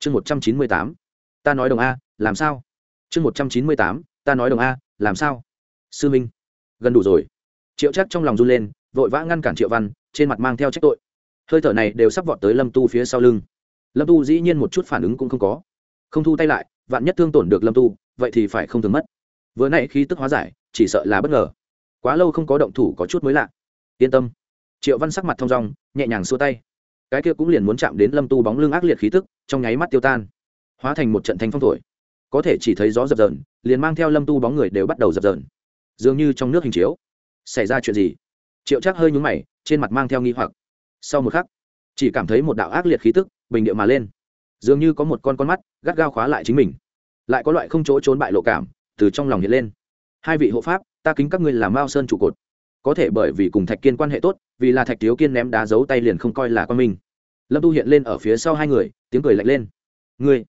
chương một trăm chín mươi tám. Ta nói đồng a, làm sao? Chương một trăm chín mươi tám, ta nói đồng a, làm sao? Sư minh, gần đủ rồi. Triệu chắc trong lòng run lên, vội vã ngăn cản triệu văn, trên mặt mang theo trách tội. Hơi thở này đều sắp vọt tới lâm tu phía sau lưng. Lâm tu dĩ nhiên một chút phản ứng cũng không có. Không thu tay lại, vạn nhất thương tổn được lâm tu, vậy thì phải không thường mất. Vừa n ã y khi tức hóa giải, chỉ sợ là bất ngờ. Quá lâu không có động thủ có chút mới lạ. Yên tâm. Triệu văn sắc mặt thong dong, nhẹ nhàng xua tay cái kia cũng liền muốn chạm đến lâm tu bóng lưng ác liệt khí tức, trong nháy mắt tiêu tan. Hóa thành một trận thanh phong thổi. Có thể chỉ thấy gió dập dờn, liền mang theo lâm tu bóng người đều bắt đầu dập dờn. Dường như trong nước hình chiếu. Xảy ra chuyện gì? Triệu chắc hơi nhúng mày, trên mặt mang theo nghi hoặc. Sau một khắc, chỉ cảm thấy một đạo ác liệt khí tức bình điệu mà lên. Dường như có một con con mắt gắt gao khóa lại chính mình. Lại có loại không chỗ trốn bại lộ cảm từ trong lòng hiện lên. Hai vị hộ pháp, ta kính các ngươi làm mao sơn trụ cột có thể bởi vì cùng thạch kiên quan hệ tốt, vì là thạch thiếu kiên ném đá giấu tay liền không coi là quan minh lâm tu hiện lên ở phía sau hai người, tiếng cười lạnh lên. Ngươi?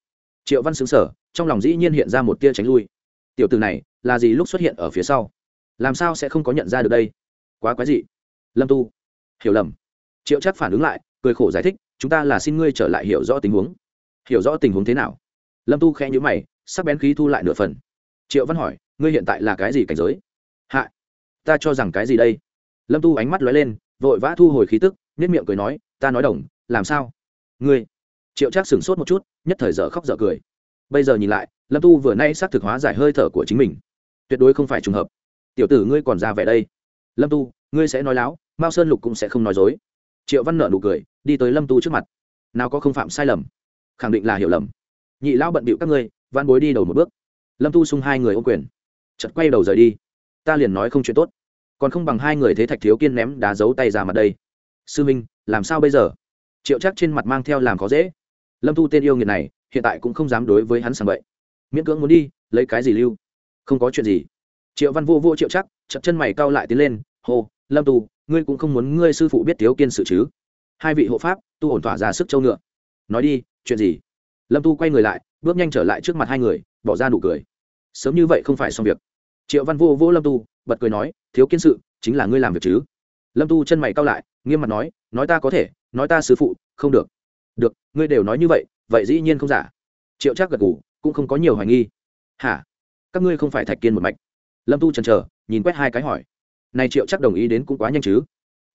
Triệu văn xứng sở trong lòng dĩ nhiên hiện ra một tia tránh lui. Tiểu từ này, là gì lúc xuất hiện ở phía sau? Làm sao sẽ không có nhận ra được đây? Quá quái dị. Lâm tu hiểu lầm. Triệu chắc phản ứng lại, cười khổ giải thích, chúng ta là xin ngươi trở lại hiểu rõ tình huống. Hiểu rõ tình huống thế nào? Lâm tu khẽ nhữ mày, sắc bén khí thu lại nửa phần. Triệu văn hỏi, ngươi hiện tại là cái gì cảnh giới? Ta cho rằng cái gì đây? Lâm tu ánh mắt lóe lên, vội vã thu hồi khí tức nhất miệng cười nói, ta nói đồng, làm sao? Ngươi. Triệu trác sửng sốt một chút, nhất thời dở khóc dở cười. Bây giờ nhìn lại, lâm tu vừa nay xác thực hóa giải hơi thở của chính mình. Tuyệt đối không phải trùng hợp. Tiểu tử ngươi còn ra vẻ đây. Lâm tu, ngươi sẽ nói láo, mao sơn lục cũng sẽ không nói dối. Triệu văn nợ nụ cười, đi tới lâm tu trước mặt. Nào có không phạm sai lầm? Khẳng định là hiểu lầm. Nhị lão bận bịu các ngươi, văn bối đi đầu một bước. Lâm tu sung hai người ô quyền. Chật quay đầu rời đi ta liền nói không chuyện tốt. Còn không bằng hai người thế thạch thiếu kiên ném đá giấu tay ra mặt đây. Sư minh, làm sao bây giờ? Triệu chắc trên mặt mang theo làm khó dễ. Lâm tu tên yêu nghiệt này, hiện tại cũng không dám đối với hắn sàng bậy. Miễn cưỡng muốn đi, lấy cái gì lưu? Không có chuyện gì. Triệu văn vô vô triệu chắc chậm chân mày cau lại tiến lên, hô, lâm tu ngươi cũng không muốn ngươi sư phụ biết thiếu kiên sự chứ? Hai vị hộ pháp, tu ổn tỏa ra sức châu ngựa. Nói đi, chuyện gì? Lâm tu quay người lại, bước nhanh trở lại trước mặt hai người, bỏ ra nụ cười. Sớm như vậy không phải xong việc triệu văn vô vô lâm tu, bật cười nói, thiếu kiên sự, chính là ngươi làm việc chứ? Lâm tu chân mày cao lại, nghiêm mặt nói nói ta có thể, nói ta sứ phụ, không được. Được, ngươi đều nói như vậy vậy dĩ nhiên không giả. Triệu chắc gật g ủ cũng không có nhiều hoài nghi. Hả? Các ngươi không phải thạch kiên một mạch? Lâm tu chần chờ, nhìn quét hai cái hỏi. Này triệu chắc đồng ý đến cũng quá nhanh chứ?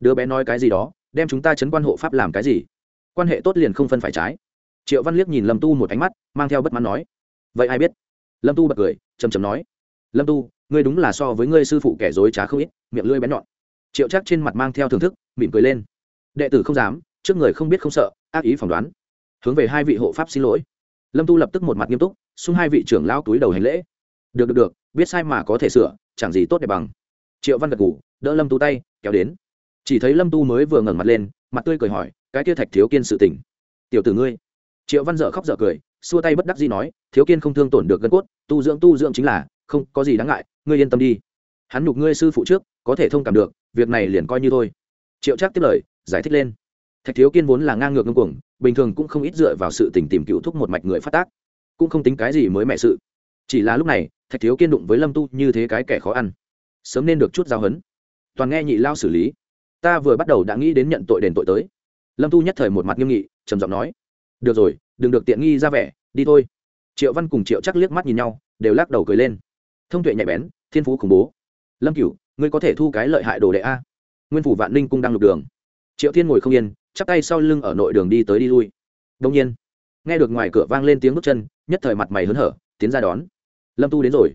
Đứa bé nói cái gì đó, đem chúng ta chấn quan hộ pháp làm cái gì? Quan hệ tốt liền không phân phải trái. Triệu văn liếc nhìn lâm tu một ánh mắt, mang theo bất mãn nói. Vậy ai biết? Lâm tu bật cười chầm chầm nói. Lâm tu ngươi đúng là so với ngươi sư phụ kẻ dối trá không ít, miệng lưỡi bén nhọn. Triệu chắc trên mặt mang theo thưởng thức, mỉm cười lên. Đệ tử không dám, trước người không biết không sợ, ác ý phỏng đoán. Hướng về hai vị hộ pháp xin lỗi. Lâm tu lập tức một mặt nghiêm túc, xung hai vị trưởng lao túi đầu hành lễ. Được được được, biết sai mà có thể sửa, chẳng gì tốt đẹp bằng. Triệu văn gật ngủ đỡ lâm tu tay, kéo đến. Chỉ thấy lâm tu mới vừa ngẩng mặt lên, mặt tươi cười hỏi, cái kia thạch thiếu kiên sự tỉnh tiểu tử ngươi. Triệu văn dở khóc dở cười, xua tay bất đắc dĩ nói, thiếu kiên không thương tổn được gân cốt, tu dưỡng tu dưỡng chính là không có gì đáng ngại, ngươi yên tâm đi. Hắn nhục ngươi sư phụ trước, có thể thông cảm được, việc này liền coi như thôi. Triệu chắc tiếp lời, giải thích lên. Thạch thiếu kiên vốn là ngang ngược ngưng cuồng, bình thường cũng không ít dựa vào sự tình tìm cựu thúc một mạch người phát tác, cũng không tính cái gì mới mẹ sự. Chỉ là lúc này, thạch thiếu kiên đụng với lâm tu như thế cái kẻ khó ăn, sớm nên được chút giao hấn. Toàn nghe nhị lao xử lý. Ta vừa bắt đầu đã nghĩ đến nhận tội đền tội tới. Lâm tu nhất thời một mặt nghiêm nghị, trầm giọng nói, được rồi, đừng được tiện nghi ra vẻ, đi thôi. Triệu văn cùng triệu chắc liếc mắt nhìn nhau, đều lắc đầu cười lên thông tuệ nhạy bén, thiên phú khủng bố. Lâm cửu, ngươi có thể thu cái lợi hại đồ đệ a. Nguyên phủ vạn ninh cung đang lục đường. Triệu thiên ngồi không yên, chắp tay sau lưng ở nội đường đi tới đi lui. Đông nhiên, nghe được ngoài cửa vang lên tiếng bước chân, nhất thời mặt mày hớn hở, tiến ra đón. Lâm tu đến rồi.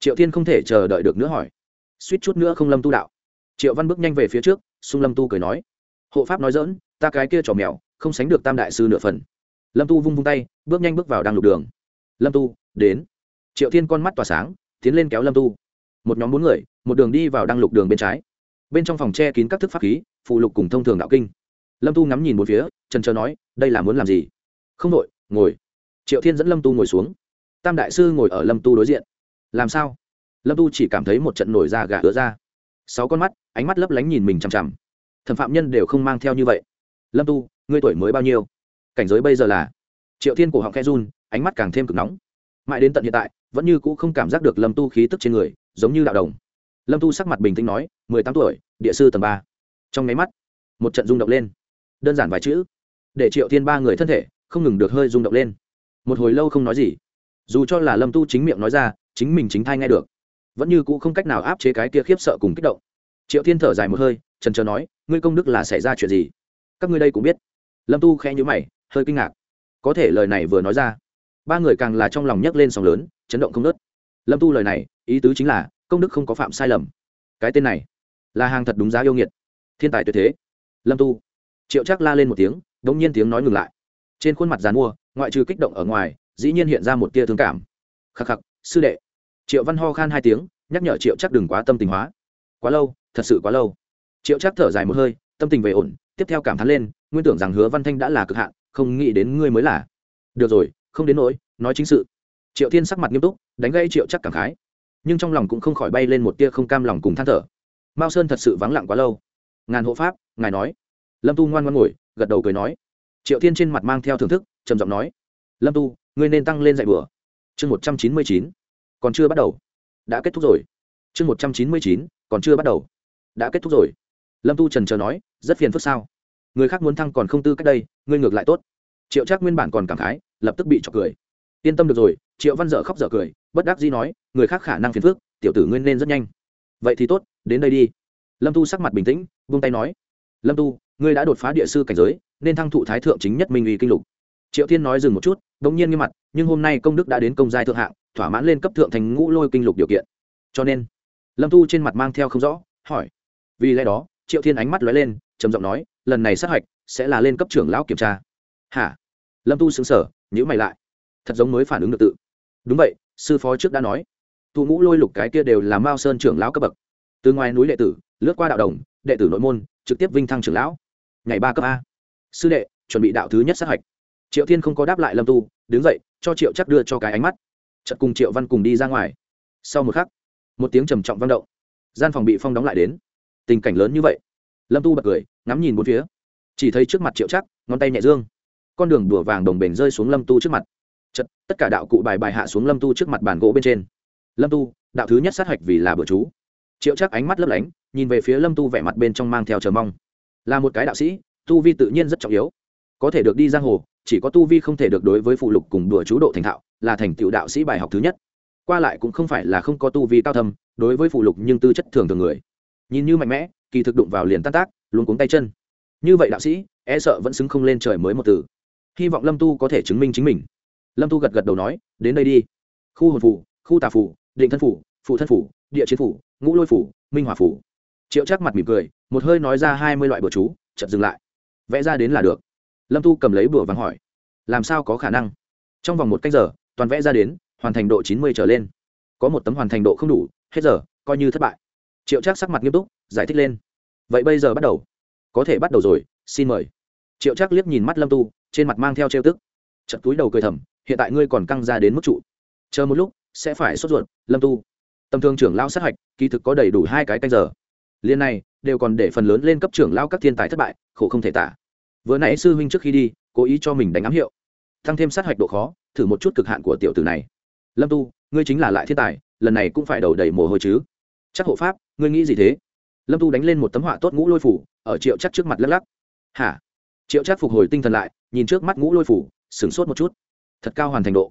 Triệu thiên không thể chờ đợi được nữa hỏi. Suýt chút nữa không lâm tu đạo. Triệu văn bước nhanh về phía trước, xung lâm tu cười nói. Hộ pháp nói dỡn ta cái kia trò mèo, không sánh được tam đại sư nửa phần. Lâm tu vung vung tay, bước nhanh bước vào đang lục đường. Lâm tu, đến. Triệu thiên con mắt tỏa sáng tiến lên kéo lâm tu. Một nhóm bốn người, một đường đi vào đăng lục đường bên trái. Bên trong phòng che kín các thức pháp khí, phụ lục cùng thông thường đạo kinh. Lâm tu ngắm nhìn một phía, trần trờ nói, đây là muốn làm gì? Không đội, ngồi. Triệu thiên dẫn lâm tu ngồi xuống. Tam đại sư ngồi ở lâm tu đối diện. Làm sao? Lâm tu chỉ cảm thấy một trận nổi da gà ứa ra sáu con mắt, ánh mắt lấp lánh nhìn mình chằm chằm. Thẩm phạm nhân đều không mang theo như vậy. Lâm tu, ngươi tuổi mới bao nhiêu? Cảnh giới bây giờ là triệu thiên cổ họng khe run, ánh mắt càng thêm cực nóng mãi đến tận hiện tại, vẫn như cũ không cảm giác được lâm tu khí tức trên người, giống như đạo đồng. Lâm tu sắc mặt bình tĩnh nói, mười tám tuổi, địa sư tầng ba. Trong nháy mắt, một trận rung động lên. Đơn giản vài chữ. Để triệu thiên ba người thân thể không ngừng được hơi rung động lên. Một hồi lâu không nói gì. Dù cho là lâm tu chính miệng nói ra, chính mình chính thai nghe được. Vẫn như cũ không cách nào áp chế cái kia khiếp sợ cùng kích động. Triệu thiên thở dài một hơi, trần trờ nói, ngươi công đức là xảy ra chuyện gì? Các ngươi đây cũng biết. Lâm tu khẽ nhữ mày, hơi kinh ngạc. Có thể lời này vừa nói ra ba người càng là trong lòng nhấc lên sóng lớn, chấn động không nớt lâm tu lời này, ý tứ chính là, công đức không có phạm sai lầm. Cái tên này, là hàng thật đúng giá yêu nghiệt. Thiên tài tuyệt thế. Lâm tu, triệu chắc la lên một tiếng đ ỗ n g nhiên tiếng nói ngừng lại. Trên khuôn mặt dàn mua, ngoại trừ kích động ở ngoài, dĩ nhiên hiện ra một tia thương cảm. Khắc khắc, sư đệ. Triệu văn ho khan hai tiếng, nhắc nhở triệu chắc đừng quá tâm tình hóa. Quá lâu, thật sự quá lâu. Triệu chắc thở dài một hơi, tâm tình về ổn, tiếp theo cảm thán lên, nguyên tưởng rằng hứa văn thanh đã là cực hạn, không nghĩ đến ngươi mới là. Được rồi không đến nỗi, nói chính sự. Triệu thiên sắc mặt nghiêm túc, đánh gây triệu chắc cảm khái. Nhưng trong lòng cũng không khỏi bay lên một tia không cam lòng cùng than thở. Mao sơn thật sự vắng lặng quá lâu. Ngàn hộ pháp, ngài nói. Lâm tu ngoan ngoan ngồi, gật đầu cười nói. Triệu thiên trên mặt mang theo thưởng thức, trầm giọng nói. Lâm tu, ngươi nên tăng lên dạy bữa chương một trăm chín mươi chín. Còn chưa bắt đầu. Đã kết thúc rồi. Chương một trăm chín mươi chín, còn chưa bắt đầu. Đã kết thúc rồi. Lâm tu trần chờ nói, rất phiền phức sao? Người khác muốn thăng còn không tư cách đây, ngươi ngược lại tốt triệu chắc nguyên bản còn cảm khái, lập tức bị trọc cười. Yên tâm được rồi, triệu văn dở khóc dở cười, bất đắc dĩ nói, người khác khả năng phiền phức, tiểu tử nguyên nên rất nhanh. Vậy thì tốt, đến đây đi. Lâm tu sắc mặt bình tĩnh vung tay nói, lâm tu, ngươi đã đột phá địa sư cảnh giới, nên thăng thụ thái thượng chính nhất minh uy kinh lục. Triệu thiên nói dừng một chút đ ỗ n g nhiên nghiêm mặt, nhưng hôm nay công đức đã đến công giai thượng hạng, thỏa mãn lên cấp thượng thành ngũ lôi kinh lục điều kiện. Cho nên, lâm tu trên mặt mang theo không rõ, hỏi. Vì lẽ đó, triệu thiên ánh mắt lóe lên, trầm giọng nói, lần này sát hạch sẽ là lên cấp trưởng lão kiểm tra. Hả? Lâm tu xứng sở nhữ mày lại. Thật giống mới phản ứng được tự. Đúng vậy, sư phó trước đã nói, tụ ngũ lôi lục cái kia đều là mao sơn trưởng lão cấp bậc. Từ ngoài núi đệ tử, lướt qua đạo đồng, đệ tử nội môn, trực tiếp vinh thăng trưởng lão. Ngày ba cấp a. Sư đệ, chuẩn bị đạo thứ nhất sát hạch. Triệu thiên không có đáp lại lâm tu, đứng dậy, cho triệu chắc đưa cho cái ánh mắt. Chật cùng triệu văn cùng đi ra ngoài. Sau một khắc, một tiếng trầm trọng vang động. Gian phòng bị phong đóng lại đến. Tình cảnh lớn như vậy. Lâm tu bật cười, ngắm nhìn bốn phía. Chỉ thấy trước mặt triệu chắc ngón tay nhẹ dương con đường đùa vàng đồng bền rơi xuống lâm tu trước mặt. Chật tất cả đạo cụ bài bài hạ xuống lâm tu trước mặt bàn gỗ bên trên. Lâm tu, đạo thứ nhất sát hạch vì là bữa chú. Triệu chắc ánh mắt lấp lánh, nhìn về phía lâm tu vẻ mặt bên trong mang theo chờ mong. Là một cái đạo sĩ, tu vi tự nhiên rất trọng yếu. Có thể được đi giang hồ, chỉ có tu vi không thể được đối với phụ lục cùng đùa chú độ thành thạo, là thành tựu đạo sĩ bài học thứ nhất. Qua lại cũng không phải là không có tu vi cao thâm, đối với phụ lục nhưng tư chất thường thường người. Nhìn như mạnh mẽ, kỳ thực đụng vào liền tan tác luôn cuống tay chân. Như vậy đạo sĩ e sợ vẫn xứng không lên trời mới một từ hy vọng lâm tu có thể chứng minh chính mình. Lâm tu gật gật đầu nói, đến đây đi. Khu hồn phủ, khu tà phủ, định thân phủ, phụ thân phủ, địa chiến phủ, ngũ lôi phủ, minh hòa phủ. Triệu chắc mặt mỉm cười, một hơi nói ra hai mươi loại bừa chú chật dừng lại. Vẽ ra đến là được. Lâm tu cầm lấy bừa vàng hỏi, làm sao có khả năng? Trong vòng một cách giờ, toàn vẽ ra đến, hoàn thành độ chín mươi trở lên. Có một tấm hoàn thành độ không đủ, hết giờ, coi như thất bại. Triệu chắc sắc mặt nghiêm túc, giải thích lên. Vậy bây giờ bắt đầu. Có thể bắt đầu rồi, xin mời triệu chắc liếc nhìn mắt lâm tu, trên mặt mang theo trêu tức. Chật túi đầu cười thầm, hiện tại ngươi còn căng ra đến mức trụ. Chờ một lúc, sẽ phải sốt ruột, lâm tu. Tầm thường trưởng lao sát hạch, kỳ thực có đầy đủ hai cái canh giờ. Liên này, đều còn để phần lớn lên cấp trưởng lao các thiên tài thất bại, khổ không thể tả. Vừa nãy sư huynh trước khi đi, cố ý cho mình đánh ám hiệu. Tăng thêm sát hạch độ khó, thử một chút cực hạn của tiểu tử này. Lâm tu, ngươi chính là lại thiên tài, lần này cũng phải đầu đầy mồ hôi chứ. Chắc hộ pháp, ngươi nghĩ gì thế? Lâm tu đánh lên một tấm họa tốt ngũ lôi phủ, ở triệu chắc trước mặt lắc lắc. Hả? Triệu chắc phục hồi tinh thần lại, nhìn trước mắt ngũ lôi phủ, sửng sốt một chút. Thật cao hoàn thành độ.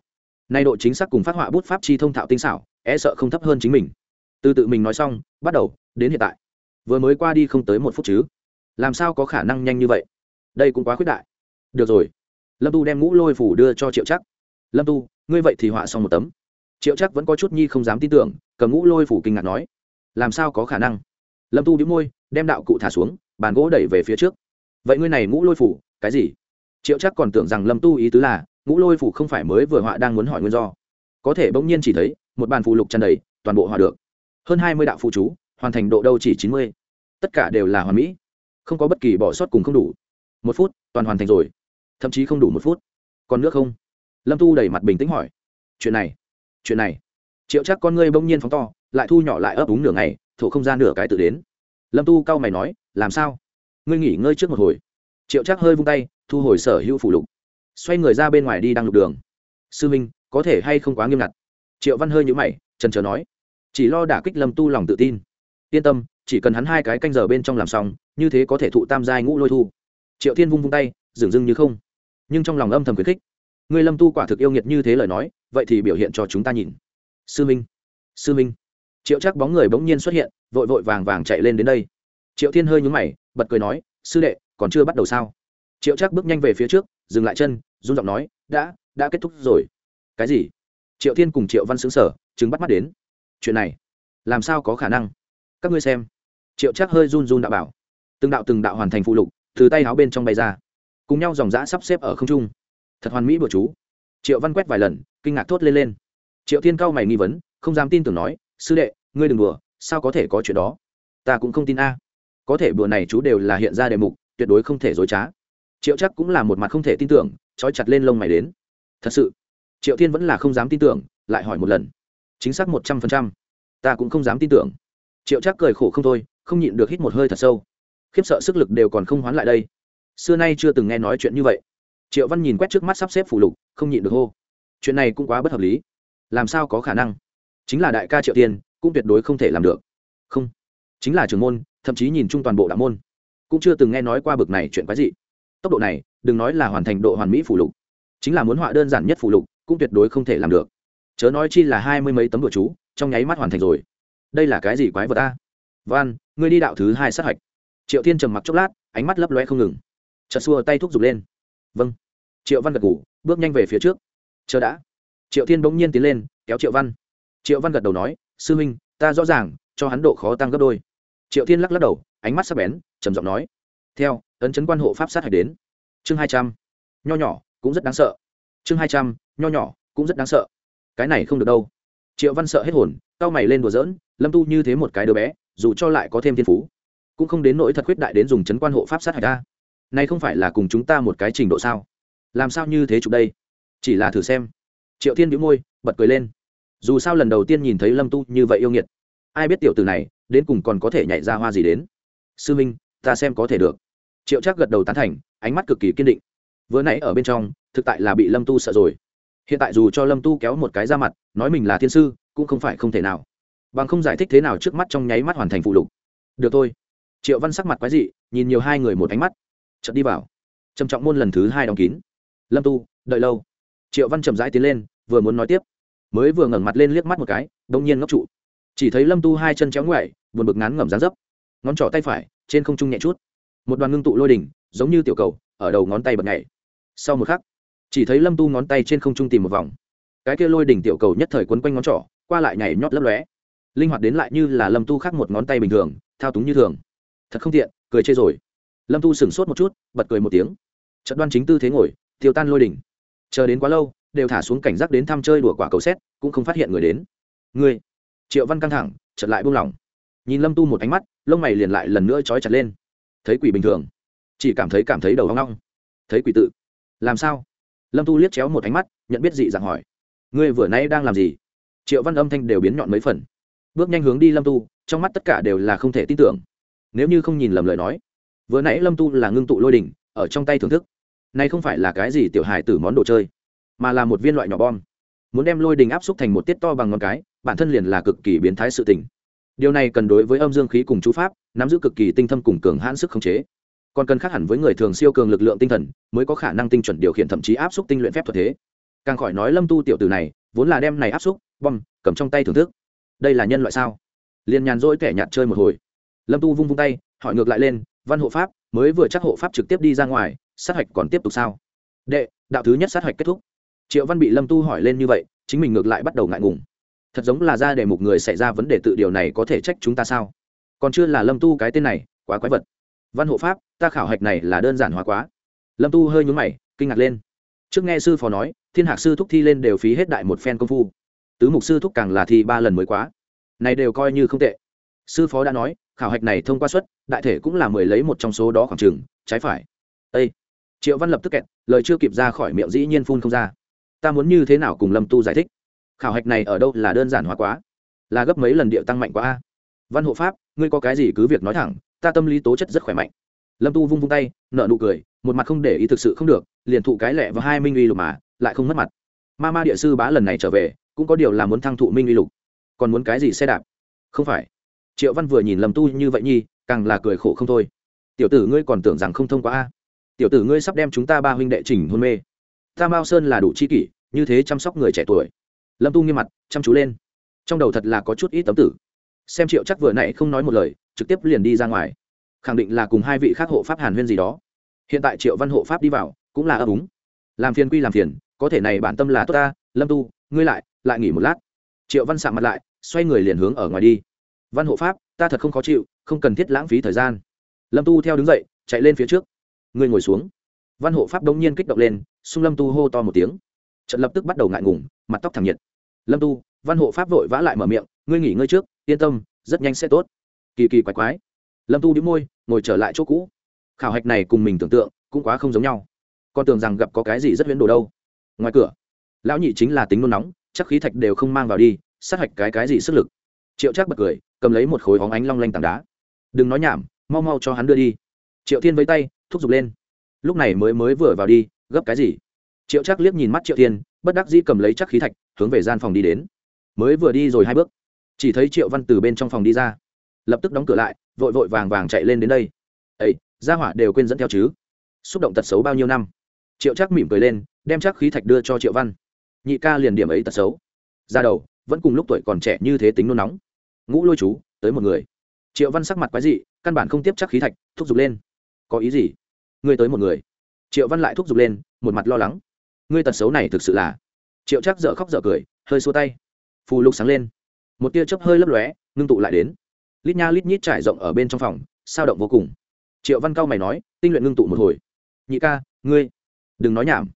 Nay độ chính xác cùng phát họa bút pháp chi thông thạo tinh xảo e sợ không thấp hơn chính mình. Từ tự mình nói xong, bắt đầu, đến hiện tại. Vừa mới qua đi không tới một phút chứ. Làm sao có khả năng nhanh như vậy? Đây cũng quá khuyết đại. Được rồi. Lâm tu đem ngũ lôi phủ đưa cho triệu chắc lâm tu, ngươi vậy thì họa xong một tấm. Triệu chắc vẫn có chút nhi không dám tin tưởng, cầm ngũ lôi phủ kinh ngạc nói. Làm sao có khả năng? Lâm tu đĩu môi, đem đạo cụ thả xuống, bàn gỗ đẩy về phía trước vậy ngươi này ngũ lôi phủ, cái gì? Triệu chắc còn tưởng rằng lâm tu ý tứ là, ngũ lôi phủ không phải mới vừa họa đang muốn hỏi nguyên do. Có thể bỗng nhiên chỉ thấy, một bàn phụ lục tràn đầy, toàn bộ họa được. Hơn hai mươi đạo phụ chú, hoàn thành độ đâu chỉ chín mươi. Tất cả đều là hoàn mỹ. Không có bất kỳ bỏ sót cùng không đủ. Một phút, toàn hoàn thành rồi. Thậm chí không đủ một phút. Còn nước không? Lâm tu đẩy mặt bình tĩnh hỏi. Chuyện này chuyện này. Triệu chắc con ngươi bỗng nhiên phóng to, lại thu nhỏ lại ấp úng nửa ngày, thổ không gian nửa cái tự đến. Lâm tu cau mày nói, làm sao? Ngươi nghỉ ngơi trước một hồi. Triệu chắc hơi vung tay, thu hồi sở hữu phủ lục. Xoay người ra bên ngoài đi đang lục đường. Sư minh, có thể hay không quá nghiêm ngặt? Triệu văn hơi nhũ mày, trần trờ nói. Chỉ lo đả kích lâm tu lòng tự tin. Yên tâm, chỉ cần hắn hai cái canh giờ bên trong làm xong, như thế có thể thụ tam giai ngũ lôi thu. Triệu thiên vung vung tay dừng dưng như không. Nhưng trong lòng âm thầm khuyến khích. Ngươi lâm tu quả thực yêu nghiệt như thế lời nói, vậy thì biểu hiện cho chúng ta nhìn. Sư minh sư minh. Triệu chắc bóng người bỗng nhiên xuất hiện, vội vội vàng vàng chạy lên đến đây. Triệu thiên hơi nhúng mày bật cười nói, sư đệ, còn chưa bắt đầu sao? Triệu trác bước nhanh về phía trước, dừng lại chân, run giọng nói, đã đã kết thúc rồi. Cái gì? Triệu thiên cùng triệu văn xứng sở chứng bắt mắt đến. Chuyện này, làm sao có khả năng? Các ngươi xem. Triệu trác hơi run run đạo bảo. Từng đạo từng đạo hoàn thành phụ lục, từ tay áo bên trong bay ra. Cùng nhau dòng giã sắp xếp ở không trung. Thật hoàn mỹ bữa chú. Triệu văn quét vài lần, kinh ngạc thốt lên lên. Triệu thiên cao mày nghi vấn, không dám tin tưởng nói, sư đệ, ngươi đừng đùa, sao có thể có chuyện đó? Ta cũng không tin a có thể bữa này chú đều là hiện ra đề mục, tuyệt đối không thể dối trá. Triệu chắc cũng là một mặt không thể tin tưởng, trói chặt lên lông mày đến. Thật sự, triệu thiên vẫn là không dám tin tưởng, lại hỏi một lần. Chính xác một trăm phần trăm. Ta cũng không dám tin tưởng. Triệu chắc cười khổ không thôi, không nhịn được hít một hơi thật sâu. Khiếp sợ sức lực đều còn không hoán lại đây. Xưa nay chưa từng nghe nói chuyện như vậy. Triệu văn nhìn quét trước mắt sắp xếp phủ lục, không nhịn được hô. Chuyện này cũng quá bất hợp lý. Làm sao có khả năng? Chính là đại ca triệu tiên cũng tuyệt đối không thể làm được. Không. Chính là trưởng môn thậm chí nhìn chung toàn bộ đạo môn. Cũng chưa từng nghe nói qua bực này chuyện quái gì tốc độ này, đừng nói là hoàn thành độ hoàn mỹ phủ lục. Chính là muốn họa đơn giản nhất phủ lục, cũng tuyệt đối không thể làm được. Chớ nói chi là hai mươi mấy tấm đồ chú, trong nháy mắt hoàn thành rồi. Đây là cái gì quái vật ta văn ngươi đi đạo thứ hai sát hạch. Triệu thiên trầm mặc chốc lát, ánh mắt lấp loe không ngừng. Chợt xua tay thúc giục lên. Vâng. Triệu văn gật ngủ bước nhanh về phía trước. Chờ đã. Triệu thiên bỗng nhiên tiến lên, kéo triệu văn. Triệu văn gật đầu nói, sư huynh ta rõ ràng, cho hắn độ khó tăng gấp đôi triệu thiên lắc lắc đầu, ánh mắt sắc bén, trầm giọng nói, theo, ấn chấn quan hộ pháp sát hạch đến. Chương hai trăm. Nho nhỏ, cũng rất đáng sợ. Chương hai trăm, nho nhỏ, cũng rất đáng sợ. Cái này không được đâu. Triệu văn sợ hết hồn c a o mày lên đùa dỡn lâm tu như thế một cái đứa bé, dù cho lại có thêm thiên phú, cũng không đến nỗi thật khuyết đại đến dùng chấn quan hộ pháp sát hạch ta. Này không phải là cùng chúng ta một cái trình độ sao? Làm sao như thế chụp đây? Chỉ là thử xem. Triệu thiên bị môi, bật cười lên. Dù sao lần đầu tiên nhìn thấy lâm tu như vậy yêu nghiệt. Ai biết tiểu tử này đến cùng còn có thể nhảy ra hoa gì đến. Sư minh, ta xem có thể được. Triệu chắc gật đầu tán thành, ánh mắt cực kỳ kiên định. Vừa nãy ở bên trong, thực tại là bị lâm tu sợ rồi. Hiện tại dù cho lâm tu kéo một cái ra mặt, nói mình là thiên sư, cũng không phải không thể nào. Bằng không giải thích thế nào trước mắt trong nháy mắt hoàn thành phụ lục. Được thôi. Triệu văn sắc mặt quái dị, nhìn nhiều hai người một ánh mắt. Chợt đi vào. Trầm trọng môn lần thứ hai đóng kín. Lâm tu, đợi lâu. Triệu văn chậm rãi tiến lên, vừa muốn nói tiếp. Mới vừa ngẩng mặt lên liếc mắt một cái đông nhiên ngốc trụ. Chỉ thấy lâm tu hai chân chéo ngoại buồn bực ngắn ngẩm dán dấp. Ngón trỏ tay phải, trên không trung nhẹ chút. Một đoàn ngưng tụ lôi đỉnh, giống như tiểu cầu, ở đầu ngón tay bật nhảy. Sau một khắc, chỉ thấy lâm tu ngón tay trên không trung tìm một vòng. Cái kia lôi đỉnh tiểu cầu nhất thời quấn quanh ngón trỏ, qua lại nhảy nhót lấp lóe. Linh hoạt đến lại như là lâm tu khác một ngón tay bình thường, thao túng như thường. Thật không tiện, cười chê rồi. Lâm tu sửng sốt một chút, bật cười một tiếng. Trận đoan chính tư thế ngồi, tiêu tan lôi đỉnh. Chờ đến quá lâu, đều thả xuống cảnh giác đến thăm chơi đùa quả cầu xét, cũng không phát hiện người đến. Người triệu văn căng thẳng chật lại buông lỏng nhìn lâm tu một ánh mắt lông mày liền lại lần nữa trói chặt lên. Thấy quỷ bình thường chỉ cảm thấy cảm thấy đầu hoang long thấy quỷ tự làm sao? Lâm tu liếc chéo một ánh mắt nhận biết dị dạng hỏi. Ngươi vừa nay đang làm gì? Triệu văn âm thanh đều biến nhọn mấy phần. Bước nhanh hướng đi lâm tu trong mắt tất cả đều là không thể tin tưởng. Nếu như không nhìn lầm lời nói vừa nãy lâm tu là ngưng tụ lôi đình, ở trong tay thưởng thức. Nay không phải là cái gì tiểu hài tử món đồ chơi mà là một viên loại nhỏ bom. Muốn đem lôi đình áp xúc thành một tiết to bằng ngón cái bản thân liền là cực kỳ biến thái sự tình điều này cần đối với âm dương khí cùng chú pháp, nắm giữ cực kỳ tinh thâm cùng cường hãn sức khống chế. Còn cần khác hẳn với người thường siêu cường lực lượng tinh thần, mới có khả năng tinh chuẩn điều khiển thậm chí áp suất tinh luyện phép thuật thế. Càng khỏi nói lâm tu tiểu tử này, vốn là đem này áp suất bom, cầm trong tay thưởng thức. Đây là nhân loại sao? Liền nhàn rỗi kẻ nhạt chơi một hồi. Lâm tu vung vung tay, hỏi ngược lại lên, văn hộ pháp, mới vừa chắc hộ pháp trực tiếp đi ra ngoài, sát hạch còn tiếp tục sao? Đệ, đạo thứ nhất sát hạch kết thúc. Triệu văn bị lâm tu hỏi lên như vậy, chính mình ngược lại bắt đầu ngại ngùng thật giống là ra để một người xảy ra vấn đề tự điều này có thể trách chúng ta sao? Còn chưa là lâm tu cái tên này, quá quái vật. Văn hộ pháp, ta khảo hạch này là đơn giản hóa quá. Lâm tu hơi nhúng mày, kinh ngạc lên. Trước nghe sư phó nói, thiên hạc sư thúc thi lên đều phí hết đại một phen công phu. Tứ mục sư thúc càng là thi ba lần mới quá. Này đều coi như không tệ. Sư phó đã nói, khảo hạch này thông qua suất, đại thể cũng là mười lấy một trong số đó khoảng chừng, trái phải. Ây triệu văn lập tức kẹt, lời chưa kịp ra khỏi miệng dĩ nhiên phun không ra. Ta muốn như thế nào cùng lâm tu giải thích? Khảo hạch này ở đâu là đơn giản hóa quá, là gấp mấy lần địa tăng mạnh quá a. Văn hộ pháp, ngươi có cái gì cứ việc nói thẳng, ta tâm lý tố chất rất khỏe mạnh. Lâm tu vung vung tay nợ nụ cười, một mặt không để ý thực sự không được, liền thụ cái lẹ và hai minh uy lục mà, lại không mất mặt. Ma ma địa sư bá lần này trở về, cũng có điều là muốn thăng thụ minh uy lục. Còn muốn cái gì xe đạp? Không phải. Triệu văn vừa nhìn lâm tu như vậy nhi, càng là cười khổ không thôi. Tiểu tử ngươi còn tưởng rằng không thông qua a. Tiểu tử ngươi sắp đem chúng ta ba huynh đệ chỉnh hôn mê. Ta mao sơn là đủ chi kỷ, như thế chăm sóc người trẻ tuổi lâm tu nghiêm mặt, chăm chú lên. Trong đầu thật là có chút ít tấm tử. Xem triệu chắc vừa nãy không nói một lời, trực tiếp liền đi ra ngoài. Khẳng định là cùng hai vị khác hộ pháp hàn huyên gì đó. Hiện tại triệu văn hộ pháp đi vào, cũng là ấp úng. Làm phiền quy làm phiền, có thể này bản tâm là tốt ta, lâm tu, ngươi lại lại nghỉ một lát. Triệu văn sạm mặt lại, xoay người liền hướng ở ngoài đi. Văn hộ pháp, ta thật không khó chịu, không cần thiết lãng phí thời gian. Lâm tu theo đứng dậy, chạy lên phía trước. Ngươi ngồi xuống. Văn hộ pháp đông nhiên kích động lên, xung lâm tu hô to một tiếng. Trận lập tức bắt đầu ngại ngùng, mặt tóc thẳng nhiệt lâm tu, văn hộ pháp vội vã lại mở miệng, ngươi nghỉ ngơi trước, yên tâm, rất nhanh sẽ tốt. Kỳ kỳ quái quái. Lâm tu đĩu môi, ngồi trở lại chỗ cũ. Khảo hạch này cùng mình tưởng tượng cũng quá không giống nhau. Con tưởng rằng gặp có cái gì rất huyễn đồ đâu. Ngoài cửa, lão nhị chính là tính nôn nóng, chắc khí thạch đều không mang vào đi, sát hạch cái cái gì sức lực. Triệu chắc bật cười, cầm lấy một khối hóng ánh long lanh tảng đá. Đừng nói nhảm, mau mau cho hắn đưa đi. Triệu thiên với tay, thúc giục lên. Lúc này mới mới vừa vào đi, gấp cái gì? Triệu chắc liếc nhìn mắt triệu thiên, bất đắc dĩ cầm lấy chắc khí thạch hướng về gian phòng đi đến. Mới vừa đi rồi hai bước, chỉ thấy triệu văn từ bên trong phòng đi ra. Lập tức đóng cửa lại, vội vội vàng vàng chạy lên đến đây. Ấy gia hỏa đều quên dẫn theo chứ? Xúc động tật xấu bao nhiêu năm? Triệu chắc mỉm cười lên, đem chắc khí thạch đưa cho triệu văn. Nhị ca liền điểm ấy tật xấu. Ra đầu, vẫn cùng lúc tuổi còn trẻ như thế tính nôn nóng. Ngũ lôi chú, tới một người. Triệu văn sắc mặt quái dị, căn bản không tiếp chắc khí thạch, thúc giục lên. Có ý gì? Ngươi tới một người. Triệu văn lại thúc giục lên, một mặt lo lắng. Ngươi tật xấu này thực sự là triệu chắc dở khóc dở cười, hơi xua tay. Phù lục sáng lên. Một tia chớp hơi lấp lóe, ngưng tụ lại đến. Lít nha lít nhít trải rộng ở bên trong phòng, sao động vô cùng. Triệu văn cao mày nói, tinh luyện ngưng tụ một hồi. Nhị ca, ngươi, đừng nói nhảm.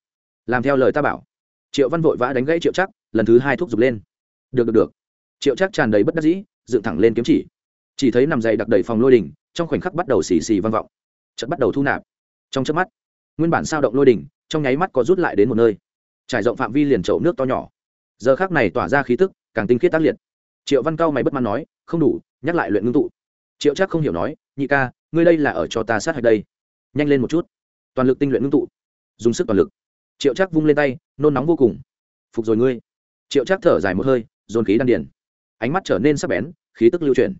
Làm theo lời ta bảo. Triệu văn vội vã đánh gãy triệu chắc lần thứ hai thúc giục lên. Được được được. Triệu chắc tràn đầy bất đắc dĩ, dựng thẳng lên kiếm chỉ. Chỉ thấy nằm dày đặc đầy phòng lôi đỉnh, trong khoảnh khắc bắt đầu xì xì vang vọng. Chợt bắt đầu thu nạp. Trong chớp mắt, nguyên bản sao động lôi đỉnh, trong nháy mắt có rút lại đến một nơi trải rộng phạm vi liền chậu nước to nhỏ. Giờ khác này tỏa ra khí tức, càng tinh khiết tác liệt. Triệu văn cao mày bất mãn nói, không đủ, nhắc lại luyện ngưng tụ. Triệu chắc không hiểu nói, nhị ca, ngươi đây là ở cho ta sát hạch đây. Nhanh lên một chút. Toàn lực tinh luyện ngưng tụ. Dùng sức toàn lực. Triệu chắc vung lên tay, nôn nóng vô cùng. Phục rồi ngươi. Triệu chắc thở dài một hơi, dồn khí đan điền. Ánh mắt trở nên sắc bén, khí tức lưu chuyển.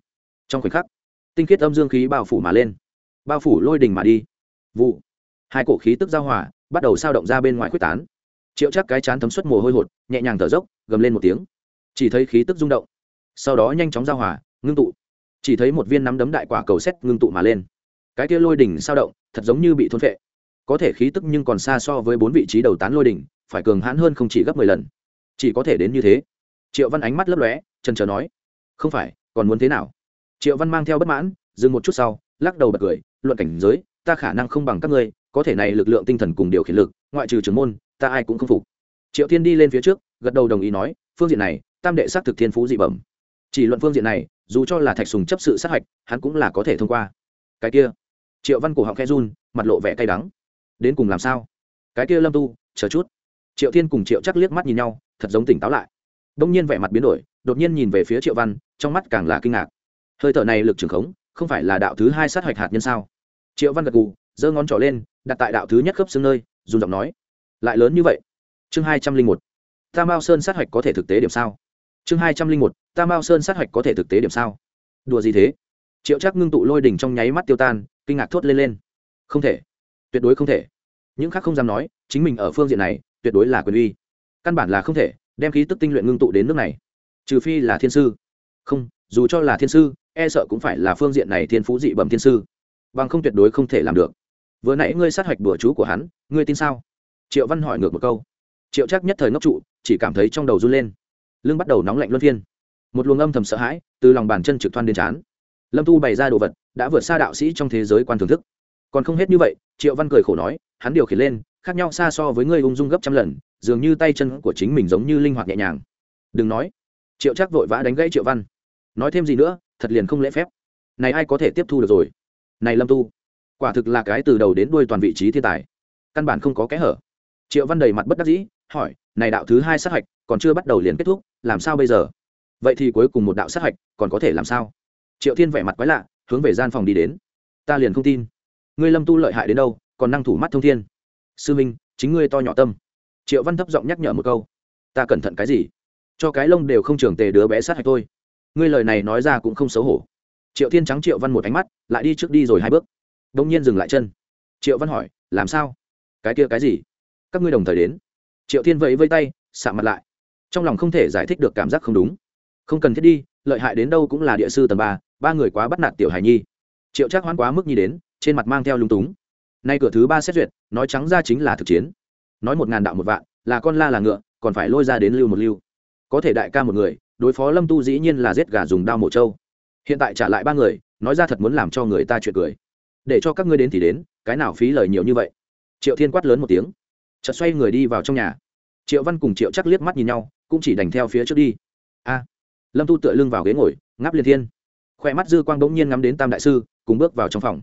Trong khoảnh khắc, tinh khiết âm dương khí bao phủ mà lên. Bao phủ lôi đình mà đi. Vụ. Hai cổ khí tức giao hòa, bắt đầu sao động ra bên ngoài quyết tán triệu chắc cái chán thấm suất mồ hôi hột, nhẹ nhàng thở dốc, gầm lên một tiếng. Chỉ thấy khí tức rung động. Sau đó nhanh chóng giao hòa, ngưng tụ. Chỉ thấy một viên nắm đấm đại quả cầu xét ngưng tụ mà lên. Cái kia lôi đỉnh sao động, thật giống như bị thôn phệ. Có thể khí tức nhưng còn xa so với bốn vị trí đầu tán lôi đỉnh, phải cường hãn hơn không chỉ gấp mười lần. Chỉ có thể đến như thế. Triệu văn ánh mắt lấp lóe, trần trờ nói, không phải, còn muốn thế nào? Triệu văn mang theo bất mãn, dừng một chút sau, lắc đầu bật cười, luận cảnh giới, ta khả năng không bằng các ngươi, có thể này lực lượng tinh thần cùng điều khiển lực, ngoại trừ trưởng môn ta ai cũng không phục. Triệu thiên đi lên phía trước, gật đầu đồng ý nói, phương diện này, tam đệ xác thực thiên phú dị bẩm. Chỉ luận phương diện này, dù cho là thạch sùng chấp sự sát hạch, hắn cũng là có thể thông qua. Cái kia, triệu văn cổ họng khe run, mặt lộ vẻ cay đắng. Đến cùng làm sao? Cái kia lâm tu, chờ chút. Triệu thiên cùng triệu chắc liếc mắt nhìn nhau, thật giống tỉnh táo lại. Đông nhiên vẻ mặt biến đổi, đột nhiên nhìn về phía triệu văn, trong mắt càng là kinh ngạc. Hơi thở này lực trường khống, không phải là đạo thứ hai sát hạch hạt nhân sao? Triệu văn gật gù, giơ ngón trỏ lên, đặt tại đạo thứ nhất khớp xương nơi dùng giọng nói lại lớn như vậy? Chương hai trăm linh một. Ta mao sơn sát hạch có thể thực tế điểm sao? Chương hai trăm linh một. Ta mao sơn sát hạch có thể thực tế điểm sao? Đùa gì thế? Triệu chắc ngưng tụ lôi đỉnh trong nháy mắt tiêu tan, kinh ngạc thốt lên lên. Không thể. Tuyệt đối không thể. Những khác không dám nói, chính mình ở phương diện này, tuyệt đối là quyền uy. Căn bản là không thể, đem khí tức tinh luyện ngưng tụ đến nước này. Trừ phi là thiên sư. Không, dù cho là thiên sư e sợ cũng phải là phương diện này thiên phú dị bẩm thiên sư. Bằng không tuyệt đối không thể làm được. Vừa nãy ngươi sát hạch bừa chú của hắn, ngươi tin sao? Triệu văn hỏi ngược một câu. Triệu chắc nhất thời ngốc trụ, chỉ cảm thấy trong đầu run lên. Lưng bắt đầu nóng lạnh luân phiên. Một luồng âm thầm sợ hãi từ lòng bàn chân trực thoan đến chán lâm tu bày ra đồ vật, đã vượt xa đạo sĩ trong thế giới quan thưởng thức. Còn không hết như vậy, triệu văn cười khổ nói, hắn điều khiển lên, khác nhau xa so với ngươi ung dung gấp trăm lần, dường như tay chân của chính mình giống như linh hoạt nhẹ nhàng. Đừng nói. Triệu chắc vội vã đánh gãy triệu văn. Nói thêm gì nữa, thật liền không lễ phép. Này ai có thể tiếp thu được rồi? Này lâm tu, quả thực là cái từ đầu đến đuôi toàn vị trí thiên tài. Căn bản không có kẽ hở triệu văn đầy mặt bất đắc dĩ, hỏi, này đạo thứ hai sát hạch, còn chưa bắt đầu liền kết thúc, làm sao bây giờ? Vậy thì cuối cùng một đạo sát hạch, còn có thể làm sao? Triệu thiên vẻ mặt quái lạ, hướng về gian phòng đi đến. Ta liền không tin. Ngươi lâm tu lợi hại đến đâu, còn năng thủ mắt thông thiên? Sư minh, chính ngươi to nhỏ tâm. Triệu văn thấp giọng nhắc nhở một câu. Ta cẩn thận cái gì? Cho cái lông đều không trưởng tề đứa bé sát hạch thôi. ngươi lời này nói ra cũng không xấu hổ. Triệu thiên trắng triệu văn một ánh mắt, lại đi trước đi rồi hai bước. Đông nhiên dừng lại chân. Triệu văn hỏi, làm sao? Cái kia cái gì? Các ngươi đồng thời đến. Triệu thiên vẫy vây tay xạ mặt lại. Trong lòng không thể giải thích được cảm giác không đúng. Không cần thiết đi, lợi hại đến đâu cũng là địa sư tầng ba ba người quá bắt nạt tiểu hải nhi. Triệu chắc hoán quá mức nhi đến, trên mặt mang theo lung túng. Nay cửa thứ ba xét duyệt, nói trắng ra chính là thực chiến. Nói một ngàn đạo một vạn, là con la là ngựa, còn phải lôi ra đến lưu một lưu. Có thể đại ca một người, đối phó lâm tu dĩ nhiên là giết gà dùng đao mổ trâu. Hiện tại trả lại ba người, nói ra thật muốn làm cho người ta chuyện cười. Để cho các ngươi đến thì đến, cái nào phí lời nhiều như vậy? Triệu thiên quát lớn một tiếng chợt xoay người đi vào trong nhà. Triệu văn cùng triệu chắc liếc mắt nhìn nhau, cũng chỉ đành theo phía trước đi. A, lâm tu tựa lưng vào ghế ngồi, ngáp liên thiên. Khoe mắt dư quang bỗng nhiên ngắm đến tam đại sư, cùng bước vào trong phòng.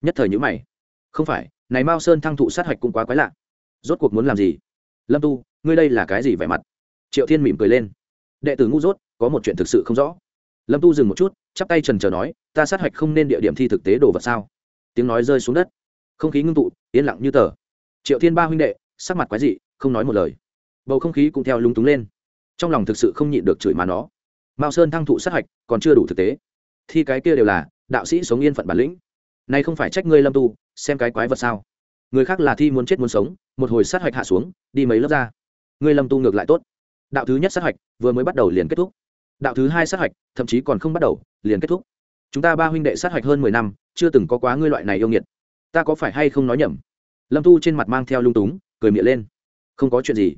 Nhất thời nhữ mày. Không phải, này mao sơn thăng thụ sát hạch cũng quá quái lạ. Rốt cuộc muốn làm gì? Lâm tu, ngươi đây là cái gì vẻ mặt? Triệu thiên mỉm cười lên. Đệ tử ngu dốt, có một chuyện thực sự không rõ. Lâm tu dừng một chút, chắp tay trần trờ nói, ta sát hạch không nên địa điểm thi thực tế đồ vật sao? Tiếng nói rơi xuống đất. Không khí ngưng tụ, yên lặng như tờ. Triệu thiên ba huynh đệ sắc mặt quái dị, không nói một lời. Bầu không khí cũng theo lung túng lên. Trong lòng thực sự không nhịn được chửi mà nó. Mao sơn thăng thụ sát hạch còn chưa đủ thực tế. Thi cái kia đều là đạo sĩ sống yên phận bản lĩnh. Nay không phải trách ngươi lâm tu, xem cái quái vật sao. Người khác là thi muốn chết muốn sống, một hồi sát hạch hạ xuống, đi mấy lớp ra. Ngươi lâm tu ngược lại tốt. Đạo thứ nhất sát hạch vừa mới bắt đầu liền kết thúc. Đạo thứ hai sát hạch thậm chí còn không bắt đầu, liền kết thúc. Chúng ta ba huynh đệ sát hạch hơn mười năm, chưa từng có quá ngươi loại này yêu nghiệt. Ta có phải hay không nói nhầm? Lâm tu trên mặt mang theo lung túng cười miệng lên. Không có chuyện gì.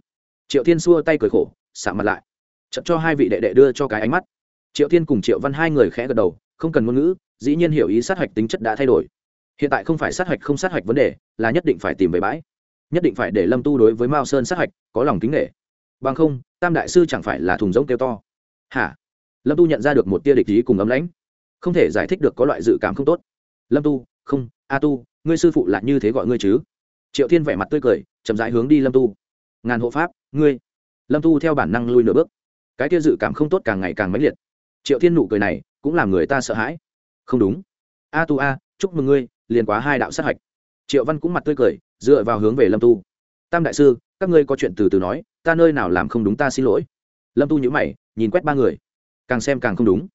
Triệu thiên xua tay cười khổ xả mặt lại. Chậm cho hai vị đệ đệ đưa cho cái ánh mắt. Triệu thiên cùng triệu văn hai người khẽ gật đầu, không cần ngôn ngữ, dĩ nhiên hiểu ý sát hạch tính chất đã thay đổi. Hiện tại không phải sát hạch không sát hạch vấn đề, là nhất định phải tìm về bãi. Nhất định phải để lâm tu đối với mao sơn sát hạch có lòng kính nghệ bằng không, tam đại sư chẳng phải là thùng giống kêu to. Hả? Lâm tu nhận ra được một tia địch ý cùng ấm lãnh. Không thể giải thích được có loại dự cảm không tốt. Lâm tu, không, a tu, ngươi sư phụ là như thế gọi ngươi chứ? Triệu thiên vẻ mặt tươi cười, chậm rãi hướng đi lâm tu. Ngàn hộ pháp, ngươi. Lâm tu theo bản năng lui nửa bước. Cái kia dự cảm không tốt càng ngày càng mãnh liệt. Triệu thiên nụ cười này, cũng làm người ta sợ hãi. Không đúng. A tu a, chúc mừng ngươi, liền quá hai đạo sát hạch. Triệu văn cũng mặt tươi cười, dựa vào hướng về lâm tu. Tam đại sư, các ngươi có chuyện từ từ nói, ta nơi nào làm không đúng ta xin lỗi. Lâm tu nhữ mày, nhìn quét ba người. Càng xem càng không đúng.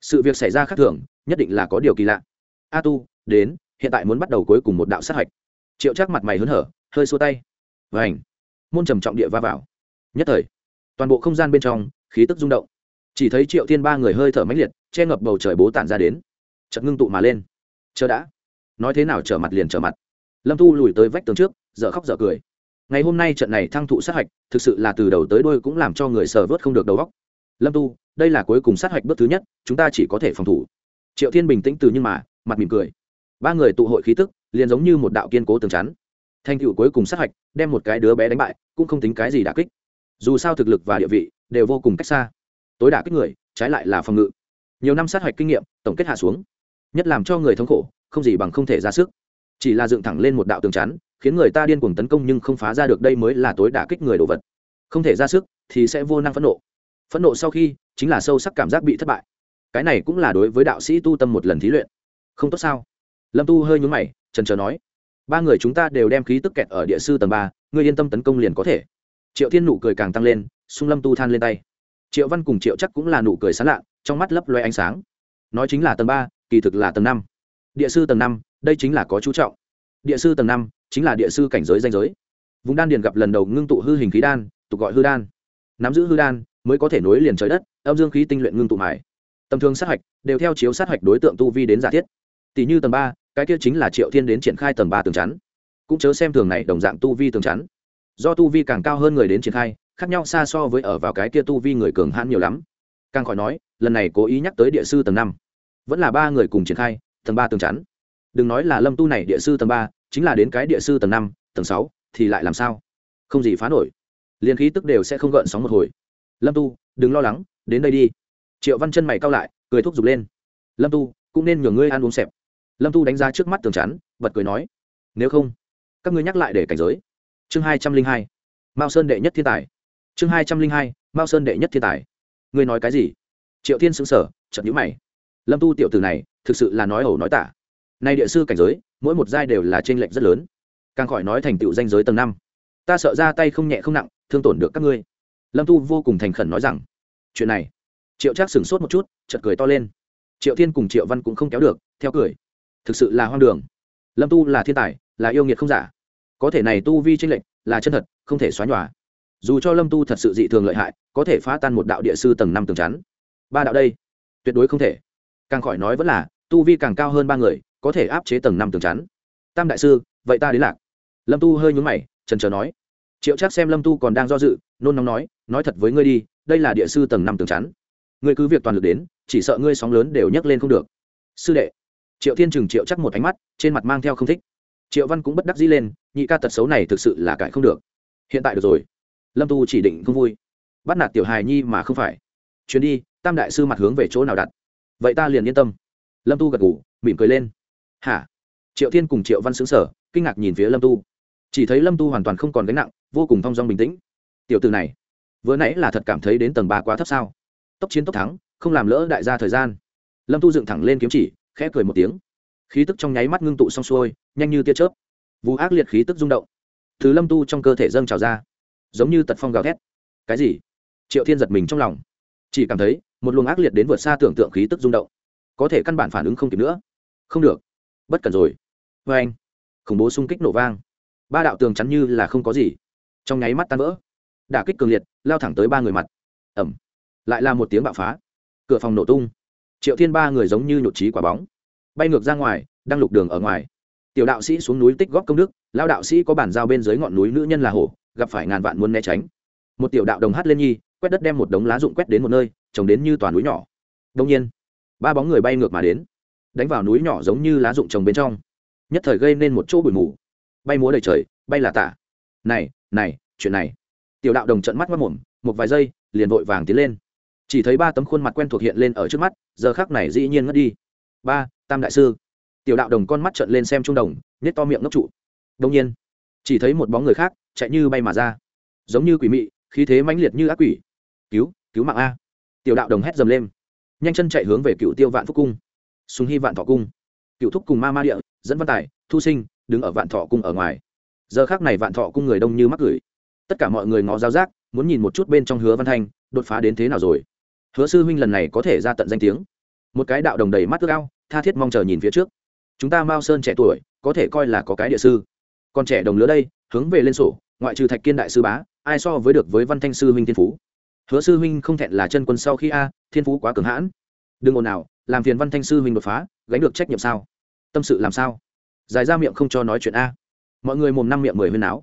Sự việc xảy ra khác thường, nhất định là có điều kỳ lạ. A tu, đến, hiện tại muốn bắt đầu cuối cùng một đạo sát hạch triệu chắc mặt mày hớn hở, hơi xua tay. Và ảnh môn trầm trọng địa va vào. Nhất thời, toàn bộ không gian bên trong, khí tức rung động. Chỉ thấy triệu thiên ba người hơi thở mãnh liệt, che ngập bầu trời bố tản ra đến. Chật ngưng tụ mà lên. Chờ đã. Nói thế nào trở mặt liền trở mặt. Lâm thu lùi tới vách tường trước, dở khóc dở cười. Ngày hôm nay trận này thăng thụ sát hạch, thực sự là từ đầu tới đôi cũng làm cho người sờ vớt không được đầu góc lâm tu đây là cuối cùng sát hạch bước thứ nhất, chúng ta chỉ có thể phòng thủ. Triệu thiên bình tĩnh từ nhưng mà, mặt mỉm cười. Ba người tụ hội khí tức liền giống như một đạo kiên cố tường chắn. Thành tựu cuối cùng sát hạch, đem một cái đứa bé đánh bại, cũng không tính cái gì đả kích. Dù sao thực lực và địa vị đều vô cùng cách xa. Tối đả kích người, trái lại là phòng ngự. Nhiều năm sát hạch kinh nghiệm, tổng kết hạ xuống. Nhất làm cho người thống khổ, không gì bằng không thể ra sức. Chỉ là dựng thẳng lên một đạo tường chắn, khiến người ta điên cuồng tấn công nhưng không phá ra được đây mới là tối đả kích người đồ vật. Không thể ra sức thì sẽ vô năng phẫn nộ. Phẫn nộ sau khi, chính là sâu sắc cảm giác bị thất bại. Cái này cũng là đối với đạo sĩ tu tâm một lần thí luyện. Không tốt sao? Lâm tu hơi nhúng mày trần trờ nói, ba người chúng ta đều đem khí tức kẹt ở địa sư tầng ba, ngươi yên tâm tấn công liền có thể. Triệu thiên nụ cười càng tăng lên xung lâm tu than lên tay. Triệu văn cùng triệu chắc cũng là nụ cười sán lạ, trong mắt lấp loe ánh sáng. Nói chính là tầng ba, kỳ thực là tầng năm. Địa sư tầng năm, đây chính là có chú trọng. Địa sư tầng năm, chính là địa sư cảnh giới danh giới. Vùng đan điền gặp lần đầu ngưng tụ hư hình khí đan, tục gọi hư đan. Nắm giữ hư đan, mới có thể nối liền trời đất, âm dương khí tinh luyện ngưng tụ mải tầm thường sát hạch, đều theo chiếu sát hạch đối tượng tu vi đến giả thiết. Tỷ như tầng ba cái kia chính là triệu thiên đến triển khai tầng ba tường chắn. Cũng chớ xem thường này, đồng dạng tu vi tường chắn. Do tu vi càng cao hơn người đến triển khai, khác nhau xa so với ở vào cái kia tu vi người cường hãn nhiều lắm. Càng khỏi nói, lần này cố ý nhắc tới địa sư tầng năm. Vẫn là ba người cùng triển khai, tầng ba tường chắn. Đừng nói là lâm tu này, địa sư tầng ba, chính là đến cái địa sư tầng năm, tầng sáu, thì lại làm sao? Không gì phá nổi. Liền khí tức đều sẽ không gợn sóng một hồi. Lâm tu, đừng lo lắng, đến đây đi. Triệu văn chân mày cao lại, cười thúc giục lên. Lâm tu, cũng nên nhường ngươi ăn uống xẹp lâm Thu đánh ra trước mắt tường chắn, bật cười nói, nếu không, các ngươi nhắc lại để cảnh giới. Chương hai trăm linh hai, mao sơn đệ nhất thiên tài. Chương hai trăm linh hai, mao sơn đệ nhất thiên tài. Ngươi nói cái gì? Triệu thiên xứng sở chậm nhữ mày. Lâm tu tiểu tử này, thực sự là nói ẩu nói tả. Nay địa sư cảnh giới, mỗi một giai đều là t r ê n lệch rất lớn. Càng khỏi nói thành tựu danh giới tầng năm. Ta sợ ra tay không nhẹ không nặng, thương tổn được các ngươi. Lâm tu vô cùng thành khẩn nói rằng, chuyện này. Triệu trác sửng sốt một chút chật cười to lên. Triệu thiên cùng triệu văn cũng không kéo được, theo cười thực sự là hoang đường. Lâm tu là thiên tài, là yêu nghiệt không giả. Có thể này tu vi tranh lệch, là chân thật, không thể xóa nhòa. Dù cho lâm tu thật sự dị thường lợi hại, có thể phá tan một đạo địa sư tầng năm tường chắn. Ba đạo đây, tuyệt đối không thể. Càng khỏi nói vẫn là, tu vi càng cao hơn ba người, có thể áp chế tầng năm tường chắn. Tam đại sư, vậy ta đến lạc. Lâm tu hơi nhún mày, trần trờ nói. Triệu chắc xem lâm tu còn đang do dự, nôn nóng nói nói thật với ngươi đi, đây là địa sư tầng năm tường chắn. Ngươi cứ việc toàn lực đến, chỉ sợ ngươi sóng lớn đều nhấc lên không được. Sư đệ triệu thiên chừng triệu chắc một ánh mắt, trên mặt mang theo không thích. Triệu văn cũng bất đắc dĩ lên, nhị ca tật xấu này thực sự là cải không được. Hiện tại được rồi. Lâm tu chỉ định không vui. Bắt nạt tiểu hài nhi mà không phải. Chuyến đi, tam đại sư mặt hướng về chỗ nào đặt? Vậy ta liền yên tâm. Lâm tu gật ngủ mỉm cười lên. Hả? Triệu thiên cùng triệu văn xứng sở kinh ngạc nhìn phía lâm tu. Chỉ thấy lâm tu hoàn toàn không còn gánh nặng, vô cùng thong dong bình tĩnh. Tiểu từ này, vừa nãy là thật cảm thấy đến tầng ba quá thấp sao? Tốc chiến tốc thắng, không làm lỡ đại gia thời gian. Lâm tu dựng thẳng lên kiếm chỉ khẽ cười một tiếng. Khí tức trong nháy mắt ngưng tụ xong xuôi, nhanh như tia chớp. Vụ ác liệt khí tức rung động. Thứ lâm tu trong cơ thể dâng trào ra, giống như tật phong gào thét. Cái gì? Triệu thiên giật mình trong lòng. Chỉ cảm thấy, một luồng ác liệt đến vượt xa tưởng tượng khí tức rung động. Có thể căn bản phản ứng không kịp nữa. Không được. Bất cần rồi. Vê anh, khủng bố xung kích nổ vang. Ba đạo tường chắn như là không có gì. Trong nháy mắt tan vỡ. Đả kích cường liệt, lao thẳng tới ba người mặt. Ẩm lại là một tiếng bạo phá. Cửa phòng nổ tung triệu thiên ba người giống như nhột trí quả bóng. Bay ngược ra ngoài, đang lục đường ở ngoài. Tiểu đạo sĩ xuống núi tích góp công đức lao đạo sĩ có bản giao bên dưới ngọn núi nữ nhân là hổ, gặp phải ngàn vạn muốn né tránh. Một tiểu đạo đồng hát lên nhi, quét đất đem một đống lá rụng quét đến một nơi, trồng đến như toàn núi nhỏ. Đông nhiên, ba bóng người bay ngược mà đến, đánh vào núi nhỏ giống như lá rụng trồng bên trong. Nhất thời gây nên một chỗ bụi mù. Bay múa đầy trời, bay là tả. Này này, chuyện này. Tiểu đạo đồng trận mắt mất mồm, một vài giây, liền vội vàng tiến lên chỉ thấy ba tấm khuôn mặt quen thuộc hiện lên ở trước mắt, giờ khác này dĩ nhiên ngất đi. Ba, tam đại sư. Tiểu đạo đồng con mắt trợn lên xem trung đồng nhét to miệng ngốc trụ. Đông nhiên, chỉ thấy một bóng người khác chạy như bay mà ra. Giống như quỷ mị, khí thế mãnh liệt như ác quỷ. Cứu cứu mạng a. Tiểu đạo đồng hét dầm lên. Nhanh chân chạy hướng về cựu tiêu vạn phúc cung. Súng hy vạn thọ cung. Cựu thúc cùng ma ma địa, dẫn văn tài, thu sinh, đứng ở vạn thọ cung ở ngoài. Giờ khác này vạn thọ cung người đông như mắc gửi tất cả mọi người ngó giáo giác, muốn nhìn một chút bên trong hứa văn thanh, đột phá đến thế nào rồi hứa sư huynh lần này có thể ra tận danh tiếng. Một cái đạo đồng đầy mắt ước ao, tha thiết mong chờ nhìn phía trước. Chúng ta mao sơn trẻ tuổi, có thể coi là có cái địa sư. Còn trẻ đồng lứa đây, hướng về lên sổ, ngoại trừ thạch kiên đại sư bá, ai so với được với văn thanh sư huynh thiên phú? Hứa sư huynh không thẹn là chân quân sau khi a, thiên phú quá cường hãn. Đừng ồn nào làm phiền văn thanh sư huynh đột phá, gánh được trách nhiệm sao? Tâm sự làm sao? Dài ra miệng không cho nói chuyện a. Mọi người mồm năm miệng mười huyên áo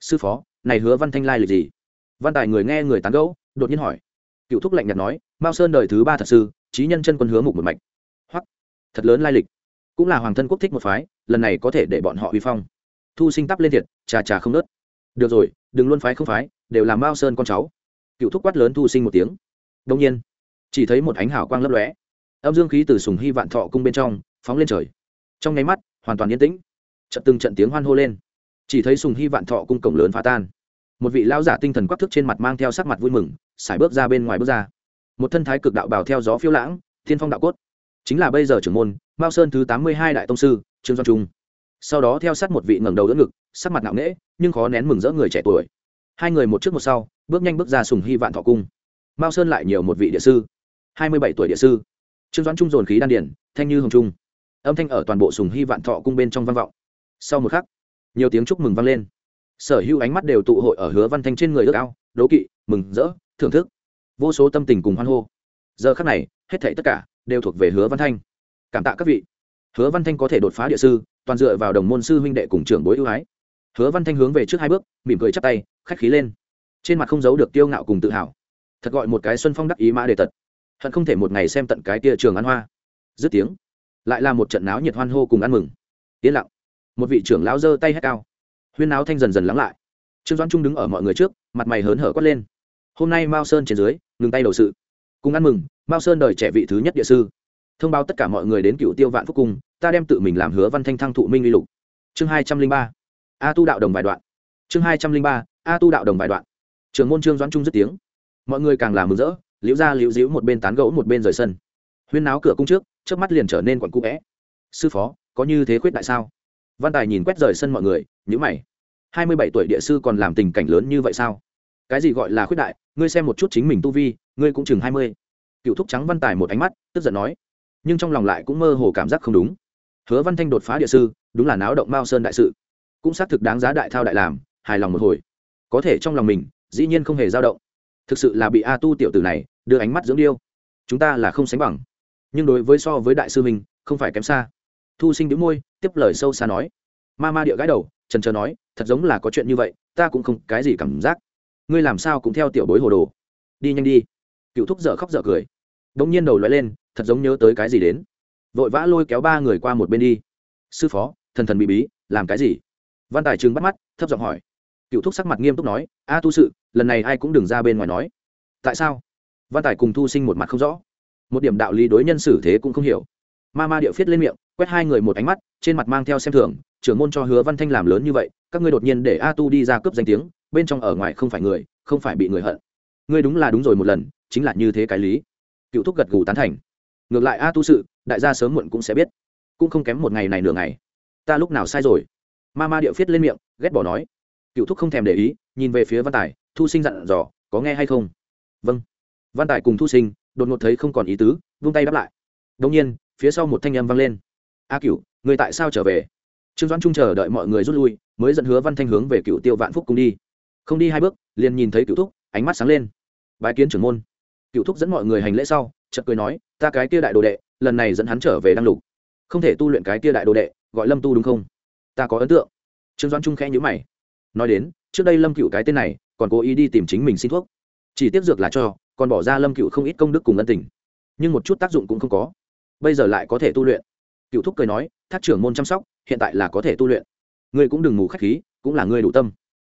sư phó, này hứa văn thanh lai lịch gì? Văn tài người nghe người tán gẫu, đột nhiên hỏi cựu thúc lạnh nhạt nói, mao sơn đời thứ ba thật sư trí nhân chân quân hứa mục một mạch. Hoặc thật lớn lai lịch. Cũng là hoàng thân quốc thích một phái, lần này có thể để bọn họ uy phong. Thu sinh tắp lên thiệt, trà trà không nớt. Được rồi, đừng luôn phái không phái, đều là mao sơn con cháu. Cựu thúc quát lớn thu sinh một tiếng. Đông nhiên, chỉ thấy một ánh hào quang lấp lóe. Âm dương khí từ sùng hy vạn thọ cung bên trong, phóng lên trời. Trong nháy mắt, hoàn toàn yên tĩnh. Trận từng trận tiếng hoan hô lên. Chỉ thấy sùng hy vạn thọ cung cổng lớn phá tan một vị lão giả tinh thần quắc thức trên mặt mang theo sắc mặt vui mừng, sải bước ra bên ngoài bước ra. Một thân thái cực đạo bào theo gió phiêu lãng, thiên phong đạo cốt. Chính là bây giờ trưởng môn, mao sơn thứ tám mươi hai đại tông sư, trương doan trung. Sau đó theo sát một vị ngẩng đầu đỡ ngực, sắc mặt nặng nễ nhưng khó nén mừng rỡ người trẻ tuổi. Hai người một trước một sau, bước nhanh bước ra sùng hy vạn thọ cung. Mao sơn lại nhiều một vị địa sư. hai mươi bảy tuổi địa sư. Trương doãn trung dồn khí đan điển thanh như hồng trung. Âm thanh ở toàn bộ sùng hy vạn thọ cung bên trong vang vọng. Sau một khắc, nhiều tiếng chúc mừng vang lên sở hữu ánh mắt đều tụ hội ở hứa văn thanh trên người ước ao, đố kỵ, mừng, rỡ, thưởng thức. Vô số tâm tình cùng hoan hô. Giờ khắc này, hết thảy tất cả đều thuộc về hứa văn thanh. Cảm tạ các vị. Hứa văn thanh có thể đột phá địa sư, toàn dựa vào đồng môn sư huynh đệ cùng trưởng bối ưu ái. Hứa văn thanh hướng về trước hai bước, mỉm cười chắp tay, khách khí lên. Trên mặt không giấu được tiêu ngạo cùng tự hào. Thật gọi một cái xuân phong đắc ý mã đề tật. Hận không thể một ngày xem tận cái tia trường ăn hoa. Dứt tiếng, lại là một trận náo nhiệt hoan hô cùng ăn mừng. Yên lặng. Một vị trưởng lão giơ tay hét cao huyên áo thanh dần dần lắng lại. Trương doãn trung đứng ở mọi người trước, mặt mày hớn hở quát lên. Hôm nay mao sơn trên dưới, ngừng tay đầu sự. Cùng ăn mừng, mao sơn đời trẻ vị thứ nhất địa sư. Thông báo tất cả mọi người đến cựu tiêu vạn phúc cung, ta đem tự mình làm hứa văn thanh thăng thụ minh uy lục. Chương hai trăm linh ba. A tu đạo đồng vài đoạn. Chương hai trăm linh ba, a tu đạo đồng vài đoạn. Trường môn trương doãn trung dứt tiếng. Mọi người càng làm mừng rỡ, liễu ra liễu díu một bên tán gẫu một bên rời sân. Huyên náo cửa cung trước trước mắt liền trở nên quặn cũ vẽ. Sư phó, có như thế khuyết đại sao? Văn tài nhìn quét rời sân mọi người nhữ mày. Hai mươi bảy tuổi địa sư còn làm tình cảnh lớn như vậy sao? Cái gì gọi là khuyết đại? Ngươi xem một chút chính mình tu vi, ngươi cũng chừng hai mươi. Cựu thúc trắng văn tài một ánh mắt, tức giận nói. Nhưng trong lòng lại cũng mơ hồ cảm giác không đúng. Hứa văn thanh đột phá địa sư, đúng là náo động mao sơn đại sự. Cũng xác thực đáng giá đại thao đại làm, hài lòng một hồi. Có thể trong lòng mình, dĩ nhiên không hề dao động. Thực sự là bị a tu tiểu tử này đưa ánh mắt dưỡng điêu. Chúng ta là không sánh bằng. Nhưng đối với so với đại sư mình không phải kém xa thu sinh đĩu môi, tiếp lời sâu xa nói. Ma ma địa gái đầu, trần trờ nói, thật giống là có chuyện như vậy, ta cũng không cái gì cảm giác. Ngươi làm sao cũng theo tiểu bối hồ đồ. Đi nhanh đi. Cựu thúc dở khóc dở cười. Đ ỗ n g nhiên đầu loại lên, thật giống nhớ tới cái gì đến. Vội vã lôi kéo ba người qua một bên đi. Sư phó, thần thần bị bí, làm cái gì? Văn tài trừng bắt mắt, thấp giọng hỏi. Cựu thúc sắc mặt nghiêm túc nói, a tu sự, lần này ai cũng đừng ra bên ngoài nói. Tại sao? Văn tài cùng thu sinh một mặt không rõ. Một điểm đạo lý đối nhân xử thế cũng không hiểu ma ma điệu phiết lên miệng, quét hai người một ánh mắt, trên mặt mang theo xem thường, trưởng môn cho hứa văn thanh làm lớn như vậy, các ngươi đột nhiên để a tu đi ra cướp danh tiếng, bên trong ở ngoài không phải người, không phải bị người hận. Ngươi đúng là đúng rồi một lần, chính là như thế cái lý. Cựu thúc gật gù tán thành. Ngược lại a tu sự, đại gia sớm muộn cũng sẽ biết. Cũng không kém một ngày này nửa ngày. Ta lúc nào sai rồi? Ma ma điệu phiết lên miệng, ghét bỏ nói. Cựu thúc không thèm để ý, nhìn về phía văn tài, thu sinh dặn dò, có nghe hay không? Vâng. Văn tài cùng thu sinh, đột ngột thấy không còn ý tứ, vung tay đáp lại. Đông nhiên phía sau một thanh âm vang lên. A cựu người tại sao trở về? Trương doãn trung chờ đợi mọi người rút lui, mới dẫn hứa văn thanh hướng về cựu tiêu vạn phúc cùng đi. Không đi hai bước, liền nhìn thấy cựu thúc, ánh mắt sáng lên. Bài kiến trưởng môn. Cựu thúc dẫn mọi người hành lễ sau, chợt cười nói, ta cái kia đại đồ đệ, lần này dẫn hắn trở về đăng lục. Không thể tu luyện cái kia đại đồ đệ, gọi lâm tu đúng không? Ta có ấn tượng. Trương doãn trung khẽ nhữ mày. Nói đến, trước đây lâm cựu cái tên này, còn cố ý đi tìm chính mình xin thuốc. Chỉ tiếp dược là cho, còn bỏ ra lâm cựu không ít công đức cùng ân tình. Nhưng một chút tác dụng cũng không có bây giờ lại có thể tu luyện. Cựu thúc cười nói, thác trưởng môn chăm sóc, hiện tại là có thể tu luyện. Ngươi cũng đừng ngủ khách khí, cũng là ngươi đủ tâm.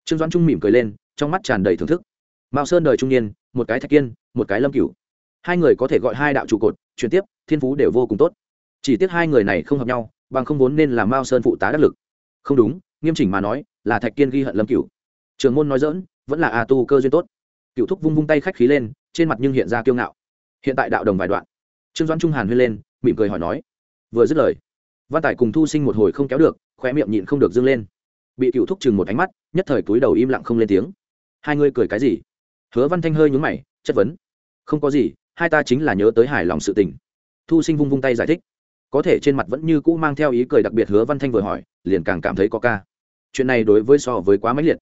Trương doãn trung mỉm cười lên, trong mắt tràn đầy thưởng thức. Mao sơn đời trung niên, một cái thạch kiên, một cái lâm cửu. Hai người có thể gọi hai đạo trụ cột, chuyển tiếp, thiên phú đều vô cùng tốt. Chỉ tiếc hai người này không hợp nhau, bằng không vốn nên là mao sơn phụ tá đắc lực. Không đúng, nghiêm chỉnh mà nói, là thạch kiên ghi hận lâm cửu. Trường môn nói dỡn vẫn là a tu cơ duyên tốt. Cựu thúc vung vung tay khách khí lên, trên mặt nhưng hiện ra kiêu ngạo. Hiện tại đạo đồng vài đoạn. Trương doãn trung hàn huyên lên mỉm cười hỏi nói, vừa dứt lời, văn tài cùng thu sinh một hồi không kéo được khoe miệng nhịn không được dâng lên. Bị cựu thúc chừng một ánh mắt, nhất thời túi đầu im lặng không lên tiếng. Hai ngươi cười cái gì? Hứa văn thanh hơi nhúng mày, chất vấn, không có gì, hai ta chính là nhớ tới hài lòng sự tình. Thu sinh vung vung tay giải thích, có thể trên mặt vẫn như cũ mang theo ý cười đặc biệt. Hứa văn thanh vừa hỏi, liền càng cảm thấy có ca. Chuyện này đối với so với quá mãnh liệt.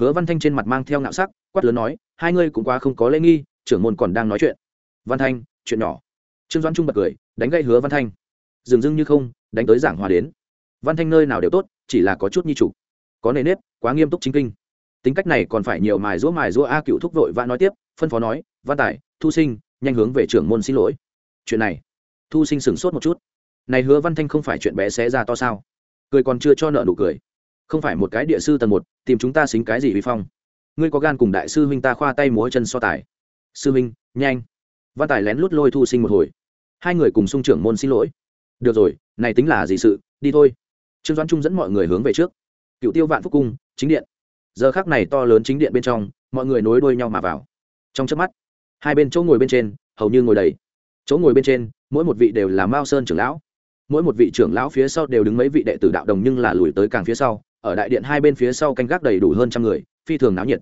Hứa văn thanh trên mặt mang theo ngạo sắc, quát lớn nói, hai ngươi cũng quá không có lễ nghi, trưởng môn còn đang nói chuyện. Văn thanh, chuyện nhỏ. Trương doãn trung bật cười đánh gây hứa văn thanh. Dừng dưng như không, đánh tới giảng hòa đến. Văn thanh nơi nào đều tốt, chỉ là có chút nhi chủ. Có nề nếp, quá nghiêm túc chính kinh. Tính cách này còn phải nhiều mài rũa mài rũa. a cựu thúc vội vã nói tiếp, phân phó nói, văn tài, thu sinh, nhanh hướng về trưởng môn xin lỗi. Chuyện này, thu sinh sửng sốt một chút. Này hứa văn thanh không phải chuyện bé xé ra to sao? Cười còn chưa cho nợ nụ cười. Không phải một cái địa sư tầng một, tìm chúng ta xính cái gì vi phong? Ngươi có gan cùng đại sư huynh ta khoa tay múa chân so tài. Sư huynh, nhanh. Văn tài lén lút lôi thu sinh một hồi hai người cùng xung trưởng môn xin lỗi. Được rồi, này tính là gì sự? Đi thôi. Trương doãn trung dẫn mọi người hướng về trước. Cựu tiêu vạn phúc cung, chính điện. Giờ khác này to lớn chính điện bên trong, mọi người nối đuôi nhau mà vào. Trong trước mắt, hai bên chỗ ngồi bên trên, hầu như ngồi đầy. Chỗ ngồi bên trên, mỗi một vị đều là mao sơn trưởng lão. Mỗi một vị trưởng lão phía sau đều đứng mấy vị đệ tử đạo đồng nhưng là lùi tới càng phía sau. Ở đại điện hai bên phía sau canh gác đầy đủ hơn trăm người, phi thường náo nhiệt.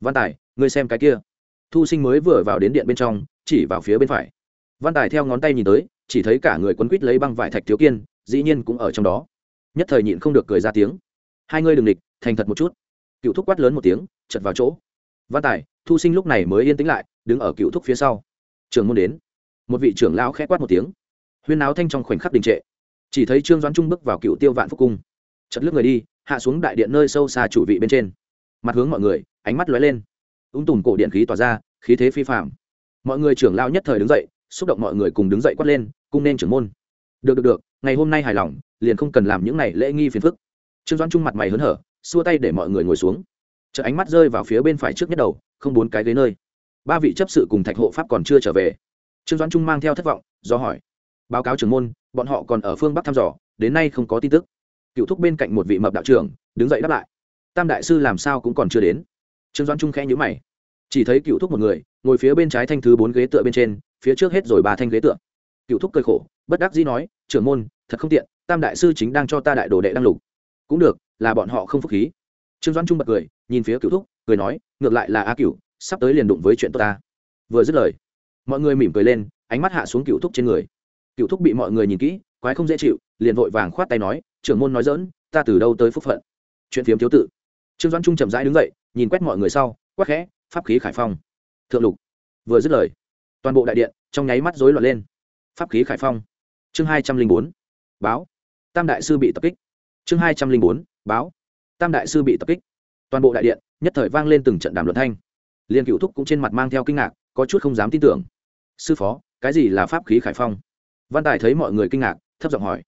Văn tài, ngươi xem cái kia. Thu sinh mới vừa vào đến điện bên trong, chỉ vào phía bên phải văn tài theo ngón tay nhìn tới, chỉ thấy cả người quấn quít lấy băng vải thạch thiếu kiên, dĩ nhiên cũng ở trong đó. Nhất thời nhịn không được cười ra tiếng. Hai ngươi đừng địch, thành thật một chút. Cựu thúc quát lớn một tiếng, chật vào chỗ. Văn tài, thu sinh lúc này mới yên tĩnh lại, đứng ở cựu thúc phía sau. Trường môn đến. Một vị trưởng lão khẽ quát một tiếng. Huyên áo thanh trong khoảnh khắc đình trệ. Chỉ thấy trương doãn trung bước vào cựu tiêu vạn phúc cung. Chật lướt người đi, hạ xuống đại điện nơi sâu xa chủ vị bên trên. Mặt hướng mọi người, ánh mắt lóe lên. Ung tùm cổ điện khí tỏa ra, khí thế phi phạm mọi người trưởng lao nhất thời đứng dậy xúc động mọi người cùng đứng dậy quát lên, cung nên trưởng môn. Được được được, ngày hôm nay hài lòng, liền không cần làm những này lễ nghi phiền phức. Trương doãn trung mặt mày hớn hở, xua tay để mọi người ngồi xuống. Chợ ánh mắt rơi vào phía bên phải trước nhất đầu, không bốn cái ghế nơi. Ba vị chấp sự cùng thạch hộ pháp còn chưa trở về. Trương doãn trung mang theo thất vọng, do hỏi. Báo cáo trưởng môn, bọn họ còn ở phương bắc thăm dò, đến nay không có tin tức. Cựu thúc bên cạnh một vị mập đạo trưởng, đứng dậy đáp lại. Tam đại sư làm sao cũng còn chưa đến. Trương doãn trung khẽ nhữ mày. Chỉ thấy cựu thúc một người, ngồi phía bên trái thanh thứ bốn ghế tựa bên trên phía trước hết rồi ba thanh ghế tựa. Cựu thúc cười khổ, bất đắc dĩ nói, trưởng môn, thật không tiện, tam đại sư chính đang cho ta đại đồ đệ đăng lục. Cũng được, là bọn họ không phúc khí. Trương doãn trung bật cười, nhìn phía cựu thúc, cười nói, ngược lại là a cựu sắp tới liền đụng với chuyện tốt ta. Vừa dứt lời, mọi người mỉm cười lên, ánh mắt hạ xuống cựu thúc trên người. Cựu thúc bị mọi người nhìn kỹ, quái không dễ chịu, liền vội vàng khoát tay nói, trưởng môn nói dỡn ta từ đâu tới phúc phận? Chuyện phiếm thiếu tự. Trương doãn trung chậm rãi đứng dậy, nhìn quét mọi người sau quắc khẽ, pháp khí khải phong. Thượng lục. Vừa dứt lời toàn bộ đại điện trong nháy mắt rối loạn lên. Pháp khí khải phong. Chương hai trăm linh bốn, báo. Tam đại sư bị tập kích. Chương hai trăm linh bốn, báo. Tam đại sư bị tập kích. Toàn bộ đại điện, nhất thời vang lên từng trận đàm luận thanh. Liên cựu thúc cũng trên mặt mang theo kinh ngạc, có chút không dám tin tưởng. Sư phó, cái gì là pháp khí khải phong? Văn tài thấy mọi người kinh ngạc, thấp giọng hỏi.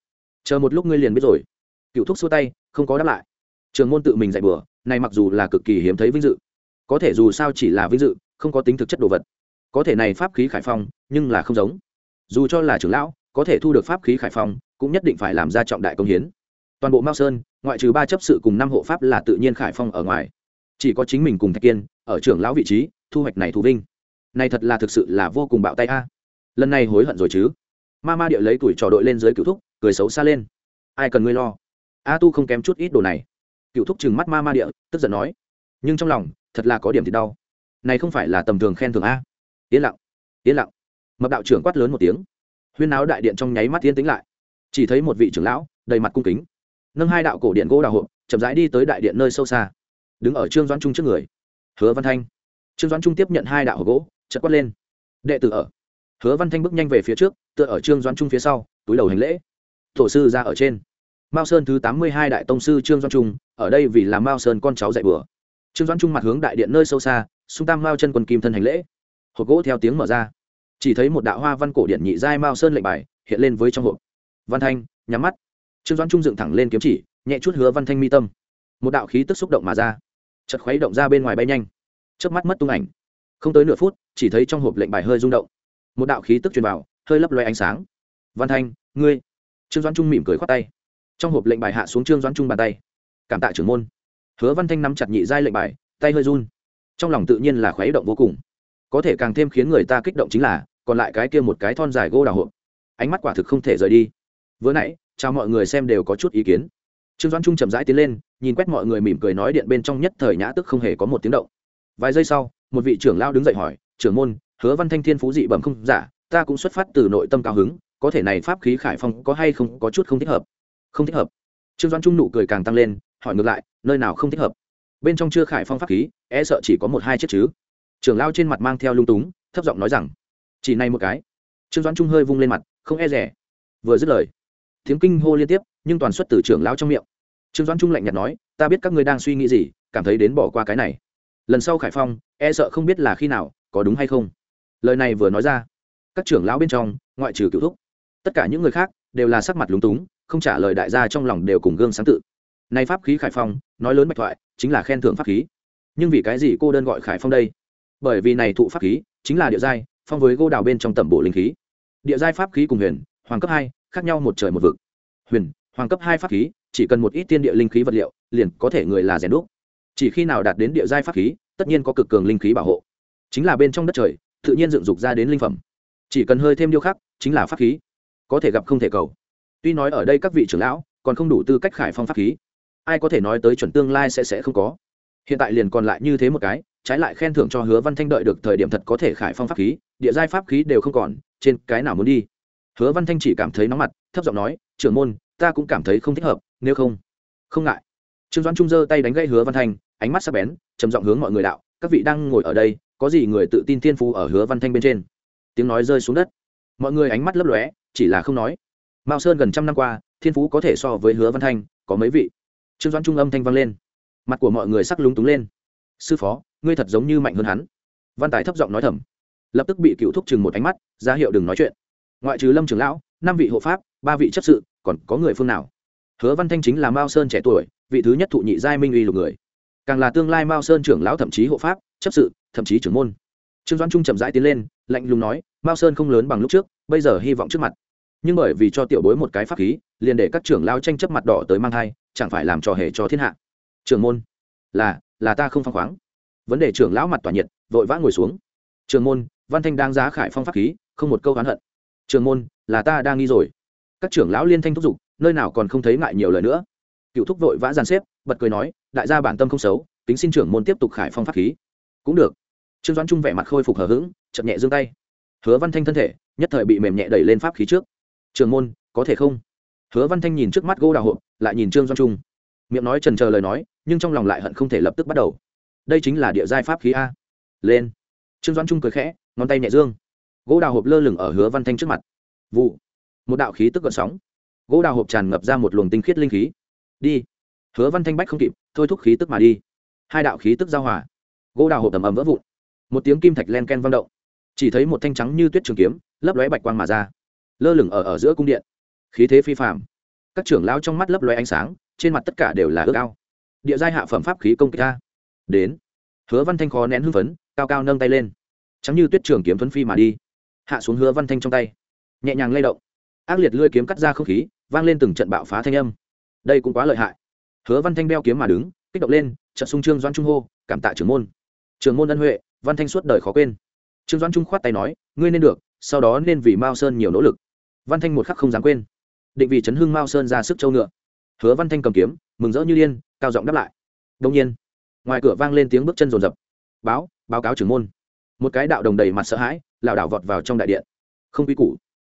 Chờ một lúc ngươi liền biết rồi. Cựu thúc xua tay, không có đáp lại. Trường môn tự mình dạy bừa, này mặc dù là cực kỳ hiếm thấy vinh dự, có thể dù sao chỉ là vinh dự, không có tính thực chất đồ vật có thể này pháp khí khải phong, nhưng là không giống. Dù cho là trưởng lão, có thể thu được pháp khí khải phong, cũng nhất định phải làm ra trọng đại công hiến. Toàn bộ mao sơn, ngoại trừ ba chấp sự cùng năm hộ pháp là tự nhiên khải phong ở ngoài. Chỉ có chính mình cùng thạch kiên, ở trưởng lão vị trí, thu hoạch này thù vinh. Này thật là thực sự là vô cùng bạo tay a. Lần này hối hận rồi chứ. Ma ma địa lấy tuổi trò đội lên dưới cựu thúc, cười xấu xa lên. Ai cần ngươi lo? A tu không kém chút ít đồ này. Cựu thúc chừng mắt ma ma địa, tức giận nói. Nhưng trong lòng, thật là có điểm thì đau. Này không phải là tầm thường khen thường a yên lặng yên lặng. Mập đạo trưởng quát lớn một tiếng. Huyên áo đại điện trong nháy mắt yên tĩnh lại. Chỉ thấy một vị trưởng lão, đầy mặt cung kính. Nâng hai đạo cổ điện gỗ đào hộp chậm rãi đi tới đại điện nơi sâu xa. Đứng ở trương doãn trung trước người. Hứa văn thanh. Trương doãn trung tiếp nhận hai đạo hộp gỗ chật quát lên. Đệ tử ở. Hứa văn thanh bước nhanh về phía trước, tựa ở trương doãn trung phía sau, túi đầu hành lễ. Tổ sư ra ở trên. Mao sơn thứ tám mươi hai đại tông sư trương doãn trung, ở đây vì làm mao sơn con cháu dạy bừa. Trương doãn trung mặt hướng đại điện nơi sâu xa, xung tam mao chân quần kim thân hành lễ hộp gỗ theo tiếng mở ra. Chỉ thấy một đạo hoa văn cổ điện nhị giai mao sơn lệnh bài hiện lên với trong hộp. Văn thanh, nhắm mắt. Trương doãn trung dựng thẳng lên kiếm chỉ, nhẹ chút hứa văn thanh mi tâm. Một đạo khí tức xúc động mà ra. Chật khuấy động ra bên ngoài bay nhanh. Chớp mắt mất tung ảnh. Không tới nửa phút, chỉ thấy trong hộp lệnh bài hơi rung động. Một đạo khí tức truyền vào, hơi lấp loe ánh sáng. Văn thanh, ngươi. Trương doãn trung mỉm cười khoát tay. Trong hộp lệnh bài hạ xuống trương doãn trung bàn tay. Cảm tạ trưởng môn. Hứa văn thanh nắm chặt nhị giai lệnh bài, tay hơi run. Trong lòng tự nhiên là khuấy động vô cùng có thể càng thêm khiến người ta kích động chính là, còn lại cái kia một cái thon dài gỗ đào hộp. Ánh mắt quả thực không thể rời đi. Vừa nãy, chào mọi người xem đều có chút ý kiến. Trương doãn trung chậm rãi tiến lên, nhìn quét mọi người mỉm cười nói điện bên trong nhất thời nhã tức không hề có một tiếng động. Vài giây sau, một vị trưởng lao đứng dậy hỏi, trưởng môn, hứa văn thanh thiên phú dị bẩm không giả, ta cũng xuất phát từ nội tâm cao hứng, có thể này pháp khí khải phong có hay không có chút không thích hợp? Không thích hợp. Trương doãn trung nụ cười càng tăng lên, hỏi ngược lại, nơi nào không thích hợp? Bên trong chưa khải phong pháp khí e sợ chỉ có một hai chiếc chứ trưởng lao trên mặt mang theo lung túng, thấp giọng nói rằng, chỉ này một cái. Trương doãn trung hơi vung lên mặt, không e rẻ. Vừa dứt lời, tiếng kinh hô liên tiếp, nhưng toàn xuất từ trưởng lao trong miệng. Trương doãn trung lạnh nhạt nói, ta biết các ngươi đang suy nghĩ gì, cảm thấy đến bỏ qua cái này. Lần sau khải phong e sợ không biết là khi nào, có đúng hay không? Lời này vừa nói ra, các trưởng lão bên trong, ngoại trừ cựu thúc, tất cả những người khác đều là sắc mặt lúng túng, không trả lời đại gia trong lòng đều cùng gương sáng tự. Nay pháp khí khải phong, nói lớn bạch thoại, chính là khen thưởng pháp khí. Nhưng vì cái gì cô đơn gọi khải phong đây? Bởi vì này thụ pháp khí chính là địa giai, phong với gô đào bên trong tẩm bộ linh khí. Địa giai pháp khí cùng huyền, hoàng cấp hai, khác nhau một trời một vực. Huyền, hoàng cấp hai pháp khí, chỉ cần một ít tiên địa linh khí vật liệu, liền có thể người là rèn đúc. Chỉ khi nào đạt đến địa giai pháp khí, tất nhiên có cực cường linh khí bảo hộ. Chính là bên trong đất trời, tự nhiên dựng dục ra đến linh phẩm. Chỉ cần hơi thêm điêu khắc, chính là pháp khí. Có thể gặp không thể cầu. Tuy nói ở đây các vị trưởng lão, còn không đủ tư cách khải phong pháp khí. Ai có thể nói tới chuẩn tương lai sẽ sẽ không có. Hiện tại liền còn lại như thế một cái trái lại khen thưởng cho hứa văn thanh đợi được thời điểm thật có thể khải phong pháp khí, địa giai pháp khí đều không còn, trên cái nào muốn đi? Hứa văn thanh chỉ cảm thấy nóng mặt, thấp giọng nói, trưởng môn, ta cũng cảm thấy không thích hợp, nếu không. Không ngại. Trương doãn trung giơ tay đánh gây hứa văn thanh, ánh mắt sắc bén, trầm giọng hướng mọi người đạo, các vị đang ngồi ở đây, có gì người tự tin thiên phú ở hứa văn thanh bên trên? Tiếng nói rơi xuống đất. Mọi người ánh mắt lấp lóe, chỉ là không nói. Mao sơn gần trăm năm qua, thiên phú có thể so với hứa văn thanh, có mấy vị? Trương doãn trung âm thanh vang lên. Mặt của mọi người sắc lúng túng lên. Sư phó ngươi thật giống như mạnh hơn hắn. Văn tài thấp giọng nói thầm. Lập tức bị cựu thúc chừng một ánh mắt, ra hiệu đừng nói chuyện. Ngoại trừ lâm trường lão, năm vị hộ pháp, ba vị chấp sự, còn có người phương nào? Hứa văn thanh chính là mao sơn trẻ tuổi, vị thứ nhất thụ nhị giai minh uy lục người. Càng là tương lai mao sơn trưởng lão thậm chí hộ pháp, chấp sự, thậm chí trưởng môn. Trương doãn trung chậm rãi tiến lên, lạnh lùng nói, mao sơn không lớn bằng lúc trước, bây giờ hy vọng trước mặt. Nhưng bởi vì cho tiểu bối một cái pháp khí, liền để các trưởng lao tranh chấp mặt đỏ tới mang thai, chẳng phải làm trò hề cho thiên hạ. Trưởng môn, là là ta không phăng khoáng vấn đề trưởng lão mặt tỏa nhiệt, vội vã ngồi xuống. Trường môn, văn thanh đang giá khải phong pháp khí, không một câu oán hận. Trường môn, là ta đang nghi rồi. Các trưởng lão liên thanh thúc giục, nơi nào còn không thấy ngại nhiều lời nữa. Cựu thúc vội vã giàn xếp, bật cười nói, đại gia bản tâm không xấu tính xin trưởng môn tiếp tục khải phong pháp khí. Cũng được. Trương doãn trung vẻ mặt khôi phục hờ hững, chậm nhẹ giương tay. Hứa văn thanh thân thể, nhất thời bị mềm nhẹ đẩy lên pháp khí trước. Trường môn, có thể không? Hứa văn thanh nhìn trước mắt gỗ đào hộp, lại nhìn trương doãn trung. Miệng nói trần chờ lời nói, nhưng trong lòng lại hận không thể lập tức bắt đầu đây chính là địa giai pháp khí a. Lên. Trương doãn trung cười khẽ, ngón tay nhẹ dương. Gỗ đào hộp lơ lửng ở hứa văn thanh trước mặt. Vụ. Một đạo khí tức gợn sóng. Gỗ đào hộp tràn ngập ra một luồng tinh khiết linh khí. Đi. Hứa văn thanh bách không kịp, thôi thúc khí tức mà đi. Hai đạo khí tức giao hòa. Gỗ đào hộp tầm ầm vỡ vụn. Một tiếng kim thạch len ken vang động. Chỉ thấy một thanh trắng như tuyết trường kiếm, lấp lóe bạch quang mà ra. Lơ lửng ở ở giữa cung điện. Khí thế phi phạm các trưởng lao trong mắt lấp lóe ánh sáng, trên mặt tất cả đều là ước ao. Địa giai hạ phẩm pháp khí công kích ta đến. Hứa văn thanh khó nén hưng phấn, cao cao nâng tay lên. Trắng như tuyết trường kiếm thuấn phi mà đi. Hạ xuống hứa văn thanh trong tay. Nhẹ nhàng lay động. Ác liệt lưỡi kiếm cắt ra không khí, vang lên từng trận bạo phá thanh âm. Đây cũng quá lợi hại. Hứa văn thanh đeo kiếm mà đứng, kích động lên, trận sung trương doan trung hô, cảm tạ trưởng môn. Trưởng môn ân huệ, văn thanh suốt đời khó quên. Trương doan trung khoát tay nói, ngươi nên được, sau đó nên vì mao sơn nhiều nỗ lực. Văn thanh một khắc không dám quên. Định vì chấn hưng mao sơn ra sức châu ngựa. Hứa văn thanh cầm kiếm, mừng rỡ như điên, cao giọng đáp lại. Đông nhiên ngoài cửa vang lên tiếng bước chân rồn rập. Báo báo cáo trưởng môn. Một cái đạo đồng đầy mặt sợ hãi, lảo đảo vọt vào trong đại điện. Không quy củ.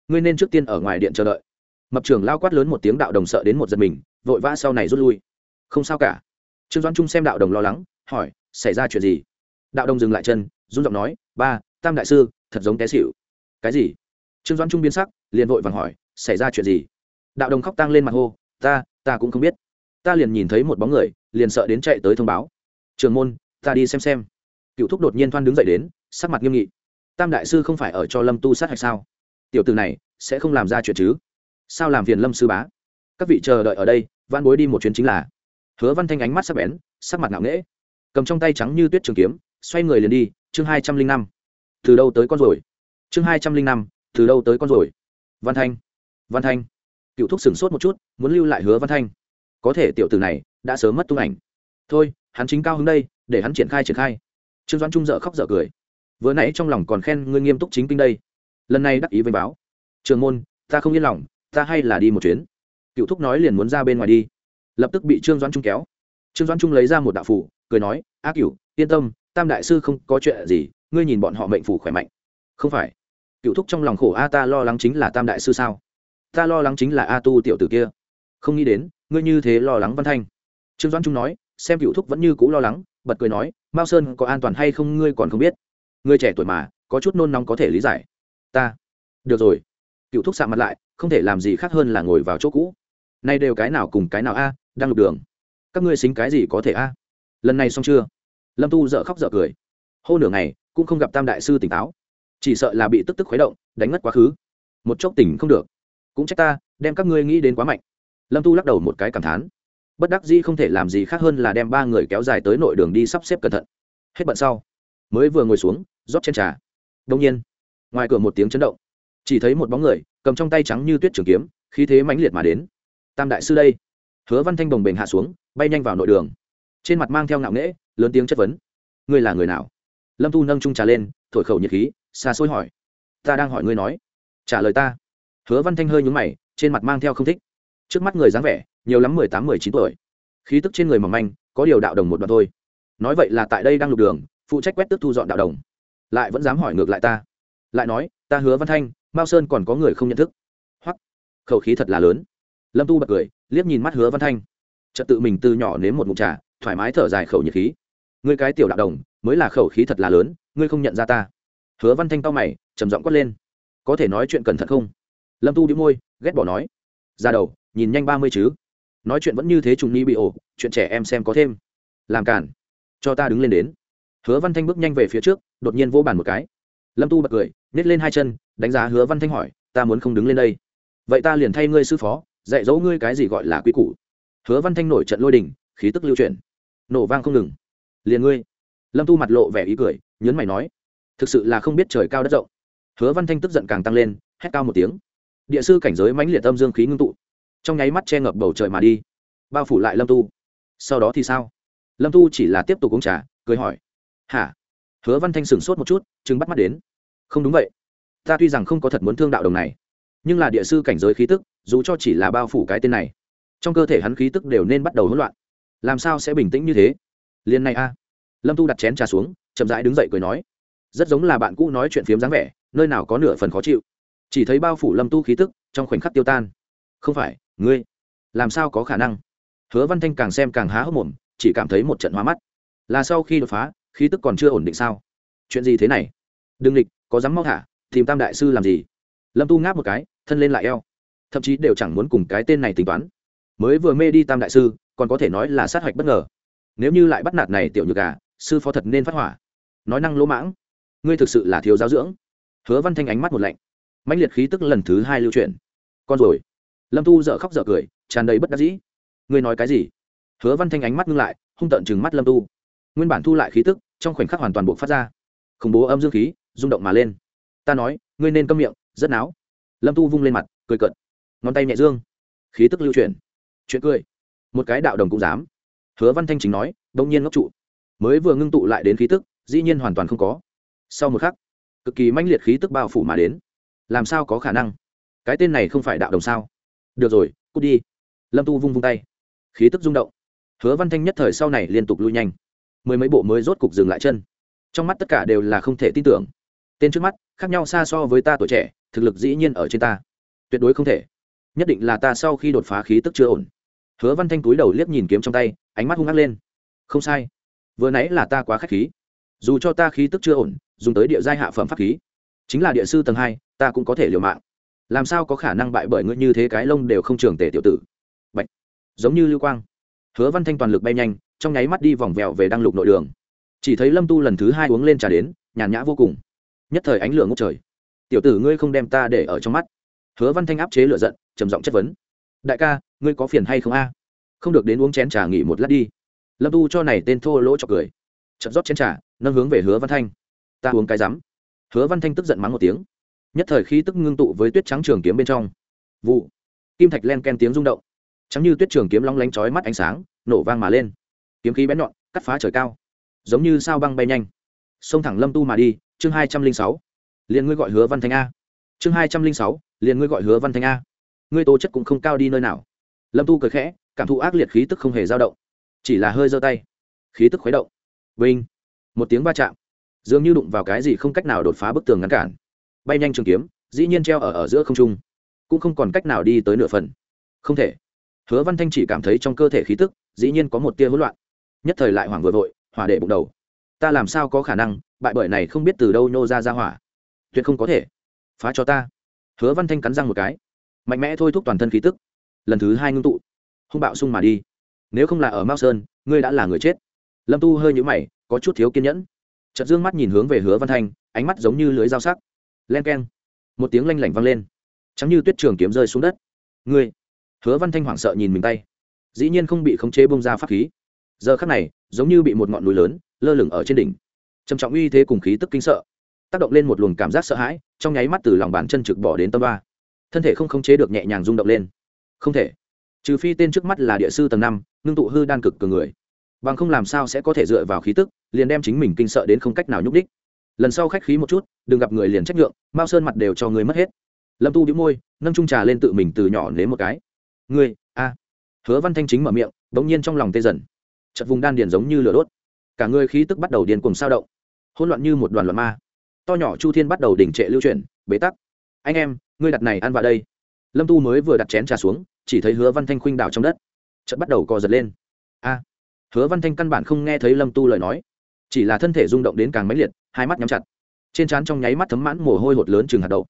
Ngươi nên trước tiên ở ngoài điện chờ đợi. Mập trưởng lao quát lớn một tiếng đạo đồng sợ đến một giật mình, vội vã sau này rút lui. Không sao cả. Trương doãn trung xem đạo đồng lo lắng, hỏi, xảy ra chuyện gì? Đạo đồng dừng lại chân, run giọng nói, ba, tam đại sư, thật giống té xỉu. Cái gì? Trương doãn trung biến sắc, liền vội vàng hỏi, xảy ra chuyện gì? Đạo đồng khóc tang lên mặt hô, ta ta cũng không biết. Ta liền nhìn thấy một bóng người, liền sợ đến chạy tới thông báo trường môn, ta đi xem xem. Cựu thúc đột nhiên thoan đứng dậy đến, sắc mặt nghiêm nghị. Tam đại sư không phải ở cho lâm tu sát hạch sao? Tiểu từ này sẽ không làm ra chuyện chứ? Sao làm phiền lâm sư bá? Các vị chờ đợi ở đây văn bối đi một chuyến chính là. Hứa văn thanh ánh mắt sắc bén, sắc mặt ngạo nghễ. Cầm trong tay trắng như tuyết trường kiếm, xoay người liền đi, chương hai trăm linh năm. Từ đâu tới con rồi chương hai trăm linh năm, từ đâu tới con rồi văn thanh. Văn thanh. Cựu thúc sửng sốt một chút, muốn lưu lại hứa văn thanh. Có thể tiểu tử này đã sớm mất tung ảnh. Thôi hắn chính cao hứng đây, để hắn triển khai triển khai. Trương doãn trung dợ khóc dợ cười. Vừa nãy trong lòng còn khen ngươi nghiêm túc chính kinh đây. Lần này đắc ý với báo. Trường môn, ta không yên lòng, ta hay là đi một chuyến. Cựu thúc nói liền muốn ra bên ngoài đi. Lập tức bị trương doãn trung kéo. Trương doãn trung lấy ra một đạo phủ cười nói, a cựu yên tâm, tam đại sư không có chuyện gì, ngươi nhìn bọn họ mệnh phủ khỏe mạnh. Không phải. Cựu thúc trong lòng khổ, a, ta lo lắng chính là tam đại sư sao? Ta lo lắng chính là a tu tiểu tử kia. Không nghĩ đến, ngươi như thế lo lắng văn thanh. Trương doãn trung nói xem cựu thúc vẫn như cũ lo lắng, bật cười nói, mao sơn có an toàn hay không ngươi còn không biết. Người trẻ tuổi mà, có chút nôn nóng có thể lý giải. Ta. Được rồi. Cựu thúc sạ mặt lại, không thể làm gì khác hơn là ngồi vào chỗ cũ. Nay đều cái nào cùng cái nào a, đang lục đường. Các ngươi xính cái gì có thể a? Lần này xong chưa? Lâm tu dợ khóc dợ cười. Hô nửa ngày, cũng không gặp tam đại sư tỉnh táo. Chỉ sợ là bị tức tức khuấy động, đánh ngất quá khứ. Một chốc tỉnh không được. Cũng trách ta, đem các ngươi nghĩ đến quá mạnh. Lâm tu lắc đầu một cái cảm thán bất đắc dĩ không thể làm gì khác hơn là đem ba người kéo dài tới nội đường đi sắp xếp cẩn thận. Hết bận sau, mới vừa ngồi xuống, rót trên trà. Đông nhiên, ngoài cửa một tiếng chấn động. Chỉ thấy một bóng người, cầm trong tay trắng như tuyết trường kiếm, khí thế mãnh liệt mà đến. Tam đại sư đây. Hứa văn thanh đồng bình hạ xuống, bay nhanh vào nội đường. Trên mặt mang theo ngạo nghễ, lớn tiếng chất vấn. Ngươi là người nào? Lâm thu nâng trung trà lên, thổi khẩu nhiệt khí, xa xôi hỏi. Ta đang hỏi ngươi nói. Trả lời ta. Hứa văn thanh hơi nhúng mày, trên mặt mang theo không thích. Trước mắt người dáng vẻ nhiều lắm mười tám, mười chín tuổi. Khí tức trên người mỏng manh, có điều đạo đồng một đoạn thôi. Nói vậy là tại đây đang lục đường, phụ trách quét tước thu dọn đạo đồng. Lại vẫn dám hỏi ngược lại ta. Lại nói, ta hứa văn thanh, mao sơn còn có người không nhận thức. Hoặc, khẩu khí thật là lớn. Lâm tu bật cười, liếc nhìn mắt hứa văn thanh. Trật tự mình từ nhỏ nếm một mụn trà, thoải mái thở dài khẩu nhiệt khí. Ngươi cái tiểu đạo đồng, mới là khẩu khí thật là lớn, ngươi không nhận ra ta. Hứa văn thanh to mày, trầm giọng quát lên. Có thể nói chuyện cẩn thận không? Lâm tu đĩu môi, ghét bỏ nói. Ra đầu, nhìn nhanh ba mươi chứ nói chuyện vẫn như thế trùng ni bị ổ, chuyện trẻ em xem có thêm. Làm cản. Cho ta đứng lên đến. Hứa văn thanh bước nhanh về phía trước, đột nhiên vô bàn một cái. Lâm tu bật cười nhét lên hai chân, đánh giá hứa văn thanh hỏi, ta muốn không đứng lên đây? Vậy ta liền thay ngươi sư phó, dạy dỗ ngươi cái gì gọi là quy củ. Hứa văn thanh nổi trận lôi đình, khí tức lưu chuyển. Nổ vang không ngừng. Liền ngươi. Lâm tu mặt lộ vẻ ý cười nhấn mày nói, thực sự là không biết trời cao đất rộng. Hứa văn thanh tức giận càng tăng lên, hét cao một tiếng. Địa sư cảnh giới mãnh liệt tâm dương khí ngưng tụ trong nháy mắt che ngập bầu trời mà đi. Bao phủ lại lâm tu. Sau đó thì sao? Lâm tu chỉ là tiếp tục uống trà, cười hỏi. Hả? Hứa văn thanh sửng sốt một chút chừng bắt mắt đến. Không đúng vậy. Ta tuy rằng không có thật muốn thương đạo đồng này, nhưng là địa sư cảnh giới khí tức, dù cho chỉ là bao phủ cái tên này, trong cơ thể hắn khí tức đều nên bắt đầu hỗn loạn. Làm sao sẽ bình tĩnh như thế? Liền này a. Lâm tu đặt chén trà xuống, chậm rãi đứng dậy cười nói. Rất giống là bạn cũ nói chuyện phiếm dáng vẻ, nơi nào có nửa phần khó chịu. Chỉ thấy bao phủ lâm tu khí tức, trong khoảnh khắc tiêu tan. Không phải ngươi, làm sao có khả năng? Hứa văn thanh càng xem càng há hốc mồm, chỉ cảm thấy một trận hoa mắt. Là sau khi đột phá, khí tức còn chưa ổn định sao? Chuyện gì thế này? Đừng địch có dám mau thả, tìm tam đại sư làm gì? Lâm tu ngáp một cái, thân lên lại eo. Thậm chí đều chẳng muốn cùng cái tên này tính toán. Mới vừa mê đi tam đại sư, còn có thể nói là sát hạch bất ngờ. Nếu như lại bắt nạt này tiểu nhược gà, sư phó thật nên phát hỏa. Nói năng lỗ mãng, ngươi thực sự là thiếu giáo dưỡng. Hứa văn thanh ánh mắt một lạnh. Mãnh liệt khí tức lần thứ hai lưu truyền con rồi lâm tu dợ khóc dợ cười, tràn đầy bất đắc dĩ. Ngươi nói cái gì? Hứa văn thanh ánh mắt ngưng lại, hung tợn chừng mắt lâm tu. Nguyên bản thu lại khí tức, trong khoảnh khắc hoàn toàn buộc phát ra. Khủng bố âm dương khí, rung động mà lên. Ta nói, ngươi nên câm miệng, rất náo. Lâm tu vung lên mặt, cười cận ngón tay nhẹ dương. Khí tức lưu chuyển. Chuyện cười. Một cái đạo đồng cũng dám. Hứa văn thanh chính nói, đông nhiên ngốc trụ. Mới vừa ngưng tụ lại đến khí tức, dĩ nhiên hoàn toàn không có. Sau một khắc, cực kỳ mãnh liệt khí tức bao phủ mà đến. Làm sao có khả năng? Cái tên này không phải đạo đồng sao? Được rồi, cút đi. Lâm tu vung vung tay. Khí tức rung động. Hứa văn thanh nhất thời sau này liên tục lui nhanh. Mười mấy bộ mới rốt cục dừng lại chân. Trong mắt tất cả đều là không thể tin tưởng. Tên trước mắt, khác nhau xa so với ta tuổi trẻ, thực lực dĩ nhiên ở trên ta. Tuyệt đối không thể. Nhất định là ta sau khi đột phá khí tức chưa ổn. Hứa văn thanh túi đầu liếc nhìn kiếm trong tay, ánh mắt hung hăng lên. Không sai. Vừa nãy là ta quá k h á c h khí. Dù cho ta khí tức chưa ổn, dùng tới địa giai hạ phẩm pháp khí, chính là địa sư tầng hai, ta cũng có thể liều mạng làm sao có khả năng bại bởi ngươi như thế cái lông đều không trường tề tiểu tử? Bạch. giống như lưu quang. Hứa văn thanh toàn lực bay nhanh, trong nháy mắt đi vòng vèo về đăng lục nội đường. Chỉ thấy lâm tu lần thứ hai uống lên trà đến, nhàn nhã vô cùng. Nhất thời ánh lửa ngốc trời. Tiểu tử ngươi không đem ta để ở trong mắt. Hứa văn thanh áp chế lửa giận, trầm giọng chất vấn. Đại ca, ngươi có phiền hay không a? Không được đến uống chén trà nghỉ một lát đi. Lâm tu cho này tên thô lỗ cho cười. Chật rót chén trà, nâng hướng về hứa văn thanh. Ta uống cái rắm. Hứa văn thanh tức giận mắng một tiếng nhất thời khí tức ngưng tụ với tuyết trắng trường kiếm bên trong. Vụ. Kim thạch len ken tiếng rung động. Chẳng như tuyết trường kiếm long lánh chói mắt ánh sáng, nổ vang mà lên. Kiếm khí bén nhọn, cắt phá trời cao. Giống như sao băng bay nhanh. Xông thẳng lâm tu mà đi, chương hai trăm linh sáu. Liền ngươi gọi hứa văn thanh a. Chương hai trăm linh sáu, liền ngươi gọi hứa văn thanh a. Ngươi tố chất cũng không cao đi nơi nào. Lâm tu cười khẽ, cảm thụ ác liệt khí tức không hề dao động. Chỉ là hơi giơ tay. Khí tức khuấy động. Vinh. Một tiếng va chạm. Dường như đụng vào cái gì không cách nào đột phá bức tường ngăn cản bay nhanh trường kiếm, dĩ nhiên treo ở ở giữa không trung. Cũng không còn cách nào đi tới nửa phần. Không thể. Hứa văn thanh chỉ cảm thấy trong cơ thể khí tức, dĩ nhiên có một tia hỗn loạn. Nhất thời lại hoảng vừa vội, hỏa đệ bụng đầu. Ta làm sao có khả năng, bại bởi này không biết từ đâu nhô ra ra hỏa? Tuyệt không có thể. Phá cho ta. Hứa văn thanh cắn răng một cái. Mạnh mẽ thôi thúc toàn thân khí tức. Lần thứ hai ngưng tụ. Hung bạo sung mà đi. Nếu không là ở mao sơn, ngươi đã là người chết. Lâm tu hơi nhũ mày, có chút thiếu kiên nhẫn. Chật dương mắt nhìn hướng về hứa văn thanh, ánh mắt giống như lưới dao sắc len k e n một tiếng lanh lảnh vang lên. Chẳng như tuyết trường kiếm rơi xuống đất. Ngươi. Hứa văn thanh hoảng sợ nhìn mình tay. Dĩ nhiên không bị khống chế bông ra pháp khí. Giờ khắc này, giống như bị một ngọn núi lớn, lơ lửng ở trên đỉnh. Trầm trọng uy thế cùng khí tức kinh sợ, tác động lên một luồng cảm giác sợ hãi, trong nháy mắt từ lòng bàn chân trực bỏ đến tâm ba. Thân thể không khống chế được nhẹ nhàng rung động lên. Không thể. Trừ phi tên trước mắt là địa sư tầng năm, ngưng tụ hư đan cực cường người. Bằng không làm sao sẽ có thể dựa vào khí tức, liền đem chính mình kinh sợ đến không cách nào nhúc đích lần sau khách khí một chút đừng gặp người liền trách nhượng mao sơn mặt đều cho người mất hết. Lâm tu đĩu môi nâng trung trà lên tự mình từ nhỏ nếm một cái. Người, a. Hứa văn thanh chính mở miệng bỗng nhiên trong lòng tê dần. Chật vùng đan điền giống như lửa đốt. Cả người khí tức bắt đầu điền cùng sao động. Hỗn loạn như một đoàn loạn ma. To nhỏ chu thiên bắt đầu đỉnh trệ lưu chuyển bế tắc. Anh em ngươi đặt này ăn vào đây. Lâm tu mới vừa đặt chén trà xuống chỉ thấy hứa văn thanh khuynh đảo trong đất. Chợt bắt đầu co giật lên. A. Hứa văn thanh căn bản không nghe thấy lâm tu lời nói. Chỉ là thân thể rung động đến càng mãnh liệt hai mắt nhắm chặt. Trên trán trong nháy mắt thấm mãn mồ hôi hột lớn chừng hạt đậu.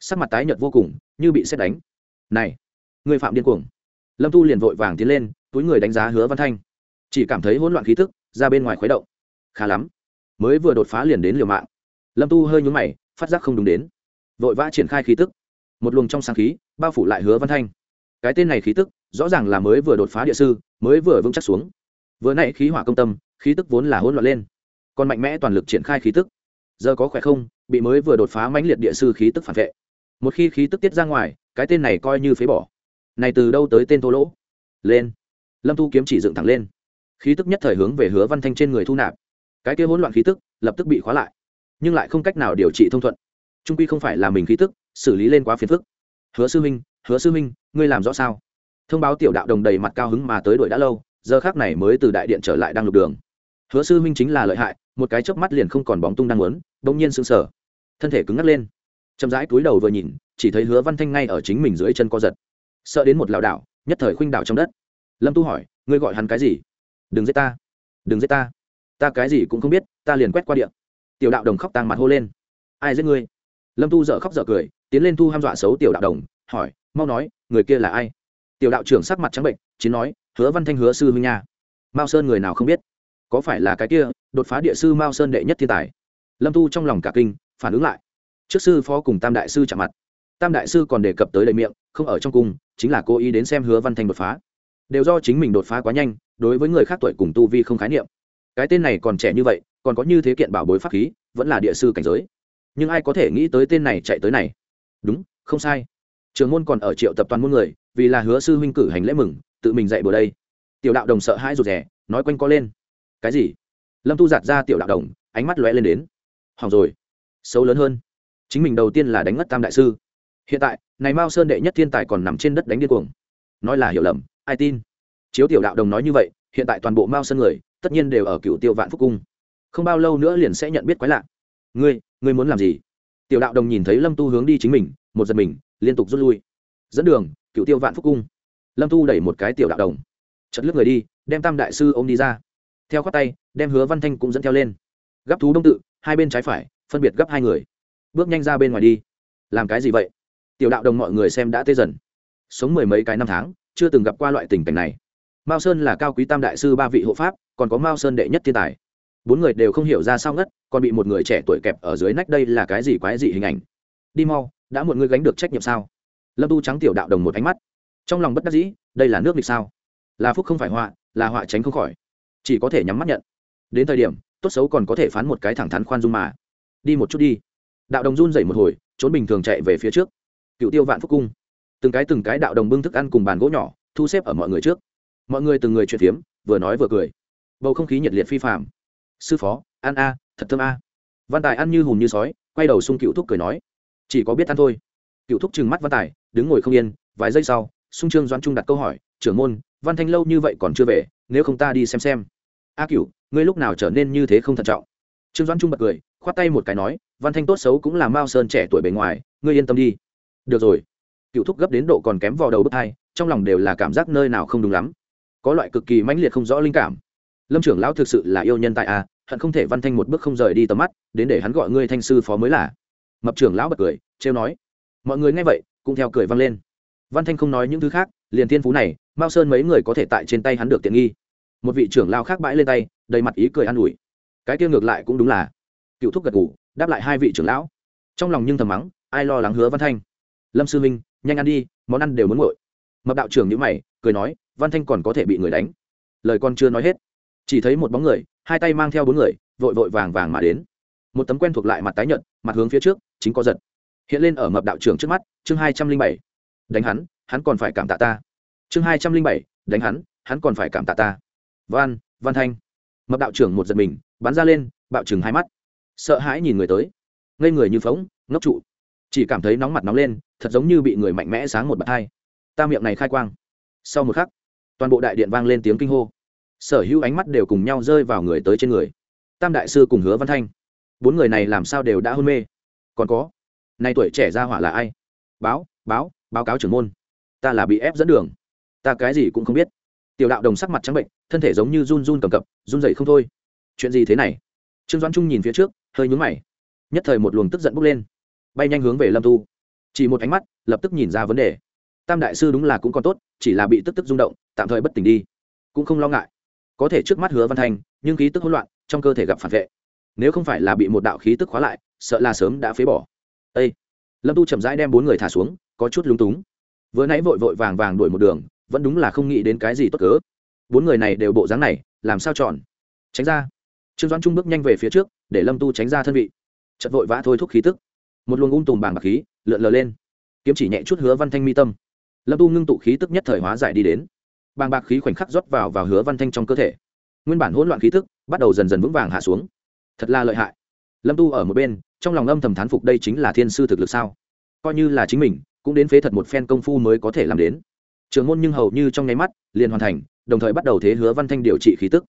Sắc mặt tái nhợt vô cùng, như bị xét đánh. Này, người phạm điên cuồng. Lâm tu liền vội vàng tiến lên, túi người đánh giá hứa văn thanh. Chỉ cảm thấy hỗn loạn khí thức ra bên ngoài khuấy động. Khá lắm, mới vừa đột phá liền đến liều mạng. Lâm tu hơi nhún mày, phát giác không đúng đến. Vội vã triển khai khí tức. Một luồng trong sáng khí, bao phủ lại hứa văn thanh. Cái tên này khí tức, rõ ràng là mới vừa đột phá địa sư, mới vừa vững chắc xuống. Vừa nãy khí hỏa công tâm, khí tức vốn là hỗn loạn lên còn mạnh mẽ toàn lực triển khai khí tức. Giờ có khỏe không? Bị mới vừa đột phá mãnh liệt địa sư khí tức phản vệ. Một khi khí tức tiết ra ngoài, cái tên này coi như phế bỏ. Này từ đâu tới tên thô lỗ? Lên. Lâm thu kiếm chỉ dựng thẳng lên. Khí tức nhất thời hướng về hứa văn thanh trên người thu nạp. Cái kia hỗn loạn khí tức lập tức bị khóa lại, nhưng lại không cách nào điều trị thông thuận. Trung quy không phải là mình khí tức, xử lý lên quá phiền phức. Hứa sư minh hứa sư minh ngươi làm rõ sao? Thông báo tiểu đạo đồng đầy mặt cao hứng mà tới đội đã lâu, giờ khác này mới từ đại điện trở lại đang lục đường. Hứa sư minh chính là lợi hại một cái chớp mắt liền không còn bóng tung đang muốn, bỗng nhiên sững sờ. Thân thể cứng ngắc lên. Chậm rãi cúi đầu vừa nhìn, chỉ thấy hứa văn thanh ngay ở chính mình dưới chân co giật. Sợ đến một lảo đảo, nhất thời khuynh đảo trong đất. Lâm tu hỏi, ngươi gọi hắn cái gì? Đừng giết ta. Đừng giết ta. Ta cái gì cũng không biết, ta liền quét qua điện tiểu đạo đồng khóc tang mặt hô lên. Ai giết ngươi? Lâm tu dở khóc dở cười, tiến lên thu ham dọa xấu tiểu đạo đồng, hỏi, mau nói, người kia là ai? Tiểu đạo trưởng sắc mặt trắng bệnh chiến nói, hứa văn thanh hứa sư huynh nha. Mao sơn người nào không biết? Có phải là cái kia? Đột phá địa sư mao sơn đệ nhất thiên tài. Lâm tu trong lòng cả kinh, phản ứng lại. Trước sư phó cùng tam đại sư chạm mặt. Tam đại sư còn đề cập tới đầy miệng, không ở trong cung, chính là cố ý đến xem hứa văn thanh đột phá. Đều do chính mình đột phá quá nhanh, đối với người khác tuổi cùng tu vi không khái niệm. Cái tên này còn trẻ như vậy, còn có như thế kiện bảo bối pháp khí, vẫn là địa sư cảnh giới. Nhưng ai có thể nghĩ tới tên này chạy tới này? Đúng, không sai. Trường môn còn ở triệu tập toàn môn người, vì là hứa sư huynh cử hành lễ mừng, tự mình dạy bữa đây. Tiểu đạo đồng sợ hãi rụt rè, nói quanh co lên. Cái gì? Lâm tu giạt ra tiểu đạo đồng, ánh mắt lóe lên đến. Hỏng rồi, xấu lớn hơn. Chính mình đầu tiên là đánh ngất tam đại sư. Hiện tại, này mao sơn đệ nhất thiên tài còn nằm trên đất đánh điên cuồng. Nói là hiểu lầm, ai tin? Chiếu tiểu đạo đồng nói như vậy, hiện tại toàn bộ mao sơn người, tất nhiên đều ở cựu tiêu vạn phúc cung. Không bao lâu nữa liền sẽ nhận biết quái lạ. Ngươi ngươi muốn làm gì? Tiểu đạo đồng nhìn thấy lâm tu hướng đi chính mình, một giật mình, liên tục rút lui. Dẫn đường cựu tiêu vạn phúc cung. Lâm tu đẩy một cái tiểu đạo đồng. Chật lướt người đi, đem tam đại sư ô m đi ra theo khoát tay, đem hứa văn thanh cũng dẫn theo lên. Gấp thú đông tự, hai bên trái phải, phân biệt gấp hai người. Bước nhanh ra bên ngoài đi. Làm cái gì vậy? Tiểu đạo đồng mọi người xem đã tê dần. Sống mười mấy cái năm tháng, chưa từng gặp qua loại tình cảnh này. Mao sơn là cao quý tam đại sư ba vị hộ pháp, còn có mao sơn đệ nhất thiên tài. Bốn người đều không hiểu ra sao ngất, còn bị một người trẻ tuổi kẹp ở dưới nách đây là cái gì quái dị hình ảnh. Đi mau, đã một người gánh được trách nhiệm sao? Lâm tu trắng tiểu đạo đồng một ánh mắt. Trong lòng bất đắc dĩ, đây là nước lịch sao? Là phúc không phải họa, là họa tránh không khỏi chỉ có thể nhắm mắt nhận. Đến thời điểm, tốt xấu còn có thể phán một cái thẳng thắn khoan dung mà. Đi một chút đi. Đạo đồng run dậy một hồi, trốn bình thường chạy về phía trước. Cựu tiêu vạn phúc cung. Từng cái từng cái đạo đồng bưng thức ăn cùng bàn gỗ nhỏ, thu xếp ở mọi người trước. Mọi người từng người chuyện phiếm, vừa nói vừa cười. Bầu không khí nhiệt liệt phi phạm sư phó, ăn a, thật thơm a. Văn tài ăn như hùm như sói, quay đầu xung cựu thúc cười nói. Chỉ có biết ăn thôi. Cựu thúc trừng mắt văn tài, đứng ngồi không yên, vài giây sau, xung trương doan trung đặt câu hỏi. Trưởng môn, văn thanh lâu như vậy còn chưa về, nếu không ta đi xem xem a cựu ngươi lúc nào trở nên như thế không thận trọng? Trương Doãn trung bật cười, khoát tay một cái nói, văn thanh tốt xấu cũng là mao sơn trẻ tuổi bề ngoài, ngươi yên tâm đi. Được rồi. Cựu thúc gấp đến độ còn kém vào đầu bước hai, trong lòng đều là cảm giác nơi nào không đúng lắm. Có loại cực kỳ mãnh liệt không rõ linh cảm. Lâm trưởng lão thực sự là yêu nhân tại a, hận không thể văn thanh một bước không rời đi tầm mắt, đến để hắn gọi ngươi thanh sư phó mới là. Mập trưởng lão bật cười, trêu nói. Mọi người nghe vậy, cũng theo cười vang lên. Văn thanh không nói những thứ khác, liền thiên phú này, mao sơn mấy người có thể tại trên tay hắn được tiện nghi một vị trưởng lao khác bãi lên tay, đầy mặt ý cười an ủi. Cái kia ngược lại cũng đúng là. Cựu thúc gật ngủ đáp lại hai vị trưởng lão. Trong lòng nhưng thầm mắng, ai lo lắng hứa văn thanh? Lâm sư minh, nhanh ăn đi, món ăn đều muốn nguội. mập đạo trưởng nhữ mày, cười nói, văn thanh còn có thể bị người đánh. Lời con chưa nói hết, chỉ thấy một bóng người, hai tay mang theo bốn người, vội vội vàng vàng mà đến. Một tấm quen thuộc lại mặt tái nhợt, mặt hướng phía trước, chính có giật. Hiện lên ở mập đạo trưởng trước mắt, chương hai trăm linh bảy. Đánh hắn hắn còn phải cảm tạ ta. Chương hai trăm linh bảy, đánh hắn hắn còn phải cảm tạ ta văn văn thanh. Mập đạo trưởng một giật mình, bắn ra lên, bạo chừng hai mắt. Sợ hãi nhìn người tới. Ngây người như phóng ngốc trụ. Chỉ cảm thấy nóng mặt nóng lên, thật giống như bị người mạnh mẽ sáng một bậc hai. Ta miệng này khai quang. Sau một khắc, toàn bộ đại điện vang lên tiếng kinh hô. Sở hữu ánh mắt đều cùng nhau rơi vào người tới trên người. Tam đại sư cùng hứa văn thanh. Bốn người này làm sao đều đã hôn mê. Còn có, nay tuổi trẻ ra hỏa là ai? Báo báo báo cáo trưởng môn. Ta là bị ép dẫn đường. Ta cái gì cũng không biết tiểu đạo đồng sắc mặt trắng bệnh thân thể giống như run run cầm cập run dậy không thôi. Chuyện gì thế này? Trương doãn trung nhìn phía trước hơi nhúng mày. Nhất thời một luồng tức giận bốc lên. Bay nhanh hướng về lâm tu. Chỉ một ánh mắt lập tức nhìn ra vấn đề. Tam đại sư đúng là cũng còn tốt chỉ là bị tức tức rung động tạm thời bất tỉnh đi. Cũng không lo ngại. Có thể trước mắt hứa văn Thành, nhưng khí tức hỗn loạn trong cơ thể gặp phản vệ. Nếu không phải là bị một đạo khí tức khóa lại sợ là sớm đã phế bỏ. Ây lâm tu chậm rãi đem bốn người thả xuống có chút lúng túng. Vừa nãy vội vội vàng vàng đuổi một đường vẫn đúng là không nghĩ đến cái gì tốt cớ. Bốn người này đều bộ dáng này, làm sao chọn? Tránh ra. Trương doãn trung bước nhanh về phía trước, để lâm tu tránh ra thân vị. Chật vội vã thôi thúc khí tức. Một luồng ung tùm bàng bạc khí, lượn lờ lên. Kiếm chỉ nhẹ chút hứa văn thanh mi tâm. Lâm tu ngưng tụ khí tức nhất thời hóa giải đi đến. Bàng bạc khí khoảnh khắc rót vào vào hứa văn thanh trong cơ thể. Nguyên bản hỗn loạn khí tức bắt đầu dần dần vững vàng hạ xuống. Thật là lợi hại. Lâm tu ở một bên, trong lòng âm thầm thán phục đây chính là thiên sư thực lực sao? Coi như là chính mình, cũng đến phế thật một phen công phu mới có thể làm đến trường môn nhưng hầu như trong nháy mắt, liền hoàn thành, đồng thời bắt đầu thế hứa văn thanh điều trị khí tức.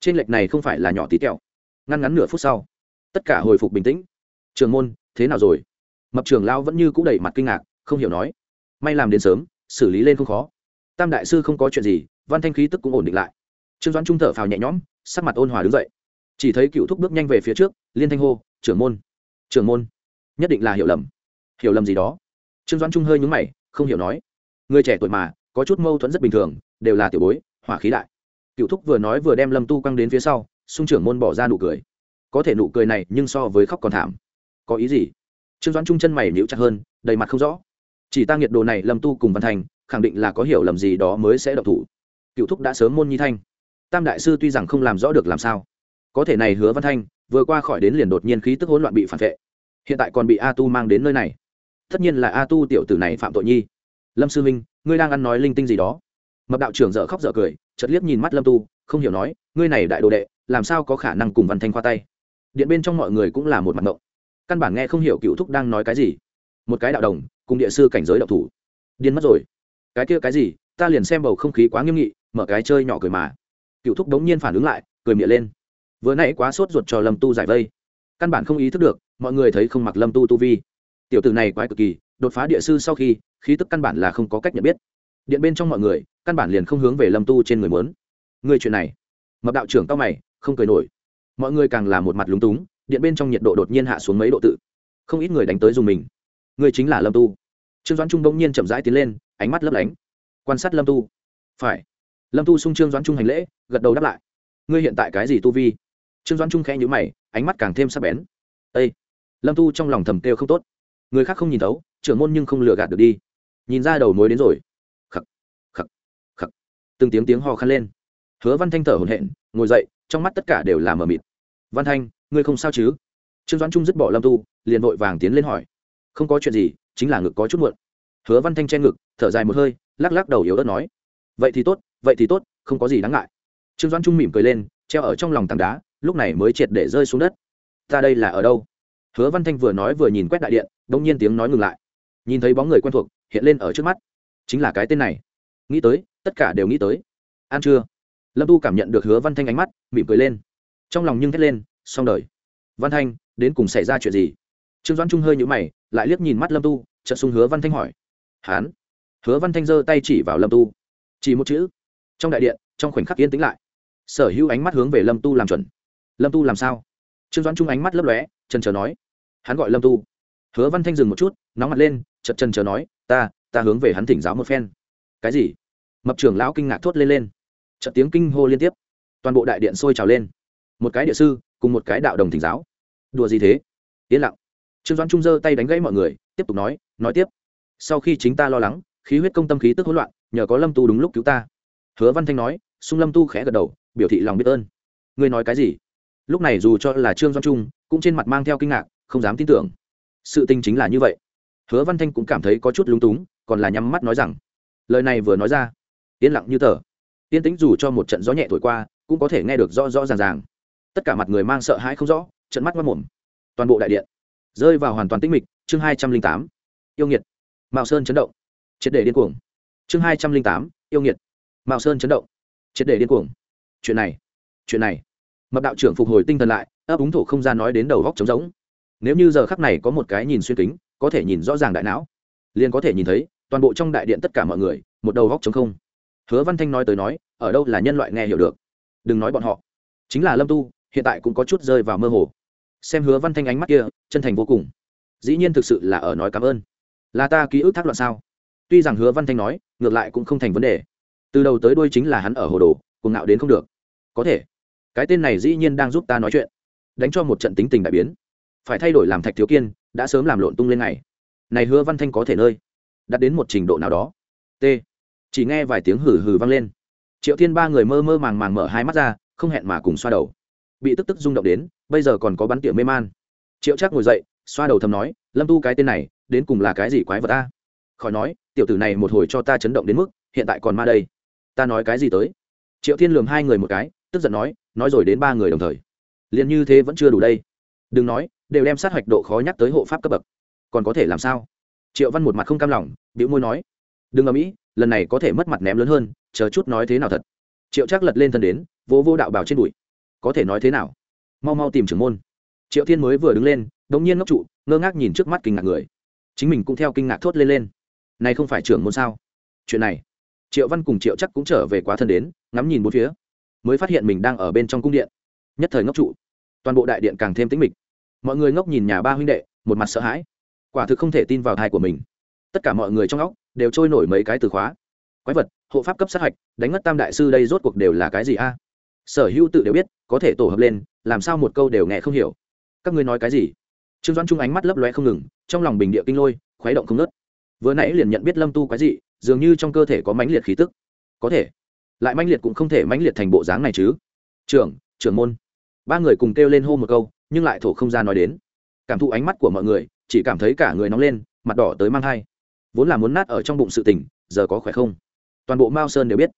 Trên lệch này không phải là nhỏ tí tẹo. Ngăn ngắn nửa phút sau, tất cả hồi phục bình tĩnh. Trường môn, thế nào rồi? Mập trường lao vẫn như c ũ mặt kinh ngạc, không hiểu nói. May làm đến sớm, xử lý lên không khó. Tam đại sư không có chuyện gì, văn thanh khí tức cũng ổn định lại. Trương doãn trung thở phào nhẹ nhõm, sắc mặt ôn hòa đứng dậy. Chỉ thấy cựu thúc bước nhanh về phía trước, liên thanh hô, trưởng môn trưởng môn, nhất định là hiểu lầm. Hiểu lầm gì đó? Trương doãn trung hơi nhúng mày, không hiểu nói. Người trẻ tuổi mà có chút mâu thuẫn rất bình thường, đều là tiểu bối, hỏa khí đại. Cựu thúc vừa nói vừa đem lâm tu quăng đến phía sau, sung trưởng môn bỏ ra nụ cười. Có thể nụ cười này nhưng so với khóc còn thảm. Có ý gì? Trương doãn trung chân mày nhíu chặt hơn, đầy mặt không rõ. Chỉ ta nghiệt đồ này lâm tu cùng văn thành, khẳng định là có hiểu lầm gì đó mới sẽ độc thủ. Cựu thúc đã sớm môn nhi thanh. Tam đại sư tuy rằng không làm rõ được làm sao. Có thể này hứa văn thanh vừa qua khỏi đến liền đột nhiên khí tức hỗn loạn bị phản vệ. Hiện tại còn bị a tu mang đến nơi này. Tất nhiên là a tu tiểu tử này phạm tội nhi. Lâm sư minh ngươi đang ăn nói linh tinh gì đó. Mập đạo trưởng dở khóc dở cười chật liếc nhìn mắt lâm tu, không hiểu nói, ngươi này đại đồ đệ, làm sao có khả năng cùng văn thanh khoa tay? Điện bên trong mọi người cũng là một mặt mộng căn bản nghe không hiểu cựu thúc đang nói cái gì. Một cái đạo đồng, cùng địa sư cảnh giới đạo thủ. Điên mất rồi. Cái kia cái gì? Ta liền xem bầu không khí quá nghiêm nghị, mở cái chơi nhỏ cười mà. Cựu thúc đống nhiên phản ứng lại, cười miệng lên. Vừa nãy quá sốt ruột cho lâm tu giải vây. Căn bản không ý thức được, mọi người thấy không mặc lâm tu tu vi. Tiểu tử này quái cực kỳ, đột phá địa sư sau khi khí tức căn bản là không có cách nhận biết. Điện bên trong mọi người, căn bản liền không hướng về lâm tu trên người mướn người chuyện này. Mập đạo trưởng cao mày, không cười nổi. Mọi người càng là một mặt lúng túng, điện bên trong nhiệt độ đột nhiên hạ xuống mấy độ tự. Không ít người đánh tới dùng mình. Người chính là lâm tu. Trương doãn trung bỗng nhiên chậm rãi tiến lên, ánh mắt lấp lánh. Quan sát lâm tu. Phải. Lâm tu sung trương doãn trung hành lễ, gật đầu đáp lại. Ngươi hiện tại cái gì tu vi? Trương doãn trung khẽ nhữ mày, ánh mắt càng thêm sắc bén. Ây lâm tu trong lòng thầm kêu không tốt. Người khác không nhìn thấu, trưởng môn nhưng không lừa gạt được đi nhìn ra đầu mối đến rồi. Khắc khắc khắc. Từng tiếng tiếng ho khăn lên. Hứa văn thanh thở hổn hển, ngồi dậy, trong mắt tất cả đều là mờ mịt. Văn thanh, ngươi không sao chứ? Trương doãn trung dứt bỏ lâm tu, liền vội vàng tiến lên hỏi. Không có chuyện gì, chính là ngực có chút muộn. Hứa văn thanh che ngực, thở dài một hơi, lắc lắc đầu yếu ớt nói. Vậy thì tốt, vậy thì tốt, không có gì đáng ngại. Trương doãn trung mỉm cười lên, treo ở trong lòng tảng đá, lúc này mới triệt để rơi xuống đất. Ta đây là ở đâu? Hứa văn thanh vừa nói vừa nhìn quét đại điện đông nhiên tiếng nói ngừng lại. Nhìn thấy bóng người quen thuộc hiện lên ở trước mắt. Chính là cái tên này. Nghĩ tới, tất cả đều nghĩ tới. Ăn chưa? Lâm tu cảm nhận được hứa văn thanh ánh mắt, mỉm cười lên. Trong lòng nhưng thét lên, xong đời. Văn thanh, đến cùng xảy ra chuyện gì? Trương doãn trung hơi nhũ mày, lại liếc nhìn mắt lâm tu, chợt xung hứa văn thanh hỏi. Hán. Hứa văn thanh giơ tay chỉ vào lâm tu. Chỉ một chữ. Trong đại điện, trong khoảnh khắc yên tĩnh lại. Sở hữu ánh mắt hướng về lâm tu làm chuẩn. Lâm tu làm sao? Trương doãn trung ánh mắt lấp lóe trần trờ nói. Hắn gọi lâm tu. Hứa văn thanh dừng một chút, nóng mặt lên chật trần trờ nói ta ta hướng về hắn thỉnh giáo một phen. Cái gì? Mập trưởng lão kinh ngạc thốt lên lên. Chợt tiếng kinh hô liên tiếp. Toàn bộ đại điện sôi trào lên. Một cái địa sư cùng một cái đạo đồng thỉnh giáo. Đùa gì thế? Yên lặng. Trương doãn trung giơ tay đánh gãy mọi người, tiếp tục nói nói tiếp. Sau khi chính ta lo lắng, khí huyết công tâm khí tức hỗn loạn, nhờ có lâm tu đúng lúc cứu ta. Hứa văn thanh nói, sung lâm tu khẽ gật đầu, biểu thị lòng biết ơn. Ngươi nói cái gì? Lúc này dù cho là trương doãn trung, cũng trên mặt mang theo kinh ngạc, không dám tin tưởng. Sự tình chính là như vậy hứa văn thanh cũng cảm thấy có chút lúng túng, còn là nhắm mắt nói rằng, lời này vừa nói ra, yên lặng như tờ. Yên tĩnh dù cho một trận gió nhẹ thổi qua, cũng có thể nghe được rõ rõ ràng ràng. Tất cả mặt người mang sợ hãi không rõ trận mắt mất mồm. Toàn bộ đại điện rơi vào hoàn toàn tĩnh mịch, chương hai trăm linh tám, yêu nghiệt. Mạo sơn chấn động, triệt để điên cuồng. Chương hai trăm linh tám, yêu nghiệt. Mạo sơn chấn động, triệt để điên cuồng. Chuyện này chuyện này. Mập đạo trưởng phục hồi tinh thần lại, ấp úng thổ không gian nói đến đầu góc trống rỗng. Nếu như giờ khắc này có một cái nhìn xuyên kính có thể nhìn rõ ràng đại não. Liền có thể nhìn thấy, toàn bộ trong đại điện tất cả mọi người, một đầu góc chống không. Hứa văn thanh nói tới nói, ở đâu là nhân loại nghe hiểu được. Đừng nói bọn họ. Chính là lâm tu, hiện tại cũng có chút rơi vào mơ hồ. Xem hứa văn thanh ánh mắt kia, chân thành vô cùng. Dĩ nhiên thực sự là ở nói cảm ơn. Là ta ký ức thác loạn sao? Tuy rằng hứa văn thanh nói, ngược lại cũng không thành vấn đề. Từ đầu tới đuôi chính là hắn ở hồ đồ, cuồng ngạo đến không được. Có thể. Cái tên này dĩ nhiên đang giúp ta nói chuyện. Đánh cho một trận tính tình đại biến. Phải thay đổi làm thạch thiếu kiên đã sớm làm lộn tung lên ngày. Này hứa văn thanh có thể nơi đạt đến một trình độ nào đó. T. Chỉ nghe vài tiếng hừ hừ vang lên. Triệu thiên ba người mơ mơ màng màng mở hai mắt ra, không hẹn mà cùng xoa đầu. Bị tức tức rung động đến, bây giờ còn có bắn tiệm mê man. Triệu chắc ngồi dậy, xoa đầu thầm nói, lâm tu cái tên này, đến cùng là cái gì quái vật ta khỏi nói, tiểu tử này một hồi cho ta chấn động đến mức, hiện tại còn ma đây. Ta nói cái gì tới? Triệu thiên lường hai người một cái, tức giận nói nói rồi đến ba người đồng thời. Liền như thế vẫn chưa đủ đây. Đừng nói đều đem sát hoạch độ khó nhắc tới hộ pháp cấp bậc. Còn có thể làm sao? Triệu văn một mặt không cam lòng, bĩu môi nói, đừng ở mỹ lần này có thể mất mặt ném lớn hơn, chờ chút nói thế nào thật. Triệu chắc lật lên thân đến vô vô đạo bảo trên bụi có thể nói thế nào? Mau mau tìm trưởng môn. Triệu thiên mới vừa đứng lên, đống nhiên ngốc trụ, ngơ ngác nhìn trước mắt kinh ngạc người. Chính mình cũng theo kinh ngạc thốt lên lên. Này không phải trưởng môn sao? Chuyện này. Triệu văn cùng triệu chắc cũng trở về quá thân đến, ngắm nhìn bốn phía, mới phát hiện mình đang ở bên trong cung điện. Nhất thời ngốc trụ, toàn bộ đại điện càng thêm tĩnh mịch mọi người ngốc nhìn nhà ba huynh đệ, một mặt sợ hãi. Quả thực không thể tin vào thai của mình. Tất cả mọi người trong óc đều trôi nổi mấy cái từ khóa. Quái vật, hộ pháp cấp sát hạch, đánh ngất tam đại sư đây rốt cuộc đều là cái gì a? Sở hữu tự đều biết, có thể tổ hợp lên, làm sao một câu đều nghe không hiểu. Các ngươi nói cái gì? Trương doãn trung ánh mắt lấp loe không ngừng, trong lòng bình địa kinh lôi, khuấy động không nớt vừa nãy liền nhận biết lâm tu quái gì dường như trong cơ thể có mãnh liệt khí tức. Có thể. Lại mãnh liệt cũng không thể mãnh liệt thành bộ dáng này chứ. Trưởng trưởng môn. Ba người cùng kêu lên hô một câu nhưng lại thổ không ra nói đến. Cảm thụ ánh mắt của mọi người, chỉ cảm thấy cả người nóng lên, mặt đỏ tới mang thai. Vốn là muốn nát ở trong bụng sự tình, giờ có khỏe không? Toàn bộ mao sơn đều biết.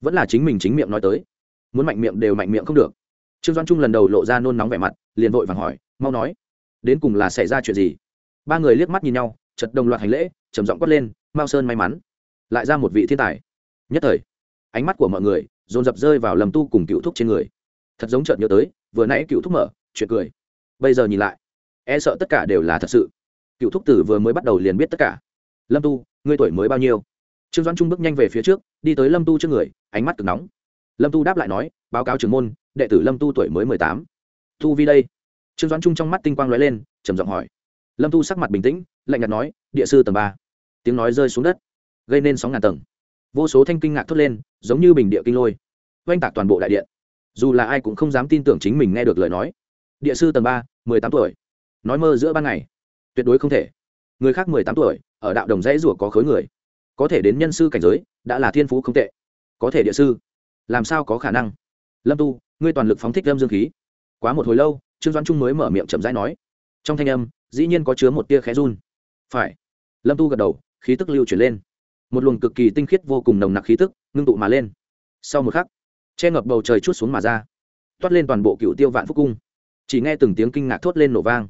Vẫn là chính mình chính miệng nói tới. Muốn mạnh miệng đều mạnh miệng không được. Trương doan trung lần đầu lộ ra nôn nóng vẻ mặt, liền vội vàng hỏi, mau nói, đến cùng là xảy ra chuyện gì? Ba người liếc mắt nhìn nhau chật đồng loạt hành lễ, trầm giọng quát lên, mao sơn may mắn. Lại ra một vị thiên tài. Nhất thời, ánh mắt của mọi người dồn dập rơi vào lầm tu cùng cựu thúc trên người. Thật giống chợt nhớ tới, vừa nãy cựu thúc mở, chuyện cười bây giờ nhìn lại e sợ tất cả đều là thật sự. Cựu thúc tử vừa mới bắt đầu liền biết tất cả. Lâm tu, ngươi tuổi mới bao nhiêu? Trương doãn trung bước nhanh về phía trước, đi tới lâm tu trước người, ánh mắt cực nóng. Lâm tu đáp lại nói, báo cáo trưởng môn, đệ tử lâm tu tuổi mới mười tám. Tu vi đây. Trương doãn trung trong mắt tinh quang lóe lên, trầm giọng hỏi. Lâm tu sắc mặt bình tĩnh, lạnh nhạt nói, địa sư tầng ba. Tiếng nói rơi xuống đất, gây nên sóng ngàn tầng. Vô số thanh kinh ngạc thốt lên, giống như bình địa kinh lôi, oanh tạc toàn bộ đại điện. Dù là ai cũng không dám tin tưởng chính mình nghe được lời nói địa sư tầng ba, mười tám tuổi. Nói mơ giữa ban ngày. Tuyệt đối không thể. Người khác mười tám tuổi, ở đạo đồng dãy rủa có khối người. Có thể đến nhân sư cảnh giới, đã là thiên phú không tệ. Có thể địa sư. Làm sao có khả năng? Lâm tu, ngươi toàn lực phóng thích lâm dương khí. Quá một hồi lâu, trương doan trung mới mở miệng chậm rãi nói. Trong thanh âm, dĩ nhiên có chứa một tia khẽ run. Phải. Lâm tu gật đầu, khí tức lưu chuyển lên. Một luồng cực kỳ tinh khiết vô cùng nồng nặc khí tức, ngưng tụ mà lên. Sau một khắc, che ngập bầu trời chút xuống mà ra. Toát lên toàn bộ cựu tiêu vạn phúc cung chỉ nghe từng tiếng kinh ngạc thốt lên nổ vang.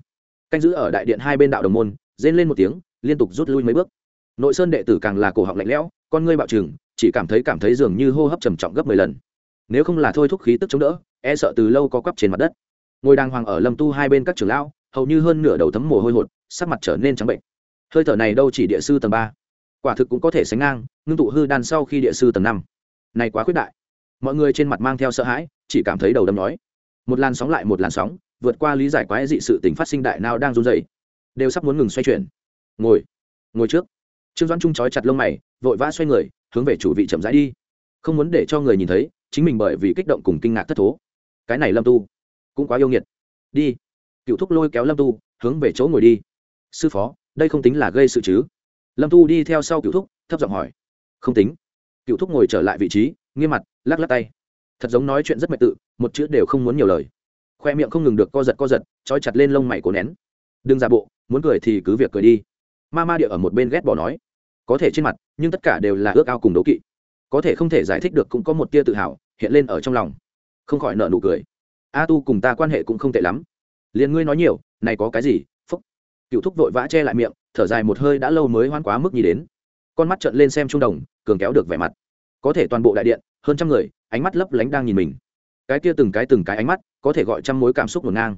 Canh giữ ở đại điện hai bên đạo đồng môn, rên lên một tiếng, liên tục rút lui mấy bước. Nội sơn đệ tử càng là cổ họng lạnh lẽo, con ngươi bạo trừng, chỉ cảm thấy cảm thấy dường như hô hấp trầm trọng gấp mười lần. Nếu không là thôi thúc khí tức chống đỡ e sợ từ lâu có quắp trên mặt đất. Ngồi đàng hoàng ở lâm tu hai bên các trường lão, hầu như hơn nửa đầu thấm mồ hôi hột, sắc mặt trở nên trắng bệnh. Hơi thở này đâu chỉ địa sư tầng ba. Quả thực cũng có thể sánh ngang, ngưng tụ hư đan sau khi địa sư tầng năm. Này quá khuyết đại. Mọi người trên mặt mang theo sợ hãi, chỉ cảm thấy đầu đâm nói. Một làn sóng lại một làn sóng vượt qua lý giải quái dị sự tình phát sinh đại nào đang run rẩy, đều sắp muốn ngừng xoay chuyển. Ngồi ngồi trước. Trương doãn trung trói chặt lông mày, vội vã xoay người, hướng về chủ vị chậm rãi đi. Không muốn để cho người nhìn thấy, chính mình bởi vì kích động cùng kinh ngạc thất thố. Cái này lâm tu, cũng quá yêu nghiệt. Đi. Cựu thúc lôi kéo lâm tu, hướng về chỗ ngồi đi. Sư phó, đây không tính là gây sự chứ? Lâm tu đi theo sau cựu thúc, thấp giọng hỏi. Không tính. Cựu thúc ngồi trở lại vị trí, nghiêm mặt, lắc lắc tay. Thật giống nói chuyện rất mệt tự, một chữ đều không muốn nhiều lời khoe miệng không ngừng được co giật co giật, trói chặt lên lông mày cổ nén. Đừng giả bộ, muốn cười thì cứ việc cười đi. Ma ma địa ở một bên ghét bỏ nói. Có thể trên mặt, nhưng tất cả đều là ước ao cùng đố kỵ. Có thể không thể giải thích được cũng có một tia tự hào hiện lên ở trong lòng. Không khỏi nợ nụ cười. A tu cùng ta quan hệ cũng không tệ lắm. Liền ngươi nói nhiều, này có cái gì, phúc. Cựu thúc vội vã che lại miệng, thở dài một hơi đã lâu mới hoan quá mức nhì đến. Con mắt trận lên xem trung đồng, cường kéo được vẻ mặt. Có thể toàn bộ đại điện, hơn trăm người, ánh mắt lấp lánh đang nhìn mình cái kia từng cái từng cái ánh mắt, có thể gọi trăm mối cảm xúc ngổn ngang.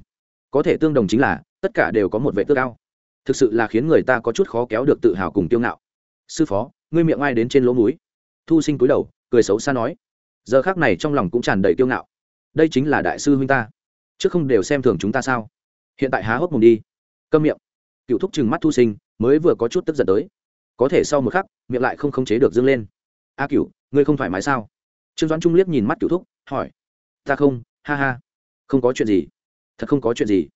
Có thể tương đồng chính là, tất cả đều có một vệ tước cao thực sự là khiến người ta có chút khó kéo được tự hào cùng tiêu ngạo. Sư phó, ngươi miệng ai đến trên lỗ mũi? Thu sinh cúi đầu, cười xấu xa nói. Giờ khác này trong lòng cũng tràn đầy tiêu ngạo. Đây chính là đại sư huynh ta. Chứ không đều xem thường chúng ta sao? Hiện tại há hốc mồm đi. Câm miệng. Cựu thúc chừng mắt thu sinh, mới vừa có chút tức giận tới. Có thể sau một khắc, miệng lại không khống chế được dâng lên. A cựu ngươi không thoải mái sao? Trương doãn trung liếc nhìn mắt cựu thúc, hỏi ta không, ha ha. Không có chuyện gì. Thật không có chuyện gì.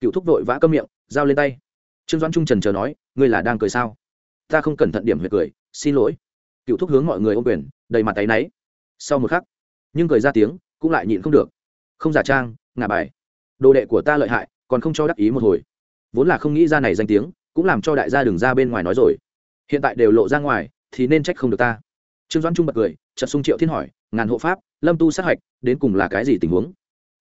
Cựu thúc vội vã câm miệng, giao lên tay. Trương doãn trung trần chờ nói, ngươi là đang cười sao? Ta không cẩn thận điểm huyệt cười, xin lỗi. Cựu thúc hướng mọi người ôm quyền, đầy mặt tay náy. Sau một khắc, nhưng cười ra tiếng, cũng lại nhịn không được. Không giả trang, ngả bài. Đồ đệ của ta lợi hại, còn không cho đắc ý một hồi. Vốn là không nghĩ ra này danh tiếng, cũng làm cho đại gia đường ra bên ngoài nói rồi. Hiện tại đều lộ ra ngoài, thì nên trách không được ta. Trương doãn trung bật cười, chợt sung triệu thiên hỏi ngàn hộ pháp, lâm tu sát hạch, đến cùng là cái gì tình huống?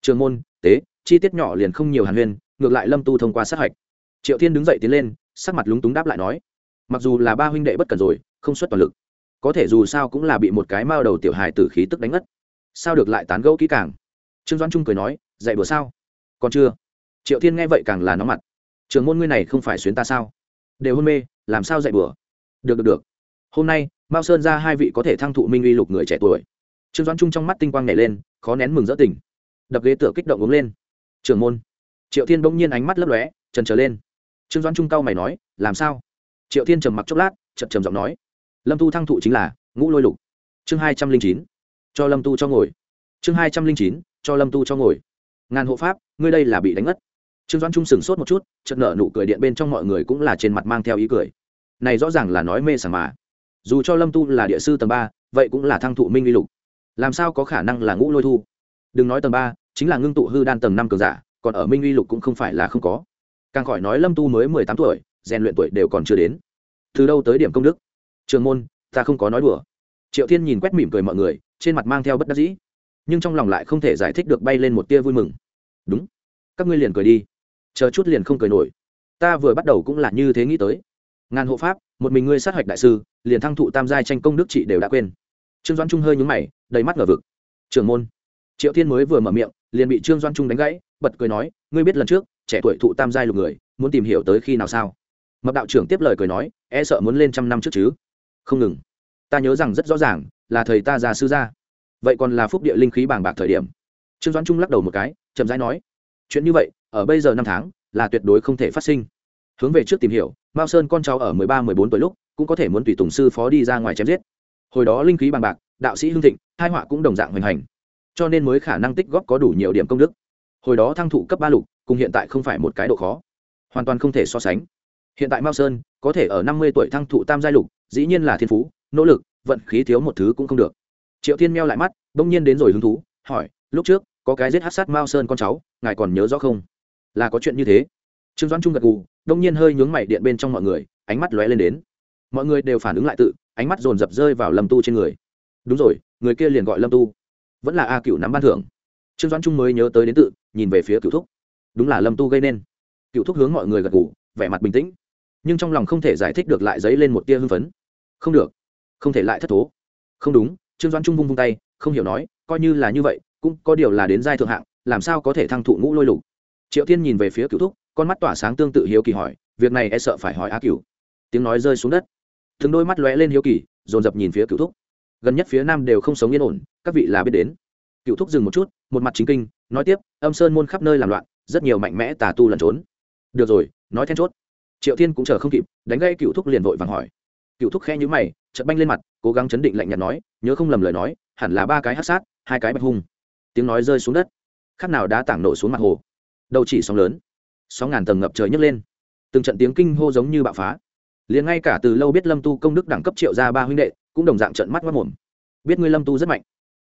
Trường môn, tế, chi tiết nhỏ liền không nhiều hàn huyên, ngược lại lâm tu thông qua sát hạch. Triệu thiên đứng dậy tiến lên, sắc mặt lúng túng đáp lại nói, mặc dù là ba huynh đệ bất cần rồi, không xuất toàn lực, có thể dù sao cũng là bị một cái mao đầu tiểu hài tử khí tức đánh ngất. Sao được lại tán gẫu kỹ càng? Trương doãn trung cười nói, dạy bữa sao? Còn chưa. Triệu thiên nghe vậy càng là nóng mặt. Trường môn ngươi này không phải xuyến ta sao? Đều hôn mê, làm sao dạy bữa được được được. Hôm nay, mao sơn ra hai vị có thể thăng thụ minh uy lục người trẻ tuổi trương doãn trung trong mắt tinh quang nhảy lên khó nén mừng dỡ tỉnh đập ghế tựa kích động uống lên trường môn triệu thiên bỗng nhiên ánh mắt lấp lóe trần trở lên trương doãn trung cao mày nói làm sao triệu thiên trầm mặc chốc lát chậm trầm giọng nói lâm tu thăng thụ chính là ngũ lôi lục chương hai trăm linh chín cho lâm tu cho ngồi chương hai trăm linh chín cho lâm tu cho ngồi ngàn hộ pháp ngươi đây là bị đánh ngất trương doãn trung sửng sốt một chút chợt nở nụ cười điện bên trong mọi người cũng là trên mặt mang theo ý cười này rõ ràng là nói mê sảng mà dù cho lâm tu là địa sư tầng ba vậy cũng là thăng thụ minh uy lục làm sao có khả năng là ngũ lôi thu? Đừng nói tầng ba, chính là ngưng tụ hư đan tầng năm cường giả, còn ở minh uy lục cũng không phải là không có. Càng khỏi nói lâm tu mới mười tám tuổi, rèn luyện tuổi đều còn chưa đến. Từ đâu tới điểm công đức? Trường môn, ta không có nói đùa. Triệu thiên nhìn quét mỉm cười mọi người, trên mặt mang theo bất đắc dĩ. Nhưng trong lòng lại không thể giải thích được bay lên một tia vui mừng. Đúng. Các ngươi liền cười đi. Chờ chút liền không cười nổi. Ta vừa bắt đầu cũng là như thế nghĩ tới. Ngàn hộ pháp, một mình ngươi sát hạch đại sư, liền thăng thụ tam giai tranh công đức trị đều đã quên. Trương Doãn trung hơi nhúng mày đầy mắt ngờ vực. Trưởng môn. Triệu thiên mới vừa mở miệng, liền bị trương doan trung đánh gãy, bật cười nói, ngươi biết lần trước, trẻ tuổi thụ tam giai lục người, muốn tìm hiểu tới khi nào sao? Mập đạo trưởng tiếp lời cười nói e sợ muốn lên trăm năm trước chứ. Không ngừng. Ta nhớ rằng rất rõ ràng, là thầy ta già sư gia. Vậy còn là phúc địa linh khí bàng bạc thời điểm. Trương doãn trung lắc đầu một cái, chậm rãi nói, chuyện như vậy, ở bây giờ năm tháng, là tuyệt đối không thể phát sinh. Hướng về trước tìm hiểu, mao sơn con cháu ở mười ba, mười bốn tuổi lúc, cũng có thể muốn tùy tùng sư phó đi ra ngoài chém giết. Hồi đó linh khí bàng bạc đạo sĩ hưng thịnh, hai họa cũng đồng dạng hoành hành. Cho nên mới khả năng tích góp có đủ nhiều điểm công đức. Hồi đó thăng thụ cấp ba lục, cùng hiện tại không phải một cái độ khó. Hoàn toàn không thể so sánh. Hiện tại mao sơn, có thể ở năm mươi tuổi thăng thụ tam giai lục, dĩ nhiên là thiên phú, nỗ lực, vận khí thiếu một thứ cũng không được. Triệu thiên meo lại mắt, bỗng nhiên đến rồi hứng thú, hỏi, lúc trước, có cái giết hát sát mao sơn con cháu, ngài còn nhớ rõ không? Là có chuyện như thế? Trương doãn trung gật gù, đông nhiên hơi nhướng mày điện bên trong mọi người, ánh mắt lóe lên đến. Mọi người đều phản ứng lại tự, ánh mắt dồn dập rơi vào lâm tu trên người đúng rồi, người kia liền gọi lâm tu. Vẫn là a cựu nắm ban thưởng. Trương doãn trung mới nhớ tới đến tự, nhìn về phía cựu thúc. Đúng là lâm tu gây nên. Cựu thúc hướng mọi người gật gù, vẻ mặt bình tĩnh. Nhưng trong lòng không thể giải thích được lại dấy lên một tia hưng phấn. Không được. Không thể lại thất thố. Không đúng, trương doãn trung vung vung tay, không hiểu nói, coi như là như vậy, cũng có điều là đến giai thượng hạng, làm sao có thể thăng thụ ngũ lôi lục. Triệu tiên nhìn về phía cựu thúc, con mắt tỏa sáng tương tự hiếu kỳ hỏi, việc này e sợ phải hỏi á cựu tiếng nói rơi xuống đất. Từng đôi mắt lóe lên hiếu kỳ, dồn dập nhìn phía cựu thúc gần nhất phía nam đều không sống yên ổn, các vị là biết đến. Cựu thúc dừng một chút, một mặt chính kinh, nói tiếp, âm sơn môn khắp nơi làm loạn, rất nhiều mạnh mẽ tà tu lẩn trốn. Được rồi, nói then chốt. Triệu thiên cũng chờ không kịp, đánh gây cựu thúc liền vội vàng hỏi. Cựu thúc khe nhữ mày chật banh lên mặt, cố gắng chấn định lạnh nhạt nói, nhớ không lầm lời nói, hẳn là ba cái hát sát, hai cái bạch hung. Tiếng nói rơi xuống đất. Khác nào đã tảng nổ xuống mặt hồ. Đầu chỉ sóng lớn. Sóng ngàn tầng ngập trời nhấc lên. Từng trận tiếng kinh hô giống như bạo phá. Liền ngay cả từ lâu biết lâm tu công đức đẳng cấp triệu ra ba huynh đệ cũng đồng dạng trận mắt mất mồm. Biết ngươi lâm tu rất mạnh,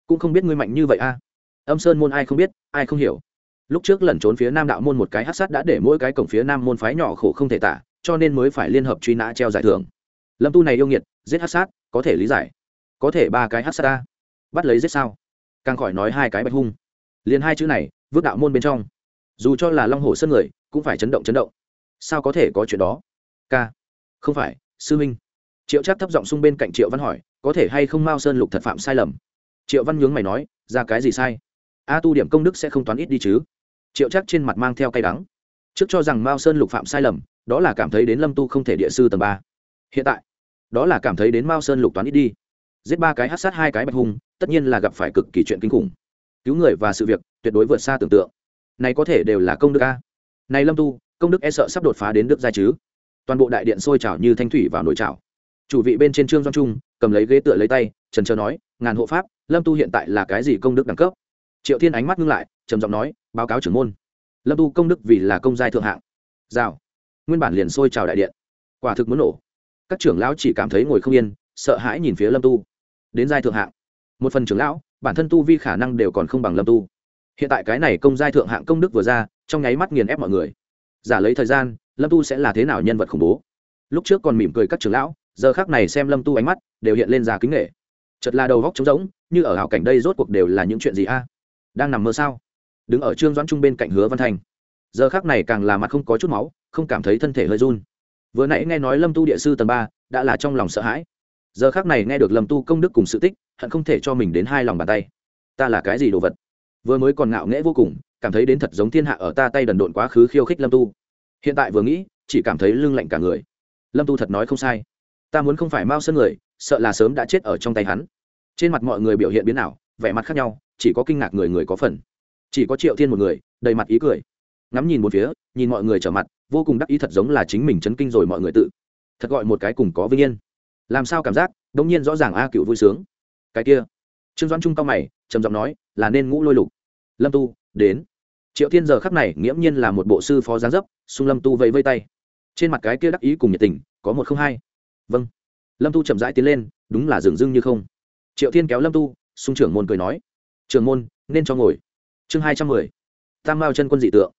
cũng không biết ngươi mạnh như vậy a. Âm sơn môn ai không biết, ai không hiểu. Lúc trước lẩn trốn phía nam đạo môn một cái hát sát đã để mỗi cái cổng phía nam môn phái nhỏ khổ không thể tả, cho nên mới phải liên hợp truy nã treo giải thưởng. Lâm tu này yêu nghiệt, giết hát sát, có thể lý giải. Có thể ba cái hát sát ta. Bắt lấy giết sao? Càng khỏi nói hai cái bạch hung. Liền hai chữ này, vứt đạo môn bên trong. Dù cho là long hồ sân người, cũng phải chấn động chấn động. Sao có thể có chuyện đó? K không phải, sư minh triệu chắc thấp giọng sung bên cạnh triệu văn hỏi, có thể hay không mao sơn lục thật phạm sai lầm? Triệu văn nhướng mày nói, ra cái gì sai? A tu điểm công đức sẽ không toán ít đi chứ. Triệu chắc trên mặt mang theo cay đắng. Trước cho rằng mao sơn lục phạm sai lầm, đó là cảm thấy đến lâm tu không thể địa sư tầng ba. Hiện tại, đó là cảm thấy đến mao sơn lục toán ít đi. Giết ba cái hát sát hai cái bạch hung tất nhiên là gặp phải cực kỳ chuyện kinh khủng. Cứu người và sự việc, tuyệt đối vượt xa tưởng tượng. Này có thể đều là công đức a. Này lâm tu, công đức e sợ sắp đột phá đến đức gia chứ. Toàn bộ đại điện sôi trào như thanh thủy vào nồi trào chủ vị bên trên trương doan trung, cầm lấy ghế tựa lấy tay, trần trờ nói, ngàn hộ pháp, lâm tu hiện tại là cái gì công đức đẳng cấp? Triệu thiên ánh mắt ngưng lại, trầm giọng nói, báo cáo trưởng môn. Lâm tu công đức vì là công giai thượng hạng. Rào. Nguyên bản liền sôi trào đại điện. Quả thực muốn nổ. Các trưởng lão chỉ cảm thấy ngồi không yên, sợ hãi nhìn phía lâm tu. Đến giai thượng hạng. Một phần trưởng lão, bản thân tu vi khả năng đều còn không bằng lâm tu. Hiện tại cái này công giai thượng hạng công đức vừa ra, trong nháy mắt nghiền ép mọi người. Giả lấy thời gian, lâm tu sẽ là thế nào nhân vật khủng bố? Lúc trước còn mỉm cười các trưởng lão giờ khác này xem lâm tu ánh mắt đều hiện lên già kính nghệ. Chật là đầu góc trống rỗng, như ở hảo cảnh đây rốt cuộc đều là những chuyện gì a? Đang nằm mơ sao? Đứng ở trương doãn trung bên cạnh hứa văn thành. Giờ khác này càng là mặt không có chút máu, không cảm thấy thân thể hơi run. Vừa nãy nghe nói lâm tu địa sư tầng ba đã là trong lòng sợ hãi. Giờ khác này nghe được lâm tu công đức cùng sự tích, hận không thể cho mình đến hai lòng bàn tay. Ta là cái gì đồ vật? Vừa mới còn ngạo nghễ vô cùng, cảm thấy đến thật giống thiên hạ ở ta tay đần độn quá khứ khiêu khích lâm tu. Hiện tại vừa nghĩ, chỉ cảm thấy lưng lạnh cả người. Lâm tu thật nói không sai ta muốn không phải mao sơn người, sợ là sớm đã chết ở trong tay hắn. Trên mặt mọi người biểu hiện biến ảo, vẻ mặt khác nhau, chỉ có kinh ngạc người người có phần. Chỉ có triệu thiên một người, đầy mặt ý cười. Ngắm nhìn một phía, nhìn mọi người trở mặt, vô cùng đắc ý thật giống là chính mình chấn kinh rồi mọi người tự. Thật gọi một cái cùng có vinh yên. Làm sao cảm giác đ ỗ n g nhiên rõ ràng a cựu vui sướng. Cái kia. Trương doãn trung cao mày, trầm giọng nói, là nên ngũ lôi lục. Lâm tu, đến. Triệu thiên giờ khắc này nghiễm nhiên là một bộ sư phó giáng dấp xung lâm tu vẫy vây tay. Trên mặt cái kia đắc ý cùng nhiệt tình, có một không hai vâng. Lâm tu chậm rãi tiến lên, đúng là dường dưng như không. Triệu thiên kéo lâm tu xung trưởng môn cười nói, trưởng môn, nên cho ngồi. Chương hai trăm mười, tam mao chân quân dị tượng.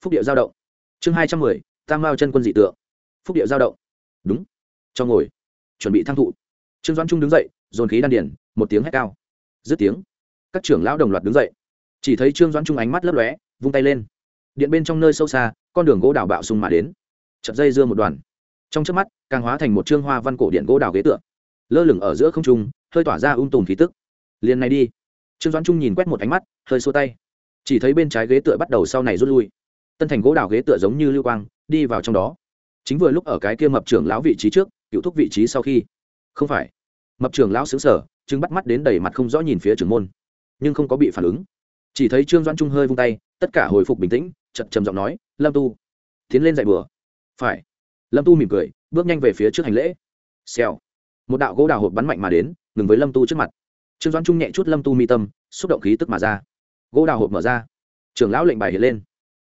Phúc điệu giao động. Chương hai trăm mười, tam mao chân quân dị tượng. Phúc điệu giao động. Đúng. Cho ngồi. Chuẩn bị thăng thụ. Trương doãn trung đứng dậy, dồn khí đan điển một tiếng hét cao. Dứt tiếng, các trưởng lão đồng loạt đứng dậy. Chỉ thấy trương doãn trung ánh mắt lấp lóe, vung tay lên. Điện bên trong nơi sâu xa, con đường gỗ đào bạo sung mà đến. Chật dây dưa một đoàn trong trước mắt, càng hóa thành một trương hoa văn cổ điện gỗ đào ghế tựa. Lơ lửng ở giữa không trung, hơi tỏa ra ung tùm khí tức. Liền này đi. Trương doãn trung nhìn quét một ánh mắt, hơi xua tay. Chỉ thấy bên trái ghế tựa bắt đầu sau này rút lui. Tân thành gỗ đào ghế tựa giống như lưu quang, đi vào trong đó. Chính vừa lúc ở cái kia mập trưởng lão vị trí trước, cựu thúc vị trí sau khi. Không phải. Mập trưởng lão xứng sở chứng bắt mắt đến đầy mặt không rõ nhìn phía trưởng môn. Nhưng không có bị phản ứng. Chỉ thấy trương doãn trung hơi vung tay, tất cả hồi phục bình tĩnh chật trầm giọng nói, lâm tu, tiến lên dạy bừa. Phải lâm tu mỉm cười, bước nhanh về phía trước hành lễ. Xèo. Một đạo gỗ đào hộp bắn mạnh mà đến, ngừng với lâm tu trước mặt. Trương doãn trung nhẹ chút lâm tu mi tâm, xúc động khí tức mà ra. Gỗ đào hộp mở ra. Trưởng lão lệnh bài hiện lên.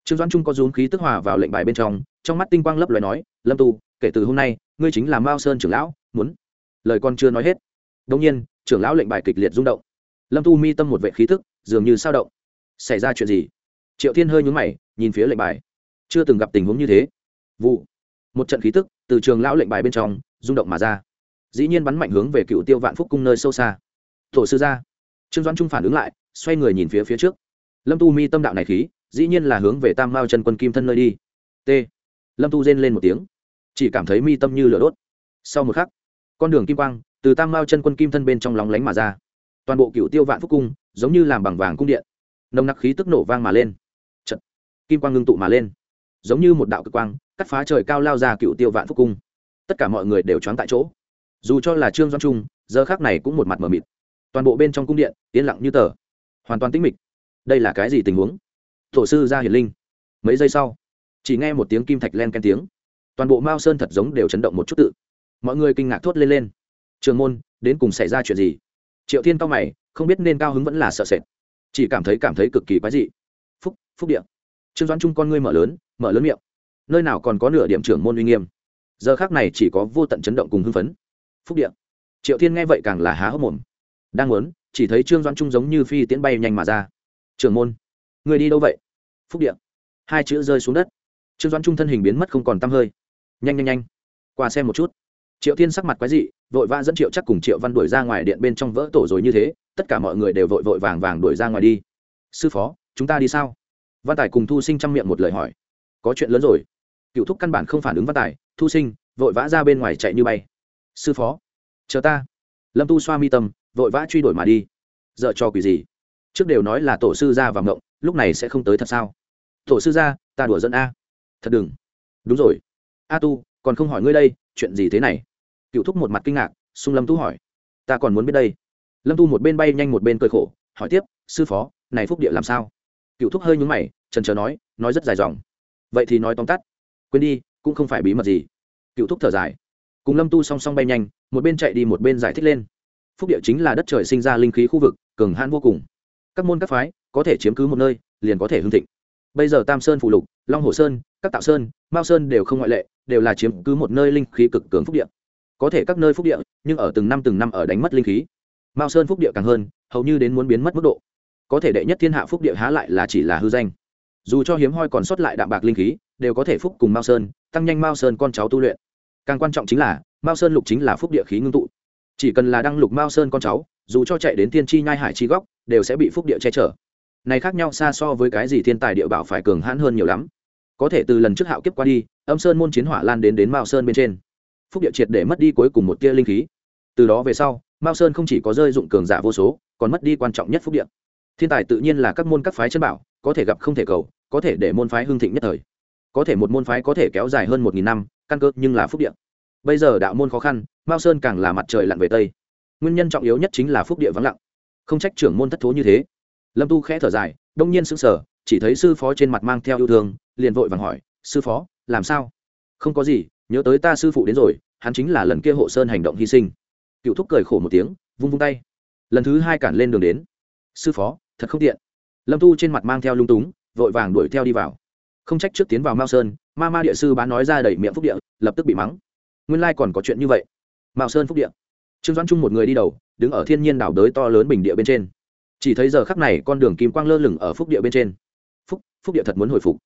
Trương doãn trung có rún khí tức hòa vào lệnh bài bên trong trong mắt tinh quang lấp loài nói, lâm tu, kể từ hôm nay, ngươi chính là mao sơn trưởng lão, muốn lời con chưa nói hết đông nhiên, trưởng lão lệnh bài kịch liệt rung động. Lâm tu mi tâm một vệ khí tức, dường như sao động. Xảy ra chuyện gì? Triệu thiên hơi nhúng mày, nhìn phía lệnh bài. Chưa từng gặp tình huống như thế. Vụ một trận khí tức từ trường lão lệnh bài bên trong rung động mà ra. Dĩ nhiên bắn mạnh hướng về cựu tiêu vạn phúc cung nơi sâu xa. Tổ sư gia. Trương doãn trung phản ứng lại, xoay người nhìn phía phía trước. Lâm tu mi tâm đạo này khí, dĩ nhiên là hướng về tam mao chân quân kim thân nơi đi. T. Lâm tu rên lên một tiếng. Chỉ cảm thấy mi tâm như lửa đốt. Sau một khắc, con đường kim quang từ tam mao chân quân kim thân bên trong lóng lánh mà ra. Toàn bộ cựu tiêu vạn phúc cung giống như làm bằng vàng cung điện. Nồng nặc khí tức nổ vang mà lên. Trận kim quang ngưng tụ mà lên giống như một đạo cực quang, cắt phá trời cao lao ra cựu tiêu vạn phúc cung. Tất cả mọi người đều choáng tại chỗ. Dù cho là trương doan trung, giờ khác này cũng một mặt mờ mịt. Toàn bộ bên trong cung điện, yên lặng như tờ. Hoàn toàn tĩnh mịch. Đây là cái gì tình huống? Tổ sư ra hiển linh. Mấy giây sau, chỉ nghe một tiếng kim thạch len ken tiếng. Toàn bộ mao sơn thật giống đều chấn động một chút tự. Mọi người kinh ngạc thốt lên lên. Trường môn, đến cùng xảy ra chuyện gì? Triệu thiên cao mày, không biết nên cao hứng vẫn là sợ sệt. Chỉ cảm thấy cảm thấy cực kỳ quái dị. Phúc phúc điện trương doãn trung con ngươi mở lớn mở lớn miệng. Nơi nào còn có nửa điểm trưởng môn uy nghiêm? Giờ khác này chỉ có vô tận chấn động cùng hưng phấn. Phúc điện triệu thiên nghe vậy càng là há hốc mồm. Đang muốn, chỉ thấy trương doãn trung giống như phi tiễn bay nhanh mà ra. Trưởng môn, người đi đâu vậy? Phúc điện hai chữ rơi xuống đất. Trương doãn trung thân hình biến mất không còn t hơi. Nhanh nhanh nhanh. Qua xem một chút. Triệu thiên sắc mặt quái dị, vội vã dẫn triệu chắc cùng triệu văn đuổi ra ngoài điện bên trong vỡ tổ rồi như thế, tất cả mọi người đều vội vội vàng vàng đuổi ra ngoài đi. Sư phó, chúng ta đi sao? Văn tài cùng thu sinh chăm miệng một lời hỏi có chuyện lớn rồi. Cựu thúc căn bản không phản ứng văn tài thu sinh vội vã ra bên ngoài chạy như bay. Sư phó chờ ta. Lâm tu xoa mi tâm vội vã truy đuổi mà đi. Dợ cho quỷ gì? Trước đều nói là tổ sư ra và ngộng lúc này sẽ không tới thật sao? Tổ sư ra, ta đùa dẫn a. Thật đừng. Đúng rồi. A tu còn không hỏi ngươi đây chuyện gì thế này? Cựu thúc một mặt kinh ngạc sung lâm tu hỏi. Ta còn muốn biết đây. Lâm tu một bên bay nhanh một bên cười khổ hỏi tiếp sư phó này phúc địa làm sao? Cựu thúc hơi nhúng mày trần trờ nói nói rất dài dòng vậy thì nói tóm tắt, quên đi, cũng không phải bí mật gì. Cựu thúc thở dài. Cùng lâm tu song song bay nhanh, một bên chạy đi một bên giải thích lên. Phúc địa chính là đất trời sinh ra linh khí khu vực, cường hãn vô cùng. Các môn các phái, có thể chiếm cứ một nơi, liền có thể hưng thịnh. Bây giờ tam sơn phụ lục, long hồ sơn, các tạo sơn, mao sơn đều không ngoại lệ, đều là chiếm cứ một nơi linh khí cực cường phúc địa. Có thể các nơi phúc địa, nhưng ở từng năm từng năm ở đánh mất linh khí. Mao sơn phúc địa càng hơn, hầu như đến muốn biến mất mức độ. Có thể đệ nhất thiên hạ phúc địa há lại là chỉ là hư danh dù cho hiếm hoi còn sót lại đạm bạc linh khí, đều có thể phúc cùng mao sơn, tăng nhanh mao sơn con cháu tu luyện. Càng quan trọng chính là, mao sơn lục chính là phúc địa khí ngưng tụ. Chỉ cần là đăng lục mao sơn con cháu, dù cho chạy đến tiên tri nhai hải chi góc, đều sẽ bị phúc địa che chở. Này khác nhau xa so với cái gì thiên tài địa bảo phải cường hãn hơn nhiều lắm. Có thể từ lần trước hạo kiếp qua đi, âm sơn môn chiến hỏa lan đến đến mao sơn bên trên. Phúc địa triệt để mất đi cuối cùng một tia linh khí. Từ đó về sau, mao sơn không chỉ có rơi dụng cường giả vô số, còn mất đi quan trọng nhất phúc địa. Thiên tài tự nhiên là các môn các phái chân bảo có thể gặp không thể cầu, có thể để môn phái hưng thịnh nhất thời. Có thể một môn phái có thể kéo dài hơn một nghìn năm, căn cơ nhưng là phúc địa. Bây giờ đạo môn khó khăn, mao sơn càng là mặt trời lặn về tây. Nguyên nhân trọng yếu nhất chính là phúc địa vắng lặng. Không trách trưởng môn thất thố như thế. Lâm tu khẽ thở dài, đông nhiên sững sờ, chỉ thấy sư phó trên mặt mang theo yêu thương, liền vội vàng hỏi, sư phó, làm sao? Không có gì, nhớ tới ta sư phụ đến rồi, hắn chính là lần kia hộ sơn hành động hy sinh. Cựu thúc cười khổ một tiếng, vung vung tay. Lần thứ hai cản lên đường đến. Sư phó, thật không tiện lâm Thu trên mặt mang theo lung túng, vội vàng đuổi theo đi vào. Không trách trước tiến vào mao sơn, ma ma địa sư bán nói ra đẩy miệng phúc địa, lập tức bị mắng. Nguyên lai còn có chuyện như vậy. Mao sơn phúc địa. Trương doãn trung một người đi đầu, đứng ở thiên nhiên đảo đới to lớn bình địa bên trên. Chỉ thấy giờ khắc này con đường kim quang lơ lửng ở phúc địa bên trên. Phúc phúc địa thật muốn hồi phục.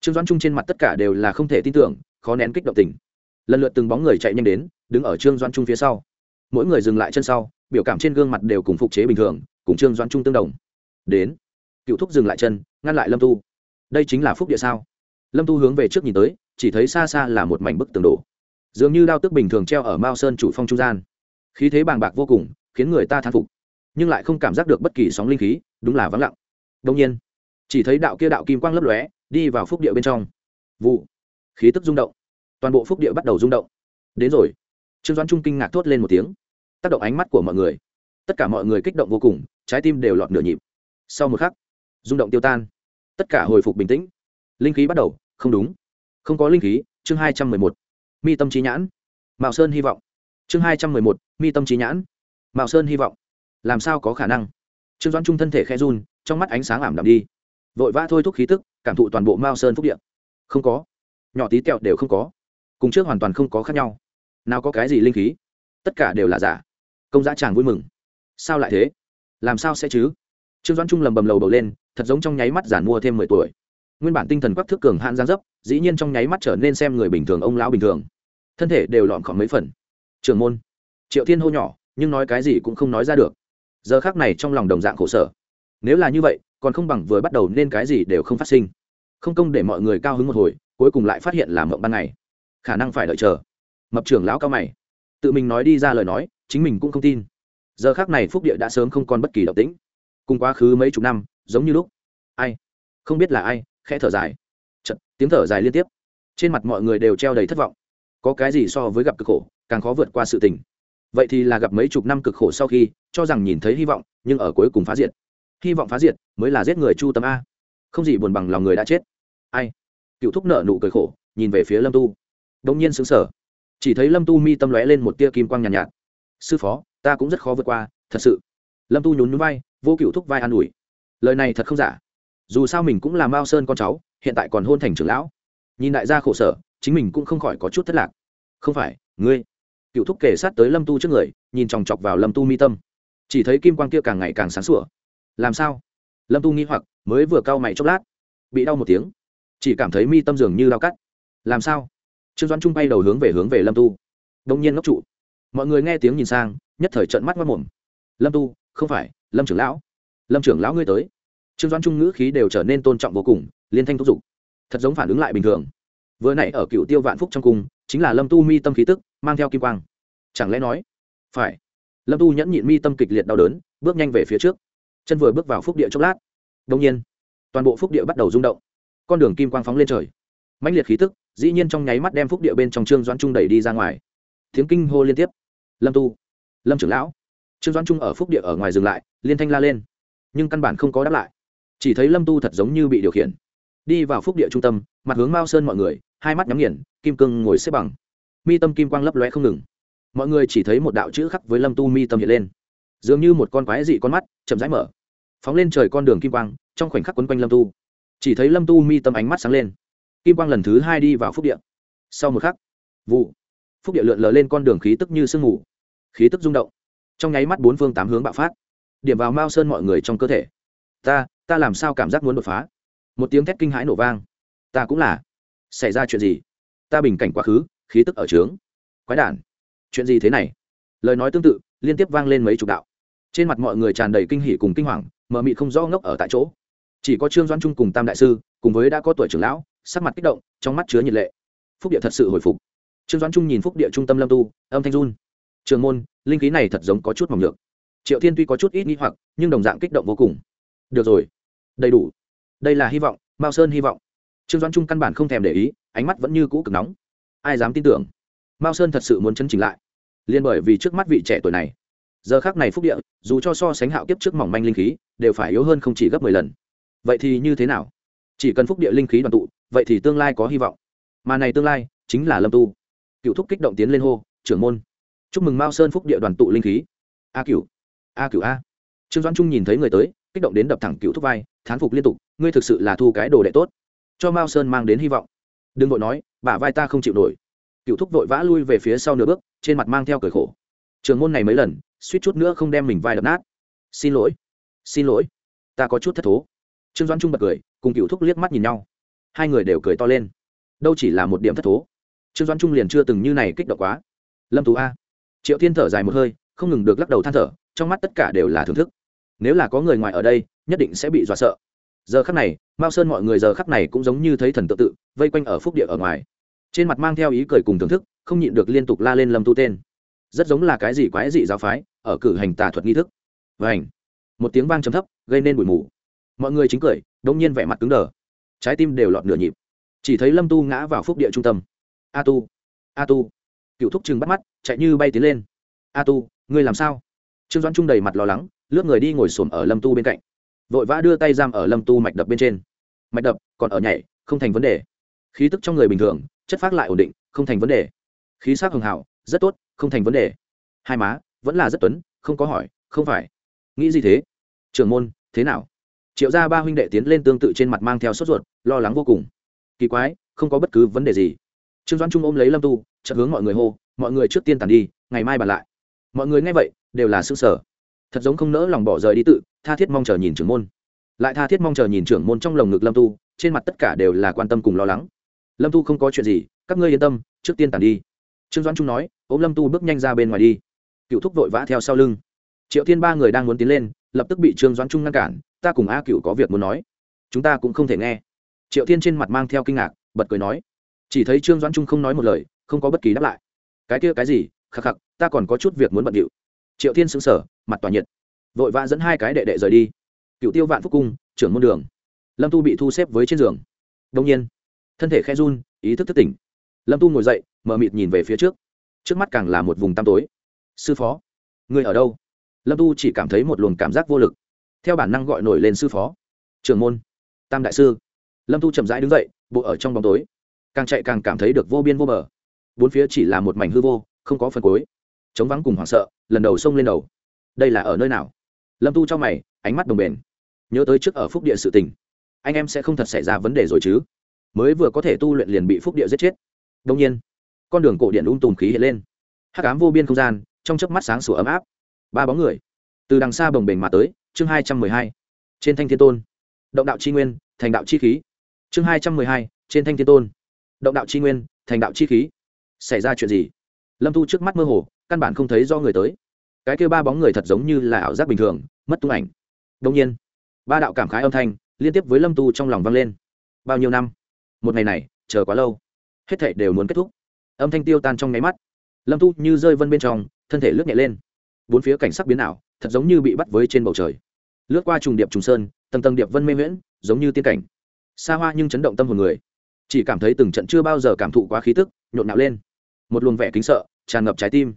Trương doãn trung trên mặt tất cả đều là không thể tin tưởng, khó nén kích động tình. Lần lượt từng bóng người chạy nhanh đến, đứng ở trương doãn trung phía sau. Mỗi người dừng lại chân sau, biểu cảm trên gương mặt đều cùng phục chế bình thường, cùng trương doãn trung tương đồng. Đến cựu thúc dừng lại chân, ngăn lại lâm tu. Đây chính là phúc địa sao? Lâm tu hướng về trước nhìn tới, chỉ thấy xa xa là một mảnh bức tường đổ. Dường như đao tức bình thường treo ở mao sơn chủ phong trung gian. Khí thế bàng bạc vô cùng, khiến người ta thán phục, nhưng lại không cảm giác được bất kỳ sóng linh khí, đúng là vắng lặng. Đông nhiên, chỉ thấy đạo kia đạo kim quang lấp lóe, đi vào phúc địa bên trong. Vụ, khí tức rung động. Toàn bộ phúc địa bắt đầu rung động. Đến rồi. Trương doãn trung kinh ngạc thốt lên một tiếng. Tác động ánh mắt của mọi người. Tất cả mọi người kích động vô cùng, trái tim đều lọt nửa nhịp. Sau một khắc rung động tiêu tan. Tất cả hồi phục bình tĩnh. Linh khí bắt đầu. Không đúng. Không có linh khí. Chương hai trăm mười một. Mi tâm trí nhãn. Mạo sơn hy vọng. Chương hai trăm mười một. Mi tâm trí nhãn. Mạo sơn hy vọng. Làm sao có khả năng? Trương doãn trung thân thể khe run, trong mắt ánh sáng ảm đạm đi. Vội vã thôi thúc khí tức, cảm thụ toàn bộ mao sơn phúc điện không có. Nhỏ tí tẹo đều không có. Cùng trước hoàn toàn không có khác nhau. Nào có cái gì linh khí? Tất cả đều là giả. Công giá chàng vui mừng. Sao lại thế? Làm sao sẽ chứ? Trương doãn trung lầm bầm lầu bầu lên thật giống trong nháy mắt giản mua thêm mười tuổi nguyên bản tinh thần quắc thước cường hạn gián dấp dĩ nhiên trong nháy mắt trở nên xem người bình thường ông lão bình thường thân thể đều lọn khỏi mấy phần trường môn triệu thiên hô nhỏ nhưng nói cái gì cũng không nói ra được giờ khác này trong lòng đồng dạng khổ sở nếu là như vậy còn không bằng vừa bắt đầu nên cái gì đều không phát sinh không công để mọi người cao hứng một hồi cuối cùng lại phát hiện là mộng ban ngày khả năng phải đợi chờ mập trưởng lão cao mày tự mình nói đi ra lời nói chính mình cũng không tin giờ khác này phúc địa đã sớm không còn bất kỳ động tĩnh cùng quá khứ mấy chục năm giống như lúc. Ai? Không biết là ai khẽ thở dài. Chật, tiếng thở dài liên tiếp. Trên mặt mọi người đều treo đầy thất vọng. Có cái gì so với gặp cực khổ càng khó vượt qua sự tình. Vậy thì là gặp mấy chục năm cực khổ sau khi cho rằng nhìn thấy hy vọng nhưng ở cuối cùng phá diệt. Hy vọng phá diệt mới là giết người chu tâm a. Không gì buồn bằng lòng người đã chết. Ai? Cựu thúc nợ nụ cười khổ nhìn về phía lâm tu. Đông nhiên xứng sở chỉ thấy lâm tu mi tâm lóe lên một tia kim quang nhàn nhạt, nhạt. Sư phó ta cũng rất khó vượt qua thật sự. Lâm tu nhún nhún vai vô cựu thúc vai an ủi. Lời này thật không giả. Dù sao mình cũng là mao sơn con cháu, hiện tại còn hôn thành trưởng lão. Nhìn đại gia khổ sở, chính mình cũng không khỏi có chút thất lạc. Không phải, ngươi. Cựu thúc kể sát tới lâm tu trước người, nhìn chòng chọc vào lâm tu mi tâm. Chỉ thấy kim quang kia càng ngày càng sáng sủa. Làm sao? Lâm tu nghi hoặc, mới vừa cau mày chốc lát. Bị đau một tiếng. Chỉ cảm thấy mi tâm dường như đau cắt. Làm sao? Trương Doan trung bay đầu hướng về hướng về lâm tu. Đông nhiên ngốc trụ. Mọi người nghe tiếng nhìn sang, nhất thời trận mắt mất mồm. Lâm tu, không phải lâm trưởng lão, lâm trưởng lão ngươi tới. Trương doãn trung ngữ khí đều trở nên tôn trọng vô cùng, liên thanh thúc giục. Thật giống phản ứng lại bình thường. Vừa nãy ở cựu tiêu vạn phúc trong cung, chính là lâm tu mi tâm khí tức, mang theo kim quang. Chẳng lẽ nói, phải? Lâm tu nhẫn nhịn mi tâm kịch liệt đau đớn, bước nhanh về phía trước. Chân vừa bước vào phúc địa chốc lát. Đông nhiên, toàn bộ phúc địa bắt đầu rung động. Con đường kim quang phóng lên trời. Mãnh liệt khí tức, dĩ nhiên trong nháy mắt đem phúc địa bên trong trương doãn trung đẩy đi ra ngoài. Tiếng kinh hô liên tiếp. Lâm tu, lâm trưởng lão trương doãn trung ở phúc địa ở ngoài dừng lại liên thanh la lên nhưng căn bản không có đáp lại chỉ thấy lâm tu thật giống như bị điều khiển đi vào phúc địa trung tâm mặt hướng mao sơn mọi người hai mắt nhắm nghiền kim cương ngồi xếp bằng mi tâm kim quang lấp lóe không ngừng mọi người chỉ thấy một đạo chữ khắc với lâm tu mi tâm hiện lên dường như một con quái dị con mắt chậm rãi mở phóng lên trời con đường kim quang trong khoảnh khắc quấn quanh lâm tu chỉ thấy lâm tu mi tâm ánh mắt sáng lên kim quang lần thứ hai đi vào phúc địa sau một khắc vụ phúc địa lượn lờ lên con đường khí tức như sương mù khí tức rung động trong nháy mắt bốn phương tám hướng bạo phát. Điểm vào mao sơn mọi người trong cơ thể. Ta ta làm sao cảm giác muốn đột phá? Một tiếng thét kinh hãi nổ vang. Ta cũng là. Xảy ra chuyện gì? Ta bình cảnh quá khứ, khí tức ở trướng quái đản. Chuyện gì thế này? Lời nói tương tự, liên tiếp vang lên mấy chục đạo. Trên mặt mọi người tràn đầy kinh hỉ cùng kinh hoàng, mờ mị không rõ ngốc ở tại chỗ. Chỉ có trương doãn trung cùng tam đại sư, cùng với đã có tuổi trưởng lão, sắc mặt kích động, trong mắt chứa nhiệt lệ. Phúc địa thật sự hồi phục. Trương doãn trung nhìn phúc địa trung tâm lâm tu, âm thanh run trường môn, linh khí này thật giống có chút mỏng nhược. Triệu thiên tuy có chút ít nghĩ hoặc, nhưng đồng dạng kích động vô cùng. Được rồi. Đầy đủ. Đây là hy vọng, mao sơn hy vọng. Trương doãn trung căn bản không thèm để ý, ánh mắt vẫn như cũ cực nóng. Ai dám tin tưởng? Mao sơn thật sự muốn chấn chỉnh lại. Liên bởi vì trước mắt vị trẻ tuổi này, giờ khác này phúc địa, dù cho so sánh hạo kiếp trước mỏng manh linh khí, đều phải yếu hơn không chỉ gấp mười lần. Vậy thì như thế nào? Chỉ cần phúc địa linh khí đoàn tụ, vậy thì tương lai có hy vọng. Mà này tương lai, chính là lâm tu. Cựu thúc kích động tiến lên hô, trưởng môn chúc mừng mao sơn phúc địa đoàn tụ linh khí. A cựu a cựu a. Trương doãn trung nhìn thấy người tới, kích động đến đập thẳng cựu thúc vai, thán phục liên tục, ngươi thực sự là thu cái đồ đệ tốt. Cho mao sơn mang đến hy vọng. Đừng vội nói, bả vai ta không chịu nổi. Cựu thúc vội vã lui về phía sau nửa bước, trên mặt mang theo cởi khổ. Trường môn này mấy lần, suýt chút nữa không đem mình vai đập nát. Xin lỗi xin lỗi, ta có chút thất thố. Trương doãn trung bật cười, cùng cựu thúc liếc mắt nhìn nhau. Hai người đều cười to lên. Đâu chỉ là một điểm thất thố. Trương doãn trung liền chưa từng như này kích động quá. Lâm tú a triệu thiên thở dài một hơi, không ngừng được lắc đầu than thở, trong mắt tất cả đều là thưởng thức. Nếu là có người ngoài ở đây, nhất định sẽ bị dọa sợ. Giờ khắc này, mao sơn mọi người giờ khắc này cũng giống như thấy thần tự tự, vây quanh ở phúc địa ở ngoài. Trên mặt mang theo ý cười cùng thưởng thức, không nhịn được liên tục la lên lâm tu tên. Rất giống là cái gì quái dị giáo phái, ở cử hành tà thuật nghi thức. Và ảnh một tiếng vang trầm thấp, gây nên bụi mù. Mọi người chính cười đông nhiên vẻ mặt cứng đờ. Trái tim đều lọt nửa nhịp. Chỉ thấy lâm tu ngã vào phúc địa trung tâm. A tu. A tu cựu thúc chừng bắt mắt, chạy như bay tiến lên. A tu, ngươi làm sao? Trương doãn trung đầy mặt lo lắng, lướt người đi ngồi xổm ở lâm tu bên cạnh. Vội vã đưa tay giam ở lâm tu mạch đập bên trên. Mạch đập, còn ở nhảy, không thành vấn đề. Khí tức trong người bình thường, chất phát lại ổn định, không thành vấn đề. Khí sắc hường hảo, rất tốt, không thành vấn đề. Hai má, vẫn là rất tuấn, không có hỏi, không phải. Nghĩ gì thế? Trưởng môn, thế nào? Triệu gia ba huynh đệ tiến lên tương tự trên mặt mang theo sốt ruột, lo lắng vô cùng. Kỳ quái, không có bất cứ vấn đề gì. Trương doãn trung ôm lấy lâm tu chợt hướng mọi người hô, mọi người trước tiên tàn đi, ngày mai bàn lại. Mọi người nghe vậy, đều là xương sở thật giống không nỡ lòng bỏ rời đi tự, tha thiết mong chờ nhìn trưởng môn. Lại tha thiết mong chờ nhìn trưởng môn trong lồng ngực lâm tu, trên mặt tất cả đều là quan tâm cùng lo lắng. Lâm tu không có chuyện gì, các ngươi yên tâm, trước tiên tàn đi. Trương doãn trung nói, ôm lâm tu bước nhanh ra bên ngoài đi. Cựu thúc vội vã theo sau lưng. Triệu thiên ba người đang muốn tiến lên, lập tức bị trương doãn trung ngăn cản, ta cùng a cựu có việc muốn nói. Chúng ta cũng không thể nghe. Triệu thiên trên mặt mang theo kinh ngạc, bật cười nói. Chỉ thấy trương doãn trung không nói một lời không có bất kỳ đáp lại. Cái kia cái gì? Khắc khắc, ta còn có chút việc muốn bận điệu. Triệu thiên xứng sở mặt tỏa nhiệt. Vội vã dẫn hai cái đệ đệ rời đi. Cựu tiêu vạn phúc cung, trưởng môn đường. Lâm tu bị thu xếp với trên giường. Đông nhiên, thân thể khe run, ý thức thức tỉnh. Lâm tu ngồi dậy, mờ mịt nhìn về phía trước. Trước mắt càng là một vùng tăm tối. Sư phó người ở đâu? Lâm tu chỉ cảm thấy một luồng cảm giác vô lực. Theo bản năng gọi nổi lên sư phó. Trưởng môn, tam đại sư. Lâm tu chậm rãi đứng dậy, bộ ở trong bóng tối. Càng chạy càng cảm thấy được vô biên vô bờ bốn phía chỉ là một mảnh hư vô, không có phần cuối. Chống vắng cùng hoảng sợ, lần đầu xông lên đầu. Đây là ở nơi nào? Lâm tu cho mày, ánh mắt đồng bền. Nhớ tới trước ở phúc địa sự tình. Anh em sẽ không thật xảy ra vấn đề rồi chứ? Mới vừa có thể tu luyện liền bị phúc địa giết chết. Đông nhiên, con đường cổ điện ung tùm khí hiện lên. Hắc ám vô biên không gian, trong chớp mắt sáng sủa ấm áp. Ba bóng người, từ đằng xa bồng bềnh mà tới, chương hai trăm mười hai. Trên thanh thiên tôn. Động đạo c h i nguyên, thành đạo chi khí. Chương hai trăm mười hai, trên thanh thiên tôn. Động đạo c h i nguyên, thành đạo chi khí xảy ra chuyện gì? Lâm thu trước mắt mơ hồ, căn bản không thấy do người tới. Cái kêu ba bóng người thật giống như là ảo giác bình thường, mất tung ảnh. Đông nhiên, ba đạo cảm khái âm thanh liên tiếp với lâm tu trong lòng vang lên. Bao nhiêu năm? Một ngày này, chờ quá lâu. Hết thảy đều muốn kết thúc. Âm thanh tiêu tan trong nháy mắt. Lâm tu như rơi vân bên trong, thân thể lướt nhẹ lên. Bốn phía cảnh sắc biến ảo, thật giống như bị bắt với trên bầu trời. Lướt qua trùng điệp trùng sơn, tầng tầng điệp vân mê nguyễn giống như tiên cảnh. Xa hoa nhưng chấn động tâm hồn người. Chỉ cảm thấy từng trận chưa bao giờ cảm thụ quá khí tức, nhộn nhạo lên một luồng vẻ kính sợ, tràn ngập trái tim.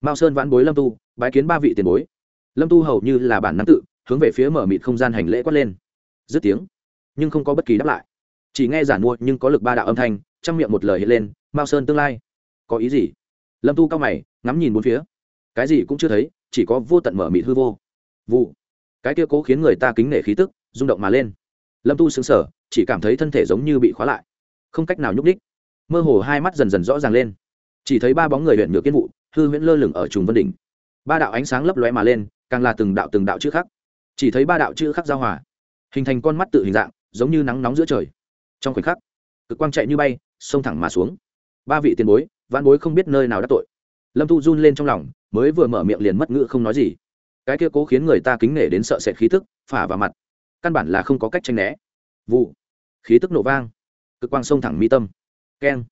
Mao sơn vãn bối lâm tu, bái kiến ba vị tiền bối. Lâm tu hầu như là bản năng tự, hướng về phía mở mịt không gian hành lễ quát lên. Dứt tiếng, nhưng không có bất kỳ đáp lại. Chỉ nghe giản mua nhưng có lực ba đạo âm thanh, trong miệng một lời hiện lên, mao sơn tương lai, có ý gì? Lâm tu cao mày, ngắm nhìn bốn phía. Cái gì cũng chưa thấy, chỉ có vô tận mở mịt hư vô. Vụ. Cái kia cố khiến người ta kính nể khí tức, rung động mà lên. Lâm tu xứng sở chỉ cảm thấy thân thể giống như bị khóa lại. Không cách nào nhúc đích mơ hồ hai mắt dần dần rõ ràng lên chỉ thấy ba bóng người huyện nhược kiên vụ, hư huyễn lơ lửng ở trùng vân đỉnh. Ba đạo ánh sáng lấp lóe mà lên, càng là từng đạo từng đạo chữ khắc. Chỉ thấy ba đạo chữ khắc giao hòa, hình thành con mắt tự hình dạng, giống như nắng nóng giữa trời. Trong khoảnh khắc, cực quang chạy như bay, xông thẳng mà xuống. Ba vị tiền bối văn bối không biết nơi nào đã tội. Lâm thu run lên trong lòng, mới vừa mở miệng liền mất ngữ không nói gì. Cái kia cố khiến người ta kính nể đến sợ sệt khí tức, phả vào mặt. Căn bản là không có cách tranh né. Vụ, khí tức nổ vang. Cực quang xông thẳng mi tâm. Keng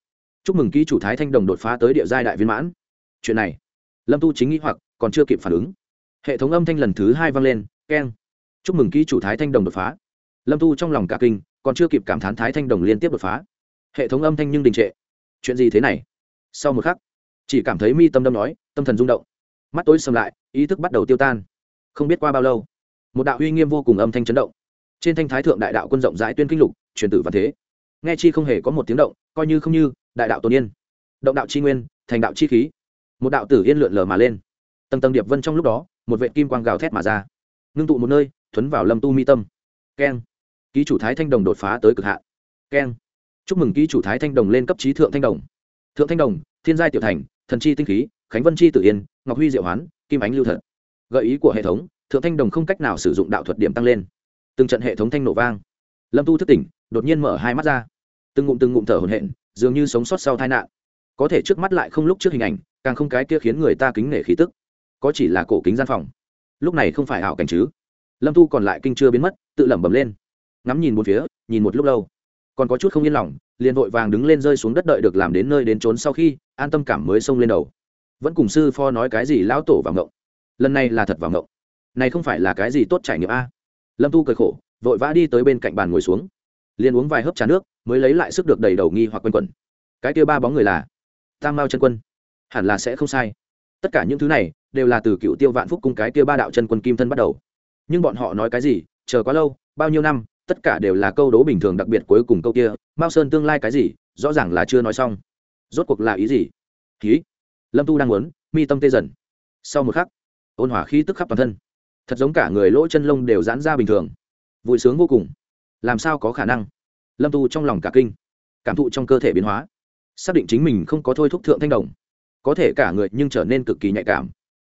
chúc mừng ký chủ thái thanh đồng đột phá tới địa giai đại viên mãn. Chuyện này, lâm tu chính nghĩ hoặc, còn chưa kịp phản ứng. Hệ thống âm thanh lần thứ hai vang lên, keng. Chúc mừng ký chủ thái thanh đồng đột phá. Lâm tu trong lòng cả kinh, còn chưa kịp cảm thán thái thanh đồng liên tiếp đột phá. Hệ thống âm thanh nhưng đình trệ. Chuyện gì thế này? Sau một khắc, chỉ cảm thấy mi tâm đâm nói, tâm thần rung động. Mắt tối sầm lại, ý thức bắt đầu tiêu tan. Không biết qua bao lâu, một đạo uy nghiêm vô cùng âm thanh chấn động. Trên thanh thái thượng đại đạo quân rộng rãi tuyên kinh lục, truyền tử văn thế. Nghe chi không hề có một tiếng động, coi như không như đại đạo tôn yên, động đạo chi nguyên, thành đạo chi khí. Một đạo tử yên lượn lờ mà lên. Tầng tầng điệp vân trong lúc đó, một vệ kim quang gào thét mà ra. Ngưng tụ một nơi, thuấn vào lâm tu mi tâm. Keng. Ký chủ thái thanh đồng đột phá tới cực hạn. Keng. Chúc mừng ký chủ thái thanh đồng lên cấp trí thượng thanh đồng. Thượng thanh đồng, thiên giai tiểu thành, thần chi tinh khí, khánh vân chi tự yên, ngọc huy diệu hoán, kim ánh lưu thật. Gợi ý của hệ thống, thượng thanh đồng không cách nào sử dụng đạo thuật điểm tăng lên. Từng trận hệ thống thanh nổ vang. Lâm tu thức tỉnh, đột nhiên mở hai mắt ra. Từng ngụm từng ngụm thở hồn hện dường như sống sót sau tai nạn. Có thể trước mắt lại không lúc trước hình ảnh, càng không cái kia khiến người ta kính nể khí tức. Có chỉ là cổ kính gian phòng. Lúc này không phải ảo cảnh chứ? Lâm Thu còn lại kinh chưa biến mất, tự lẩm bẩm lên. Ngắm nhìn một phía, nhìn một lúc lâu. Còn có chút không yên lòng, liền vội vàng đứng lên rơi xuống đất đợi được làm đến nơi đến trốn sau khi, an tâm cảm mới xông lên đầu. Vẫn cùng sư pho nói cái gì lão tổ vào ngộng. Lần này là thật vào ngộng. Này không phải là cái gì tốt trải nghiệm a. Lâm tu cười khổ, vội vã đi tới bên cạnh bàn ngồi xuống liền uống vài hớp trà nước, mới lấy lại sức được đầy đầu nghi hoặc quanh quẩn. Cái kia ba bóng người là, tam mao chân quân. Hẳn là sẽ không sai. Tất cả những thứ này, đều là từ cựu tiêu vạn phúc cung cái kia ba đạo chân quân kim thân bắt đầu. Nhưng bọn họ nói cái gì, chờ quá lâu, bao nhiêu năm, tất cả đều là câu đố bình thường đặc biệt cuối cùng câu kia, mao sơn tương lai cái gì, rõ ràng là chưa nói xong. Rốt cuộc là ý gì? Ký. Lâm tu đang muốn, mi tâm tê dần. Sau một khắc, ôn hỏa khí tức khắp toàn thân. Thật giống cả người lỗ chân lông đều giãn ra bình thường. Vui sướng vô cùng làm sao có khả năng? Lâm tu trong lòng cả kinh, cảm thụ trong cơ thể biến hóa, xác định chính mình không có thôi thúc thượng thanh đồng, có thể cả người nhưng trở nên cực kỳ nhạy cảm.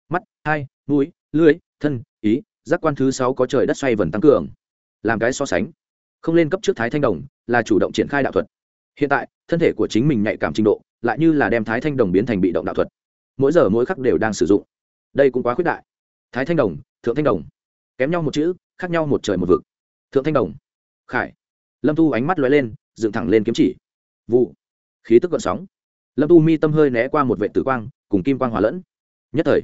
Mắt, hai, mũi lưới thân, ý, giác quan thứ sáu có trời đất xoay vần tăng cường, làm cái so sánh. Không lên cấp trước thái thanh đồng là chủ động triển khai đạo thuật. Hiện tại, thân thể của chính mình nhạy cảm trình độ lại như là đem thái thanh đồng biến thành bị động đạo thuật. Mỗi giờ mỗi khắc đều đang sử dụng. Đây cũng quá khuyết đại. Thái thanh đồng, thượng thanh đồng, kém nhau một chữ, khác nhau một trời một vực. Thượng thanh đồng khải. Lâm tu ánh mắt lóe lên, dựng thẳng lên kiếm chỉ. Vụ. Khí tức gợn sóng. Lâm tu mi tâm hơi né qua một vệ tử quang, cùng kim quang hòa lẫn. Nhất thời,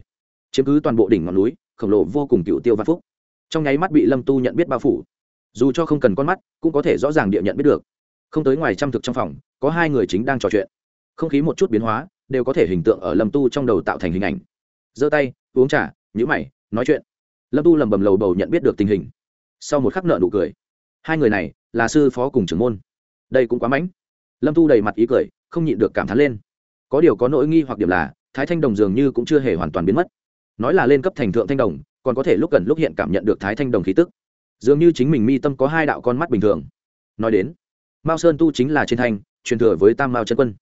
chiếm cứ toàn bộ đỉnh ngọn núi, khổng lồ vô cùng cựu tiêu văn phúc. Trong nháy mắt bị lâm tu nhận biết bao phủ. Dù cho không cần con mắt, cũng có thể rõ ràng địa nhận biết được. Không tới ngoài trăm thực trong phòng, có hai người chính đang trò chuyện. Không khí một chút biến hóa, đều có thể hình tượng ở lâm tu trong đầu tạo thành hình ảnh. Giơ tay, uống trà nhữ mày, nói chuyện. Lâm tu lầm bầm lầu bầu nhận biết được tình hình. Sau một khắc nợ nụ cười hai người này là sư phó cùng trưởng môn. Đây cũng quá mãnh. Lâm tu đầy mặt ý cười, không nhịn được cảm thán lên. Có điều có nỗi nghi hoặc điểm là, thái thanh đồng dường như cũng chưa hề hoàn toàn biến mất. Nói là lên cấp thành thượng thanh đồng, còn có thể lúc gần lúc hiện cảm nhận được thái thanh đồng khí tức. Dường như chính mình mi tâm có hai đạo con mắt bình thường. Nói đến, mao sơn tu chính là trên thanh, truyền thừa với tam mao chân quân.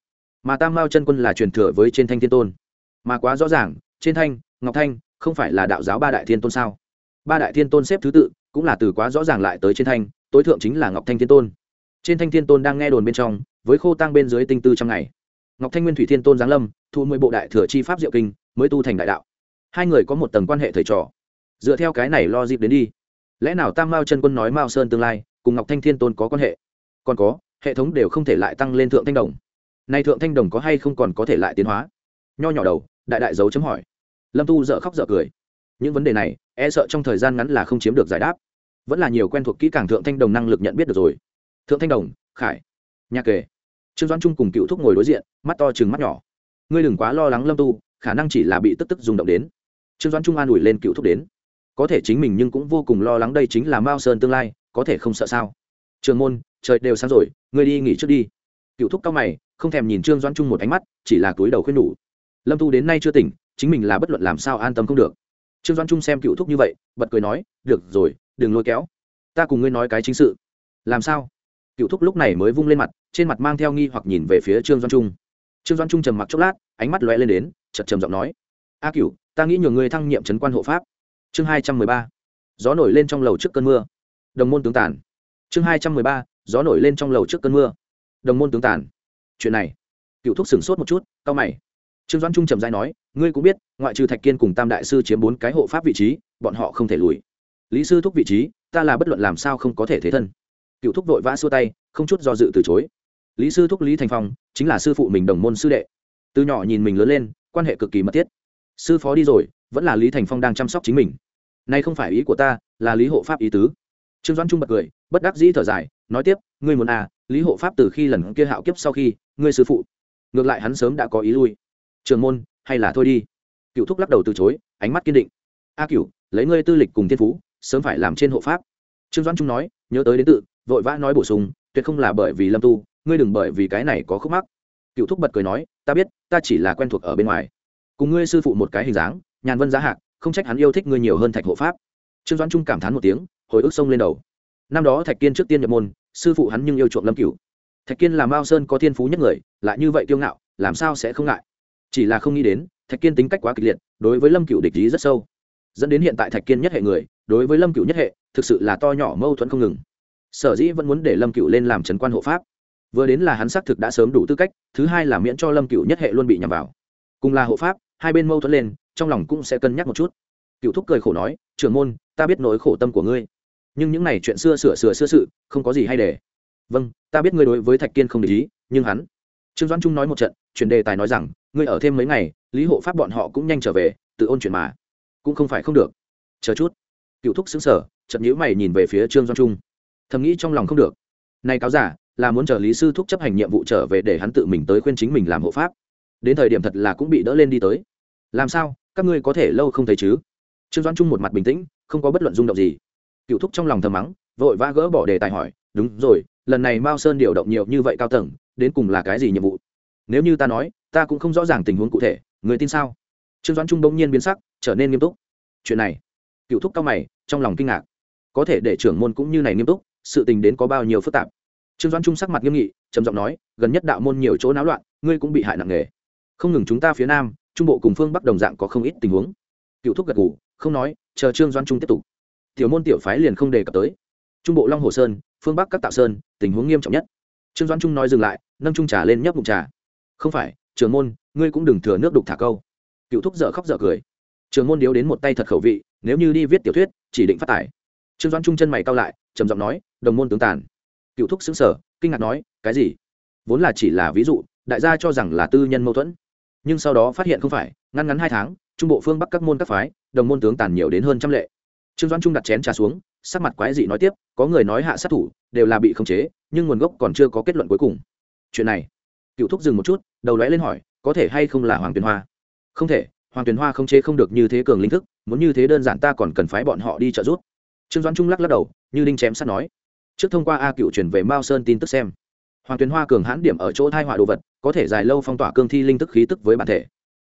Mà tam mao chân quân là truyền thừa với trên thanh thiên tôn. Mà quá rõ ràng, trên thanh, ngọc thanh không phải là đạo giáo ba đại thiên tôn sao? Ba đại thiên tôn xếp thứ tự cũng là từ quá rõ ràng lại tới trên thanh tối thượng chính là ngọc thanh thiên tôn. Trên thanh thiên tôn đang nghe đồn bên trong, với khô tăng bên dưới tinh tư trăm ngày. Ngọc thanh nguyên thủy thiên tôn giáng lâm, thu mười bộ đại thừa chi pháp diệu kinh, mới tu thành đại đạo. Hai người có một tầng quan hệ thầy trò. Dựa theo cái này lo dịp đến đi. Lẽ nào tam mao chân quân nói mao sơn tương lai, cùng ngọc thanh thiên tôn có quan hệ? Còn có, hệ thống đều không thể lại tăng lên thượng thanh đồng. Nay thượng thanh đồng có hay không còn có thể lại tiến hóa? Nho nhỏ đầu, đại đại dấu chấm hỏi. Lâm tu dợ khóc dợ cười. Những vấn đề này e sợ trong thời gian ngắn là không chiếm được giải đáp vẫn là nhiều quen thuộc kỹ càng thượng thanh đồng năng lực nhận biết được rồi. Thượng thanh đồng, khải nhà kề. Trương doãn trung cùng cựu thúc ngồi đối diện, mắt to chừng mắt nhỏ. Ngươi đừng quá lo lắng lâm tu, khả năng chỉ là bị tức tức rung động đến. Trương doãn trung an ủi lên cựu thúc đến. Có thể chính mình nhưng cũng vô cùng lo lắng đây chính là mao sơn tương lai, có thể không sợ sao? Trường môn, trời đều sáng rồi, ngươi đi nghỉ trước đi. Cựu thúc cao mày, không thèm nhìn trương doãn trung một ánh mắt, chỉ là túi đầu khuyên nhủ. Lâm tu đến nay chưa tỉnh, chính mình là bất luận làm sao an tâm không được. Trương doãn trung xem cựu thúc như vậy, bật cười nói, được rồi đừng lôi kéo. Ta cùng ngươi nói cái chính sự. Làm sao? Cựu thúc lúc này mới vung lên mặt, trên mặt mang theo nghi hoặc nhìn về phía trương doan trung. Trương doan trung trầm mặc chốc lát, ánh mắt lóe lên đến chật trầm giọng nói, a cựu ta nghĩ nhường ngươi thăng nhiệm trấn quan hộ pháp. Chương hai trăm mười ba, gió nổi lên trong lầu trước cơn mưa. Đồng môn tướng tản. chương hai trăm mười ba, gió nổi lên trong lầu trước cơn mưa. Đồng môn tướng tản. chuyện này cựu thúc sửng sốt một chút, cau mày. Trương doan trung trầm dai nói, ngươi cũng biết, ngoại trừ thạch kiên cùng tam đại sư chiếm bốn cái hộ pháp vị trí, bọn họ không thể lùi lý sư thúc vị trí, ta là bất luận làm sao không có thể thế thân. Cựu thúc vội vã xua tay, không chút do dự từ chối. Lý sư thúc lý thành phong, chính là sư phụ mình đồng môn sư đệ. Từ nhỏ nhìn mình lớn lên, quan hệ cực kỳ mật thiết. Sư phó đi rồi, vẫn là lý thành phong đang chăm sóc chính mình. Nay không phải ý của ta, là lý hộ pháp ý tứ. Trương doãn trung bật cười, bất đắc dĩ thở dài, nói tiếp, ngươi muốn à lý hộ pháp từ khi lần kia hạo kiếp sau khi, ngươi sư phụ, ngược lại hắn sớm đã có ý lui. Trường môn, hay là thôi đi. Cựu thúc lắc đầu từ chối, ánh mắt kiên định. A cựu lấy ngươi tư lịch cùng thiên phú sớm phải làm trên hộ pháp. Trương doãn trung nói, nhớ tới đến tự, vội vã nói bổ sung, tuyệt không là bởi vì lâm tu, ngươi đừng bởi vì cái này có khúc mắc. Cựu thúc bật cười nói, ta biết, ta chỉ là quen thuộc ở bên ngoài. Cùng ngươi sư phụ một cái hình dáng, nhàn vân giá hạc, không trách hắn yêu thích ngươi nhiều hơn thạch hộ pháp. Trương doãn trung cảm thán một tiếng, hồi ức sông lên đầu. Năm đó thạch kiên trước tiên nhập môn, sư phụ hắn nhưng yêu chuộng lâm cửu. Thạch kiên là mao sơn có thiên phú nhất người, lại như vậy kiêu ngạo, làm sao sẽ không ngại? Chỉ là không nghĩ đến, thạch kiên tính cách quá kịch liệt, đối với lâm cửu địch ý rất sâu. Dẫn đến hiện tại thạch kiên nhất hệ người đối với lâm cửu nhất hệ, thực sự là to nhỏ mâu thuẫn không ngừng. Sở dĩ vẫn muốn để lâm cửu lên làm trấn quan hộ pháp. Vừa đến là hắn xác thực đã sớm đủ tư cách, thứ hai là miễn cho lâm cửu nhất hệ luôn bị nhằm vào. Cùng là hộ pháp, hai bên mâu thuẫn lên, trong lòng cũng sẽ cân nhắc một chút. Cựu thúc cười khổ nói, trưởng môn, ta biết nỗi khổ tâm của ngươi, nhưng những này chuyện xưa sửa sửa xưa sự, không có gì hay để. Vâng ta biết ngươi đối với thạch kiên không để ý, nhưng hắn trương doãn trung nói một trận, chuyển đề tài nói rằng, ngươi ở thêm mấy ngày, lý hộ pháp bọn họ cũng nhanh trở về, tự ôn chuyện mà. Cũng không phải không được. Chờ chút cựu thúc xứng sở chậm nhữ mày nhìn về phía trương doãn trung. Thầm nghĩ trong lòng không được. Nay cáo giả, là muốn chờ lý sư thúc chấp hành nhiệm vụ trở về để hắn tự mình tới khuyên chính mình làm hộ pháp. Đến thời điểm thật là cũng bị đỡ lên đi tới. Làm sao, các ngươi có thể lâu không thấy chứ? Trương doãn trung một mặt bình tĩnh, không có bất luận rung động gì. Cựu thúc trong lòng thầm mắng, vội vã gỡ bỏ đề tài hỏi, đúng rồi, lần này mao sơn điều động nhiều như vậy cao tầng, đến cùng là cái gì nhiệm vụ? Nếu như ta nói, ta cũng không rõ ràng tình huống cụ thể người tin sao? Trương doãn trung bỗng nhiên biến sắc, trở nên nghiêm túc. Chuyện này cựu thúc cao mày, trong lòng kinh ngạc. Có thể để trưởng môn cũng như này nghiêm túc, sự tình đến có bao nhiêu phức tạp. Trương doãn trung sắc mặt nghiêm nghị, trầm giọng nói, gần nhất đạo môn nhiều chỗ náo loạn, ngươi cũng bị hại nặng nề. Không ngừng chúng ta phía nam, trung bộ cùng phương bắc đồng dạng có không ít tình huống. Cựu thúc gật ngủ không nói, chờ trương doãn trung tiếp tục. Tiểu môn tiểu phái liền không đề cập tới. Trung bộ long hồ sơn, phương bắc các tạo sơn, tình huống nghiêm trọng nhất. Trương doãn trung nói dừng lại, nâng trung trà lên nhấp bụng trà. Không phải, trưởng môn, ngươi cũng đừng thừa nước đục thả câu. Cựu thúc dở khóc dở cười trường môn điếu đến một tay thật khẩu vị, nếu như đi viết tiểu thuyết, chỉ định phát tải trương doãn trung chân mày cao lại, trầm giọng nói, đồng môn tướng tàn. Cựu thúc xứng sở kinh ngạc nói, cái gì? Vốn là chỉ là ví dụ, đại gia cho rằng là tư nhân mâu thuẫn. Nhưng sau đó phát hiện không phải ngăn ngắn hai tháng, trung bộ phương bắc các môn các phái, đồng môn tướng tàn nhiều đến hơn trăm lệ. Trương doãn trung đặt chén trà xuống, sắc mặt quái dị nói tiếp, có người nói hạ sát thủ, đều là bị khống chế, nhưng nguồn gốc còn chưa có kết luận cuối cùng. Chuyện này, cựu thúc dừng một chút, đầu lóe lên hỏi, có thể hay không là hoàng tuyền hoa? Không thể hoàng tuyền hoa không chế không được như thế cường linh thức, muốn như thế đơn giản ta còn cần phái bọn họ đi trợ giúp. Trương doãn trung lắc lắc đầu, như đinh chém sắt nói. Trước thông qua a cựu chuyển về mao sơn tin tức xem. Hoàng tuyền hoa cường hãn điểm ở chỗ thai họa đồ vật, có thể dài lâu phong tỏa cương thi linh thức khí tức với bản thể.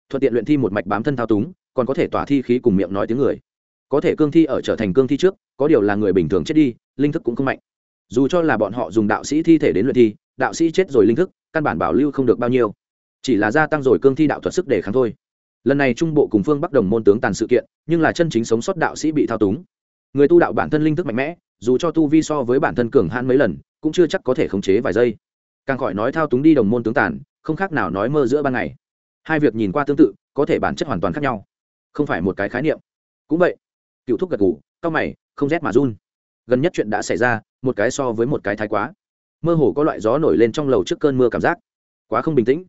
Thuận tiện luyện thi một mạch bám thân thao túng, còn có thể tỏa thi khí cùng miệng nói tiếng người. Có thể cương thi ở trở thành cương thi trước, có điều là người bình thường chết đi, linh thức cũng không mạnh. Dù cho là bọn họ dùng đạo sĩ thi thể đến luyện thi, đạo sĩ chết rồi linh thức, căn bản bảo lưu không được bao nhiêu. Chỉ là gia tăng rồi cương thi đạo thuật sức để kháng thôi lần này trung bộ cùng phương bắc đồng môn tướng tàn sự kiện, nhưng là chân chính sống sót đạo sĩ bị thao túng. Người tu đạo bản thân linh thức mạnh mẽ, dù cho tu vi so với bản thân cường hãn mấy lần, cũng chưa chắc có thể khống chế vài giây. Càng khỏi nói thao túng đi đồng môn tướng tàn, không khác nào nói mơ giữa ban ngày. Hai việc nhìn qua tương tự, có thể bản chất hoàn toàn khác nhau. Không phải một cái khái niệm. Cũng vậy, cựu thúc gật ngủ cao mày, không rét mà run. Gần nhất chuyện đã xảy ra, một cái so với một cái thái quá. Mơ hồ có loại gió nổi lên trong lầu trước cơn mưa cảm giác. Quá không bình tĩnh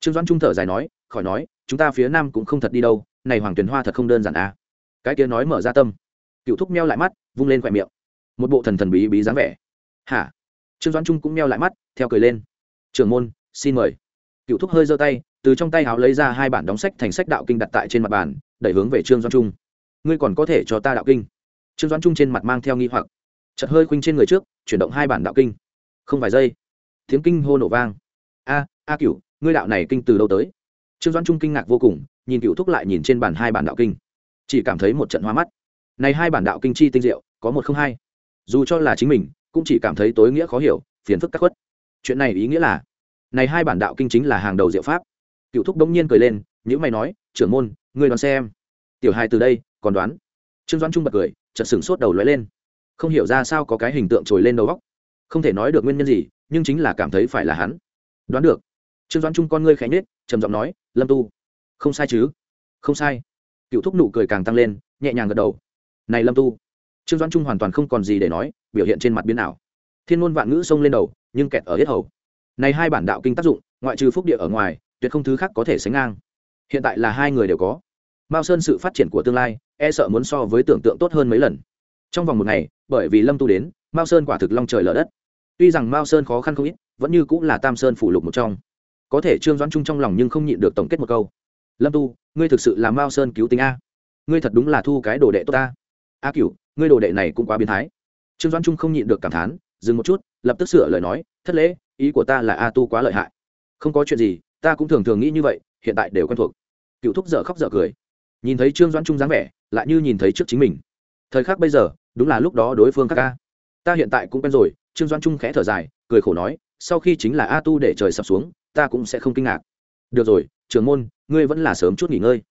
trương doãn trung thở dài nói, khỏi nói, chúng ta phía nam cũng không thật đi đâu, này hoàng tuyền hoa thật không đơn giản à. Cái kia nói mở ra tâm. Cựu thúc meo lại mắt, vung lên khỏe miệng. Một bộ thần thần bí bí dáng vẻ. Hả? Trương doãn trung cũng meo lại mắt, theo cười lên. Trưởng môn, xin mời. Cựu thúc hơi giơ tay, từ trong tay háo lấy ra hai bản đóng sách thành sách đạo kinh đặt tại trên mặt bàn, đẩy hướng về trương doãn trung. Ngươi còn có thể cho ta đạo kinh. Trương doãn trung trên mặt mang theo nghi hoặc. Chật hơi khuynh trên người trước, chuyển động hai bản đạo kinh. Không vài giây, tiếng kinh hô nổ vang. A a cựu ngươi đạo này kinh từ đâu tới? Trương doãn trung kinh ngạc vô cùng, nhìn cựu thúc lại nhìn trên bàn hai bản đạo kinh. Chỉ cảm thấy một trận hoa mắt. Này hai bản đạo kinh chi tinh diệu, có một không hai. Dù cho là chính mình, cũng chỉ cảm thấy tối nghĩa khó hiểu, phiền phức các khuất. Chuyện này ý nghĩa là, này hai bản đạo kinh chính là hàng đầu diệu pháp. Cựu thúc đông nhiên cười lên những mày nói, trưởng môn, ngươi đoán xem. Tiểu hai từ đây, còn đoán. Trương doãn trung bật cười, chợt sửng sốt đầu lóe lên. Không hiểu ra sao có cái hình tượng trồi lên đầu góc không thể nói được nguyên nhân gì, nhưng chính là cảm thấy phải là hắn. Đoán được trương doãn trung con ngươi khẽ nhết trầm giọng nói, lâm tu, không sai chứ? Không sai. Cựu thúc nụ cười càng tăng lên, nhẹ nhàng gật đầu. Này lâm tu. Trương doãn trung hoàn toàn không còn gì để nói, biểu hiện trên mặt biến ảo. Thiên ngôn vạn ngữ xông lên đầu, nhưng kẹt ở hết hầu. Này hai bản đạo kinh tác dụng, ngoại trừ phúc địa ở ngoài, tuyệt không thứ khác có thể sánh ngang. Hiện tại là hai người đều có. Mao sơn sự phát triển của tương lai e sợ muốn so với tưởng tượng tốt hơn mấy lần. Trong vòng một ngày, bởi vì lâm tu đến, mao sơn quả thực long trời lở đất. Tuy rằng mao sơn khó khăn không ít, vẫn như cũng là tam sơn phủ lục một trong có thể trương doãn trung trong lòng nhưng không nhịn được tổng kết một câu. Lâm tu, ngươi thực sự là mao sơn cứu tính a. Ngươi thật đúng là thu cái đồ đệ tốt ta. A cựu ngươi đồ đệ này cũng quá biến thái. Trương doãn trung không nhịn được cảm thán, dừng một chút, lập tức sửa lời nói, thất lễ, ý của ta là a tu quá lợi hại. Không có chuyện gì, ta cũng thường thường nghĩ như vậy, hiện tại đều quen thuộc. Cựu thúc dở khóc dở cười. Nhìn thấy trương doãn trung dáng vẻ, lại như nhìn thấy trước chính mình. Thời khắc bây giờ, đúng là lúc đó đối phương các ca ta hiện tại cũng quen rồi, trương doãn trung khẽ thở dài, cười khổ nói, sau khi chính là a tu để trời sập xuống ta cũng sẽ không kinh ngạc. Được rồi, trưởng môn, ngươi vẫn là sớm chút nghỉ ngơi.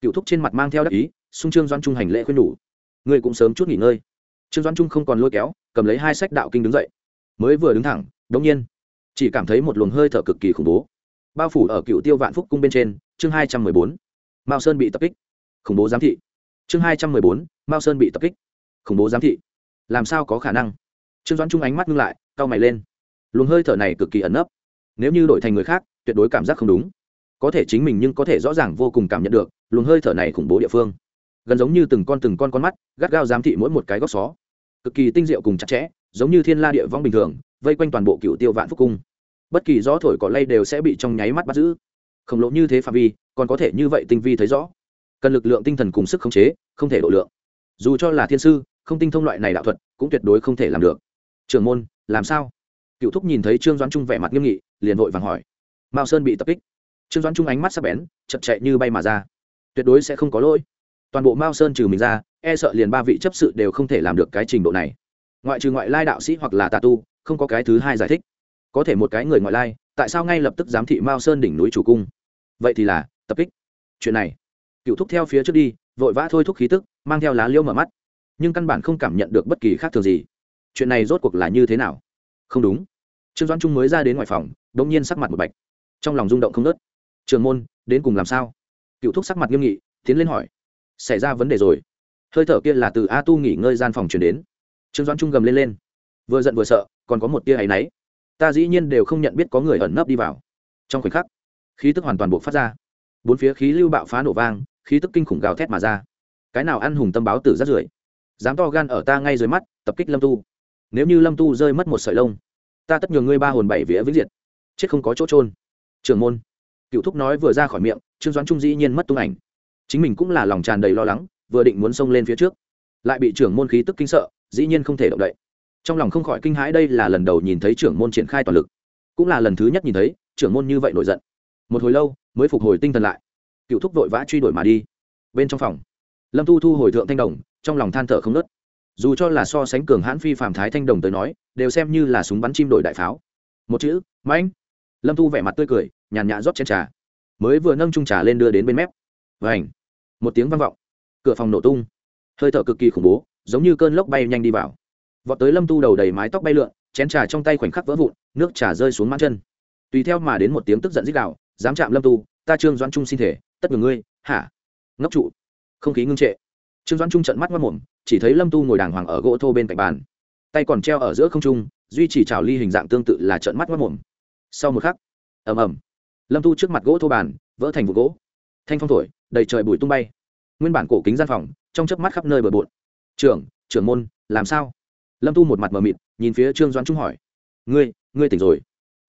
Cựu thúc trên mặt mang theo đắc ý xung trương doãn trung hành lễ khuyên nhủ. Ngươi cũng sớm chút nghỉ ngơi. Trương doãn trung không còn lôi kéo, cầm lấy hai sách đạo kinh đứng dậy. Mới vừa đứng thẳng đống nhiên, chỉ cảm thấy một luồng hơi thở cực kỳ khủng bố. Bao phủ ở cựu tiêu vạn phúc cung bên trên, chương hai trăm mười bốn, mao sơn bị tập kích. Khủng bố giám thị. Chương hai trăm mười bốn, mao sơn bị tập kích. Khủng bố giám thị. Làm sao có khả năng? Trương doãn trung ánh mắt ngưng lại, cau mày lên. Luồng hơi thở này cực kỳ ẩn nấp nếu như đổi thành người khác, tuyệt đối cảm giác không đúng. Có thể chính mình nhưng có thể rõ ràng vô cùng cảm nhận được, luồng hơi thở này khủng bố địa phương. Gần giống như từng con từng con con mắt, gắt gao giám thị mỗi một cái góc xó. Cực kỳ tinh diệu cùng chặt chẽ, giống như thiên la địa vong bình thường, vây quanh toàn bộ cựu tiêu vạn phúc cung. Bất kỳ gió thổi cỏ lay đều sẽ bị trong nháy mắt bắt giữ. Khổng lồ như thế phạm vi, còn có thể như vậy tinh vi thấy rõ. Cần lực lượng tinh thần cùng sức khống chế, không thể độ lượng. Dù cho là thiên sư, không tinh thông loại này đạo thuật, cũng tuyệt đối không thể làm được. Trường môn, làm sao? Cựu thúc nhìn thấy trương doãn trung vẻ mặt nghiêm nghị, liền vội vàng hỏi. Mao sơn bị tập kích. Trương doãn trung ánh mắt sắc bén chật chạy như bay mà ra. Tuyệt đối sẽ không có lỗi. Toàn bộ mao sơn trừ mình ra e sợ liền ba vị chấp sự đều không thể làm được cái trình độ này. Ngoại trừ ngoại lai đạo sĩ hoặc là tà tu, không có cái thứ hai giải thích. Có thể một cái người ngoại lai, tại sao ngay lập tức giám thị mao sơn đỉnh núi chủ cung? Vậy thì là tập kích. Chuyện này cựu thúc theo phía trước đi, vội vã thôi thúc khí tức, mang theo lá liêu mở mắt. Nhưng căn bản không cảm nhận được bất kỳ khác thường gì. Chuyện này rốt cuộc là như thế nào? Không đúng. Trương doãn trung mới ra đến ngoài phòng đ ỗ n g nhiên sắc mặt một bạch. Trong lòng rung động không nớt trường môn, đến cùng làm sao? Cựu thúc sắc mặt nghiêm nghị, tiến lên hỏi. Xảy ra vấn đề rồi. Hơi thở kia là từ a tu nghỉ ngơi gian phòng chuyển đến. Trương doãn trung gầm lên lên. Vừa giận vừa sợ, còn có một tia áy náy. Ta dĩ nhiên đều không nhận biết có người ẩn nấp đi vào. Trong khoảnh khắc, khí tức hoàn toàn buộc phát ra. Bốn phía khí lưu bạo phá nổ vang, khí tức kinh khủng gào thét mà ra. Cái nào ăn hùng tâm báo tử rất rưởi. Dám to gan ở ta ngay dưới mắt, tập kích lâm tu nếu như lâm tu rơi mất một sợi lông, ta tất nhường ngươi ba hồn bảy vía vĩnh diệt, chết không có chỗ trôn trường môn, cựu thúc nói vừa ra khỏi miệng, trương doãn trung dĩ nhiên mất tung ảnh. Chính mình cũng là lòng tràn đầy lo lắng, vừa định muốn xông lên phía trước, lại bị trưởng môn khí tức kinh sợ, dĩ nhiên không thể động đậy. Trong lòng không khỏi kinh hãi đây là lần đầu nhìn thấy trưởng môn triển khai toàn lực. Cũng là lần thứ nhất nhìn thấy, trưởng môn như vậy nổi giận. Một hồi lâu, mới phục hồi tinh thần lại. Cựu thúc vội vã truy đuổi mà đi. Bên trong phòng, lâm tu thu hồi thượng thanh đồng, trong lòng than thở không nớt dù cho là so sánh cường hãn phi phạm thái thanh đồng tới nói, đều xem như là súng bắn chim đổi đại pháo. Một chữ mạnh. lâm thu vẻ mặt tươi cười, nhàn nhã rót chén trà. Mới vừa nâng trung trà lên đưa đến bên mép. Và ảnh một tiếng vang vọng. Cửa phòng nổ tung. Hơi thở cực kỳ khủng bố, giống như cơn lốc bay nhanh đi vào. Vọt tới lâm tu đầu đầy mái tóc bay lượn, chén trà trong tay khoảnh khắc vỡ vụn, nước trà rơi xuống mãn chân. Tùy theo mà đến một tiếng tức giận dích đạo dám chạm lâm tu ta trương doãn trung xin thể, tất ngừng ngươi, hả? Ngốc trụ. Không khí ngưng trệ. Trương doãn trung trận mắt mất mồm chỉ thấy lâm tu ngồi đàng hoàng ở gỗ thô bên cạnh bàn. Tay còn treo ở giữa không trung, duy trì trào ly hình dạng tương tự là trợn mắt mất mồm. Sau một khắc, ầm ầm, lâm tu trước mặt gỗ thô bàn, vỡ thành vụ gỗ. Thanh phong thổi, đầy trời bụi tung bay. Nguyên bản cổ kính gian phòng, trong chớp mắt khắp nơi bờ bộn. Trưởng trưởng môn, làm sao? Lâm tu một mặt mờ mịt, nhìn phía trương doãn trung hỏi. Ngươi ngươi tỉnh rồi.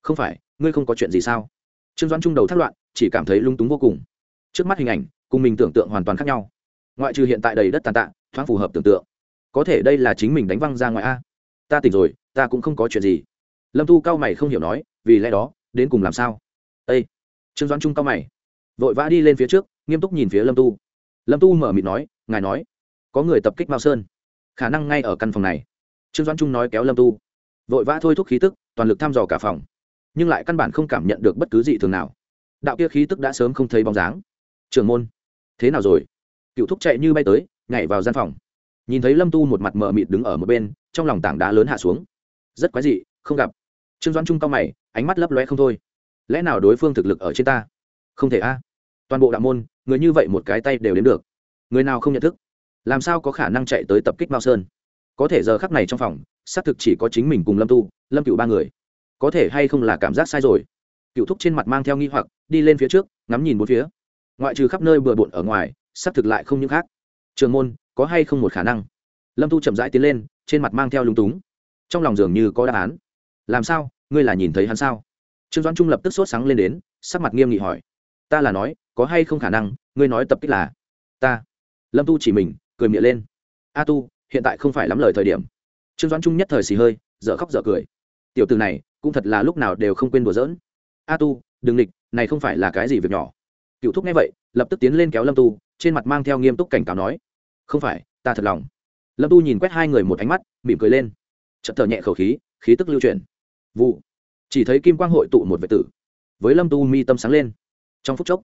Không phải, ngươi không có chuyện gì sao? Trương doãn trung đầu thắt loạn, chỉ cảm thấy lung túng vô cùng. Trước mắt hình ảnh, cùng mình tưởng tượng hoàn toàn khác nhau. Ngoại trừ hiện tại đầy đất tàn tạ thoáng phù hợp tưởng tượng. Có thể đây là chính mình đánh văng ra ngoài a. Ta tỉnh rồi, ta cũng không có chuyện gì. Lâm thu cao mày không hiểu nói, vì lẽ đó, đến cùng làm sao? Ây trương doãn trung cao mày. Vội vã đi lên phía trước, nghiêm túc nhìn phía lâm tu. Lâm tu mở mịt nói, ngài nói, có người tập kích mao sơn. Khả năng ngay ở căn phòng này. Trương doãn trung nói kéo lâm tu. Vội vã thôi thúc khí tức, toàn lực thăm dò cả phòng. Nhưng lại căn bản không cảm nhận được bất cứ gì thường nào. Đạo kia khí tức đã sớm không thấy bóng dáng. Trường môn, thế nào rồi? Cựu thúc chạy như bay tới nhảy vào gian phòng. Nhìn thấy lâm tu một mặt mờ mịt đứng ở một bên, trong lòng tảng đá lớn hạ xuống. Rất quái dị, không gặp. Trương doãn trung cao mày, ánh mắt lấp loe không thôi. Lẽ nào đối phương thực lực ở trên ta? Không thể a. Toàn bộ đạo môn, người như vậy một cái tay đều đến được. Người nào không nhận thức? Làm sao có khả năng chạy tới tập kích mao sơn? Có thể giờ khắc này trong phòng, xác thực chỉ có chính mình cùng lâm tu, lâm cựu ba người. Có thể hay không là cảm giác sai rồi? Cựu thúc trên mặt mang theo nghi hoặc, đi lên phía trước, ngắm nhìn bốn phía. Ngoại trừ khắp nơi bừa bộn ở ngoài, xác thực lại không những khác trường môn, có hay không một khả năng? Lâm thu chậm rãi tiến lên, trên mặt mang theo lúng túng. Trong lòng dường như có đáp án. Làm sao? Ngươi là nhìn thấy hắn sao? Trương doãn trung lập tức sốt sáng lên đến, sắc mặt nghiêm nghị hỏi. Ta là nói, có hay không khả năng, ngươi nói tập kích là? Ta. Lâm tu chỉ mình, cười miệng lên. A tu, hiện tại không phải lắm lời thời điểm. Trương doãn trung nhất thời xì hơi, dở khóc dở cười. Tiểu từ này, cũng thật là lúc nào đều không quên đùa giỡn. A tu, đừng nghịch, này không phải là cái gì việc nhỏ. Cựu thúc nghe vậy, lập tức tiến lên kéo lâm tu, trên mặt mang theo nghiêm túc cảnh cáo nói không phải, ta thật lòng. Lâm tu nhìn quét hai người một ánh mắt, mỉm cười lên. Chợt thở nhẹ khẩu khí khí tức lưu chuyển. Vụ. Chỉ thấy kim quang hội tụ một vệ tử. Với lâm tu mi tâm sáng lên. Trong phút chốc,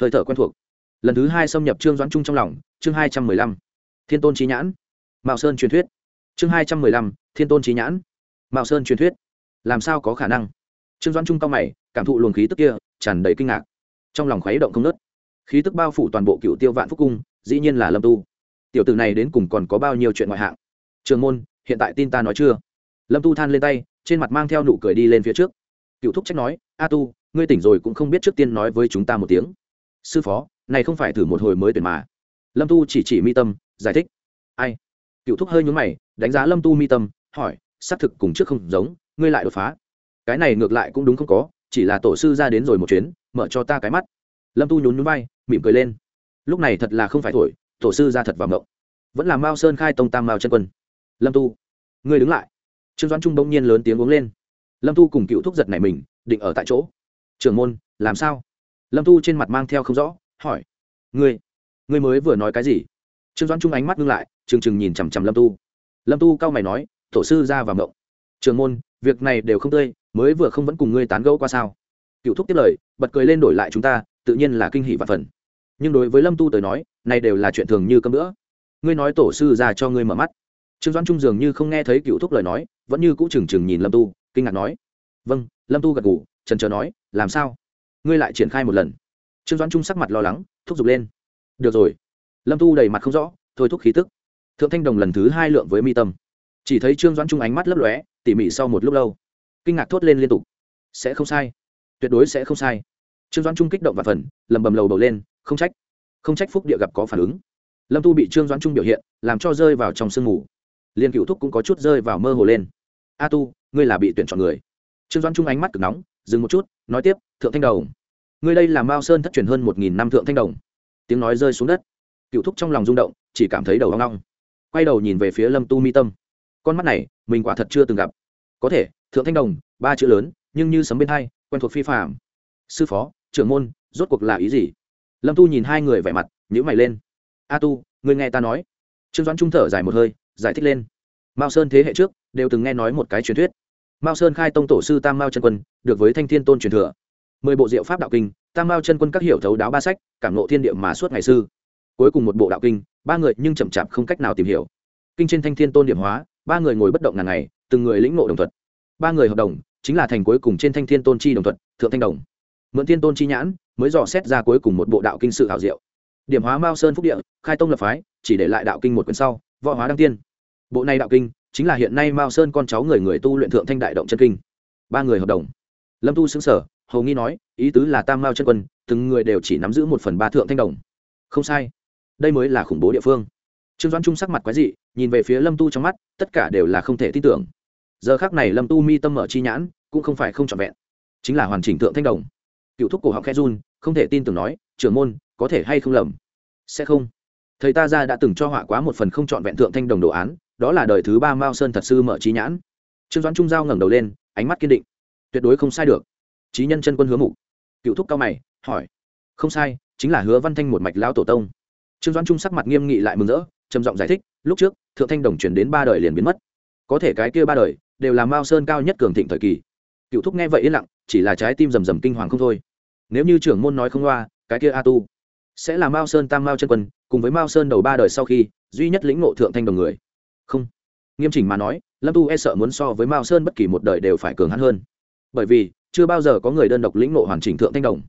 hơi thở quen thuộc. Lần thứ hai xâm nhập trương doãn trung trong lòng, chương hai trăm mười lăm. Thiên tôn trí nhãn. Mạo sơn truyền thuyết. Chương hai trăm mười lăm, thiên tôn trí nhãn. Mạo sơn truyền thuyết. Làm sao có khả năng? Trương doãn trung cao mày, cảm thụ luồng khí tức kia, tràn đầy kinh ngạc. Trong lòng khuấy động không nớt khí tức bao phủ toàn bộ cựu tiêu vạn phúc cung, dĩ nhiên là lâm tu tiểu tử này đến cùng còn có bao nhiêu chuyện ngoại hạng? Trường môn, hiện tại tin ta nói chưa? Lâm tu than lên tay, trên mặt mang theo nụ cười đi lên phía trước. Cựu thúc trách nói, a tu, ngươi tỉnh rồi cũng không biết trước tiên nói với chúng ta một tiếng. Sư phó, này không phải thử một hồi mới tuyển mà. Lâm tu chỉ chỉ mi tâm, giải thích. Ai? Cựu thúc hơi nhún mày, đánh giá lâm tu mi tâm, hỏi, xác thực cùng trước không giống, ngươi lại đột phá. Cái này ngược lại cũng đúng không có, chỉ là tổ sư ra đến rồi một chuyến, mở cho ta cái mắt. Lâm tu nhún nhún vai, mỉm cười lên. Lúc này thật là không phải thổi tổ sư ra thật vào ngộng vẫn là mao sơn khai tông tam mao chân quân. Lâm tu, ngươi đứng lại. Trương doãn trung bỗng nhiên lớn tiếng uống lên. Lâm tu cùng cựu thúc giật này mình, định ở tại chỗ. Trưởng môn, làm sao? Lâm tu trên mặt mang theo không rõ, hỏi. Ngươi ngươi mới vừa nói cái gì? Trương doãn trung ánh mắt ngưng lại, trừng trừng nhìn chằm chằm lâm tu. Lâm tu cao mày nói, tổ sư ra vào ngộng trường môn, việc này đều không tươi, mới vừa không vẫn cùng ngươi tán gẫu qua sao? Cựu thúc tiếp lời, bật cười lên đổi lại chúng ta, tự nhiên là kinh hỷ và phần nhưng đối với lâm tu tới nói, này đều là chuyện thường như cơm nữa ngươi nói tổ sư ra cho ngươi mở mắt. Trương doãn trung dường như không nghe thấy cựu thúc lời nói, vẫn như cũ trừng trừng nhìn lâm tu, kinh ngạc nói. Vâng lâm tu gật ngủ trần trờ nói, làm sao? Ngươi lại triển khai một lần. Trương doãn trung sắc mặt lo lắng, thúc giục lên. Được rồi. Lâm tu đầy mặt không rõ, thôi thúc khí tức. Thượng thanh đồng lần thứ hai lượng với mi tâm. Chỉ thấy trương doãn trung ánh mắt lấp lóe, tỉ mỉ sau một lúc lâu. Kinh ngạc thốt lên liên tục. Sẽ không sai. Tuyệt đối sẽ không sai. Trương doãn trung kích động và phần, lầm bầm lầu bầu lên không trách không trách phúc địa gặp có phản ứng. Lâm tu bị trương doãn trung biểu hiện, làm cho rơi vào trong sương mù. Liên cựu thúc cũng có chút rơi vào mơ hồ lên. A tu, ngươi là bị tuyển chọn người. Trương doãn trung ánh mắt cực nóng, dừng một chút, nói tiếp, thượng thanh đồng. Ngươi đây là mao sơn thất truyền hơn một nghìn năm thượng thanh đồng. Tiếng nói rơi xuống đất. Cựu thúc trong lòng rung động, chỉ cảm thấy đầu hoang long quay đầu nhìn về phía lâm tu mi tâm. Con mắt này, mình quả thật chưa từng gặp. Có thể, thượng thanh đồng, ba chữ lớn, nhưng như sấm bên hai, quen thuộc phi phạm sư phó, trưởng môn, rốt cuộc là ý gì? Lâm tu nhìn hai người vẻ mặt nhữ mày lên. A tu, người nghe ta nói. Trương doãn trung thở dài một hơi, giải thích lên. Mao sơn thế hệ trước đều từng nghe nói một cái truyền thuyết. Mao sơn khai tông tổ sư tam mao chân quân, được với thanh thiên tôn truyền thừa. Mười bộ diệu pháp đạo kinh, tam mao chân quân các hiểu thấu đáo ba sách, cảm nộ thiên địa mà suốt ngày sư. Cuối cùng một bộ đạo kinh, ba người nhưng chậm chạp không cách nào tìm hiểu. Kinh trên thanh thiên tôn điểm hóa, ba người ngồi bất động ngàn ngày, từng người lĩnh ngộ đồng thuật. Ba người hợp đồng, chính là thành cuối cùng trên thanh thiên tôn chi đồng thuật, thượng thanh đồng mượn thiên tôn chi nhãn, mới dò xét ra cuối cùng một bộ đạo kinh sự hảo diệu. Điểm hóa mao sơn phúc địa, khai tông lập phái, chỉ để lại đạo kinh một quyển sau, võ hóa đăng tiên. Bộ này đạo kinh, chính là hiện nay mao sơn con cháu người người tu luyện thượng thanh đại động chân kinh. Ba người hợp đồng. Lâm tu xứng sở hầu nghi nói, ý tứ là tam mao chân quân, từng người đều chỉ nắm giữ một phần ba thượng thanh đồng. Không sai. Đây mới là khủng bố địa phương. Trương doãn trung sắc mặt quái dị, nhìn về phía lâm tu trong mắt, tất cả đều là không thể tin tưởng. Giờ khác này lâm tu mi tâm mở chi nhãn, cũng không phải không trọn vẹn, chính là hoàn chỉnh thượng thanh đồng cựu thúc cổ họng khe run, không thể tin tưởng nói, trưởng môn, có thể hay không lầm? Sẽ không. Thầy ta ra đã từng cho họa quá một phần không trọn vẹn thượng thanh đồng đồ án, đó là đời thứ ba mao sơn thật sư mở trí nhãn. Trương doãn trung giao ngẩng đầu lên, ánh mắt kiên định. Tuyệt đối không sai được. Trí nhân chân quân hứa mục. Cựu thúc cao mày, hỏi, không sai, chính là hứa văn thanh một mạch lão tổ tông. Trương doãn trung sắc mặt nghiêm nghị lại mừng rỡ, trầm giọng giải thích, lúc trước, thượng thanh đồng chuyển đến ba đời liền biến mất. Có thể cái kia ba đời đều là mao sơn cao nhất cường thịnh thời kỳ. Cựu thúc nghe vậy yên lặng, chỉ là trái tim rầm rầm kinh hoàng không thôi nếu như trưởng môn nói không loa, cái kia a tu sẽ là mao sơn tam mao chân quân, cùng với mao sơn đầu ba đời sau khi, duy nhất lĩnh ngộ thượng thanh đồng người. Không. Nghiêm chỉnh mà nói, lâm tu e sợ muốn so với mao sơn bất kỳ một đời đều phải cường hắn hơn. Bởi vì, chưa bao giờ có người đơn độc lĩnh ngộ hoàn chỉnh thượng thanh đồng.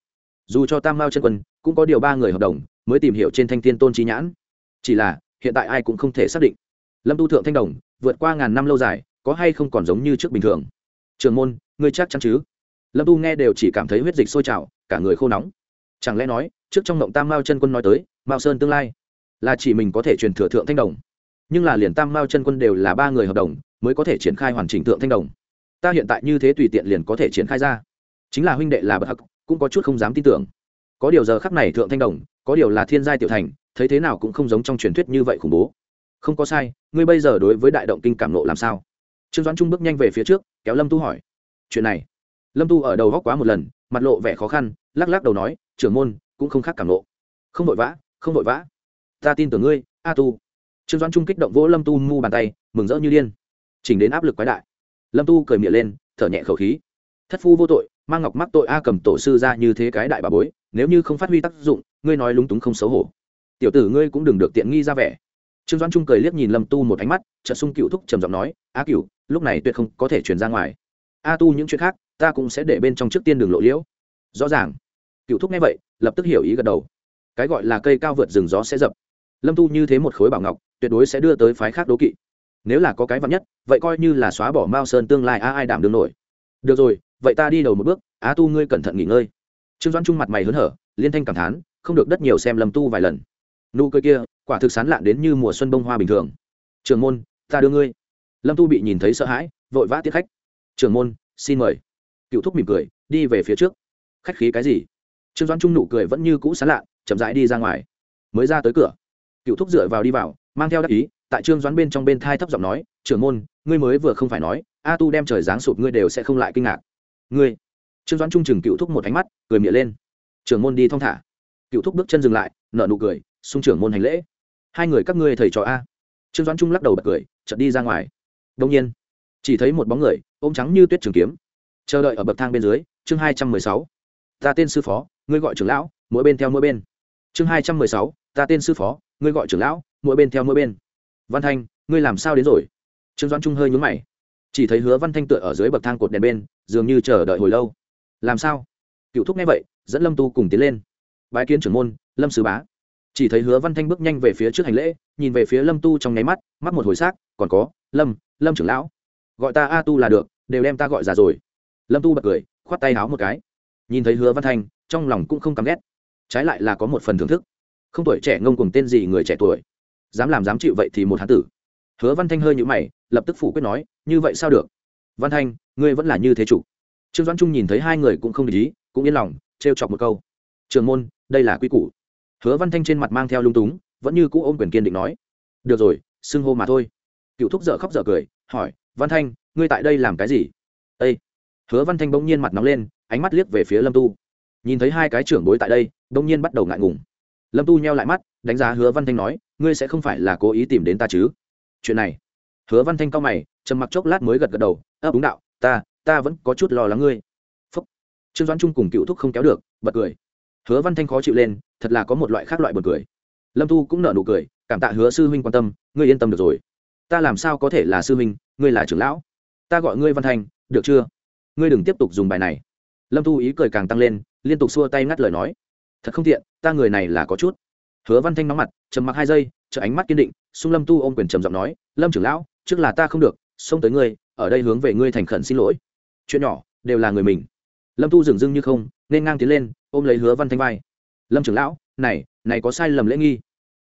Dù cho tam mao chân quân cũng có điều ba người hợp đồng, mới tìm hiểu trên thanh thiên tôn trí nhãn. Chỉ là, hiện tại ai cũng không thể xác định. Lâm tu thượng thanh đồng, vượt qua ngàn năm lâu dài, có hay không còn giống như trước bình thường? Trường môn, ngươi chắc chắn chứ? Lâm tu nghe đều chỉ cảm thấy huyết dịch sôi trào cả người khô nóng. Chẳng lẽ nói, trước trong ngộng tam mao chân quân nói tới, mao sơn tương lai là chỉ mình có thể truyền thừa thượng thanh đồng. Nhưng là liền tam mao chân quân đều là ba người hợp đồng, mới có thể triển khai hoàn chỉnh thượng thanh đồng. Ta hiện tại như thế tùy tiện liền có thể triển khai ra. Chính là huynh đệ là bậc hắc, cũng có chút không dám tin tưởng. Có điều giờ khắc này thượng thanh đồng, có điều là thiên giai tiểu thành, thấy thế nào cũng không giống trong truyền thuyết như vậy khủng bố. Không có sai, ngươi bây giờ đối với đại động kinh cảm nộ làm sao? Trương doãn trung bước nhanh về phía trước, kéo lâm tu hỏi. Chuyện này, lâm tu ở đầu góc quá một lần mặt lộ vẻ khó khăn, lắc lắc đầu nói, trưởng môn, cũng không khác cảm lộ không vội vã, không vội vã. Ta tin tưởng ngươi, a tu. Trương doãn trung kích động vỗ lâm tu mu bàn tay, mừng rỡ như điên. Chỉnh đến áp lực quái đại. Lâm tu cười miệng lên, thở nhẹ khẩu khí. Thất phu vô tội, mang ngọc mắc tội a cầm tổ sư ra như thế cái đại bà bối, nếu như không phát huy tác dụng, ngươi nói lúng túng không xấu hổ. Tiểu tử ngươi cũng đừng được tiện nghi ra vẻ. Trương doãn trung cười liếc nhìn lâm tu một ánh mắt, chợt sung cựu thúc trầm giọng nói, a cựu lúc này tuyệt không có thể chuyển ra ngoài. A tu, những chuyện khác ta cũng sẽ để bên trong trước tiên đường lộ liễu. Rõ ràng. Cựu thúc nghe vậy, lập tức hiểu ý gật đầu. Cái gọi là cây cao vượt rừng gió sẽ dập. Lâm tu như thế một khối bảo ngọc, tuyệt đối sẽ đưa tới phái khác đố kỵ. Nếu là có cái vặn nhất, vậy coi như là xóa bỏ mao sơn tương lai a ai đảm đương nổi. Được rồi, vậy ta đi đầu một bước, á tu ngươi cẩn thận nghỉ ngơi. Trương doãn trung mặt mày hớn hở, liên thanh cảm thán, không được đất nhiều xem lâm tu vài lần. Nụ cười kia, quả thực sán lạn đến như mùa xuân bông hoa bình thường. Trường môn, ta đưa ngươi. Lâm tu bị nhìn thấy sợ hãi, vội vã tiếp khách. Trường môn, xin mời cựu thúc mỉm cười, đi về phía trước. Khách khí cái gì? Trương doãn trung nụ cười vẫn như cũ sán lạ, chậm rãi đi ra ngoài. Mới ra tới cửa, cựu thúc dựa vào đi vào, mang theo đắc ý, tại trương doãn bên trong bên thai thấp giọng nói, trưởng môn, ngươi mới vừa không phải nói, a tu đem trời giáng sụp ngươi đều sẽ không lại kinh ngạc. Ngươi? Trương doãn trung chừng cựu thúc một ánh mắt, cười miệng lên. Trưởng môn đi thong thả. Cựu thúc bước chân dừng lại, nở nụ cười, xung trưởng môn hành lễ. Hai người các ngươi thầy trò a. Trương doãn trung lắc đầu bật cười, chợt đi ra ngoài. Đông nhiên, chỉ thấy một bóng người, ôm trắng như tuyết trường kiếm chờ đợi ở bậc thang bên dưới, chương hai trăm mười sáu. Ta tên sư phó, ngươi gọi trưởng lão, mỗi bên theo mỗi bên. Chương hai trăm mười sáu, ta tên sư phó, ngươi gọi trưởng lão, mỗi bên theo mỗi bên. Văn thanh, ngươi làm sao đến rồi? Trương doãn trung hơi nhúng mày. Chỉ thấy hứa văn thanh tựa ở dưới bậc thang cột đèn bên, dường như chờ đợi hồi lâu. Làm sao? Cựu thúc nghe vậy, dẫn lâm tu cùng tiến lên. Bái kiến trưởng môn, lâm sứ bá. Chỉ thấy hứa văn thanh bước nhanh về phía trước hành lễ, nhìn về phía lâm tu trong nháy mắt mắt một hồi xác, còn có, lâm lâm trưởng lão, gọi ta a tu là được, đều đem ta gọi già rồi lâm tu bật cười, khoát tay háo một cái. Nhìn thấy hứa văn thanh, trong lòng cũng không căm ghét. Trái lại là có một phần thưởng thức. Không tuổi trẻ ngông cùng tên gì người trẻ tuổi? Dám làm dám chịu vậy thì một hán tử. Hứa văn thanh hơi nhũ mày, lập tức phủ quyết nói, như vậy sao được? Văn thanh, ngươi vẫn là như thế chủ. Trương doãn trung nhìn thấy hai người cũng không để ý, cũng yên lòng, trêu chọc một câu. Trường môn, đây là quy củ. Hứa văn thanh trên mặt mang theo lung túng, vẫn như cũ ôm quyền kiên định nói, được rồi, xưng hô mà thôi. Cựu thúc dở khóc dở cười, hỏi, văn thanh, ngươi tại đây làm cái gì? Ây hứa văn thanh bỗng nhiên mặt nóng lên, ánh mắt liếc về phía lâm tu. Nhìn thấy hai cái trưởng bối tại đây, bỗng nhiên bắt đầu ngại ngùng. Lâm tu nheo lại mắt, đánh giá hứa văn thanh nói, ngươi sẽ không phải là cố ý tìm đến ta chứ? Chuyện này. Hứa văn thanh cao mày, trầm mặc chốc lát mới gật gật đầu, ơ, đúng đạo, ta ta vẫn có chút lo lắng ngươi. Phúc. Trương doãn trung cùng cựu thúc không kéo được, bật cười. Hứa văn thanh khó chịu lên, thật là có một loại khác loại bật cười. Lâm tu cũng nở nụ cười, cảm tạ hứa sư huynh quan tâm, ngươi yên tâm được rồi. Ta làm sao có thể là sư huynh, ngươi là trưởng lão? Ta gọi ngươi văn thanh, được chưa? Ngươi đừng tiếp tục dùng bài này. Lâm tu ý cười càng tăng lên, liên tục xua tay ngắt lời nói. Thật không tiện, ta người này là có chút. Hứa văn thanh nóng mặt, trầm mặc hai giây chợ ánh mắt kiên định, xung lâm tu ôm quyền trầm giọng nói, lâm trưởng lão, trước là ta không được, xông tới ngươi, ở đây hướng về ngươi thành khẩn xin lỗi. Chuyện nhỏ, đều là người mình. Lâm tu dừng dưng như không, nên ngang tiến lên, ôm lấy hứa văn thanh vai. Lâm trưởng lão, này này có sai lầm lễ nghi.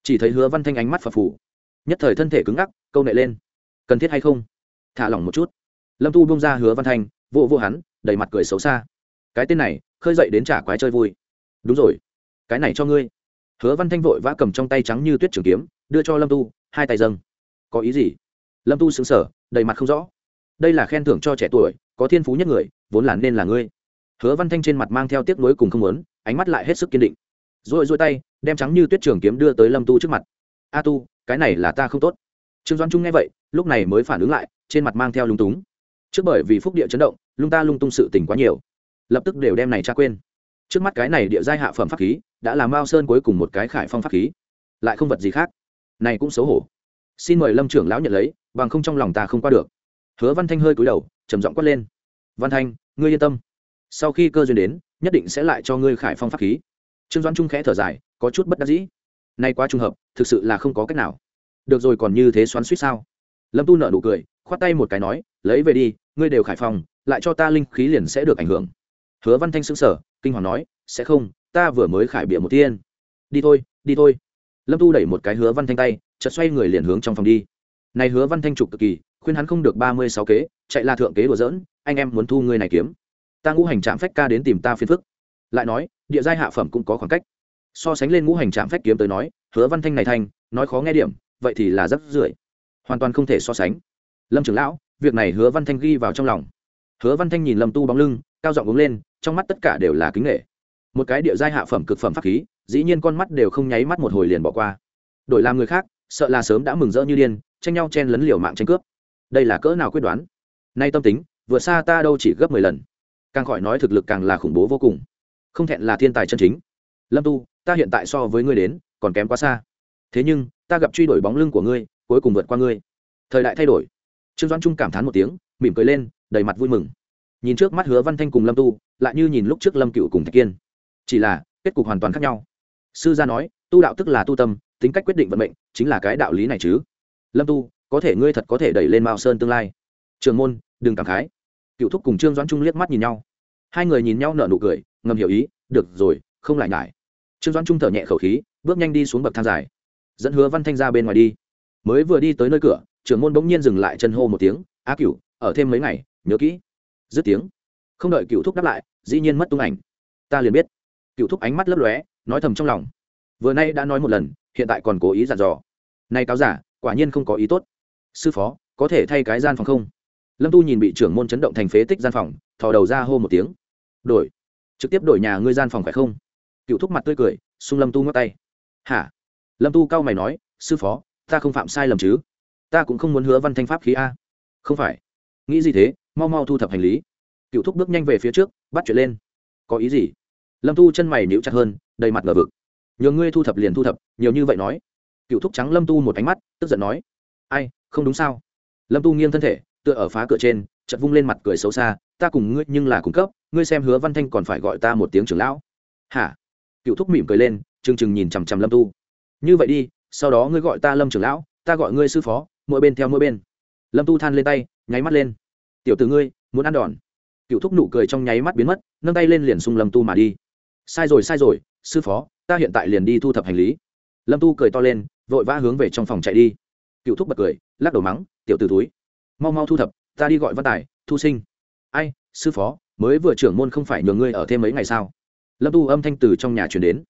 Chỉ thấy hứa văn thanh ánh mắt phập phù. Nhất thời thân thể cứng ngắc, câu nệ lên. Cần thiết hay không? Thả lỏng một chút. Lâm tu bông ra hứa văn thanh vô vô hắn, đầy mặt cười xấu xa. Cái tên này, khơi dậy đến trả quái chơi vui. Đúng rồi. Cái này cho ngươi. Hứa văn thanh vội vã cầm trong tay trắng như tuyết trường kiếm, đưa cho lâm tu, hai tay dâng. Có ý gì? Lâm tu xứng sở đầy mặt không rõ. Đây là khen thưởng cho trẻ tuổi, có thiên phú nhất người, vốn là nên là ngươi. Hứa văn thanh trên mặt mang theo tiếc nuối cùng không muốn, ánh mắt lại hết sức kiên định. Rồi rồi tay, đem trắng như tuyết trường kiếm đưa tới lâm tu trước mặt. A tu, cái này là ta không tốt. Trương doan trung nghe vậy, lúc này mới phản ứng lại, trên mặt mang theo lúng túng trước bởi vì phúc địa chấn động, lung ta lung tung sự tình quá nhiều. Lập tức đều đem này tra quên. Trước mắt cái này địa giai hạ phẩm pháp khí, đã làm mao sơn cuối cùng một cái khải phong pháp khí. Lại không vật gì khác. Này cũng xấu hổ. Xin mời lâm trưởng lão nhận lấy, bằng không trong lòng ta không qua được. Hứa văn thanh hơi cúi đầu, trầm giọng quát lên. Văn thanh, ngươi yên tâm. Sau khi cơ duyên đến, nhất định sẽ lại cho ngươi khải phong pháp khí. Trương doãn trung khẽ thở dài, có chút bất đắc dĩ. Nay quá trùng hợp, thực sự là không có cách nào. Được rồi còn như thế xoắn suýt sao? Lâm tu nợ nụ cười, khoát tay một cái nói, lấy về đi ngươi đều khải phong lại cho ta linh khí liền sẽ được ảnh hưởng. Hứa văn thanh xứng sở kinh hoàng nói sẽ không ta vừa mới khải bịa một tiên. Đi thôi đi thôi. Lâm tu đẩy một cái hứa văn thanh tay chợt xoay người liền hướng trong phòng đi. Này hứa văn thanh trục cực kỳ khuyên hắn không được ba mươi sáu kế chạy là thượng kế đùa dỡn anh em muốn thu ngươi này kiếm. Ta ngũ hành trạm phách ca đến tìm ta phiền phức. Lại nói địa giai hạ phẩm cũng có khoảng cách. So sánh lên ngũ hành trạm phách kiếm tới nói hứa văn thanh này thanh nói khó nghe điểm vậy thì là rất rưỡi, hoàn toàn không thể so sánh. Lâm trưởng lão việc này hứa văn thanh ghi vào trong lòng. Hứa văn thanh nhìn lâm tu bóng lưng, cao giọng uống lên, trong mắt tất cả đều là kính nghệ. Một cái địa giai hạ phẩm cực phẩm pháp khí, dĩ nhiên con mắt đều không nháy mắt một hồi liền bỏ qua. Đổi làm người khác, sợ là sớm đã mừng rỡ như điên, tranh nhau chen lấn liều mạng tranh cướp. Đây là cỡ nào quyết đoán? Nay tâm tính vừa xa ta đâu chỉ gấp mười lần. Càng khỏi nói thực lực càng là khủng bố vô cùng. Không thẹn là thiên tài chân chính. Lâm tu, ta hiện tại so với ngươi đến, còn kém quá xa. Thế nhưng, ta gặp truy đuổi bóng lưng của ngươi, cuối cùng vượt qua ngươi. Thời đại thay đổi trương doãn trung cảm thán một tiếng, mỉm cười lên, đầy mặt vui mừng. Nhìn trước mắt hứa văn thanh cùng lâm tu, lại như nhìn lúc trước lâm cựu cùng thạch kiên. Chỉ là, kết cục hoàn toàn khác nhau. Sư gia nói, tu đạo tức là tu tâm, tính cách quyết định vận mệnh, chính là cái đạo lý này chứ. Lâm tu, có thể ngươi thật có thể đẩy lên mao sơn tương lai. Trường môn, đừng cảm khái. Cựu thúc cùng trương doãn trung liếc mắt nhìn nhau. Hai người nhìn nhau nở nụ cười, ngầm hiểu ý, được rồi, không lại ngại trương doãn trung thở nhẹ khẩu khí, bước nhanh đi xuống bậc thang dài. Dẫn hứa văn thanh ra bên ngoài đi. Mới vừa đi tới nơi cửa trưởng môn bỗng nhiên dừng lại chân hô một tiếng á cựu ở thêm mấy ngày, nhớ kỹ. Dứt tiếng, không đợi cựu thúc đáp lại, dĩ nhiên mất tung ảnh. Ta liền biết. Cựu thúc ánh mắt lấp lóe, nói thầm trong lòng. Vừa nay đã nói một lần, hiện tại còn cố ý dặn dò. Nay cáo giả, quả nhiên không có ý tốt. Sư phó, có thể thay cái gian phòng không? Lâm tu nhìn bị trưởng môn chấn động thành phế tích gian phòng, thò đầu ra hô một tiếng. Đổi. Trực tiếp đổi nhà ngươi gian phòng phải không? Cựu thúc mặt tươi cười, xung lâm tu ngắt tay. Hả? Lâm tu cau mày nói, sư phó, ta không phạm sai lầm chứ? Ta cũng không muốn hứa văn thanh pháp khí a. Không phải. Nghĩ gì thế? Mau mau thu thập hành lý. Cựu thúc bước nhanh về phía trước, bắt chuyện lên. Có ý gì? Lâm tu chân mày níu chặt hơn, đầy mặt ngờ vực. Nhờ ngươi thu thập liền thu thập, nhiều như vậy nói. Cựu thúc trắng lâm tu một ánh mắt, tức giận nói. Ai, không đúng sao? Lâm tu nghiêng thân thể, tựa ở phá cửa trên chật vung lên mặt cười xấu xa. Ta cùng ngươi nhưng là cung cấp, ngươi xem hứa văn thanh còn phải gọi ta một tiếng trưởng lão. Hả? Cựu thúc mỉm cười lên, trừng trừng nhìn chằm chằm lâm tu như vậy đi, sau đó ngươi gọi ta lâm trưởng lão ta gọi ngươi sư phó, mỗi bên theo mỗi bên. Lâm tu than lên tay, nháy mắt lên. Tiểu từ ngươi, muốn ăn đòn. Cựu thúc nụ cười trong nháy mắt biến mất, nâng tay lên liền xung lâm tu mà đi. Sai rồi sai rồi, sư phó, ta hiện tại liền đi thu thập hành lý. Lâm tu cười to lên, vội vã hướng về trong phòng chạy đi. Cựu thúc bật cười, lắc đầu mắng, tiểu t ử túi mau mau thu thập, ta đi gọi văn tài, thu sinh. Ai, sư phó, mới vừa trưởng môn không phải nhường ngươi ở thêm mấy ngày sao? Lâm tu âm thanh từ trong nhà chuyển đến.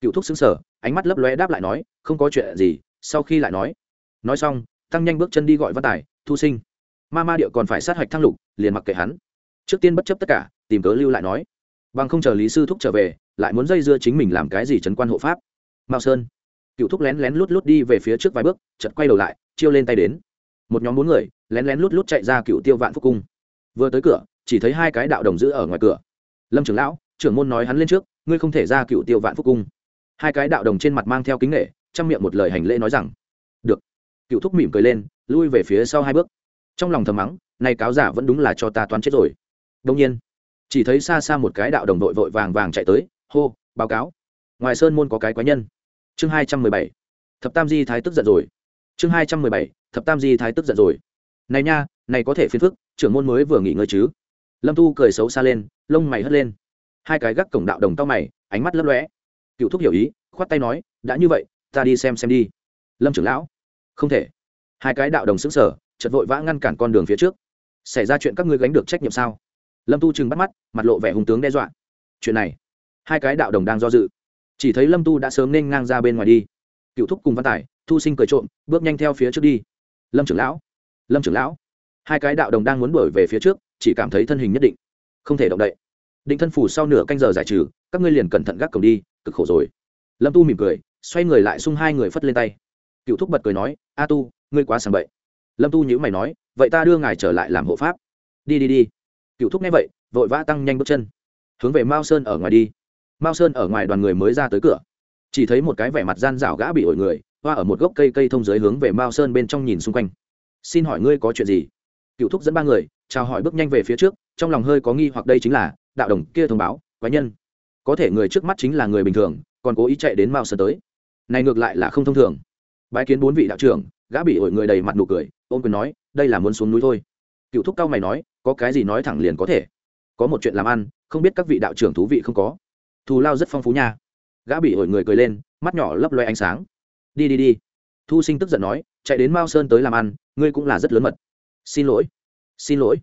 Cựu thúc xứng sở ánh mắt lấp lóe đáp lại nói, không có chuyện gì, sau khi lại nói nói xong, tăng nhanh bước chân đi gọi văn tài, thu sinh. Ma ma điệu còn phải sát hạch thăng lục, liền mặc kệ hắn. Trước tiên bất chấp tất cả, tìm cớ lưu lại nói. Bằng không chờ lý sư thúc trở về, lại muốn dây dưa chính mình làm cái gì trấn quan hộ pháp. Mao sơn. Cựu thúc lén lén lút lút đi về phía trước vài bước chật quay đầu lại, chiêu lên tay đến. Một nhóm bốn người, lén lén lút lút chạy ra cựu tiêu vạn phúc cung. Vừa tới cửa, chỉ thấy hai cái đạo đồng giữ ở ngoài cửa. Lâm trưởng lão, trưởng môn nói hắn lên trước, ngươi không thể ra cựu tiêu vạn phúc cung. Hai cái đạo đồng trên mặt mang theo kính nghệ trong miệng một lời hành lễ nói rằng, được cựu thúc mỉm cười lên, lui về phía sau hai bước. Trong lòng thầm mắng nay cáo giả vẫn đúng là cho ta toán chết rồi. Đông nhiên, chỉ thấy xa xa một cái đạo đồng đội vội vàng vàng chạy tới, hô, báo cáo. Ngoài sơn môn có cái quái nhân. Chương hai trăm mười bảy, thập tam di thái tức giận rồi. Chương hai trăm mười bảy, thập tam di thái tức giận rồi. Này nha, này có thể phiền phức, trưởng môn mới vừa nghỉ ngơi chứ? Lâm tu cười xấu xa lên, lông mày hất lên. Hai cái gác cổng đạo đồng tao mày, ánh mắt lấp lóe. Cựu thúc hiểu ý, khoát tay nói, đã như vậy, ta đi xem xem đi. Lâm trưởng lão không thể. Hai cái đạo đồng xứng sở chật vội vã ngăn cản con đường phía trước. Xảy ra chuyện các ngươi gánh được trách nhiệm sao? Lâm tu chừng bắt mắt, mặt lộ vẻ hùng tướng đe dọa. Chuyện này, hai cái đạo đồng đang do dự. Chỉ thấy lâm tu đã sớm nên ngang ra bên ngoài đi. Cựu thúc cùng văn tài thu sinh cười trộm, bước nhanh theo phía trước đi. Lâm trưởng lão, lâm trưởng lão. Hai cái đạo đồng đang muốn đuổi về phía trước, chỉ cảm thấy thân hình nhất định. Không thể động đậy. Định thân phủ sau nửa canh giờ giải trừ, các ngươi liền cẩn thận gác cổng đi, cực khổ rồi. Lâm tu mỉm cười, xoay người lại xung hai người phất lên tay. Cựu thúc bật cười nói a tu, ngươi quá sàng bậy. Lâm tu nhữ mày nói, vậy ta đưa ngài trở lại làm hộ pháp. Đi đi đi. Cựu thúc nghe vậy, vội vã tăng nhanh bước chân. Hướng về mao sơn ở ngoài đi. Mao sơn ở ngoài đoàn người mới ra tới cửa. Chỉ thấy một cái vẻ mặt gian rảo gã bị ổi người, hoa ở một gốc cây cây thông dưới hướng về mao sơn bên trong nhìn xung quanh. Xin hỏi ngươi có chuyện gì? Cựu thúc dẫn ba người, chào hỏi bước nhanh về phía trước, trong lòng hơi có nghi hoặc đây chính là, đạo đồng kia thông báo, quái nhân. Có thể người trước mắt chính là người bình thường, còn cố ý chạy đến mao sơn tới. Này ngược lại là không thông thường bái kiến bốn vị đạo trưởng, gã bị ổi người đầy mặt nụ cười, ôm quyền nói, đây là muốn xuống núi thôi. Cựu thúc cao mày nói, có cái gì nói thẳng liền có thể. Có một chuyện làm ăn, không biết các vị đạo trưởng thú vị không có. Thù lao rất phong phú nha. Gã bị ổi người cười lên, mắt nhỏ lấp loe ánh sáng. Đi đi đi. Thu sinh tức giận nói, chạy đến mao sơn tới làm ăn, ngươi cũng là rất lớn mật. Xin lỗi. Xin lỗi.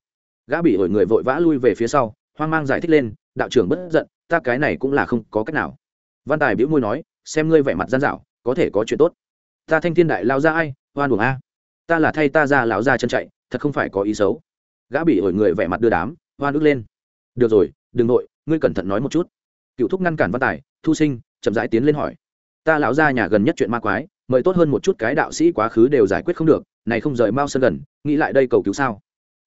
Gã bị ổi người vội vã lui về phía sau, hoang mang giải thích lên, đạo trưởng bất giận, ta cái này cũng là không có cách nào. Văn tài biễu môi nói, xem ngươi vẻ mặt gian dạo có thể có chuyện tốt ta thanh thiên đại lao ra ai hoan uổng a. Ta là thay ta ra lão ra chân chạy, thật không phải có ý xấu. Gã bị ổi người vẻ mặt đưa đám, oan ức lên. Được rồi, đừng nội, ngươi cẩn thận nói một chút. Cựu thúc ngăn cản văn tài, thu sinh, chậm rãi tiến lên hỏi. Ta lão ra nhà gần nhất chuyện ma quái, mời tốt hơn một chút cái đạo sĩ quá khứ đều giải quyết không được, này không rời mau sân gần, nghĩ lại đây cầu cứu sao?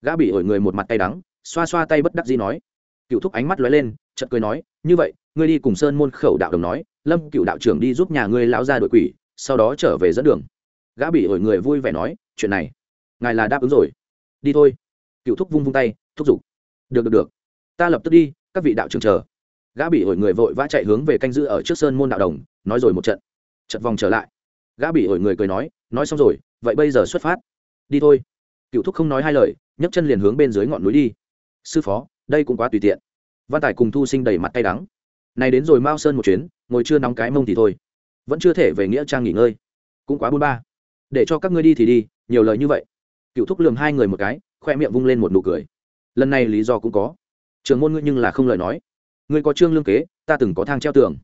Gã bị ổi người một mặt tay đắng, xoa xoa tay bất đắc dĩ nói. Cựu thúc ánh mắt lóe lên, chợt cười nói, như vậy, ngươi đi cùng sơn môn khẩu đạo đồng nói, lâm cựu đạo trưởng đi giúp nhà ngươi lão ra đội quỷ sau đó trở về dẫn đường. Gã bị ổi người vui vẻ nói, chuyện này, ngài là đáp ứng rồi. Đi thôi. Cựu thúc vung vung tay, thúc giục. Được được được. Ta lập tức đi, các vị đạo trưởng chờ. Gã bị ổi người vội vã chạy hướng về canh giữ ở trước sơn môn đạo đồng, nói rồi một trận. Trận vòng trở lại. Gã bị ổi người cười nói nói xong rồi, vậy bây giờ xuất phát. Đi thôi. Cựu thúc không nói hai lời, nhấc chân liền hướng bên dưới ngọn núi đi. Sư phó, đây cũng quá tùy tiện. Văn tài cùng thu sinh đầy mặt tay đắng. Này đến rồi mao sơn một chuyến, ngồi chưa nóng cái mông thì thôi vẫn chưa thể về nghĩa trang nghỉ ngơi. Cũng quá bôn ba. Để cho các ngươi đi thì đi, nhiều lời như vậy. Cựu thúc lường hai người một cái, khoe miệng vung lên một nụ cười. Lần này lý do cũng có. Trường môn ngươi nhưng là không lời nói. Ngươi có trương lương kế, ta từng có thang treo tường.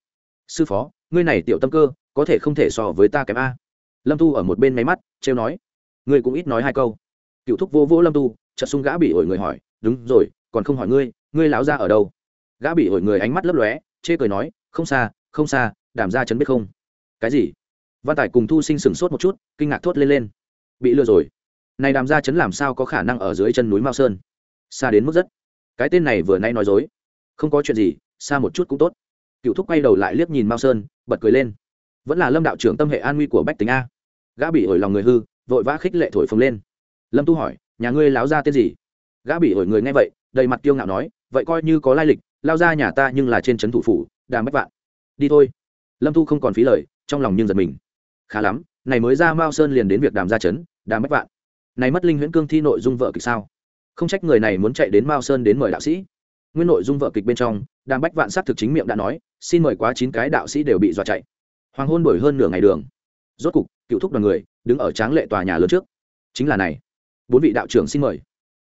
Sư phó, ngươi này tiểu tâm cơ, có thể không thể so với ta kém a. Lâm tu ở một bên máy mắt, trêu nói. Ngươi cũng ít nói hai câu. Cựu thúc vô vô lâm tu, chợt sung gã bị ổi người hỏi, đúng rồi, còn không hỏi ngươi ngươi láo ra ở đâu? Gã bị ổi người ánh mắt lấp lóe, chê cười nói, không xa không xa, đảm ra chấn biết không? Cái gì? Văn tài cùng thu sinh sửng sốt một chút, kinh ngạc thốt lên lên. Bị lừa rồi. Này đàm ra chấn làm sao có khả năng ở dưới chân núi mao sơn? Xa đến mức rất. Cái tên này vừa nay nói dối. Không có chuyện gì, xa một chút cũng tốt. Cựu thúc quay đầu lại liếc nhìn mao sơn, bật cười lên. Vẫn là lâm đạo trưởng tâm hệ an nguy của bách tính a. Gã bị ổi lòng người hư, vội vã khích lệ thổi phồng lên. Lâm tu hỏi, nhà ngươi láo ra tên gì? Gã bị ổi người nghe vậy, đầy mặt tiêu ngạo nói, vậy coi như có lai lịch, lao ra nhà ta nhưng là trên trấn thủ phủ, đàm bách vạn. Đi thôi. Lâm tu không còn phí lời trong lòng nhưng giật mình. Khá lắm, này mới ra mao sơn liền đến việc đàm ra trấn đàm bách vạn. Này mất linh huyễn cương thi nội dung vợ kịch sao? Không trách người này muốn chạy đến mao sơn đến mời đạo sĩ. Nguyên nội dung vợ kịch bên trong, đàm bách vạn s á t thực chính miệng đã nói, xin mời quá chín cái đạo sĩ đều bị dọa chạy. Hoàng hôn đổi hơn nửa ngày đường. Rốt cục, cựu thúc đoàn người, đứng ở tráng lệ tòa nhà lớn trước. Chính là này. Bốn vị đạo trưởng xin mời.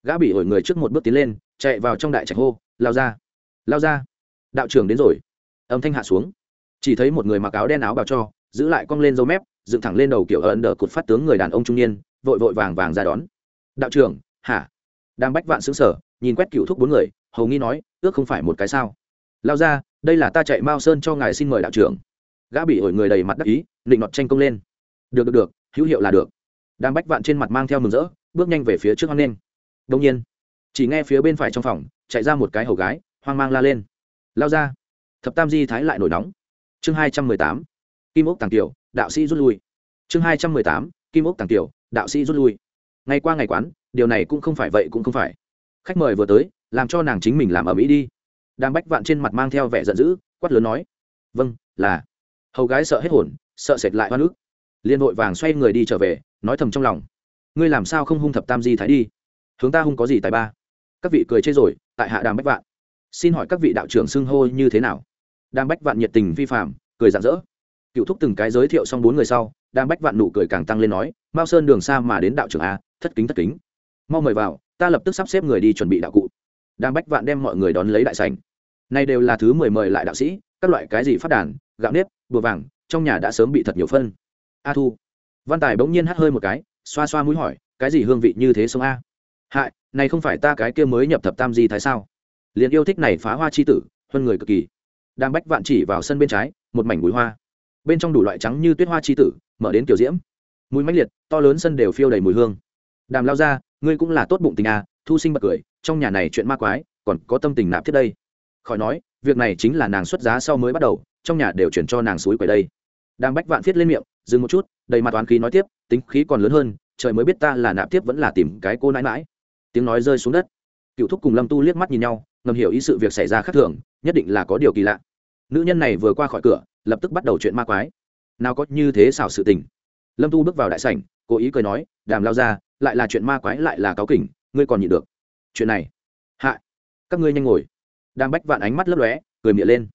Gã bị ổi người trước một bước tiến lên, chạy vào trong đại trạch hô, lao ra! Lao ra! Đạo trưởng đến rồi! Âm thanh hạ xuống chỉ thấy một người mặc áo đen áo bào cho, giữ lại cong lên dâu mép, dựng thẳng lên đầu kiểu ấn đờ cột phát tướng người đàn ông trung niên, vội vội vàng vàng ra đón. Đạo trưởng, hả? Đang bách vạn xứng sở nhìn quét cựu thúc bốn người, hầu nghi nói, ước không phải một cái sao? Lao ra, đây là ta chạy mao sơn cho ngài xin mời đạo trưởng. Gã bị ổi người đầy mặt đắc ý, định nọt tranh công lên. Được được được, hữu hiệu là được. Đang bách vạn trên mặt mang theo mừng rỡ, bước nhanh về phía trước hoang lên đông nhiên, chỉ nghe phía bên phải trong phòng, chạy ra một cái hầu gái, hoang mang la lên. Lao ra, thập tam di thái lại nổi nóng chương hai trăm mười tám, kim ốc tàng tiểu, đạo sĩ rút lui. Chương hai trăm mười tám, kim ốc tàng tiểu, đạo sĩ rút lui. Ngày qua ngày quán, điều này cũng không phải vậy cũng không phải. Khách mời vừa tới, làm cho nàng chính mình làm ở mỹ đi. Đang bách vạn trên mặt mang theo vẻ giận dữ, quát lớn nói vâng là. Hầu gái sợ hết hồn, sợ sệt lại hoa nước liên hội vàng xoay người đi trở về, nói thầm trong lòng, ngươi làm sao không hung thập tam di thái đi? Hướng ta hung có gì tài ba? Các vị cười chê rồi, tại hạ đàm bách vạn. Xin hỏi các vị đạo trưởng xưng hô như thế nào? Đang bách vạn nhiệt tình vi phạm cười rạng rỡ. Cựu thúc từng cái giới thiệu xong bốn người sau đang bách vạn nụ cười càng tăng lên nói, mao sơn đường xa mà đến đạo trưởng a, thất kính thất kính. Mau mời vào, ta lập tức sắp xếp người đi chuẩn bị đạo cụ. Đang bách vạn đem mọi người đón lấy đại sành này đều là thứ mười mời lại đạo sĩ, các loại cái gì phát đàn, gạo nếp, bùa vàng, trong nhà đã sớm bị thật nhiều phân. A thu. Văn tài bỗng nhiên hắt hơi một cái, xoa xoa mũi hỏi, cái gì hương vị như thế sông a? Hại này không phải ta cái kia mới nhập thập tam di thái sao? Liền yêu thích này phá hoa chi tử hơn người cực kỳ đang bách vạn chỉ vào sân bên trái, một mảnh bụi hoa. Bên trong đủ loại trắng như tuyết hoa chi tử, mở đến kiểu diễm. Mùi mãnh liệt, to lớn sân đều phiêu đầy mùi hương. Đàm lao ra, ngươi cũng là tốt bụng tình à thu sinh bật cười, trong nhà này chuyện ma quái, còn có tâm tình nạp thiết đây. Khỏi nói, việc này chính là nàng xuất giá sau mới bắt đầu, trong nhà đều chuyển cho nàng suối quầy đây. Đang bách vạn thiết lên miệng, dừng một chút, đầy mặt toán khí nói tiếp, tính khí còn lớn hơn, trời mới biết ta là nạp tiếp vẫn là tìm cái cô nãi mãi. Tiếng nói rơi xuống đất. Cựu thúc cùng lâm tu liếc mắt nhìn nhau, ngầm hiểu ý sự việc xảy ra khác thường, nhất định là có điều kỳ lạ nữ nhân này vừa qua khỏi cửa, lập tức bắt đầu chuyện ma quái. Nào có như thế xảo sự tình. Lâm tu bước vào đại sảnh, cố ý cười nói, đàm lao ra, lại là chuyện ma quái, lại là cáo kỉnh, ngươi còn nhịn được. Chuyện này? Hạ, các ngươi nhanh ngồi. Đang bách vạn ánh mắt lấp lóe, cười miệng lên.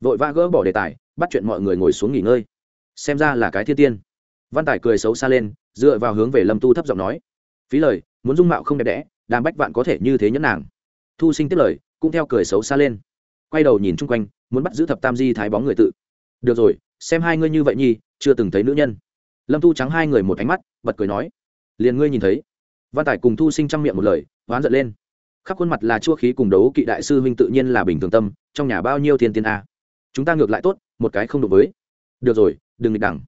Vội vã gỡ bỏ đề tài, bắt chuyện mọi người ngồi xuống nghỉ ngơi. Xem ra là cái thiên tiên. Văn tài cười xấu xa lên, dựa vào hướng về lâm tu thấp giọng nói, phí lời, muốn dung mạo không đẹp đẽ, đàm bách vạn có thể như thế nhẫn nàng. Thu sinh tiếp lời, cũng theo cười xấu xa lên quay đầu nhìn chung quanh, muốn bắt giữ thập tam di thái bóng người tự. Được rồi, xem hai ngươi như vậy nhi chưa từng thấy nữ nhân. Lâm Thu trắng hai người một ánh mắt, bật cười nói. Liền ngươi nhìn thấy. Văn tài cùng thu sinh trong miệng một lời, hoán giận lên. Khắp khuôn mặt là chua khí cùng đấu kỵ đại sư huynh tự nhiên là bình thường tâm, trong nhà bao nhiêu tiền tiền a. Chúng ta ngược lại tốt, một cái không đụng với. Được rồi, đừng nghịch đẳng.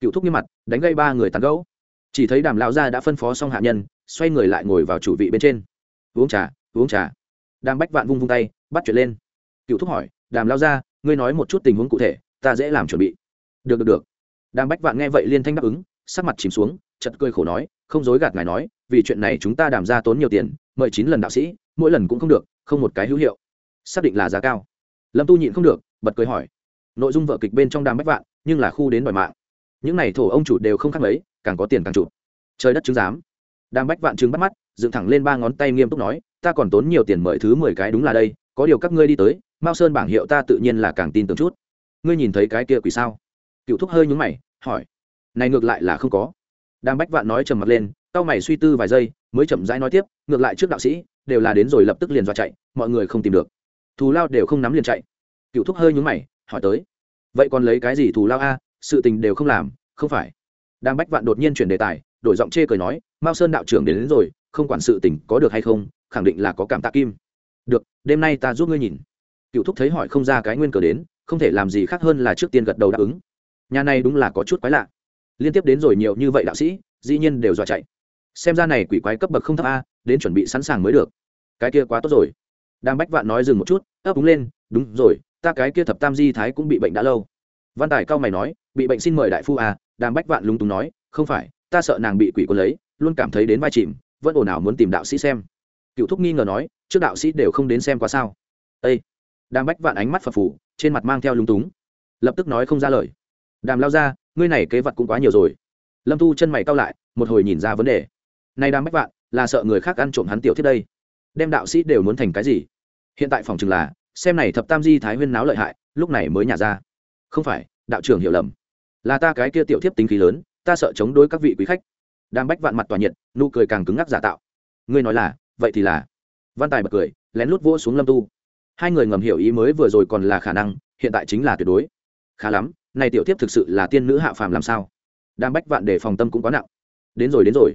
Cựu thúc như mặt, đánh gây ba người tàn gấu chỉ thấy đàm lão gia đã phân phó xong hạ nhân, xoay người lại ngồi vào chủ vị bên trên. Uống trà uống trà. Đàm bách vạn vung vung tay, bắt chuyện lên cựu thúc hỏi, đàm lao gia ngươi nói một chút tình huống cụ thể, ta dễ làm chuẩn bị. Được được được. Đàm bách vạn nghe vậy liên thanh đáp ứng, sắc mặt chìm xuống chật cười khổ nói, không dối gạt ngài nói, vì chuyện này chúng ta đàm ra tốn nhiều tiền, mời chín lần đạo sĩ, mỗi lần cũng không được, không một cái hữu hiệu. Xác định là giá cao. Lâm tu nhịn không được, bật cười hỏi, nội dung vợ kịch bên trong đàm bách vạn, nhưng là khu đến đòi mạng. Những này thổ ông chủ đều không khác mấy, càng có tiền càng chụp. Trời đất chứng giám. Đàm bách vạn chứng bắt mắt, dựng thẳng lên ba ngón tay nghiêm túc nói, ta còn tốn nhiều tiền mời thứ mười cái đúng là đây, có điều các ngươi đi tới mao sơn bảng hiệu ta tự nhiên là càng tin tưởng chút. Ngươi nhìn thấy cái kia quỷ sao? Cựu thúc hơi nhúng mày hỏi. Này ngược lại là không có. Đang bách vạn nói trầm mặt lên tao mày suy tư vài giây mới chậm rãi nói tiếp ngược lại trước đạo sĩ đều là đến rồi lập tức liền dọa chạy mọi người không tìm được. Thù lao đều không nắm liền chạy. Cựu thúc hơi nhúng mày hỏi tới. Vậy còn lấy cái gì thù lao a? Sự tình đều không làm không phải. Đang bách vạn đột nhiên chuyển đề tài đổi giọng chê cười nói mao sơn đạo trưởng đến, đến rồi không quản sự tình có được hay không khẳng định là có cảm tạ kim. Được đêm nay ta giúp ngươi nhìn cựu thúc thấy hỏi không ra cái nguyên cờ đến, không thể làm gì khác hơn là trước tiên gật đầu đáp ứng. Nhà này đúng là có chút quái lạ. Liên tiếp đến rồi nhiều như vậy đạo sĩ, dĩ nhiên đều dọa chạy. Xem ra này quỷ quái cấp bậc không thấp a, đến chuẩn bị sẵn sàng mới được. Cái kia quá tốt rồi. Đang bách vạn nói dừng một chút, ấp úng lên, đúng rồi, ta cái kia thập tam di thái cũng bị bệnh đã lâu. Văn tài cao mày nói, bị bệnh xin mời đại phu à? Đàm bách vạn lúng túng nói, không phải, ta sợ nàng bị quỷ quân lấy, luôn cảm thấy đến vai chìm, vẫn ồn ào muốn tìm đạo sĩ xem. Cựu thúc nghi ngờ nói, trước đạo sĩ đều không đến xem quá sao? Ây đàm bách vạn ánh mắt phật phủ trên mặt mang theo lúng túng. Lập tức nói không ra lời. Đàm lao ra, ngươi này kế vật cũng quá nhiều rồi. Lâm Thu chân mày cao lại, một hồi nhìn ra vấn đề. Nay đàm bách vạn, là sợ người khác ăn trộm hắn tiểu thiết đây. Đem đạo sĩ đều muốn thành cái gì? Hiện tại phòng chừng là, xem này thập tam di thái huyên náo lợi hại, lúc này mới nhả ra. Không phải, đạo trưởng hiểu lầm. Là ta cái kia tiểu thiếp tính khí lớn, ta sợ chống đối các vị quý khách. Đàm bách vạn mặt tỏa nhiệt, nụ cười càng cứng ngắc giả tạo. Ngươi nói là, vậy thì là. Văn tài bật cười, lén lút vỗ xuống lâm tu hai người ngầm hiểu ý mới vừa rồi còn là khả năng, hiện tại chính là tuyệt đối. Khá lắm, này tiểu tiếp thực sự là tiên nữ hạ phàm làm sao? Đam bách vạn để phòng tâm cũng quá nặng. Đến rồi đến rồi.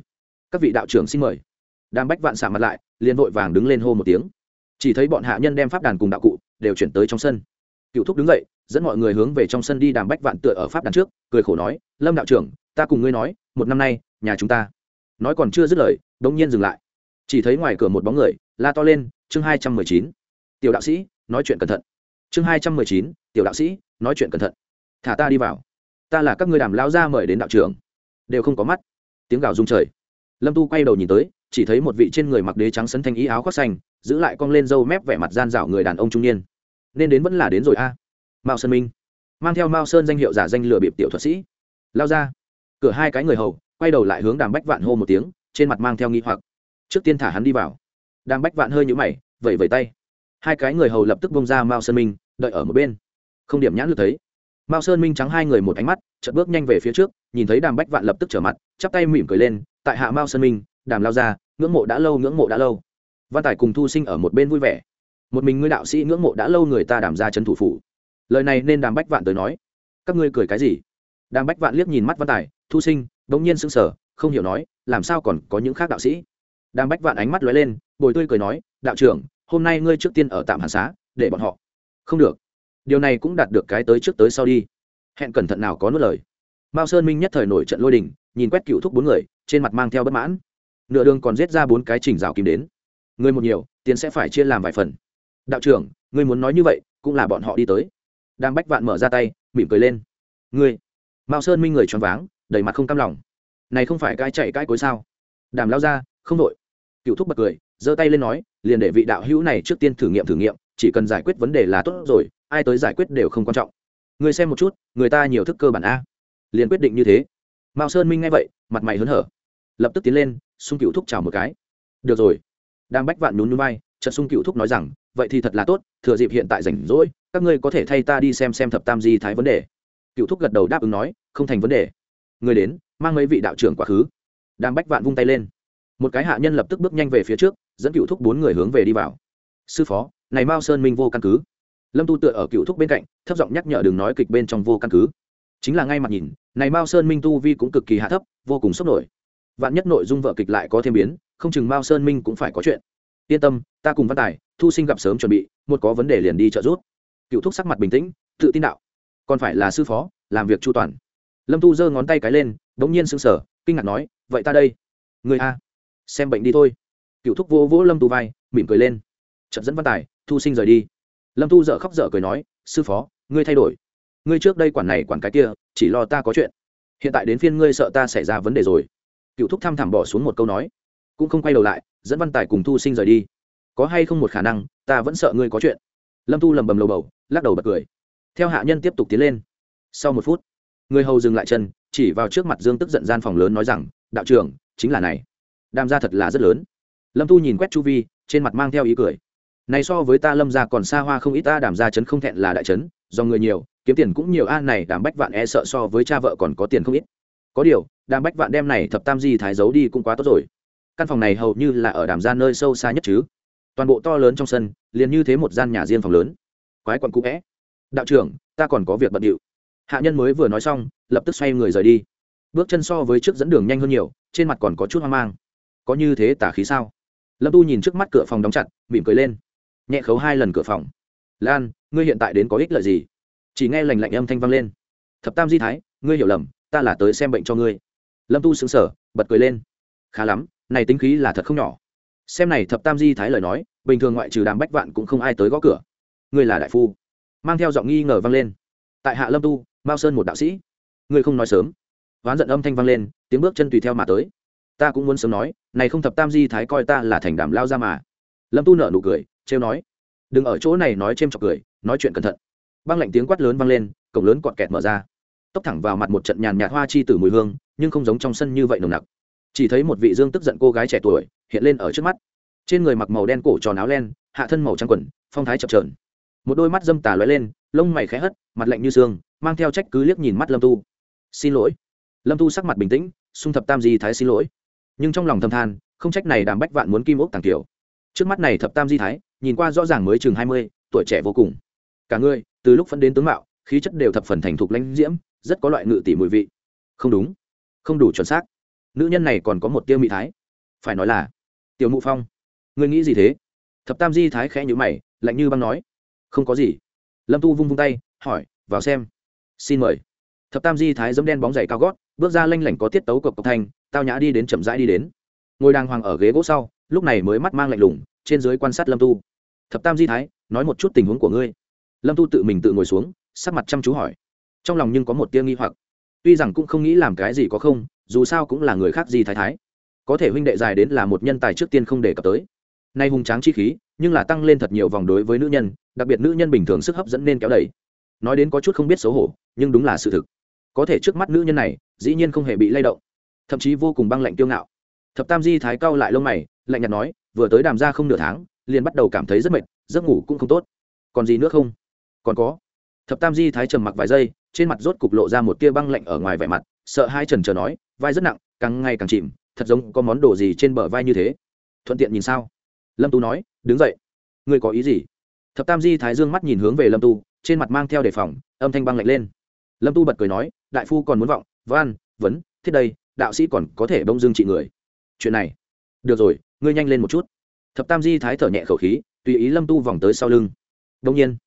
Các vị đạo trưởng xin mời. Đam bách vạn xả mặt lại, liền vội vàng đứng lên hô một tiếng. Chỉ thấy bọn hạ nhân đem pháp đàn cùng đạo cụ đều chuyển tới trong sân. Cựu thúc đứng dậy, dẫn mọi người hướng về trong sân đi đàm bách vạn tựa ở pháp đàn trước, cười khổ nói, lâm đạo trưởng, ta cùng ngươi nói, một năm nay, nhà chúng ta nói còn chưa dứt lời đ ỗ n g nhiên dừng lại. Chỉ thấy ngoài cửa một bóng người, la to lên, chương hai trăm mười chín tiểu đạo sĩ, nói chuyện cẩn thận. Chương hai trăm mười chín, tiểu đạo sĩ, nói chuyện cẩn thận. Thả ta đi vào. Ta là các ngươi đàm lao ra mời đến đạo trưởng. Đều không có mắt. Tiếng gào rung trời. Lâm tu quay đầu nhìn tới, chỉ thấy một vị trên người mặc đế trắng sấn thanh ý áo khoác xanh, giữ lại cong lên râu mép vẻ mặt gian dạo người đàn ông trung niên. Nên đến vẫn là đến rồi a. À. mao sơn minh. Mang theo mao sơn danh hiệu giả danh lừa bịp tiểu thuật sĩ. Lao ra. Cửa hai cái người hầu, quay đầu lại hướng đàm bách vạn hô một tiếng, trên mặt mang theo nghi hoặc. Trước tiên thả hắn đi vào. Đàm bách vạn hơi nhũ mày vẩy vẩy tay hai cái người hầu lập tức bông ra mao sơn minh, đợi ở một bên. Không điểm nhãn được thấy. Mao sơn minh trắng hai người một ánh mắt, chợt bước nhanh về phía trước, nhìn thấy đàm bách vạn lập tức trở mặt, chắp tay mỉm cười lên, tại hạ mao sơn minh, đàm lao ra ngưỡng mộ đã lâu, ngưỡng mộ đã lâu. Văn tài cùng thu sinh ở một bên vui vẻ. Một mình ngươi đạo sĩ ngưỡng mộ đã lâu người ta đàm ra chân thủ phủ. Lời này nên đàm bách vạn tới nói. Các ngươi cười cái gì? Đàm bách vạn liếc nhìn mắt văn tài, thu sinh đ ỗ n g nhiên sững sờ, không hiểu nói, làm sao còn có những khác đạo sĩ? Đàm bách vạn ánh mắt lóe lên, bồi tươi cười nói, đạo trưởng hôm nay ngươi trước tiên ở tạm hàn xá, để bọn họ. Không được. Điều này cũng đạt được cái tới trước tới sau đi. Hẹn cẩn thận nào có nuốt lời. Mao sơn minh nhất thời nổi trận lôi đình, nhìn quét cựu thúc bốn người, trên mặt mang theo bất mãn. Nửa đường còn giết ra bốn cái trình rào kim đến. Người một nhiều, tiền sẽ phải chia làm vài phần. Đạo trưởng, ngươi muốn nói như vậy, cũng là bọn họ đi tới. Đang bách vạn mở ra tay, mỉm cười lên. Ngươi. Mao sơn minh người choáng váng, đầy mặt không cam lòng. Này không phải cái chạy cái cối sao? Đàm lao ra, không đội. Cựu thúc bật cười, giơ tay lên nói liền để vị đạo hữu này trước tiên thử nghiệm thử nghiệm, chỉ cần giải quyết vấn đề là tốt rồi, ai tới giải quyết đều không quan trọng. Người xem một chút, người ta nhiều thức cơ bản a. Liền quyết định như thế. Mao sơn minh nghe vậy, mặt mày hớn hở. Lập tức tiến lên xung cựu thúc chào một cái. Được rồi. Đang bách vạn nhún núi bay trận xung cựu thúc nói rằng, vậy thì thật là tốt, thừa dịp hiện tại rảnh rỗi, các ngươi có thể thay ta đi xem xem thập tam di thái vấn đề. Cựu thúc gật đầu đáp ứng nói, không thành vấn đề. Người đến, mang mấy vị đạo trưởng quá khứ. Đang bách vạn vung tay lên một cái hạ nhân lập tức bước nhanh về phía trước, dẫn cựu thúc bốn người hướng về đi vào. Sư phó, này mao sơn minh vô căn cứ. Lâm tu tựa ở cựu thúc bên cạnh, thấp giọng nhắc nhở đừng nói kịch bên trong vô căn cứ. Chính là ngay mặt nhìn, này mao sơn minh tu vi cũng cực kỳ hạ thấp, vô cùng sốc nổi. Vạn nhất nội dung vợ kịch lại có thêm biến, không chừng mao sơn minh cũng phải có chuyện. Yên tâm, ta cùng văn tài, thu sinh gặp sớm chuẩn bị, một có vấn đề liền đi trợ giúp. Cựu thúc sắc mặt bình tĩnh, tự tin đạo. Còn phải là sư phó, làm việc chu toàn. Lâm tu giơ ngón tay cái lên đ n g nhiên sững sờ, kinh ngạc nói, vậy ta đây. Người a xem bệnh đi thôi. Cựu thúc vô vỗ lâm tu vai, mỉm cười lên. Trận dẫn văn tài, thu sinh rời đi. Lâm tu dợ khóc dở cười nói, sư phó, ngươi thay đổi. Ngươi trước đây quản này quản cái kia, chỉ lo ta có chuyện. Hiện tại đến phiên ngươi sợ ta xảy ra vấn đề rồi. Cựu thúc thăm thẳm bỏ xuống một câu nói, cũng không quay đầu lại, dẫn văn tài cùng thu sinh rời đi. Có hay không một khả năng, ta vẫn sợ ngươi có chuyện. Lâm tu lầm bầm lầu bầu, lắc đầu bật cười. Theo hạ nhân tiếp tục tiến lên. Sau một phút, người hầu dừng lại chân, chỉ vào trước mặt dương tức giận gian phòng lớn nói rằng, đạo trưởng, chính là này đam ra thật là rất lớn. Lâm tu nhìn quét chu vi, trên mặt mang theo ý cười. Này so với ta lâm ra còn xa hoa không ít, ta đàm ra chấn không thẹn là đại chấn do người nhiều, kiếm tiền cũng nhiều, a, này đàm bách vạn e sợ so với cha vợ còn có tiền không ít. Có điều, đàm bách vạn đem này thập tam di thái giấu đi cũng quá tốt rồi. Căn phòng này hầu như là ở đàm ra nơi sâu xa nhất chứ. Toàn bộ to lớn trong sân, liền như thế một gian nhà riêng phòng lớn. Quái quặn cũ vẽ. Đạo trưởng, ta còn có việc bận điệu. Hạ nhân mới vừa nói xong, lập tức xoay người rời đi. Bước chân so với trước dẫn đường nhanh hơn nhiều, trên mặt còn có chút hoang mang có như thế tả khí sao? Lâm tu nhìn trước mắt cửa phòng đóng chặt, mỉm cười lên. Nhẹ khấu hai lần cửa phòng. Lan, ngươi hiện tại đến có ích lợi gì? Chỉ nghe lành lạnh âm thanh vang lên. Thập tam di thái, ngươi hiểu lầm, ta là tới xem bệnh cho ngươi. Lâm tu xứng sở bật cười lên. Khá lắm, này tính khí là thật không nhỏ. Xem này thập tam di thái lời nói, bình thường ngoại trừ đàm bách vạn cũng không ai tới gõ cửa. Ngươi là đại phu. Mang theo giọng nghi ngờ vang lên. Tại hạ lâm tu, mao sơn một đạo sĩ. Ngươi không nói sớm. Oán giận âm thanh vang lên, tiếng bước chân tùy theo mà tới ta cũng muốn sớm nói, này không thập tam di thái coi ta là thành đàm lao ra mà. Lâm tu nở nụ cười, trêu nói. Đừng ở chỗ này nói c h chọc cười, nói chuyện cẩn thận. Băng lạnh tiếng quát lớn vang lên, cổng lớn quọn kẹt mở ra. Tốc thẳng vào mặt một trận nhàn nhạt hoa chi từ mùi hương, nhưng không giống trong sân như vậy nồng nặc. Chỉ thấy một vị dương tức giận cô gái trẻ tuổi, hiện lên ở trước mắt. Trên người mặc màu đen cổ tròn áo len, hạ thân màu trắng quần, phong thái chập trờn một đôi mắt dâm tà lóe lên, lông mày khẽ hất, mặt lạnh như xương, mang theo trách cứ liếc nhìn mắt lâm tu. Xin lỗi. Lâm tu sắc mặt bình tĩnh, xung thập tam di thái xin lỗi nhưng trong lòng thâm than, không trách này đàm bách vạn muốn kim ốc tàng tiểu. trước mắt này thập tam di thái, nhìn qua rõ ràng mới chừng hai mươi, tuổi trẻ vô cùng. Cả người, từ lúc phân đến tướng mạo, khí chất đều thập phần thành thục lãnh diễm, rất có loại ngự tỷ mùi vị. Không đúng, không đủ chuẩn xác. Nữ nhân này còn có một tiêu mỹ thái. Phải nói là, tiểu mụ phong, ngươi nghĩ gì thế? Thập tam di thái khẽ nhữ mày, lạnh như băng nói, không có gì. Lâm tu vung vung tay, hỏi, vào xem. Xin mời. Thập tam di thái dấm đen bóng dày cao gót, bước ra lanh lảnh có tiết tấu cộc cộc thanh tao nhã đi đến chậm rãi đi đến. Ngồi đàng hoàng ở ghế gỗ sau, lúc này mới mắt mang lạnh lùng, trên dưới quan sát lâm tu. Thập tam di thái, nói một chút tình huống của ngươi. Lâm tu tự mình tự ngồi xuống, sắc mặt chăm chú hỏi. Trong lòng nhưng có một tia nghi hoặc. Tuy rằng cũng không nghĩ làm cái gì có không, dù sao cũng là người khác di thái thái. Có thể huynh đệ dài đến là một nhân tài trước tiên không đề cập tới. Nay hùng tráng chi khí, nhưng là tăng lên thật nhiều vòng đối với nữ nhân, đặc biệt nữ nhân bình thường sức hấp dẫn nên kéo đẩy nói đến có chút không biết xấu hổ, nhưng đúng là sự thực. Có thể trước mắt nữ nhân này, dĩ nhiên không hề bị lay động thậm chí vô cùng băng lạnh kiêu ngạo. Thập tam di thái cao lại lông mày, lạnh nhạt nói, vừa tới đàm ra không nửa tháng, liền bắt đầu cảm thấy rất mệt, giấc ngủ cũng không tốt. Còn gì nữa không? Còn có. Thập tam di thái trầm mặc vài giây, trên mặt rốt cục lộ ra một tia băng lạnh ở ngoài vẻ mặt, sợ hai trần chờ nói, vai rất nặng, càng ngày càng chìm, thật giống có món đồ gì trên bờ vai như thế. Thuận tiện nhìn sao? Lâm tu nói, đứng dậy. Ngươi có ý gì? Thập tam di thái dương mắt nhìn hướng về lâm tu trên mặt mang theo đề phòng, âm thanh băng lạnh lên. Lâm tu bật cười nói, đại phu còn muốn vọng văn vấn, thiết đây đạo sĩ còn có thể bông dương trị người. Chuyện này. Được rồi, ngươi nhanh lên một chút. Thập tam di thái thở nhẹ khẩu khí, tùy ý lâm tu vòng tới sau lưng. Đông nhiên,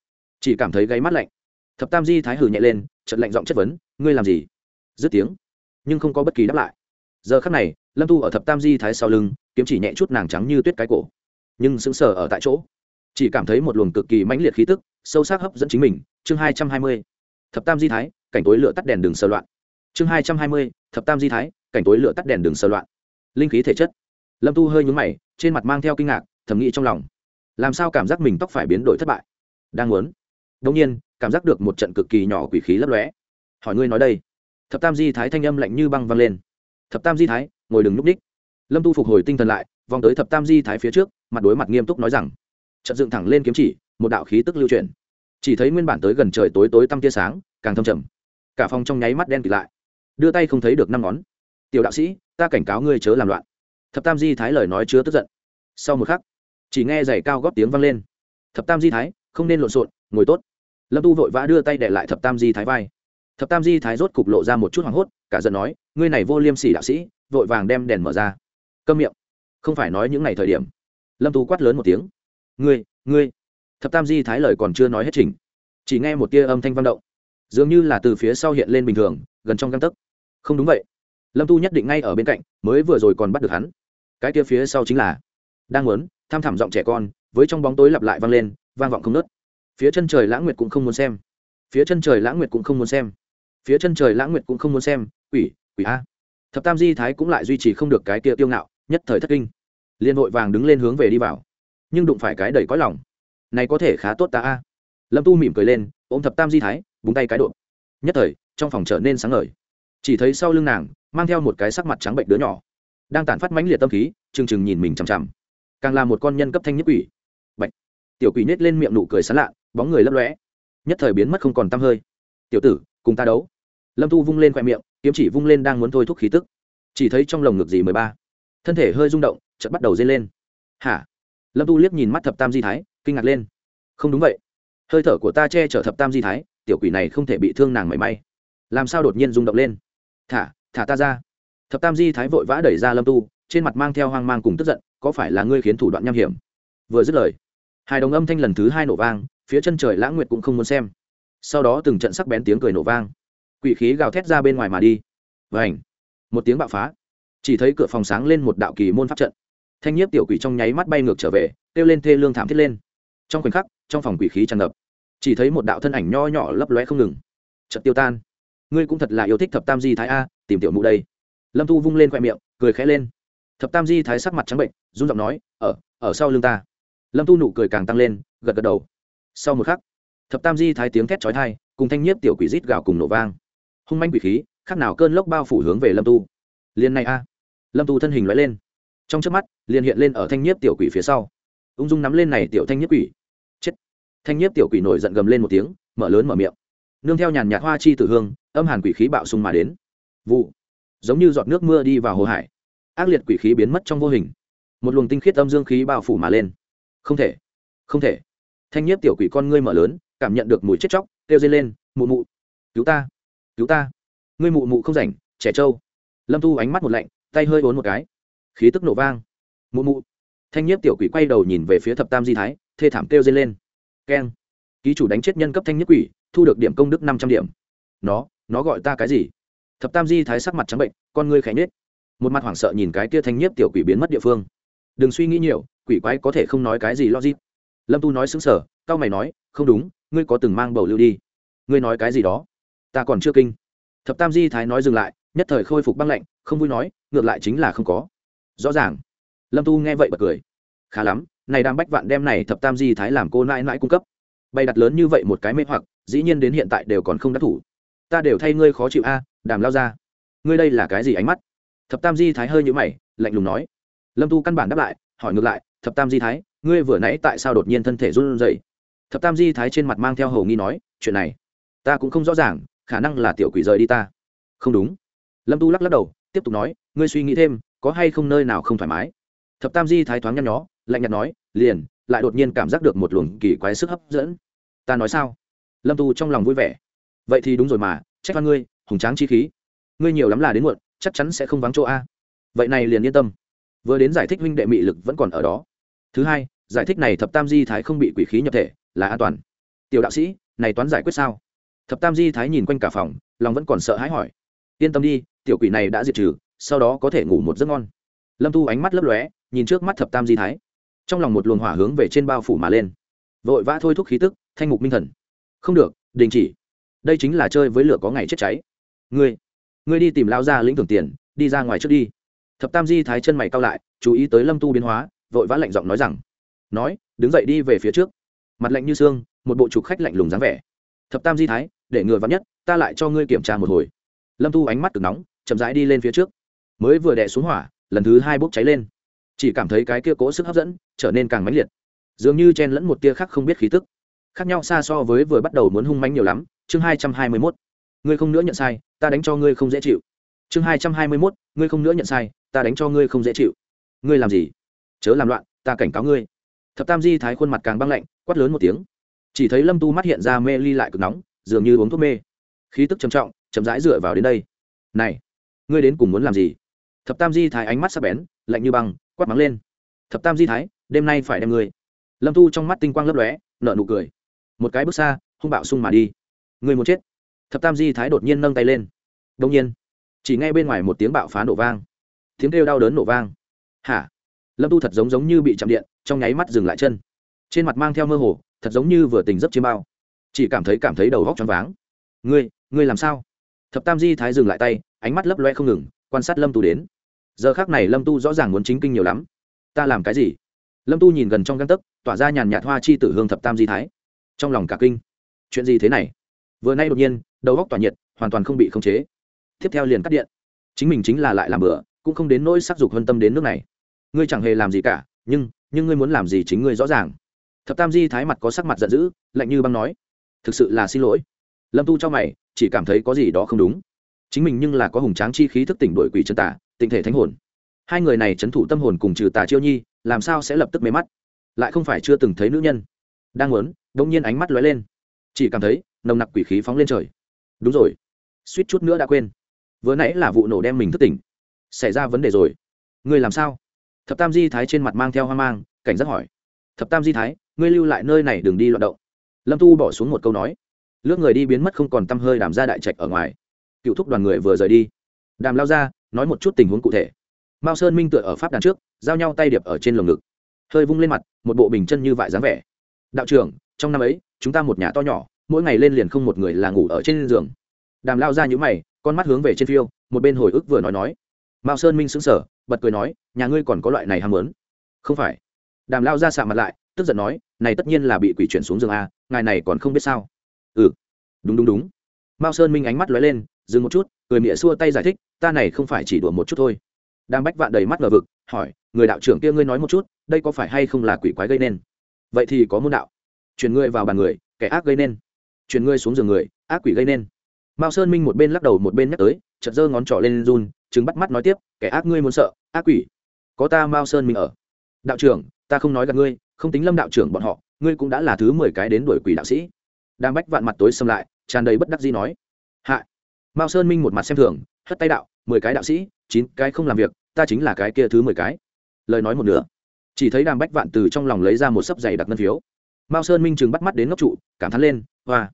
chỉ cảm thấy gáy mắt lạnh. Thập tam di thái hử nhẹ lên chật lạnh giọng chất vấn, ngươi làm gì? Dứt tiếng, nhưng không có bất kỳ đáp lại. Giờ khắc này, lâm tu ở thập tam di thái sau lưng, kiếm chỉ nhẹ chút nàng trắng như tuyết cái cổ. Nhưng sững sờ ở tại chỗ. Chỉ cảm thấy một luồng cực kỳ mãnh liệt khí tức, sâu sắc hấp dẫn chính mình. Chương hai trăm hai mươi. Thập tam di thái, cảnh tối lửa tắt đèn đường sơ loạn. Chương hai trăm hai mươi thập tam di thái, cảnh tối lửa tắt đèn đường sơ loạn. Linh khí thể chất. Lâm tu hơi nhúng mày, trên mặt mang theo kinh ngạc, thầm nghĩ trong lòng. Làm sao cảm giác mình tóc phải biến đổi thất bại? Đang muốn. Đông nhiên, cảm giác được một trận cực kỳ nhỏ quỷ khí lấp lóe. Hỏi ngươi nói đây. Thập tam di thái thanh âm lạnh như băng văng lên. Thập tam di thái, ngồi đừng núp ních. Lâm tu phục hồi tinh thần lại, vòng tới thập tam di thái phía trước, mặt đối mặt nghiêm túc nói rằng trận dựng thẳng lên kiếm chỉ, một đạo khí tức lưu chuyển. Chỉ thấy nguyên bản tới gần trời tối tối tăm tia sáng, càng thâm trầm. Cả phòng trong nháy mắt đen kịt lại đưa tay không thấy được năm ngón. Tiểu đạo sĩ, ta cảnh cáo ngươi chớ làm loạn. Thập tam di thái lời nói chứa tức giận. Sau một khắc, chỉ nghe giày cao góp tiếng vang lên. Thập tam di thái, không nên lộn xộn, ngồi tốt. Lâm tu vội vã đưa tay để lại thập tam di thái vai. Thập tam di thái rốt cục lộ ra một chút hoảng hốt, cả giận nói, ngươi này vô liêm sỉ đạo sĩ, vội vàng đem đèn mở ra. Câm miệng. Không phải nói những ngày thời điểm. Lâm tu quát lớn một tiếng. Ngươi ngươi. Thập tam di thái lời còn chưa nói hết trình chỉ nghe một tia âm thanh vang động. Dường như là từ phía sau hiện lên bình thường, gần trong găng tấc không đúng vậy. Lâm tu nhất định ngay ở bên cạnh, mới vừa rồi còn bắt được hắn. Cái kia phía sau chính là, đang muốn, tham thảm giọng trẻ con, với trong bóng tối lặp lại vang lên, vang vọng không nớt phía chân trời lãng nguyệt cũng không muốn xem. Phía chân trời lãng nguyệt cũng không muốn xem. Phía chân trời lãng nguyệt cũng không muốn xem. Quỷ quỷ a. Thập tam di thái cũng lại duy trì không được cái kia tiêu ngạo, nhất thời thất kinh. Liên hội vàng đứng lên hướng về đi vào. Nhưng đụng phải cái đầy cõi lòng. Này có thể khá tốt ta a. Lâm tu mỉm cười lên, ôm thập tam di thái, búng tay cái độ nhất thời, trong phòng trở nên sáng ngời chỉ thấy sau lưng nàng, mang theo một cái sắc mặt trắng bệnh đứa nhỏ. Đang tản phát mãnh liệt tâm khí chừng chừng nhìn mình chằm chằm. Càng là một con nhân cấp thanh nhất quỷ. Bệnh tiểu quỷ nết lên miệng nụ cười sán lạ, bóng người lấp lóe. Nhất thời biến mất không còn t hơi. Tiểu tử, cùng ta đấu. Lâm tu vung lên khoe miệng, kiếm chỉ vung lên đang muốn thôi thúc khí tức. Chỉ thấy trong lồng ngực gì mười ba. Thân thể hơi rung động, chợt bắt đầu dây lên. Hả? Lâm tu liếc nhìn mắt thập tam di thái, kinh ngạc lên. Không đúng vậy. Hơi thở của ta che chở thập tam di thái, tiểu quỷ này không thể bị thương nàng mảy may. Làm sao đột nhiên rung động lên? Thả thả ta ra. Thập tam di thái vội vã đẩy ra lâm tu, trên mặt mang theo hoang mang cùng tức giận, có phải là ngươi khiến thủ đoạn nham hiểm? Vừa dứt lời, hai đồng âm thanh lần thứ hai nổ vang, phía chân trời lãng nguyệt cũng không muốn xem. Sau đó từng trận sắc bén tiếng cười nổ vang. Quỷ khí gào thét ra bên ngoài mà đi. Và ảnh một tiếng bạo phá. Chỉ thấy cửa phòng sáng lên một đạo kỳ môn pháp trận. Thanh nhiếp tiểu quỷ trong nháy mắt bay ngược trở về, kêu lên thê lương thảm thiết lên. Trong khoảnh khắc, trong phòng quỷ khí tràn ngập, chỉ thấy một đạo thân ảnh nho nhỏ lấp lóe không ngừng. Trận tiêu tan ngươi cũng thật là yêu thích thập tam di thái a, tìm tiểu mụ đây. Lâm tu vung lên khoe miệng, cười khẽ lên. Thập tam di thái sắc mặt trắng bệnh, run giọng nói, ở ở sau lưng ta. Lâm tu nụ cười càng tăng lên, gật gật đầu. Sau một khắc, thập tam di thái tiếng thét chói thai cùng thanh nhiếp tiểu quỷ rít gào cùng nổ vang. Hung manh quỷ khí, khác nào cơn lốc bao phủ hướng về lâm tu liền này a. Lâm tu thân hình loại lên. Trong trước mắt, liền hiện lên ở thanh nhiếp tiểu quỷ phía sau. Ung dung nắm lên này tiểu thanh nhiếp quỷ. Chết. Thanh nhiếp tiểu quỷ nổi giận gầm lên một tiếng, mở lớn mở miệng nương theo nhàn nhạt hoa chi tử hương, âm hàn quỷ khí bạo sung mà đến. Vụ. Giống như giọt nước mưa đi vào hồ hải. Ác liệt quỷ khí biến mất trong vô hình. Một luồng tinh khiết âm dương khí bao phủ mà lên. Không thể. Không thể. Thanh nhiếp tiểu quỷ con ngươi mở lớn, cảm nhận được mùi chết chóc, kêu dây lên, mụ mụ, cứu ta cứu ta. Ngươi mụ mụ không rảnh, trẻ trâu. Lâm thu ánh mắt một lạnh, tay hơi uốn một cái. Khí tức nổ vang. Mụ mụ. Thanh nhiếp tiểu quỷ quay đầu nhìn về phía thập tam di thái, thê thảm kêu dây lên. Keng. Ký chủ đánh chết nhân cấp thanh nhiếp quỷ thu được điểm công đức năm trăm điểm. Nó nó gọi ta cái gì? Thập tam di thái sắc mặt trắng bệnh, con ngươi khẽ nhết một mặt hoảng sợ nhìn cái kia thanh nhiếp tiểu quỷ biến mất địa phương. Đừng suy nghĩ nhiều, quỷ quái có thể không nói cái gì logic. Lâm tu nói xứng sở cao mày nói, không đúng, ngươi có từng mang bầu lưu đi. Ngươi nói cái gì đó? Ta còn chưa kinh. Thập tam di thái nói dừng lại, nhất thời khôi phục băng lạnh, không vui nói, ngược lại chính là không có. Rõ ràng. Lâm tu nghe vậy bật cười. Khá lắm, này đang bách vạn đem này thập tam di thái làm cô nãi nãi cung cấp. Bày đặt lớn như vậy một cái mê hoặc dĩ nhiên đến hiện tại đều còn không đắc thủ. Ta đều thay ngươi khó chịu a, đàm lao ra. Ngươi đây là cái gì ánh mắt? Thập tam di thái hơi nhũ mày, lạnh lùng nói. Lâm tu căn bản đáp lại, hỏi ngược lại, thập tam di thái, ngươi vừa nãy tại sao đột nhiên thân thể run rẩy? Thập tam di thái trên mặt mang theo hầu nghi nói, chuyện này, ta cũng không rõ ràng, khả năng là tiểu quỷ rời đi ta. Không đúng. Lâm tu lắc lắc đầu, tiếp tục nói, ngươi suy nghĩ thêm, có hay không nơi nào không thoải mái? Thập tam di thái thoáng nhăn nhó, lạnh nhạt nói, liền, lại đột nhiên cảm giác được một luồng kỳ quái sức hấp dẫn. Ta nói sao? Lâm tu trong lòng vui vẻ. Vậy thì đúng rồi mà, trách văn ngươi, hùng tráng chi khí. Ngươi nhiều lắm là đến muộn, chắc chắn sẽ không vắng chỗ a. Vậy này liền yên tâm. Vừa đến giải thích huynh đệ mị lực vẫn còn ở đó. Thứ hai, giải thích này thập tam di thái không bị quỷ khí nhập thể, là an toàn. Tiểu đạo sĩ, này toán giải quyết sao? Thập tam di thái nhìn quanh cả phòng, lòng vẫn còn sợ hãi hỏi. Yên tâm đi, tiểu quỷ này đã diệt trừ, sau đó có thể ngủ một giấc ngon. Lâm Tu ánh mắt lấp lóe, nhìn trước mắt thập tam di thái. Trong lòng một luồng hỏa hướng về trên bao phủ mà lên. Vội vã thôi thúc khí tức, thanh mục minh thần không được, đình chỉ. Đây chính là chơi với lửa có ngày chết cháy. Ngươi ngươi đi tìm lao ra lĩnh thưởng tiền, đi ra ngoài trước đi. Thập tam di thái chân mày cao lại, chú ý tới lâm tu biến hóa, vội vã lạnh giọng nói rằng, nói, đứng dậy đi về phía trước. Mặt lạnh như xương, một bộ trục khách lạnh lùng dáng vẻ. Thập tam di thái, để ngừa vắn nhất, ta lại cho ngươi kiểm tra một hồi. Lâm tu ánh mắt cực nóng, chậm rãi đi lên phía trước. Mới vừa đẻ xuống hỏa, lần thứ hai bốc cháy lên. Chỉ cảm thấy cái kia cố sức hấp dẫn, trở nên càng mãnh liệt. Dường như chen lẫn một tia khác không biết khí tức khác nhau xa so với vừa bắt đầu muốn hung mánh nhiều lắm, chương hai trăm hai mươi mốt. Ngươi không nữa nhận sai, ta đánh cho ngươi không dễ chịu. Chương hai trăm hai mươi mốt, ngươi không nữa nhận sai, ta đánh cho ngươi không dễ chịu. Ngươi làm gì? Chớ làm loạn, ta cảnh cáo ngươi. Thập tam di thái khuôn mặt càng băng lạnh, quát lớn một tiếng. Chỉ thấy lâm tu mắt hiện ra mê ly lại cực nóng, dường như uống thuốc mê. Khí tức trầm trọng, chậm rãi dựa vào đến đây. Này, ngươi đến cùng muốn làm gì? Thập tam di thái ánh mắt sắp bén, lạnh như băng, quát mắng lên. Thập tam di thái, đêm nay phải đem người lâm tu trong mắt tinh quang lấp lóe nợ nụ cười một cái bước xa, hung bạo sung mà đi. Người muốn chết. Thập tam di thái đột nhiên nâng tay lên. Đông nhiên, chỉ nghe bên ngoài một tiếng bạo phá nổ vang. Tiếng kêu đau đớn nổ vang. Hả? Lâm tu thật giống giống như bị chạm điện, trong nháy mắt dừng lại chân. Trên mặt mang theo mơ hồ, thật giống như vừa tỉnh giấc chiêm bao. Chỉ cảm thấy cảm thấy đầu góc choáng váng. Ngươi ngươi làm sao? Thập tam di thái dừng lại tay, ánh mắt lấp loe không ngừng, quan sát lâm tu đến. Giờ khác này lâm tu rõ ràng muốn chính kinh nhiều lắm. Ta làm cái gì? Lâm tu nhìn gần trong găng tấc, tỏa ra nhàn nhạt hoa chi tử hương thập tam di thái trong lòng cả kinh. Chuyện gì thế này? Vừa nay đột nhiên, đầu góc tỏa nhiệt, hoàn toàn không bị khống chế. Tiếp theo liền cắt điện. Chính mình chính là lại làm bữa cũng không đến nỗi sắc dục hơn tâm đến nước này. Ngươi chẳng hề làm gì cả, nhưng nhưng ngươi muốn làm gì chính ngươi rõ ràng. Thập tam di thái mặt có sắc mặt giận dữ, lạnh như băng nói, thực sự là xin lỗi. Lâm tu cho mày, chỉ cảm thấy có gì đó không đúng. Chính mình nhưng là có hùng tráng chi khí thức tỉnh đội quỷ chân tả tịnh thể thánh hồn. Hai người này trấn thủ tâm hồn cùng trừ tà chiêu nhi, làm sao sẽ lập tức mê mắt? Lại không phải chưa từng thấy nữ nhân đang muốn đông nhiên ánh mắt lóe lên. Chỉ cảm thấy, nồng nặc quỷ khí phóng lên trời. Đúng rồi. Suýt chút nữa đã quên. Vừa nãy là vụ nổ đem mình thức tỉnh. Xảy ra vấn đề rồi. Ngươi làm sao? Thập tam di thái trên mặt mang theo hoang mang, cảnh giác hỏi. Thập tam di thái, ngươi lưu lại nơi này đừng đi loạn động. Lâm tu bỏ xuống một câu nói. Lướt người đi biến mất không còn t hơi đàm ra đại trạch ở ngoài. Cựu thúc đoàn người vừa rời đi. Đàm lao ra nói một chút tình huống cụ thể. Mao sơn minh tựa ở pháp đàn trước, giao nhau tay điệp ở trên lồng ngực. Hơi vung lên mặt, một bộ bình chân như vại dáng vẻ đạo trưởng, trong năm ấy, chúng ta một nhà to nhỏ, mỗi ngày lên liền không một người là ngủ ở trên giường. Đàm lao ra những mày, con mắt hướng về trên phiêu, một bên hồi ức vừa nói nói. Mao sơn minh xứng sở bật cười nói, nhà ngươi còn có loại này ham muốn? Không phải. Đàm lao ra sạ mặt lại, tức giận nói, này tất nhiên là bị quỷ chuyển xuống giường a, ngài này còn không biết sao? Ừ. Đúng đúng đúng. Mao sơn minh ánh mắt lóe lên, dừng một chút, cười mịa xua tay giải thích, ta này không phải chỉ đùa một chút thôi. Đang bách vạn đầy mắt ngờ vực, hỏi, người đạo trưởng kia ngươi nói một chút, đây có phải hay không là quỷ quái gây nên? Vậy thì có môn đạo. Chuyển ngươi vào bàn người, kẻ ác gây nên. Chuyển ngươi xuống giường người, ác quỷ gây nên. Mao sơn minh một bên lắc đầu một bên nhắc tới, chợt giơ ngón trỏ lên run chứng bắt mắt nói tiếp, kẻ ác ngươi muốn sợ, ác quỷ. Có ta mao sơn minh ở. Đạo trưởng, ta không nói gặp ngươi, không tính lâm đạo trưởng bọn họ, ngươi cũng đã là thứ mười cái đến đuổi quỷ đạo sĩ. Đang bách vạn mặt tối xâm lại, tràn đầy bất đắc dĩ nói, hạ. Mao sơn minh một mặt xem thường, hất tay đạo, mười cái đạo sĩ, chín cái không làm việc, ta chính là cái kia thứ mười cái. Lời nói một nửa chỉ thấy đàm bách vạn từ trong lòng lấy ra một sấp giày đặc ngân phiếu. Mao sơn minh chừng bắt mắt đến ngốc trụ, cảm thán lên và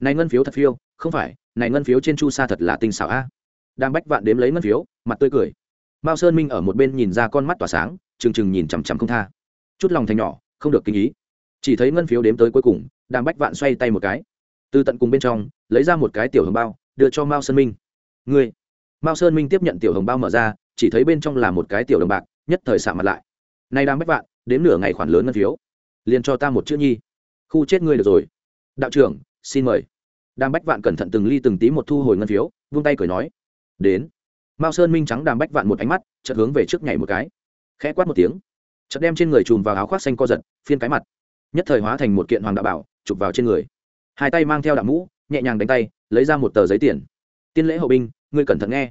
này ngân phiếu thật phiêu, không phải, này ngân phiếu trên chu sa thật là tinh xảo a. Đàm bách vạn đếm lấy ngân phiếu, mặt tươi cười. Mao sơn minh ở một bên nhìn ra con mắt tỏa sáng, trừng trừng nhìn chằm chằm không tha. Chút lòng thành nhỏ, không được kinh ý. Chỉ thấy ngân phiếu đếm tới cuối cùng, đàm bách vạn xoay tay một cái. Từ tận cùng bên trong, lấy ra một cái tiểu hồng bao, đưa cho mao sơn minh. Ngươi. Mao sơn minh tiếp nhận tiểu hồng bao mở ra, chỉ thấy bên trong là một cái tiểu đồng bạc, nhất thời xạ mặt lại nay đang bách vạn, đến nửa ngày khoản lớn ngân phiếu. Liền cho ta một chữ nhi. Khu chết ngươi được rồi. Đạo trưởng, xin mời. Đàm bách vạn cẩn thận từng ly từng tí một thu hồi ngân phiếu, vung tay cười nói. Đến. Mao sơn minh trắng đàm bách vạn một ánh mắt, chợt hướng về trước nhảy một cái. Khẽ quát một tiếng. Chợt đem trên người chùm vào áo khoác xanh co giật, phiên cái mặt. Nhất thời hóa thành một kiện hoàng đạo bảo, chụp vào trên người. Hai tay mang theo đạo mũ, nhẹ nhàng đánh tay, lấy ra một tờ giấy tiền. Tiên lễ hậu binh, ngươi cẩn thận nghe.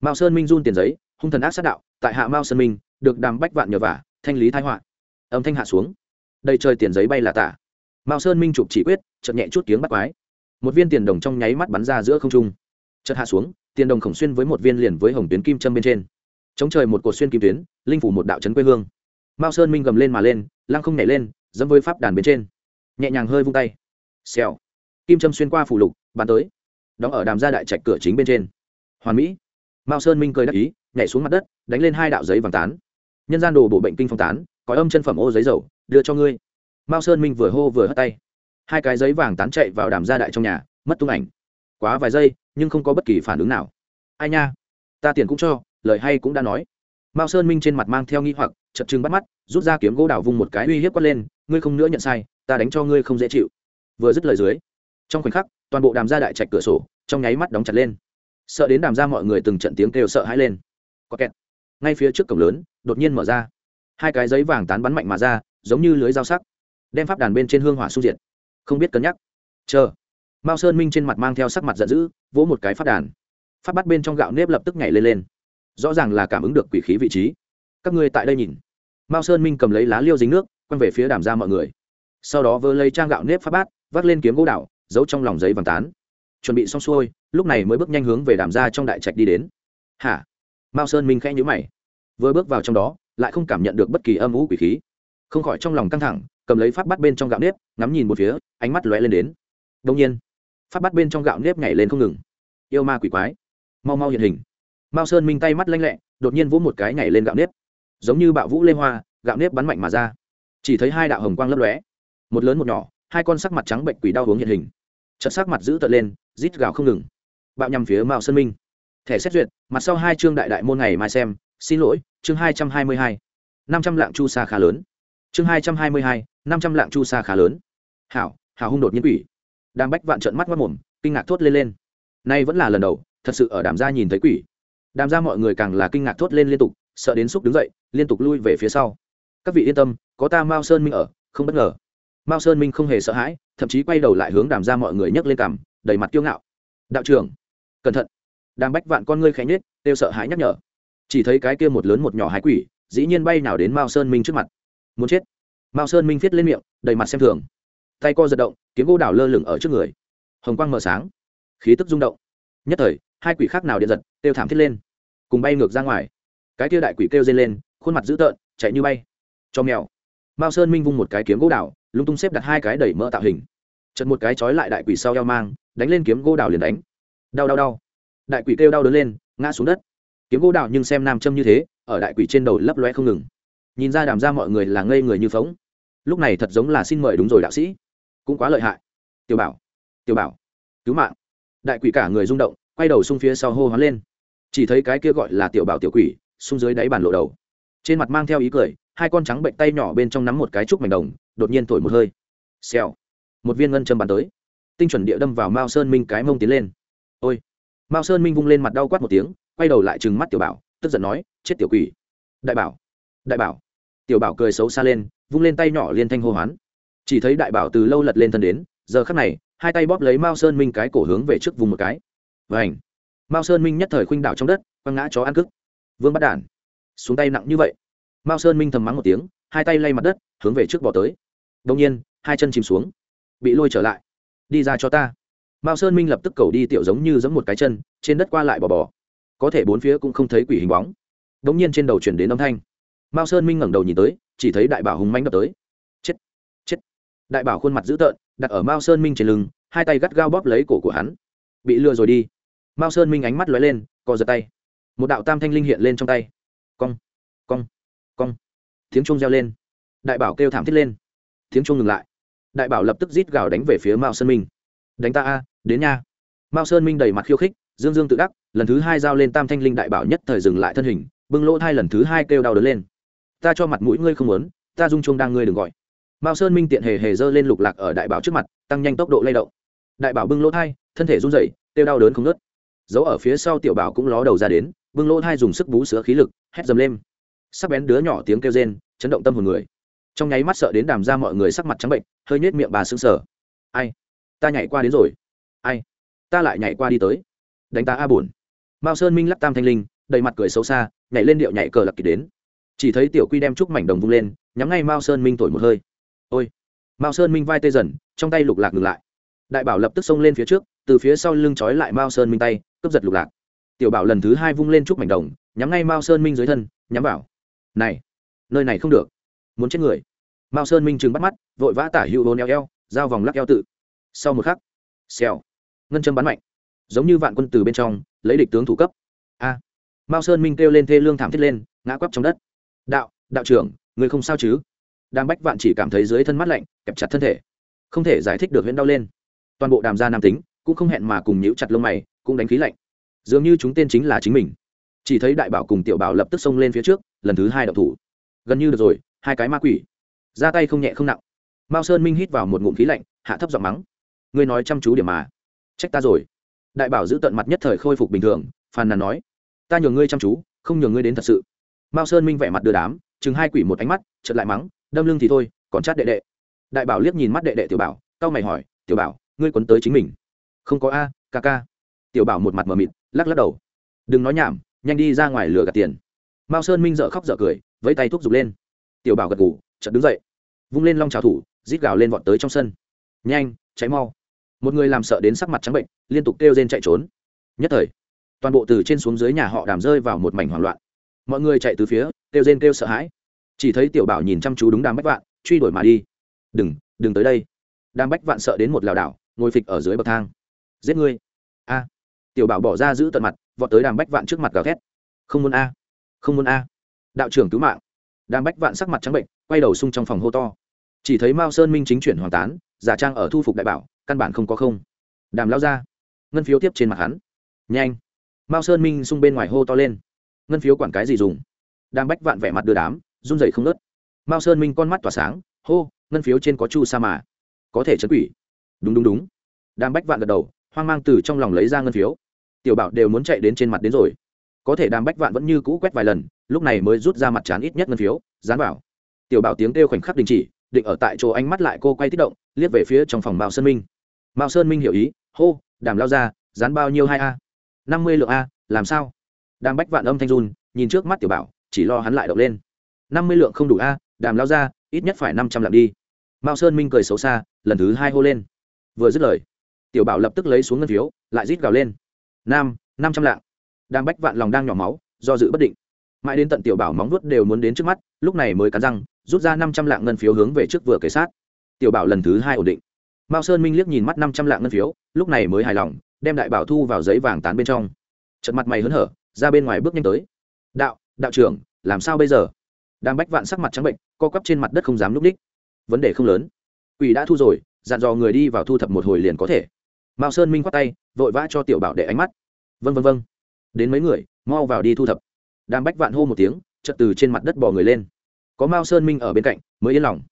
Mao sơn minh run tiền giấy, hung thần ác sát đạo, tại hạ mao sơn minh, được đàm bách vạn nhờ vả thanh lý thái họa. Âm thanh hạ xuống. Đây trời tiền giấy bay là tả. Mao sơn minh chụp chỉ quyết chậm nhẹ chút tiếng bắt quái. Một viên tiền đồng trong nháy mắt bắn ra giữa không trung. Chợt hạ xuống, tiền đồng khổng xuyên với một viên liền với hồng tuyến kim châm bên trên. Chống trời một cột xuyên kim tuyến, linh phủ một đạo trấn quê hương. Mao sơn minh gầm lên mà lên, lăng không nhảy lên, dẫm với pháp đàn bên trên. Nhẹ nhàng hơi vung tay. Xèo. Kim châm xuyên qua phủ lục bàn tới. Đóng ở đàm gia đại trạch cửa chính bên trên. Hoàn mỹ. Mao sơn minh cười đắc ý, nhảy xuống mặt đất, đánh lên hai đạo giấy vàng tán nhân gian đồ bộ bệnh kinh phong tán có âm chân phẩm ô giấy dầu, đưa cho ngươi. Mao sơn minh vừa hô vừa hất tay. Hai cái giấy vàng tán chạy vào đàm gia đại trong nhà, mất tung ảnh. Quá vài giây, nhưng không có bất kỳ phản ứng nào. Ai nha? Ta tiền cũng cho, lời hay cũng đã nói. Mao sơn minh trên mặt mang theo nghi hoặc chật chừng bắt mắt, rút ra kiếm gỗ đào vung một cái uy hiếp quát lên, ngươi không nữa nhận sai, ta đánh cho ngươi không dễ chịu. Vừa dứt lời dưới, trong khoảnh khắc, toàn bộ đàm gia đại trạch cửa sổ, trong nháy mắt đóng chặt lên. Sợ đến đàm gia mọi người từng trận tiếng kêu sợ hãi lên. Có kẹt. Ngay phía trước cổng lớn đột nhiên mở ra. Hai cái giấy vàng tán bắn mạnh mà ra, giống như lưới dao sắc, đem pháp đàn bên trên hương hỏa su diệt. Không biết cân nhắc. Chờ. Mao sơn minh trên mặt mang theo sắc mặt giận dữ, vỗ một cái pháp đàn. Pháp bắt bên trong gạo nếp lập tức nhảy lên lên. Rõ ràng là cảm ứng được quỷ khí vị trí. Các ngươi tại đây nhìn. Mao sơn minh cầm lấy lá liêu dính nước, quăng về phía đàm ra mọi người. Sau đó vơ lấy trang gạo nếp pháp bát, vác lên kiếm gỗ đảo, giấu trong lòng giấy vàng tán. Chuẩn bị xong xuôi, lúc này mới bước nhanh hướng về đàm ra trong đại trạch đi đến. Hả? Mao sơn minh khẽ nhữ mày vừa bước vào trong đó, lại không cảm nhận được bất kỳ âm ủ quỷ khí. Không khỏi trong lòng căng thẳng, cầm lấy pháp bắt bên trong gạo nếp, ngắm nhìn một phía, ánh mắt lóe lên đến. Đông nhiên, pháp bắt bên trong gạo nếp nhảy lên không ngừng. Yêu ma quỷ quái, mau mau hiện hình. Mao sơn minh tay mắt lanh lẹ, đột nhiên vỗ một cái nhảy lên gạo nếp. Giống như bạo vũ lê hoa, gạo nếp bắn mạnh mà ra. Chỉ thấy hai đạo hồng quang lấp lóe. Một lớn một nhỏ, hai con sắc mặt trắng bệnh quỷ đau hướng hiện hình. Chợt sắc mặt giữ tợn lên, rít gào không ngừng. Bạo nhằm phía mao sơn minh. Thẻ xét duyệt, mặt sau hai chương đại đại môn ngày mai xem xin lỗi, chương hai trăm hai mươi hai. Năm trăm lạng chu sa khá lớn. Chương hai trăm hai mươi hai, năm trăm lạng chu sa khá lớn. Hảo hảo hung đột nhiên quỷ. Đàm bách vạn trợn mắt mất mồm, kinh ngạc thốt lên lên. Nay vẫn là lần đầu, thật sự ở đàm gia nhìn thấy quỷ. Đàm gia mọi người càng là kinh ngạc thốt lên liên tục, sợ đến xúc đứng dậy, liên tục lui về phía sau. Các vị yên tâm, có ta mao sơn minh ở, không bất ngờ. Mao sơn minh không hề sợ hãi, thậm chí quay đầu lại hướng đàm gia mọi người nhấc lên cằm, đầy mặt kiêu ngạo. Đạo trưởng, cẩn thận. Đàm bách vạn con ngươi khánh nết đều sợ hãi nhắc nhở chỉ thấy cái kia một lớn một nhỏ hai quỷ, dĩ nhiên bay nào đến mao sơn minh trước mặt. Muốn chết. Mao sơn minh viết lên miệng, đầy mặt xem thường. Tay co giật động, kiếm gỗ đảo lơ lửng ở trước người. Hồng quang mở sáng. Khí tức rung động. Nhất thời, hai quỷ khác nào điện giật, kêu thảm thiết lên. Cùng bay ngược ra ngoài. Cái kia đại quỷ kêu dây lên, khuôn mặt dữ tợn, chạy như bay. Cho mèo. Mao sơn minh vung một cái kiếm gỗ đào lung tung xếp đặt hai cái đẩy mỡ tạo hình. Chật một cái trói lại đại quỷ sau eo mang, đánh lên kiếm gỗ đào liền đánh. Đau đau đau. Đại quỷ kêu đau đớn lên, ngã xuống đất kiếm gỗ đào nhưng xem nam châm như thế, ở đại quỷ trên đầu lấp loe không ngừng. Nhìn ra đàm ra mọi người là ngây người như phóng lúc này thật giống là xin mời đúng rồi đạo sĩ. Cũng quá lợi hại. Tiểu bảo tiểu bảo, cứu mạng. Đại quỷ cả người rung động, quay đầu xung phía sau hô hoán lên. Chỉ thấy cái kia gọi là tiểu bảo tiểu quỷ, xung dưới đáy bàn lộ đầu. Trên mặt mang theo ý cười, hai con trắng bệnh tay nhỏ bên trong nắm một cái trúc mảnh đồng, đột nhiên thổi một hơi. Xèo. Một viên ngân châm bắn tới. Tinh chuẩn địa đâm vào mao sơn minh cái mông tiến lên. Ôi. Mao sơn minh vung lên mặt đau quát một tiếng quay đầu lại trừng mắt tiểu bảo, tức giận nói, chết tiểu quỷ. Đại bảo đại bảo. Tiểu bảo cười xấu xa lên, vung lên tay nhỏ liên thanh hô hoán. Chỉ thấy đại bảo từ lâu lật lên thân đến, giờ khắc này, hai tay bóp lấy mao sơn minh cái cổ hướng về trước vùng một cái. Và ảnh mao sơn minh nhất thời khuynh đảo trong đất, quăng ngã chó ăn cức vương bắt đản, xuống tay nặng như vậy. Mao sơn minh thầm mắng một tiếng, hai tay lay mặt đất, hướng về trước bỏ tới. Đông nhiên, hai chân chìm xuống, bị lôi trở lại. Đi ra cho ta. Mao sơn minh lập tức cầu đi tiểu giống như giống một cái chân, trên đất qua lại bò bò có thể bốn phía cũng không thấy quỷ hình bóng. Đống nhiên trên đầu chuyển đến âm thanh. Mao sơn minh ngẩng đầu nhìn tới, chỉ thấy đại bảo hùng mánh đập tới. Chết chết. Đại bảo khuôn mặt dữ tợn, đặt ở mao sơn minh trên lưng, hai tay gắt gao bóp lấy cổ của hắn. Bị lừa rồi đi. Mao sơn minh ánh mắt lóe lên, co giật tay. Một đạo tam thanh linh hiện lên trong tay. Cong cong cong. Tiếng chuông reo lên. Đại bảo kêu thảm thiết lên. Tiếng chuông ngừng lại. Đại bảo lập tức rít gào đánh về phía mao sơn minh. Đánh ta a, đến nha. Mao sơn minh đầy mặt khiêu khích, dương dương tự đắc lần thứ hai giao lên tam thanh linh đại bảo nhất thời dừng lại thân hình, bưng lỗ thai lần thứ hai kêu đau đớn lên. Ta cho mặt mũi ngươi không muốn, ta dung chuông đang ngươi đừng gọi. Mao sơn minh tiện hề hề giơ lên lục lạc ở đại bảo trước mặt, tăng nhanh tốc độ lay động. Đại bảo bưng lỗ thai, thân thể run rẩy, kêu đau đớn không ngớt. Giấu ở phía sau tiểu bảo cũng ló đầu ra đến, bưng lỗ thai dùng sức bú sữa khí lực, hét dầm lên. Sắc bén đứa nhỏ tiếng kêu rên, chấn động tâm hồn người. Trong nháy mắt sợ đến đàm ra mọi người sắc mặt trắng bệnh, hơi nhếch miệng bà sững sờ. Ai? Ta nhảy qua đến rồi. Ai? Ta lại nhảy qua đi tới. Đánh ta a buồn mao sơn minh lắc tam thanh linh, đầy mặt cười xấu xa, nhảy lên điệu nhảy cờ lặc kỳ đến. Chỉ thấy tiểu quy đem trúc mảnh đồng vung lên, nhắm ngay mao sơn minh thổi một hơi. Ôi! Mao sơn minh vai tê dần, trong tay lục lạc ngừng lại. Đại bảo lập tức xông lên phía trước, từ phía sau lưng trói lại mao sơn minh tay, cướp giật lục lạc. Tiểu bảo lần thứ hai vung lên trúc mảnh đồng, nhắm ngay mao sơn minh dưới thân, nhắm vào. Này! Nơi này không được. Muốn chết người. Mao sơn minh chừng bắt mắt, vội vã tả hữu hôn eo eo, giao vòng lắc eo tự. Sau một khắc, xèo. Ngân châm bắn mạnh giống như vạn quân từ bên trong, lấy địch tướng thủ cấp. A. Mao sơn minh kêu lên thê lương thảm thiết lên, ngã quắp trong đất. Đạo đạo trưởng, người không sao chứ? Đàm bách vạn chỉ cảm thấy dưới thân mắt lạnh, kẹp chặt thân thể. Không thể giải thích được huyễn đau lên. Toàn bộ đàm gia nam tính, cũng không hẹn mà cùng nhíu chặt lông mày, cũng đánh khí lạnh. Dường như chúng tên chính là chính mình. Chỉ thấy đại bảo cùng tiểu bảo lập tức xông lên phía trước, lần thứ hai đậu thủ. Gần như được rồi, hai cái ma quỷ. Ra tay không nhẹ không nặng. Mao sơn minh hít vào một ngụm khí lạnh, hạ thấp giọng mắng. Ngươi nói chăm chú điểm mà. Trách ta rồi đại bảo giữ tận mặt nhất thời khôi phục bình thường, phàn nàn nói, ta nhường ngươi chăm chú, không nhường ngươi đến thật sự. Mao sơn minh vẻ mặt đưa đám, chừng hai quỷ một ánh mắt chật lại mắng, đâm lưng thì thôi, còn chát đệ đệ. Đại bảo liếc nhìn mắt đệ đệ tiểu bảo, cau mày hỏi, tiểu bảo, ngươi quấn tới chính mình. Không có a, ca ca. Tiểu bảo một mặt mờ mịt, lắc lắc đầu. Đừng nói nhảm, nhanh đi ra ngoài lừa gạt tiền. Mao sơn minh dợ khóc dợ cười, vẫy tay thúc giục lên. Tiểu bảo gật ngủ chợt đứng dậy, vung lên long trào thủ, rít gào lên vọt tới trong sân. Nhanh cháy mau một người làm sợ đến sắc mặt trắng bệnh, liên tục kêu rên chạy trốn. Nhất thời, toàn bộ từ trên xuống dưới nhà họ đàm rơi vào một mảnh hoảng loạn. Mọi người chạy từ phía, kêu rên kêu sợ hãi. Chỉ thấy tiểu bảo nhìn chăm chú đúng đàm bách vạn, truy đuổi mà đi. Đừng đừng tới đây. Đàm bách vạn sợ đến một lảo đảo, ngồi phịch ở dưới bậc thang. Giết ngươi. A. Tiểu bảo bỏ ra giữ tận mặt, vọt tới đàm bách vạn trước mặt gào thét. Không muốn a, không muốn a. Đạo trưởng cứu mạng. Đàm bách vạn sắc mặt trắng bệnh, quay đầu xung trong phòng hô to. Chỉ thấy mao sơn minh chính chuyển hoàng tán, giả trang ở thu phục đại bảo căn bản không có không. Đàm lao ra ngân phiếu tiếp trên mặt hắn. Nhanh. Mao sơn minh xung bên ngoài hô to lên. Ngân phiếu quản cái gì dùng? Đàm bách vạn vẻ mặt đưa đám, run dậy không nớt mao sơn minh con mắt tỏa sáng, hô, ngân phiếu trên có chu sa mà. Có thể chấn quỷ. Đúng đúng đúng. Đàm bách vạn gật đầu, hoang mang từ trong lòng lấy ra ngân phiếu. Tiểu bảo đều muốn chạy đến trên mặt đến rồi. Có thể đàm bách vạn vẫn như cũ quét vài lần, lúc này mới rút ra mặt trán ít nhất ngân phiếu, dán vào. Tiểu bảo tiếng kêu khoảnh khắc đình chỉ, định ở tại chỗ ánh mắt lại cô quay tích động, liếc về phía trong phòng mao sơn minh mao sơn minh hiểu ý, hô, đàm lao ra, dán bao nhiêu hai a? Năm mươi lượng a, làm sao? Đàm bách vạn âm thanh run, nhìn trước mắt tiểu bảo, chỉ lo hắn lại động lên. Năm mươi lượng không đủ a, đàm lao ra, ít nhất phải năm trăm lạng đi. Mao sơn minh cười xấu xa, lần thứ hai hô lên. Vừa dứt lời, tiểu bảo lập tức lấy xuống ngân phiếu, lại rít gào lên. Nam, năm trăm lạng. Đàm bách vạn lòng đang nhỏ máu, do dự bất định. Mãi đến tận tiểu bảo móng nuốt đều muốn đến trước mắt, lúc này mới cắn răng, rút ra năm trăm lạng ngân phiếu hướng về trước vừa kể sát. Tiểu bảo lần thứ hai ổn định mao sơn minh liếc nhìn mắt năm trăm lạng ngân phiếu, lúc này mới hài lòng, đem đại bảo thu vào giấy vàng tán bên trong. Chật mặt mày hớn hở, ra bên ngoài bước nhanh tới. Đạo đạo trưởng, làm sao bây giờ? Đang bách vạn sắc mặt trắng bệnh, co quắp trên mặt đất không dám núp đích. Vấn đề không lớn. Quỷ đã thu rồi, dặn dò người đi vào thu thập một hồi liền có thể. Mao sơn minh khoát tay, vội vã cho tiểu bảo để ánh mắt. Vân vân vân đến mấy người, mau vào đi thu thập. Đàm bách vạn hô một tiếng, chợt từ trên mặt đất bỏ người lên. Có mao sơn minh ở bên cạnh, mới yên lòng.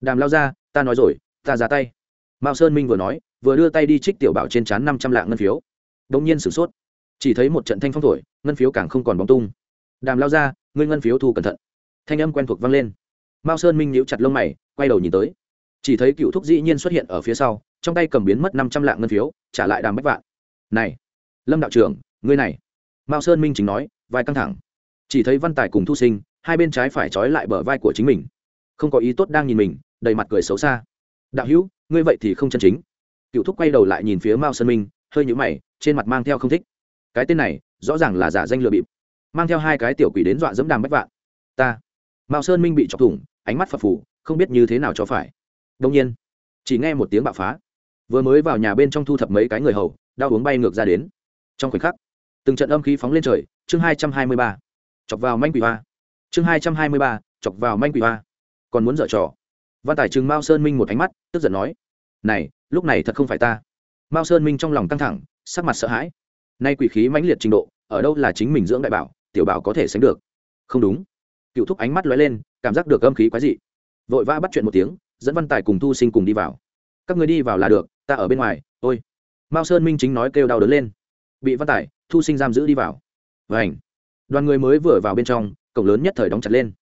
Đàm lao ra, ta nói rồi, ta ra tay mao sơn minh vừa nói, vừa đưa tay đi trích tiểu bảo trên trán năm trăm lạng ngân phiếu. Đông nhiên sửng sốt. Chỉ thấy một trận thanh phong thổi, ngân phiếu càng không còn bóng tung. Đàm lao ra, ngươi ngân phiếu thu cẩn thận. Thanh âm quen thuộc vang lên. Mao sơn minh nhíu chặt lông mày, quay đầu nhìn tới. Chỉ thấy cựu thúc dĩ nhiên xuất hiện ở phía sau, trong tay cầm biến mất năm trăm lạng ngân phiếu, trả lại đàm bách vạn. Này, lâm đạo trưởng, ngươi này. Mao sơn minh chính nói, vai căng thẳng. Chỉ thấy văn tài cùng thu sinh, hai bên trái phải trói lại bờ vai của chính mình. Không có ý tốt đang nhìn mình, đầy mặt cười xấu xa. Đạo hữu ngươi vậy thì không chân chính. Cựu thúc quay đầu lại nhìn phía mao sơn minh, hơi nhũ mày, trên mặt mang theo không thích. Cái tên này, rõ ràng là giả danh lừa bịp. Mang theo hai cái tiểu quỷ đến dọa dẫm đàm bách vạn. Ta. Mao sơn minh bị chọc thủng, ánh mắt phập phù, không biết như thế nào cho phải. Đông nhiên, chỉ nghe một tiếng bạo phá. Vừa mới vào nhà bên trong thu thập mấy cái người hầu, đau uống bay ngược ra đến. Trong khoảnh khắc, từng trận âm khí phóng lên trời, chương hai trăm hai mươi ba. Chọc vào manh quỷ hoa. Chương hai trăm hai mươi ba, chọc vào manh quỷ hoa. Còn muốn dở trò văn tài chừng mao sơn minh một ánh mắt, tức giận nói, này, lúc này thật không phải ta. Mao sơn minh trong lòng căng thẳng, sắc mặt sợ hãi. Nay quỷ khí mãnh liệt trình độ, ở đâu là chính mình dưỡng đại bảo, tiểu bảo có thể sánh được. Không đúng. Cựu thúc ánh mắt lóe lên, cảm giác được âm khí quái dị. Vội vã bắt chuyện một tiếng, dẫn văn tài cùng thu sinh cùng đi vào. Các người đi vào là được, ta ở bên ngoài, ôi. Mao sơn minh chính nói kêu đau đớn lên. Bị văn tài, thu sinh giam giữ đi vào. Vảnh đoàn người mới vừa vào bên trong, cổng lớn nhất thời đóng chặt lên.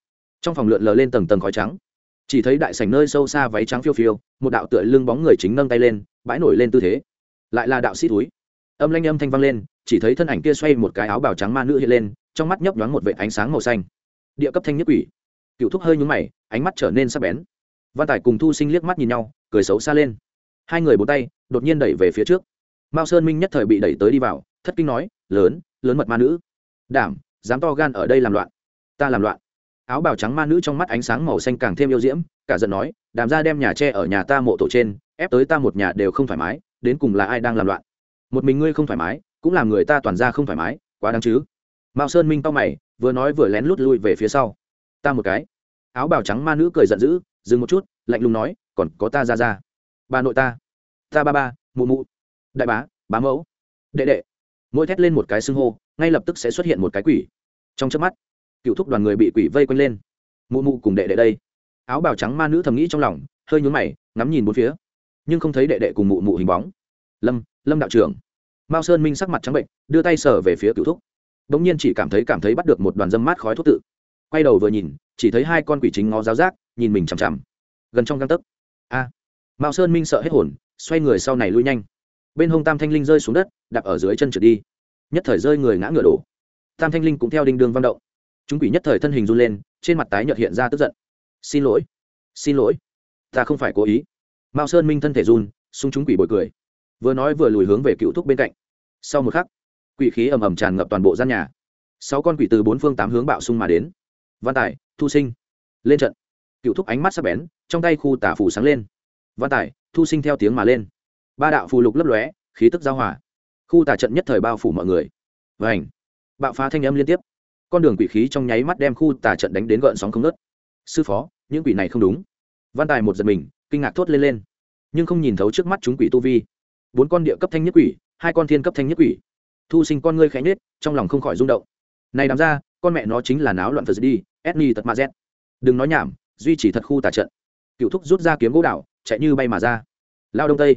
Trong phòng lượn lờ lên tầng tầng khói trắng chỉ thấy đại sảnh nơi sâu xa váy trắng phiêu phiêu, một đạo tựa lưng bóng người chính nâng tay lên, bãi nổi lên tư thế. Lại là đạo sĩ túi. Âm lanh âm thanh vang lên, chỉ thấy thân ảnh kia xoay một cái áo bào trắng ma nữ hiện lên, trong mắt nhấp nhoáng một vệ ánh sáng màu xanh. Địa cấp thanh nhất quỷ. Cựu thúc hơi nhúng mày, ánh mắt trở nên sắc bén. Văn tài cùng thu sinh liếc mắt nhìn nhau, cười xấu xa lên. Hai người bốn tay, đột nhiên đẩy về phía trước. Mao sơn minh nhất thời bị đẩy tới đi vào, thất kinh nói, lớn lớn mật ma nữ. Đảm, dám to gan ở đây làm loạn. Ta làm loạn áo bào trắng ma nữ trong mắt ánh sáng màu xanh càng thêm yêu diễm, cả giận nói, đàm ra đem nhà tre ở nhà ta mộ tổ trên, ép tới ta một nhà đều không thoải mái, đến cùng là ai đang làm loạn? Một mình ngươi không thoải mái, cũng làm người ta toàn ra không thoải mái, quá đáng chứ? Mao sơn minh tao mày, vừa nói vừa lén lút lui về phía sau. Ta một cái. Áo bào trắng ma nữ cười giận dữ, dừng một chút, lạnh lùng nói, còn có ta ra ra. Bà nội ta. Ta ba ba, mụ mụ. Đại bá bá mẫu. Đệ đệ. Mỗi thét lên một cái xưng hô, ngay lập tức sẽ xuất hiện một cái quỷ. Trong trước mắt cựu thúc đoàn người bị quỷ vây quanh lên. Mụ mụ cùng đệ đệ đây. Áo bào trắng ma nữ thầm nghĩ trong lòng, hơi nhún mày, ngắm nhìn bốn phía. Nhưng không thấy đệ đệ cùng mụ mụ hình bóng. Lâm lâm đạo trưởng. Mao sơn minh sắc mặt trắng bệnh, đưa tay sờ về phía cựu thúc. Đ ỗ n g nhiên chỉ cảm thấy cảm thấy bắt được một đoàn dâm mát khói thuốc tự. Quay đầu vừa nhìn, chỉ thấy hai con quỷ chính ngó giáo giác, nhìn mình chằm chằm. Gần trong găng tấc. A. Mao sơn minh sợ hết hồn, xoay người sau này lui nhanh. Bên hông tam thanh linh rơi xuống đất đạp ở dưới chân trượt đi. Nhất thời rơi người ngã ngựa đổ. Tam thanh linh cũng theo đinh đường văn động chúng quỷ nhất thời thân hình run lên, trên mặt tái nhợt hiện ra tức giận. Xin lỗi xin lỗi, ta không phải cố ý. Mao sơn minh thân thể run xung chúng quỷ bồi cười. Vừa nói vừa lùi hướng về cựu thúc bên cạnh. Sau một khắc, quỷ khí ầm ầm tràn ngập toàn bộ gian nhà. Sáu con quỷ từ bốn phương tám hướng bạo sung mà đến. Văn tài, thu sinh, lên trận. Cựu thúc ánh mắt sắp bén, trong tay khu tả phủ sáng lên. Văn tài, thu sinh theo tiếng mà lên. Ba đạo phù lục lấp lóe, khí tức giao hòa. Khu tả trận nhất thời bao phủ mọi người. Vảnh bạo phá thanh âm liên tiếp con đường quỷ khí trong nháy mắt đem khu tà trận đánh đến gợn sóng không ngớt. Sư phó, những quỷ này không đúng. Văn tài một giật mình, kinh ngạc thốt lên lên. Nhưng không nhìn thấu trước mắt chúng quỷ tu vi. Bốn con địa cấp thanh nhất quỷ, hai con thiên cấp thanh nhất quỷ. Thu sinh con ngươi khẽ nhết trong lòng không khỏi rung động. Này đám ra con mẹ nó chính là náo loạn phật đi etni tật ma z đừng nói nhảm, duy trì thật khu tà trận. Cựu thúc rút ra kiếm gỗ đảo, chạy như bay mà ra. Lao đông tây,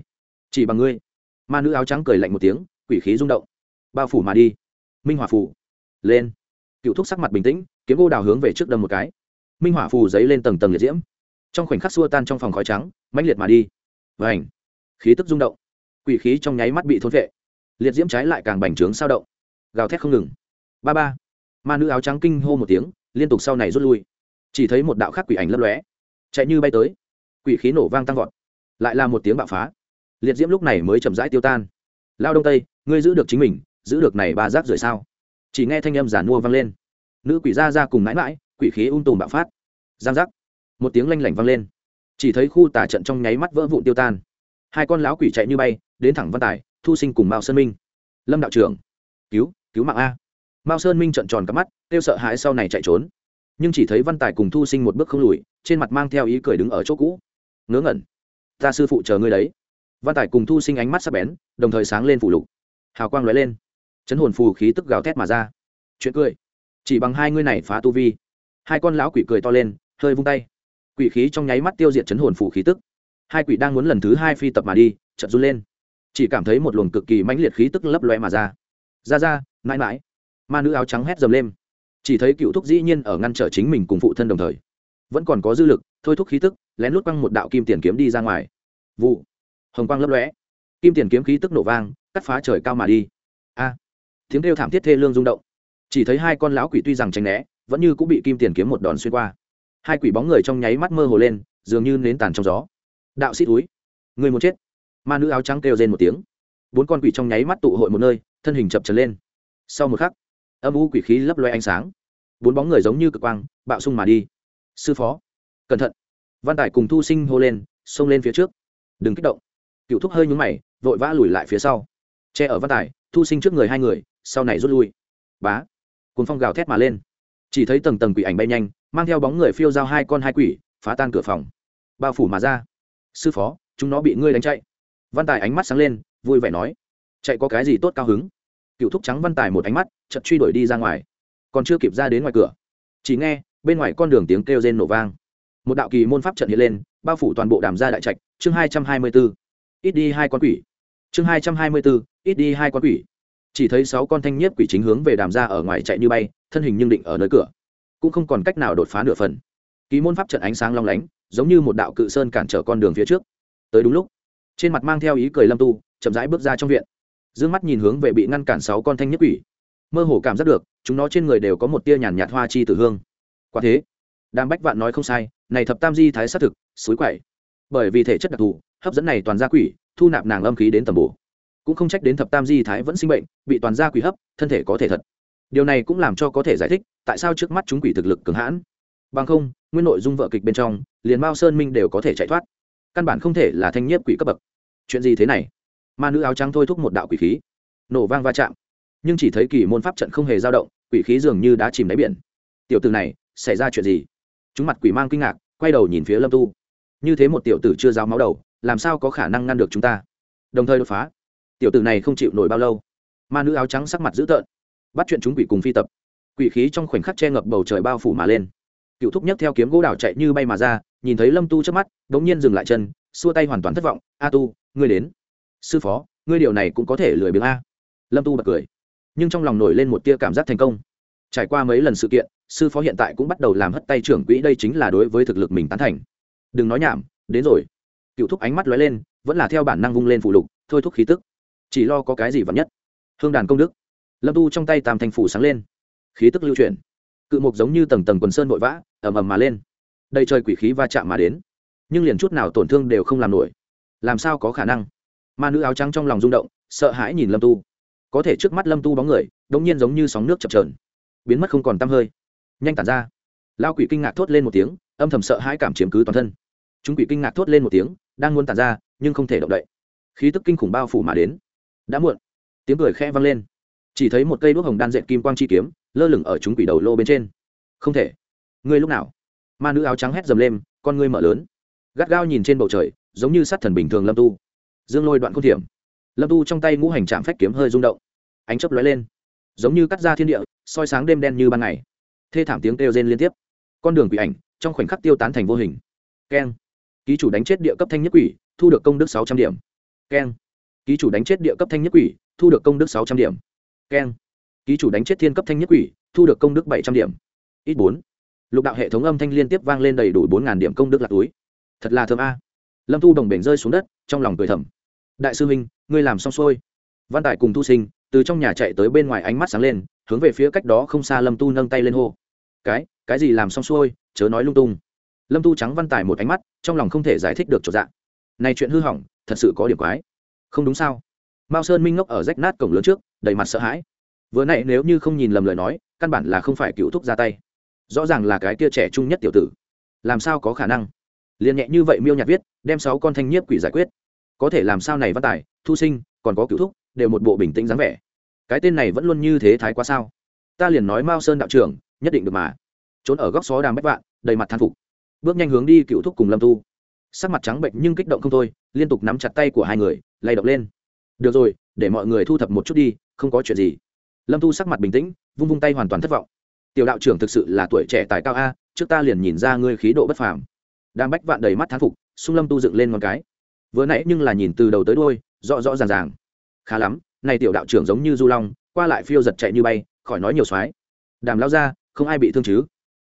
chỉ bằng ngươi. Ma nữ áo trắng cười lạnh một tiếng, quỷ khí rung động. Bao phủ mà đi. Minh hỏa phủ, lên cựu thúc sắc mặt bình tĩnh, kiếm gỗ đào hướng về trước đâm một cái. Minh hỏa phù giấy lên tầng tầng liệt diễm. Trong khoảnh khắc xua tan trong phòng khói trắng, mãnh liệt mà đi. Và ảnh khí tức rung động. Quỷ khí trong nháy mắt bị thôn vệ. Liệt diễm trái lại càng bành trướng sao động. Gào thét không ngừng. Ba ba. Ma nữ áo trắng kinh hô một tiếng, liên tục sau này rút lui. Chỉ thấy một đạo khác quỷ ảnh lấp lóe. Chạy như bay tới. Quỷ khí nổ vang tăng vọt. Lại là một tiếng bạo phá. Liệt diễm lúc này mới chậm rãi tiêu tan. Lao đông tây, ngươi giữ được chính mình, giữ được này ba rác rưởi sao? Chỉ nghe thanh âm giả mua vang lên. Nữ quỷ ra ra cùng mãi mãi, quỷ khí ung tùm bạo phát. Giang giác. Một tiếng lanh lảnh vang lên. Chỉ thấy khu tà trận trong nháy mắt vỡ vụn tiêu tan. Hai con lão quỷ chạy như bay, đến thẳng văn tài, thu sinh cùng mao sơn minh. Lâm đạo trưởng. Cứu cứu mạng a. Mao sơn minh trận tròn cắp mắt, kêu sợ hãi sau này chạy trốn. Nhưng chỉ thấy văn tài cùng thu sinh một bước không lùi, trên mặt mang theo ý cười đứng ở chỗ cũ. Ngớ ngẩn. Ta sư phụ chờ ngươi đấy. Văn tài cùng thu sinh ánh mắt sắc bén, đồng thời sáng lên phủ lục. Hào quang lóe lên chấn hồn phù khí tức gào thét mà ra. Chuyện cười. Chỉ bằng hai ngươi này phá tu vi. Hai con lão quỷ cười to lên, hơi vung tay. Quỷ khí trong nháy mắt tiêu diệt chấn hồn phù khí tức. Hai quỷ đang muốn lần thứ hai phi tập mà đi, chợt run lên. Chỉ cảm thấy một luồng cực kỳ mãnh liệt khí tức lấp loe mà ra. Ra ra, mãi mãi. Ma nữ áo trắng hét dầm lên. Chỉ thấy cựu thúc dĩ nhiên ở ngăn trở chính mình cùng phụ thân đồng thời. Vẫn còn có dư lực, thôi thúc khí tức, lén lút băng một đạo kim tiền kiếm đi ra ngoài. Vụ. Hồng quang lấp lóe. Kim tiền kiếm khí tức nổ vang, cắt phá trời cao mà đi. A tiếng kêu thảm thiết thê lương rung động. Chỉ thấy hai con lão quỷ tuy rằng tránh né, vẫn như cũng bị kim tiền kiếm một đòn xuyên qua. Hai quỷ bóng người trong nháy mắt mơ hồ lên, dường như nến tàn trong gió. Đạo sĩ túi, người muốn chết. Ma nữ áo trắng kêu rên một tiếng. Bốn con quỷ trong nháy mắt tụ hội một nơi, thân hình chập trần lên. Sau một khắc, âm u quỷ khí lấp loe ánh sáng. Bốn bóng người giống như cực quang, bạo sung mà đi. Sư phó, cẩn thận. Văn tài cùng thu sinh hô lên, xông lên phía trước. Đừng kích động. Cựu thúc hơi nhúng mày, vội vã lùi lại phía sau. Che ở văn tài, thu sinh trước người hai người sau này rút lui. Bá. Cuốn phong gào thét mà lên. Chỉ thấy tầng tầng quỷ ảnh bay nhanh, mang theo bóng người phiêu giao hai con hai quỷ, phá tan cửa phòng. Bao phủ mà ra. Sư phó, chúng nó bị ngươi đánh chạy. Văn tài ánh mắt sáng lên, vui vẻ nói. Chạy có cái gì tốt cao hứng? Cựu thúc trắng văn tài một ánh mắt chật truy đuổi đi ra ngoài. Còn chưa kịp ra đến ngoài cửa. Chỉ nghe, bên ngoài con đường tiếng kêu rên nổ vang. Một đạo kỳ môn pháp trận hiện lên, bao phủ toàn bộ đàm gia đại trạch. Chương hai trăm hai mươi b ố ít đi hai con quỷ. Chương hai trăm hai mươi b ố ít đi hai con quỷ chỉ thấy sáu con thanh nhiếp quỷ chính hướng về đàm ra ở ngoài chạy như bay, thân hình nhưng định ở nơi cửa. Cũng không còn cách nào đột phá nửa phần. Ký môn pháp trận ánh sáng long lánh, giống như một đạo cự sơn cản trở con đường phía trước. Tới đúng lúc, trên mặt mang theo ý cười lâm tu, chậm rãi bước ra trong viện. D ư ơ n g mắt nhìn hướng về bị ngăn cản sáu con thanh nhất quỷ. Mơ hồ cảm giác được, chúng nó trên người đều có một tia nhàn nhạt hoa chi tử hương. Quả thế, đàm bách vạn nói không sai, này thập tam di thái xác thực, suối quậy. Bởi vì thể chất đặc thù, hấp dẫn này toàn gia quỷ, thu nạp nàng âm khí đến tầm bổ cũng không trách đến thập tam di thái vẫn sinh bệnh, bị toàn gia quỷ hấp, thân thể có thể thật. Điều này cũng làm cho có thể giải thích tại sao trước mắt chúng quỷ thực lực cường hãn. Bằng không, nguyên nội dung vợ kịch bên trong, liền mao sơn minh đều có thể chạy thoát. Căn bản không thể là thanh nhiếp quỷ cấp bậc. Chuyện gì thế này? Ma nữ áo trắng thôi thúc một đạo quỷ khí. Nổ vang va chạm. Nhưng chỉ thấy kỳ môn pháp trận không hề dao động, quỷ khí dường như đã chìm đáy biển. Tiểu tử này, xảy ra chuyện gì? Chúng mặt quỷ mang kinh ngạc, quay đầu nhìn phía lâm tu. Như thế một tiểu tử chưa giao máu đầu, làm sao có khả năng ngăn được chúng ta? Đồng thời đột phá tiểu tử này không chịu nổi bao lâu. Ma nữ áo trắng sắc mặt dữ tợn, bắt chuyện chúng quỷ cùng phi tập. Quỷ khí trong khoảnh khắc che ngập bầu trời bao phủ mà lên. Cựu thúc nhấc theo kiếm gỗ đào chạy như bay mà ra, nhìn thấy lâm tu trước mắt đ ỗ n g nhiên dừng lại chân, xua tay hoàn toàn thất vọng. A tu, ngươi đến. Sư phó, ngươi điều này cũng có thể lười biếng a. Lâm tu bật cười, nhưng trong lòng nổi lên một tia cảm giác thành công. Trải qua mấy lần sự kiện, sư phó hiện tại cũng bắt đầu làm hất tay trưởng quỹ, đây chính là đối với thực lực mình tán thành. Đừng nói nhảm, đến rồi. Cựu thúc ánh mắt lóe lên, vẫn là theo bản năng vung lên phụ lục, thôi thúc khí tức chỉ lo có cái gì vắn nhất. Hương đàn công đức. Lâm tu trong tay tam thành phủ sáng lên. Khí tức lưu chuyển. Cự mục giống như tầng tầng quần sơn vội vã, ầm ầm mà lên. Đầy trời quỷ khí va chạm mà đến. Nhưng liền chút nào tổn thương đều không làm nổi. Làm sao có khả năng? Ma nữ áo trắng trong lòng rung động, sợ hãi nhìn lâm tu. Có thể trước mắt lâm tu bóng người đ ỗ n g nhiên giống như sóng nước chập trờn biến mất không còn t hơi. Nhanh tản ra. Lao quỷ kinh ngạc thốt lên một tiếng, âm thầm sợ hãi cảm chiếm cứ toàn thân. Chúng quỷ kinh ngạc thốt lên một tiếng, đang muốn tản ra, nhưng không thể động đậy. Khí tức kinh khủng bao phủ mà đến đã muộn. Tiếng cười khẽ vang lên. Chỉ thấy một cây đuốc hồng đan dệt kim quang chi kiếm, lơ lửng ở chúng quỷ đầu lô bên trên. Không thể. Ngươi lúc nào? Ma nữ áo trắng hét dầm lên, con ngươi mở lớn. Gắt gao nhìn trên bầu trời, giống như sát thần bình thường lâm tu. Dương lôi đoạn không thiểm. Lâm tu trong tay ngũ hành trạm phách kiếm hơi rung động. Ánh chớp lóe lên. Giống như cắt ra thiên địa, soi sáng đêm đen như ban ngày. Thê thảm tiếng kêu rên liên tiếp. Con đường quỷ ảnh, trong khoảnh khắc tiêu tán thành vô hình. Keng. Ký chủ đánh chết địa cấp thanh nhất quỷ, thu được công đức sáu trăm điểm. Keng ký chủ đánh chết địa cấp thanh nhất quỷ, thu được công đức sáu trăm điểm. Keng. Ký chủ đánh chết thiên cấp thanh nhất quỷ, thu được công đức bảy trăm điểm. Ít bốn. Lục đạo hệ thống âm thanh liên tiếp vang lên đầy đủ bốn điểm công đức lạc túi. Thật là thơm a. Lâm thu đồng bể rơi xuống đất, trong lòng cười thầm. Đại sư huynh, ngươi làm xong xuôi. Văn tài cùng thu sinh, từ trong nhà chạy tới bên ngoài ánh mắt sáng lên, hướng về phía cách đó không xa lâm tu nâng tay lên hô. Cái cái gì làm xong xuôi, chớ nói lung tung. Lâm tu trắng văn tài một ánh mắt, trong lòng không thể giải thích được chỗ dạng này chuyện hư hỏng, thật sự có điểm quái không đúng sao? Mao sơn minh ngốc ở rách nát cổng lớn trước, đầy mặt sợ hãi. Vừa nãy nếu như không nhìn lầm lời nói, căn bản là không phải cựu thúc ra tay. Rõ ràng là cái kia trẻ trung nhất tiểu tử. Làm sao có khả năng? Liền nhẹ như vậy miêu nhạt viết, đem sáu con thanh nhiếp quỷ giải quyết. Có thể làm sao này văn tài, thu sinh, còn có cựu thúc, đều một bộ bình tĩnh dáng vẻ. Cái tên này vẫn luôn như thế thái quá sao? Ta liền nói mao sơn đạo trưởng, nhất định được mà. Trốn ở góc xó đàm bách vạn, đầy mặt than phục. Bước nhanh hướng đi cựu thúc cùng lâm tu. Sắc mặt trắng bệnh nhưng kích động không thôi, liên tục nắm chặt tay của hai người lay động lên. Được rồi, để mọi người thu thập một chút đi, không có chuyện gì. Lâm tu sắc mặt bình tĩnh, vung vung tay hoàn toàn thất vọng. Tiểu đạo trưởng thực sự là tuổi trẻ tài cao a, trước ta liền nhìn ra ngươi khí độ bất phàm. Đang bách vạn đầy mắt thán phục, xung lâm tu dựng lên ngón cái. Vừa nãy nhưng là nhìn từ đầu tới đôi rõ rõ ràng ràng. Khá lắm, này tiểu đạo trưởng giống như du long, qua lại phiêu giật chạy như bay, khỏi nói nhiều soái. Đàm lao ra, không ai bị thương chứ?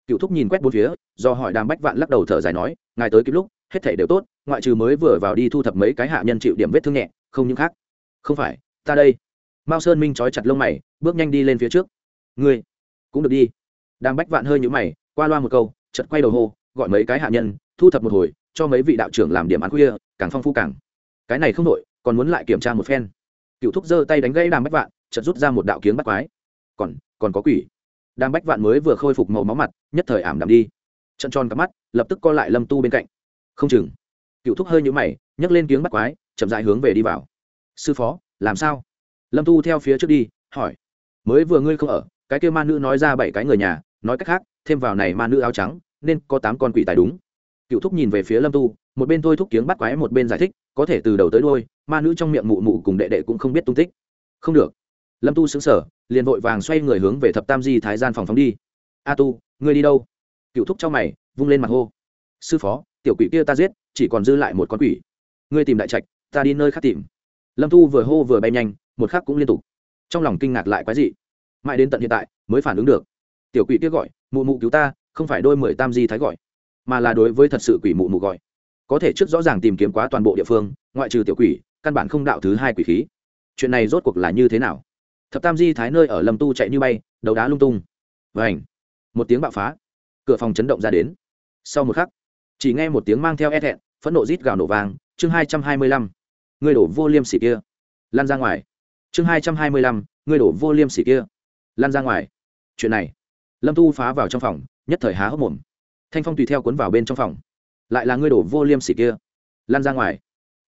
Cựu thúc nhìn quét bốn phía, do hỏi đàm bách vạn lắc đầu thở dài nói, ngài tới kịp lúc, hết thể đều tốt ngoại trừ mới vừa vào đi thu thập mấy cái hạ nhân chịu điểm vết thương nhẹ, không những khác. Không phải, ta đây. Mao sơn minh trói chặt lông mày, bước nhanh đi lên phía trước. Ngươi, cũng được đi. Đang bách vạn hơi nhũ mày, qua loa một câu chật quay đầu hô, gọi mấy cái hạ nhân, thu thập một hồi, cho mấy vị đạo trưởng làm điểm ăn khuya, càng phong phú càng. Cái này không đội còn muốn lại kiểm tra một phen. Cựu thúc giơ tay đánh gãy đàm bách vạn, chợt rút ra một đạo kiếm bắt quái. Còn còn có quỷ. Đàm bách vạn mới vừa khôi phục màu máu mặt, nhất thời ảm đạm đi. Trận tròn cắp mắt, lập tức co lại lâm tu bên cạnh. Không chừng cựu thúc hơi nhũ mày, nhấc lên tiếng bắt quái, chậm dại hướng về đi vào. Sư phó, làm sao? Lâm tu theo phía trước đi, hỏi. Mới vừa ngươi không ở, cái kêu ma nữ nói ra bảy cái người nhà, nói cách khác, thêm vào này ma nữ áo trắng, nên có tám con quỷ tài đúng. Cựu thúc nhìn về phía lâm tu, một bên thôi thúc tiếng bắt quái, một bên giải thích, có thể từ đầu tới đôi ma nữ trong miệng mụ mụ cùng đệ đệ cũng không biết tung tích. Không được. Lâm tu xứng sở liền vội vàng xoay người hướng về thập tam di thái gian phòng phóng đi. A tu, ngươi đi đâu? Cựu thúc cho mày, vung lên mặt hô. Sư phó, tiểu quỷ kia ta giết chỉ còn dư lại một con quỷ. Ngươi tìm đại trạch, ta đi nơi khác tìm. Lâm tu vừa hô vừa bay nhanh, một khắc cũng liên tục. Trong lòng kinh ngạc lại quái dị. Mãi đến tận hiện tại, mới phản ứng được. Tiểu quỷ kia gọi, mụ mụ cứu ta, không phải đôi mười tam di thái gọi, mà là đối với thật sự quỷ mụ mụ gọi. Có thể trước rõ ràng tìm kiếm quá toàn bộ địa phương, ngoại trừ tiểu quỷ, căn bản không đạo thứ hai quỷ khí. Chuyện này rốt cuộc là như thế nào? Thập tam di thái nơi ở lâm tu chạy như bay, đầu đá lung tung. Vảnh một tiếng bạo phá. Cửa phòng chấn động ra đến. Sau một khắc chỉ nghe một tiếng mang theo e thẹn, phẫn nộ rít gào nổ vàng chương hai trăm hai mươi lăm, người đổ vô liêm sỉ kia. Lan ra ngoài. Chương hai trăm hai mươi lăm, người đổ vô liêm sỉ kia. Lan ra ngoài. Chuyện này. Lâm tu phá vào trong phòng, nhất thời há hốc mồm. Thanh phong tùy theo cuốn vào bên trong phòng. Lại là ngươi đổ vô liêm sỉ kia. Lan ra ngoài.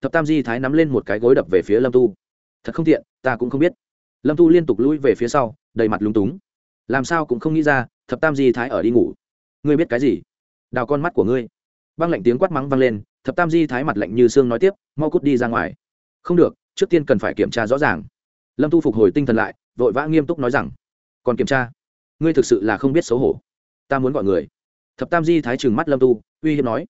Thập tam di thái nắm lên một cái gối đập về phía lâm tu. Thật không tiện, ta cũng không biết. Lâm tu liên tục lũi về phía sau, đầy mặt lúng túng. Làm sao cũng không nghĩ ra, thập tam di thái ở đi ngủ. Ngươi biết cái gì? Đào con mắt của ngươi băng lạnh tiếng quát mắng vang lên, thập tam di thái mặt lạnh như xương nói tiếp, mau cút đi ra ngoài. Không được, trước tiên cần phải kiểm tra rõ ràng. Lâm tu phục hồi tinh thần lại, vội vã nghiêm túc nói rằng, còn kiểm tra? Ngươi thực sự là không biết xấu hổ. Ta muốn gọi người. Thập tam di thái trừng mắt lâm tu uy hiếp nói,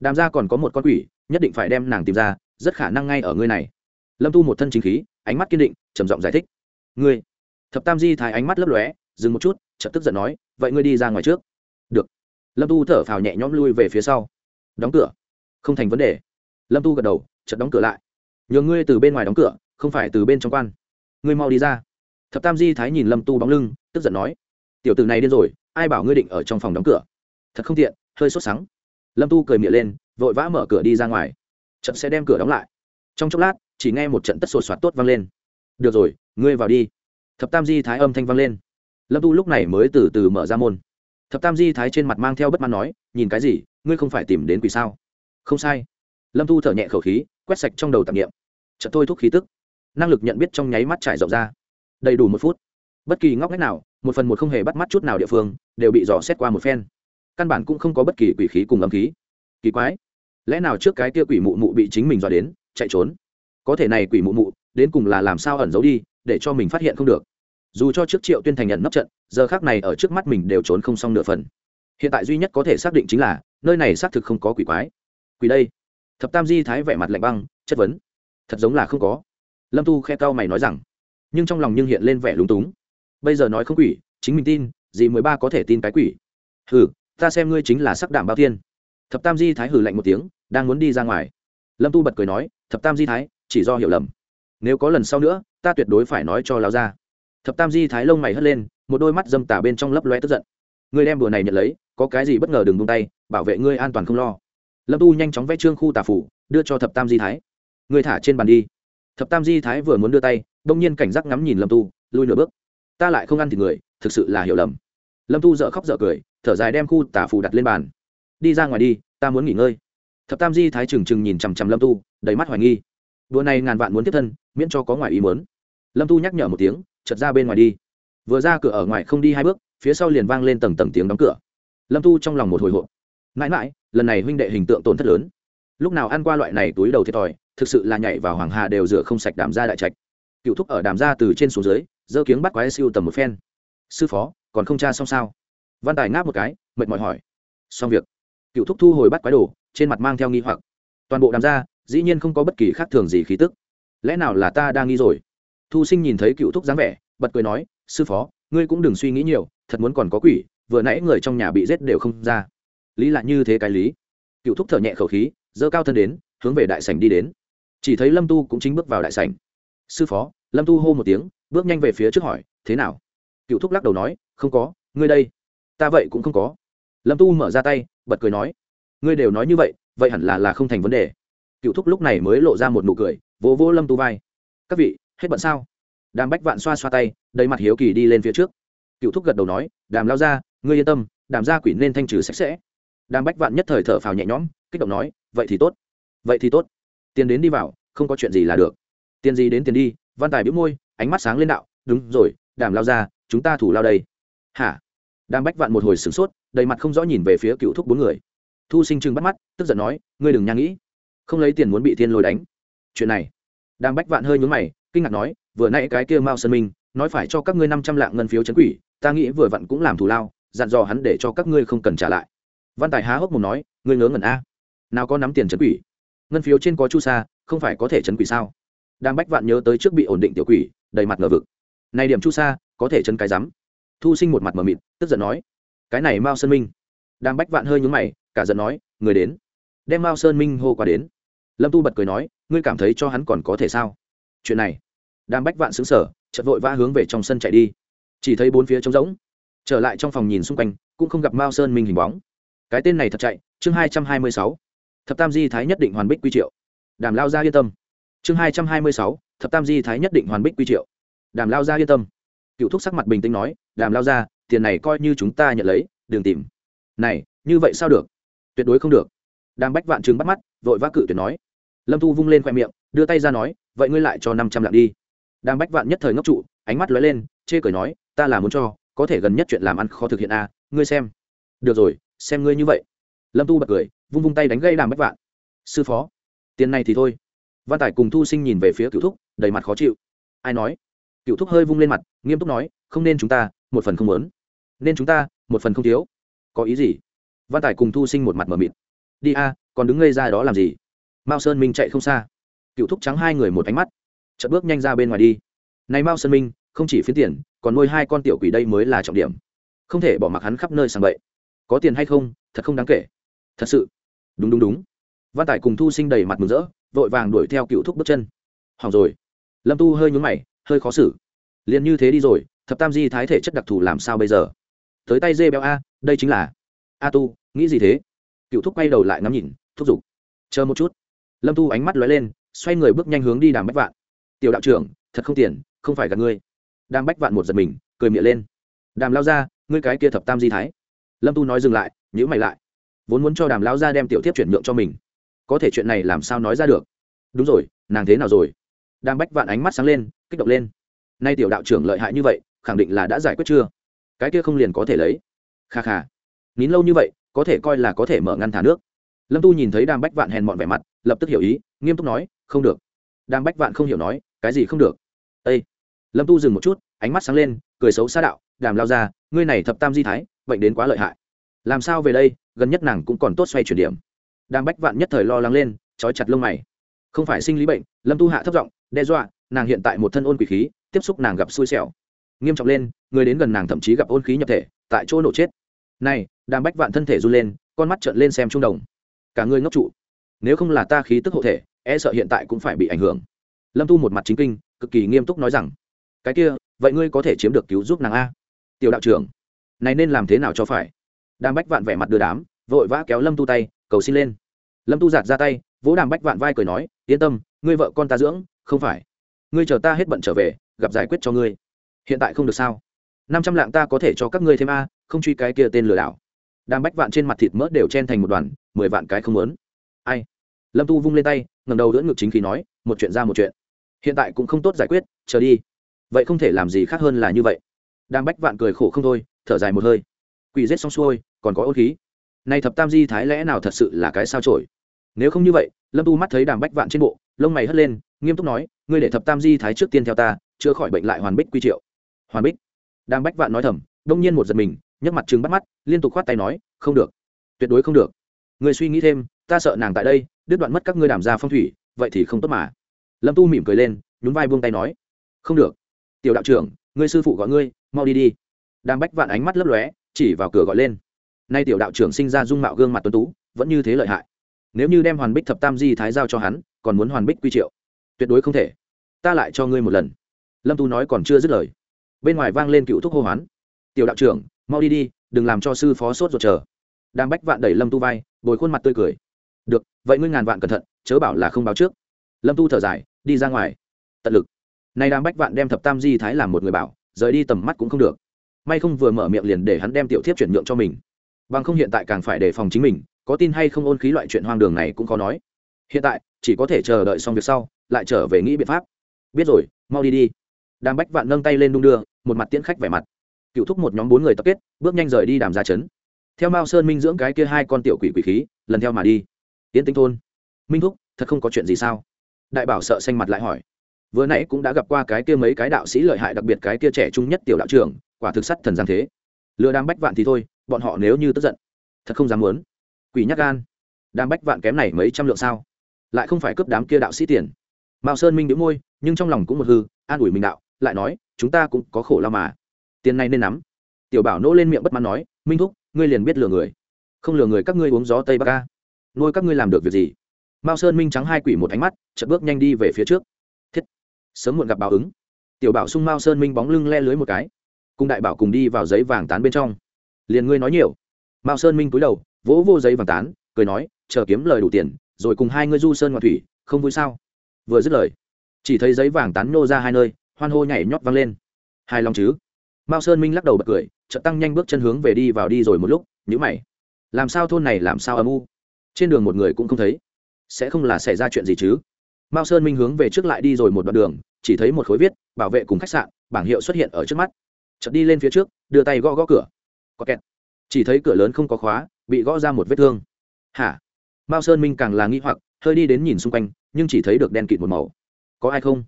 đàm ra còn có một con quỷ, nhất định phải đem nàng tìm ra, rất khả năng ngay ở ngươi này. Lâm tu một thân chính khí, ánh mắt kiên định, trầm giọng giải thích, ngươi. Thập tam di thái ánh mắt lấp lóe, dừng một chút, chợt tức giận nói, vậy ngươi đi ra ngoài trước. Được. Lâm tu thở phào nhẹ nhõm lui về phía sau đóng cửa. Không thành vấn đề. Lâm tu gật đầu, chợt đóng cửa lại. Nhường ngươi từ bên ngoài đóng cửa, không phải từ bên trong quan. Ngươi mau đi ra. Thập tam di thái nhìn lâm tu bóng lưng, tức giận nói, tiểu t ử này điên rồi, ai bảo ngươi định ở trong phòng đóng cửa? Thật không tiện, hơi sốt sắng. Lâm tu cười miệng lên, vội vã mở cửa đi ra ngoài. Trận sẽ đem cửa đóng lại. Trong chốc lát, chỉ nghe một trận tất sột soạt tốt vang lên. Được rồi, ngươi vào đi. Thập tam di thái âm thanh vang lên. Lâm tu lúc này mới từ từ mở ra môn. Thập tam di thái trên mặt mang theo bất mãn nói, nhìn cái gì? Ngươi không phải tìm đến quỷ sao? Không sai. Lâm thu thở nhẹ khẩu khí, quét sạch trong đầu tạp nghiệm chợt thôi thúc khí tức. Năng lực nhận biết trong nháy mắt trải rộng ra. Đầy đủ một phút. Bất kỳ ngóc ngách nào, một phần một không hề bắt mắt chút nào địa phương, đều bị dò xét qua một phen. Căn bản cũng không có bất kỳ quỷ khí cùng âm khí. Kỳ quái. Lẽ nào trước cái kia quỷ mụ mụ bị chính mình dò đến, chạy trốn? Có thể này quỷ mụ mụ, đến cùng là làm sao ẩn giấu đi, để cho mình phát hiện không được. Dù cho trước triệu tuyên thành nhận nấp trận, giờ khác này ở trước mắt mình đều trốn không xong nửa phần hiện tại duy nhất có thể xác định chính là, nơi này xác thực không có quỷ quái. Quỷ đây? Thập tam di thái vẻ mặt lạnh băng, chất vấn. Thật giống là không có. Lâm tu khe cao mày nói rằng, nhưng trong lòng nhưng hiện lên vẻ lúng túng. Bây giờ nói không quỷ, chính mình tin, gì mười ba có thể tin cái quỷ. Hừ, ta xem ngươi chính là sắc đảm bao tiên thập tam di thái hừ lạnh một tiếng, đang muốn đi ra ngoài. Lâm tu bật cười nói, thập tam di thái, chỉ do hiểu lầm. Nếu có lần sau nữa, ta tuyệt đối phải nói cho lao ra thập tam di thái lông mày hất lên, một đôi mắt dâm tả bên trong lấp loe tức giận ngươi đem bùa này nhận lấy, có cái gì bất ngờ đừng buông tay, bảo vệ ngươi an toàn không lo. Lâm tu nhanh chóng vẽ trương khu tà phủ, đưa cho thập tam di thái. Ngươi thả trên bàn đi. Thập tam di thái vừa muốn đưa tay, đông nhiên cảnh giác ngắm nhìn lâm tu, lui nửa bước. Ta lại không ăn thịt người, thực sự là hiểu lầm. Lâm tu dợ khóc dợ cười, thở dài đem khu tà phủ đặt lên bàn. Đi ra ngoài đi, ta muốn nghỉ ngơi. Thập tam di thái trừng trừng nhìn chằm chằm lâm tu, đầy mắt hoài nghi. Đùa này ngàn vạn muốn tiếp thân, miễn cho có ngoài ý muốn. Lâm tu nhắc nhở một tiếng chật ra bên ngoài đi. Vừa ra cửa ở ngoài không đi hai bước phía sau liền vang lên tầng tầng tiếng đóng cửa. Lâm tu trong lòng một hồi hộp. Mãi mãi, lần này huynh đệ hình tượng tổn thất lớn. Lúc nào ăn qua loại này túi đầu thiệt thòi, thực sự là nhảy vào hoàng hà đều rửa không sạch đàm ra đại trạch. Cựu thúc ở đàm ra từ trên xuống dưới, giơ kiếng bắt quái siêu tầm một phen. Sư phó, còn không cha xong sao? Văn tài ngáp một cái, mệt mỏi hỏi. Xong việc. Cựu thúc thu hồi bắt quái đồ, trên mặt mang theo nghi hoặc. Toàn bộ đàm ra dĩ nhiên không có bất kỳ khác thường gì khí tức. Lẽ nào là ta đang nghi rồi? Thu sinh nhìn thấy cựu thúc dáng vẻ, bật cười nói, sư phó, ngươi cũng đừng suy nghĩ nhiều thật muốn còn có quỷ, vừa nãy người trong nhà bị giết đều không ra. Lý lại như thế cái lý. Cựu thúc thở nhẹ khẩu khí dơ cao thân đến, hướng về đại sảnh đi đến. Chỉ thấy lâm tu cũng chính bước vào đại sảnh. Sư phó, lâm tu hô một tiếng, bước nhanh về phía trước hỏi, thế nào? Cựu thúc lắc đầu nói, không có, ngươi đây. Ta vậy cũng không có. Lâm tu mở ra tay, bật cười nói, ngươi đều nói như vậy vậy hẳn là là không thành vấn đề. Cựu thúc lúc này mới lộ ra một nụ cười, vỗ vỗ lâm tu vai. Các vị, hết bận sao? Đàm bách vạn xoa xoa tay, đầy mặt hiếu kỳ đi lên phía trước cựu thúc gật đầu nói, đàm lao ra, ngươi yên tâm, đàm gia quỷ nên thanh trừ sạch sẽ. Đàm bách vạn nhất thời thở phào nhẹ nhõm, kích động nói, vậy thì tốt, vậy thì tốt. Tiền đến đi vào, không có chuyện gì là được. Tiền gì đến tiền đi, văn tài biếu môi, ánh mắt sáng lên đạo, đúng rồi, đàm lao ra, chúng ta thủ lao đây. Hả? Đàm bách vạn một hồi sửng sốt, đầy mặt không rõ nhìn về phía cựu thúc bốn người. Thu sinh trừng bắt mắt, tức giận nói, ngươi đừng nhang nghĩ, không lấy tiền muốn bị thiên lôi đánh. Chuyện này? Đàm bách vạn hơi nhướng mày, kinh ngạc nói, vừa nãy cái kia mao sơn minh, nói phải cho các ngươi năm trăm lạng ngân phiếu chấn quỷ ta nghĩ vừa vặn cũng làm thù lao, dặn dò hắn để cho các ngươi không cần trả lại. Văn tài há hốc mồm nói, ngươi ngớ ngẩn a. Nào có nắm tiền chấn quỷ. Ngân phiếu trên có chu sa, không phải có thể chấn quỷ sao? Đàm bách vạn nhớ tới trước bị ổn định tiểu quỷ, đầy mặt ngờ vực. Này điểm chu sa, có thể chấn cái rắm. Thu sinh một mặt mờ mịt, tức giận nói, cái này mao sơn minh. Đàm bách vạn hơi nhúng mày, cả giận nói, người đến. Đem mao sơn minh hô qua đến. Lâm tu bật cười nói, ngươi cảm thấy cho hắn còn có thể sao? Chuyện này. Đàm bách vạn xứng sở chợt vội vã hướng về trong sân chạy đi chỉ thấy bốn phía trống rỗng. Trở lại trong phòng nhìn xung quanh, cũng không gặp mao sơn minh hình bóng. Cái tên này thật chạy, chương hai trăm hai mươi sáu. Thập tam di thái nhất định hoàn bích quy triệu. Đàm lao ra yên tâm. Chương hai trăm hai mươi sáu, thập tam di thái nhất định hoàn bích quy triệu. Đàm lao ra yên tâm. Cựu thúc sắc mặt bình tĩnh nói, đàm lao ra tiền này coi như chúng ta nhận lấy đường tìm. Này, như vậy sao được? Tuyệt đối không được. Đàm bách vạn chứng bắt mắt, vội vã cự tuyệt nói. Lâm thu vung lên khoe miệng, đưa tay ra nói, vậy ngươi lại cho năm trăm lạng đi. Đàm bách vạn nhất thời ngốc trụ, ánh mắt lóe lên chê cười nói ta là muốn cho có thể gần nhất chuyện làm ăn khó thực hiện a à, ngươi xem. Được rồi xem ngươi như vậy. Lâm tu bật cười vung vung tay đánh gây đàm bách vạn. Sư phó tiền này thì thôi. Văn tài cùng thu sinh nhìn về phía cựu thúc đầy mặt khó chịu. Ai nói? Cựu thúc hơi vung lên mặt nghiêm túc nói không nên chúng ta một phần không lớn nên chúng ta một phần không thiếu. Có ý gì? Văn tài cùng thu sinh một mặt mờ mịt. Đi a còn đứng ngây ra đó làm gì? Mao sơn minh chạy không xa. Cựu thúc trắng hai người một ánh mắt chợt bước nhanh ra bên ngoài đi. Này mao sơn minh không chỉ phiến tiền, còn nuôi hai con tiểu quỷ đây mới là trọng điểm. Không thể bỏ mặc hắn khắp nơi sàng bậy. Có tiền hay không, thật không đáng kể. Thật sự. Đúng đúng đúng. Văn tài cùng thu sinh đầy mặt mừng rỡ, vội vàng đuổi theo cựu thúc bước chân. Hỏng rồi. Lâm tu hơi nhúng mày, hơi khó xử. Liền như thế đi rồi, thập tam di thái thể chất đặc thù làm sao bây giờ? Tới tay dê béo a, đây chính là a tu, nghĩ gì thế? Cựu thúc quay đầu lại ngắm nhìn, thúc giục. Chờ một chút. Lâm tu ánh mắt lóe lên, xoay người bước nhanh hướng đi đàm bách vạn. Tiểu đạo trưởng, thật không tiền, không phải gặp ngươi đàm bách vạn một giật mình, cười miệng lên. Đàm lao ra ngươi cái kia thập tam di thái. Lâm tu nói dừng lại nhữ mày lại. Vốn muốn cho đàm lao ra đem tiểu tiếp chuyển nhượng cho mình. Có thể chuyện này làm sao nói ra được? Đúng rồi, nàng thế nào rồi? Đang bách vạn ánh mắt sáng lên, kích động lên. Nay tiểu đạo trưởng lợi hại như vậy, khẳng định là đã giải quyết chưa? Cái kia không liền có thể lấy? Kha kha, nín lâu như vậy, có thể coi là có thể mở ngăn thả nước. Lâm tu nhìn thấy đàm bách vạn hèn mọn vẻ mặt, lập tức hiểu ý, nghiêm túc nói, không được. Đàm bách vạn không hiểu nói, cái gì không được? Ây lâm tu dừng một chút, ánh mắt sáng lên, cười xấu xa đạo, đàm lao ra ngươi này thập tam di thái, bệnh đến quá lợi hại. Làm sao về đây, gần nhất nàng cũng còn tốt xoay chuyển điểm. Đàm bách vạn nhất thời lo lắng lên, trói chặt lông mày. Không phải sinh lý bệnh, lâm tu hạ thấp giọng, đe dọa, nàng hiện tại một thân ôn quỷ khí, tiếp xúc nàng gặp xui xẻo. Nghiêm trọng lên, người đến gần nàng thậm chí gặp ôn khí nhập thể, tại chỗ nổ chết. Này, đàm bách vạn thân thể run lên, con mắt trợn lên xem trung đồng. Cả người ngốc trụ. Nếu không là ta khí tức hộ thể e sợ hiện tại cũng phải bị ảnh hưởng. Lâm tu một mặt chính kinh, cực kỳ nghiêm túc nói rằng cái kia, vậy ngươi có thể chiếm được cứu giúp nàng a? Tiểu đạo trưởng, này nên làm thế nào cho phải? Đàm bách vạn vẻ mặt đưa đám, vội vã kéo lâm tu tay, cầu xin lên. Lâm tu giạt ra tay, vỗ đàm bách vạn vai cười nói, yên tâm, ngươi vợ con ta dưỡng, không phải. Ngươi chờ ta hết bận trở về, gặp giải quyết cho ngươi. Hiện tại không được sao? Năm trăm lạng ta có thể cho các ngươi thêm a, không truy cái kia tên lừa đảo. Đàm bách vạn trên mặt thịt mỡ đều chen thành một đoàn, mười vạn cái không lớn ai? Lâm tu vung lên tay ngầm đầu đỡ ngực chính khí nói, một chuyện ra một chuyện. Hiện tại cũng không tốt giải quyết, chờ đi vậy không thể làm gì khác hơn là như vậy. Đang bách vạn cười khổ không thôi, thở dài một hơi. Quỷ rết xong xuôi, còn có ôn khí. Nay thập tam di thái lẽ nào thật sự là cái sao trổi nếu không như vậy, lâm tu mắt thấy đàm bách vạn trên bộ, lông mày hất lên, nghiêm túc nói, ngươi để thập tam di thái trước tiên theo ta, chữa khỏi bệnh lại hoàn bích quy triệu. Hoàn bích? Đàm bách vạn nói thầm, đông nhiên một giật mình, nhấc mặt trừng bắt mắt, liên tục khoát tay nói, không được, tuyệt đối không được. Người suy nghĩ thêm, ta sợ nàng tại đây, đứt đoạn mất các ngươi đàm ra phong thủy, vậy thì không tốt mà. Lâm tu mỉm cười lên, nhún vai buông tay nói, không được tiểu đạo trưởng, ngươi sư phụ gọi ngươi, mau đi đi. Đàm bách vạn ánh mắt lấp lóe, chỉ vào cửa gọi lên. Nay tiểu đạo trưởng sinh ra dung mạo gương mặt tuấn tú, vẫn như thế lợi hại. Nếu như đem hoàn bích thập tam di thái giao cho hắn, còn muốn hoàn bích quy triệu? Tuyệt đối không thể. Ta lại cho ngươi một lần. Lâm tu nói còn chưa dứt lời, bên ngoài vang lên cựu thúc hô hoán. Tiểu đạo trưởng, mau đi đi, đừng làm cho sư phó sốt ruột chờ. Đang bách vạn đẩy lâm tu vai, bồi khuôn mặt tươi cười. Được, vậy ngươi ngàn vạn cẩn thận, chớ bảo là không báo trước. Lâm tu thở dài, đi ra ngoài. Tận lực nay đang bách vạn đem thập tam di thái làm một người bảo, rời đi tầm mắt cũng không được. May không vừa mở miệng liền để hắn đem tiểu thiếp chuyển nhượng cho mình. Bằng không hiện tại càng phải đề phòng chính mình, có tin hay không ôn khí loại chuyện hoang đường này cũng khó nói. Hiện tại, chỉ có thể chờ đợi xong việc sau, lại trở về nghĩ biện pháp. Biết rồi, mau đi đi. Đàm bách vạn nâng tay lên đung đưa, một mặt tiễn khách vẻ mặt. Cựu thúc một nhóm bốn người tập kết, bước nhanh rời đi đàm ra trấn. Theo mao sơn minh dưỡng cái kia hai con tiểu quỷ quỷ khí, lần theo mà đi. Tiến tinh thôn. Minh thúc, thật không có chuyện gì sao? Đại bảo sợ xanh mặt lại hỏi vừa nãy cũng đã gặp qua cái kia mấy cái đạo sĩ lợi hại, đặc biệt cái kia trẻ trung nhất tiểu đạo trưởng, quả thực sắt thần giang thế. Lừa đam bách vạn thì thôi, bọn họ nếu như tức giận, thật không dám muốn. Quỷ nhắc gan. Đam bách vạn kém này mấy trăm lượng sao? Lại không phải cướp đám kia đạo sĩ tiền. Mao sơn minh đĩu môi, nhưng trong lòng cũng một hư, an ủi mình đạo, lại nói, chúng ta cũng có khổ lao mà. Tiền này nên nắm. Tiểu bảo nỗ lên miệng bất mãn nói, minh thúc, ngươi liền biết lừa người. Không lừa người các ngươi uống gió tây bắc ca nuôi các ngươi làm được việc gì? Mao sơn minh trắng hai quỷ một ánh mắt, chợt bước nhanh đi về phía trước sớm muộn gặp báo ứng. Tiểu bảo sung mao sơn minh bóng lưng le lưới một cái. Cùng đại bảo cùng đi vào giấy vàng tán bên trong. Liền ngươi nói nhiều. Mao sơn minh cúi đầu, vỗ vô giấy vàng tán, cười nói, chờ kiếm lời đủ tiền, rồi cùng hai ngươi du sơn ngoại thủy, không vui sao? Vừa dứt lời, chỉ thấy giấy vàng tán nô ra hai nơi, hoan hô nhảy nhót vang lên. Hai lòng chứ? Mao sơn minh lắc đầu bật cười, chợt tăng nhanh bước chân hướng về đi vào đi rồi một lúc nhữ mày. Làm sao thôn này làm sao âm u? Trên đường một người cũng không thấy. Sẽ không là xảy ra chuyện gì chứ? Mao sơn minh hướng về trước lại đi rồi một đoạn đường chỉ thấy một khối viết, bảo vệ cùng khách sạn, bảng hiệu xuất hiện ở trước mắt. Chợt đi lên phía trước, đưa tay gõ gõ cửa. Có kẹt. Chỉ thấy cửa lớn không có khóa, bị gõ ra một vết thương. Hả? Mao sơn minh càng là nghi hoặc, hơi đi đến nhìn xung quanh, nhưng chỉ thấy được đen kịt một màu. Có ai không?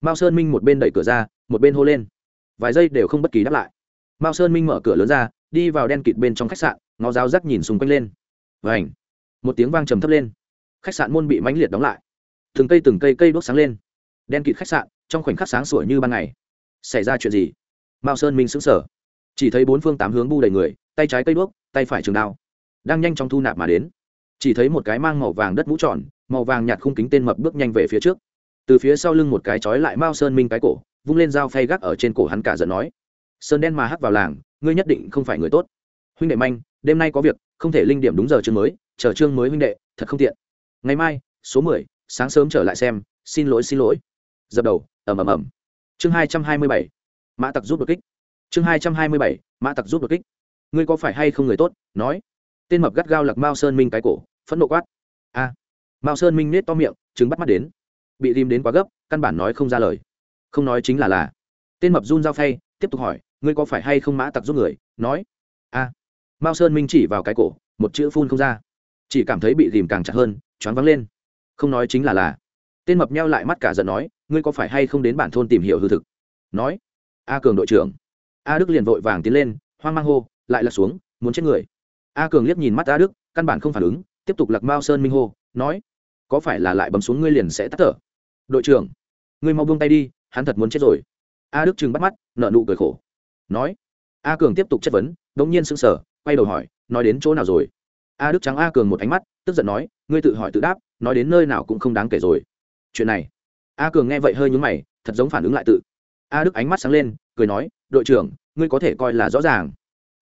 Mao sơn minh một bên đẩy cửa ra, một bên hô lên. Vài giây đều không bất kỳ đáp lại. Mao sơn minh mở cửa lớn ra, đi vào đen kịt bên trong khách sạn, ngó giáo rắc nhìn xung quanh lên. Vảnh một tiếng vang trầm thấp lên. Khách sạn môn bị mãnh liệt đóng lại. Từng cây từng cây cây đốt sáng lên. Đen kịt khách sạn trong khoảnh khắc sáng sủa như ban ngày. Xảy ra chuyện gì? Mao sơn minh sững sờ. Chỉ thấy bốn phương tám hướng bu đầy người, tay trái cây đuốc, tay phải trường đao, đang nhanh chóng thu nạp mà đến. Chỉ thấy một cái mang màu vàng đất mũ tròn, màu vàng nhạt khung kính tên mập bước nhanh về phía trước. Từ phía sau lưng một cái trói lại mao sơn minh cái cổ, vung lên dao phay gác ở trên cổ hắn cả giận nói, sơn đen mà hắc vào làng, ngươi nhất định không phải người tốt. Huynh đệ manh, đêm nay có việc, không thể linh điểm đúng giờ chương mới, chờ chương mới huynh đệ, thật không tiện. Ngày mai, số mười, sáng sớm trở lại xem, xin lỗi xin lỗi. Dập đầu ầm ầm ầm. Chương hai trăm hai mươi bảy, mã tặc rút đột kích. Chương hai trăm hai mươi bảy, mã tặc giúp đột kích. Ngươi có phải hay không người tốt? Nói. Tên mập gắt gao lặc mao sơn minh cái cổ, phẫn nộ quát. A. Mao sơn minh nết to miệng chứng bắt mắt đến. Bị ghim đến quá gấp, căn bản nói không ra lời. Không nói chính là là. Tên mập run dao phay, tiếp tục hỏi, ngươi có phải hay không mã tặc giúp người? Nói. A. Mao sơn minh chỉ vào cái cổ, một chữ phun không ra. Chỉ cảm thấy bị ghìm càng chặt hơn, choáng vắng lên. Không nói chính là là tên mập meo lại mắt cả giận nói, ngươi có phải hay không đến bản thôn tìm hiểu hư thực? Nói, a cường đội trưởng. A đức liền vội vàng tiến lên, hoang mang hô, lại lật xuống, muốn chết người. A cường liếc nhìn mắt a đức, căn bản không phản ứng, tiếp tục lặc mao sơn minh hô, nói, có phải là lại bấm xuống ngươi liền sẽ tắt thở? Đội trưởng, ngươi mau buông tay đi, hắn thật muốn chết rồi. A đức chừng bắt mắt nợ nụ cười khổ, nói, a cường tiếp tục chất vấn đ ỗ n g nhiên sững sờ, quay đầu hỏi, nói đến chỗ nào rồi? A đức trắng a cường một ánh mắt, tức giận nói, ngươi tự hỏi tự đáp, nói đến nơi nào cũng không đáng kể rồi chuyện này. A cường nghe vậy hơi nhúng mày, thật giống phản ứng lại tự. A đức ánh mắt sáng lên, cười nói, đội trưởng, ngươi có thể coi là rõ ràng.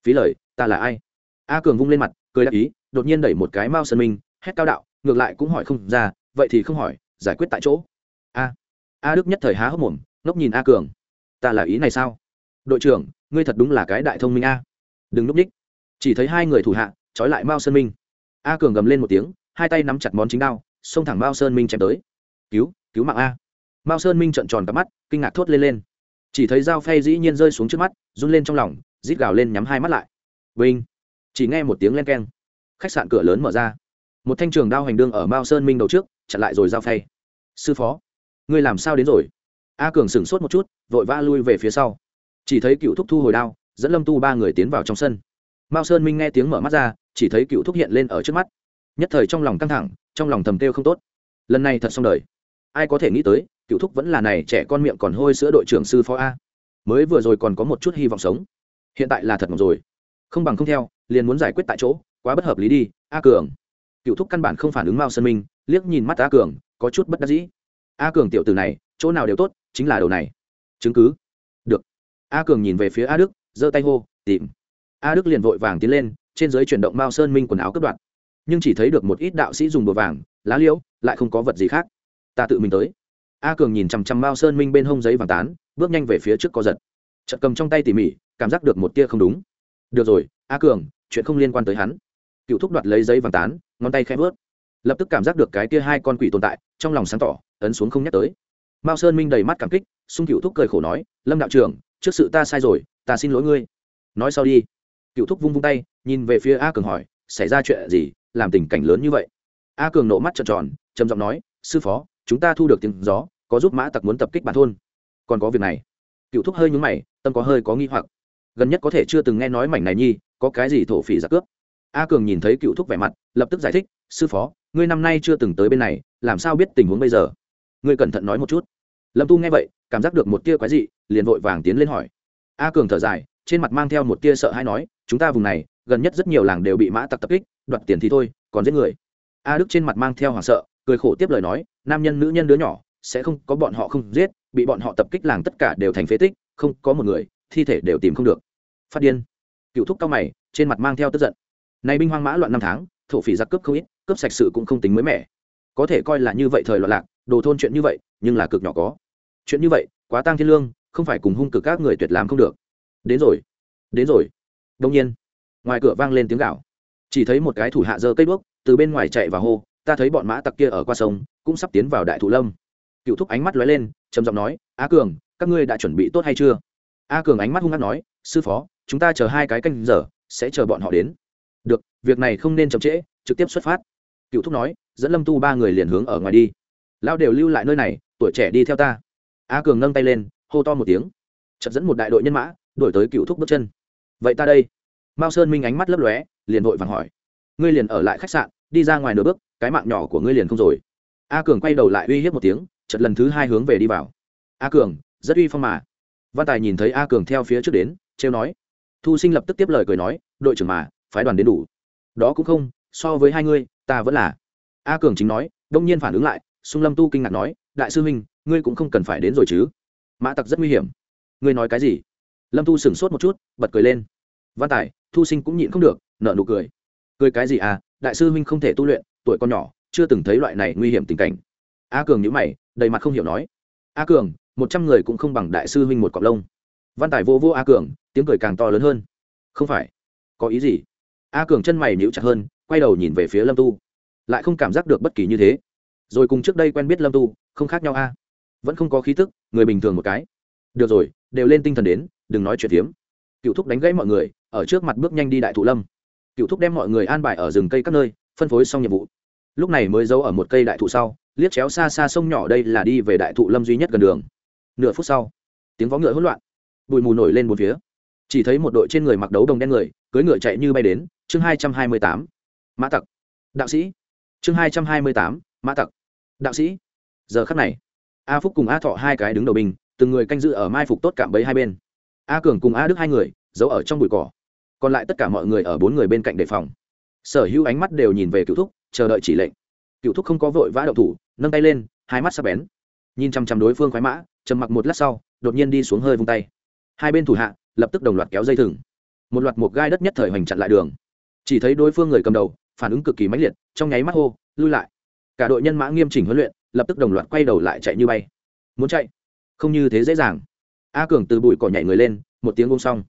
Phí lời, ta là ai? A cường vung lên mặt, cười đáp ý, đột nhiên đẩy một cái mao sơn minh hét cao đạo, ngược lại cũng hỏi không ra, vậy thì không hỏi, giải quyết tại chỗ. A a đức nhất thời há hốc mồm, ngốc nhìn a cường. Ta là ý này sao? Đội trưởng, ngươi thật đúng là cái đại thông minh a. Đừng núp ních chỉ thấy hai người thủ hạ, trói lại mao sơn minh a cường gầm lên một tiếng, hai tay nắm chặt món chính đao, xông thẳng mao sơn minh chém tới cứu cứu mạng a. Mao sơn minh trợn tròn cắp mắt, kinh ngạc thốt lên lên. Chỉ thấy dao phay dĩ nhiên rơi xuống trước mắt, run lên trong lòng, rít gào lên nhắm hai mắt lại. Vinh. Chỉ nghe một tiếng len keng. Khách sạn cửa lớn mở ra. Một thanh trường đao hành đương ở mao sơn minh đầu trước, chặn lại rồi dao phay. Sư phó, ngươi làm sao đến rồi? A cường sửng sốt một chút, vội vã lui về phía sau. Chỉ thấy cựu thúc thu hồi đao, dẫn lâm tu ba người tiến vào trong sân. Mao sơn minh nghe tiếng mở mắt ra, chỉ thấy cựu thúc hiện lên ở trước mắt. Nhất thời trong lòng căng thẳng, trong lòng thầm kêu không tốt. Lần này thật xong đời ai có thể nghĩ tới, cựu thúc vẫn là này trẻ con miệng còn hôi sữa đội trưởng sư phó a. Mới vừa rồi còn có một chút hy vọng sống. Hiện tại là thật ngọc rồi. Không bằng không theo, liền muốn giải quyết tại chỗ, quá bất hợp lý đi, a cường. Cựu thúc căn bản không phản ứng mao sơn minh, liếc nhìn mắt a cường, có chút bất đắc dĩ. A cường tiểu từ này, chỗ nào đều tốt, chính là đầu này. Chứng cứ. Được. A cường nhìn về phía a đức, giơ tay hô, tìm. A đức liền vội vàng tiến lên, trên giới chuyển động mao sơn minh quần áo cướp đoạt. Nhưng chỉ thấy được một ít đạo sĩ dùng bừa vàng, lá liễu, lại không có vật gì khác ta tự mình tới. A cường nhìn chằm chằm mao sơn minh bên hông giấy vàng tán, bước nhanh về phía trước co giật. Chợt cầm trong tay tỉ mỉ, cảm giác được một tia không đúng. Được rồi, a cường, chuyện không liên quan tới hắn. Cựu thúc đoạt lấy giấy vàng tán, ngón tay khẽ vớt lập tức cảm giác được cái tia hai con quỷ tồn tại, trong lòng sáng tỏ, ấn xuống không nhắc tới. Mao sơn minh đầy mắt cảm kích, xung cựu thúc cười khổ nói, lâm đạo trưởng, trước sự ta sai rồi, ta xin lỗi ngươi. Nói sau đi. Cựu thúc vung vung tay, nhìn về phía a cường hỏi, xảy ra chuyện gì, làm tình cảnh lớn như vậy? A cường nộ mắt trợn tròn, trầm giọng nói, sư phó chúng ta thu được tiếng gió, có giúp mã tặc muốn tập kích bản thôn. Còn có việc này. Cựu thúc hơi nhúng mày, tâm có hơi có nghi hoặc. Gần nhất có thể chưa từng nghe nói mảnh này nhi, có cái gì thổ phỉ giặc cướp? A cường nhìn thấy cựu thúc vẻ mặt, lập tức giải thích, sư phó, ngươi năm nay chưa từng tới bên này, làm sao biết tình huống bây giờ? Ngươi cẩn thận nói một chút. Lâm tu nghe vậy, cảm giác được một tia quái dị, liền vội vàng tiến lên hỏi. A cường thở dài, trên mặt mang theo một tia sợ hãi nói, chúng ta vùng này, gần nhất rất nhiều làng đều bị mã tặc tập kích, đoạt tiền thì thôi, còn giết người. A đức trên mặt mang theo hoảng sợ cười khổ tiếp lời nói, nam nhân nữ nhân đứa nhỏ, sẽ không có bọn họ không giết, bị bọn họ tập kích làng tất cả đều thành phế tích, không có một người, thi thể đều tìm không được. Phát điên. Cựu thúc cao mày, trên mặt mang theo tức giận. Này binh hoang mã loạn năm tháng, thổ phỉ giặc cướp không ít, cướp sạch sự cũng không tính mới mẻ. Có thể coi là như vậy thời loạn lạc, đồ thôn chuyện như vậy, nhưng là cực nhỏ có. Chuyện như vậy, quá tăng thiên lương, không phải cùng hung cực các người tuyệt làm không được. Đến rồi. Đến rồi. Đông nhiên, ngoài cửa vang lên tiếng gạo chỉ thấy một cái thủ hạ dơ cây đuốc, từ bên ngoài chạy vào hô ta thấy bọn mã tặc kia ở qua sông, cũng sắp tiến vào đại thủ lâm. Cựu thúc ánh mắt lóe lên, trầm giọng nói a cường, các ngươi đã chuẩn bị tốt hay chưa? A cường ánh mắt hung hát nói, sư phó, chúng ta chờ hai cái canh giờ, sẽ chờ bọn họ đến. Được, việc này không nên chậm trễ, trực tiếp xuất phát. Cựu thúc nói, dẫn lâm tu ba người liền hướng ở ngoài đi. Lao đều lưu lại nơi này, tuổi trẻ đi theo ta. A cường nâng tay lên, hô to một tiếng. Chật dẫn một đại đội nhân mã đổi tới cựu thúc bước chân. Vậy ta đây. Mao sơn minh ánh mắt lấp lóe, liền vội vàng hỏi, ngươi liền ở lại khách sạn đi ra ngoài nửa bước, cái mạng nhỏ của ngươi liền không rồi. A cường quay đầu lại uy hiếp một tiếng chật lần thứ hai hướng về đi vào. A cường, rất uy phong mà. Văn tài nhìn thấy a cường theo phía trước đến, trêu nói. Thu sinh lập tức tiếp lời cười nói, đội trưởng mà, phái đoàn đến đủ. Đó cũng không, so với hai ngươi, ta vẫn là. A cường chính nói, đông nhiên phản ứng lại, sung lâm tu kinh ngạc nói, đại sư huynh, ngươi cũng không cần phải đến rồi chứ. Mã tặc rất nguy hiểm. Ngươi nói cái gì? Lâm tu sửng sốt một chút, bật cười lên. Văn tài, thu sinh cũng nhịn không được nợ nụ cười. Cười cái gì à đại sư huynh không thể tu luyện, tuổi con nhỏ, chưa từng thấy loại này nguy hiểm tình cảnh. A cường nhữ mày, đầy mặt không hiểu nói. A cường, một trăm người cũng không bằng đại sư huynh một cọc lông. Văn tài vô vô a cường, tiếng cười càng to lớn hơn. Không phải. Có ý gì? A cường chân mày níu chặt hơn, quay đầu nhìn về phía lâm tu. Lại không cảm giác được bất kỳ như thế. Rồi cùng trước đây quen biết lâm tu, không khác nhau a. Vẫn không có khí tức, người bình thường một cái. Được rồi, đều lên tinh thần đến, đừng nói chuyện tiếm cựu thúc đánh gãy mọi người, ở trước mặt bước nhanh đi đại thụ lâm cựu thúc đem mọi người an bài ở rừng cây các nơi phân phối xong nhiệm vụ. Lúc này mới giấu ở một cây đại thụ sau liếc chéo xa xa sông nhỏ đây là đi về đại thụ lâm duy nhất gần đường. Nửa phút sau tiếng vó ngựa hỗn loạn bụi mù nổi lên một phía. Chỉ thấy một đội trên người mặc đấu đồng đen người cưỡi ngựa chạy như bay đến chương hai trăm hai mươi tám mã tặc. Đạo sĩ chương hai trăm hai mươi tám mã tặc. Đạo sĩ giờ khắc này a phúc cùng a thọ hai cái đứng đầu bình, từng người canh giữ ở mai phục tốt cạm bấy hai bên. A cường cùng a đức hai người giấu ở trong bụi cỏ còn lại tất cả mọi người ở bốn người bên cạnh đề phòng. Sở hữu ánh mắt đều nhìn về cựu thúc, chờ đợi chỉ lệnh. Cựu thúc không có vội vã đậu thủ, nâng tay lên, hai mắt sắp bén. Nhìn chằm chằm đối phương khoái mã, trầm mặc một lát sau, đột nhiên đi xuống hơi vung tay. Hai bên thủ hạ, lập tức đồng loạt kéo dây thừng. Một loạt một gai đất nhất thời hoành chặn lại đường. Chỉ thấy đối phương người cầm đầu, phản ứng cực kỳ mãnh liệt, trong nháy mắt hô, lui lại. Cả đội nhân mã nghiêm chỉnh huấn luyện, lập tức đồng loạt quay đầu lại chạy như bay. Muốn chạy? Không như thế dễ dàng. A cường từ bụi cỏ nhảy người lên, một tiếng bông xong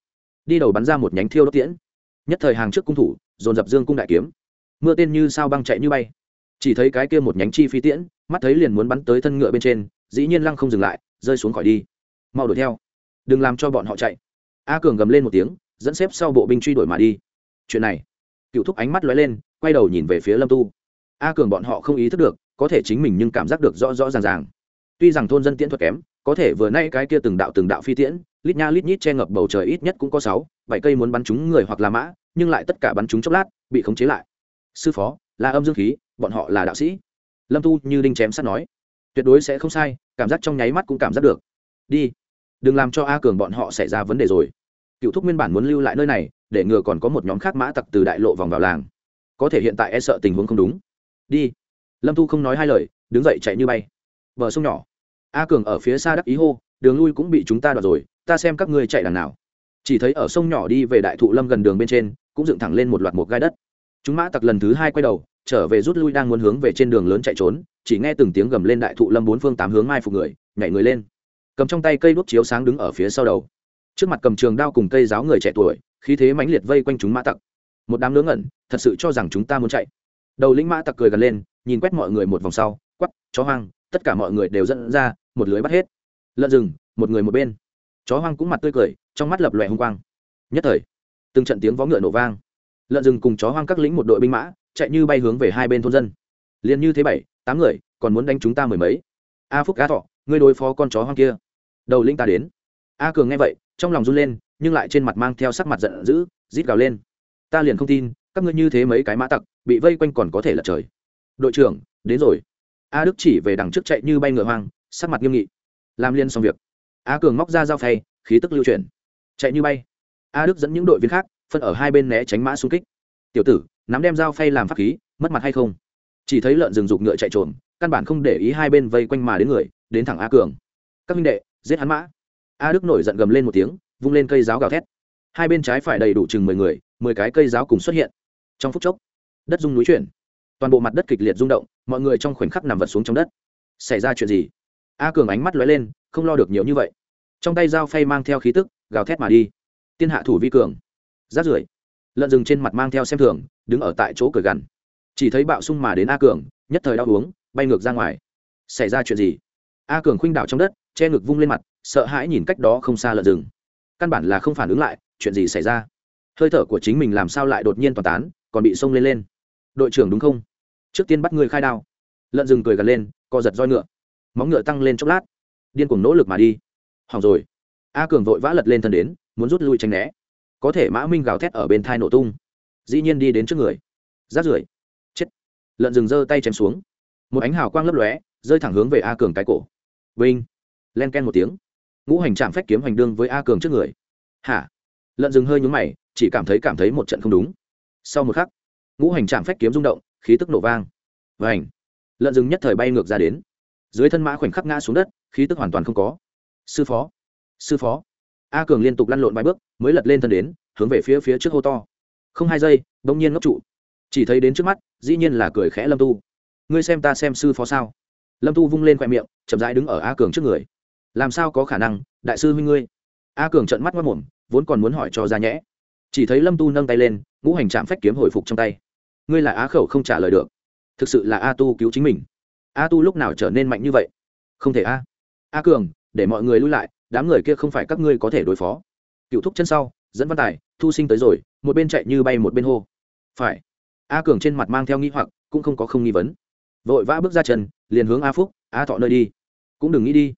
đi đầu bắn ra một nhánh thiêu đốt tiễn. Nhất thời hàng trước cung thủ, dồn dập dương cung đại kiếm. Mưa tên như sao băng chạy như bay. Chỉ thấy cái kia một nhánh chi phi tiễn, mắt thấy liền muốn bắn tới thân ngựa bên trên, dĩ nhiên lăng không dừng lại, rơi xuống khỏi đi. Mau đuổi theo. Đừng làm cho bọn họ chạy. A cường gầm lên một tiếng, dẫn xếp sau bộ binh truy đuổi mà đi. Chuyện này, cựu thúc ánh mắt lóe lên, quay đầu nhìn về phía lâm tu. A cường bọn họ không ý thức được, có thể chính mình nhưng cảm giác được rõ rõ ràng ràng. Tuy rằng thôn dân tiễn thuật kém, có thể vừa nay cái kia từng đạo từng đạo phi tiễn lít nha lít nhít che ngập bầu trời ít nhất cũng có sáu, bảy cây muốn bắn trúng người hoặc là mã, nhưng lại tất cả bắn trúng chốc lát, bị khống chế lại. Sư phó, là âm dương khí, bọn họ là đạo sĩ. Lâm tu như đinh chém sắt nói. Tuyệt đối sẽ không sai, cảm giác trong nháy mắt cũng cảm giác được. Đi, đừng làm cho a cường bọn họ xảy ra vấn đề rồi. Cựu thúc nguyên bản muốn lưu lại nơi này, để ngừa còn có một nhóm khác mã tặc từ đại lộ vòng vào làng. Có thể hiện tại e sợ tình huống không đúng. Đi. Lâm tu không nói hai lời, đứng dậy chạy như bay. Bờ sông nhỏ. A cường ở phía xa đắc ý hô, đường lui cũng bị chúng ta đoạt rồi ta xem các ngươi chạy đằng nào. Chỉ thấy ở sông nhỏ đi về đại thụ lâm gần đường bên trên, cũng dựng thẳng lên một loạt một gai đất. Chúng mã tặc lần thứ hai quay đầu, trở về rút lui đang muốn hướng về trên đường lớn chạy trốn, chỉ nghe từng tiếng gầm lên đại thụ lâm bốn phương tám hướng mai phục người, nhảy người lên. Cầm trong tay cây đuốc chiếu sáng đứng ở phía sau đầu. Trước mặt cầm trường đao cùng cây giáo người trẻ tuổi, khí thế mãnh liệt vây quanh chúng mã tặc. Một đám nướng ngẩn, thật sự cho rằng chúng ta muốn chạy. Đầu lĩnh mã tặc cười gần lên, nhìn quét mọi người một vòng sau, quắp, chó hoang, tất cả mọi người đều dẫn ra, một lưới bắt hết. Lợn rừng, một người một bên chó hoang cũng mặt tươi cười, trong mắt lập lòe hung quang. Nhất thời, từng trận tiếng vó ngựa nổ vang. Lợn rừng cùng chó hoang các lĩnh một đội binh mã, chạy như bay hướng về hai bên thôn dân. Liền như thế bảy, tám người, còn muốn đánh chúng ta mười mấy. A phúc cá thọ, ngươi đối phó con chó hoang kia. Đầu linh ta đến. A cường nghe vậy, trong lòng run lên, nhưng lại trên mặt mang theo sắc mặt giận dữ, rít gào lên. Ta liền không tin, các ngươi như thế mấy cái mã tặc, bị vây quanh còn có thể lật trời. Đội trưởng, đến rồi. A đức chỉ về đằng trước chạy như bay ngựa hoang, sắc mặt nghiêm nghị. Làm liên xong việc a cường móc ra dao phay, khí tức lưu chuyển. Chạy như bay. A đức dẫn những đội viên khác, phân ở hai bên né tránh mã xung kích. Tiểu tử, nắm đem dao phay làm pháp khí, mất mặt hay không? Chỉ thấy lợn rừng rục ngựa chạy trộm căn bản không để ý hai bên vây quanh mà đến người, đến thẳng a cường. Các minh đệ, giết hắn mã. A đức nổi giận gầm lên một tiếng, vung lên cây giáo gào thét. Hai bên trái phải đầy đủ chừng mười người, mười cái cây giáo cùng xuất hiện. Trong phút chốc, đất rung núi chuyển. Toàn bộ mặt đất kịch liệt rung động, mọi người trong khoảnh khắc nằm vật xuống trong đất. Xảy ra chuyện gì? A cường ánh mắt lóe lên không lo được nhiều như vậy. Trong tay dao phay mang theo khí tức, gào thét mà đi. Tiên hạ thủ vi cường. Rát rưởi. Lợn rừng trên mặt mang theo xem thường, đứng ở tại chỗ cười gằn. Chỉ thấy bạo sung mà đến a cường, nhất thời đau uống, bay ngược ra ngoài. Xảy ra chuyện gì? A cường khuynh đảo trong đất, che ngực vung lên mặt, sợ hãi nhìn cách đó không xa lợn rừng. Căn bản là không phản ứng lại, chuyện gì xảy ra? Hơi thở của chính mình làm sao lại đột nhiên toàn tán, còn bị xông lên lên. Đội trưởng đúng không? Trước tiên bắt người khai đao. Lợn rừng cười gần lên, co giật roi ngựa. Móng ngựa tăng lên chốc lát điên cuồng nỗ lực mà đi. Hỏng rồi. A cường vội vã lật lên thân đến, muốn rút lui tránh né. Có thể mã minh gào thét ở bên thai nổ tung. Dĩ nhiên đi đến trước người. Rát rưởi. Chết. Lợn rừng giơ tay chém xuống. Một ánh hào quang lấp lóe, rơi thẳng hướng về a cường cái cổ. Vinh. Len ken một tiếng. Ngũ hành trạm phách kiếm hành đương với a cường trước người. Hả? Lợn rừng hơi nhúng mày, chỉ cảm thấy cảm thấy một trận không đúng. Sau một khắc, ngũ hành trạm phách kiếm rung động, khí tức nổ vang. Và ảnh lợn rừng nhất thời bay ngược ra đến. Dưới thân mã khoảnh khắc ngã xuống đất khí tức hoàn toàn không có. Sư phó sư phó. A cường liên tục lăn lộn vài bước, mới lật lên thân đến, hướng về phía phía trước hô to. Không hai giây, bỗng nhiên ngốc trụ. Chỉ thấy đến trước mắt, dĩ nhiên là cười khẽ lâm tu. Ngươi xem ta xem sư phó sao? Lâm tu vung lên khoe miệng, chậm rãi đứng ở a cường trước người. Làm sao có khả năng, đại sư huynh ngươi? A cường trợn mắt mất mồm, vốn còn muốn hỏi cho ra nhẽ. Chỉ thấy lâm tu nâng tay lên, ngũ hành trạm phách kiếm hồi phục trong tay. Ngươi là á khẩu không trả lời được. Thực sự là a tu cứu chính mình. A tu lúc nào trở nên mạnh như vậy? Không thể a a cường, để mọi người lui lại, đám người kia không phải các ngươi có thể đối phó. Cựu thúc chân sau, dẫn văn tài, thu sinh tới rồi, một bên chạy như bay một bên hô. Phải. A cường trên mặt mang theo nghi hoặc, cũng không có không nghi vấn. Vội vã bước ra chân, liền hướng a phúc, a thọ nơi đi. Cũng đừng nghĩ đi.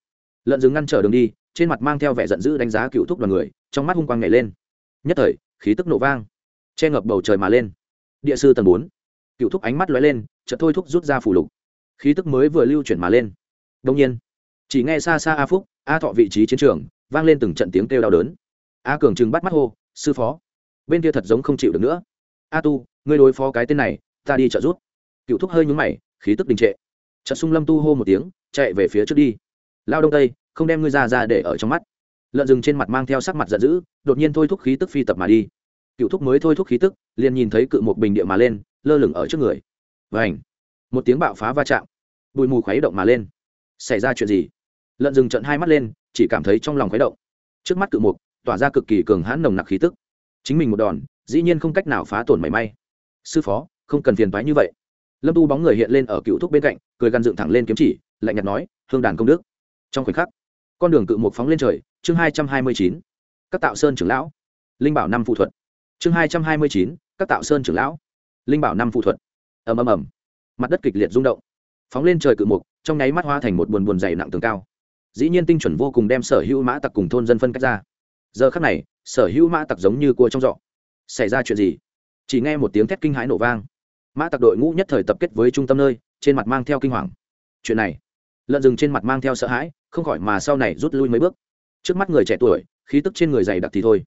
Lợn rừng ngăn trở đường đi, trên mặt mang theo vẻ giận dữ đánh giá cựu thúc đoàn người, trong mắt hung quang nhảy lên. Nhất thời, khí tức nổ vang. Che ngập bầu trời mà lên. Địa sư tầng bốn. Cựu thúc ánh mắt lóe lên, chợt thôi thúc rút ra phủ lục. Khí tức mới vừa lưu chuyển mà lên. Đông nhiên chỉ nghe xa xa a phúc, a thọ vị trí chiến trường, vang lên từng trận tiếng kêu đau đớn. A cường trừng bắt mắt hô, sư phó. Bên kia thật giống không chịu được nữa. A tu, ngươi đối phó cái tên này, ta đi trợ giúp. Cựu thúc hơi nhúng mày, khí tức đình trệ. Trận sung lâm tu hô một tiếng, chạy về phía trước đi. Lao đông tây, không đem ngươi ra ra để ở trong mắt. Lợn rừng trên mặt mang theo sắc mặt giận dữ, đột nhiên thôi thúc khí tức phi tập mà đi. Cựu thúc mới thôi thúc khí tức, liền nhìn thấy cự một bình địa mà lên, lơ lửng ở trước người. Và ảnh một tiếng bạo phá va chạm. Bụi mù khuấy động mà lên xảy ra chuyện gì? Lợn rừng trận hai mắt lên, chỉ cảm thấy trong lòng khuấy động. Trước mắt cự mục, tỏa ra cực kỳ cường hãn nồng nặc khí tức. Chính mình một đòn, dĩ nhiên không cách nào phá tổn mảy may. Sư phó, không cần phiền toái như vậy. Lâm tu bóng người hiện lên ở cựu thúc bên cạnh, cười gằn dựng thẳng lên kiếm chỉ, lạnh nhạt nói, hương đàn công đức. Trong khoảnh khắc, con đường cự mục phóng lên trời, chương hai trăm hai mươi chín, các tạo sơn trưởng lão. Linh bảo năm phụ thuật. Chương hai trăm hai mươi chín, các tạo sơn trưởng lão. Linh bảo năm phụ thuật. Ầm ầm ầm. Mặt đất kịch liệt rung động. Phóng lên trời cự mục trong nháy mắt hoa thành một buồn buồn dày nặng tường cao. Dĩ nhiên tinh chuẩn vô cùng đem sở hữu mã tặc cùng thôn dân phân cách ra. Giờ khắc này, sở hữu mã tặc giống như cua trong giọ xảy ra chuyện gì? Chỉ nghe một tiếng thét kinh hãi nổ vang. Mã tặc đội ngũ nhất thời tập kết với trung tâm nơi, trên mặt mang theo kinh hoàng. Chuyện này, lợn rừng trên mặt mang theo sợ hãi, không khỏi mà sau này rút lui mấy bước. Trước mắt người trẻ tuổi, khí tức trên người dày đặc thì thôi.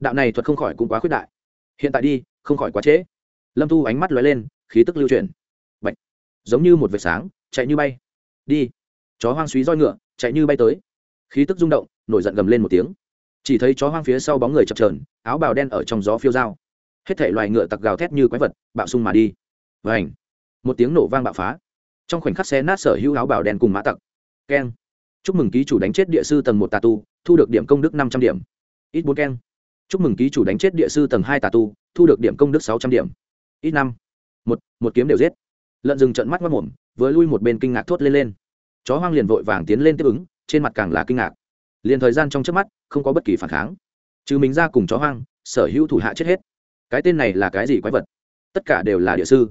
Đạo này thuật không khỏi cũng quá khuyết đại. Hiện tại đi, không khỏi quá trễ. Lâm thu ánh mắt lóe lên, khí tức lưu chuyển. Bạch. giống như một vệt sáng, chạy như bay đi. Chó hoang suý roi ngựa, chạy như bay tới. Khí tức rung động, nổi giận gầm lên một tiếng. Chỉ thấy chó hoang phía sau bóng người chập trờn áo bào đen ở trong gió phiêu dao. Hết thể loài ngựa tặc gào thét như quái vật, bạo sung mà đi. Vảnh một tiếng nổ vang bạo phá. Trong khoảnh khắc xe nát sở hữu áo bào đen cùng mã tặc. Keng! Chúc mừng ký chủ đánh chết địa sư tầng một tà tu, thu được điểm công đức năm trăm điểm. Ít bốn keng. Chúc mừng ký chủ đánh chết địa sư tầng hai tà tu, thu được điểm công đức sáu trăm điểm. Ít năm. Một một kiếm đều giết lợn rừng trận mắt mất mồm, vừa lui một bên kinh ngạc thốt lên lên. Chó hoang liền vội vàng tiến lên tiếp ứng, trên mặt càng là kinh ngạc. Liền thời gian trong trước mắt, không có bất kỳ phản kháng. Trừ mình ra cùng chó hoang, sở hữu thủ hạ chết hết. Cái tên này là cái gì quái vật? Tất cả đều là địa sư.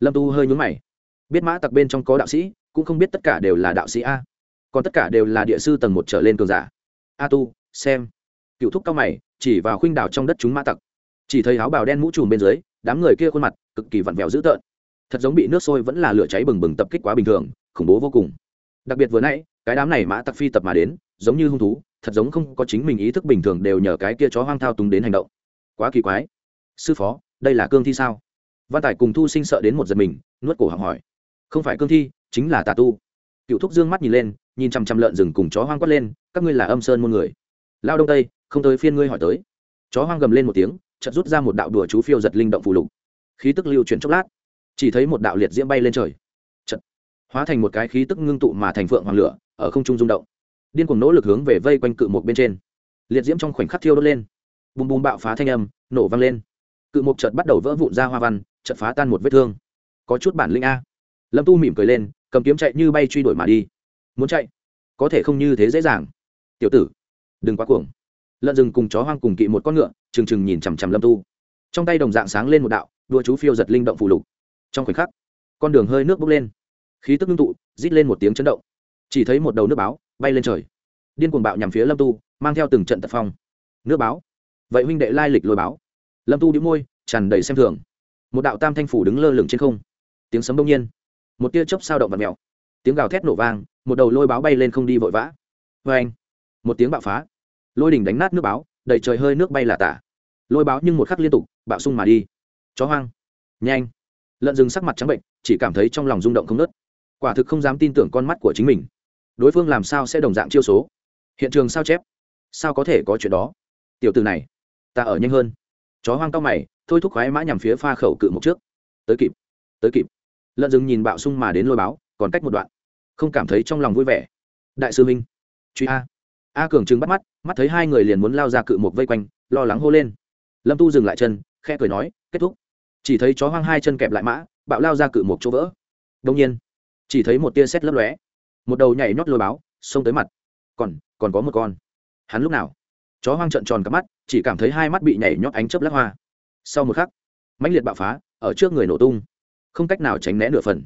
Lâm tu hơi nhún mày. Biết mã tặc bên trong có đạo sĩ, cũng không biết tất cả đều là đạo sĩ a. Còn tất cả đều là địa sư tầng một trở lên cường giả. A tu, xem. Cựu thúc cao mày, chỉ vào khuynh đảo trong đất chúng mã tặc. Chỉ thấy áo bào đen mũ trùm bên dưới, đám người kia khuôn mặt cực kỳ vặn vẹo dữ tợn thật giống bị nước sôi vẫn là lửa cháy bừng bừng tập kích quá bình thường, khủng bố vô cùng. Đặc biệt vừa nãy, cái đám này mã tặc phi tập mà đến, giống như hung thú, thật giống không có chính mình ý thức bình thường đều nhờ cái kia chó hoang thao túng đến hành động. Quá kỳ quái. Sư phó, đây là cương thi sao? Văn tài cùng thu sinh sợ đến một giật mình, nuốt cổ học hỏi. Không phải cương thi, chính là tà tu. Cựu thúc dương mắt nhìn lên, nhìn chằm chằm lợn rừng cùng chó hoang quát lên, các ngươi là âm sơn môn người. Lao đông tây, không tới phiên ngươi hỏi tới. Chó hoang gầm lên một tiếng, chợt rút ra một đạo đùa chú phiêu giật linh động phù lục. Khí tức lưu chuyển chốc lát chỉ thấy một đạo liệt diễm bay lên trời. Chợt, hóa thành một cái khí tức ngưng tụ mà thành phượng hoàng lửa, ở không trung rung động. Điên cuồng nỗ lực hướng về vây quanh cự một bên trên. Liệt diễm trong khoảnh khắc thiêu đốt lên. Bùm bùm bạo phá thanh âm, nổ vang lên. Cự mục chợt bắt đầu vỡ vụn ra hoa văn, chợt phá tan một vết thương. Có chút bản lĩnh a. Lâm tu mỉm cười lên, cầm kiếm chạy như bay truy đuổi mà đi. Muốn chạy? Có thể không như thế dễ dàng. Tiểu tử, đừng quá cuồng. Lợn rừng cùng chó hoang cùng kỵ một con ngựa trừng trừng nhìn chằm chằm lâm tu. Trong tay đồng dạng sáng lên một đạo đua chú phiêu giật linh động phù lục trong khoảnh khắc, con đường hơi nước bốc lên. Khí tức ngưng tụ, rít lên một tiếng chấn động. Chỉ thấy một đầu nước báo bay lên trời. Điên cuồng bạo nhằm phía lâm tu, mang theo từng trận tật phong. Nước báo. Vậy huynh đệ lai lịch lôi báo. Lâm tu đĩu môi, tràn đầy xem thường. Một đạo tam thanh phủ đứng lơ lửng trên không. Tiếng sấm đông nhiên. Một tia chớp sao động và mèo. Tiếng gào thét nổ vang, một đầu lôi báo bay lên không đi vội vã. Vê anh, một tiếng bạo phá. Lôi đỉnh đánh nát nước báo, đầy trời hơi nước bay là tả. Lôi báo nhưng một khắc liên tục, bạo sung mà đi. Chó hoang. Nhanh lợn rừng sắc mặt trắng bệnh, chỉ cảm thấy trong lòng rung động không nớt quả thực không dám tin tưởng con mắt của chính mình. Đối phương làm sao sẽ đồng dạng chiêu số? Hiện trường sao chép? Sao có thể có chuyện đó? Tiểu từ này, ta ở nhanh hơn. Chó hoang cao mày, thôi thúc khoái mã nhằm phía pha khẩu cự một trước. Tới kịp tới kịp. Lợn rừng nhìn bạo sung mà đến lôi báo, còn cách một đoạn. Không cảm thấy trong lòng vui vẻ. Đại sư minh truy a. A cường trừng bắt mắt mắt thấy hai người liền muốn lao ra cự một vây quanh, lo lắng hô lên. Lâm tu dừng lại chân khe cười nói, kết thúc chỉ thấy chó hoang hai chân kẹp lại mã, bạo lao ra cự một chỗ vỡ. Đông nhiên, chỉ thấy một tia sét lấp lóe. Một đầu nhảy nhót lôi báo, xông tới mặt. Còn còn có một con. Hắn lúc nào? Chó hoang trợn tròn cả mắt, chỉ cảm thấy hai mắt bị nhảy nhót ánh chớp lắc hoa. Sau một khắc, mãnh liệt bạo phá, ở trước người nổ tung. Không cách nào tránh né nửa phần.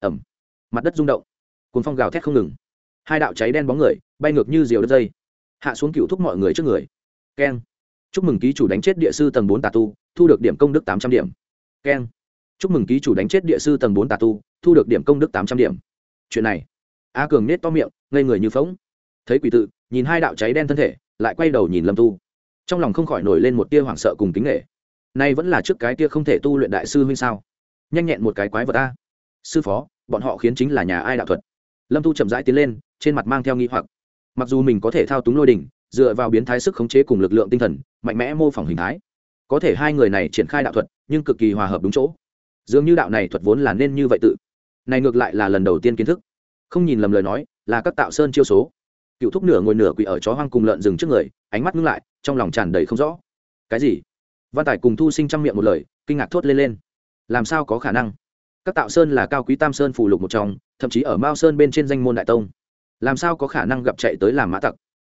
Ẩm mặt đất rung động. Cuốn phong gào thét không ngừng. Hai đạo cháy đen bóng người, bay ngược như diều đất dây. Hạ xuống cựu thúc mọi người trước người. Keng. Chúc mừng ký chủ đánh chết địa sư tầng bốn tà tu, thu được điểm công đức tám trăm điểm keng. Chúc mừng ký chủ đánh chết địa sư tầng bốn tà tu, thu được điểm công đức tám trăm điểm. Chuyện này, a cường nết to miệng, ngây người như phóng thấy quỷ tự, nhìn hai đạo cháy đen thân thể, lại quay đầu nhìn lâm tu. Trong lòng không khỏi nổi lên một tia hoảng sợ cùng kính nghệ nay vẫn là trước cái tia không thể tu luyện đại sư huynh sao? Nhanh nhẹn một cái quái vật ta sư phó, bọn họ khiến chính là nhà ai đạo thuật? Lâm tu chậm rãi tiến lên, trên mặt mang theo nghi hoặc. Mặc dù mình có thể thao túng lôi đình dựa vào biến thái sức khống chế cùng lực lượng tinh thần, mạnh mẽ mô phỏng hình thái có thể hai người này triển khai đạo thuật, nhưng cực kỳ hòa hợp đúng chỗ. Dường như đạo này thuật vốn là nên như vậy tự. Này ngược lại là lần đầu tiên kiến thức. Không nhìn lầm lời nói, là các tạo sơn chiêu số. Cựu thúc nửa ngồi nửa quỳ ở chó hoang cùng lợn rừng trước người, ánh mắt ngưng lại, trong lòng tràn đầy không rõ. Cái gì? Văn tài cùng thu sinh trong miệng một lời, kinh ngạc thốt lên lên. Làm sao có khả năng? Các tạo sơn là cao quý tam sơn phù lục một trong, thậm chí ở mao sơn bên trên danh môn đại tông. Làm sao có khả năng gặp chạy tới làm mã tặc?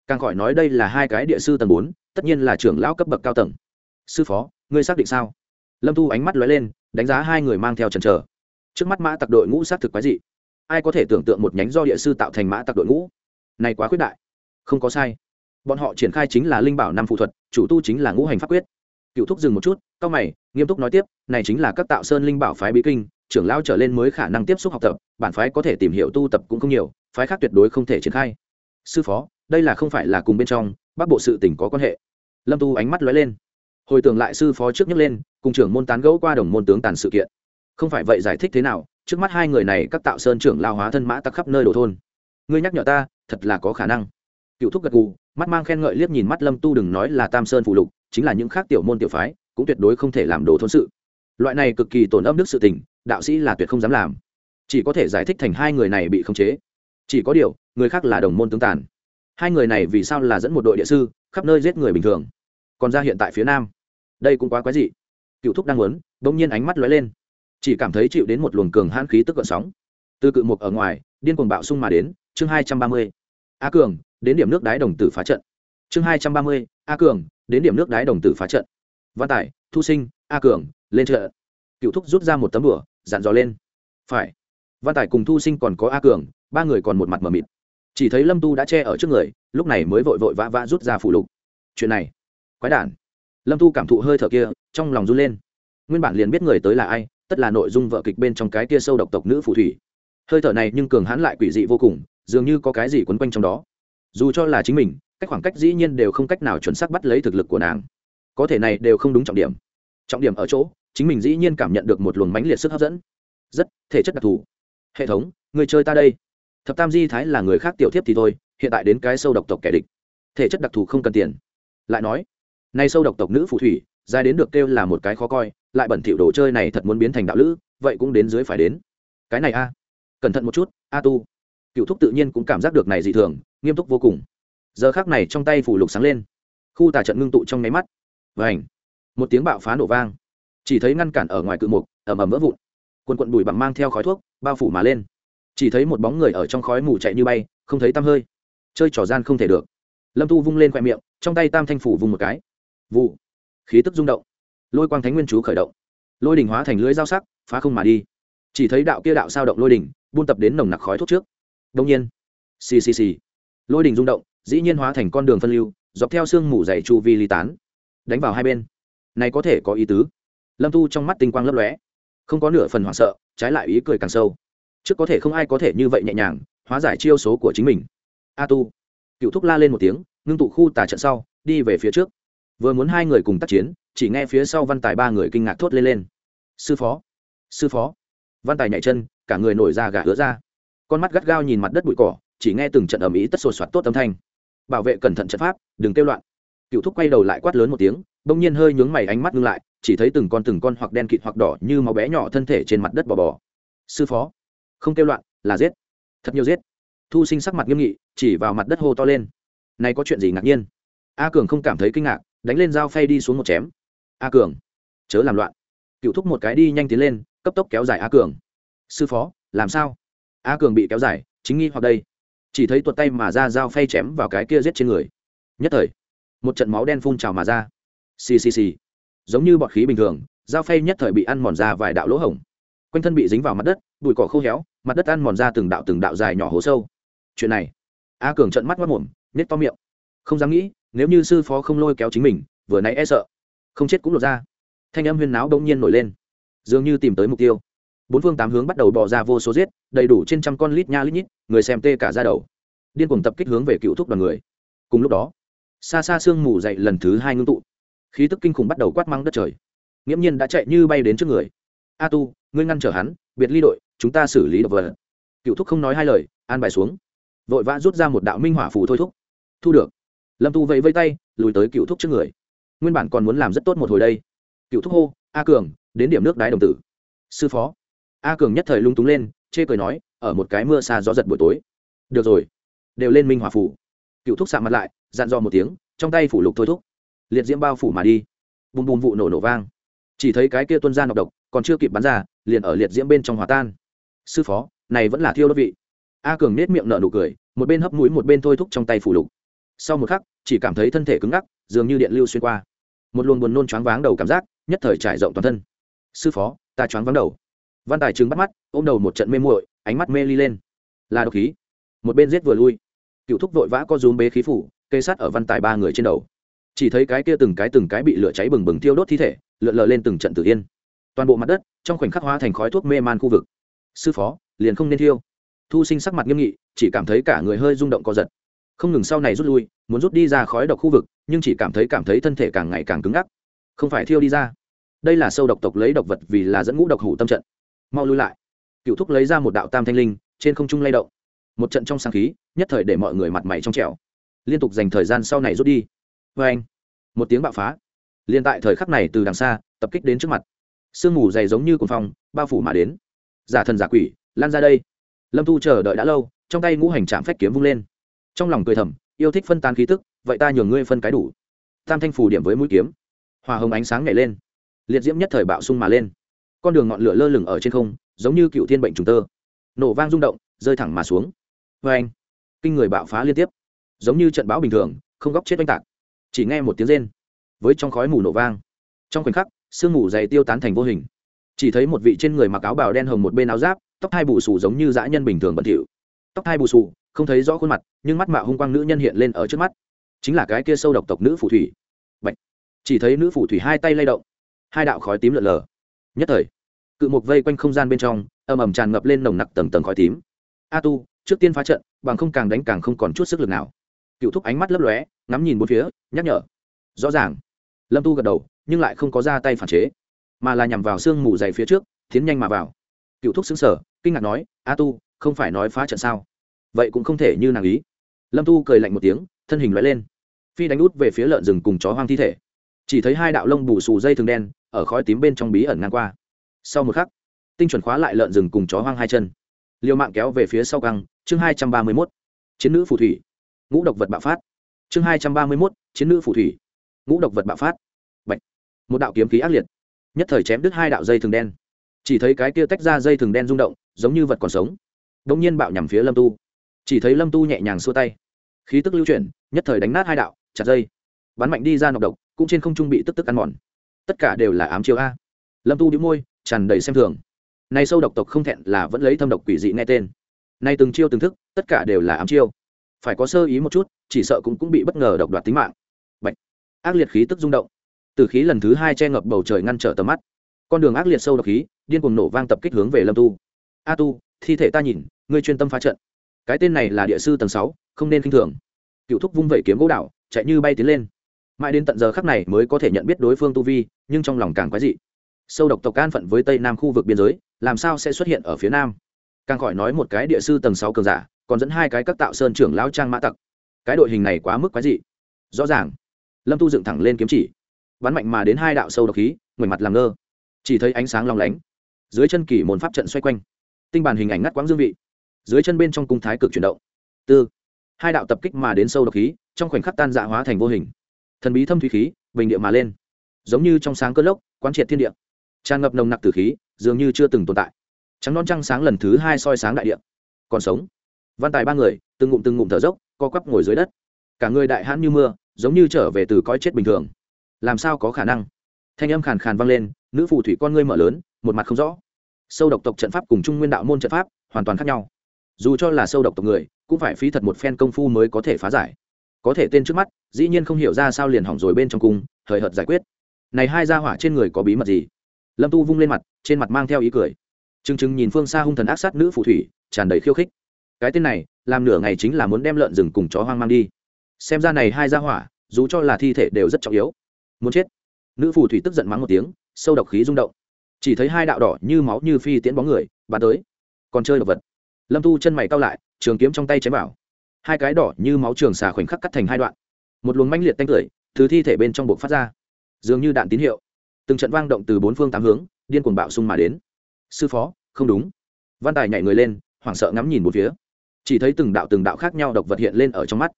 Càng khỏi nói đây là hai cái địa sư tầng bốn, tất nhiên là trưởng lão cấp bậc cao tầng sư phó, ngươi xác định sao? Lâm tu ánh mắt lóe lên, đánh giá hai người mang theo trần trờ trước mắt mã tặc đội ngũ xác thực quái dị. Ai có thể tưởng tượng một nhánh do địa sư tạo thành mã tặc đội ngũ? Này quá khuyết đại. Không có sai. Bọn họ triển khai chính là linh bảo năm phụ thuật, chủ tu chính là ngũ hành pháp quyết. Cựu thúc dừng một chút cao mày, nghiêm túc nói tiếp, này chính là các tạo sơn linh bảo phái bí kinh, trưởng lao trở lên mới khả năng tiếp xúc học tập, bản phái có thể tìm hiểu tu tập cũng không nhiều, phái khác tuyệt đối không thể triển khai. Sư phó, đây là không phải là cùng bên trong, bắc bộ sự tỉnh có quan hệ. Lâm tu ánh mắt lóe lên hồi tưởng lại sư phó trước nhấc lên, cùng trưởng môn tán gẫu qua đồng môn tướng tàn sự kiện. Không phải vậy giải thích thế nào, trước mắt hai người này các tạo sơn trưởng lao hóa thân mã tắc khắp nơi đồ thôn. Ngươi nhắc nhở ta, thật là có khả năng. Cựu thúc gật gù, mắt mang khen ngợi liếc nhìn mắt lâm tu đừng nói là tam sơn phụ lục, chính là những khác tiểu môn tiểu phái, cũng tuyệt đối không thể làm đồ thôn sự. Loại này cực kỳ tổn âm đức sự tình, đạo sĩ là tuyệt không dám làm. Chỉ có thể giải thích thành hai người này bị khống chế. Chỉ có điều, người khác là đồng môn tướng tàn. Hai người này vì sao là dẫn một đội địa sư, khắp nơi giết người bình thường. Còn ra hiện tại phía nam đây cũng quá quái dị. Cựu thúc đang muốn, bỗng nhiên ánh mắt lóe lên. Chỉ cảm thấy chịu đến một luồng cường hãn khí tức gợn sóng. Từ cự mục ở ngoài, điên cuồng bạo sung mà đến, chương hai trăm ba mươi. A cường, đến điểm nước đái đồng tử phá trận. Chương hai trăm ba mươi, a cường, đến điểm nước đái đồng tử phá trận. Văn tải thu sinh, a cường, lên chợ cựu thúc rút ra một tấm bửa dặn dò lên. Phải. Văn tải cùng thu sinh còn có a cường, ba người còn một mặt mờ mịt. Chỉ thấy lâm tu đã che ở trước người, lúc này mới vội vội vã vã rút ra phủ lục. Chuyện này, quái đản lâm Thu cảm thụ hơi thở kia, trong lòng run lên. Nguyên bản liền biết người tới là ai, tất là nội dung vợ kịch bên trong cái kia sâu độc tộc nữ phù thủy. Hơi thở này nhưng cường hãn lại quỷ dị vô cùng, dường như có cái gì quấn quanh trong đó. Dù cho là chính mình, cách khoảng cách dĩ nhiên đều không cách nào chuẩn xác bắt lấy thực lực của nàng. Có thể này đều không đúng trọng điểm. Trọng điểm ở chỗ, chính mình dĩ nhiên cảm nhận được một luồng mãnh liệt sức hấp dẫn. Rất, thể chất đặc thù. Hệ thống, người chơi ta đây. Thập tam di thái là người khác tiểu thiếp thì thôi, hiện tại đến cái sâu độc tộc kẻ địch. Thể chất đặc thù không cần tiền. Lại nói nay sâu độc tộc nữ phù thủy, dài đến được kêu là một cái khó coi, lại bẩn thỉu đồ chơi này thật muốn biến thành đạo lữ, vậy cũng đến dưới phải đến. Cái này a, cẩn thận một chút, a tu. Cựu thúc tự nhiên cũng cảm giác được này dị thường, nghiêm túc vô cùng. Giờ khác này trong tay phủ lục sáng lên. Khu tà trận ngưng tụ trong nháy mắt. Và ảnh một tiếng bạo phá nổ vang. Chỉ thấy ngăn cản ở ngoài cự mục ẩm ẩm vỡ vụn. Quần quận bụi bặm mang theo khói thuốc, bao phủ mà lên. Chỉ thấy một bóng người ở trong khói mù chạy như bay, không thấy tăm hơi. Chơi trò gian không thể được. Lâm tu vung lên khoe miệng, trong tay tam thanh phủ vùng một cái vụ. Khí tức rung động. Lôi quang thánh nguyên chú khởi động. Lôi đình hóa thành lưới dao sắc, phá không mà đi. Chỉ thấy đạo kia đạo sao động lôi đình buôn tập đến nồng nặc khói thuốc trước. Đông nhiên, xì xì xì. Lôi đình rung động, dĩ nhiên hóa thành con đường phân lưu, dọc theo sương mù dày chu vi ly tán, đánh vào hai bên. Này có thể có ý tứ. Lâm tu trong mắt tinh quang lấp lóe. Không có nửa phần hoảng sợ, trái lại ý cười càng sâu. Trước có thể không ai có thể như vậy nhẹ nhàng, hóa giải chiêu số của chính mình. A tu. Cựu thúc la lên một tiếng, ngưng tụ khu tà trận sau, đi về phía trước vừa muốn hai người cùng tác chiến, chỉ nghe phía sau văn tài ba người kinh ngạc thốt lên lên. Sư phó sư phó. Văn tài nhảy chân, cả người nổi ra gà hứa ra. Con mắt gắt gao nhìn mặt đất bụi cỏ, chỉ nghe từng trận ầm ĩ tất sột soạt tốt âm thanh. Bảo vệ cẩn thận trận pháp, đừng kêu loạn. Cựu thúc quay đầu lại quát lớn một tiếng, bỗng nhiên hơi nhướng mày ánh mắt ngưng lại, chỉ thấy từng con từng con hoặc đen kịt hoặc đỏ như máu bé nhỏ thân thể trên mặt đất bò bò. Sư phó, không kêu loạn, là giết. Thật nhiều giết. Thu sinh sắc mặt nghiêm nghị, chỉ vào mặt đất hô to lên. Này có chuyện gì ngạc nhiên? A cường không cảm thấy kinh ngạc đánh lên dao phay đi xuống một chém. A cường, chớ làm loạn. Cựu thúc một cái đi nhanh tiến lên, cấp tốc kéo dài a cường. Sư phó, làm sao? A cường bị kéo dài, chính nghi hoặc đây. Chỉ thấy tuột tay mà ra dao phay chém vào cái kia giết trên người. Nhất thời, một trận máu đen phun trào mà ra. Xì xì xì. Giống như bọt khí bình thường, dao phay nhất thời bị ăn mòn ra vài đạo lỗ hổng. Quanh thân bị dính vào mặt đất, bụi cỏ khô héo, mặt đất ăn mòn ra từng đạo từng đạo dài nhỏ hố sâu. Chuyện này, a cường trận mắt mất mồm nhét to miệng. Không dám nghĩ nếu như sư phó không lôi kéo chính mình, vừa nãy e sợ, không chết cũng lột ra. Thanh âm huyên náo đông nhiên nổi lên, dường như tìm tới mục tiêu. Bốn phương tám hướng bắt đầu bỏ ra vô số giết, đầy đủ trên trăm con lít nha lít nhít, người xem tê cả ra đầu. Điên cuồng tập kích hướng về cựu thúc đoàn người. Cùng lúc đó, xa xa sương mù dậy lần thứ hai ngưng tụ. Khí tức kinh khủng bắt đầu quát măng đất trời. Nghiễm nhiên đã chạy như bay đến trước người. A tu, ngươi ngăn trở hắn, biệt ly đội, chúng ta xử lý độc vật. Cựu thúc không nói hai lời, an bài xuống. Vội vã rút ra một đạo minh hỏa phù thôi thúc. Thu được lâm tu vẫy vây tay, lùi tới cựu thúc trước người. Nguyên bản còn muốn làm rất tốt một hồi đây. Cựu thúc hô, a cường, đến điểm nước đái đồng tử. Sư phó. A cường nhất thời lung túng lên, chê cười nói, ở một cái mưa xa gió giật buổi tối. Được rồi. Đều lên minh hỏa phủ. Cựu thúc sạm mặt lại, dặn dò một tiếng, trong tay phủ lục thôi thúc. Liệt diễm bao phủ mà đi. Bùm bùm vụ nổ nổ vang. Chỉ thấy cái kia tuân ra nọc độc, còn chưa kịp bắn ra, liền ở liệt diễm bên trong hòa tan. Sư phó, này vẫn là thiêu đốt vị. A cường nết miệng nở nụ cười, một bên hấp mũi một bên thôi thúc trong tay phủ lục sau một khắc, chỉ cảm thấy thân thể cứng ngắc, dường như điện lưu xuyên qua. Một luồng buồn nôn choáng váng đầu cảm giác, nhất thời trải rộng toàn thân. Sư phó, ta choáng váng đầu. Văn tài trừng bắt mắt, ôm đầu một trận mê muội, ánh mắt mê ly lên. Là độc khí. Một bên giết vừa lui. Cựu thúc vội vã có rúm bế khí phủ, kê sát ở văn tài ba người trên đầu. Chỉ thấy cái kia từng cái từng cái bị lửa cháy bừng bừng tiêu đốt thi thể, lượn lờ lên từng trận tử yên. Toàn bộ mặt đất, trong khoảnh khắc hóa thành khói thuốc mê man khu vực. Sư phó, liền không nên thiêu. Thu sinh sắc mặt nghiêm nghị, chỉ cảm thấy cả người hơi rung động co giật không ngừng sau này rút lui, muốn rút đi ra khói độc khu vực, nhưng chỉ cảm thấy cảm thấy thân thể càng ngày càng cứng ngắc. Không phải thiêu đi ra. Đây là sâu độc tộc lấy độc vật vì là dẫn ngũ độc hủ tâm trận. Mau lui lại. Cựu thúc lấy ra một đạo tam thanh linh, trên không trung lay động. Một trận trong sáng khí, nhất thời để mọi người mặt mày trong trẻo. Liên tục dành thời gian sau này rút đi. Vê anh, một tiếng bạo phá. Liên tại thời khắc này từ đằng xa, tập kích đến trước mặt. Sương mù dày giống như cồn phong, bao phủ mà đến. Giả thần giả quỷ, lan ra đây. Lâm thu chờ đợi đã lâu, trong tay ngũ hành trạm phách kiếm vung lên trong lòng cười thầm, yêu thích phân tán khí tức, vậy ta nhường ngươi phân cái đủ. Tam thanh phủ điểm với mũi kiếm. Hòa hồng ánh sáng nhảy lên. Liệt diễm nhất thời bạo sung mà lên. Con đường ngọn lửa lơ lửng ở trên không, giống như cựu thiên bệnh trùng tơ. Nổ vang rung động, rơi thẳng mà xuống. Vê anh, kinh người bạo phá liên tiếp. Giống như trận bão bình thường, không góc chết oanh tạc. Chỉ nghe một tiếng rên, với trong khói mù nổ vang. Trong khoảnh khắc, sương mù dày tiêu tán thành vô hình. Chỉ thấy một vị trên người mặc áo bào đen hồng một bên áo giáp, tóc hai bù xù giống như dã nhân bình thường bẩn thỉu. Tóc hai bù xù không thấy rõ khuôn mặt, nhưng mắt mạo hung quang nữ nhân hiện lên ở trước mắt. Chính là cái kia sâu độc tộc nữ phù thủy. Bạch. chỉ thấy nữ phù thủy hai tay lay động, hai đạo khói tím lượn lờ. Nhất thời, cự mục vây quanh không gian bên trong ầm ầm tràn ngập lên nồng nặc tầng tầng khói tím. A tu, trước tiên phá trận, bằng không càng đánh càng không còn chút sức lực nào. Cựu thúc ánh mắt lấp lóe, ngắm nhìn bốn phía, nhắc nhở. Rõ ràng. Lâm tu gật đầu, nhưng lại không có ra tay phản chế, mà là nhằm vào sương mù dày phía trước, tiến nhanh mà vào. Cựu thúc xứng sở kinh ngạc nói, a tu, không phải nói phá trận sao? Vậy cũng không thể như nàng ý. Lâm tu cười lạnh một tiếng, thân hình loại lên. Phi đánh út về phía lợn rừng cùng chó hoang thi thể. Chỉ thấy hai đạo lông bù xù dây thường đen, ở khói tím bên trong bí ẩn ngang qua. Sau một khắc, tinh chuẩn khóa lại lợn rừng cùng chó hoang hai chân. Liều mạng kéo về phía sau căng, chương hai trăm ba mươi mốt. Chiến nữ phù thủy. Ngũ độc vật bạo phát. Chương hai trăm ba mươi mốt, chiến nữ phù thủy. Ngũ độc vật bạo phát. Bạch. một đạo kiếm khí ác liệt. Nhất thời chém đứt hai đạo dây thường đen. Chỉ thấy cái kia tách ra dây thường đen rung động, giống như vật còn sống. Đ ỗ n g nhiên bạo nhằm phía lâm tu chỉ thấy lâm tu nhẹ nhàng xua tay khí tức lưu chuyển nhất thời đánh nát hai đạo chặt dây bắn mạnh đi ra nọc độc cũng trên không trung bị tức tức ăn mòn tất cả đều là ám chiêu a lâm tu đĩu môi tràn đầy xem thường nay sâu độc tộc không thẹn là vẫn lấy thâm độc quỷ dị nghe tên nay từng chiêu từng thức tất cả đều là ám chiêu phải có sơ ý một chút chỉ sợ cũng cũng bị bất ngờ độc đoạt tính mạng Bạch. ác liệt khí tức rung động từ khí lần thứ hai che ngập bầu trời ngăn trở tầm mắt con đường ác liệt sâu độc khí điên cuồng nổ vang tập kích hướng về lâm tu a tu thi thể ta nhìn ngươi chuyên tâm phá trận cái tên này là địa sư tầng sáu, không nên k i n h thường. Cựu thúc vung vẩy kiếm gỗ đạo chạy như bay tiến lên. Mãi đến tận giờ khắc này mới có thể nhận biết đối phương tu vi, nhưng trong lòng càng quái dị. Sâu độc tộc can phận với tây nam khu vực biên giới, làm sao sẽ xuất hiện ở phía nam? Càng khỏi nói một cái địa sư tầng sáu cường giả, còn dẫn hai cái các tạo sơn trưởng lao trang mã tặc. Cái đội hình này quá mức quái dị. Rõ ràng, lâm tu dựng thẳng lên kiếm chỉ. Bắn mạnh mà đến hai đạo sâu độc khí ngoảnh mặt làm ngơ. Chỉ thấy ánh sáng long lánh, dưới chân kỳ môn pháp trận xoay quanh. Tinh bản hình ảnh ngắt quãng dương vị dưới chân bên trong cung thái cực chuyển động. Tư. Hai đạo tập kích mà đến sâu độc khí, trong khoảnh khắc tan dạ hóa thành vô hình. Thần bí thâm thủy khí, bình địa mà lên. Giống như trong sáng cơn lốc, quán triệt thiên địa. Tràn ngập nồng nặc tử khí, dường như chưa từng tồn tại. Trắng non trăng sáng lần thứ hai soi sáng đại địa. Còn sống. Văn tài ba người, từng ngụm từng ngụm thở dốc, co quắp ngồi dưới đất. Cả người đại hãn như mưa, giống như trở về từ cõi chết bình thường. Làm sao có khả năng? Thanh âm khàn khàn vang lên, nữ phù thủy con ngươi mở lớn, một mặt không rõ. Sâu độc tộc trận pháp cùng trung nguyên đạo môn trận pháp, hoàn toàn khác nhau dù cho là sâu độc tộc người, cũng phải phí thật một phen công phu mới có thể phá giải. Có thể tên trước mắt, dĩ nhiên không hiểu ra sao liền hỏng rồi bên trong cung, hời hợt giải quyết. Này hai gia hỏa trên người có bí mật gì? Lâm tu vung lên mặt, trên mặt mang theo ý cười. Chừng chừng nhìn phương xa hung thần ác sát nữ phù thủy, tràn đầy khiêu khích. Cái tên này, làm nửa ngày chính là muốn đem lợn rừng cùng chó hoang mang đi. Xem ra này hai gia hỏa, dù cho là thi thể đều rất trọng yếu. Muốn chết. Nữ phù thủy tức giận mắng một tiếng, sâu độc khí rung động. Chỉ thấy hai đạo đỏ như máu như phi tiễn bóng người, bắn tới. Còn chơi đ ộ vật lâm tu chân mày cao lại, trường kiếm trong tay chém vào. Hai cái đỏ như máu trường xà khoảnh khắc cắt thành hai đoạn. Một luồng manh liệt tanh cười từ thi thể bên trong buộc phát ra. Dường như đạn tín hiệu. Từng trận vang động từ bốn phương tám hướng, điên cuồng bạo sung mà đến. Sư phó, không đúng. Văn tài nhảy người lên, hoảng sợ ngắm nhìn một phía. Chỉ thấy từng đạo từng đạo khác nhau độc vật hiện lên ở trong mắt.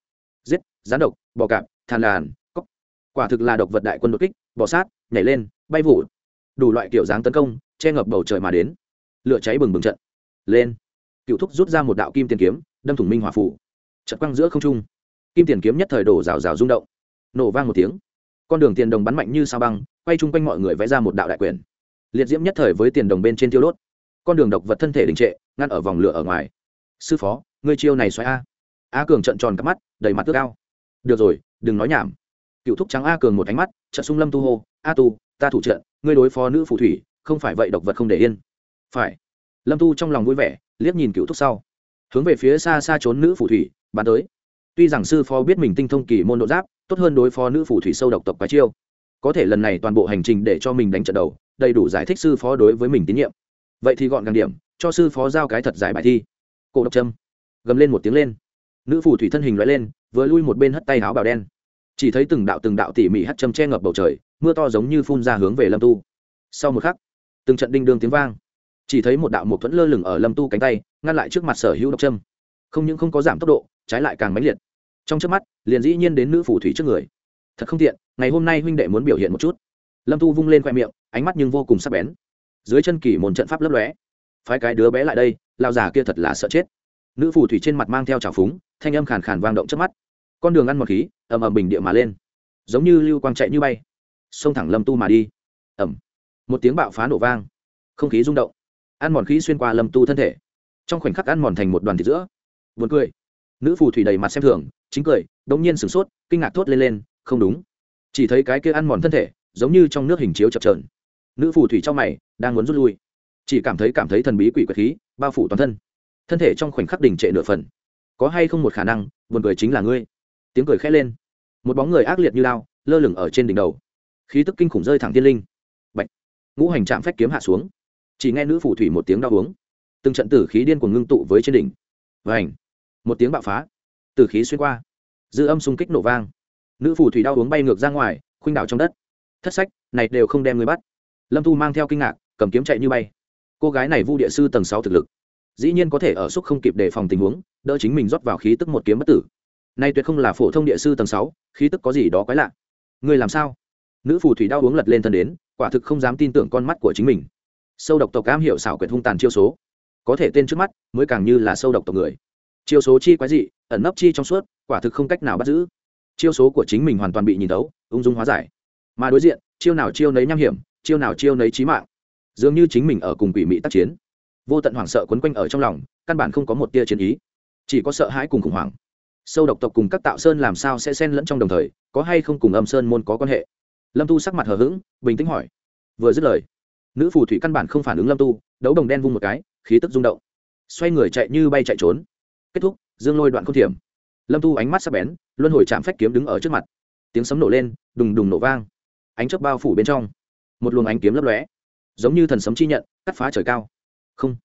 Giết rán độc, bò cạp, than làn cóc quả thực là độc vật đại quân đột kích, bò sát, nhảy lên, bay vụ đủ loại kiểu dáng tấn công, che ngập bầu trời mà đến. Lửa cháy bừng bừng trận. Lên cựu thúc rút ra một đạo kim tiền kiếm, đâm thủng minh hỏa phủ. Chật quăng giữa không trung, kim tiền kiếm nhất thời đổ rào rào rung động. Nổ vang một tiếng, con đường tiền đồng bắn mạnh như sao băng, quay chung quanh mọi người vẽ ra một đạo đại quyền. Liệt diễm nhất thời với tiền đồng bên trên tiêu đốt. Con đường độc vật thân thể đình trệ, ngăn ở vòng lửa ở ngoài. Sư phó, ngươi chiêu này xoay a. A cường trận tròn cắp mắt, đầy mặt tước cao được rồi, đừng nói nhảm. Cựu thúc trắng a cường một ánh mắt, trận sung lâm tu hô, a tu, ta thủ trận, ngươi đối phó nữ phù thủy, không phải vậy độc vật không để yên. Phải. Lâm tu trong lòng vui vẻ liếc nhìn cựu thúc sau. Hướng về phía xa xa trốn nữ phù thủy Bàn tới. Tuy rằng sư phó biết mình tinh thông kỳ môn độ giáp, tốt hơn đối phó nữ phù thủy sâu độc tộc quái chiêu. Có thể lần này toàn bộ hành trình để cho mình đánh trận đầu, đầy đủ giải thích sư phó đối với mình tín nhiệm. Vậy thì gọn gàng điểm, cho sư phó giao cái thật giải bài thi. Cổ độc trâm gầm lên một tiếng lên. Nữ phù thủy thân hình loại lên, vừa lui một bên hất tay áo bào đen. Chỉ thấy từng đạo từng đạo tỉ mỉ hắt châm che ngập bầu trời, mưa to giống như phun ra hướng về lâm tu. Sau một khắc, từng trận đinh đương tiếng vang chỉ thấy một đạo một thuẫn lơ lửng ở lâm tu cánh tay, ngăn lại trước mặt sở hữu độc trâm không những không có giảm tốc độ, trái lại càng mãnh liệt. Trong trước mắt, liền dĩ nhiên đến nữ phù thủy trước người. Thật không tiện, ngày hôm nay huynh đệ muốn biểu hiện một chút. Lâm tu vung lên khoe miệng, ánh mắt nhưng vô cùng sắc bén. Dưới chân kỳ một trận pháp lấp lóe. Phái cái đứa bé lại đây lao già kia thật là sợ chết. Nữ phù thủy trên mặt mang theo trào phúng, thanh âm khàn khàn vang động trước mắt. Con đường ăn một khí, ầm ầm bình địa mà lên. Giống như lưu quang chạy như bay. Xông thẳng lâm tu mà đi. Ẩm một tiếng bạo phá nổ vang. Không khí rung động ăn mòn khí xuyên qua lâm tu thân thể. Trong khoảnh khắc ăn mòn thành một đoàn thịt giữa. Vượt cười. Nữ phù thủy đầy mặt xem thường, chính cười, đống nhiên sửng sốt, kinh ngạc thốt lên lên, không đúng. Chỉ thấy cái kia ăn mòn thân thể, giống như trong nước hình chiếu chập trờn nữ phù thủy trong mày, đang muốn rút lui. Chỉ cảm thấy cảm thấy thần bí quỷ quật khí, bao phủ toàn thân. Thân thể trong khoảnh khắc đình trệ nửa phần. Có hay không một khả năng, buồn cười chính là ngươi. Tiếng cười khẽ lên. Một bóng người ác liệt như lao lơ lửng ở trên đỉnh đầu. Khí tức kinh khủng rơi thẳng thiên linh. Bạch. ngũ hành trạm phách kiếm hạ xuống chỉ nghe nữ phù thủy một tiếng đau uống. Từng trận tử khí điên cuồng ngưng tụ với trên đỉnh. Vảnh một tiếng bạo phá. Tử khí xuyên qua. Dư âm xung kích nổ vang. Nữ phù thủy đau uống bay ngược ra ngoài, khuynh đảo trong đất. Thất sách, này đều không đem người bắt. Lâm thu mang theo kinh ngạc, cầm kiếm chạy như bay. Cô gái này vu địa sư tầng sáu thực lực. Dĩ nhiên có thể ở xúc không kịp đề phòng tình huống, đỡ chính mình rót vào khí tức một kiếm bất tử. Nay tuyệt không là phổ thông địa sư tầng sáu, khí tức có gì đó quái lạ. Người làm sao? Nữ phù thủy đau uống lật lên thân đến, quả thực không dám tin tưởng con mắt của chính mình sâu độc tộc cam hiểu xảo quyệt hung tàn chiêu số. Có thể tên trước mắt, mới càng như là sâu độc tộc người. Chiêu số chi quái dị, ẩn nấp chi trong suốt, quả thực không cách nào bắt giữ. Chiêu số của chính mình hoàn toàn bị nhìn tấu ung dung hóa giải. Mà đối diện, chiêu nào chiêu nấy nham hiểm, chiêu nào chiêu nấy trí mạng. Dường như chính mình ở cùng quỷ mị tác chiến. Vô tận hoảng sợ quấn quanh ở trong lòng, căn bản không có một tia chiến ý. Chỉ có sợ hãi cùng khủng hoảng. Sâu độc tộc cùng các tạo sơn làm sao sẽ xen lẫn trong đồng thời, có hay không cùng âm sơn môn có quan hệ? Lâm tu sắc mặt hờ hững, bình tĩnh hỏi. Vừa dứt lời nữ phù thủy căn bản không phản ứng lâm tu, đấu đồng đen vung một cái, khí tức rung động. Xoay người chạy như bay chạy trốn. Kết thúc, dương lôi đoạn không thiểm. Lâm tu ánh mắt sắc bén, luân hồi chạm phách kiếm đứng ở trước mặt. Tiếng sấm nổ lên, đùng đùng nổ vang. Ánh chớp bao phủ bên trong. Một luồng ánh kiếm lấp lóe. Giống như thần sấm chi nhận, cắt phá trời cao. Không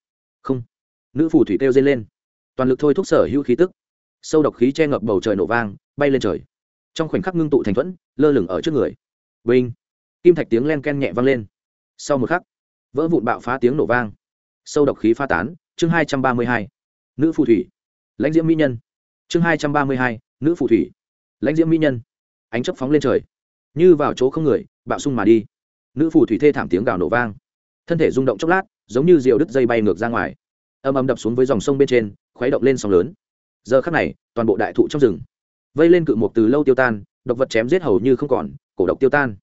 không. Nữ phù thủy kêu dây lên. Toàn lực thôi thúc sở hữu khí tức. Sâu độc khí che ngập bầu trời nổ vang, bay lên trời. Trong khoảnh khắc ngưng tụ thành thuẫn, lơ lửng ở trước người. Vinh. Kim thạch tiếng len ken nhẹ vang lên sau một khắc, vỡ vụn bạo phá tiếng nổ vang. Sâu độc khí pha tán, chương hai trăm ba mươi hai. Nữ phù thủy. Lãnh diễm mỹ nhân. Chương hai trăm ba mươi hai, nữ phù thủy. Lãnh diễm mỹ nhân. Ánh chấp phóng lên trời. Như vào chỗ không người, bạo sung mà đi. Nữ phù thủy thê thảm tiếng gào nổ vang. Thân thể rung động chốc lát, giống như rượu đứt dây bay ngược ra ngoài. Âm âm đập xuống với dòng sông bên trên, khuấy động lên sóng lớn. Giờ khắc này, toàn bộ đại thụ trong rừng, vây lên cự mục từ lâu tiêu tan, độc vật chém giết hầu như không còn, cổ độc tiêu tan.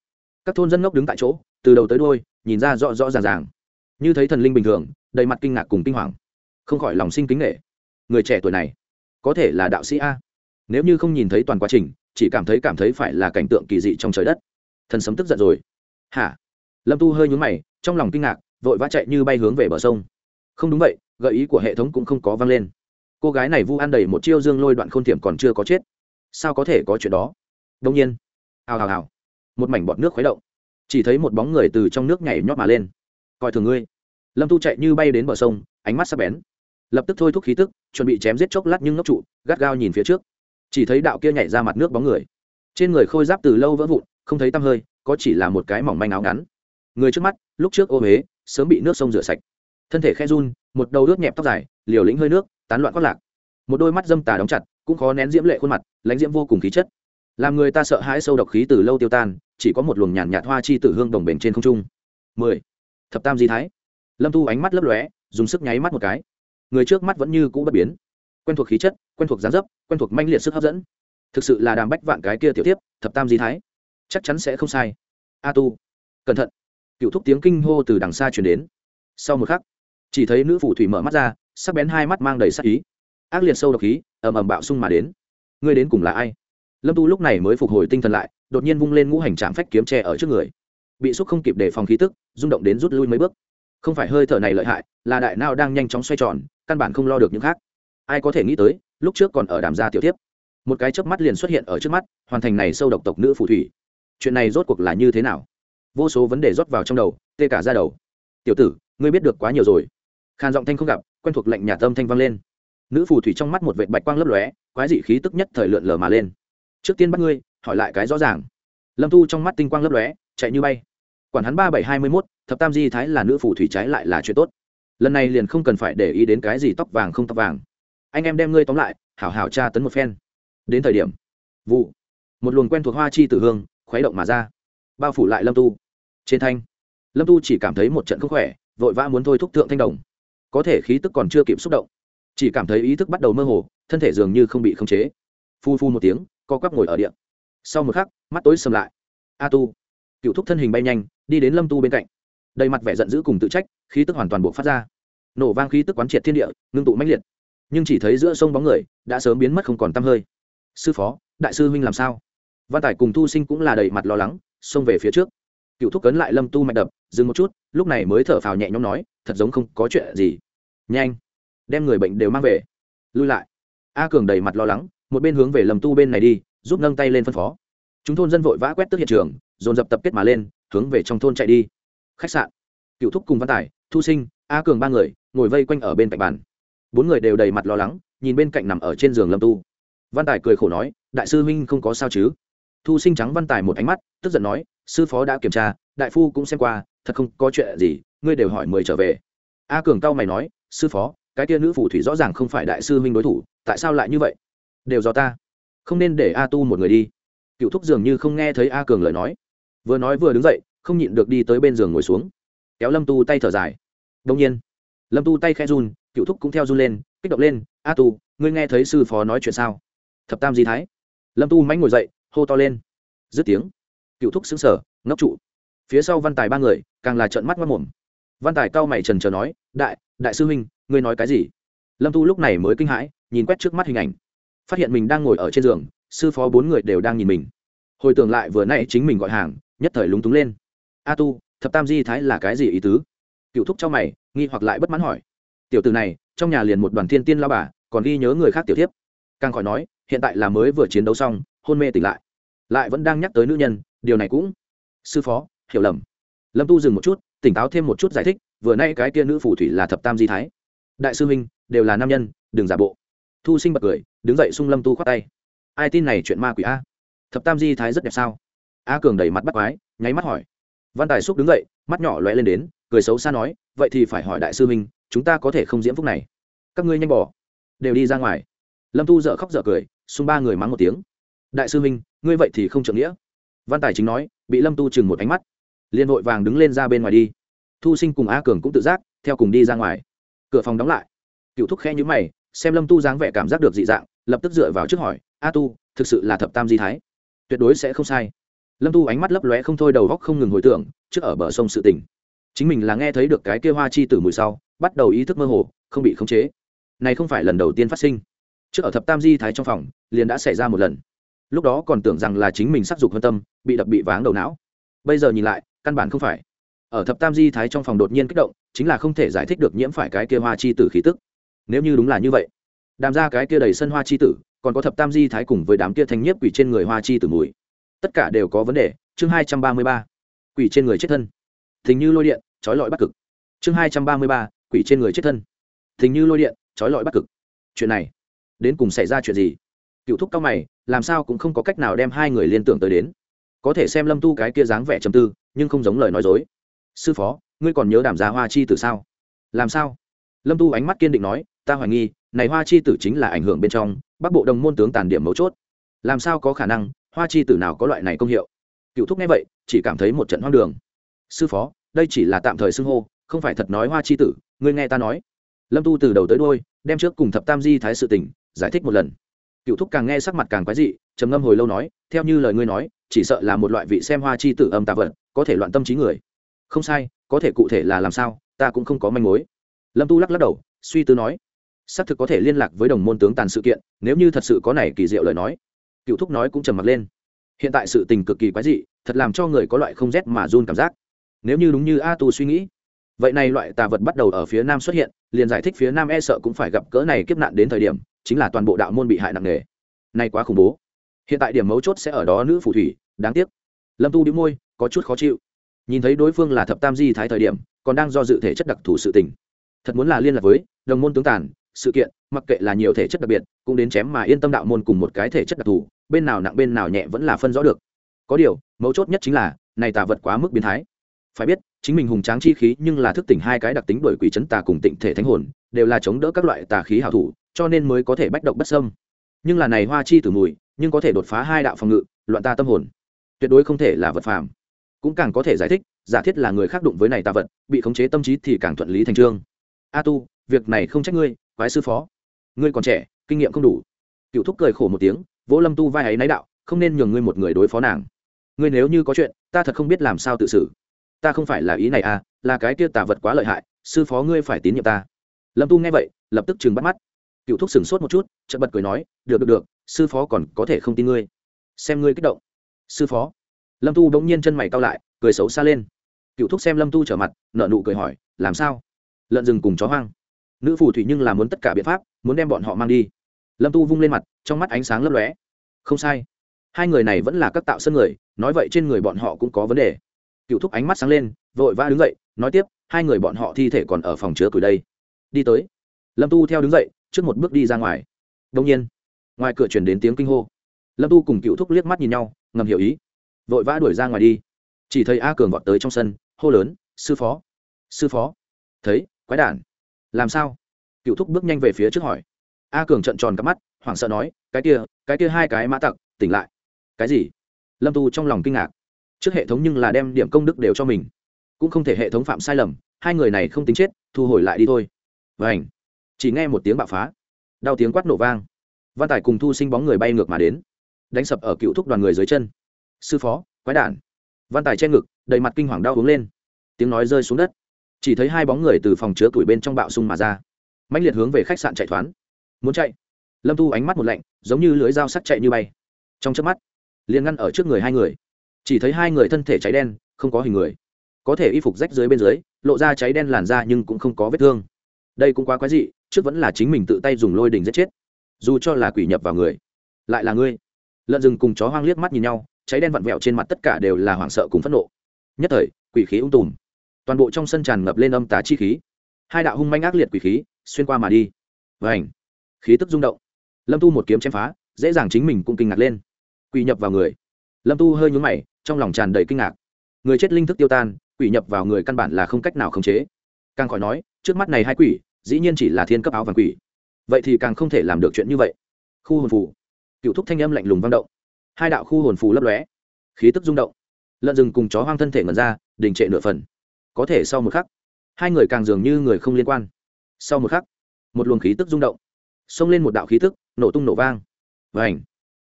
Các thôn dân ngốc đứng tại chỗ, từ đầu tới đôi nhìn ra rõ rõ ràng ràng. Như thấy thần linh bình thường, đầy mặt kinh ngạc cùng kinh hoàng. Không khỏi lòng sinh kính nghệ người trẻ tuổi này, có thể là đạo sĩ a. Nếu như không nhìn thấy toàn quá trình, chỉ cảm thấy cảm thấy phải là cảnh tượng kỳ dị trong trời đất. Thần sấm tức giận rồi. Hả? Lâm tu hơi nhún mày, trong lòng kinh ngạc, vội vã chạy như bay hướng về bờ sông. Không đúng vậy, gợi ý của hệ thống cũng không có vang lên. Cô gái này vu ăn đầy một chiêu dương lôi đoạn khôn thiểm còn chưa có chết. Sao có thể có chuyện đó? Đông nhiên. Hào hào hào. Một mảnh bọt nước khuấy động chỉ thấy một bóng người từ trong nước nhảy nhót mà lên. Coi thường ngươi. Lâm tu chạy như bay đến bờ sông, ánh mắt sắp bén. Lập tức thôi thúc khí tức, chuẩn bị chém giết chốc lát nhưng ngốc trụ, gắt gao nhìn phía trước. Chỉ thấy đạo kia nhảy ra mặt nước bóng người. Trên người khôi giáp từ lâu vỡ vụn, không thấy tăm hơi, có chỉ là một cái mỏng manh áo ngắn. Người trước mắt, lúc trước ô huế sớm bị nước sông rửa sạch. Thân thể khe run, một đầu ướt nhẹp tóc dài, liều lĩnh hơi nước, tán loạn quát lạc. Một đôi mắt dâm tà đóng chặt, cũng khó nén diễm lệ khuôn mặt, lãnh diễm vô cùng khí chất làm người ta sợ hãi sâu độc khí từ lâu tiêu tan, chỉ có một luồng nhàn nhạt hoa chi tử hương đồng bền trên không trung. Mười. Thập tam di thái. Lâm thu ánh mắt lấp lóe, dùng sức nháy mắt một cái. Người trước mắt vẫn như cũ bất biến. Quen thuộc khí chất, quen thuộc dáng dấp, quen thuộc manh liệt sức hấp dẫn. Thực sự là đàm bách vạn cái kia tiểu tiếp thập tam di thái. Chắc chắn sẽ không sai. A tu. Cẩn thận. Cựu thúc tiếng kinh hô từ đằng xa chuyển đến. Sau một khắc, chỉ thấy nữ phủ thủy mở mắt ra, sắc bén hai mắt mang đầy sắc ý. Ác liệt sâu độc khí, ầm ầm bạo sung mà đến. Ngươi đến cùng là ai? Lâm tu lúc này mới phục hồi tinh thần lại, đột nhiên vung lên ngũ hành trạm phách kiếm tre ở trước người. Bị xúc không kịp đề phòng khí tức, rung động đến rút lui mấy bước. Không phải hơi thở này lợi hại, là đại nao đang nhanh chóng xoay tròn, căn bản không lo được những khác. Ai có thể nghĩ tới, lúc trước còn ở đàm gia tiểu tiếp một cái chớp mắt liền xuất hiện ở trước mắt, hoàn thành này sâu độc tộc nữ phù thủy. Chuyện này rốt cuộc là như thế nào? Vô số vấn đề rót vào trong đầu, tê cả ra đầu. Tiểu tử, ngươi biết được quá nhiều rồi. Khàn giọng thanh không gặp, quen thuộc lệnh nhà tâm thanh vang lên. Nữ phù thủy trong mắt một vệt bạch quang lấp lóe, quái dị khí tức nhất thời lượn lờ mà lên trước tiên bắt ngươi, hỏi lại cái rõ ràng. Lâm thu trong mắt tinh quang lấp lóe, chạy như bay. Quản hắn ba bảy hai mươi mốt, thập tam di thái là nữ phù thủy trái lại là chuyện tốt. Lần này liền không cần phải để ý đến cái gì tóc vàng không tóc vàng. Anh em đem ngươi tóm lại, hảo hảo tra tấn một phen. Đến thời điểm, vụ, một luồng quen thuộc hoa chi tử hương, khuấy động mà ra. Bao phủ lại lâm tu. Trên thanh, lâm tu chỉ cảm thấy một trận không khỏe, vội vã muốn thôi thúc thượng thanh đồng. Có thể khí tức còn chưa kịp xúc động, chỉ cảm thấy ý thức bắt đầu mơ hồ, thân thể dường như không bị khống chế. Phu phu một tiếng co quắp ngồi ở điện sau một khắc, mắt tối sầm lại. A tu, cựu thúc thân hình bay nhanh, đi đến lâm tu bên cạnh. Đầy mặt vẻ giận dữ cùng tự trách, khí tức hoàn toàn buộc phát ra. Nổ vang khí tức quán triệt thiên địa, ngưng tụ mãnh liệt. Nhưng chỉ thấy giữa sông bóng người, đã sớm biến mất không còn tăm hơi. Sư phó, đại sư huynh làm sao? Văn tài cùng thu sinh cũng là đầy mặt lo lắng, xông về phía trước. Cựu thúc cấn lại lâm tu mạch đập, dừng một chút, lúc này mới thở phào nhẹ nhõm nói, thật giống không có chuyện gì. Nhanh, đem người bệnh đều mang về. Lui lại. A cường đầy mặt lo lắng một bên hướng về lâm tu bên này đi, giúp nâng tay lên phân phó. Chúng thôn dân vội vã quét tức hiện trường, dồn dập tập kết mà lên, hướng về trong thôn chạy đi. Khách sạn. Cựu thúc cùng văn tài thu sinh, a cường ba người, ngồi vây quanh ở bên cạnh bàn. Bốn người đều đầy mặt lo lắng, nhìn bên cạnh nằm ở trên giường lâm tu. Văn tài cười khổ nói, đại sư huynh không có sao chứ? Thu sinh trắng văn tài một ánh mắt, tức giận nói, sư phó đã kiểm tra, đại phu cũng xem qua, thật không có chuyện gì, ngươi đều hỏi mời trở về. A cường cao mày nói, sư phó, cái tia nữ phù thủy rõ ràng không phải đại sư huynh đối thủ, tại sao lại như vậy? Đều do ta. Không nên để a tu một người đi. Cựu thúc dường như không nghe thấy a cường lời nói. Vừa nói vừa đứng dậy, không nhịn được đi tới bên giường ngồi xuống. Kéo lâm tu tay thở dài. Đông nhiên, lâm tu tay khe run, cựu thúc cũng theo run lên, kích động lên, a tu, ngươi nghe thấy sư phó nói chuyện sao? Thập tam di thái. Lâm tu mánh ngồi dậy, hô to lên. Dứt tiếng, cựu thúc xứng sở ngốc trụ. Phía sau văn tài ba người, càng là trợn mắt mất mồm. Văn tài cao mày trần trờ nói, đại đại sư huynh, ngươi nói cái gì? Lâm tu lúc này mới kinh hãi, nhìn quét trước mắt hình ảnh phát hiện mình đang ngồi ở trên giường sư phó bốn người đều đang nhìn mình. Hồi tưởng lại vừa nay chính mình gọi hàng nhất thời lúng túng lên. A tu thập tam di thái là cái gì ý tứ? Cựu thúc cho mày nghi hoặc lại bất mãn hỏi. Tiểu từ này trong nhà liền một đoàn thiên tiên lao bà còn ghi nhớ người khác tiểu thiếp, càng khỏi nói hiện tại là mới vừa chiến đấu xong hôn mê tỉnh lại. Lại vẫn đang nhắc tới nữ nhân điều này cũng. Sư phó hiểu lầm. Lâm tu dừng một chút tỉnh táo thêm một chút giải thích vừa nay cái kia nữ phù thủy là thập tam di thái. Đại sư huynh đều là nam nhân đừng giả bộ. Thu sinh bật cười đứng dậy sung lâm tu khoát tay. Ai tin này chuyện ma quỷ a? Thập tam di thái rất đẹp sao? A cường đẩy mặt bắt quái, nháy mắt hỏi. Văn tài xúc đứng dậy, mắt nhỏ lóe lên đến, cười xấu xa nói, vậy thì phải hỏi đại sư minh chúng ta có thể không diễm phúc này. Các ngươi nhanh bỏ. Đều đi ra ngoài. Lâm tu dợ khóc dợ cười, xung ba người mắng một tiếng. Đại sư minh ngươi vậy thì không trượng nghĩa. Văn tài chính nói, bị lâm tu chừng một ánh mắt. Liền vội vàng đứng lên ra bên ngoài đi. Thu sinh cùng a cường cũng tự giác, theo cùng đi ra ngoài. Cửa phòng đóng lại. Cựu thúc khẽ nhữ mày, xem lâm tu dáng vẻ cảm giác được dị dạng lập tức dựa vào trước hỏi, a tu, thực sự là thập tam di thái? Tuyệt đối sẽ không sai. Lâm tu ánh mắt lấp lóe không thôi, đầu góc không ngừng hồi tưởng, trước ở bờ sông sự tỉnh chính mình là nghe thấy được cái kia hoa chi từ mùi sau, bắt đầu ý thức mơ hồ, không bị khống chế. Này không phải lần đầu tiên phát sinh. Trước ở thập tam di thái trong phòng, liền đã xảy ra một lần. Lúc đó còn tưởng rằng là chính mình sắc dục hơn tâm, bị đập bị váng đầu não. Bây giờ nhìn lại, căn bản không phải. Ở thập tam di thái trong phòng đột nhiên kích động, chính là không thể giải thích được nhiễm phải cái kia hoa chi tử khí tức. Nếu như đúng là như vậy đàm ra cái kia đầy sân hoa chi tử, còn có thập tam di thái cùng với đám kia thanh nhiếp quỷ trên người hoa chi tử mùi. Tất cả đều có vấn đề. Chương hai trăm ba mươi ba, quỷ trên người chết thân. Thình như lôi điện, trói lọi bắt cực. Chương hai trăm ba mươi ba, quỷ trên người chết thân. Thình như lôi điện, trói lọi bắt cực. Chuyện này, đến cùng xảy ra chuyện gì? Cựu thúc cao mày, làm sao cũng không có cách nào đem hai người liên tưởng tới đến. Có thể xem lâm tu cái kia dáng vẻ trầm tư, nhưng không giống lời nói dối. Sư phó, ngươi còn nhớ đàm giá hoa chi từ sao? Làm sao? Lâm tu ánh mắt kiên định nói, ta hoài nghi này hoa chi tử chính là ảnh hưởng bên trong, bắc bộ đồng môn tướng tàn điểm mấu chốt. Làm sao có khả năng, hoa chi tử nào có loại này công hiệu? Cựu thúc nghe vậy, chỉ cảm thấy một trận hoang đường. Sư phó, đây chỉ là tạm thời xưng hô, không phải thật nói hoa chi tử, ngươi nghe ta nói. Lâm tu từ đầu tới đôi đem trước cùng thập tam di thái sự tình, giải thích một lần. Cựu thúc càng nghe sắc mặt càng quái dị, trầm ngâm hồi lâu nói, theo như lời ngươi nói, chỉ sợ là một loại vị xem hoa chi tử âm tạ vật, có thể loạn tâm trí người. Không sai, có thể cụ thể là làm sao, ta cũng không có manh mối. Lâm tu lắc lắc đầu, suy tư nói xác thực có thể liên lạc với đồng môn tướng tàn sự kiện, nếu như thật sự có này kỳ diệu lời nói. Cựu thúc nói cũng trầm mặc lên. Hiện tại sự tình cực kỳ quái dị, thật làm cho người có loại không rét mà run cảm giác. Nếu như đúng như a tu suy nghĩ, vậy này loại tà vật bắt đầu ở phía nam xuất hiện, liền giải thích phía nam e sợ cũng phải gặp cỡ này kiếp nạn đến thời điểm, chính là toàn bộ đạo môn bị hại nặng nề. Này quá khủng bố. Hiện tại điểm mấu chốt sẽ ở đó nữ phù thủy, đáng tiếc. Lâm tu đĩu môi, có chút khó chịu. Nhìn thấy đối phương là thập tam di thái thời điểm, còn đang do dự thể chất đặc thù sự tình. Thật muốn là liên lạc với đồng môn tướng tàn sự kiện, mặc kệ là nhiều thể chất đặc biệt, cũng đến chém mà yên tâm đạo môn cùng một cái thể chất đặc thù, bên nào nặng bên nào nhẹ vẫn là phân rõ được. Có điều, mấu chốt nhất chính là, này tà vật quá mức biến thái. Phải biết, chính mình hùng tráng chi khí nhưng là thức tỉnh hai cái đặc tính đổi quỷ chấn tà cùng tịnh thể thánh hồn, đều là chống đỡ các loại tà khí hảo thủ, cho nên mới có thể bách động bất sâm nhưng là này hoa chi tử mùi, nhưng có thể đột phá hai đạo phòng ngự, loạn ta tâm hồn. Tuyệt đối không thể là vật phàm. Cũng càng có thể giải thích, giả thiết là người khác đụng với này tà vật, bị khống chế tâm trí thì càng thuận lý thành trương. A tu việc này không trách ngươi, quái sư phó. Ngươi còn trẻ, kinh nghiệm không đủ. Cựu thúc cười khổ một tiếng, vỗ lâm tu vai ấy náy đạo, không nên nhường ngươi một người đối phó nàng. Ngươi nếu như có chuyện, ta thật không biết làm sao tự xử. Ta không phải là ý này à là cái kia tà vật quá lợi hại, sư phó ngươi phải tín nhiệm ta. Lâm tu nghe vậy, lập tức chừng bắt mắt. Cựu thúc sửng sốt một chút, chợt bật cười nói, được được được, sư phó còn có thể không tin ngươi. Xem ngươi kích động. Sư phó? Lâm tu bỗng nhiên chân mày cao lại, cười xấu xa lên. Cựu thúc xem lâm tu trở mặt nợ nụ cười hỏi, làm sao? Lợn rừng cùng chó hoang nữ phù thủy nhưng là muốn tất cả biện pháp, muốn đem bọn họ mang đi. Lâm tu vung lên mặt, trong mắt ánh sáng lấp lóe. Không sai. Hai người này vẫn là các tạo sân người, nói vậy trên người bọn họ cũng có vấn đề. Cựu thúc ánh mắt sáng lên, vội vã đứng dậy, nói tiếp, hai người bọn họ thi thể còn ở phòng chứa cửa đây. Đi tới. Lâm tu theo đứng dậy, trước một bước đi ra ngoài. Đông nhiên, ngoài cửa chuyển đến tiếng kinh hô. Lâm tu cùng cựu thúc liếc mắt nhìn nhau, ngầm hiểu ý. Vội vã đuổi ra ngoài đi. Chỉ thấy a cường vọt tới trong sân, hô lớn, sư phó! Sư phó! Thấy, quái đản! Làm sao? Cựu thúc bước nhanh về phía trước hỏi. A cường trận tròn cắp mắt, hoảng sợ nói, cái kia cái kia hai cái mã tặc, tỉnh lại. Cái gì? Lâm tu trong lòng kinh ngạc. Trước hệ thống nhưng là đem điểm công đức đều cho mình. Cũng không thể hệ thống phạm sai lầm, hai người này không tính chết, thu hồi lại đi thôi. Vảnh chỉ nghe một tiếng bạo phá. Đau tiếng quát nổ vang. Văn tài cùng thu sinh bóng người bay ngược mà đến. Đánh sập ở cựu thúc đoàn người dưới chân. Sư phó, quái đản. Văn tài che ngực, đầy mặt kinh hoàng đau uống lên. Tiếng nói rơi xuống đất chỉ thấy hai bóng người từ phòng chứa tuổi bên trong bạo sung mà ra. Mãnh liệt hướng về khách sạn chạy thoán. Muốn chạy? Lâm tu ánh mắt một lạnh, giống như lưới dao sắc chạy như bay. Trong chớp mắt, liền ngăn ở trước người hai người. Chỉ thấy hai người thân thể cháy đen, không có hình người. Có thể y phục rách dưới bên dưới, lộ ra cháy đen làn da nhưng cũng không có vết thương. Đây cũng quá quái dị, trước vẫn là chính mình tự tay dùng lôi đình giết chết. Dù cho là quỷ nhập vào người, lại là ngươi. Lợn rừng cùng chó hoang liếc mắt nhìn nhau, cháy đen vặn vẹo trên mặt tất cả đều là hoảng sợ cùng phẫn nộ. Nhất thời, quỷ khí ung tùm toàn bộ trong sân tràn ngập lên âm tá chi khí. Hai đạo hung manh ác liệt quỷ khí xuyên qua mà đi. Và ảnh khí tức rung động. Lâm tu một kiếm chém phá, dễ dàng chính mình cũng kinh ngạc lên. Quỷ nhập vào người. Lâm tu hơi nhún mày, trong lòng tràn đầy kinh ngạc. Người chết linh thức tiêu tan, quỷ nhập vào người căn bản là không cách nào khống chế. Càng khỏi nói, trước mắt này hai quỷ, dĩ nhiên chỉ là thiên cấp áo vàng quỷ. Vậy thì càng không thể làm được chuyện như vậy. Khu hồn phù. Cựu thúc thanh âm lạnh lùng vang động. Hai đạo khu hồn phù lấp lóe. Khí tức rung động. Lợn rừng cùng chó hoang thân thể ngẩn ra, đình trệ nửa phần có thể sau một khắc, hai người càng dường như người không liên quan. Sau một khắc, một luồng khí tức rung động, xông lên một đạo khí tức, nổ tung nổ vang. Và ảnh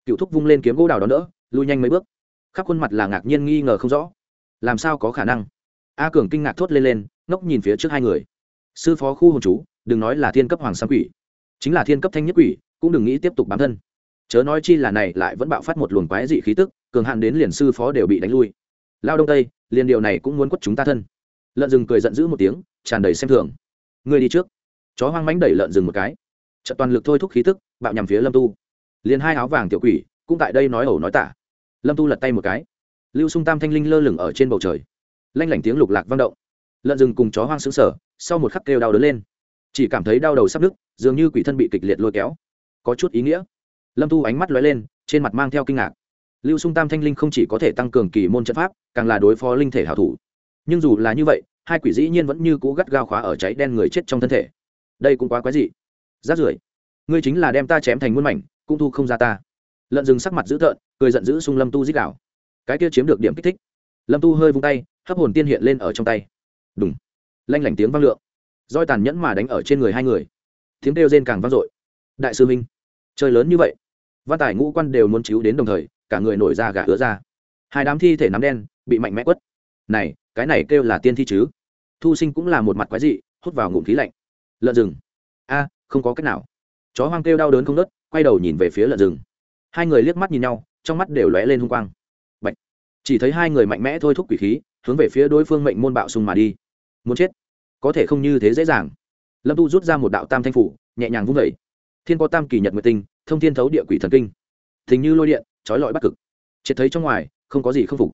cựu thúc vung lên kiếm gỗ đào đón đỡ, lui nhanh mấy bước. Khắp khuôn mặt là ngạc nhiên nghi ngờ không rõ. Làm sao có khả năng? A cường kinh ngạc thốt lên lên, ngốc nhìn phía trước hai người. Sư phó khu hồn chú, đừng nói là thiên cấp hoàng sam quỷ, chính là thiên cấp thanh nhất quỷ, cũng đừng nghĩ tiếp tục bám thân. Chớ nói chi là này lại vẫn bạo phát một luồng quái dị khí tức, cường hạn đến liền sư phó đều bị đánh lui. Lao đông tây, liền điều này cũng muốn quất chúng ta thân lợn rừng cười giận dữ một tiếng, tràn đầy xem thường. Ngươi đi trước. Chó hoang mánh đẩy lợn rừng một cái. Trận toàn lực thôi thúc khí tức, bạo nhằm phía lâm tu. Liền hai áo vàng tiểu quỷ, cũng tại đây nói ẩu nói tả. Lâm tu lật tay một cái. Lưu sung tam thanh linh lơ lửng ở trên bầu trời. Lanh lảnh tiếng lục lạc vang động. Lợn rừng cùng chó hoang xứng sở sau một khắc kêu đau đớn lên. Chỉ cảm thấy đau đầu sắp nứt dường như quỷ thân bị kịch liệt lôi kéo. Có chút ý nghĩa. Lâm tu ánh mắt lóe lên, trên mặt mang theo kinh ngạc. Lưu sung tam thanh linh không chỉ có thể tăng cường kỳ môn trận pháp, càng là đối phó linh thể hảo thủ nhưng dù là như vậy, hai quỷ dĩ nhiên vẫn như cũ gắt gao khóa ở cháy đen người chết trong thân thể. Đây cũng quá quái dị. Rát rưởi, ngươi chính là đem ta chém thành muôn mảnh, cũng thu không ra ta. Lợn rừng sắc mặt dữ tợn, cười giận dữ sung lâm tu dích đảo cái kia chiếm được điểm kích thích. Lâm tu hơi vung tay, hấp hồn tiên hiện lên ở trong tay. Đúng lanh lảnh tiếng vang lượng. Roi tàn nhẫn mà đánh ở trên người hai người. Tiếng kêu rên càng vang dội. Đại sư minh, trời lớn như vậy. Văn tài ngũ quan đều muốn chiếu đến đồng thời, cả người nổi ra gà ứa ra hai đám thi thể nắm đen, bị mạnh mẽ quất này, cái này kêu là tiên thi chứ? Thu sinh cũng là một mặt quái dị, hút vào ngụm khí lạnh. Lợn rừng. A, không có cách nào. Chó hoang kêu đau đớn không nớt quay đầu nhìn về phía lợn rừng. Hai người liếc mắt nhìn nhau, trong mắt đều lóe lên hung quang. Bạch. chỉ thấy hai người mạnh mẽ thôi thúc quỷ khí, hướng về phía đối phương mệnh môn bạo sung mà đi. Muốn chết. Có thể không như thế dễ dàng. Lâm tu rút ra một đạo tam thanh phủ, nhẹ nhàng vung vẩy thiên có tam kỳ nhật nguyệt tinh, thông thiên thấu địa quỷ thần kinh. Thình như lôi điện trói lọi bắt cực. Triệt thấy trong ngoài, không có gì không phục.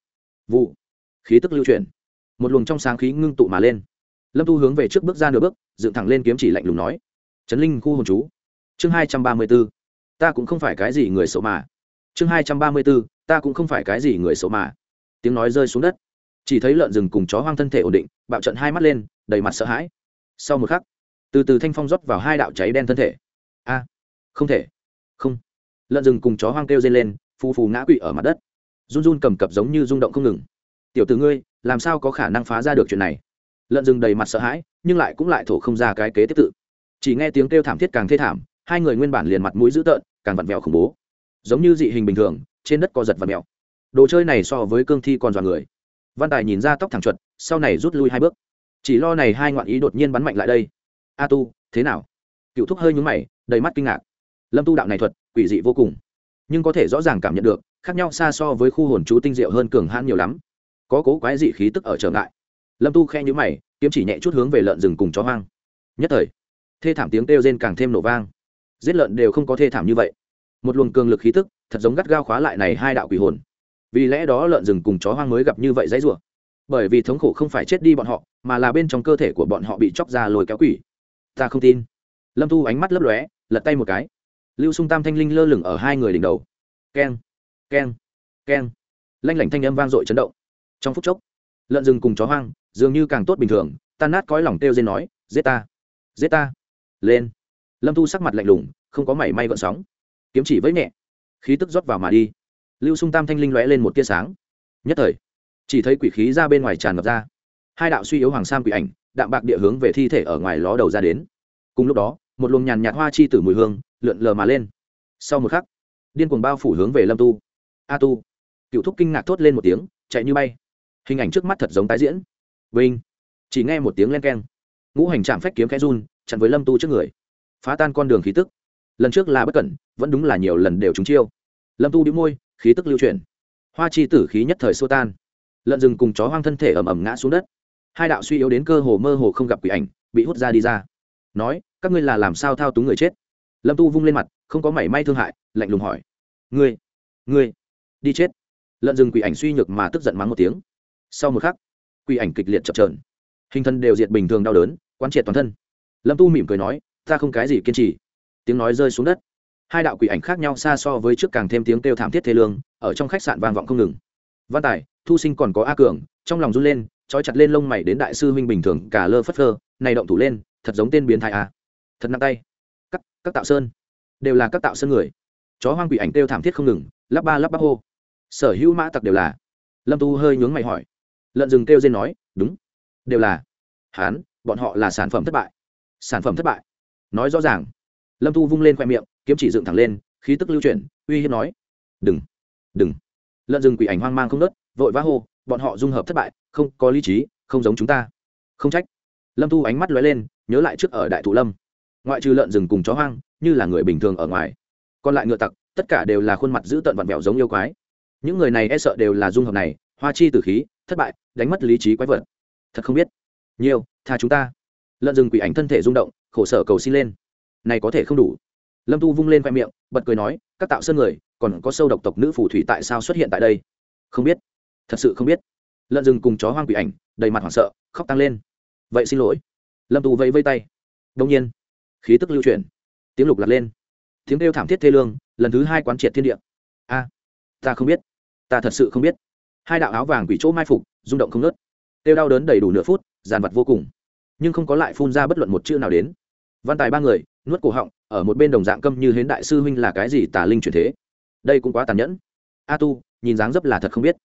Vụ khí tức lưu chuyển. Một luồng trong sáng khí ngưng tụ mà lên. Lâm tu hướng về trước bước ra nửa bước, dựng thẳng lên kiếm chỉ lạnh lùng nói trấn linh khu hồn chú. Chương hai trăm ba mươi b ố ta cũng không phải cái gì người xấu mà. Chương hai trăm ba mươi b ố ta cũng không phải cái gì người xấu mà. Tiếng nói rơi xuống đất. Chỉ thấy lợn rừng cùng chó hoang thân thể ổn định, bạo trận hai mắt lên, đầy mặt sợ hãi. Sau một khắc, từ từ thanh phong rót vào hai đạo cháy đen thân thể. A, không thể, không. Lợn rừng cùng chó hoang kêu dây lên, phù phù ngã quỵ ở mặt đất. Run run cầm cập giống như rung động không ngừng tiểu từ ngươi, làm sao có khả năng phá ra được chuyện này? Lợn rừng đầy mặt sợ hãi, nhưng lại cũng lại thổ không ra cái kế tiếp tự. Chỉ nghe tiếng kêu thảm thiết càng thê thảm, hai người nguyên bản liền mặt mũi dữ tợn, càng vặn vẹo khủng bố. Giống như dị hình bình thường, trên đất co giật vặn vẹo. Đồ chơi này so với cương thi còn dọa người. Văn tài nhìn ra tóc thẳng chuột, sau này rút lui hai bước. Chỉ lo này hai ngoạn ý đột nhiên bắn mạnh lại đây. A tu, thế nào? Cựu thúc hơi nhúng mày, đầy mắt kinh ngạc. Lâm tu đạo này thuật, quỷ dị vô cùng. Nhưng có thể rõ ràng cảm nhận được, khác nhau xa so với khu hồn chú tinh diệu hơn cường hãn nhiều lắm có cố quái dị khí tức ở trở ngại. Lâm tu khe nhữ mày, kiếm chỉ nhẹ chút hướng về lợn rừng cùng chó hoang. Nhất thời, thê thảm tiếng kêu rên càng thêm nổ vang. Giết lợn đều không có thê thảm như vậy. Một luồng cường lực khí tức, thật giống gắt gao khóa lại này hai đạo quỷ hồn. Vì lẽ đó lợn rừng cùng chó hoang mới gặp như vậy dãy rủa. Bởi vì thống khổ không phải chết đi bọn họ, mà là bên trong cơ thể của bọn họ bị chóc ra lồi kéo quỷ. Ta không tin. Lâm tu ánh mắt lấp lóe, lật tay một cái. Lưu sung tam thanh linh lơ lửng ở hai người đỉnh đầu. Keng keng keng. Lanh lảnh thanh âm vang dội chấn động trong phút chốc, lợn rừng cùng chó hoang dường như càng tốt bình thường, tan nát cõi lòng têu dên nói, giết ta giết ta. Lên. Lâm thu sắc mặt lạnh lùng, không có mảy may gợn sóng. Kiếm chỉ với nhẹ, khí tức rót vào mà đi. Lưu sung tam thanh linh lóe lên một tia sáng. Nhất thời, chỉ thấy quỷ khí ra bên ngoài tràn ngập ra. Hai đạo suy yếu hoàng sam quỷ ảnh, đạm bạc địa hướng về thi thể ở ngoài ló đầu ra đến. Cùng lúc đó, một luồng nhàn nhạt hoa chi tử mùi hương lượn lờ mà lên. Sau một khắc, điên cuồng bao phủ hướng về lâm tu. A tu. Cựu thúc kinh ngạc thốt lên một tiếng, chạy như bay hình ảnh trước mắt thật giống tái diễn. Vinh. Chỉ nghe một tiếng len keng. Ngũ hành trạm phách kiếm khẽ run, chặn với lâm tu trước người. Phá tan con đường khí tức. Lần trước là bất cẩn, vẫn đúng là nhiều lần đều trúng chiêu. Lâm tu đĩu môi, khí tức lưu chuyển. Hoa chi tử khí nhất thời xô tan. Lợn rừng cùng chó hoang thân thể ẩm ẩm ngã xuống đất. Hai đạo suy yếu đến cơ hồ mơ hồ không gặp quỷ ảnh, bị hút ra đi ra. Nói, các ngươi là làm sao thao túng người chết? Lâm tu vung lên mặt, không có mảy may thương hại, lạnh lùng hỏi. Ngươi ngươi, đi chết. Lợn rừng quỷ ảnh suy nhược mà tức giận mắng một tiếng sau một khắc, quỷ ảnh kịch liệt chập trờn hình thân đều diệt bình thường đau đớn, quán triệt toàn thân. Lâm tu mỉm cười nói, ta không cái gì kiên trì. Tiếng nói rơi xuống đất. Hai đạo quỷ ảnh khác nhau xa so với trước càng thêm tiếng kêu thảm thiết thế lương, ở trong khách sạn vang vọng không ngừng. Văn tài, thu sinh còn có a cường, trong lòng run lên, trói chặt lên lông mày đến đại sư huynh bình thường, cả lơ phất phơ, này động thủ lên, thật giống tên biến thái a. Thật nặng tay. Các các tạo sơn. Đều là các tạo sơn người. Chó hoang quỷ ảnh kêu thảm thiết không ngừng, lắp ba lắp bắp hô. Sở hữu mã tặc đều là. Lâm tu hơi nhướng mày hỏi lợn rừng kêu dên nói, đúng, đều là hán, bọn họ là sản phẩm thất bại, sản phẩm thất bại. Nói rõ ràng, lâm thu vung lên khoe miệng, kiếm chỉ dựng thẳng lên, khí tức lưu chuyển, uy hiếp nói, đừng đừng. Lợn rừng quỷ ảnh hoang mang không nớt vội vã hô, bọn họ dung hợp thất bại, không có lý trí, không giống chúng ta. Không trách. Lâm thu ánh mắt lóe lên, nhớ lại trước ở đại thụ lâm. Ngoại trừ lợn rừng cùng chó hoang, như là người bình thường ở ngoài, còn lại ngựa tặc, tất cả đều là khuôn mặt giữ tợn vặn vẹo giống yêu quái. Những người này e sợ đều là dung hợp này hoa chi tử khí, thất bại, đánh mất lý trí quái vật. Thật không biết. Nhiều, tha chúng ta. Lợn rừng quỷ ảnh thân thể rung động, khổ sở cầu xin lên. Này có thể không đủ. Lâm tu vung lên khoe miệng, bật cười nói, các tạo sơn người, còn có sâu độc tộc nữ phù thủy tại sao xuất hiện tại đây? Không biết. Thật sự không biết. Lợn rừng cùng chó hoang quỷ ảnh, đầy mặt hoảng sợ, khóc tăng lên. Vậy xin lỗi. Lâm tu vẫy vây tay. Đông nhiên, khí tức lưu chuyển. Tiếng lục lặt lên. Tiếng kêu thảm thiết thê lương, lần thứ hai quán triệt thiên địa. A, ta không biết. Ta thật sự không biết hai đạo áo vàng quỷ chỗ mai phục, rung động không ngớt. Têu đau đớn đầy đủ nửa phút dàn vật vô cùng. Nhưng không có lại phun ra bất luận một chữ nào đến. Văn tài ba người, nuốt cổ họng, ở một bên đồng dạng câm như hến đại sư huynh là cái gì tà linh chuyển thế? Đây cũng quá tàn nhẫn. A tu, nhìn dáng dấp là thật không biết.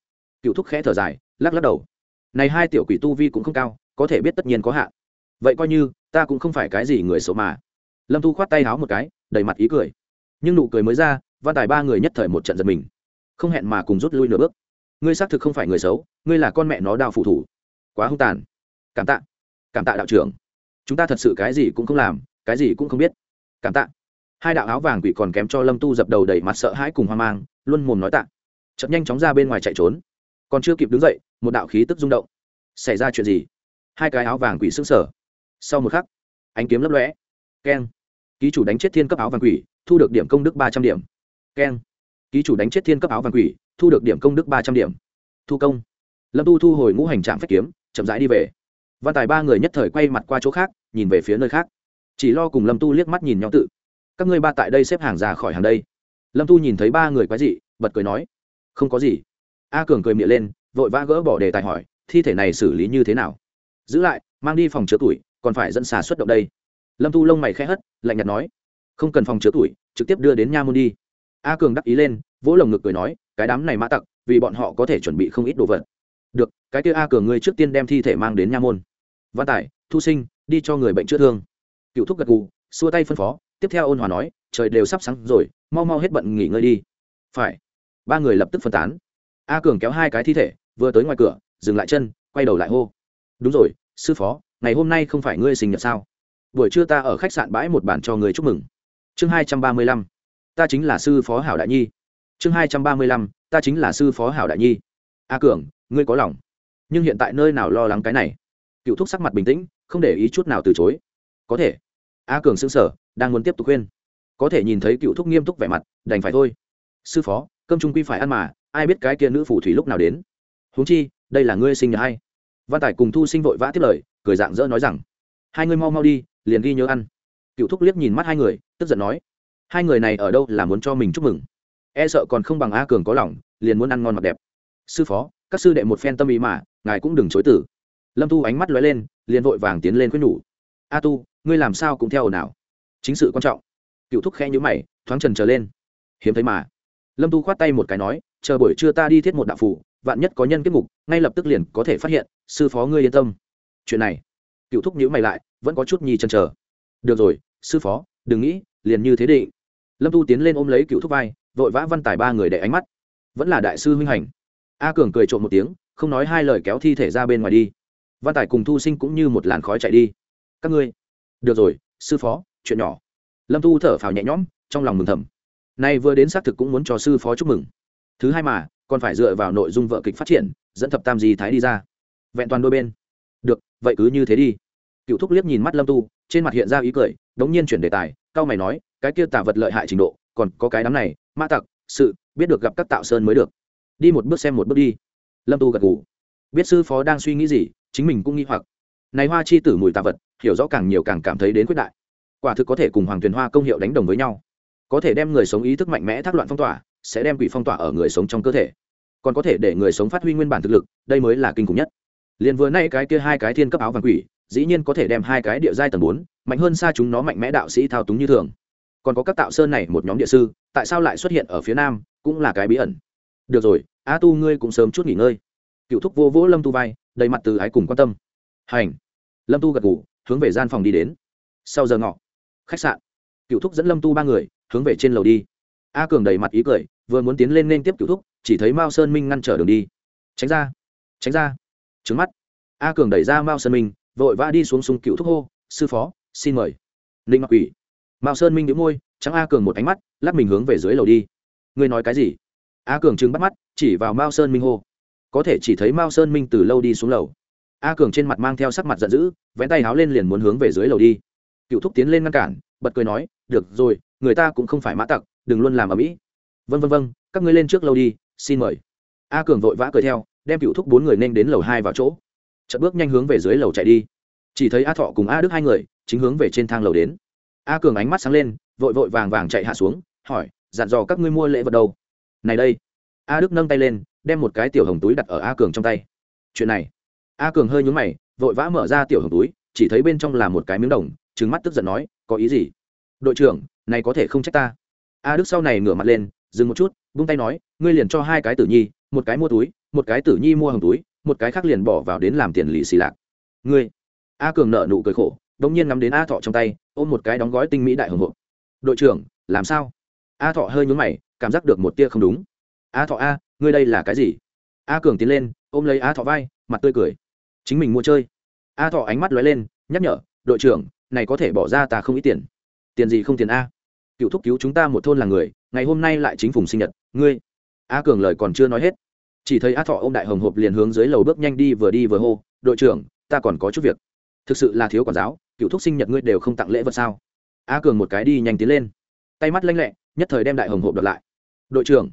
Cựu thúc khẽ thở dài, lắc lắc đầu. Này hai tiểu quỷ tu vi cũng không cao, có thể biết tất nhiên có hạn. Vậy coi như, ta cũng không phải cái gì người xấu mà. Lâm tu khoát tay háo một cái, đầy mặt ý cười. Nhưng nụ cười mới ra, văn tài ba người nhất thời một trận giật mình. Không hẹn mà cùng rút lui nửa bước ngươi xác thực không phải người xấu, ngươi là con mẹ nó đào phụ thủ. Quá hung tàn. Cảm tạ. Cảm tạ đạo trưởng. Chúng ta thật sự cái gì cũng không làm, cái gì cũng không biết. Cảm tạ. Hai đạo áo vàng quỷ còn kém cho lâm tu dập đầu đầy mặt sợ hãi cùng hoang mang, luôn mồm nói tạ. Chậm nhanh chóng ra bên ngoài chạy trốn. Còn chưa kịp đứng dậy, một đạo khí tức rung động. Xảy ra chuyện gì? Hai cái áo vàng quỷ xương sở sau một khắc, ánh kiếm lấp lõe keng. Ký chủ đánh chết thiên cấp áo vàng quỷ, thu được điểm công đức ba trăm điểm. Keng ký chủ đánh chết thiên cấp áo vàng quỷ, thu được điểm công đức ba trăm điểm. Thu công. Lâm tu thu hồi ngũ hành trạm phép kiếm, chậm rãi đi về. Văn tài ba người nhất thời quay mặt qua chỗ khác, nhìn về phía nơi khác. Chỉ lo cùng lâm tu liếc mắt nhìn nhau tự. Các ngươi ba tại đây xếp hàng ra khỏi hàng đây. Lâm tu nhìn thấy ba người quái dị, bật cười nói, không có gì. A cường cười miệng lên, vội vã gỡ bỏ đề tài hỏi, thi thể này xử lý như thế nào? Giữ lại, mang đi phòng chứa tuổi, còn phải dẫn xà xuất động đây. Lâm tu lông mày khẽ hất, lạnh nhạt nói, không cần phòng chứa tuổi, trực tiếp đưa đến nha môn đi a cường đắc ý lên, vỗ lồng ngực cười nói, cái đám này mã tặc, vì bọn họ có thể chuẩn bị không ít đồ vật. Được, cái kia a cường ngươi trước tiên đem thi thể mang đến nha môn. Văn tải thu sinh, đi cho người bệnh chữa thương. Cựu thúc gật gù, xua tay phân phó, tiếp theo ôn hòa nói, trời đều sắp sáng rồi, mau mau hết bận nghỉ ngơi đi. Phải. Ba người lập tức phân tán. A cường kéo hai cái thi thể, vừa tới ngoài cửa, dừng lại chân, quay đầu lại hô. Đúng rồi, sư phó, ngày hôm nay không phải ngươi sinh nhật sao? Buổi trưa ta ở khách sạn bãi một bản cho người chúc mừng. Chương hai trăm ba mươi lăm ta chính là sư phó hảo đại nhi. Chương hai trăm ba mươi lăm, ta chính là sư phó hảo đại nhi. A cường, ngươi có lòng. Nhưng hiện tại nơi nào lo lắng cái này? Cựu thúc sắc mặt bình tĩnh, không để ý chút nào từ chối. Có thể. A cường xứng sở đang muốn tiếp tục khuyên. Có thể nhìn thấy cựu thúc nghiêm túc vẻ mặt, đành phải thôi. Sư phó, cơm trung quy phải ăn mà, ai biết cái kia nữ phù thủy lúc nào đến? Huống chi, đây là ngươi sinh nhật hay? Văn tài cùng thu sinh vội vã tiếp lời, cười dạng dỡ nói rằng, hai ngươi mau mau đi, liền ghi nhớ ăn. Cựu thúc liếc nhìn mắt hai người, tức giận nói hai người này ở đâu là muốn cho mình chúc mừng? E sợ còn không bằng a cường có lòng, liền muốn ăn ngon mặc đẹp. Sư phó, các sư đệ một phen tâm ý mà, ngài cũng đừng chối tử lâm tu ánh mắt lóe lên, liền vội vàng tiến lên khuyên nhủ. A tu, ngươi làm sao cũng theo ồn ào. Chính sự quan trọng. Cựu thúc khẽ nhữ mày, thoáng trần trở lên. Hiếm thấy mà. Lâm tu khoát tay một cái nói, chờ buổi trưa ta đi thiết một đạo phủ, vạn nhất có nhân kết mục, ngay lập tức liền có thể phát hiện, sư phó ngươi yên tâm. Chuyện này. Cựu thúc nhữ mày lại, vẫn có chút nhi chân chờ. Được rồi, sư phó, đừng nghĩ, liền như thế định lâm tu tiến lên ôm lấy cựu thúc vai, vội vã văn tài ba người để ánh mắt. Vẫn là đại sư huynh hành. A cường cười trộm một tiếng, không nói hai lời kéo thi thể ra bên ngoài đi. Văn tài cùng thu sinh cũng như một làn khói chạy đi. Các ngươi. Được rồi, sư phó, chuyện nhỏ. Lâm tu thở phào nhẹ nhõm, trong lòng mừng thầm. Nay vừa đến xác thực cũng muốn cho sư phó chúc mừng. Thứ hai mà, còn phải dựa vào nội dung vợ kịch phát triển, dẫn thập tam di thái đi ra. Vẹn toàn đôi bên. Được, vậy cứ như thế đi. Cựu thúc liếc nhìn mắt lâm tu, trên mặt hiện ra ý cười, đống nhiên chuyển đề tài cao mày nói cái kia tả vật lợi hại trình độ, còn có cái đám này, ma tặc, sự, biết được gặp các tạo sơn mới được. Đi một bước xem một bước đi. Lâm tu gật ngủ biết sư phó đang suy nghĩ gì, chính mình cũng nghi hoặc. Này hoa chi tử mùi tà vật, hiểu rõ càng nhiều càng cảm thấy đến quyết đại. Quả thực có thể cùng hoàng tuyền hoa công hiệu đánh đồng với nhau. Có thể đem người sống ý thức mạnh mẽ thác loạn phong tỏa, sẽ đem quỷ phong tỏa ở người sống trong cơ thể. Còn có thể để người sống phát huy nguyên bản thực lực, đây mới là kinh khủng nhất. Liền vừa nay cái kia hai cái thiên cấp áo vàng quỷ, dĩ nhiên có thể đem hai cái địa giai tầng bốn, mạnh hơn xa chúng nó mạnh mẽ đạo sĩ thao túng như thường còn có các tạo sơn này một nhóm địa sư, tại sao lại xuất hiện ở phía nam, cũng là cái bí ẩn. Được rồi, a tu ngươi cũng sớm chút nghỉ ngơi. Cựu thúc vô vỗ lâm tu vai, đầy mặt từ ái cùng quan tâm. Hành. Lâm tu gật ngủ hướng về gian phòng đi đến. Sau giờ ngọ, khách sạn. Cựu thúc dẫn lâm tu ba người, hướng về trên lầu đi. A cường đầy mặt ý cười, vừa muốn tiến lên nên tiếp cựu thúc, chỉ thấy mao sơn minh ngăn trở đường đi. Tránh ra tránh ra. Trứng mắt. A cường đẩy ra mao sơn minh, vội vã đi xuống sung cựu thúc hô, sư phó, xin mời. Ninh mặc quỷ mao sơn minh đĩu môi, trắng a cường một ánh mắt, lắc mình hướng về dưới lầu đi. Ngươi nói cái gì? A cường trừng bắt mắt, chỉ vào mao sơn minh hô. Có thể chỉ thấy mao sơn minh từ lâu đi xuống lầu. A cường trên mặt mang theo sắc mặt giận dữ, vén tay háo lên liền muốn hướng về dưới lầu đi. Cựu thúc tiến lên ngăn cản, bật cười nói, được rồi, người ta cũng không phải mã tặc, đừng luôn làm ở mỹ vân vân vân các ngươi lên trước lâu đi, xin mời. A cường vội vã cười theo, đem cựu thúc bốn người nên đến lầu hai vào chỗ. Chợt bước nhanh hướng về dưới lầu chạy đi. Chỉ thấy a thọ cùng a đức hai người, chính hướng về trên thang lầu đến a cường ánh mắt sáng lên, vội vội vàng vàng chạy hạ xuống, hỏi, dặn dò các ngươi mua lễ vật đâu? Này đây. A đức nâng tay lên, đem một cái tiểu hồng túi đặt ở a cường trong tay. Chuyện này. A cường hơi nhún mày, vội vã mở ra tiểu hồng túi, chỉ thấy bên trong là một cái miếng đồng trứng mắt tức giận nói, có ý gì? Đội trưởng, này có thể không trách ta. A đức sau này ngửa mặt lên, dừng một chút, vung tay nói, ngươi liền cho hai cái tử nhi, một cái mua túi, một cái tử nhi mua hồng túi, một cái khác liền bỏ vào đến làm tiền lì xì lạc. Ngươi? A cường nợ nụ cười khổ đông nhiên ngắm đến a thọ trong tay, ôm một cái đóng gói tinh mỹ đại hồng hộp. Đội trưởng, làm sao? A thọ hơi nhún mày, cảm giác được một tia không đúng. A thọ a, ngươi đây là cái gì? A cường tiến lên, ôm lấy a thọ vai, mặt tươi cười. Chính mình mua chơi. A thọ ánh mắt lóe lên, nhắc nhở, đội trưởng, này có thể bỏ ra ta không ít tiền. Tiền gì không tiền a? Cựu thúc cứu chúng ta một thôn là người, ngày hôm nay lại chính phùng sinh nhật, ngươi. A cường lời còn chưa nói hết, chỉ thấy a thọ ô m đại hồng hộp liền hướng dưới lầu bước nhanh đi vừa đi vừa hô, đội trưởng, ta còn có chút việc. Thực sự là thiếu quản giáo cựu thúc sinh nhật ngươi đều không tặng lễ vật sao? A cường một cái đi nhanh tiến lên. Tay mắt lanh lẹ, nhất thời đem đại hồng hộp đợt lại. Đội trưởng,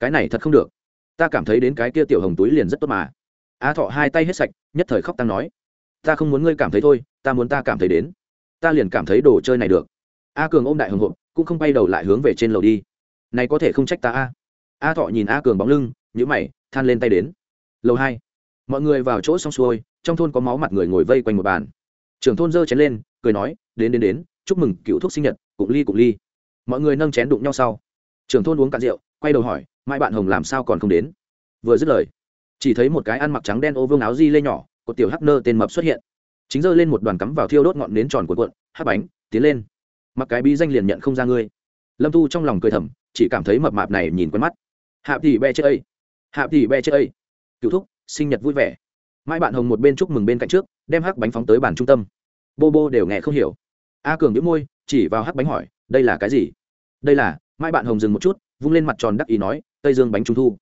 cái này thật không được. Ta cảm thấy đến cái kia tiểu hồng túi liền rất tốt mà. A thọ hai tay hết sạch, nhất thời khóc tăng nói. Ta không muốn ngươi cảm thấy thôi, ta muốn ta cảm thấy đến. Ta liền cảm thấy đồ chơi này được. A cường ôm đại hồng hộp, cũng không bay đầu lại hướng về trên lầu đi. Này có thể không trách ta a. A thọ nhìn a cường bóng lưng nhữ mày, than lên tay đến. Lầu hai. Mọi người vào chỗ xong xuôi, trong thôn có máu mặt người ngồi vây quanh một bàn trưởng thôn giơ chén lên, cười nói, đến đến đến, chúc mừng cựu thuốc sinh nhật cụng ly cụng ly. Mọi người nâng chén đụng nhau sau. Trưởng thôn uống cạn rượu, quay đầu hỏi, mai bạn hồng làm sao còn không đến? Vừa dứt lời, chỉ thấy một cái ăn mặc trắng đen ô vương áo di lê nhỏ của tiểu hắc nơ tên mập xuất hiện. Chính giơ lên một đoàn cắm vào thiêu đốt ngọn nến tròn cuộn cuộn hắc bánh, tiến lên. Mặc cái bí danh liền nhận không ra ngươi. Lâm thu trong lòng cười thầm, chỉ cảm thấy mập mạp này nhìn quen mắt. Hạ tỷ be chơi. Ấy hạ tỷ be chơi. Ấy cựu thúc, sinh nhật vui vẻ mai bạn hồng một bên chúc mừng bên cạnh trước, đem hắc bánh phóng tới bàn trung tâm. Bô bô đều nghe không hiểu. A cường nhíu môi, chỉ vào hắc bánh hỏi, đây là cái gì? Đây là mai bạn hồng dừng một chút, vung lên mặt tròn đắc ý nói, tây dương bánh trung thu.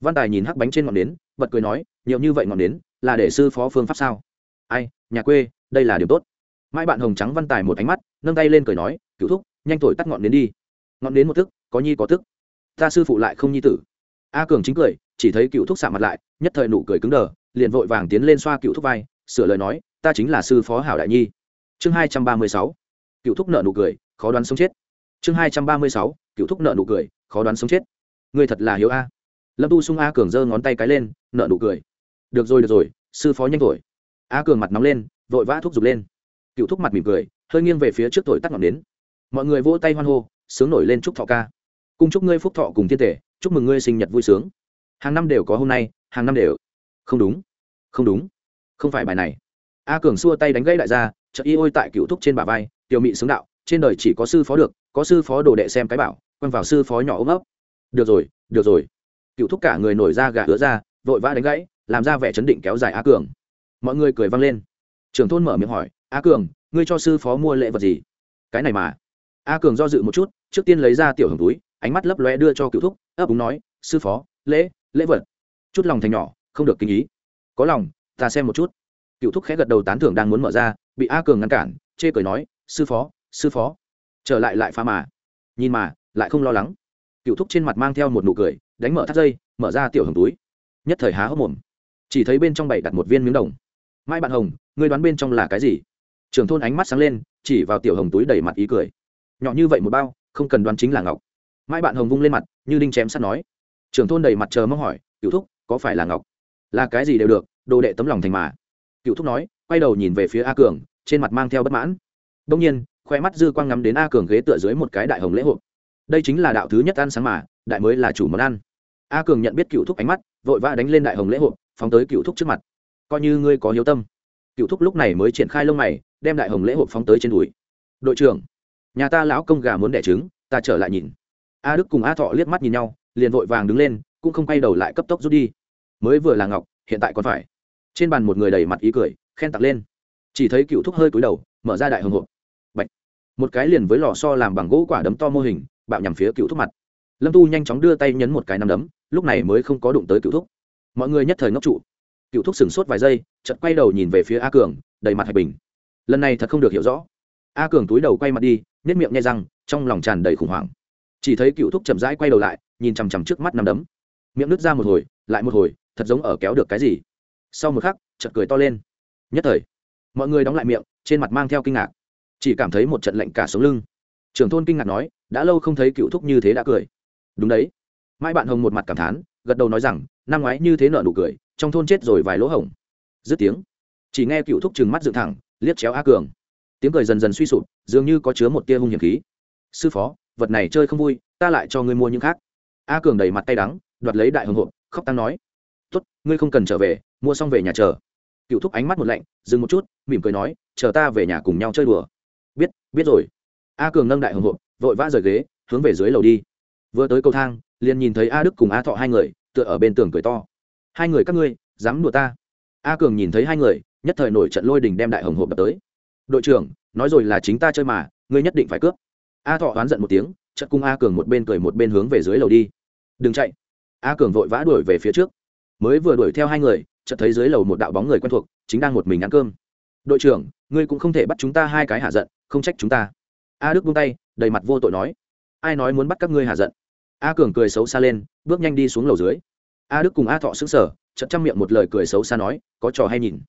Văn tài nhìn hắc bánh trên ngọn nến, bật cười nói, nhiều như vậy ngọn nến, là để sư phó phương pháp sao? Ai, nhà quê, đây là điều tốt. Mai bạn hồng trắng văn tài một ánh mắt, nâng tay lên cười nói cựu thúc, nhanh thổi tắt ngọn nến đi. Ngọn nến một thức, có nhi có tức ta sư phụ lại không nhi tử. A cường chính cười, chỉ thấy cựu thúc xạ mặt lại, nhất thời nụ cười cứng đờ liền vội vàng tiến lên xoa cựu thúc vai, sửa lời nói, ta chính là sư phó hảo đại nhi. Chương hai trăm ba mươi sáu, cựu thúc nợ nụ cười, khó đoán sống chết. Chương hai trăm ba mươi sáu, cựu thúc nợ nụ cười, khó đoán sống chết. Người thật là hiếu a. Lâm tu sung a cường giơ ngón tay cái lên, nợ nụ cười. Được rồi được rồi, sư phó nhanh thổi. A cường mặt nóng lên, vội vã thúc giục lên. Cựu thúc mặt mỉm cười, hơi nghiêng về phía trước thổi tắt ngọn đến mọi người vỗ tay hoan hô, sướng nổi lên chúc thọ ca. Cung chúc ngươi phúc thọ cùng thiên tể chúc mừng ngươi sinh nhật vui sướng. Hàng năm đều có hôm nay, hàng năm đều không đúng. Không đúng. Không phải bài này. A cường xua tay đánh gãy đại gia chợ y ôi tại cựu thúc trên bả vai, tiểu mị xướng đạo, trên đời chỉ có sư phó được, có sư phó đồ đệ xem cái bảo, quăng vào sư phó nhỏ ôm ấp. Được rồi được rồi. Cựu thúc cả người nổi ra gà ứa ra, vội vã đánh gãy, làm ra vẻ chấn định kéo dài a cường. Mọi người cười vang lên. Trưởng thôn mở miệng hỏi, a cường, ngươi cho sư phó mua lễ vật gì? Cái này mà. A cường do dự một chút, trước tiên lấy ra tiểu hồng túi, ánh mắt lấp lóe đưa cho cựu thúc, ấp úng nói, sư phó, lễ lễ vật. Chút lòng thành nhỏ không được kinh ý. Có lòng, ta xem một chút. Cựu thúc khẽ gật đầu tán thưởng đang muốn mở ra, bị a cường ngăn cản, chê cười nói, sư phó sư phó. Trở lại lại pha mà. Nhìn mà, lại không lo lắng. Cựu thúc trên mặt mang theo một nụ cười, đánh mở thắt dây, mở ra tiểu hồng túi. Nhất thời há hốc mồm. Chỉ thấy bên trong bảy đặt một viên miếng đồng. Mai bạn hồng, ngươi đoán bên trong là cái gì? Trưởng thôn ánh mắt sáng lên, chỉ vào tiểu hồng túi đầy mặt ý cười. Nhỏ như vậy một bao, không cần đoán chính là ngọc. Mai bạn hồng vung lên mặt, như đinh chém sắt nói. Trưởng thôn đầy mặt chờ mong hỏi, cựu thúc, có phải là ngọc? Là cái gì đều được, đồ đệ tấm lòng thành mà. Cựu thúc nói, quay đầu nhìn về phía a cường, trên mặt mang theo bất mãn. Đông nhiên khoe mắt dư quang ngắm đến a cường ghế tựa dưới một cái đại hồng lễ hộp đây chính là đạo thứ nhất ăn sáng mà, đại mới là chủ món ăn. A cường nhận biết cựu thúc ánh mắt, vội vã đánh lên đại hồng lễ hộp phóng tới cựu thúc trước mặt. Coi như ngươi có hiếu tâm. Cựu thúc lúc này mới triển khai lông mày, đem đại hồng lễ hộp phóng tới trên đùi. Đội trưởng, nhà ta lão công gà muốn đẻ trứng, ta trở lại nhìn. A đức cùng a thọ liếc mắt nhìn nhau, liền vội vàng đứng lên, cũng không quay đầu lại cấp tốc rút đi mới vừa là ngọc, hiện tại còn phải. Trên bàn một người đầy mặt ý cười, khen tặng lên. Chỉ thấy cựu thúc hơi cúi đầu, mở ra đại hồng hộp. Bạch. một cái liền với lò so làm bằng gỗ quả đấm to mô hình, bạo nhằm phía cựu thúc mặt. Lâm tu nhanh chóng đưa tay nhấn một cái nắm đấm, lúc này mới không có đụng tới cựu thúc. Mọi người nhất thời ngốc trụ. Cựu thúc sửng sốt vài giây, chợt quay đầu nhìn về phía a cường, đầy mặt hạch bình. Lần này thật không được hiểu rõ. A cường túi đầu quay mặt đi nếp miệng nghe răng, trong lòng tràn đầy khủng hoảng. Chỉ thấy cựu thúc chậm rãi quay đầu lại, nhìn chằm chằm trước mắt nằm đấm. Miệng nứt ra một hồi, lại một hồi thật giống ở kéo được cái gì. Sau một khắc, chợt cười to lên. Nhất thời, mọi người đóng lại miệng, trên mặt mang theo kinh ngạc. Chỉ cảm thấy một trận lạnh cả sống lưng. Trưởng thôn kinh ngạc nói, đã lâu không thấy cựu thúc như thế đã cười. Đúng đấy. Mai bạn hồng một mặt cảm thán, gật đầu nói rằng, năm ngoái như thế nợ nụ cười, trong thôn chết rồi vài lỗ hổng. Dứt tiếng, chỉ nghe cựu thúc trừng mắt dựng thẳng, liếc chéo a cường. Tiếng cười dần dần suy sụp, dường như có chứa một tia hung hiểm khí. Sư phó, vật này chơi không vui, ta lại cho ngươi mua những khác. A cường đầy mặt tay đắng, đoạt lấy đại hồng hộp, khóc tăng nói tốt, ngươi không cần trở về, mua xong về nhà chờ. Cựu thúc ánh mắt một lạnh, dừng một chút, mỉm cười nói, chờ ta về nhà cùng nhau chơi đùa. Biết biết rồi. A cường nâng đại hồng hộp, vội vã rời ghế, hướng về dưới lầu đi. Vừa tới cầu thang, liền nhìn thấy a đức cùng a thọ hai người, tựa ở bên tường cười to. Hai người các ngươi, dám đùa ta? A cường nhìn thấy hai người, nhất thời nổi trận lôi đình đem đại hồng hộp đập tới. Đội trưởng, nói rồi là chính ta chơi mà, ngươi nhất định phải cướp. A thọ oán giận một tiếng chật cung a cường một bên cười một bên hướng về dưới lầu đi. Đừng chạy. A cường vội vã đuổi về phía trước mới vừa đuổi theo hai người, chợt thấy dưới lầu một đạo bóng người quen thuộc, chính đang một mình ăn cơm. Đội trưởng, ngươi cũng không thể bắt chúng ta hai cái hạ giận, không trách chúng ta. A đức buông tay, đầy mặt vô tội nói. Ai nói muốn bắt các ngươi hạ giận? A cường cười xấu xa lên, bước nhanh đi xuống lầu dưới. A đức cùng a thọ xứng sở chật chăm miệng một lời cười xấu xa nói, có trò hay nhìn.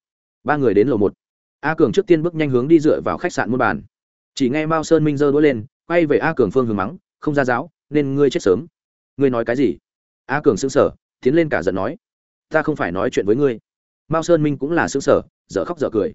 Ba người đến lầu một. A cường trước tiên bước nhanh hướng đi dựa vào khách sạn muôn bàn. Chỉ nghe mao sơn minh giơ đũa lên, quay về a cường phương hướng mắng, không ra giáo, nên ngươi chết sớm. Ngươi nói cái gì? A cường xứng sở tiến lên cả giận nói ta không phải nói chuyện với ngươi. Mao sơn minh cũng là xương sở dở khóc dở cười.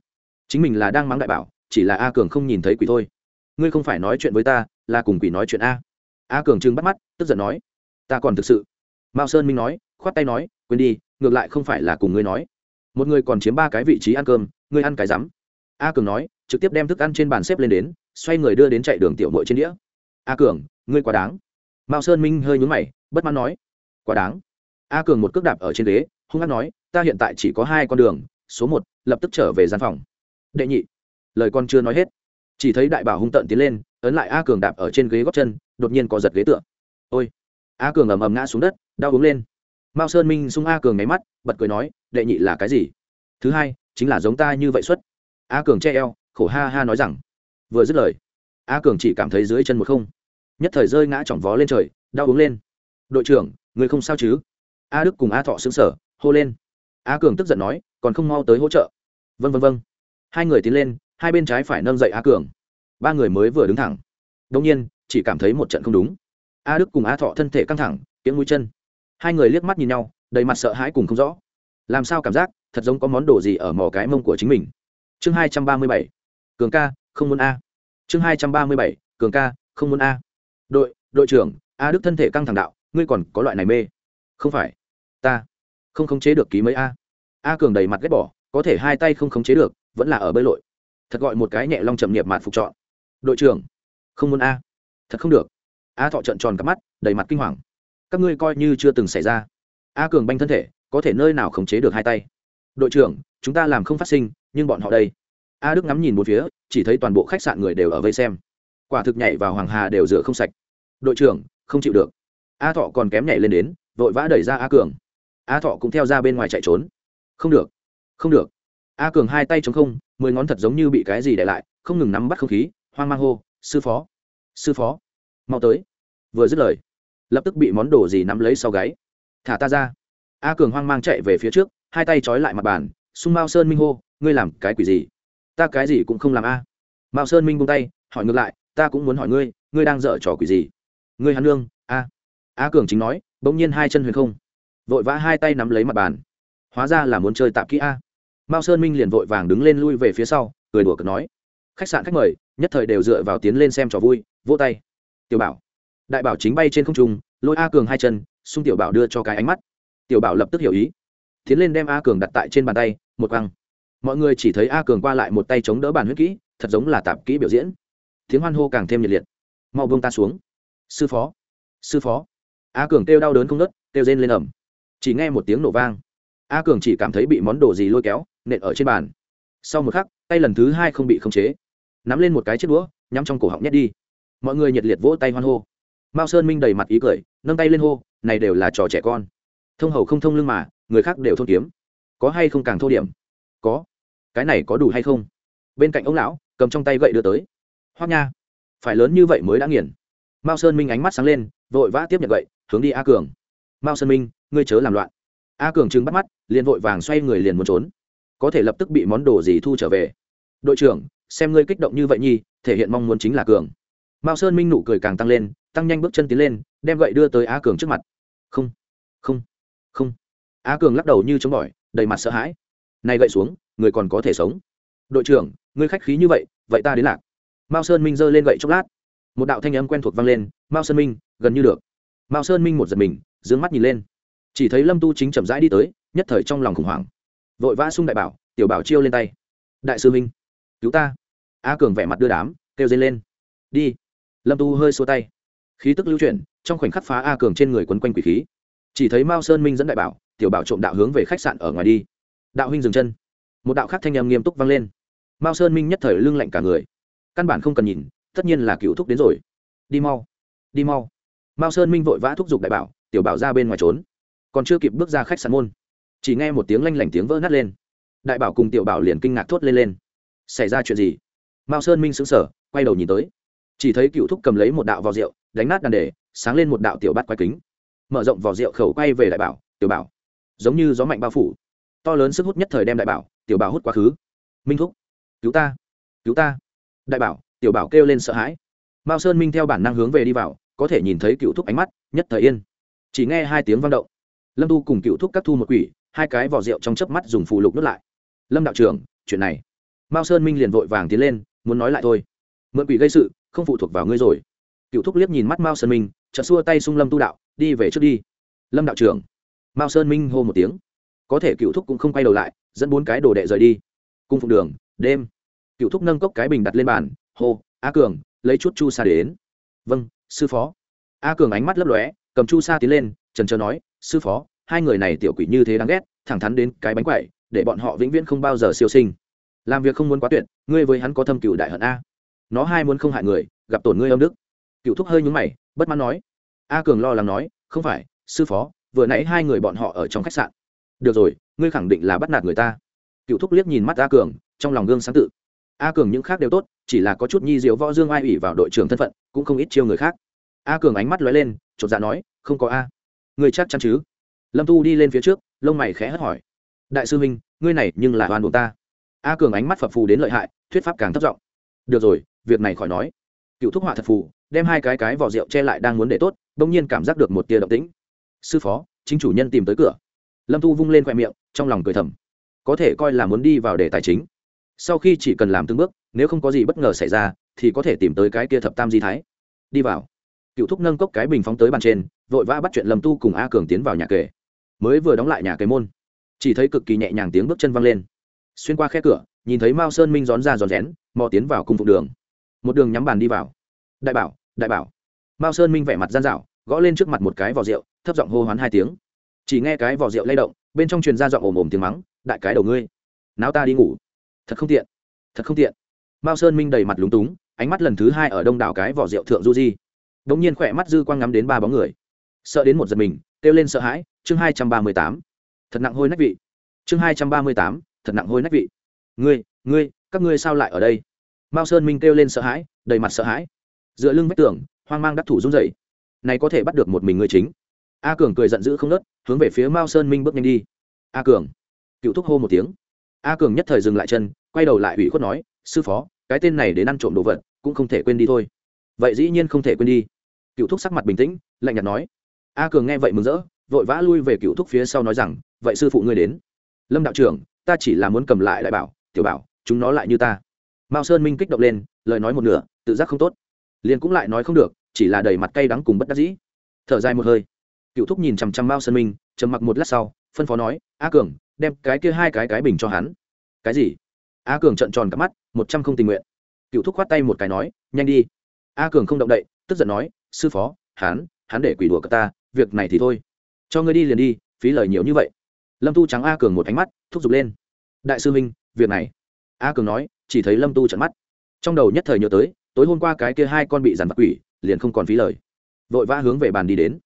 Chính mình là đang mắng đại bảo, chỉ là a cường không nhìn thấy quỷ thôi. Ngươi không phải nói chuyện với ta, là cùng quỷ nói chuyện a. A cường trừng bắt mắt, tức giận nói, ta còn thực sự. Mao sơn minh nói, khoát tay nói, quên đi, ngược lại không phải là cùng ngươi nói. Một người còn chiếm ba cái vị trí ăn cơm, ngươi ăn cái rắm. A cường nói, trực tiếp đem thức ăn trên bàn xếp lên đến, xoay người đưa đến chạy đường tiểu mội trên đĩa. A cường, ngươi quá đáng. Mao sơn minh hơi nhún mày, bất mãn nói, quá đáng. A cường một cước đạp ở trên ghế hung hát nói, ta hiện tại chỉ có hai con đường, số một, lập tức trở về gian phòng. Đệ nhị. Lời con chưa nói hết. Chỉ thấy đại bảo hung tận tiến lên, ấn lại a cường đạp ở trên ghế góc chân, đột nhiên có giật ghế tựa. Ôi! A cường ầm ầm ngã xuống đất, đau uống lên. Mao sơn minh sung a cường nháy mắt, bật cười nói, đệ nhị là cái gì? Thứ hai, chính là giống ta như vậy xuất. A cường che eo, khổ ha ha nói rằng, vừa dứt lời, a cường chỉ cảm thấy dưới chân một không. Nhất thời rơi ngã chỏng vó lên trời, đau uống lên. Đội trưởng, người không sao chứ? A đức cùng a thọ xứng sở hô lên. A cường tức giận nói, còn không mau tới hỗ trợ. Vân vân vân hai người tiến lên, hai bên trái phải nâng dậy a cường. Ba người mới vừa đứng thẳng. Đông nhiên, chỉ cảm thấy một trận không đúng. A đức cùng a thọ thân thể căng thẳng tiếng mũi chân. Hai người liếc mắt nhìn nhau, đầy mặt sợ hãi cùng không rõ. Làm sao cảm giác, thật giống có món đồ gì ở mỏ cái mông của chính mình. Chương hai trăm ba mươi bảy. Cường ca, không muốn a. Chương hai trăm ba mươi bảy. Cường ca, không muốn a. Đội đội trưởng a đức thân thể căng thẳng đạo, ngươi còn có loại này mê. Không phải. Ta không khống chế được ký mấy a. A cường đầy mặt ghét bỏ, có thể hai tay không khống chế được, vẫn là ở bơi lội. Thật gọi một cái nhẹ long chậm niệm mạt phục chọn. Đội trưởng, không muốn a. Thật không được. A thọ trận tròn cắp mắt, đầy mặt kinh hoàng. Các ngươi coi như chưa từng xảy ra. A cường banh thân thể, có thể nơi nào khống chế được hai tay. Đội trưởng, chúng ta làm không phát sinh, nhưng bọn họ đây. A đức ngắm nhìn một phía, chỉ thấy toàn bộ khách sạn người đều ở vây xem. Quả thực nhảy vào hoàng hà đều rửa không sạch. Đội trưởng, không chịu được. A thọ còn kém nhảy lên đến, vội vã đẩy ra a cường a thọ cũng theo ra bên ngoài chạy trốn. Không được không được. A cường hai tay chống không, mười ngón thật giống như bị cái gì để lại, không ngừng nắm bắt không khí, hoang mang hô, sư phó sư phó, mau tới. Vừa dứt lời, lập tức bị món đồ gì nắm lấy sau gáy. Thả ta ra. A cường hoang mang chạy về phía trước, hai tay trói lại mặt bàn, sung mao sơn minh hô, ngươi làm cái quỷ gì? Ta cái gì cũng không làm a. Mao sơn minh buông tay, hỏi ngược lại, ta cũng muốn hỏi ngươi ngươi đang dở trò quỷ gì? Ngươi hắn lương a. A cường chính nói, bỗng nhiên hai chân huyền không vội vã hai tay nắm lấy mặt bàn. Hóa ra là muốn chơi tạp kỹ a. Mao sơn minh liền vội vàng đứng lên lui về phía sau, cười đùa cợt nói. Khách sạn khách mời, nhất thời đều dựa vào tiến lên xem trò vui, vỗ tay. Tiểu bảo. Đại bảo chính bay trên không trung, lôi a cường hai chân, xung tiểu bảo đưa cho cái ánh mắt. Tiểu bảo lập tức hiểu ý. Tiến lên đem a cường đặt tại trên bàn tay, một quăng. Mọi người chỉ thấy a cường qua lại một tay chống đỡ bàn huyết kỹ, thật giống là tạp kỹ biểu diễn. Tiếng hoan hô càng thêm nhiệt liệt. Mau bông ta xuống. Sư phó. Sư phó. A cường kêu đau đớn không nớt kêu rên lên ẩm chỉ nghe một tiếng nổ vang. A cường chỉ cảm thấy bị món đồ gì lôi kéo, nện ở trên bàn. Sau một khắc, tay lần thứ hai không bị khống chế. Nắm lên một cái chiếc đũa, nhắm trong cổ họng nhét đi. Mọi người nhiệt liệt vỗ tay hoan hô. Mao sơn minh đầy mặt ý cười, nâng tay lên hô, này đều là trò trẻ con. Thông hầu không thông lưng mà, người khác đều thôn kiếm. Có hay không càng thô điểm? Có. Cái này có đủ hay không? Bên cạnh ông lão, cầm trong tay gậy đưa tới. Hoác nha, phải lớn như vậy mới đã nghiền. Mao sơn minh ánh mắt sáng lên, vội vã tiếp nhận gậy, hướng đi a cường. Mao sơn minh ngươi chớ làm loạn. A cường trừng bắt mắt, liền vội vàng xoay người liền muốn trốn. Có thể lập tức bị món đồ gì thu trở về. Đội trưởng, xem ngươi kích động như vậy nhi thể hiện mong muốn chính là cường. Mao sơn minh nụ cười càng tăng lên, tăng nhanh bước chân tiến lên, đem gậy đưa tới a cường trước mặt. Không không không. A cường lắc đầu như chống bỏi, đầy mặt sợ hãi. Này gậy xuống, người còn có thể sống. Đội trưởng, ngươi khách khí như vậy vậy ta đến lạc. Mao sơn minh giơ lên gậy chốc lát. Một đạo thanh âm quen thuộc vang lên, mao sơn minh, gần như được. Mao sơn minh một giật mình d ư ơ n g mắt nhìn lên chỉ thấy lâm tu chính chậm rãi đi tới, nhất thời trong lòng khủng hoảng. Vội vã sung đại bảo, tiểu bảo chiêu lên tay. Đại sư minh cứu ta. A cường vẻ mặt đưa đám, kêu dây lên. Đi. Lâm tu hơi xua tay. Khí tức lưu chuyển, trong khoảnh khắc phá a cường trên người quấn quanh quỷ khí. Chỉ thấy mao sơn minh dẫn đại bảo, tiểu bảo trộm đạo hướng về khách sạn ở ngoài đi. Đạo huynh dừng chân. Một đạo khác thanh âm nghiêm túc vang lên. Mao sơn minh nhất thời lưng lạnh cả người. Căn bản không cần nhìn, tất nhiên là cựu thúc đến rồi. Đi mau đi mau. Mao sơn minh vội vã thúc giục đại bảo, tiểu bảo ra bên ngoài trốn còn chưa kịp bước ra khách sạn môn, chỉ nghe một tiếng lanh lảnh tiếng vỡ nát lên. Đại bảo cùng tiểu bảo liền kinh ngạc thốt lên lên. Xảy ra chuyện gì? Mao sơn minh xứng sở quay đầu nhìn tới. Chỉ thấy cựu thúc cầm lấy một đạo vò rượu, đánh nát đàn đề, sáng lên một đạo tiểu bát quái kính. Mở rộng vò rượu khẩu quay về đại bảo, tiểu bảo, giống như gió mạnh bao phủ. To lớn sức hút nhất thời đem đại bảo, tiểu bảo hút quá khứ. Minh thúc, cứu ta cứu ta. Đại bảo, tiểu bảo kêu lên sợ hãi. Mao sơn minh theo bản năng hướng về đi vào, có thể nhìn thấy cựu thúc ánh mắt, nhất thời yên. Chỉ nghe hai tiếng vang động lâm tu cùng cựu thúc cắt thu một quỷ, hai cái vỏ rượu trong chớp mắt dùng phù lục nuốt lại. Lâm đạo trưởng, chuyện này. Mao sơn minh liền vội vàng tiến lên, muốn nói lại thôi. Mượn quỷ gây sự, không phụ thuộc vào ngươi rồi. Cựu thúc liếc nhìn mắt mao sơn minh, chợt xua tay xung lâm tu đạo, đi về trước đi. Lâm đạo trưởng. Mao sơn minh hô một tiếng. Có thể cựu thúc cũng không quay đầu lại, dẫn bốn cái đồ đệ rời đi. Cung phục đường, đêm. Cựu thúc nâng cốc cái bình đặt lên bàn, hô, a cường, lấy chút chu sa đến. Vâng sư phó. A cường ánh mắt lấp lóe, cầm chu sa tiến lên, trần trờ nói sư phó, hai người này tiểu quỷ như thế đáng ghét, thẳng thắn đến cái bánh quậy, để bọn họ vĩnh viễn không bao giờ siêu sinh. Làm việc không muốn quá tuyệt, ngươi với hắn có thâm cựu đại hận a. Nó hai muốn không hại người, gặp tổn ngươi âm đức. Cựu thúc hơi nhúng mày, bất mãn nói. A cường lo lắng nói, không phải, sư phó, vừa nãy hai người bọn họ ở trong khách sạn. Được rồi, ngươi khẳng định là bắt nạt người ta. Cựu thúc liếc nhìn mắt a cường, trong lòng gương sáng tự. A cường những khác đều tốt, chỉ là có chút nhi diếu võ dương ai ủy vào đội trưởng thân phận, cũng không ít chiêu người khác. A cường ánh mắt lóe lên, chột dạ nói, không có a người chắc chắn chứ? Lâm tu đi lên phía trước, lông mày khẽ hất hỏi. Đại sư huynh, ngươi này nhưng là oan buộc ta. A cường ánh mắt phập phù đến lợi hại, thuyết pháp càng thất vọng được rồi, việc này khỏi nói. Cựu thúc họa thật phù, đem hai cái cái vỏ rượu che lại đang muốn để tốt, bỗng nhiên cảm giác được một tia động tĩnh. Sư phó, chính chủ nhân tìm tới cửa. Lâm tu vung lên khoe miệng, trong lòng cười thầm. Có thể coi là muốn đi vào đề tài chính. Sau khi chỉ cần làm từng bước, nếu không có gì bất ngờ xảy ra, thì có thể tìm tới cái kia thập tam di thái. Đi vào cựu thúc nâng cốc cái bình phóng tới bàn trên, vội vã bắt chuyện lâm tu cùng a cường tiến vào nhà kề. Mới vừa đóng lại nhà kề môn, chỉ thấy cực kỳ nhẹ nhàng tiếng bước chân văng lên. Xuyên qua khe cửa, nhìn thấy mao sơn minh rón ra rón rén mò tiến vào cung phục đường. Một đường nhắm bàn đi vào. Đại bảo đại bảo. Mao sơn minh vẻ mặt gian dạo, gõ lên trước mặt một cái vỏ rượu, thấp giọng hô hoán hai tiếng. Chỉ nghe cái vỏ rượu lay động, bên trong truyền ra giọng ồm ồm tiếng mắng, đại cái đầu ngươi, náo ta đi ngủ. Thật không tiện, thật không tiện. Mao sơn minh đầy mặt lúng túng, ánh mắt lần thứ hai ở đông đảo cái vỏ rượu thượng du di đống nhiên khỏe mắt dư quang ngắm đến ba bóng người. Sợ đến một giật mình, kêu lên sợ hãi, chương hai trăm ba mươi tám. Thật nặng hôi nách vị. Chương hai trăm ba mươi tám, thật nặng hôi nách vị. Ngươi ngươi, các ngươi sao lại ở đây? Mao sơn minh kêu lên sợ hãi, đầy mặt sợ hãi. Dựa lưng vách tường, hoang mang đắc thủ run dậy này có thể bắt được một mình ngươi chính. A cường cười giận dữ không nớt, hướng về phía mao sơn minh bước nhanh đi. A cường. Cựu thúc hô một tiếng. A cường nhất thời dừng lại chân, quay đầu lại ủy khuất nói, sư phó, cái tên này đến ăn trộm đồ vật, cũng không thể quên đi thôi. Vậy dĩ nhiên không thể quên đi cựu thúc sắc mặt bình tĩnh, lạnh nhạt nói. A cường nghe vậy mừng rỡ, vội vã lui về cựu thúc phía sau nói rằng, vậy sư phụ ngươi đến. Lâm đạo trưởng, ta chỉ là muốn cầm lại đại bảo, tiểu bảo, chúng nó lại như ta. Mao sơn minh kích động lên, lời nói một nửa, tự giác không tốt. Liền cũng lại nói không được, chỉ là đầy mặt cay đắng cùng bất đắc dĩ. Thở dài một hơi, cựu thúc nhìn chằm chằm mao sơn minh, trầm mặc một lát sau, phân phó nói, a cường, đem cái kia hai cái cái bình cho hắn. Cái gì? A cường trợn tròn cắp mắt, một trăm không tình nguyện. Cựu thúc khoát tay một cái nói, nhanh đi. A cường không động đậy, tức giận nói sư phó, hắn hắn để quỷ đùa cả ta, việc này thì thôi. Cho ngươi đi liền đi, phí lời nhiều như vậy. Lâm tu trắng a cường một ánh mắt, thúc giục lên. Đại sư minh, việc này. A cường nói, chỉ thấy lâm tu trận mắt. Trong đầu nhất thời nhớ tới, tối hôm qua cái kia hai con bị dàn vặt quỷ, liền không còn phí lời. Vội vã hướng về bàn đi đến.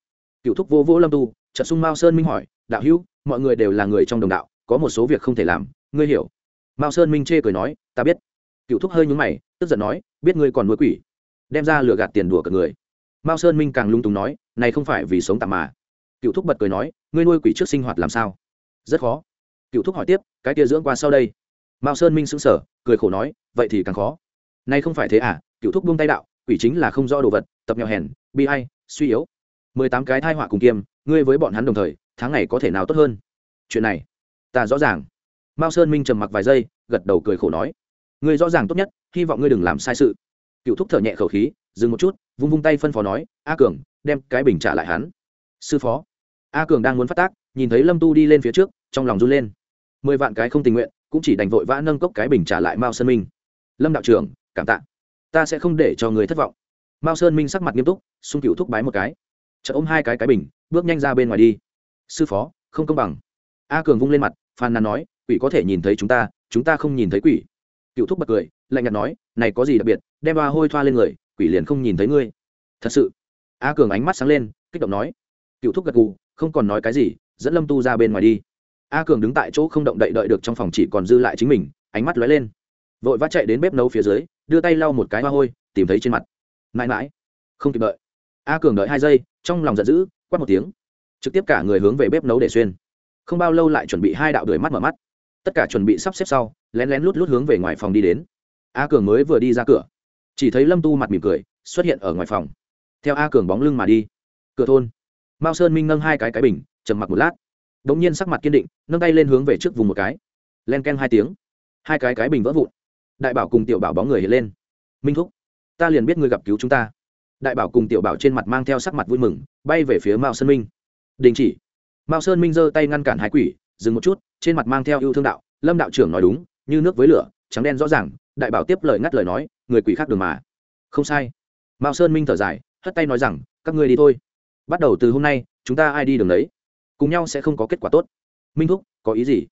Cựu thúc vô vỗ lâm tu trận sung mao sơn minh hỏi, đạo hữu, mọi người đều là người trong đồng đạo, có một số việc không thể làm, ngươi hiểu. Mao sơn minh chê cười nói, ta biết. Cựu thúc hơi nhúng mày, tức giận nói, biết ngươi còn nuôi quỷ. Đem ra lừa gạt tiền đùa cả người mao sơn minh càng lung túng nói, này không phải vì sống tạm mà. Cựu thúc bật cười nói, ngươi nuôi quỷ trước sinh hoạt làm sao? Rất khó. Cựu thúc hỏi tiếp, cái kia dưỡng qua sau đây? Mao sơn minh sững sờ, cười khổ nói, vậy thì càng khó. Nay không phải thế à? Cựu thúc buông tay đạo, quỷ chính là không rõ đồ vật, tập nghèo hèn, bi hay suy yếu. Mười tám cái thai họa cùng kiêm, ngươi với bọn hắn đồng thời, tháng ngày có thể nào tốt hơn? Chuyện này, ta rõ ràng. Mao sơn minh trầm mặc vài giây, gật đầu cười khổ nói, ngươi rõ ràng tốt nhất, hy vọng ngươi đừng làm sai sự. Cựu thúc thở nhẹ khẩu khí dừng một chút, vung vung tay phân phó nói, a cường, đem cái bình trả lại hắn. Sư phó. A cường đang muốn phát tác, nhìn thấy lâm tu đi lên phía trước, trong lòng run lên. Mười vạn cái không tình nguyện, cũng chỉ đành vội vã nâng cốc cái bình trả lại mao sơn minh. Lâm đạo trưởng, cảm tạ. Ta sẽ không để cho người thất vọng. Mao sơn minh sắc mặt nghiêm túc, xung cựu thúc bái một cái. Chợ ôm hai cái cái bình, bước nhanh ra bên ngoài đi. Sư phó, không công bằng. A cường vung lên mặt, phàn nàn nói, quỷ có thể nhìn thấy chúng ta chúng ta không nhìn thấy quỷ. Cựu thúc bật cười, lạnh nhạt nói, này có gì đặc biệt, đem ba hôi thoa lên người quỷ liền không nhìn thấy ngươi. Thật sự. A cường ánh mắt sáng lên, kích động nói. Cựu thúc gật gù, không còn nói cái gì, dẫn lâm tu ra bên ngoài đi. A cường đứng tại chỗ không động đậy đợi được trong phòng chỉ còn dư lại chính mình, ánh mắt lóe lên. Vội vã chạy đến bếp nấu phía dưới, đưa tay lau một cái hoa hôi, tìm thấy trên mặt. Mãi mãi. Không kịp đợi. A cường đợi hai giây, trong lòng giận dữ, quát một tiếng. Trực tiếp cả người hướng về bếp nấu để xuyên. Không bao lâu lại chuẩn bị hai đạo đuổi mắt mở mắt. Tất cả chuẩn bị sắp xếp sau, lén lén lút lút hướng về ngoài phòng đi đến. A cường mới vừa đi ra cửa chỉ thấy lâm tu mặt mỉm cười, xuất hiện ở ngoài phòng. Theo a cường bóng lưng mà đi. Cửa thôn. Mao sơn minh nâng hai cái cái bình, trầm mặc một lát. Đ ỗ n g nhiên sắc mặt kiên định, nâng tay lên hướng về trước vùng một cái. Len ken hai tiếng. Hai cái cái bình vỡ vụn. Đại bảo cùng tiểu bảo bóng người hiện lên. Minh thúc, ta liền biết ngươi gặp cứu chúng ta. Đại bảo cùng tiểu bảo trên mặt mang theo sắc mặt vui mừng, bay về phía mao sơn minh. Đình chỉ. Mao sơn minh giơ tay ngăn cản hai quỷ, dừng một chút, trên mặt mang theo yêu thương đạo. Lâm đạo trưởng nói đúng, như nước với lửa, trắng đen rõ ràng. Đại bảo tiếp lời ngắt lời nói người quỷ khác đường mà. Không sai. Mao sơn minh thở dài, hất tay nói rằng, các ngươi đi thôi. Bắt đầu từ hôm nay, chúng ta ai đi đường đấy cùng nhau sẽ không có kết quả tốt. Minh thúc, có ý gì?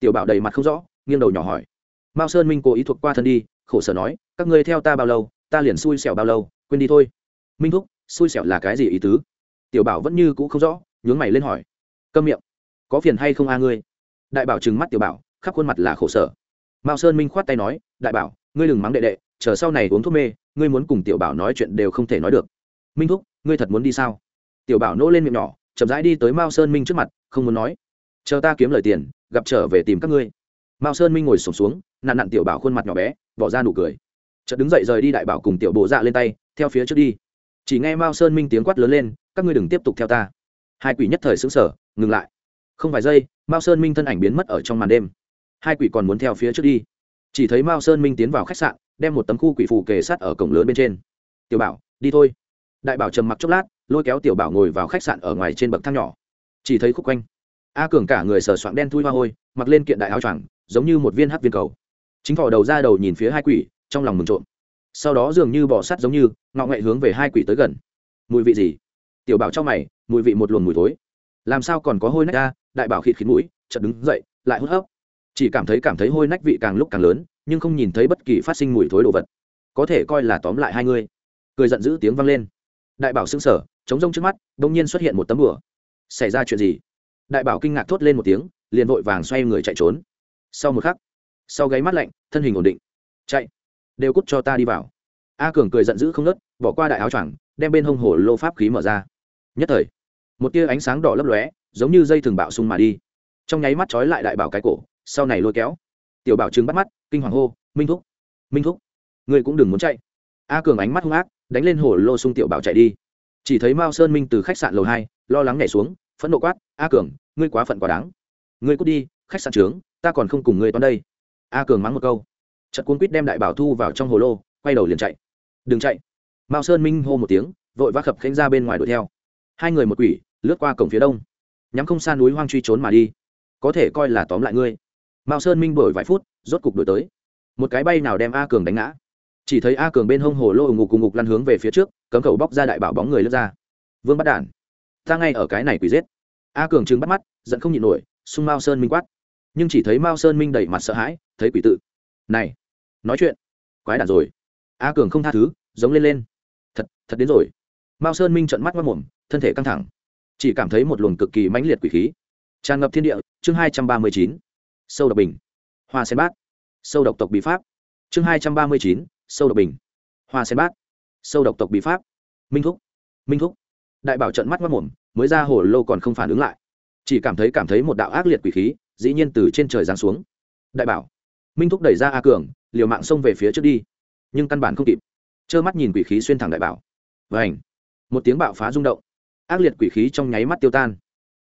Tiểu bảo đầy mặt không rõ, nghiêng đầu nhỏ hỏi. Mao sơn minh cố ý thuộc qua thân đi, khổ sở nói, các ngươi theo ta bao lâu, ta liền xui xẻo bao lâu, quên đi thôi. Minh thúc, xui xẻo là cái gì ý tứ? Tiểu bảo vẫn như cũ không rõ, nhướng mày lên hỏi. Câm miệng. Có phiền hay không a ngươi? Đại bảo trừng mắt tiểu bảo, khắp khuôn mặt là khổ sở. Mao sơn minh khoát tay nói, đại bảo ngươi đừng mắng đệ đệ, chờ sau này uống thuốc mê, ngươi muốn cùng tiểu bảo nói chuyện đều không thể nói được. Minh thúc, ngươi thật muốn đi sao? Tiểu bảo nỗ lên miệng nhỏ, chậm rãi đi tới mao sơn minh trước mặt, không muốn nói. Chờ ta kiếm lời tiền, gặp trở về tìm các ngươi. Mao sơn minh ngồi sổm xuống nạn nặn tiểu bảo khuôn mặt nhỏ bé, bỏ ra nụ cười. Chợt đứng dậy rời đi đại bảo cùng tiểu bộ dạ lên tay, theo phía trước đi. Chỉ nghe mao sơn minh tiếng quát lớn lên, các ngươi đừng tiếp tục theo ta. Hai quỷ nhất thời xứng sở ngừng lại. Không vài giây, mao sơn minh thân ảnh biến mất ở trong màn đêm. Hai quỷ còn muốn theo phía trước đi chỉ thấy mao sơn minh tiến vào khách sạn, đem một tấm khu quỷ phù kề sát ở cổng lớn bên trên. Tiểu bảo, đi thôi. Đại bảo trầm mặc chốc lát, lôi kéo tiểu bảo ngồi vào khách sạn ở ngoài trên bậc thang nhỏ. Chỉ thấy khúc quanh, a cường cả người sờ soạng đen thui hoa hôi, mặc lên kiện đại áo choàng, giống như một viên hát viên cầu. Chính phò đầu ra đầu nhìn phía hai quỷ, trong lòng mừng trộm. Sau đó dường như bỏ sắt giống như, ngọ ngậy hướng về hai quỷ tới gần. Mùi vị gì? Tiểu bảo trong mày, mùi vị một luồng mùi thối. Làm sao còn có hôi nách ra đại bảo khịt khịt mũi, chợt đứng dậy, lại hút hấp chỉ cảm thấy cảm thấy hôi nách vị càng lúc càng lớn, nhưng không nhìn thấy bất kỳ phát sinh mùi thối đồ vật. Có thể coi là tóm lại hai người. Cười giận dữ tiếng vang lên. Đại bảo xưng sở chống rông trước mắt đ ỗ n g nhiên xuất hiện một tấm bửa xảy ra chuyện gì? Đại bảo kinh ngạc thốt lên một tiếng, liền vội vàng xoay người chạy trốn. Sau một khắc, sau gáy mắt lạnh, thân hình ổn định. Chạy, đều cút cho ta đi vào. A cường cười giận dữ không nớt bỏ qua đại áo choàng, đem bên hông hồ lô pháp khí mở ra. Nhất thời, một tia ánh sáng đỏ lấp lóe, giống như dây thường bạo sung mà đi. Trong nháy mắt trói lại đại bảo cái cổ sau này lôi kéo. Tiểu bảo trừng bắt mắt, kinh hoàng hô, minh thúc minh thúc, ngươi cũng đừng muốn chạy. A cường ánh mắt hung ác, đánh lên hồ lô sung tiểu bảo chạy đi. Chỉ thấy mao sơn minh từ khách sạn lầu hai, lo lắng nhảy xuống, phẫn nộ quát, a cường, ngươi quá phận quá đáng. Ngươi cút đi, khách sạn trướng, ta còn không cùng ngươi toán đây. A cường mắng một câu. Trận cuốn quýt đem đại bảo thu vào trong hồ lô, quay đầu liền chạy. Đừng chạy. Mao sơn minh hô một tiếng, vội vã khập khanh ra bên ngoài đuổi theo. Hai người một quỷ, lướt qua cổng phía đông. Nhắm không xa núi hoang truy trốn mà đi. Có thể coi là tóm lại ngươi mao sơn minh đổi vài phút, rốt cục đổi tới. Một cái bay nào đem a cường đánh ngã. Chỉ thấy a cường bên hông hồ lô ngục cùng ngục lăn hướng về phía trước, cấm khẩu bóc ra đại bảo bóng người lướt ra. Vương bắt đản ta ngay ở cái này quỷ giết. A cường trừng bắt mắt, giận không nhịn nổi xung mao sơn minh quát. Nhưng chỉ thấy mao sơn minh đẩy mặt sợ hãi, thấy quỷ tự. Này, nói chuyện. Quái đản rồi. A cường không tha thứ, giống lên lên. Thật thật đến rồi. Mao sơn minh trận mắt mất mồm, thân thể căng thẳng. Chỉ cảm thấy một luồng cực kỳ mãnh liệt quỷ khí. Tràn ngập thiên địa, chương hai trăm ba mươi chín sâu độc bình. Hoa sen bát. Sâu độc tộc bí pháp. Chương hai trăm ba mươi chín, sâu độc bình. Hoa sen bát. Sâu độc tộc bí pháp. Minh thúc. Minh thúc. Đại bảo trận mắt mất mồm mới ra hồ lô còn không phản ứng lại. Chỉ cảm thấy cảm thấy một đạo ác liệt quỷ khí, dĩ nhiên từ trên trời giáng xuống. Đại bảo. Minh thúc đẩy ra a cường, liều mạng xông về phía trước đi. Nhưng căn bản không kịp. Trơ mắt nhìn quỷ khí xuyên thẳng đại bảo. Và ảnh một tiếng bạo phá rung động. Ác liệt quỷ khí trong nháy mắt tiêu tan.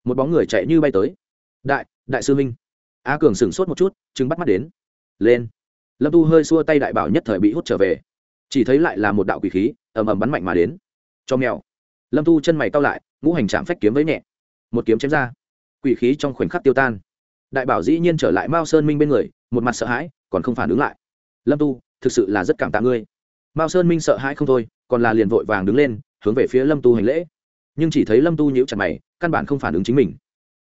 Một bóng người chạy như bay tới. Đại đại sư minh a cường sửng sốt một chút chứng bắt mắt đến. Lên. Lâm tu hơi xua tay đại bảo nhất thời bị hút trở về. Chỉ thấy lại là một đạo quỷ khí, ầm ầm bắn mạnh mà đến. Cho mèo. Lâm tu chân mày cao lại, ngũ hành chạm phách kiếm với nhẹ. Một kiếm chém ra. Quỷ khí trong khoảnh khắc tiêu tan. Đại bảo dĩ nhiên trở lại mao sơn minh bên người, một mặt sợ hãi, còn không phản ứng lại. Lâm tu, thực sự là rất cảm tạ ngươi. Mao sơn minh sợ hãi không thôi, còn là liền vội vàng đứng lên, hướng về phía lâm tu hành lễ. Nhưng chỉ thấy lâm tu nhíu chặt mày, căn bản không phản ứng chính mình.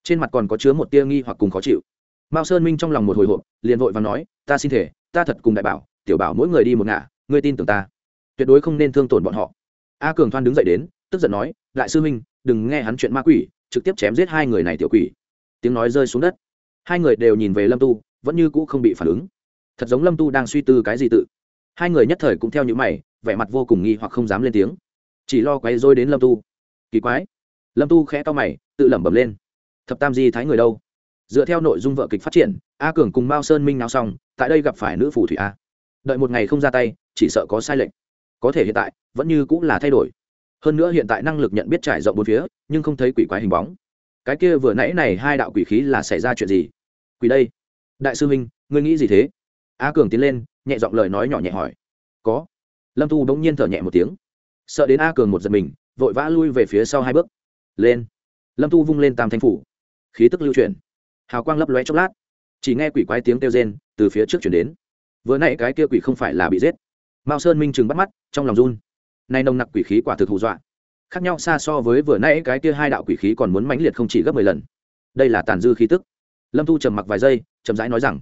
Trên mặt còn có chứa một tia nghi hoặc cùng khó chịu mao sơn minh trong lòng một hồi hộp, liền vội vàng nói, ta xin thể ta thật cùng đại bảo, tiểu bảo mỗi người đi một ngả, ngươi tin tưởng ta. Tuyệt đối không nên thương tổn bọn họ. A cường thoan đứng dậy đến, tức giận nói, đại sư minh, đừng nghe hắn chuyện ma quỷ, trực tiếp chém giết hai người này tiểu quỷ. Tiếng nói rơi xuống đất. Hai người đều nhìn về lâm tu, vẫn như cũ không bị phản ứng. Thật giống lâm tu đang suy tư cái gì tự. Hai người nhất thời cũng theo những mày, vẻ mặt vô cùng nghi hoặc không dám lên tiếng. Chỉ lo quay dôi đến lâm tu. Kỳ quái. Lâm tu khẽ to mày, tự lẩm bẩm lên. Thập tam di thái người đâu? Dựa theo nội dung vợ kịch phát triển, a cường cùng mao sơn minh nào xong, tại đây gặp phải nữ phù thủy a. Đợi một ngày không ra tay, chỉ sợ có sai lệch. Có thể hiện tại, vẫn như cũng là thay đổi. Hơn nữa hiện tại năng lực nhận biết trải rộng bốn phía, nhưng không thấy quỷ quái hình bóng. Cái kia vừa nãy này hai đạo quỷ khí là xảy ra chuyện gì? Quỷ đây. Đại sư huynh ngươi nghĩ gì thế? A cường tiến lên, nhẹ giọng lời nói nhỏ nhẹ hỏi. Có. Lâm thu bỗng nhiên thở nhẹ một tiếng. Sợ đến a cường một giật mình, vội vã lui về phía sau hai bước. Lên. Lâm thu vung lên tam thanh phủ. Khí tức lưu chuyển hào quang lấp lóe chốc lát. Chỉ nghe quỷ quái tiếng kêu rên từ phía trước chuyển đến. Vừa nãy cái kia quỷ không phải là bị giết. Mao sơn minh chừng bắt mắt, trong lòng run. Nay nồng nặc quỷ khí quả thực hù dọa. Khác nhau xa so với vừa nãy cái kia hai đạo quỷ khí còn muốn mãnh liệt không chỉ gấp mười lần. Đây là tàn dư khí tức. Lâm thu trầm mặc vài giây, chậm rãi nói rằng,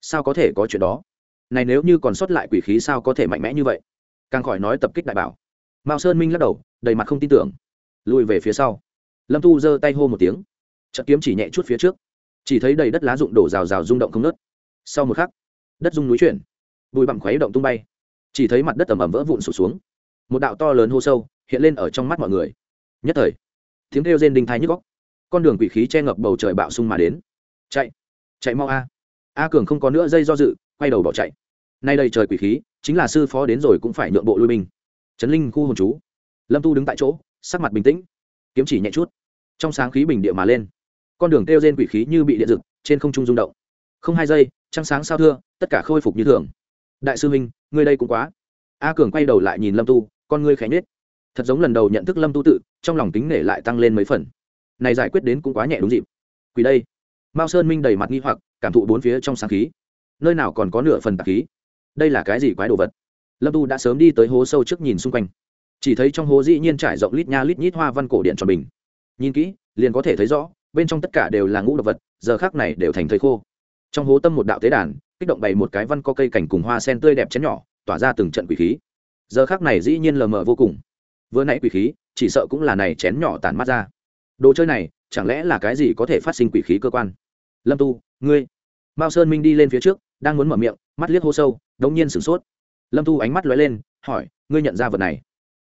sao có thể có chuyện đó? Này nếu như còn sót lại quỷ khí sao có thể mạnh mẽ như vậy? Càng khỏi nói tập kích đại bảo. Mao sơn minh lắc đầu, đầy mặt không tin tưởng. Lùi về phía sau. Lâm thu giơ tay hô một tiếng. Trận kiếm chỉ nhẹ chút phía trước chỉ thấy đầy đất lá rụng đổ rào rào rung động không nớt sau một khắc, đất rung núi chuyển, bụi bặm khuấy động tung bay. Chỉ thấy mặt đất ẩm ẩm vỡ vụn sụt xuống. Một đạo to lớn hô sâu hiện lên ở trong mắt mọi người. Nhất thời, tiếng kêu rên đinh thai nhức góc con đường quỷ khí che ngập bầu trời bạo sung mà đến. Chạy chạy mau a. A cường không có nữa dây do dự, quay đầu bỏ chạy. Nay đây trời quỷ khí, chính là sư phó đến rồi cũng phải nhượng bộ lui binh. Trấn linh khu hồn chú. Lâm tu đứng tại chỗ, sắc mặt bình tĩnh. Kiếm chỉ nhẹ chút. Trong sáng khí bình địa mà lên con đường kêu trên quỷ khí như bị điện rực trên không trung rung động. Không hai giây, trăng sáng sao thưa, tất cả khôi phục như thường. Đại sư huynh ngươi đây cũng quá. A cường quay đầu lại nhìn lâm tu, con ngươi khẽ nết thật giống lần đầu nhận thức lâm tu tự, trong lòng tính nể lại tăng lên mấy phần. Này giải quyết đến cũng quá nhẹ đúng dịp. Quỳ đây. Mao sơn minh đầy mặt nghi hoặc, cảm thụ bốn phía trong sáng khí. Nơi nào còn có nửa phần tạp khí? Đây là cái gì quái đồ vật? Lâm tu đã sớm đi tới hố sâu trước nhìn xung quanh. Chỉ thấy trong hố dĩ nhiên trải rộng lít nha lít nhít hoa văn cổ điện tròn bình. Nhìn kỹ, liền có thể thấy rõ bên trong tất cả đều là ngũ độc vật, giờ khác này đều thành thầy khô. Trong hố tâm một đạo tế đàn, kích động bày một cái văn có cây cảnh cùng hoa sen tươi đẹp chén nhỏ, tỏa ra từng trận quỷ khí. Giờ khác này dĩ nhiên lờ mờ vô cùng. Vừa nãy quỷ khí, chỉ sợ cũng là này chén nhỏ tản mắt ra. Đồ chơi này, chẳng lẽ là cái gì có thể phát sinh quỷ khí cơ quan? Lâm tu, ngươi. Mao sơn minh đi lên phía trước, đang muốn mở miệng, mắt liếc hô sâu, đống nhiên sửng sốt. Lâm tu ánh mắt lóe lên, hỏi, ngươi nhận ra vật này?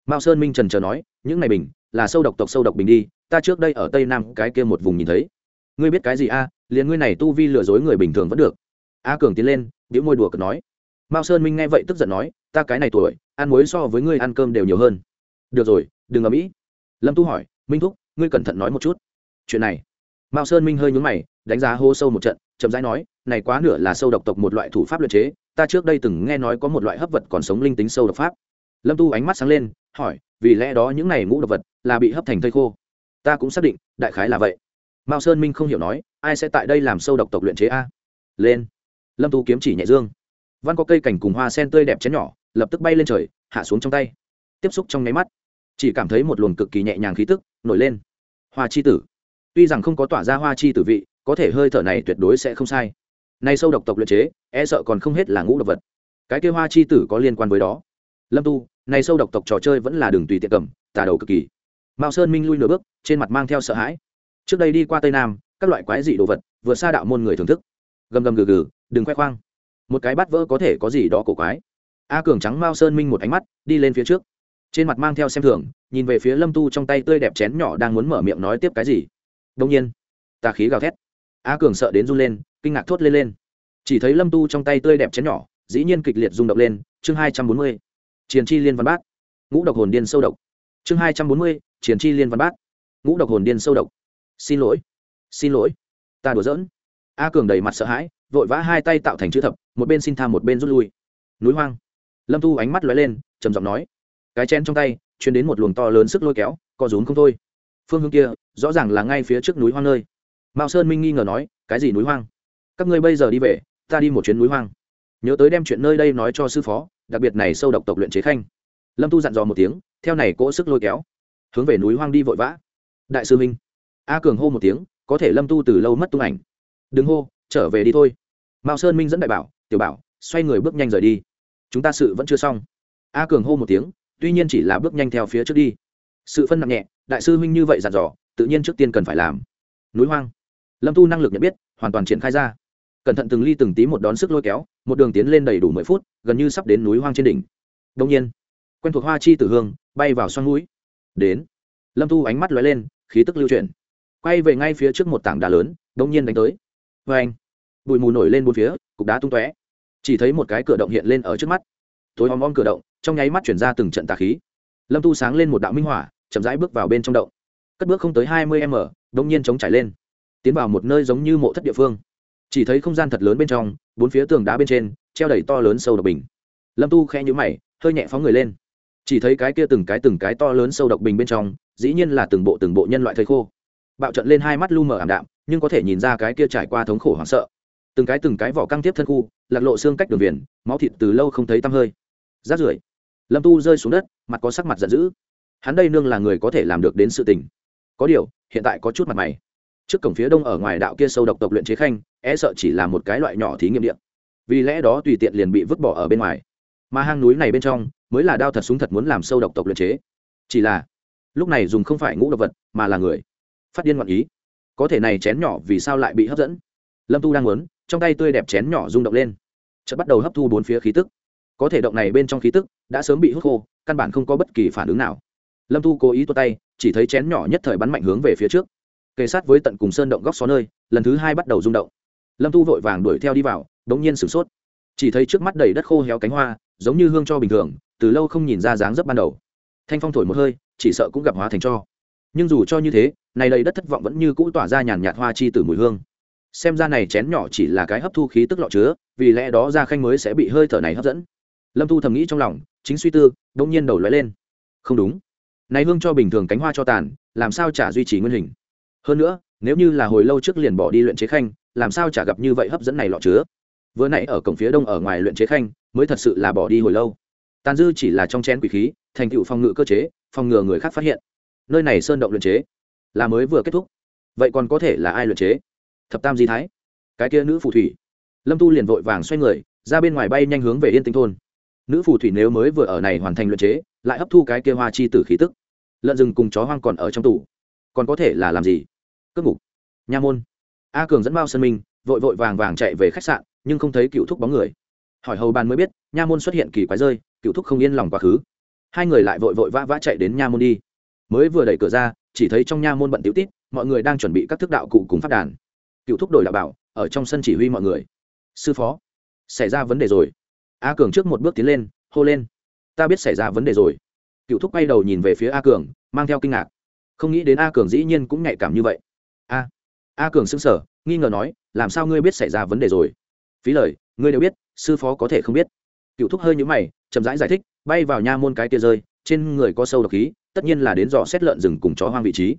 Mao sơn minh trần trờ nói, những này bình là sâu độc tộc sâu độc bình đi, ta trước đây ở tây nam cái kia một vùng nhìn thấy. Ngươi biết cái gì a? Liền ngươi này tu vi lừa dối người bình thường vẫn được. A cường tiến lên biểu môi đùa cợt nói. Mao sơn minh nghe vậy tức giận nói, ta cái này tuổi, ăn muối so với ngươi ăn cơm đều nhiều hơn. Được rồi, đừng ở mỹ lâm tu hỏi, minh thúc, ngươi cẩn thận nói một chút. Chuyện này. Mao sơn minh hơi nhúng mày, đánh giá hô sâu một trận, chậm rãi nói, này quá nửa là sâu độc tộc một loại thủ pháp luyện chế, ta trước đây từng nghe nói có một loại hấp vật còn sống linh tính sâu độc pháp. Lâm tu ánh mắt sáng lên hỏi, vì lẽ đó những này ngũ độc vật là bị hấp thành thây khô. Ta cũng xác định, đại khái là vậy. Mao sơn minh không hiểu nói, ai sẽ tại đây làm sâu độc tộc luyện chế a? Lên. Lâm tu kiếm chỉ nhẹ dương. Văn có cây cảnh cùng hoa sen tươi đẹp chén nhỏ, lập tức bay lên trời, hạ xuống trong tay. Tiếp xúc trong nháy mắt, chỉ cảm thấy một luồng cực kỳ nhẹ nhàng khí tức nổi lên. Hoa chi tử. Tuy rằng không có tỏa ra hoa chi tử vị, có thể hơi thở này tuyệt đối sẽ không sai. Nay sâu độc tộc luyện chế e sợ còn không hết là ngũ độc vật. Cái kia hoa chi tử có liên quan với đó. Lâm tu này sâu độc tộc trò chơi vẫn là đường tùy tiện cầm, tà đầu cực kỳ. Mao sơn minh lui nửa bước, trên mặt mang theo sợ hãi. Trước đây đi qua tây nam, các loại quái dị đồ vật, vừa xa đạo môn người thưởng thức. Gầm gầm gừ gừ, đừng khoe khoang. Một cái bát vỡ có thể có gì đó cổ quái. A cường trắng mao sơn minh một ánh mắt, đi lên phía trước. Trên mặt mang theo xem thường, nhìn về phía lâm tu trong tay tươi đẹp chén nhỏ đang muốn mở miệng nói tiếp cái gì. Đông nhiên, tà khí gào thét. A cường sợ đến run lên, kinh ngạc thốt lên lên. Chỉ thấy lâm tu trong tay tươi đẹp chén nhỏ, dĩ nhiên kịch liệt rung động lên, chương hai trăm bốn mươi triền chi liên văn bát. Ngũ độc hồn điên sâu độc. Chương hai trăm bốn mươi triền chi liên văn bát. Ngũ độc hồn điên sâu độc. Xin lỗi. Xin lỗi. Ta đùa giỡn. A cường đầy mặt sợ hãi, vội vã hai tay tạo thành chữ thập, một bên xin tha một bên rút lui. Núi hoang. Lâm Thu ánh mắt lóe lên, trầm giọng nói. Cái chén trong tay chuyển đến một luồng to lớn sức lôi kéo, co rúm không thôi. Phương hướng kia, rõ ràng là ngay phía trước núi hoang nơi. Mao sơn minh nghi ngờ nói, cái gì núi hoang? Các ngươi bây giờ đi về, ta đi một chuyến núi hoang. Nhớ tới đem chuyện nơi đây nói cho sư phó đặc biệt này sâu độc tộc luyện chế khanh. Lâm tu dặn dò một tiếng, theo này cỗ sức lôi kéo, hướng về núi hoang đi vội vã. Đại sư minh. A cường hô một tiếng, có thể lâm tu từ lâu mất tung ảnh. Đừng hô, trở về đi thôi. Mao sơn minh dẫn đại bảo, tiểu bảo, xoay người bước nhanh rời đi. Chúng ta sự vẫn chưa xong. A cường hô một tiếng, tuy nhiên chỉ là bước nhanh theo phía trước đi. Sự phân nặng nhẹ, đại sư huynh như vậy dặn dò, tự nhiên trước tiên cần phải làm. Núi hoang. Lâm tu năng lực nhận biết, hoàn toàn triển khai ra cẩn thận từng ly từng tí một đón sức lôi kéo, một đường tiến lên đầy đủ mười phút, gần như sắp đến núi hoang trên đỉnh. Đông nhiên, quen thuộc hoa chi tử hương bay vào xoăn núi. Đến, lâm thu ánh mắt lóe lên, khí tức lưu chuyển. Quay về ngay phía trước một tảng đá lớn, đông nhiên đánh tới. Vê anh, bụi mù nổi lên bốn phía, cục đá tung tóe. Chỉ thấy một cái cửa động hiện lên ở trước mắt. Tối om om cửa động, trong nháy mắt chuyển ra từng trận tà khí. Lâm thu sáng lên một đạo minh hỏa, chậm rãi bước vào bên trong động. Cất bước không tới hai mươi m, đông nhiên chống trải lên. Tiến vào một nơi giống như mộ thất địa phương chỉ thấy không gian thật lớn bên trong, bốn phía tường đá bên trên, treo đầy to lớn sâu độc bình. Lâm tu khe nhũ mày, hơi nhẹ phóng người lên. Chỉ thấy cái kia từng cái từng cái to lớn sâu độc bình bên trong, dĩ nhiên là từng bộ từng bộ nhân loại thầy khô. Bạo trận lên hai mắt lu mờ ảm đạm, nhưng có thể nhìn ra cái kia trải qua thống khổ hoảng sợ. Từng cái từng cái vỏ căng tiếp thân khu, lạc lộ xương cách đường viền máu thịt từ lâu không thấy tăm hơi. Rát rưởi, lâm tu rơi xuống đất, mặt có sắc mặt giận dữ. Hắn đây nương là người có thể làm được đến sự tình. Có điều, hiện tại có chút mặt mày trước cổng phía đông ở ngoài đạo kia sâu độc tộc luyện chế khanh e sợ chỉ là một cái loại nhỏ thí nghiệm điện vì lẽ đó tùy tiện liền bị vứt bỏ ở bên ngoài. Mà hang núi này bên trong, mới là đao thật súng thật muốn làm sâu độc tộc luyện chế. Chỉ là, lúc này dùng không phải ngũ độc vật, mà là người. Phát điên ngoạn ý. Có thể này chén nhỏ vì sao lại bị hấp dẫn? Lâm tu đang muốn, trong tay tươi đẹp chén nhỏ rung động lên. Chợt bắt đầu hấp thu bốn phía khí tức. Có thể động này bên trong khí tức đã sớm bị hút khô, căn bản không có bất kỳ phản ứng nào. Lâm tu cố ý tua tay, chỉ thấy chén nhỏ nhất thời bắn mạnh hướng về phía trước kề sát với tận cùng sơn động góc xó nơi, lần thứ hai bắt đầu rung động. Lâm tu vội vàng đuổi theo đi vào đ ố n g nhiên sửng sốt. Chỉ thấy trước mắt đầy đất khô héo cánh hoa, giống như hương cho bình thường, từ lâu không nhìn ra dáng dấp ban đầu. Thanh phong thổi một hơi, chỉ sợ cũng gặp hóa thành cho. Nhưng dù cho như thế, này đầy đất thất vọng vẫn như cũ tỏa ra nhàn nhạt hoa chi từ mùi hương. Xem ra này chén nhỏ chỉ là cái hấp thu khí tức lọ chứa, vì lẽ đó ra khanh mới sẽ bị hơi thở này hấp dẫn. Lâm thu thầm nghĩ trong lòng, chính suy tư đ ỗ n g nhiên đầu lóe lên. Không đúng. Này hương cho bình thường cánh hoa cho tàn, làm sao chả duy trì nguyên hình? Hơn nữa, nếu như là hồi lâu trước liền bỏ đi luyện chế khanh, làm sao chả gặp như vậy hấp dẫn này lọ chứa? Vừa nãy ở cổng phía đông ở ngoài luyện chế khanh, mới thật sự là bỏ đi hồi lâu. Tàn dư chỉ là trong chén quỷ khí, thành tựu phòng ngự cơ chế, phòng ngừa người khác phát hiện. Nơi này sơn động luyện chế là mới vừa kết thúc. Vậy còn có thể là ai luyện chế? Thập tam di thái. Cái kia nữ phù thủy. Lâm tu liền vội vàng xoay người, ra bên ngoài bay nhanh hướng về yên tinh thôn. Nữ phù thủy nếu mới vừa ở này hoàn thành luyện chế, lại hấp thu cái kia hoa chi tử khí tức. Lợn rừng cùng chó hoang còn ở trong tủ còn có thể là làm gì? Cướp ngục. Nha môn. A cường dẫn bao sân minh, vội vội vàng vàng chạy về khách sạn, nhưng không thấy cựu thúc bóng người. Hỏi hầu bàn mới biết, nha môn xuất hiện kỳ quái rơi, cựu thúc không yên lòng quá khứ. Hai người lại vội vội vã vã chạy đến nha môn đi. Mới vừa đẩy cửa ra, chỉ thấy trong nha môn bận tiểu tít, mọi người đang chuẩn bị các thức đạo cụ cùng phát đàn. Cựu thúc đổi đạo bảo, ở trong sân chỉ huy mọi người. Sư phó, xảy ra vấn đề rồi. A cường trước một bước tiến lên, hô lên. Ta biết xảy ra vấn đề rồi. Cựu thúc quay đầu nhìn về phía a cường, mang theo kinh ngạc không nghĩ đến a cường dĩ nhiên cũng nhạy cảm như vậy. A a cường xứng sở nghi ngờ nói làm sao ngươi biết xảy ra vấn đề rồi? Phí lời ngươi đều biết sư phó có thể không biết. Cựu thúc hơi nhũ mày chậm rãi giải, giải thích bay vào nha môn cái tia rơi trên người có sâu độc khí tất nhiên là đến dò xét lợn rừng cùng chó hoang vị trí.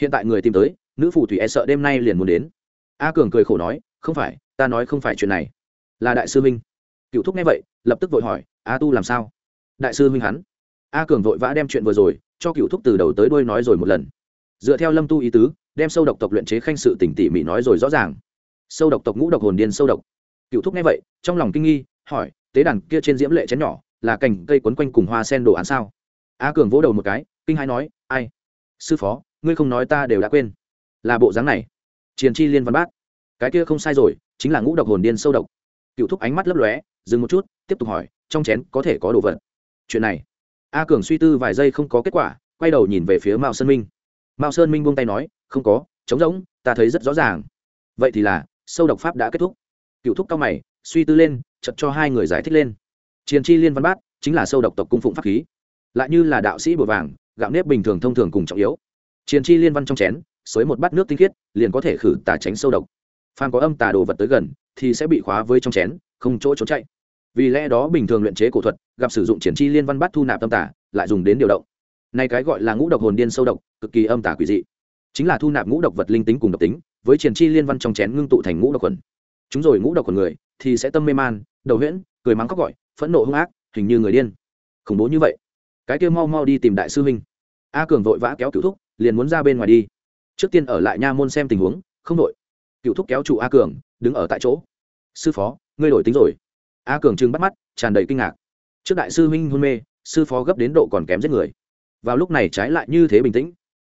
Hiện tại người tìm tới nữ phù thủy e sợ đêm nay liền muốn đến. A cường cười khổ nói không phải ta nói không phải chuyện này. Là đại sư minh cựu thúc nghe vậy lập tức vội hỏi a tu làm sao? Đại sư minh hắn a cường vội vã đem chuyện vừa rồi, cho cựu thúc từ đầu tới đuôi nói rồi một lần. Dựa theo lâm tu ý tứ, đem sâu độc tộc luyện chế khanh sự tỉnh tỉ mỉ nói rồi rõ ràng. Sâu độc tộc ngũ độc hồn điên sâu độc. Cựu thúc nghe vậy, trong lòng kinh nghi, hỏi, tế đàn kia trên diễm lệ chén nhỏ, là cành cây quấn quanh cùng hoa sen đồ án sao? A cường vỗ đầu một cái, kinh hai nói, ai? Sư phó, ngươi không nói ta đều đã quên. Là bộ dáng này. Triền chi liên văn bát, cái kia không sai rồi, chính là ngũ độc hồn điên sâu độc. Cựu thúc ánh mắt lấp lóe, dừng một chút, tiếp tục hỏi, trong chén có thể có đồ vật? Chuyện này a cường suy tư vài giây không có kết quả, quay đầu nhìn về phía mao sơn minh. Mao sơn minh buông tay nói, không có, trống rỗng, ta thấy rất rõ ràng. Vậy thì là, sâu độc pháp đã kết thúc. Cựu thúc cao mày, suy tư lên chật cho hai người giải thích lên. Chiến chi liên văn bát, chính là sâu độc tộc cung phụng pháp khí. Lại như là đạo sĩ bùa vàng, gạo nếp bình thường thông thường cùng trọng yếu. Chiến chi liên văn trong chén, xới một bát nước tinh khiết, liền có thể khử tà tránh sâu độc. Phan có âm tà đồ vật tới gần, thì sẽ bị khóa với trong chén, không chỗ trốn chạy vì lẽ đó bình thường luyện chế cổ thuật, gặp sử dụng triển chi liên văn bát thu nạp âm tà lại dùng đến điều động. Nay cái gọi là ngũ độc hồn điên sâu độc, cực kỳ âm tà quỷ dị. Chính là thu nạp ngũ độc vật linh tính cùng độc tính, với triển chi liên văn trong chén ngưng tụ thành ngũ độc quần chúng rồi ngũ độc quần người, thì sẽ tâm mê man, đầu huyễn, cười mắng khóc gọi, phẫn nộ hung ác, hình như người điên. Khủng bố như vậy. Cái kia mau mau đi tìm đại sư huynh. A cường vội vã kéo cựu thúc, liền muốn ra bên ngoài đi. Trước tiên ở lại nha môn xem tình huống, không đội cựu thúc kéo chủ a cường, đứng ở tại chỗ. Sư phó, ngươi đổi tính rồi a cường trừng bắt mắt, tràn đầy kinh ngạc. Trước đại sư huynh hôn mê, sư phó gấp đến độ còn kém giết người. Vào lúc này trái lại như thế bình tĩnh.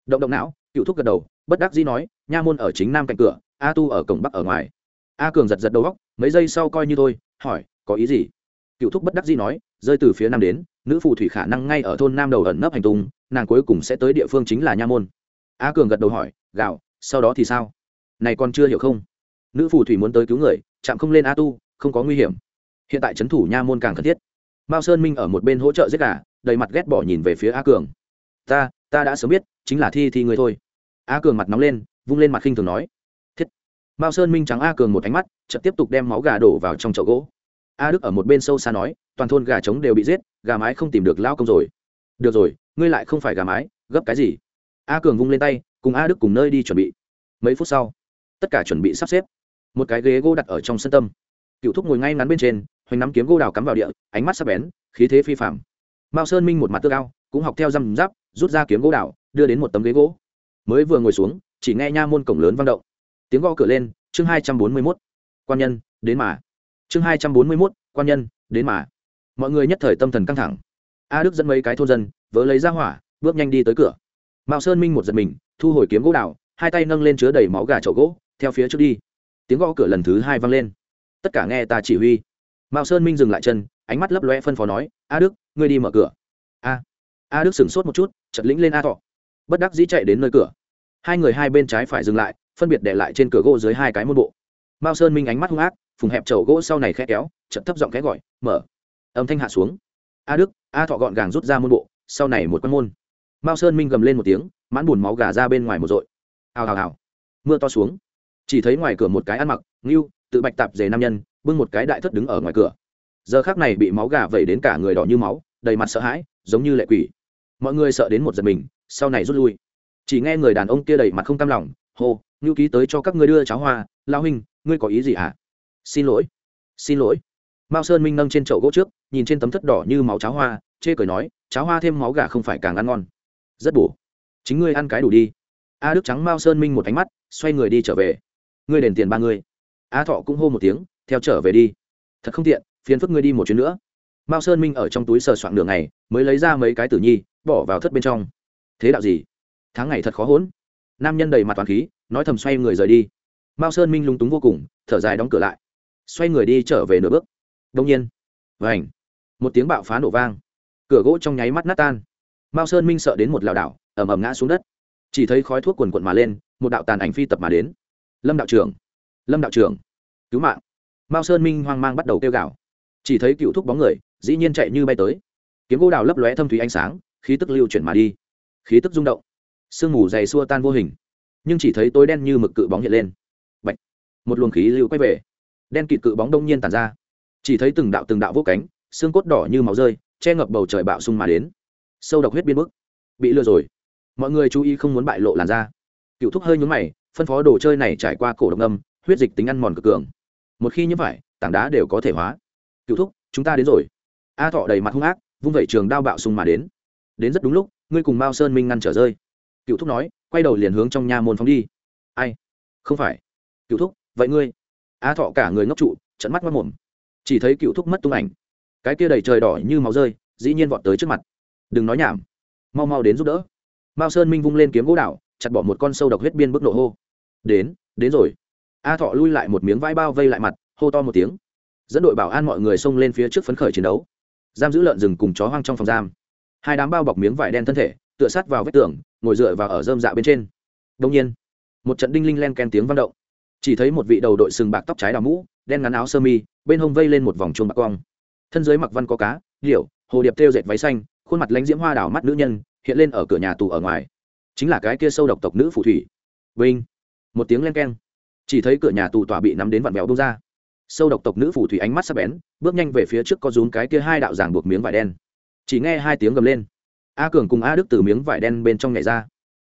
Động động não, cựu thúc gật đầu, bất đắc dĩ nói, nha môn ở chính nam cạnh cửa, a tu ở cổng bắc ở ngoài. A cường giật giật đầu góc mấy giây sau coi như thôi, hỏi, có ý gì? Cựu thúc bất đắc dĩ nói, rơi từ phía nam đến, nữ phù thủy khả năng ngay ở thôn nam đầu ẩn nấp hành tung, nàng cuối cùng sẽ tới địa phương chính là nha môn. A cường gật đầu hỏi, gạo, sau đó thì sao? Này còn chưa hiểu không? Nữ phù thủy muốn tới cứu người, chạm không lên a tu, không có nguy hiểm hiện tại trấn thủ nha môn càng cần thiết. Mao sơn minh ở một bên hỗ trợ giết gà, đầy mặt ghét bỏ nhìn về phía a cường. Ta ta đã sớm biết, chính là thi thi người thôi. A cường mặt nóng lên, vung lên mặt khinh thường nói. Thiết. Mao sơn minh trắng a cường một ánh mắt, chợt tiếp tục đem máu gà đổ vào trong chậu gỗ. A đức ở một bên sâu xa nói, toàn thôn gà trống đều bị giết, gà mái không tìm được lao công rồi. Được rồi, ngươi lại không phải gà mái, gấp cái gì? A cường vung lên tay, cùng a đức cùng nơi đi chuẩn bị. Mấy phút sau, tất cả chuẩn bị sắp xếp. Một cái ghế gỗ đặt ở trong sân tâm cựu thúc ngồi ngay ngắn bên trên, hoành nắm kiếm gỗ đào cắm vào địa, ánh mắt sắp bén, khí thế phi phạm mao sơn minh một mặt tơ cao cũng học theo răm giáp rút ra kiếm gỗ đào, đưa đến một tấm ghế gỗ. Mới vừa ngồi xuống, chỉ nghe nha môn cổng lớn vang động. Tiếng gõ cửa lên, chương hai trăm bốn mươi mốt. Quan nhân, đến mà. Chương hai trăm bốn mươi mốt, quan nhân, đến mà. Mọi người nhất thời tâm thần căng thẳng. A đức dẫn mấy cái thôn dân, vớ lấy ra hỏa, bước nhanh đi tới cửa. Mao sơn minh một giật mình, thu hồi kiếm gỗ đào, hai tay nâng lên chứa đầy máu gà chậu gỗ, theo phía trước đi. Tiếng gõ cửa lần thứ hai vang lên tất cả nghe ta chỉ huy. Mao sơn minh dừng lại chân, ánh mắt lấp loe phân phó nói, a đức, ngươi đi mở cửa. A a đức sửng sốt một chút chật lĩnh lên a thọ. Bất đắc dĩ chạy đến nơi cửa. Hai người hai bên trái phải dừng lại, phân biệt để lại trên cửa gỗ dưới hai cái môn bộ. Mao sơn minh ánh mắt hung ác, phùng hẹp chậu gỗ sau này khẽ kéo chật thấp giọng khẽ gọi, mở. Âm thanh hạ xuống. A đức, a thọ gọn gàng rút ra môn bộ, sau này một quan môn. Mao sơn minh gầm lên một tiếng, mãn bùn máu gà ra bên ngoài một dội hào hào hào. Mưa to xuống. Chỉ thấy ngoài cửa một cái ăn mặc, ngưu tự bạch tạp dề nam nhân, bưng một cái đại thất đứng ở ngoài cửa. Giờ khác này bị máu gà vẩy đến cả người đỏ như máu, đầy mặt sợ hãi, giống như lệ quỷ. Mọi người sợ đến một giật mình, sau này rút lui. Chỉ nghe người đàn ông kia đầy mặt không cam lòng, hô ngưu ký tới cho các ngươi đưa cháo hoa lao huynh, ngươi có ý gì hả? À? xin lỗi xin lỗi. Mao sơn minh nâng trên chậu gỗ trước, nhìn trên tấm thất đỏ như máu cháo hoa, chê cười nói, cháo hoa thêm máu gà không phải càng ăn ngon. Rất bổ. Chính ngươi ăn cái đủ đi. A đức trắng mao sơn minh một ánh mắt, xoay người đi trở về. Ngươi đền tiền ba ngươi a thọ cũng hô một tiếng, theo trở về đi. Thật không tiện, phiền phức ngươi đi một chuyến nữa. Mao sơn minh ở trong túi sờ soạn đường này mới lấy ra mấy cái tử nhi, bỏ vào thất bên trong. Thế đạo gì? Tháng ngày thật khó hỗn nam nhân đầy mặt toàn khí, nói thầm xoay người rời đi. Mao sơn minh lúng túng vô cùng, thở dài đóng cửa lại. Xoay người đi trở về nửa bước. Đông nhiên vảnh một tiếng bạo phá nổ vang. Cửa gỗ trong nháy mắt nát tan. Mao sơn minh sợ đến một lảo đảo ẩm ẩm ngã xuống đất. Chỉ thấy khói thuốc quần quận mà lên, một đạo tàn ảnh phi tập mà đến. Lâm đạo trưởng lâm đạo trưởng, cứu mạng. Mao sơn minh hoang mang bắt đầu kêu gào. Chỉ thấy cựu thúc bóng người, dĩ nhiên chạy như bay tới. Kiếm gỗ đào lấp lóe thâm thủy ánh sáng, khí tức lưu chuyển mà đi. Khí tức rung động. Sương mù dày xua tan vô hình. Nhưng chỉ thấy tối đen như mực cự bóng hiện lên. Bạch. một luồng khí lưu quay về. Đen kịt cự bóng đông nhiên tàn ra. Chỉ thấy từng đạo từng đạo vô cánh, xương cốt đỏ như máu rơi, che ngập bầu trời bạo sung mà đến. Sâu độc huyết biên bức. Bị lừa rồi. Mọi người chú ý không muốn bại lộ làn da. Cựu thúc hơi nhún mày, phân phó đồ chơi này trải qua cổ độc âm huyết dịch tính ăn mòn cực cường. Một khi như phải, tảng đá đều có thể hóa. Cựu thúc chúng ta đến rồi. A thọ đầy mặt hung ác vung vẩy trường đao bạo sung mà đến. Đến rất đúng lúc ngươi cùng mao sơn minh ngăn trở rơi. Cựu thúc nói quay đầu liền hướng trong nhà môn phóng đi. Ai? Không phải. Cựu thúc vậy ngươi? A thọ cả người ngốc trụ trận mắt mất mồm. Chỉ thấy cựu thúc mất tung ảnh. Cái kia đầy trời đỏ như máu rơi dĩ nhiên vọt tới trước mặt. Đừng nói nhảm. Mau mau đến giúp đỡ. Mao sơn minh vung lên kiếm gỗ đảo chặt bỏ một con sâu độc huyết biên bức nộ hô. Đến đến rồi a thọ lui lại một miếng vai bao vây lại mặt hô to một tiếng. Dẫn đội bảo an mọi người xông lên phía trước phấn khởi chiến đấu. Giam giữ lợn rừng cùng chó hoang trong phòng giam. Hai đám bao bọc miếng vải đen thân thể tựa sát vào vách tường ngồi dựa vào ở dơm dạ bên trên. Đông nhiên một trận đinh linh len ken tiếng vang động. Chỉ thấy một vị đầu đội sừng bạc tóc trái đào mũ đen ngắn áo sơ mi bên hông vây lên một vòng chuông bạc quang, thân dưới mặc văn có cá điểu hồ điệp thêu dệt váy xanh khuôn mặt lánh diễm hoa đảo mắt nữ nhân hiện lên ở cửa nhà tù ở ngoài. Chính là cái kia sâu độc tộc nữ phù thủy. Vinh! Một tiếng len keng chỉ thấy cửa nhà tù tòa bị nắm đến vặn vẹo bông ra. Sâu độc tộc nữ phủ thủy ánh mắt sắp bén, bước nhanh về phía trước có rún cái kia hai đạo giảng buộc miếng vải đen. Chỉ nghe hai tiếng gầm lên. A cường cùng a đức từ miếng vải đen bên trong nhảy ra.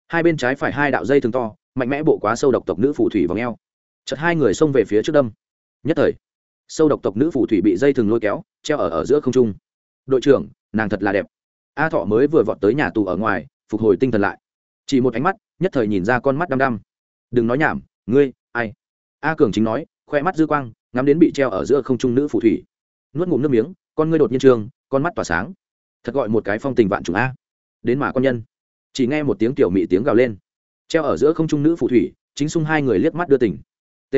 Hai bên trái phải hai đạo dây thường to, mạnh mẽ bộ quá sâu độc tộc nữ phủ thủy vào ngheo chật hai người xông về phía trước đâm. Nhất thời, sâu độc tộc nữ phủ thủy bị dây thừng lôi kéo, treo ở ở giữa không trung. Đội trưởng, nàng thật là đẹp. A thọ mới vừa vọt tới nhà tù ở ngoài, phục hồi tinh thần lại. Chỉ một ánh mắt, nhất thời nhìn ra con mắt đăm đăm. Đừng nói nhảm, ngươi ai? A cường chính nói, khoe mắt dư quang, ngắm đến bị treo ở giữa không trung nữ phù thủy. Nuốt ngụm nước miếng, con ngươi đột nhiên trường con mắt tỏa sáng. Thật gọi một cái phong tình vạn trùng a. Đến mà con nhân. Chỉ nghe một tiếng tiểu mị tiếng gào lên. Treo ở giữa không trung nữ phù thủy, chính xung hai người liếc mắt đưa tỉnh t.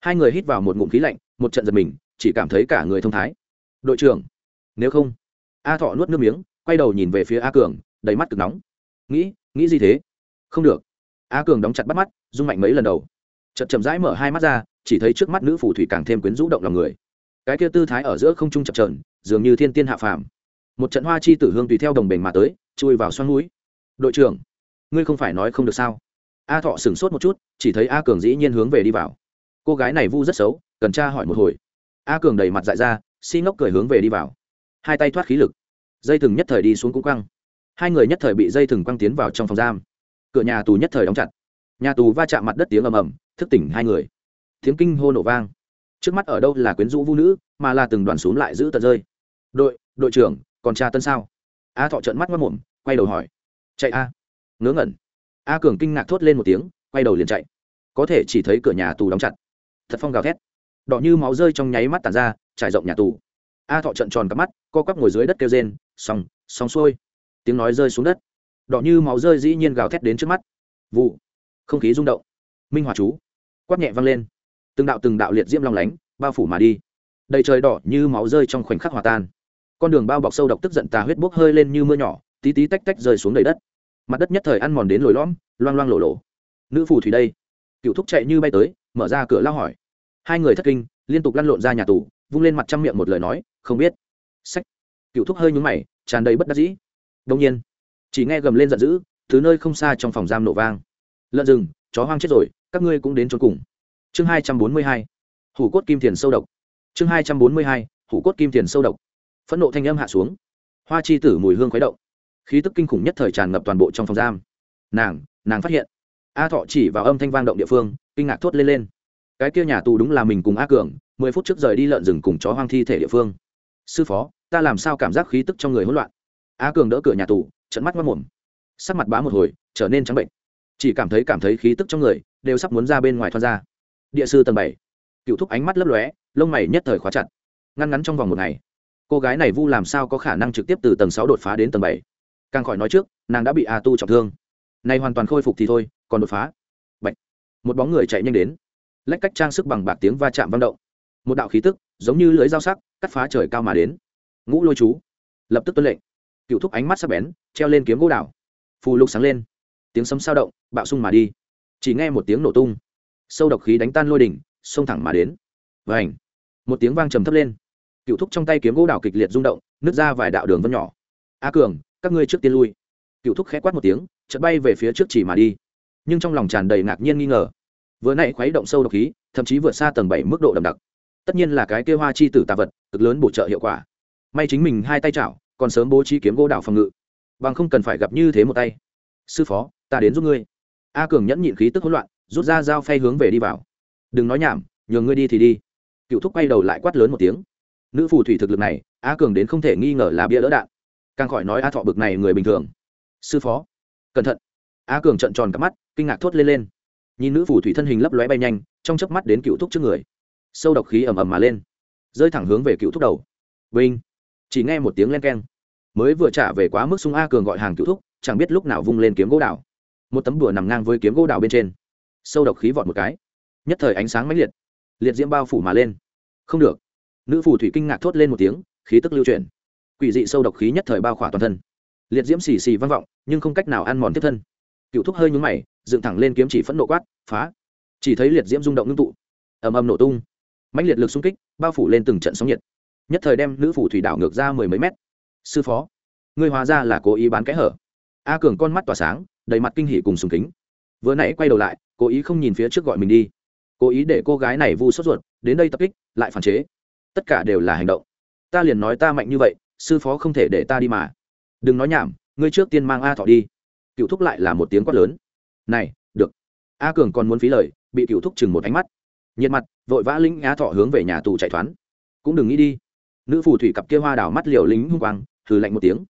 Hai người hít vào một ngụm khí lạnh, một trận giật mình, chỉ cảm thấy cả người thông thái. Đội trưởng. Nếu không. A thọ nuốt nước miếng, quay đầu nhìn về phía a cường, đầy mắt cực nóng. Nghĩ nghĩ gì thế? Không được. A cường đóng chặt bắt mắt, rung mạnh mấy lần đầu chật chậm rãi mở hai mắt ra, chỉ thấy trước mắt nữ phù thủy càng thêm quyến rũ động lòng người. Cái kia tư thái ở giữa không trung chập trờn dường như thiên tiên hạ phàm. Một trận hoa chi tử hương tùy theo đồng bền mà tới, chui vào xoăn núi. Đội trưởng, ngươi không phải nói không được sao? A thọ sửng sốt một chút, chỉ thấy a cường dĩ nhiên hướng về đi vào. Cô gái này vu rất xấu, cần tra hỏi một hồi. A cường đầy mặt dại ra, si ngốc cười hướng về đi vào. Hai tay thoát khí lực. Dây thừng nhất thời đi xuống cũng quăng. Hai người nhất thời bị dây thừng quăng tiến vào trong phòng giam. Cửa nhà tù nhất thời đóng chặt. Nhà tù va chạm mặt đất tiếng ầm ầm thức tỉnh hai người. Tiếng kinh hô nổ vang. Trước mắt ở đâu là quyến rũ vũ nữ, mà là từng đoàn xuống lại giữ tận rơi. Đội đội trưởng, còn cha tân sao? A thọ trợn mắt mất mồm, quay đầu hỏi. Chạy a. Ngớ ngẩn. A cường kinh ngạc thốt lên một tiếng, quay đầu liền chạy. Có thể chỉ thấy cửa nhà tù đóng chặt. Thật phong gào thét. Đỏ như máu rơi trong nháy mắt tàn ra, trải rộng nhà tù. A thọ trận tròn cắp mắt, co quắp ngồi dưới đất kêu rên, xong xong xuôi. Tiếng nói rơi xuống đất. Đỏ như máu rơi dĩ nhiên gào thét đến trước mắt. Vụ. Không khí rung động minh hòa chú. Quát nhẹ vang lên. Từng đạo từng đạo liệt diễm long lánh bao phủ mà đi. Đầy trời đỏ như máu rơi trong khoảnh khắc hòa tan. Con đường bao bọc sâu độc tức giận tà huyết bốc hơi lên như mưa nhỏ, tí tí tách tách rơi xuống đầy đất. Mặt đất nhất thời ăn mòn đến lồi lõm, loang loang lộ lộ nữ phù thủy đây. Cựu thúc chạy như bay tới, mở ra cửa lao hỏi. Hai người thất kinh, liên tục lăn lộn ra nhà tù, vung lên mặt trăm miệng một lời nói, không biết. Sách. Cựu thúc hơi nhúng mày, tràn đầy bất đắc dĩ. Đông nhiên, chỉ nghe gầm lên giận dữ từ nơi không xa trong phòng giam nổ vang. Lợn rừng, chó hoang chết rồi các ngươi cũng đến trốn cùng. Chương hai trăm bốn mươi hai, hủ cốt kim thiền sâu độc. Chương hai trăm bốn mươi hai, hủ cốt kim thiền sâu độc. Phẫn nộ thanh âm hạ xuống. Hoa chi tử mùi hương khuấy động. Khí tức kinh khủng nhất thời tràn ngập toàn bộ trong phòng giam. Nàng nàng phát hiện. A thọ chỉ vào âm thanh vang động địa phương, kinh ngạc thốt lên lên. Cái kia nhà tù đúng là mình cùng a cường, mười phút trước rời đi lợn rừng cùng chó hoang thi thể địa phương. Sư phó, ta làm sao cảm giác khí tức trong người hỗn loạn? A cường đỡ cửa nhà tù trận mắt mất mồm sắc mặt bá một hồi, trở nên trắng bệnh. Chỉ cảm thấy cảm thấy khí tức trong người đều sắp muốn ra bên ngoài thoát ra. Địa sư tầng bảy. Cựu thúc ánh mắt lấp lóe, lông mày nhất thời khóa chặt. Ngăn ngắn trong vòng một ngày, cô gái này vu làm sao có khả năng trực tiếp từ tầng sáu đột phá đến tầng bảy? Càng khỏi nói trước, nàng đã bị a tu trọng thương. Nay hoàn toàn khôi phục thì thôi, còn đột phá. Bạch. một bóng người chạy nhanh đến. Lách cách trang sức bằng bạc tiếng va chạm vang động. Một đạo khí tức, giống như lưới dao sắc, cắt phá trời cao mà đến. Ngũ lôi chú. Lập tức tuân lệnh. Cựu thúc ánh mắt sắc bén, treo lên kiếm gỗ đảo. Phù lục sáng lên. Tiếng sấm sao động, bạo sung mà đi chỉ nghe một tiếng nổ tung. Sâu độc khí đánh tan lôi đỉnh, xông thẳng mà đến. Và ảnh một tiếng vang trầm thấp lên. Cựu thúc trong tay kiếm gỗ đảo kịch liệt rung động, nứt ra vài đạo đường vân nhỏ. A cường, các ngươi trước tiên lui. Cựu thúc khẽ quát một tiếng, chợt bay về phía trước chỉ mà đi. Nhưng trong lòng tràn đầy ngạc nhiên nghi ngờ. Vừa nãy khuấy động sâu độc khí, thậm chí vượt xa tầng bảy mức độ đậm đặc. Tất nhiên là cái kia hoa chi tử tà vật, cực lớn bổ trợ hiệu quả. May chính mình hai tay chảo, còn sớm bố trí kiếm gỗ đảo phòng ngự. Bằng không cần phải gặp như thế một tay. Sư phó, ta đến giúp ngươi a cường nhẫn nhịn khí tức hỗn loạn, rút ra dao phay hướng về đi vào. Đừng nói nhảm, nhường ngươi đi thì đi. Cựu thúc quay đầu lại quát lớn một tiếng. Nữ phù thủy thực lực này, a cường đến không thể nghi ngờ là bia đỡ đạn. Càng khỏi nói a thọ bực này người bình thường. Sư phó, cẩn thận. A cường trận tròn cắp mắt, kinh ngạc thốt lên lên. Nhìn nữ phù thủy thân hình lấp lóe bay nhanh, trong chớp mắt đến cựu thúc trước người. Sâu độc khí ầm ầm mà lên, rơi thẳng hướng về cựu thúc đầu. Vinh. Chỉ nghe một tiếng len keng. Mới vừa trả về quá mức sung a cường gọi hàng cựu thúc, chẳng biết lúc nào vung lên kiếm gỗ đảo một tấm đùa nằm ngang với kiếm gỗ đào bên trên. Sâu độc khí vọt một cái. Nhất thời ánh sáng mãnh liệt. Liệt diễm bao phủ mà lên. Không được. Nữ phù thủy kinh ngạc thốt lên một tiếng, khí tức lưu chuyển. Quỷ dị sâu độc khí nhất thời bao khỏa toàn thân. Liệt diễm xì xì vang vọng, nhưng không cách nào ăn mòn tiếp thân. Cựu thúc hơi nhúng mày, dựng thẳng lên kiếm chỉ phẫn nộ quát, phá! Chỉ thấy liệt diễm rung động ngưng tụ. Ầm ầm nổ tung. Mãnh liệt lực xung kích, bao phủ lên từng trận sóng nhiệt. Nhất thời đem nữ phủ thủy đảo ngược ra mười mấy mét. Sư phó, ngươi hóa ra là cố ý bán kẽ hở. A cường con mắt tỏa sáng đầy mặt kinh hỉ cùng sùng kính. Vừa nãy quay đầu lại, cố ý không nhìn phía trước gọi mình đi. Cố ý để cô gái này vu sốt ruột, đến đây tập kích, lại phản chế. Tất cả đều là hành động. Ta liền nói ta mạnh như vậy, sư phó không thể để ta đi mà. Đừng nói nhảm, ngươi trước tiên mang a thọ đi. Cựu thúc lại là một tiếng quát lớn. Này, được. A cường còn muốn phí lời, bị cựu thúc chừng một ánh mắt. Nhiệt mặt, vội vã lính a thọ hướng về nhà tù chạy thoán. Cũng đừng nghĩ đi. Nữ phù thủy cặp kia hoa đào mắt liều lính hung quang thử lạnh một tiếng.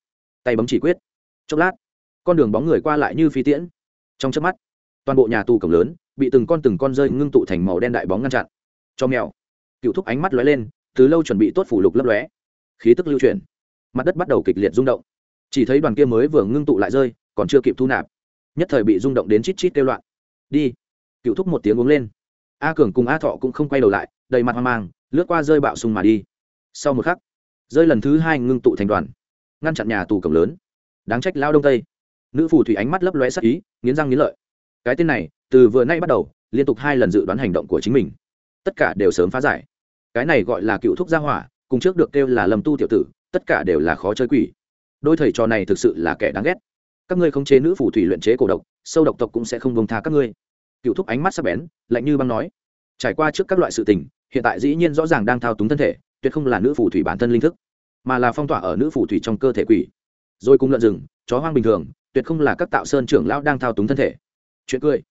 Tay bấm chỉ quyết. Chốc lát con đường bóng người qua lại như phi tiễn. Trong chớp mắt, toàn bộ nhà tù cổng lớn bị từng con từng con rơi ngưng tụ thành màu đen đại bóng ngăn chặn. Cho mèo, cựu thúc ánh mắt lóe lên, từ lâu chuẩn bị tốt phủ lục lấp lóe. Khí tức lưu chuyển, mặt đất bắt đầu kịch liệt rung động. Chỉ thấy đoàn kia mới vừa ngưng tụ lại rơi, còn chưa kịp thu nạp, nhất thời bị rung động đến chít chít kêu loạn. Đi! Cựu thúc một tiếng uống lên. A cường cùng a thọ cũng không quay đầu lại, đầy mặt hoang mang, lướt qua rơi bạo sùng mà đi. Sau một khắc, rơi lần thứ hai ngưng tụ thành đoàn, ngăn chặn nhà tù cổng lớn. Đáng trách lao đông tây nữ phù thủy ánh mắt lấp lóe sắc ý, nghiến răng nghiến lợi. Cái tên này, từ vừa nay bắt đầu, liên tục hai lần dự đoán hành động của chính mình. Tất cả đều sớm phá giải. Cái này gọi là cựu thúc gia hỏa, cùng trước được kêu là lầm tu tiểu tử, tất cả đều là khó chơi quỷ. Đôi thầy trò này thực sự là kẻ đáng ghét. Các ngươi không chế nữ phù thủy luyện chế cổ độc, sâu độc tộc cũng sẽ không bông tha các ngươi. Cựu thúc ánh mắt sắc bén, lạnh như băng nói. Trải qua trước các loại sự tình, hiện tại dĩ nhiên rõ ràng đang thao túng thân thể, tuyệt không là nữ phù thủy bản thân linh thức, mà là phong tỏa ở nữ phù thủy trong cơ thể quỷ. Rồi cùng lợn rừng, chó hoang bình thường tuyệt không là các tạo sơn trưởng lão đang thao túng thân thể. Chuyện cười.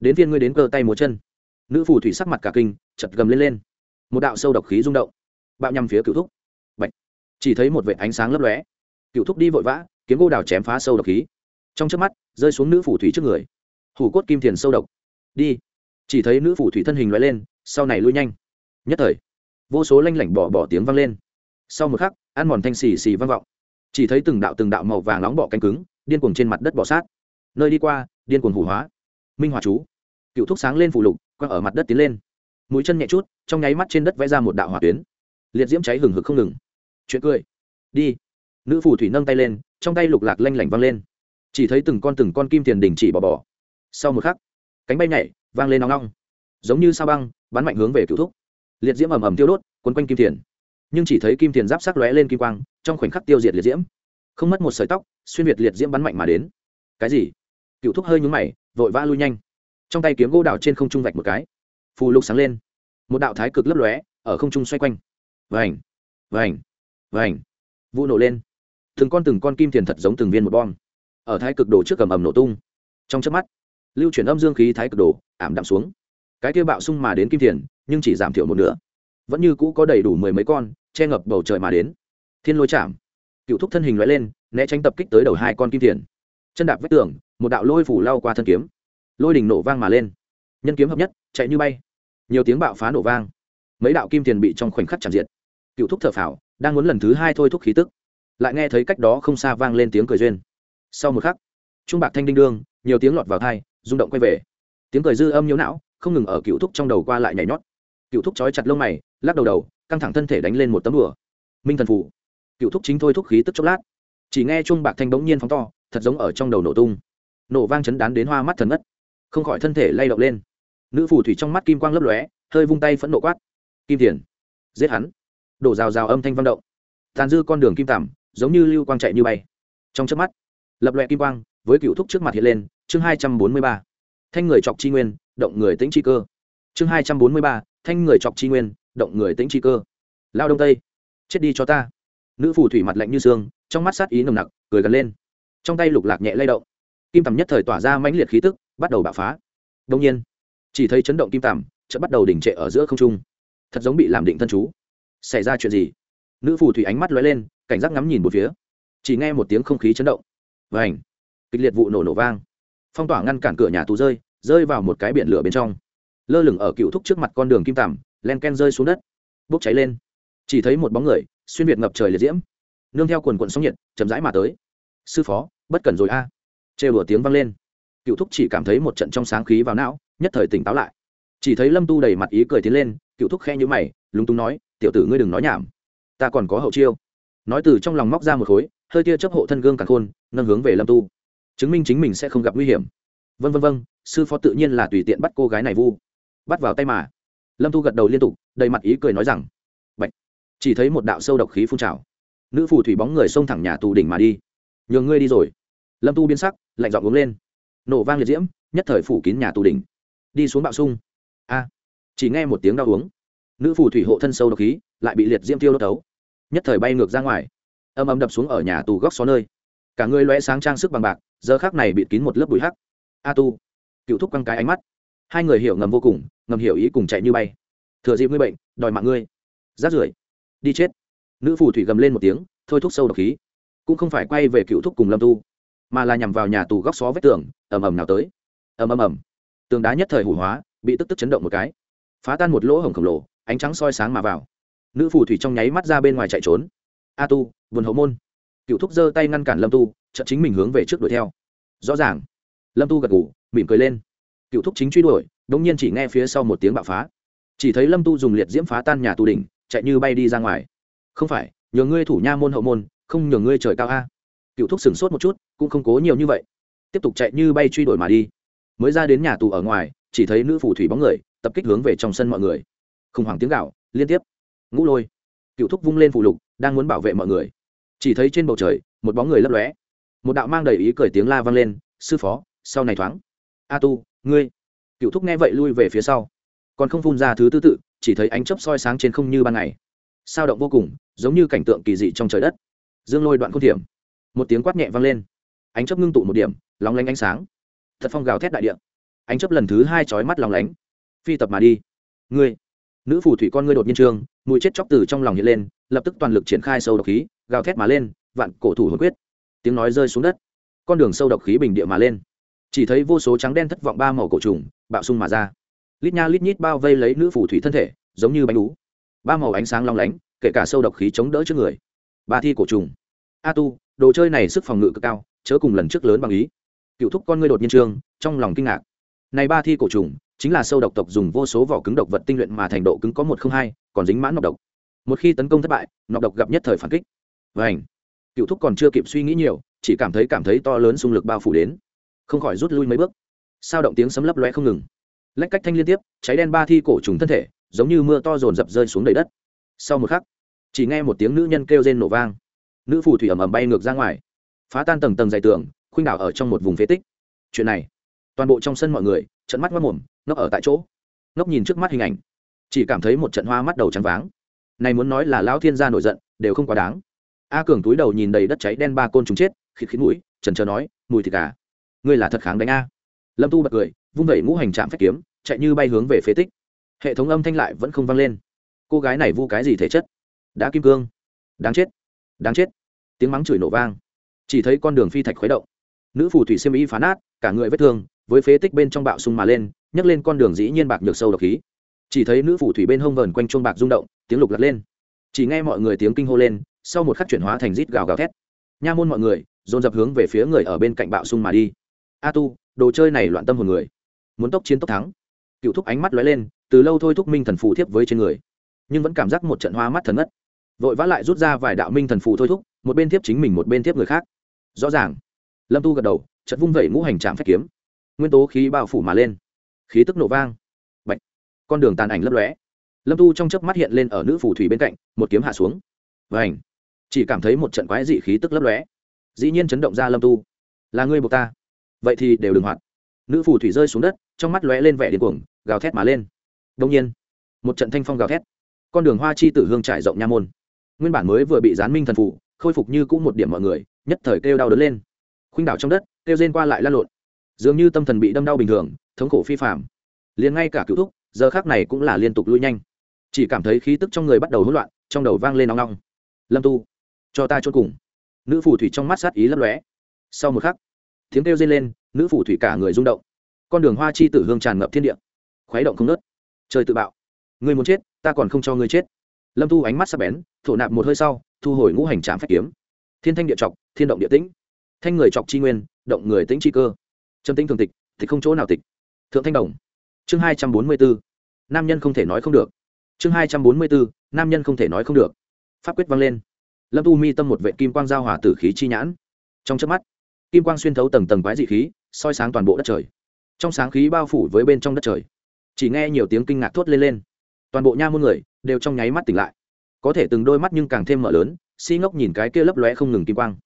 Đến viên ngươi đến cơ tay múa chân. Nữ phù thủy sắc mặt cả kinh, chật gầm lên lên. Một đạo sâu độc khí rung động. Bạo nhằm phía cựu thúc. Bạch. chỉ thấy một vệ ánh sáng lấp lóe. Cựu thúc đi vội vã, kiếm gô đào chém phá sâu độc khí. Trong trước mắt, rơi xuống nữ phù thủy trước người. Hủ cốt kim thiền sâu độc. Đi. Chỉ thấy nữ phù thủy thân hình lóe lên, sau này lui nhanh. Nhất thời, vô số lanh lảnh bỏ bỏ tiếng vang lên. Sau một khắc, ăn mòn thanh xì xì vang vọng. Chỉ thấy từng đạo từng đạo màu vàng nóng bỏ cánh cứng điên cuồng trên mặt đất bỏ sát. Nơi đi qua, điên cuồng hủ hóa. Minh hòa chú. Cựu thúc sáng lên phủ lục, quăng ở mặt đất tiến lên. Mũi chân nhẹ chút, trong nháy mắt trên đất vẽ ra một đạo hỏa tuyến. Liệt diễm cháy hừng hực không ngừng. Chuyện cười. Đi. Nữ phù thủy nâng tay lên, trong tay lục lạc lanh lảnh vang lên. Chỉ thấy từng con từng con kim tiền đình chỉ bỏ bỏ. Sau một khắc, cánh bay nhảy, vang lên nóng nóng giống như sao băng, bắn mạnh hướng về cựu thúc. Liệt diễm ầm ầm tiêu đốt, quấn quanh kim tiền. Nhưng chỉ thấy kim tiền giáp sắc lóe lên kim quang, trong khoảnh khắc tiêu diệt liệt diễm không mất một sợi tóc, xuyên việt liệt diễm bắn mạnh mà đến. Cái gì? Cựu thúc hơi nhúng mày, vội vã lui nhanh. Trong tay kiếm gỗ đào trên không trung vạch một cái. Phù lục sáng lên. Một đạo thái cực lấp lóe, ở không trung xoay quanh. Vành! Vành! Vành! Vụ nổ lên. Từng con từng con kim tiền thật giống từng viên một bom. Ở thái cực đồ trước cầm ầm nổ tung. Trong chớp mắt, lưu chuyển âm dương khí thái cực đồ, ảm đạm xuống. Cái kia bạo sung mà đến kim tiền nhưng chỉ giảm thiểu một nửa. Vẫn như cũ có đầy đủ mười mấy con, che ngập bầu trời mà đến. Thiên lôi chạm cựu thúc thân hình loại lên, né tránh tập kích tới đầu hai con kim tiền chân đạp vách tường, một đạo lôi phủ lao qua thân kiếm. Lôi đỉnh nổ vang mà lên. Nhân kiếm hợp nhất, chạy như bay. Nhiều tiếng bạo phá nổ vang. Mấy đạo kim tiền bị trong khoảnh khắc chạm diệt. Cựu thúc thở phào, đang muốn lần thứ hai thôi thúc khí tức. Lại nghe thấy cách đó không xa vang lên tiếng cười duyên. Sau một khắc, trung bạc thanh đinh đương, nhiều tiếng lọt vào thai rung động quay về. Tiếng cười dư âm nhiễu não, không ngừng ở cựu thúc trong đầu qua lại nhảy nhót. Cựu thúc trói chặt lông mày, lắc đầu đầu, căng thẳng thân thể đánh lên một tấm đùa. Minh thần phủ cựu thúc chính thôi thúc khí tức chốc lát. Chỉ nghe chuông bạc thanh bỗng nhiên phóng to, thật giống ở trong đầu nổ tung. Nổ vang chấn đán đến hoa mắt thần mất không khỏi thân thể lay động lên. Nữ phù thủy trong mắt kim quang lấp lóe, hơi vung tay phẫn nộ quát. Kim tiền giết hắn. Đổ rào rào âm thanh vang động. Tàn dư con đường kim tằm giống như lưu quang chạy như bay. Trong trước mắt, lập loẹ kim quang, với cựu thúc trước mặt hiện lên, chương hai trăm bốn mươi ba. Thanh người chọc chi nguyên, động người tĩnh chi cơ. Chương hai trăm bốn mươi ba, thanh người chọc chi nguyên, động người tĩnh chi cơ. Lao đông tây, chết đi cho ta nữ phù thủy mặt lạnh như xương trong mắt sát ý nồng nặc cười gần lên. Trong tay lục lạc nhẹ lay động. Kim tầm nhất thời tỏa ra mãnh liệt khí tức bắt đầu bạo phá. Đông nhiên chỉ thấy chấn động kim tầm, chợt bắt đầu đỉnh trệ ở giữa không trung. Thật giống bị làm định thân chú. Xảy ra chuyện gì? Nữ phù thủy ánh mắt lóe lên cảnh giác ngắm nhìn một phía. Chỉ nghe một tiếng không khí chấn động. Và ảnh kịch liệt vụ nổ nổ vang. Phong tỏa ngăn cản cửa nhà tù rơi rơi vào một cái biển lửa bên trong. Lơ lửng ở cựu thúc trước mặt con đường kim tằm len ken rơi xuống đất. Bốc cháy lên. Chỉ thấy một bóng người xuyên việt ngập trời liệt diễm. Nương theo quần quận sóng nhiệt, chậm rãi mà tới. Sư phó, bất cần rồi a. À. trêu đùa tiếng vang lên. Cựu thúc chỉ cảm thấy một trận trong sáng khí vào não, nhất thời tỉnh táo lại. Chỉ thấy lâm tu đầy mặt ý cười tiến lên, cựu thúc khe nhữ mày, lúng túng nói, tiểu tử ngươi đừng nói nhảm. Ta còn có hậu chiêu. Nói từ trong lòng móc ra một khối, hơi tia chấp hộ thân gương càng khôn, nâng hướng về lâm tu. Chứng minh chính mình sẽ không gặp nguy hiểm. Vân vân vân sư phó tự nhiên là tùy tiện bắt cô gái này vu. Bắt vào tay mà. Lâm tu gật đầu liên tục, đầy mặt ý cười nói rằng chỉ thấy một đạo sâu độc khí phun trào. Nữ phù thủy bóng người xông thẳng nhà tù đỉnh mà đi. Nhường ngươi đi rồi. Lâm tu biến sắc, lạnh dọn uống lên. Nổ vang liệt diễm, nhất thời phủ kín nhà tù đỉnh. Đi xuống bạo sung. A. Chỉ nghe một tiếng đau uống. Nữ phù thủy hộ thân sâu độc khí, lại bị liệt diễm tiêu đốt tấu. Nhất thời bay ngược ra ngoài. Âm âm đập xuống ở nhà tù góc xó nơi. Cả người loe sáng trang sức bằng bạc, giờ khác này bịt kín một lớp bụi hắc. A tu. Cựu thúc căng cái ánh mắt. Hai người hiểu ngầm vô cùng, ngầm hiểu ý cùng chạy như bay. Thừa dịp ngươi bệnh, đòi mạng ngươi. Rát rưởi đi chết. Nữ phù thủy gầm lên một tiếng, thôi thúc sâu độc khí. Cũng không phải quay về cựu thúc cùng lâm tu, mà là nhằm vào nhà tù góc xó vách tường, ầm ầm nào tới. Ầm ầm ầm. Tường đá nhất thời hủ hóa, bị tức tức chấn động một cái. Phá tan một lỗ hổng khổng lồ, ánh trắng soi sáng mà vào. Nữ phù thủy trong nháy mắt ra bên ngoài chạy trốn. A tu vườn hậu môn. Cựu thúc giơ tay ngăn cản lâm tu, chợt chính mình hướng về trước đuổi theo. Rõ ràng, lâm tu gật ngủ mỉm cười lên. Cựu thúc chính truy đuổi đông nhiên chỉ nghe phía sau một tiếng bạo phá. Chỉ thấy lâm tu dùng liệt diễm phá tan nhà tù đỉnh chạy như bay đi ra ngoài. Không phải, nhờ ngươi thủ nha môn hậu môn, không nhờ ngươi trời cao a. Cựu thúc sửng sốt một chút, cũng không cố nhiều như vậy. Tiếp tục chạy như bay truy đuổi mà đi. Mới ra đến nhà tù ở ngoài, chỉ thấy nữ phù thủy bóng người, tập kích hướng về trong sân mọi người. Khủng hoảng tiếng gạo liên tiếp. Ngũ lôi. Cựu thúc vung lên phụ lục, đang muốn bảo vệ mọi người. Chỉ thấy trên bầu trời, một bóng người lấp lóe. Một đạo mang đầy ý cười tiếng la vang lên, sư phó, sau này thoáng. A tu, ngươi. Cựu thúc nghe vậy lui về phía sau. Còn không phun ra thứ tư tự chỉ thấy ánh chớp soi sáng trên không như ban ngày. Sao động vô cùng, giống như cảnh tượng kỳ dị trong trời đất. Dương lôi đoạn không thiểm. Một tiếng quát nhẹ vang lên. Ánh chớp ngưng tụ một điểm, lóng lánh ánh sáng. Thật phong gào thét đại điện ánh chớp lần thứ hai chói mắt lóng lánh. Phi tập mà đi. Ngươi, nữ phù thủy con ngươi đột nhiên trương mùi chết chóc từ trong lòng hiện lên, lập tức toàn lực triển khai sâu độc khí, gào thét mà lên, vạn cổ thủ hồn quyết. Tiếng nói rơi xuống đất. Con đường sâu độc khí bình địa mà lên. Chỉ thấy vô số trắng đen thất vọng ba màu cổ trùng, bạo sung mà ra lít nha lít nhít bao vây lấy nữ phù thủy thân thể, giống như bánh đú ba màu ánh sáng long lánh, kể cả sâu độc khí chống đỡ trước người. Ba thi cổ trùng. A tu, đồ chơi này sức phòng ngự cực cao, chớ cùng lần trước lớn bằng ý. Cựu thúc con ngươi đột nhiên trương, trong lòng kinh ngạc. Này ba thi cổ trùng, chính là sâu độc tộc dùng vô số vỏ cứng độc vật tinh luyện mà thành độ cứng có một không hai, còn dính mãn nọc độc. Một khi tấn công thất bại, nọc độc gặp nhất thời phản kích. Và ảnh cựu thúc còn chưa kịp suy nghĩ nhiều, chỉ cảm thấy cảm thấy to lớn xung lực bao phủ đến. Không khỏi rút lui mấy bước. Sao động tiếng sấm lấp loe không ngừng lách cách thanh liên tiếp, cháy đen ba thi cổ trùng thân thể, giống như mưa to dồn dập rơi xuống đầy đất. Sau một khắc, chỉ nghe một tiếng nữ nhân kêu rên nổ vang. Nữ phù thủy ẩm ẩm bay ngược ra ngoài. Phá tan tầng tầng dày tường, khuynh đảo ở trong một vùng phế tích. Chuyện này, toàn bộ trong sân mọi người trận mắt mất mồm ngốc ở tại chỗ. Ngốc nhìn trước mắt hình ảnh, chỉ cảm thấy một trận hoa mắt đầu trắng váng. Này muốn nói là lão thiên gia nổi giận, đều không quá đáng. A cường túi đầu nhìn đầy đất cháy đen ba côn trùng chết, khịt khít mũi, trần trờ nói, mùi thịt gà, ngươi là thật kháng đánh a. Lâm tu bật cười vung vẩy ngũ hành trạm phép kiếm, chạy như bay hướng về phế tích. Hệ thống âm thanh lại vẫn không vang lên. Cô gái này vu cái gì thể chất? Đã kim cương. Đáng chết. Đáng chết. Tiếng mắng chửi nổ vang. Chỉ thấy con đường phi thạch khuấy động. Nữ phù thủy xiêm y phá nát, cả người vết thương, với phế tích bên trong bạo sung mà lên, nhấc lên con đường dĩ nhiên bạc nhược sâu độc khí. Chỉ thấy nữ phù thủy bên hông vờn quanh chuông bạc rung động, tiếng lục lật lên. Chỉ nghe mọi người tiếng kinh hô lên, sau một khắc chuyển hóa thành rít gào gào thét. Nha môn mọi người, dồn dập hướng về phía người ở bên cạnh bạo sung mà đi. A tu, đồ chơi này loạn tâm hồn người muốn tốc chiến tốc thắng. Cựu thúc ánh mắt lóe lên, từ lâu thôi thúc minh thần phù thiếp với trên người, nhưng vẫn cảm giác một trận hoa mắt thần ngất. Vội vã lại rút ra vài đạo minh thần phù thôi thúc, một bên thiếp chính mình một bên thiếp người khác. Rõ ràng, lâm tu gật đầu trận vung vẩy ngũ hành trạm phép kiếm. Nguyên tố khí bao phủ mà lên. Khí tức nổ vang. Bạch. con đường tàn ảnh lấp lóe. Lâm tu trong chớp mắt hiện lên ở nữ phù thủy bên cạnh, một kiếm hạ xuống. Và ảnh chỉ cảm thấy một trận quái dị khí tức lấp lóe. Dĩ nhiên chấn động ra lâm tu. Là ngươi buộc ta. Vậy thì đều đừng hoạt. Nữ phù thủy rơi xuống đất trong mắt lóe lên vẻ điên cuồng, gào thét mà lên. Đông nhiên, một trận thanh phong gào thét. Con đường hoa chi tử hương trải rộng nha môn. Nguyên bản mới vừa bị gián minh thần phụ khôi phục như cũ một điểm mọi người, nhất thời kêu đau đớn lên. Khuynh đảo trong đất, kêu rên qua lại lan lộn. Dường như tâm thần bị đâm đau bình thường, thống khổ phi phạm liền ngay cả cựu thúc, giờ khác này cũng là liên tục lui nhanh. Chỉ cảm thấy khí tức trong người bắt đầu hỗn loạn, trong đầu vang lên nóng nóng lâm tu, cho ta chôn cùng. Nữ phù thủy trong mắt sát ý lấp lóe. Sau một khắc, tiếng kêu rên lên, nữ phù thủy cả người rung động con đường hoa chi tử hương tràn ngập thiên địa. Khuấy động không nớt trời tự bạo. Người muốn chết, ta còn không cho ngươi chết. Lâm Thu ánh mắt sắc bén, thổ nạp một hơi sau, thu hồi ngũ hành trạm phách kiếm. Thiên thanh địa trọc, thiên động địa tĩnh. Thanh người trọc chi nguyên, động người tĩnh chi cơ. Trầm tĩnh thường tịch, thì không chỗ nào tịch. Thượng thanh đồng. Chương hai trăm bốn mươi bốn. Nam nhân không thể nói không được. Chương hai trăm bốn mươi bốn, nam nhân không thể nói không được. Pháp quyết vang lên. Lâm tu mi tâm một vệ kim quang giao hòa tử khí chi nhãn. Trong chớp mắt, kim quang xuyên thấu tầng tầng quái dị khí, soi sáng toàn bộ đất trời trong sáng khí bao phủ với bên trong đất trời. Chỉ nghe nhiều tiếng kinh ngạc thốt lên lên. Toàn bộ nha môn người đều trong nháy mắt tỉnh lại. Có thể từng đôi mắt nhưng càng thêm mở lớn xi、si、ngốc ngốc nhìn cái kia lấp lóe không ngừng kim quang.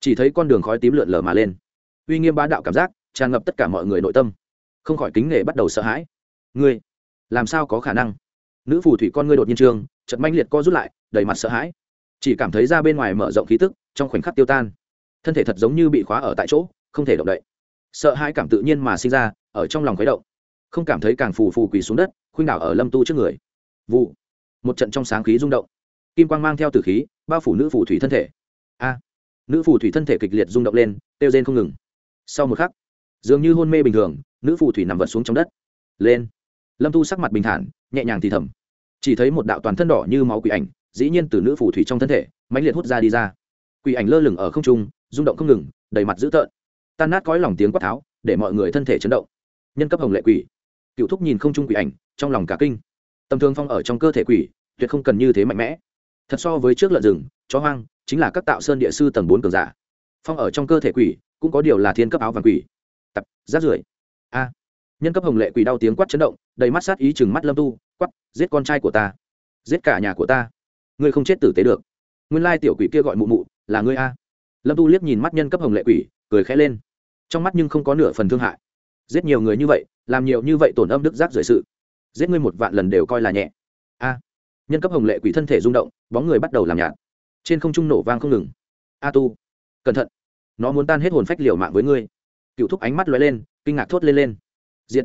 Chỉ thấy con đường khói tím lượn lờ mà lên. Uy nghiêm bá đạo cảm giác, tràn ngập tất cả mọi người nội tâm. Không khỏi kính nể bắt đầu sợ hãi. Ngươi, làm sao có khả năng? Nữ phù thủy con ngươi đột nhiên trương chật manh liệt co rút lại, đầy mặt sợ hãi. Chỉ cảm thấy ra bên ngoài mở rộng khí tức, trong khoảnh khắc tiêu tan. Thân thể thật giống như bị khóa ở tại chỗ, không thể động đậy sợ hãi cảm tự nhiên mà sinh ra, ở trong lòng khuấy động. Không cảm thấy càng phù phù quỳ xuống đất, khuynh đảo ở lâm tu trước người. Vụ. Một trận trong sáng khí rung động. Kim quang mang theo tử khí, bao phủ nữ phù thủy thân thể. A. Nữ phù thủy thân thể kịch liệt rung động lên tiêu rên không ngừng. Sau một khắc, dường như hôn mê bình thường, nữ phù thủy nằm vật xuống trong đất. Lên. Lâm tu sắc mặt bình thản, nhẹ nhàng thì thầm. Chỉ thấy một đạo toàn thân đỏ như máu quỷ ảnh, dĩ nhiên từ nữ phù thủy trong thân thể, mãnh liệt hút ra đi ra. Quỷ ảnh lơ lửng ở không trung, rung động không ngừng, đầy mặt dữ tợn tan nát cõi lòng tiếng quát tháo, để mọi người thân thể chấn động. Nhân cấp hồng lệ quỷ. Cựu thúc nhìn không trung quỷ ảnh, trong lòng cả kinh. Tầm thường phong ở trong cơ thể quỷ, tuyệt không cần như thế mạnh mẽ. Thật so với trước lợn rừng, chó hoang, chính là các tạo sơn địa sư tầng bốn cường giả. Phong ở trong cơ thể quỷ, cũng có điều là thiên cấp áo vàng quỷ. Tập, rát rưởi. A. Nhân cấp hồng lệ quỷ đau tiếng quát chấn động, đầy mắt sát ý chừng mắt lâm tu quắp giết con trai của ta. Giết cả nhà của ta. Ngươi không chết tử tế được. Nguyên lai tiểu quỷ kia gọi mụ mụ, là ngươi a. Lâm tu liếc nhìn mắt nhân cấp hồng lệ quỷ cười khẽ lên. Trong mắt nhưng không có nửa phần thương hại. Giết nhiều người như vậy, làm nhiều như vậy tổn âm đức giác rời sự. Giết ngươi một vạn lần đều coi là nhẹ. A. Nhân cấp hồng lệ quỷ thân thể rung động, bóng người bắt đầu làm nhạt. Trên không trung nổ vang không ngừng. A tu. Cẩn thận. Nó muốn tan hết hồn phách liều mạng với ngươi. Cựu thúc ánh mắt lóe lên, kinh ngạc thốt lên lên. Diệt.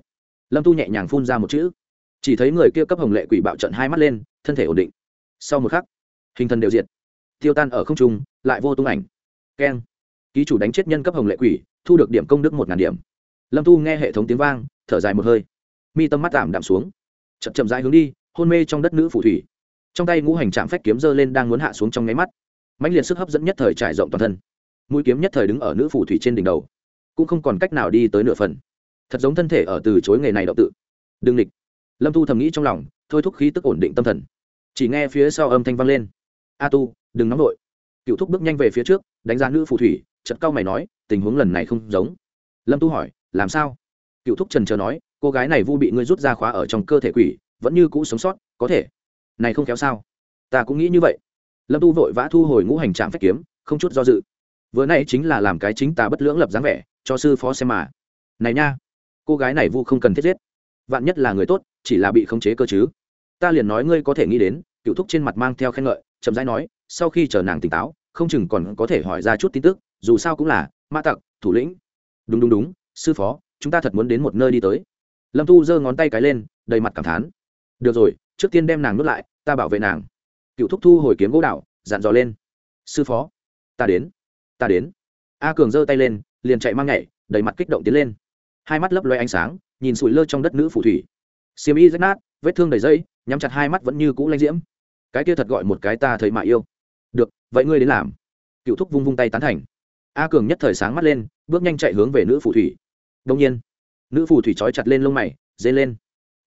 Lâm tu nhẹ nhàng phun ra một chữ. Chỉ thấy người kia cấp hồng lệ quỷ bạo trận hai mắt lên, thân thể ổn định. Sau một khắc, hình thân đều diệt. Tiêu tan ở không trung, lại vô tung ảnh. Keng ký chủ đánh chết nhân cấp hồng lệ quỷ, thu được điểm công đức một ngàn điểm. Lâm tu nghe hệ thống tiếng vang, thở dài một hơi. Mi tâm mắt tạm đạm xuống. Chậm chậm rãi hướng đi, hôn mê trong đất nữ phù thủy. Trong tay ngũ hành trạm phách kiếm dơ lên đang muốn hạ xuống trong nháy mắt. Mãnh liệt sức hấp dẫn nhất thời trải rộng toàn thân. Mũi kiếm nhất thời đứng ở nữ phù thủy trên đỉnh đầu. Cũng không còn cách nào đi tới nửa phần. Thật giống thân thể ở từ chối nghề này đậu tự. Đừng địch lâm tu thầm nghĩ trong lòng, thôi thúc khí tức ổn định tâm thần. Chỉ nghe phía sau âm thanh vang lên. A tu, đừng nóng vội. Cựu thúc bước nhanh về phía trước, đánh giá nữ phù thủy chật cao mày nói, tình huống lần này không giống. Lâm tu hỏi, làm sao? Cựu thúc trần chờ nói, cô gái này vu bị ngươi rút ra khóa ở trong cơ thể quỷ, vẫn như cũ sống sót, có thể. Này không kéo sao? Ta cũng nghĩ như vậy. Lâm tu vội vã thu hồi ngũ hành trạm phép kiếm, không chút do dự. Vừa nay chính là làm cái chính ta bất lưỡng lập dáng vẻ, cho sư phó xem mà. Này nha, cô gái này vu không cần thiết giết. Vạn nhất là người tốt, chỉ là bị khống chế cơ chứ. Ta liền nói ngươi có thể nghĩ đến, cựu thúc trên mặt mang theo khen ngợi, chậm rãi nói, sau khi chờ nàng tỉnh táo, không chừng còn có thể hỏi ra chút tin tức dù sao cũng là ma tặc, thủ lĩnh. Đúng đúng đúng, sư phó, chúng ta thật muốn đến một nơi đi tới. Lâm thu giơ ngón tay cái lên, đầy mặt cảm thán. Được rồi, trước tiên đem nàng nuốt lại, ta bảo vệ nàng. Cựu thúc thu hồi kiếm gỗ đạo dặn dò lên. Sư phó, ta đến ta đến. A cường giơ tay lên, liền chạy mang nhảy, đầy mặt kích động tiến lên. Hai mắt lấp loe ánh sáng, nhìn sụi lơ trong đất nữ phù thủy. Xiêm y rách nát, vết thương đầy dây, nhắm chặt hai mắt vẫn như cũ lanh diễm. Cái kia thật gọi một cái ta thấy mà yêu. Được, vậy ngươi đến làm. Cựu thúc vung vung tay tán thành a cường nhất thời sáng mắt lên, bước nhanh chạy hướng về nữ phù thủy. Đông nhiên, nữ phù thủy trói chặt lên lông mày dây lên.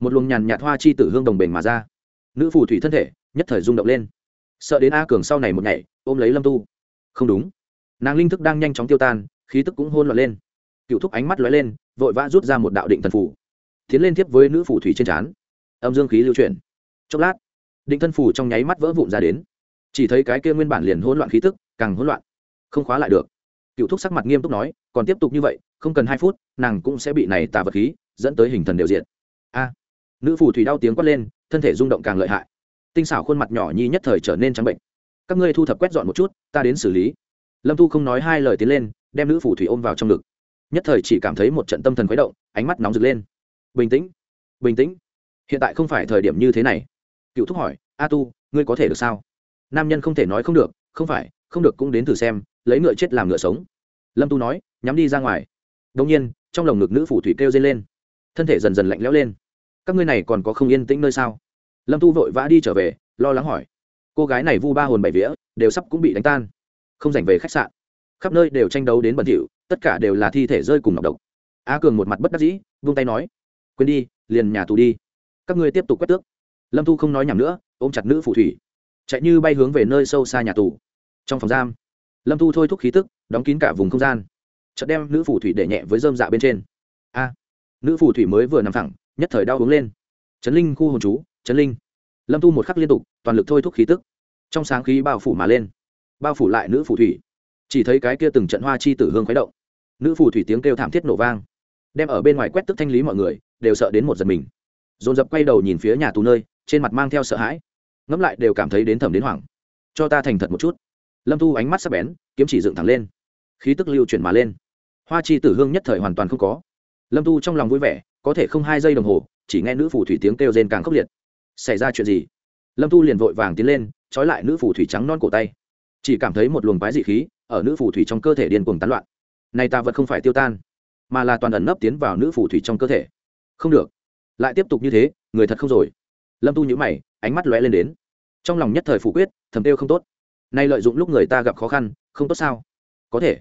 Một luồng nhàn nhạt hoa chi tử hương đồng bền mà ra. Nữ phù thủy thân thể, nhất thời rung động lên. Sợ đến a cường sau này một ngày ôm lấy lâm tu. Không đúng. Nàng linh thức đang nhanh chóng tiêu tan, khí tức cũng hôn loạn lên. Cựu thúc ánh mắt lóe lên, vội vã rút ra một đạo định thần phủ tiến lên tiếp với nữ phù thủy trên trán. Âm dương khí lưu chuyển. Chốc lát, định thân phủ trong nháy mắt vỡ vụn ra đến. Chỉ thấy cái kia nguyên bản liền hỗn loạn khí tức, càng hỗn loạn. Không khóa lại được cựu thúc sắc mặt nghiêm túc nói, còn tiếp tục như vậy, không cần hai phút, nàng cũng sẽ bị này tà vật khí dẫn tới hình thần đều diện a. Nữ phù thủy đau tiếng quát lên, thân thể rung động càng lợi hại. Tinh xảo khuôn mặt nhỏ nhi nhất thời trở nên trắng bệnh. Các ngươi thu thập quét dọn một chút, ta đến xử lý. Lâm thu không nói hai lời tiến lên, đem nữ phù thủy ôm vào trong ngực. Nhất thời chỉ cảm thấy một trận tâm thần khuấy động, ánh mắt nóng rực lên. Bình tĩnh bình tĩnh. Hiện tại không phải thời điểm như thế này. Cựu thúc hỏi, a tu, ngươi có thể được sao? Nam nhân không thể nói không được, không phải, không được cũng đến thử xem lấy ngựa chết làm ngựa sống. Lâm tu nói, nhắm đi ra ngoài. Đông nhiên, trong lồng ngực nữ phủ thủy kêu dây lên. Thân thể dần dần lạnh lẽo lên. Các ngươi này còn có không yên tĩnh nơi sao? Lâm tu vội vã đi trở về, lo lắng hỏi. Cô gái này vu ba hồn bảy vía, đều sắp cũng bị đánh tan. Không dành về khách sạn. Khắp nơi đều tranh đấu đến bẩn thỉu, tất cả đều là thi thể rơi cùng ngọc độc. A cường một mặt bất đắc dĩ, vung tay nói, quên đi, liền nhà tù đi. Các ngươi tiếp tục quét tước. Lâm Tu không nói nhầm nữa, ôm chặt nữ phù thủy. Chạy như bay hướng về nơi sâu xa nhà tù. Trong phòng giam lâm thu thôi thúc khí tức, đóng kín cả vùng không gian. Chợt đem nữ phù thủy để nhẹ với dơm dạ bên trên. A, nữ phù thủy mới vừa nằm thẳng, nhất thời đau uống lên. Trấn linh khu hồn chú trấn linh. Lâm thu một khắc liên tục, toàn lực thôi thúc khí tức. Trong sáng khí bao phủ mà lên, bao phủ lại nữ phù thủy. Chỉ thấy cái kia từng trận hoa chi tử hương khuấy động. Nữ phù thủy tiếng kêu thảm thiết nổ vang, đem ở bên ngoài quét tức thanh lý mọi người, đều sợ đến một giật mình. Dồn dập quay đầu nhìn phía nhà tù nơi, trên mặt mang theo sợ hãi. Ngẫm lại đều cảm thấy đến thẩm đến hoảng. Cho ta thành thật một chút lâm thu ánh mắt sắc bén, kiếm chỉ dựng thẳng lên. Khí tức lưu chuyển mà lên. Hoa chi tử hương nhất thời hoàn toàn không có. Lâm Thu trong lòng vui vẻ, có thể không hai giây đồng hồ, chỉ nghe nữ phù thủy tiếng kêu rên càng khốc liệt. Xảy ra chuyện gì? Lâm Thu liền vội vàng tiến lên, trói lại nữ phù thủy trắng non cổ tay. Chỉ cảm thấy một luồng quái dị khí ở nữ phù thủy trong cơ thể điên cuồng tán loạn. Này ta vật không phải tiêu tan, mà là toàn ẩn nấp tiến vào nữ phù thủy trong cơ thể. Không được. Lại tiếp tục như thế, người thật không rồi. Lâm tu nhữ mày, ánh mắt lóe lên đến. Trong lòng nhất thời phủ quyết, thầm tiêu không tốt nay lợi dụng lúc người ta gặp khó khăn, không tốt sao? Có thể.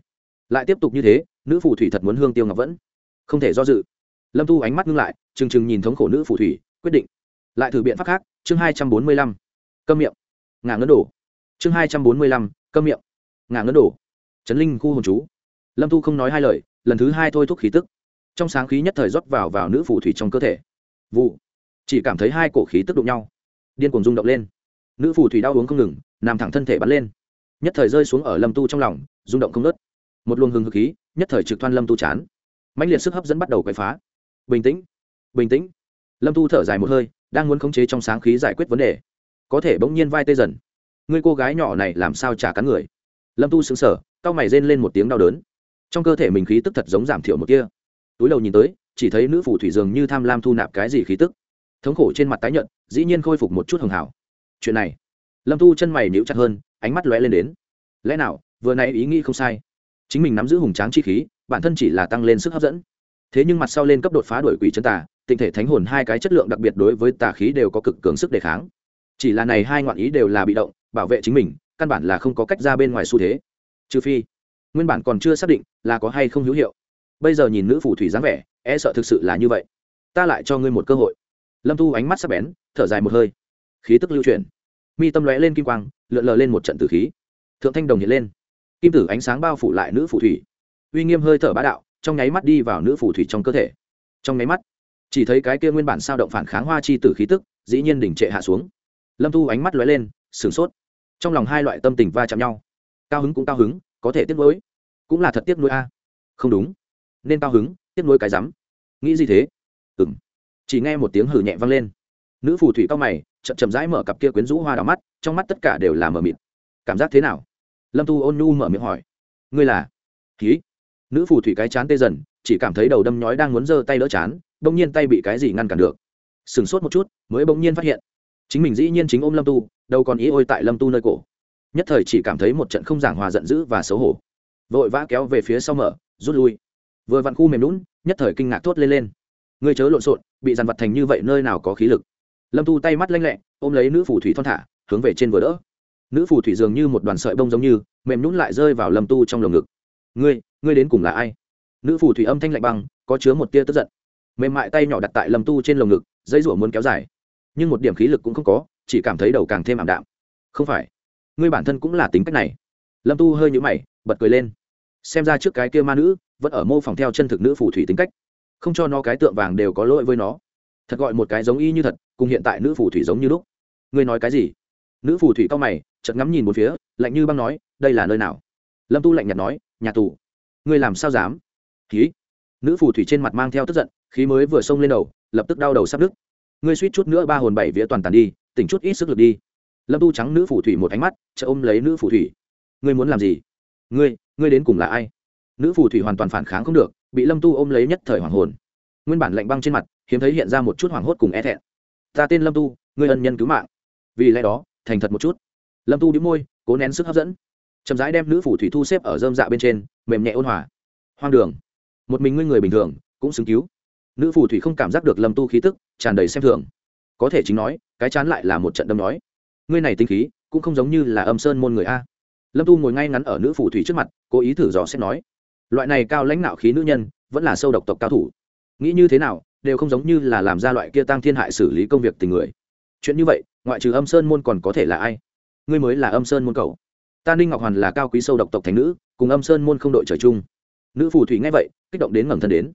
Lại tiếp tục như thế, nữ phù thủy thật muốn hương tiêu ngọc vẫn. Không thể do dự. Lâm thu ánh mắt ngưng lại, trừng trừng nhìn thống khổ nữ phù thủy, quyết định. Lại thử biện pháp khác, chương hai trăm bốn mươi lăm. Câm miệng. Ngả ngấn đổ. Chương hai trăm bốn mươi lăm, câm miệng. Ngả ngấn đổ. Trấn linh khu hồn chú. Lâm thu không nói hai lời, lần thứ hai thôi thúc khí tức. Trong sáng khí nhất thời rót vào vào nữ phù thủy trong cơ thể. Vụ. Chỉ cảm thấy hai cổ khí tức đụng nhau. Điên cuồng rung động lên. Nữ phù thủy đau uống không ngừng nằm thẳng thân thể bắn lên. Nhất thời rơi xuống ở lâm tu trong lòng, rung động không nớt một luồng hừng hực khí, nhất thời trực thoan lâm tu chán. Mãnh liệt sức hấp dẫn bắt đầu quậy phá. Bình tĩnh bình tĩnh. Lâm tu thở dài một hơi, đang muốn khống chế trong sáng khí giải quyết vấn đề. Có thể bỗng nhiên vai tê dần. Người cô gái nhỏ này làm sao trả cắn người. Lâm tu sững sờ, cau mày rên lên một tiếng đau đớn. Trong cơ thể mình khí tức thật giống giảm thiểu một kia túi đầu nhìn tới, chỉ thấy nữ phù thủy dường như tham lam thu nạp cái gì khí tức. Thống khổ trên mặt tái nhợt, dĩ nhiên khôi phục một chút hường hảo. Chuyện này lâm thu chân mày níu chặt hơn, ánh mắt lóe lên đến. Lẽ nào, vừa nãy ý nghĩ không sai? Chính mình nắm giữ hùng tráng chi khí, bản thân chỉ là tăng lên sức hấp dẫn. Thế nhưng mặt sau lên cấp đột phá đổi quỷ chân tà, tinh thể thánh hồn hai cái chất lượng đặc biệt đối với tà khí đều có cực cường sức đề kháng. Chỉ là này hai ngoạn ý đều là bị động, bảo vệ chính mình, căn bản là không có cách ra bên ngoài xu thế. Trừ phi, nguyên bản còn chưa xác định là có hay không hữu hiệu. Bây giờ nhìn nữ phù thủy dáng vẻ e sợ thực sự là như vậy. Ta lại cho ngươi một cơ hội. Lâm thu ánh mắt sắc bén, thở dài một hơi. Khí tức lưu chuyển mi tâm lóe lên kim quang, lượn lờ lên một trận tử khí. Thượng thanh đồng hiện lên. Kim tử ánh sáng bao phủ lại nữ phù thủy. Uy nghiêm hơi thở bá đạo, trong nháy mắt đi vào nữ phù thủy trong cơ thể. Trong nháy mắt, chỉ thấy cái kia nguyên bản sao động phản kháng hoa chi tử khí tức, dĩ nhiên đỉnh trệ hạ xuống. Lâm thu ánh mắt lóe lên, sửng sốt. Trong lòng hai loại tâm tình va chạm nhau. Cao hứng cũng cao hứng, có thể tiếc nuối. Cũng là thật tiếc nuối a. Không đúng. Nên cao hứng, tiếc nuối cái rắm. Nghĩ gì thế? Ừng chỉ nghe một tiếng hử nhẹ vang lên. Nữ phù thủy cao mày chậm chậm rãi mở cặp kia quyến rũ hoa đào mắt, trong mắt tất cả đều là mờ mịt. Cảm giác thế nào? Lâm tu ôn nhu mở miệng hỏi. Ngươi là? Ký nữ phù thủy cái chán tê dần, chỉ cảm thấy đầu đâm nhói đang muốn giơ tay đỡ chán, bỗng nhiên tay bị cái gì ngăn cản được. Sửng sốt một chút, mới bỗng nhiên phát hiện. Chính mình dĩ nhiên chính ôm lâm tu, đâu còn ý ôi tại lâm tu nơi cổ. Nhất thời chỉ cảm thấy một trận không giảng hòa giận dữ và xấu hổ. Vội vã kéo về phía sau mở, rút lui. Vừa vặn khu mềm lún nhất thời kinh ngạc thốt lên lên. Người chớ lộn xộn, bị dàn vật thành như vậy nơi nào có khí lực? Lâm tu tay mắt lanh lẹ, ôm lấy nữ phù thủy thon thả, hướng về trên vừa đỡ. Nữ phù thủy dường như một đoàn sợi bông giống như, mềm nhún lại rơi vào lâm tu trong lồng ngực. Ngươi ngươi đến cùng là ai? Nữ phù thủy âm thanh lạnh băng, có chứa một tia tức giận. Mềm mại tay nhỏ đặt tại lâm tu trên lồng ngực dây rủa muốn kéo dài. Nhưng một điểm khí lực cũng không có, chỉ cảm thấy đầu càng thêm ảm đạm. Không phải, ngươi bản thân cũng là tính cách này. Lâm tu hơi nhũ mày, bật cười lên. Xem ra trước cái kia ma nữ, vẫn ở mô phỏng theo chân thực nữ phù thủy tính cách. Không cho nó cái tượng vàng đều có lỗi với nó. Thật gọi một cái giống y như thật cùng hiện tại nữ phù thủy giống như lúc. Ngươi nói cái gì? Nữ phù thủy cao mày, chợt ngắm nhìn một phía, lạnh như băng nói, đây là nơi nào? Lâm tu lạnh nhạt nói, nhà tù. Ngươi làm sao dám? Khí nữ phù thủy trên mặt mang theo tức giận, khí mới vừa xông lên đầu, lập tức đau đầu sắp đứt ngươi suýt chút nữa ba hồn bảy vía toàn tàn đi, tỉnh chút ít sức lực đi. Lâm tu trắng nữ phù thủy một ánh mắt chợ ôm lấy nữ phù thủy. Ngươi muốn làm gì? Ngươi ngươi đến cùng là ai? Nữ phù thủy hoàn toàn phản kháng không được, bị lâm tu ôm lấy nhất thời hoàng hồn. Nguyên bản lạnh băng trên mặt, hiếm thấy hiện ra một chút hoảng hốt cùng e thẹn ta tên lâm tu người ân nhân cứu mạng. Vì lẽ đó, thành thật một chút. Lâm tu đĩu môi, cố nén sức hấp dẫn. Chậm rãi đem nữ phủ thủy thu xếp ở dơm dạ bên trên, mềm nhẹ ôn hòa. Hoang đường. Một mình ngươi người bình thường, cũng xứng cứu. Nữ phù thủy không cảm giác được lâm tu khí tức, tràn đầy xem thường. Có thể chính nói, cái chán lại là một trận đâm nói. Ngươi này tinh khí, cũng không giống như là âm sơn môn người a. Lâm tu ngồi ngay ngắn ở nữ phù thủy trước mặt, cố ý thử dò xét nói. Loại này cao lãnh nạo khí nữ nhân, vẫn là sâu độc tộc cao thủ. Nghĩ như thế nào đều không giống như là làm ra loại kia tăng thiên hại xử lý công việc tình người. Chuyện như vậy, ngoại trừ âm sơn môn còn có thể là ai? Ngươi mới là âm sơn môn cầu ta ninh ngọc hoàn là cao quý sâu độc tộc thành nữ, cùng âm sơn môn không đội trời chung. Nữ phù thủy nghe vậy, kích động đến ngẩng thân đến.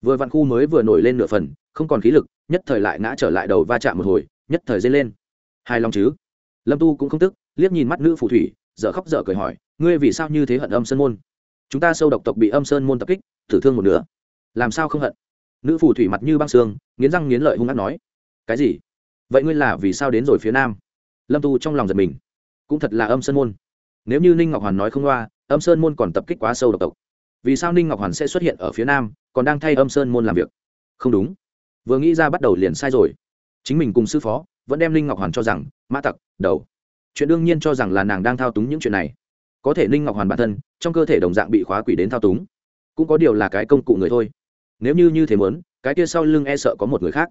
Vừa vạn khu mới vừa nổi lên nửa phần, không còn khí lực, nhất thời lại ngã trở lại đầu va chạm một hồi, nhất thời dây lên. Hài lòng chứ? Lâm tu cũng không tức, liếc nhìn mắt nữ phù thủy, dở khóc dở cười hỏi, ngươi vì sao như thế hận âm sơn môn? Chúng ta sâu độc tộc bị âm sơn môn tập kích tử thương một nửa. Làm sao không hận? Nữ phù thủy mặt như băng xương, nghiến răng nghiến lợi hung hát nói, cái gì? Vậy ngươi là vì sao đến rồi phía nam? Lâm tu trong lòng giật mình. Cũng thật là âm sơn môn. Nếu như ninh ngọc hoàn nói không loa, âm sơn môn còn tập kích quá sâu độc tộc. Vì sao ninh ngọc hoàn sẽ xuất hiện ở phía nam, còn đang thay âm sơn môn làm việc? Không đúng. Vừa nghĩ ra bắt đầu liền sai rồi. Chính mình cùng sư phó vẫn đem ninh ngọc hoàn cho rằng, mã tặc, đầu. Chuyện đương nhiên cho rằng là nàng đang thao túng những chuyện này. Có thể ninh ngọc hoàn bản thân, trong cơ thể đồng dạng bị khóa quỷ đến thao túng. Cũng có điều là cái công cụ người thôi nếu như như thế muốn, cái kia sau lưng e sợ có một người khác.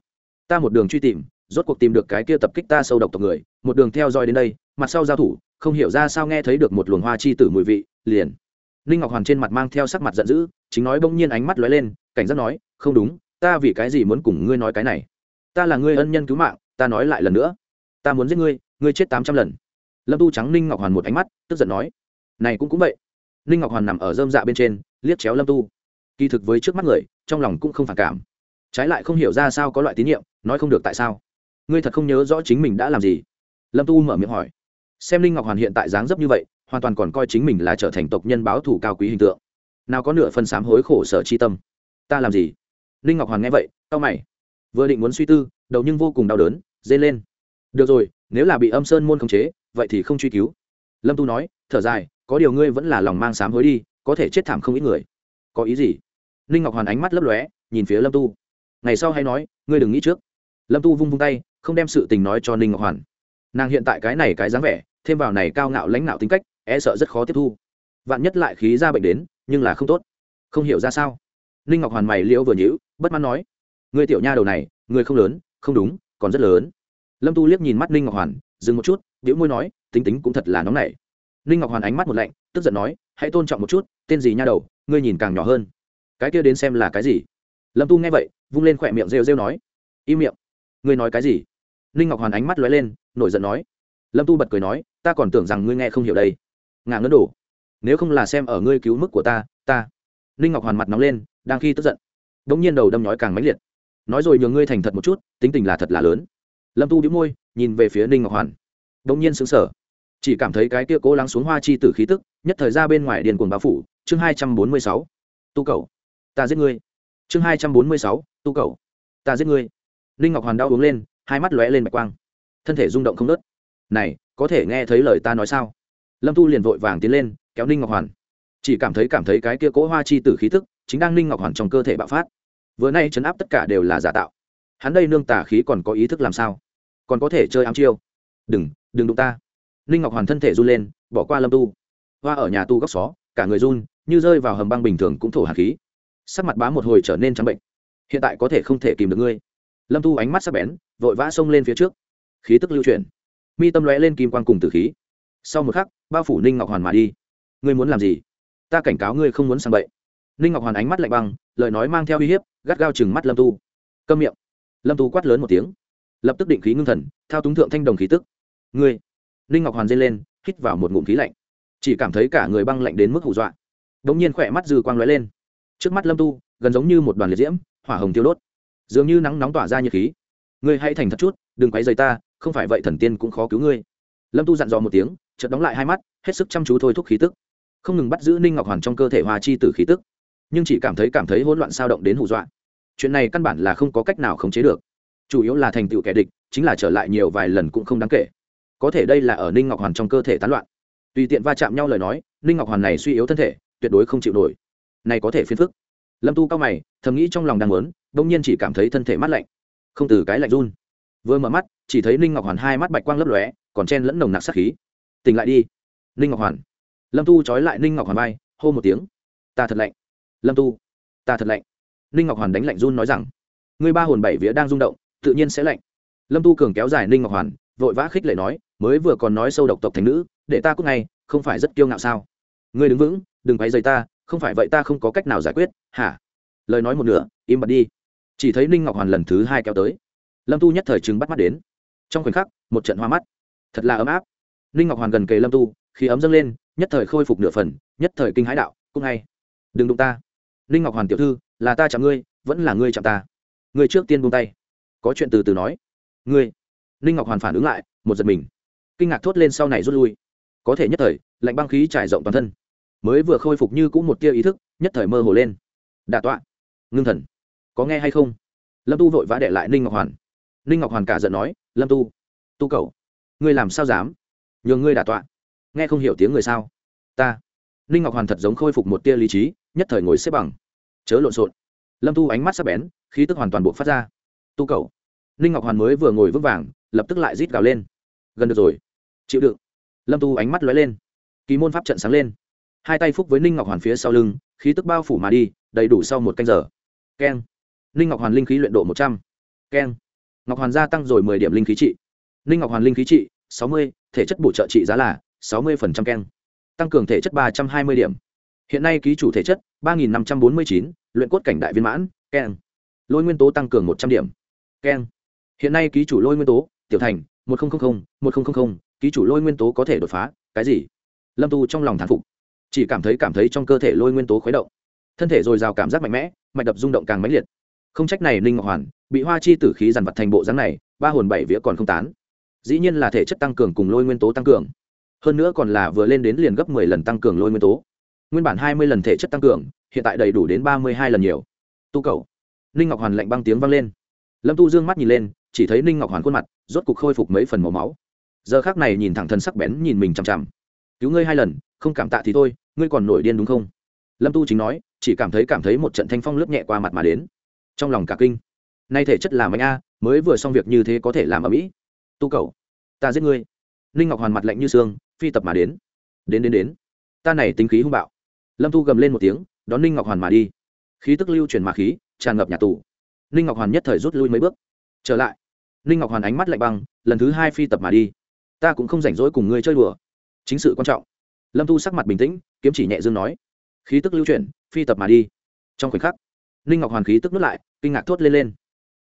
Ta một đường truy tìm, rốt cuộc tìm được cái kia tập kích ta sâu độc tộc người, một đường theo dõi đến đây, mặt sau giao thủ, không hiểu ra sao nghe thấy được một luồng hoa chi tử mùi vị, liền. Ninh ngọc hoàn trên mặt mang theo sắc mặt giận dữ, chính nói bỗng nhiên ánh mắt lóe lên, cảnh giác nói, không đúng, ta vì cái gì muốn cùng ngươi nói cái này? Ta là ngươi ân nhân cứu mạng, ta nói lại lần nữa. Ta muốn giết ngươi ngươi chết tám trăm lần. Lâm tu trắng ninh ngọc hoàn một ánh mắt, tức giận nói, này cũng cũng vậy. Ninh ngọc hoàn nằm ở dơm dạ bên trên, liếc chéo lâm tu. Kỳ thực với trước mắt người trong lòng cũng không phản cảm. Trái lại không hiểu ra sao có loại tín nhiệm, nói không được tại sao. Ngươi thật không nhớ rõ chính mình đã làm gì? Lâm tu mở miệng hỏi. Xem linh ngọc hoàn hiện tại dáng dấp như vậy, hoàn toàn còn coi chính mình là trở thành tộc nhân báo thủ cao quý hình tượng. Nào có nửa phần sám hối khổ sở chi tâm. Ta làm gì? Linh ngọc hoàn nghe vậy, cau mày. Vừa định muốn suy tư, đầu nhưng vô cùng đau đớn, dê lên. Được rồi, nếu là bị âm sơn môn khống chế, vậy thì không truy cứu. Lâm tu nói, thở dài, có điều ngươi vẫn là lòng mang sám hối đi, có thể chết thảm không ít người. Có ý gì? Linh ngọc hoàn ánh mắt lấp lóe, nhìn phía lâm tu. Ngày sau hay nói, ngươi đừng nghĩ trước. Lâm tu vung vung tay, không đem sự tình nói cho ninh ngọc hoàn. Nàng hiện tại cái này cái dáng vẻ, thêm vào này cao ngạo lãnh ngạo tính cách e sợ rất khó tiếp thu. Vạn nhất lại khí ra bệnh đến, nhưng là không tốt. Không hiểu ra sao. Ninh ngọc hoàn mày liễu vừa nhữ bất mãn nói người tiểu nha đầu này, người không lớn, không đúng, còn rất lớn. Lâm tu liếc nhìn mắt ninh ngọc hoàn, dừng một chút đĩu môi nói, tính tính cũng thật là nóng nảy. Ninh ngọc hoàn ánh mắt một lạnh, tức giận nói, hãy tôn trọng một chút, tên gì nha đầu, ngươi nhìn càng nhỏ hơn cái kia đến xem là cái gì? Lâm tu nghe vậy, vung lên khỏe miệng rêu rêu nói, im miệng. Ngươi nói cái gì? Ninh ngọc hoàn ánh mắt lóe lên, nổi giận nói, lâm tu bật cười nói, ta còn tưởng rằng ngươi nghe không hiểu đây. Ngã ngấn đổ, nếu không là xem ở ngươi cứu mức của ta ta. Ninh ngọc hoàn mặt nóng lên, đang khi tức giận đ ỗ n g nhiên đầu đâm nhói càng mãnh liệt. Nói rồi nhường ngươi thành thật một chút, tính tình là thật là lớn. Lâm tu đĩu môi, nhìn về phía ninh ngọc hoàn đ ỗ n g nhiên xứng sở chỉ cảm thấy cái kia cố lắng xuống hoa chi t khí tức, nhất thời ra bên ngoài điền cuồng bao phủ, chương hai trăm bốn mươi sáu, tu cầu ta giết ngươi. Chương hai trăm bốn mươi sáu, tu cầu. Ta giết ngươi. Ninh ngọc hoàn đau uống lên, hai mắt lóe lên bạch quang. Thân thể rung động không nớt này, có thể nghe thấy lời ta nói sao? Lâm tu liền vội vàng tiến lên, kéo ninh ngọc hoàn. Chỉ cảm thấy cảm thấy cái kia cỗ hoa chi tử khí tức, chính đang ninh ngọc hoàn trong cơ thể bạo phát. Vừa nay chấn áp tất cả đều là giả tạo. Hắn đây nương tả khí còn có ý thức làm sao? Còn có thể chơi ám chiêu. Đừng đừng đụng ta. Ninh ngọc hoàn thân thể run lên, bỏ qua lâm tu. Hoa ở nhà tu góc xó, cả người run, như rơi vào hầm băng bình thường cũng thổ hạt khí sắc mặt bá một hồi trở nên trắng bệnh. Hiện tại có thể không thể kìm được ngươi. Lâm Thu ánh mắt sắc bén, vội vã xông lên phía trước. Khí tức lưu chuyển. Mi tâm lóe lên kim quan cùng tử khí. Sau một khắc, bao phủ ninh ngọc hoàn mà đi. Ngươi muốn làm gì? Ta cảnh cáo ngươi không muốn sang bậy. Ninh ngọc hoàn ánh mắt lạnh băng, lời nói mang theo uy hiếp, gắt gao chừng mắt lâm tu. Câm miệng. Lâm tu quát lớn một tiếng. Lập tức định khí ngưng thần, thao túng thượng thanh đồng khí tức. Ngươi. Ninh ngọc hoàn dây lên, hít vào một ngụm khí lạnh. Chỉ cảm thấy cả người băng lạnh đến mức hù dọa. Đ ỗ n g nhiên khỏe mắt dư quang lóe lên trước mắt lâm tu, gần giống như một đoàn liệt diễm, hỏa hồng tiêu đốt. Dường như nắng nóng tỏa ra nhiệt khí. Ngươi hãy thành thật chút, đừng quấy dày ta, không phải vậy thần tiên cũng khó cứu ngươi. Lâm tu dặn dò một tiếng, chợt đóng lại hai mắt, hết sức chăm chú thôi thúc khí tức. Không ngừng bắt giữ ninh ngọc hoàn trong cơ thể hòa chi tử khí tức. Nhưng chỉ cảm thấy cảm thấy hỗn loạn sao động đến hù dọa. Chuyện này căn bản là không có cách nào khống chế được. Chủ yếu là thành tựu kẻ địch, chính là trở lại nhiều vài lần cũng không đáng kể. Có thể đây là ở ninh ngọc hoàn trong cơ thể tán loạn. Tùy tiện va chạm nhau lời nói, ninh ngọc hoàn này suy yếu thân thể, tuyệt đối không chịu nổi này có thể phiền phức. Lâm tu cao mày, thầm nghĩ trong lòng đang muốn đung nhiên chỉ cảm thấy thân thể mát lạnh. Không từ cái lạnh run. Vừa mở mắt, chỉ thấy ninh ngọc hoàn hai mắt bạch quang lấp lóe, còn chen lẫn nồng nặc sát khí. Tỉnh lại đi. Ninh ngọc hoàn. Lâm tu trói lại ninh ngọc hoàn bay hô một tiếng. Ta thật lạnh. Lâm tu. Ta thật lạnh. Ninh ngọc hoàn đánh lạnh run nói rằng người ba hồn bảy vía đang rung động, tự nhiên sẽ lạnh. Lâm tu cường kéo dài ninh ngọc hoàn, vội vã khích lệ nói, mới vừa còn nói sâu độc tộc thành nữ, để ta cúc ngay, không phải rất kiêu ngạo sao? Ngươi đứng vững, đừng quay dày ta không phải vậy ta không có cách nào giải quyết, hả? Lời nói một nửa, im bặt đi. Chỉ thấy ninh ngọc hoàn lần thứ hai kéo tới. Lâm tu nhất thời chứng bắt mắt đến. Trong khoảnh khắc, một trận hoa mắt. Thật là ấm áp. Ninh ngọc hoàn gần kề lâm tu, khi ấm dâng lên, nhất thời khôi phục nửa phần, nhất thời kinh hãi đạo, cũng ngay đừng đụng ta. Ninh ngọc hoàn tiểu thư, là ta chạm ngươi, vẫn là ngươi chạm ta. Ngươi trước tiên buông tay. Có chuyện từ từ nói. Ngươi. Ninh ngọc hoàn phản ứng lại, một giật mình. Kinh ngạc thốt lên sau này rút lui. Có thể nhất thời, lạnh băng khí trải rộng toàn thân mới vừa khôi phục như cũng một tia ý thức, nhất thời mơ hồ lên. Đà tọa, ngưng thần, có nghe hay không? Lâm tu vội vã để lại ninh ngọc hoàn. Ninh ngọc hoàn cả giận nói, lâm tu tu cầu ngươi làm sao dám? Nhường ngươi đà tọa, nghe không hiểu tiếng người sao? Ta. Ninh ngọc hoàn thật giống khôi phục một tia lý trí, nhất thời ngồi xếp bằng, chớ lộn xộn. Lâm tu ánh mắt sắp bén, khí tức hoàn toàn buộc phát ra. Tu cầu ninh ngọc hoàn mới vừa ngồi vững vàng, lập tức lại rít gào lên. Gần được rồi, chịu đựng. Lâm tu ánh mắt lóe lên. Kỳ môn pháp trận sáng lên hai tay phúc với ninh ngọc hoàn phía sau lưng, khí tức bao phủ mà đi, đầy đủ sau một canh giờ. Keng. Ninh ngọc hoàn linh khí luyện độ một trăm. Keng. Ngọc hoàn gia tăng rồi mười điểm linh khí trị. Ninh ngọc hoàn linh khí trị, sáu mươi, thể chất bổ trợ trị giá là sáu mươi phần trăm keng. Tăng cường thể chất ba trăm hai mươi điểm. Hiện nay ký chủ thể chất ba nghìn năm trăm bốn mươi chín, luyện cốt cảnh đại viên mãn, keng. Lôi nguyên tố tăng cường một trăm điểm. Keng. Hiện nay ký chủ lôi nguyên tố, tiểu thành, một nghìn một nghìn ký chủ lôi nguyên tố có thể đột phá, cái gì? Lâm tu trong lòng thán phục chỉ cảm thấy cảm thấy trong cơ thể lôi nguyên tố khuấy động. Thân thể dồi dào cảm giác mạnh mẽ, mạch đập rung động càng mãnh liệt. Không trách này ninh ngọc hoàn, bị hoa chi tử khí dằn vặt thành bộ dáng này, ba hồn bảy vía còn không tán. Dĩ nhiên là thể chất tăng cường cùng lôi nguyên tố tăng cường. Hơn nữa còn là vừa lên đến liền gấp mười lần tăng cường lôi nguyên tố. Nguyên bản hai mươi lần thể chất tăng cường, hiện tại đầy đủ đến ba mươi hai lần nhiều. Tu cầu. Ninh ngọc hoàn lạnh băng tiếng vang lên. Lâm tu dương mắt nhìn lên, chỉ thấy ninh ngọc hoàn khuôn mặt, rốt cục khôi phục mấy phần màu máu. Giờ khác này nhìn thẳng thân sắc bén nhìn mình chằm chằm. Cứu ngươi hai lần không cảm tạ thì thôi, ngươi còn nổi điên đúng không? Lâm tu chính nói, chỉ cảm thấy cảm thấy một trận thanh phong lướt nhẹ qua mặt mà đến. Trong lòng cả kinh. Nay thể chất làm anh a, mới vừa xong việc như thế có thể làm ở mỹ. Tu cầu ta giết ngươi. Ninh ngọc hoàn mặt lạnh như xương, phi tập mà đến. Đến đến đến. Ta này tính khí hung bạo. Lâm tu gầm lên một tiếng, đón ninh ngọc hoàn mà đi. Khí tức lưu chuyển mà khí, tràn ngập nhà tù. Ninh ngọc hoàn nhất thời rút lui mấy bước. Trở lại. Ninh ngọc hoàn ánh mắt lạnh băng, lần thứ hai phi tập mà đi. Ta cũng không rảnh rỗi cùng ngươi chơi đùa. Chính sự quan trọng lâm tu sắc mặt bình tĩnh, kiếm chỉ nhẹ dương nói, khí tức lưu chuyển, phi tập mà đi. Trong khoảnh khắc, ninh ngọc hoàn khí tức nuốt lại, kinh ngạc thốt lên lên.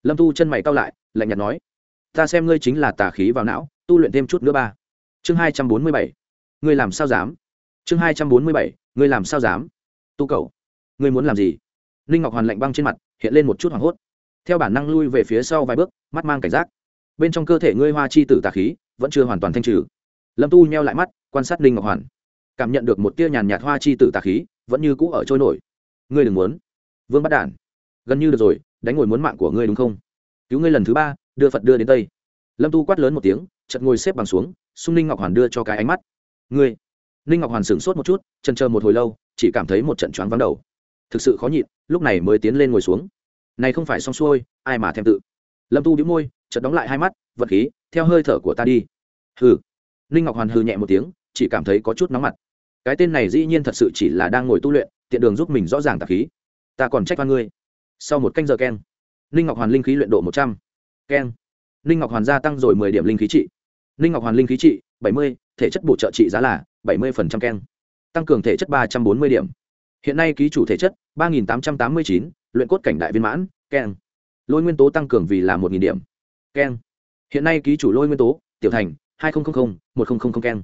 Lâm tu chân mày cao lại, lạnh nhạt nói, ta xem ngươi chính là tà khí vào não, tu luyện thêm chút nữa ba. Chương hai trăm bốn mươi bảy, ngươi làm sao dám? Chương hai trăm bốn mươi bảy, ngươi làm sao dám? Tu cầu ngươi muốn làm gì? Ninh ngọc hoàn lạnh băng trên mặt, hiện lên một chút hoảng hốt. Theo bản năng lui về phía sau vài bước, mắt mang cảnh giác. Bên trong cơ thể ngươi hoa chi tử tà khí, vẫn chưa hoàn toàn thanh trừ. Lâm tu nheo lại mắt, quan sát ninh ngọc hoàn cảm nhận được một tia nhàn nhạt hoa chi tử tà khí, vẫn như cũ ở trôi nổi. Ngươi đừng muốn. Vương bắt đản. Gần như được rồi, đánh ngồi muốn mạng của ngươi đúng không? Cứu ngươi lần thứ ba, đưa phật đưa đến tây. Lâm tu quát lớn một tiếng chật ngồi xếp bằng xuống, xung ninh ngọc hoàn đưa cho cái ánh mắt. Ngươi. Ninh ngọc hoàn sửng sốt một chút chân chờ một hồi lâu, chỉ cảm thấy một trận choáng vắng đầu. Thực sự khó nhịn, lúc này mới tiến lên ngồi xuống. Này không phải xong xuôi, ai mà thèm tự. Lâm tu đĩu môi, chợt đóng lại hai mắt vật khí, theo hơi thở của ta đi. Hừ. Ninh ngọc hoàn hừ nhẹ một tiếng, chỉ cảm thấy có chút nóng mặt cái tên này dĩ nhiên thật sự chỉ là đang ngồi tu luyện, tiện đường giúp mình rõ ràng tạp khí. Ta còn trách văn ngươi. Sau một canh giờ keng, ninh ngọc hoàn linh khí luyện độ một trăm. Keng, ninh ngọc hoàn gia tăng rồi mười điểm linh khí trị. Ninh ngọc hoàn linh khí trị, bảy mươi, thể chất bổ trợ trị giá là bảy mươi phần trăm keng, tăng cường thể chất ba trăm bốn mươi điểm. Hiện nay ký chủ thể chất ba nghìn tám trăm tám mươi chín, luyện cốt cảnh đại viên mãn, keng. Lôi nguyên tố tăng cường vì là một nghìn điểm, keng. Hiện nay ký chủ lôi nguyên tố, tiểu thành, hai nghìn một nghìn keng.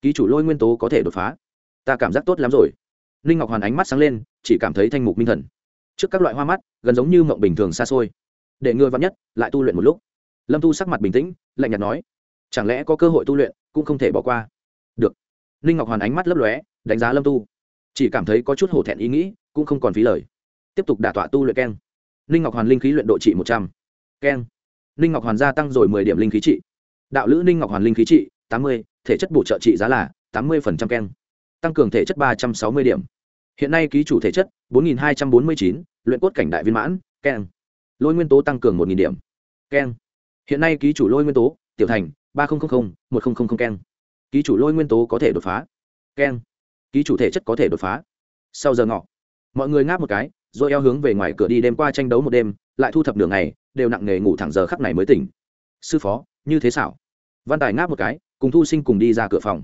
Ký chủ lôi nguyên tố có thể đột phá ta cảm giác tốt lắm rồi. Ninh ngọc hoàn ánh mắt sáng lên, chỉ cảm thấy thanh mục minh thần. Trước các loại hoa mắt, gần giống như mộng bình thường xa xôi. Để ngươi vắn nhất, lại tu luyện một lúc. Lâm tu sắc mặt bình tĩnh, lạnh nhạt nói, chẳng lẽ có cơ hội tu luyện, cũng không thể bỏ qua? Được. Ninh ngọc hoàn ánh mắt lấp lóe, đánh giá lâm tu. Chỉ cảm thấy có chút hổ thẹn ý nghĩ, cũng không còn phí lời. Tiếp tục đả tọa tu luyện keng. Ninh ngọc hoàn linh khí luyện độ trị một trăm. Keng. Ninh ngọc hoàn gia tăng rồi mười điểm linh khí trị. Đạo lữ ninh ngọc hoàn linh khí trị, tám mươi. Thể chất bổ trợ trị giá là tám mươi phần trăm keng tăng cường thể chất ba trăm sáu mươi điểm. Hiện nay ký chủ thể chất 4249, luyện cốt cảnh đại viên mãn keng. Lôi nguyên tố tăng cường một điểm keng. Hiện nay ký chủ lôi nguyên tố tiểu thành ba nghìn một nghìn keng. Ký chủ lôi nguyên tố có thể đột phá keng. Ký chủ thể chất có thể đột phá. Sau giờ ngọ mọi người ngáp một cái rồi eo hướng về ngoài cửa đi đêm qua tranh đấu một đêm lại thu thập đường này đều nặng nghề ngủ thẳng giờ khắc này mới tỉnh. Sư phó như thế xảo. Văn tài ngáp một cái cùng thu sinh cùng đi ra cửa phòng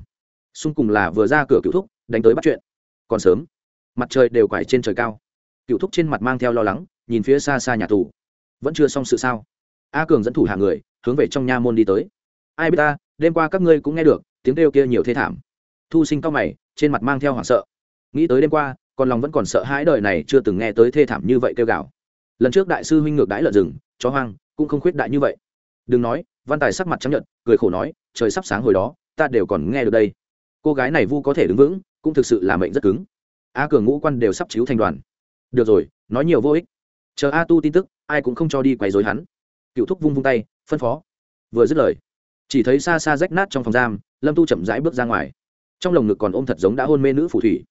xung cùng là vừa ra cửa cựu thúc, đánh tới bắt chuyện. Còn sớm, mặt trời đều quải trên trời cao. Cựu thúc trên mặt mang theo lo lắng, nhìn phía xa xa nhà tù. Vẫn chưa xong sự sao? A cường dẫn thủ hạ người, hướng về trong nha môn đi tới. Ai biết ta, đêm qua các ngươi cũng nghe được, tiếng kêu kia nhiều thê thảm. Thu sinh cao mày, trên mặt mang theo hoảng sợ. Nghĩ tới đêm qua, còn lòng vẫn còn sợ hãi đời này chưa từng nghe tới thê thảm như vậy kêu gào. Lần trước đại sư huynh ngược đãi lợn rừng, chó hoang, cũng không khuyết đại như vậy. Đừng nói, văn tài sắc mặt chấp nhận cười khổ nói, trời sắp sáng hồi đó, ta đều còn nghe được đây cô gái này vu có thể đứng vững, cũng thực sự là mệnh rất cứng. A cường ngũ quan đều sắp chiếu thành đoàn. Được rồi, nói nhiều vô ích. Chờ a tu tin tức, ai cũng không cho đi quấy dối hắn. Cựu thúc vung vung tay, phân phó. Vừa dứt lời, chỉ thấy xa xa rách nát trong phòng giam, lâm tu chậm rãi bước ra ngoài. Trong lồng ngực còn ôm thật giống đã hôn mê nữ phù thủy.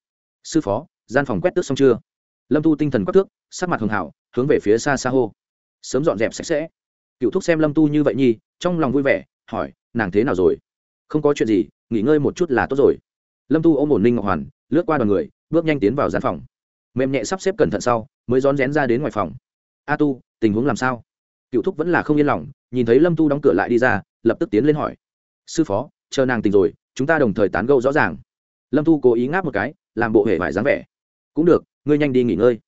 Sư phó, gian phòng quét tước xong chưa? Lâm tu tinh thần quắc thước, sắc mặt hường hảo, hướng về phía xa xa hô. Sớm dọn dẹp sạch sẽ. Cựu thúc xem lâm tu như vậy nhi trong lòng vui vẻ, hỏi, nàng thế nào rồi? Không có chuyện gì, nghỉ ngơi một chút là tốt rồi. Lâm tu ôm ổn ninh ngọc hoàn, lướt qua đoàn người, bước nhanh tiến vào gian phòng. Mềm nhẹ sắp xếp cẩn thận sau, mới rón rén ra đến ngoài phòng. A tu, tình huống làm sao? Cựu thúc vẫn là không yên lòng, nhìn thấy lâm tu đóng cửa lại đi ra, lập tức tiến lên hỏi. Sư phó, chờ nàng tình rồi, chúng ta đồng thời tán gẫu rõ ràng. Lâm tu cố ý ngáp một cái, làm bộ hề vải dáng vẻ. Cũng được, ngươi nhanh đi nghỉ ngơi.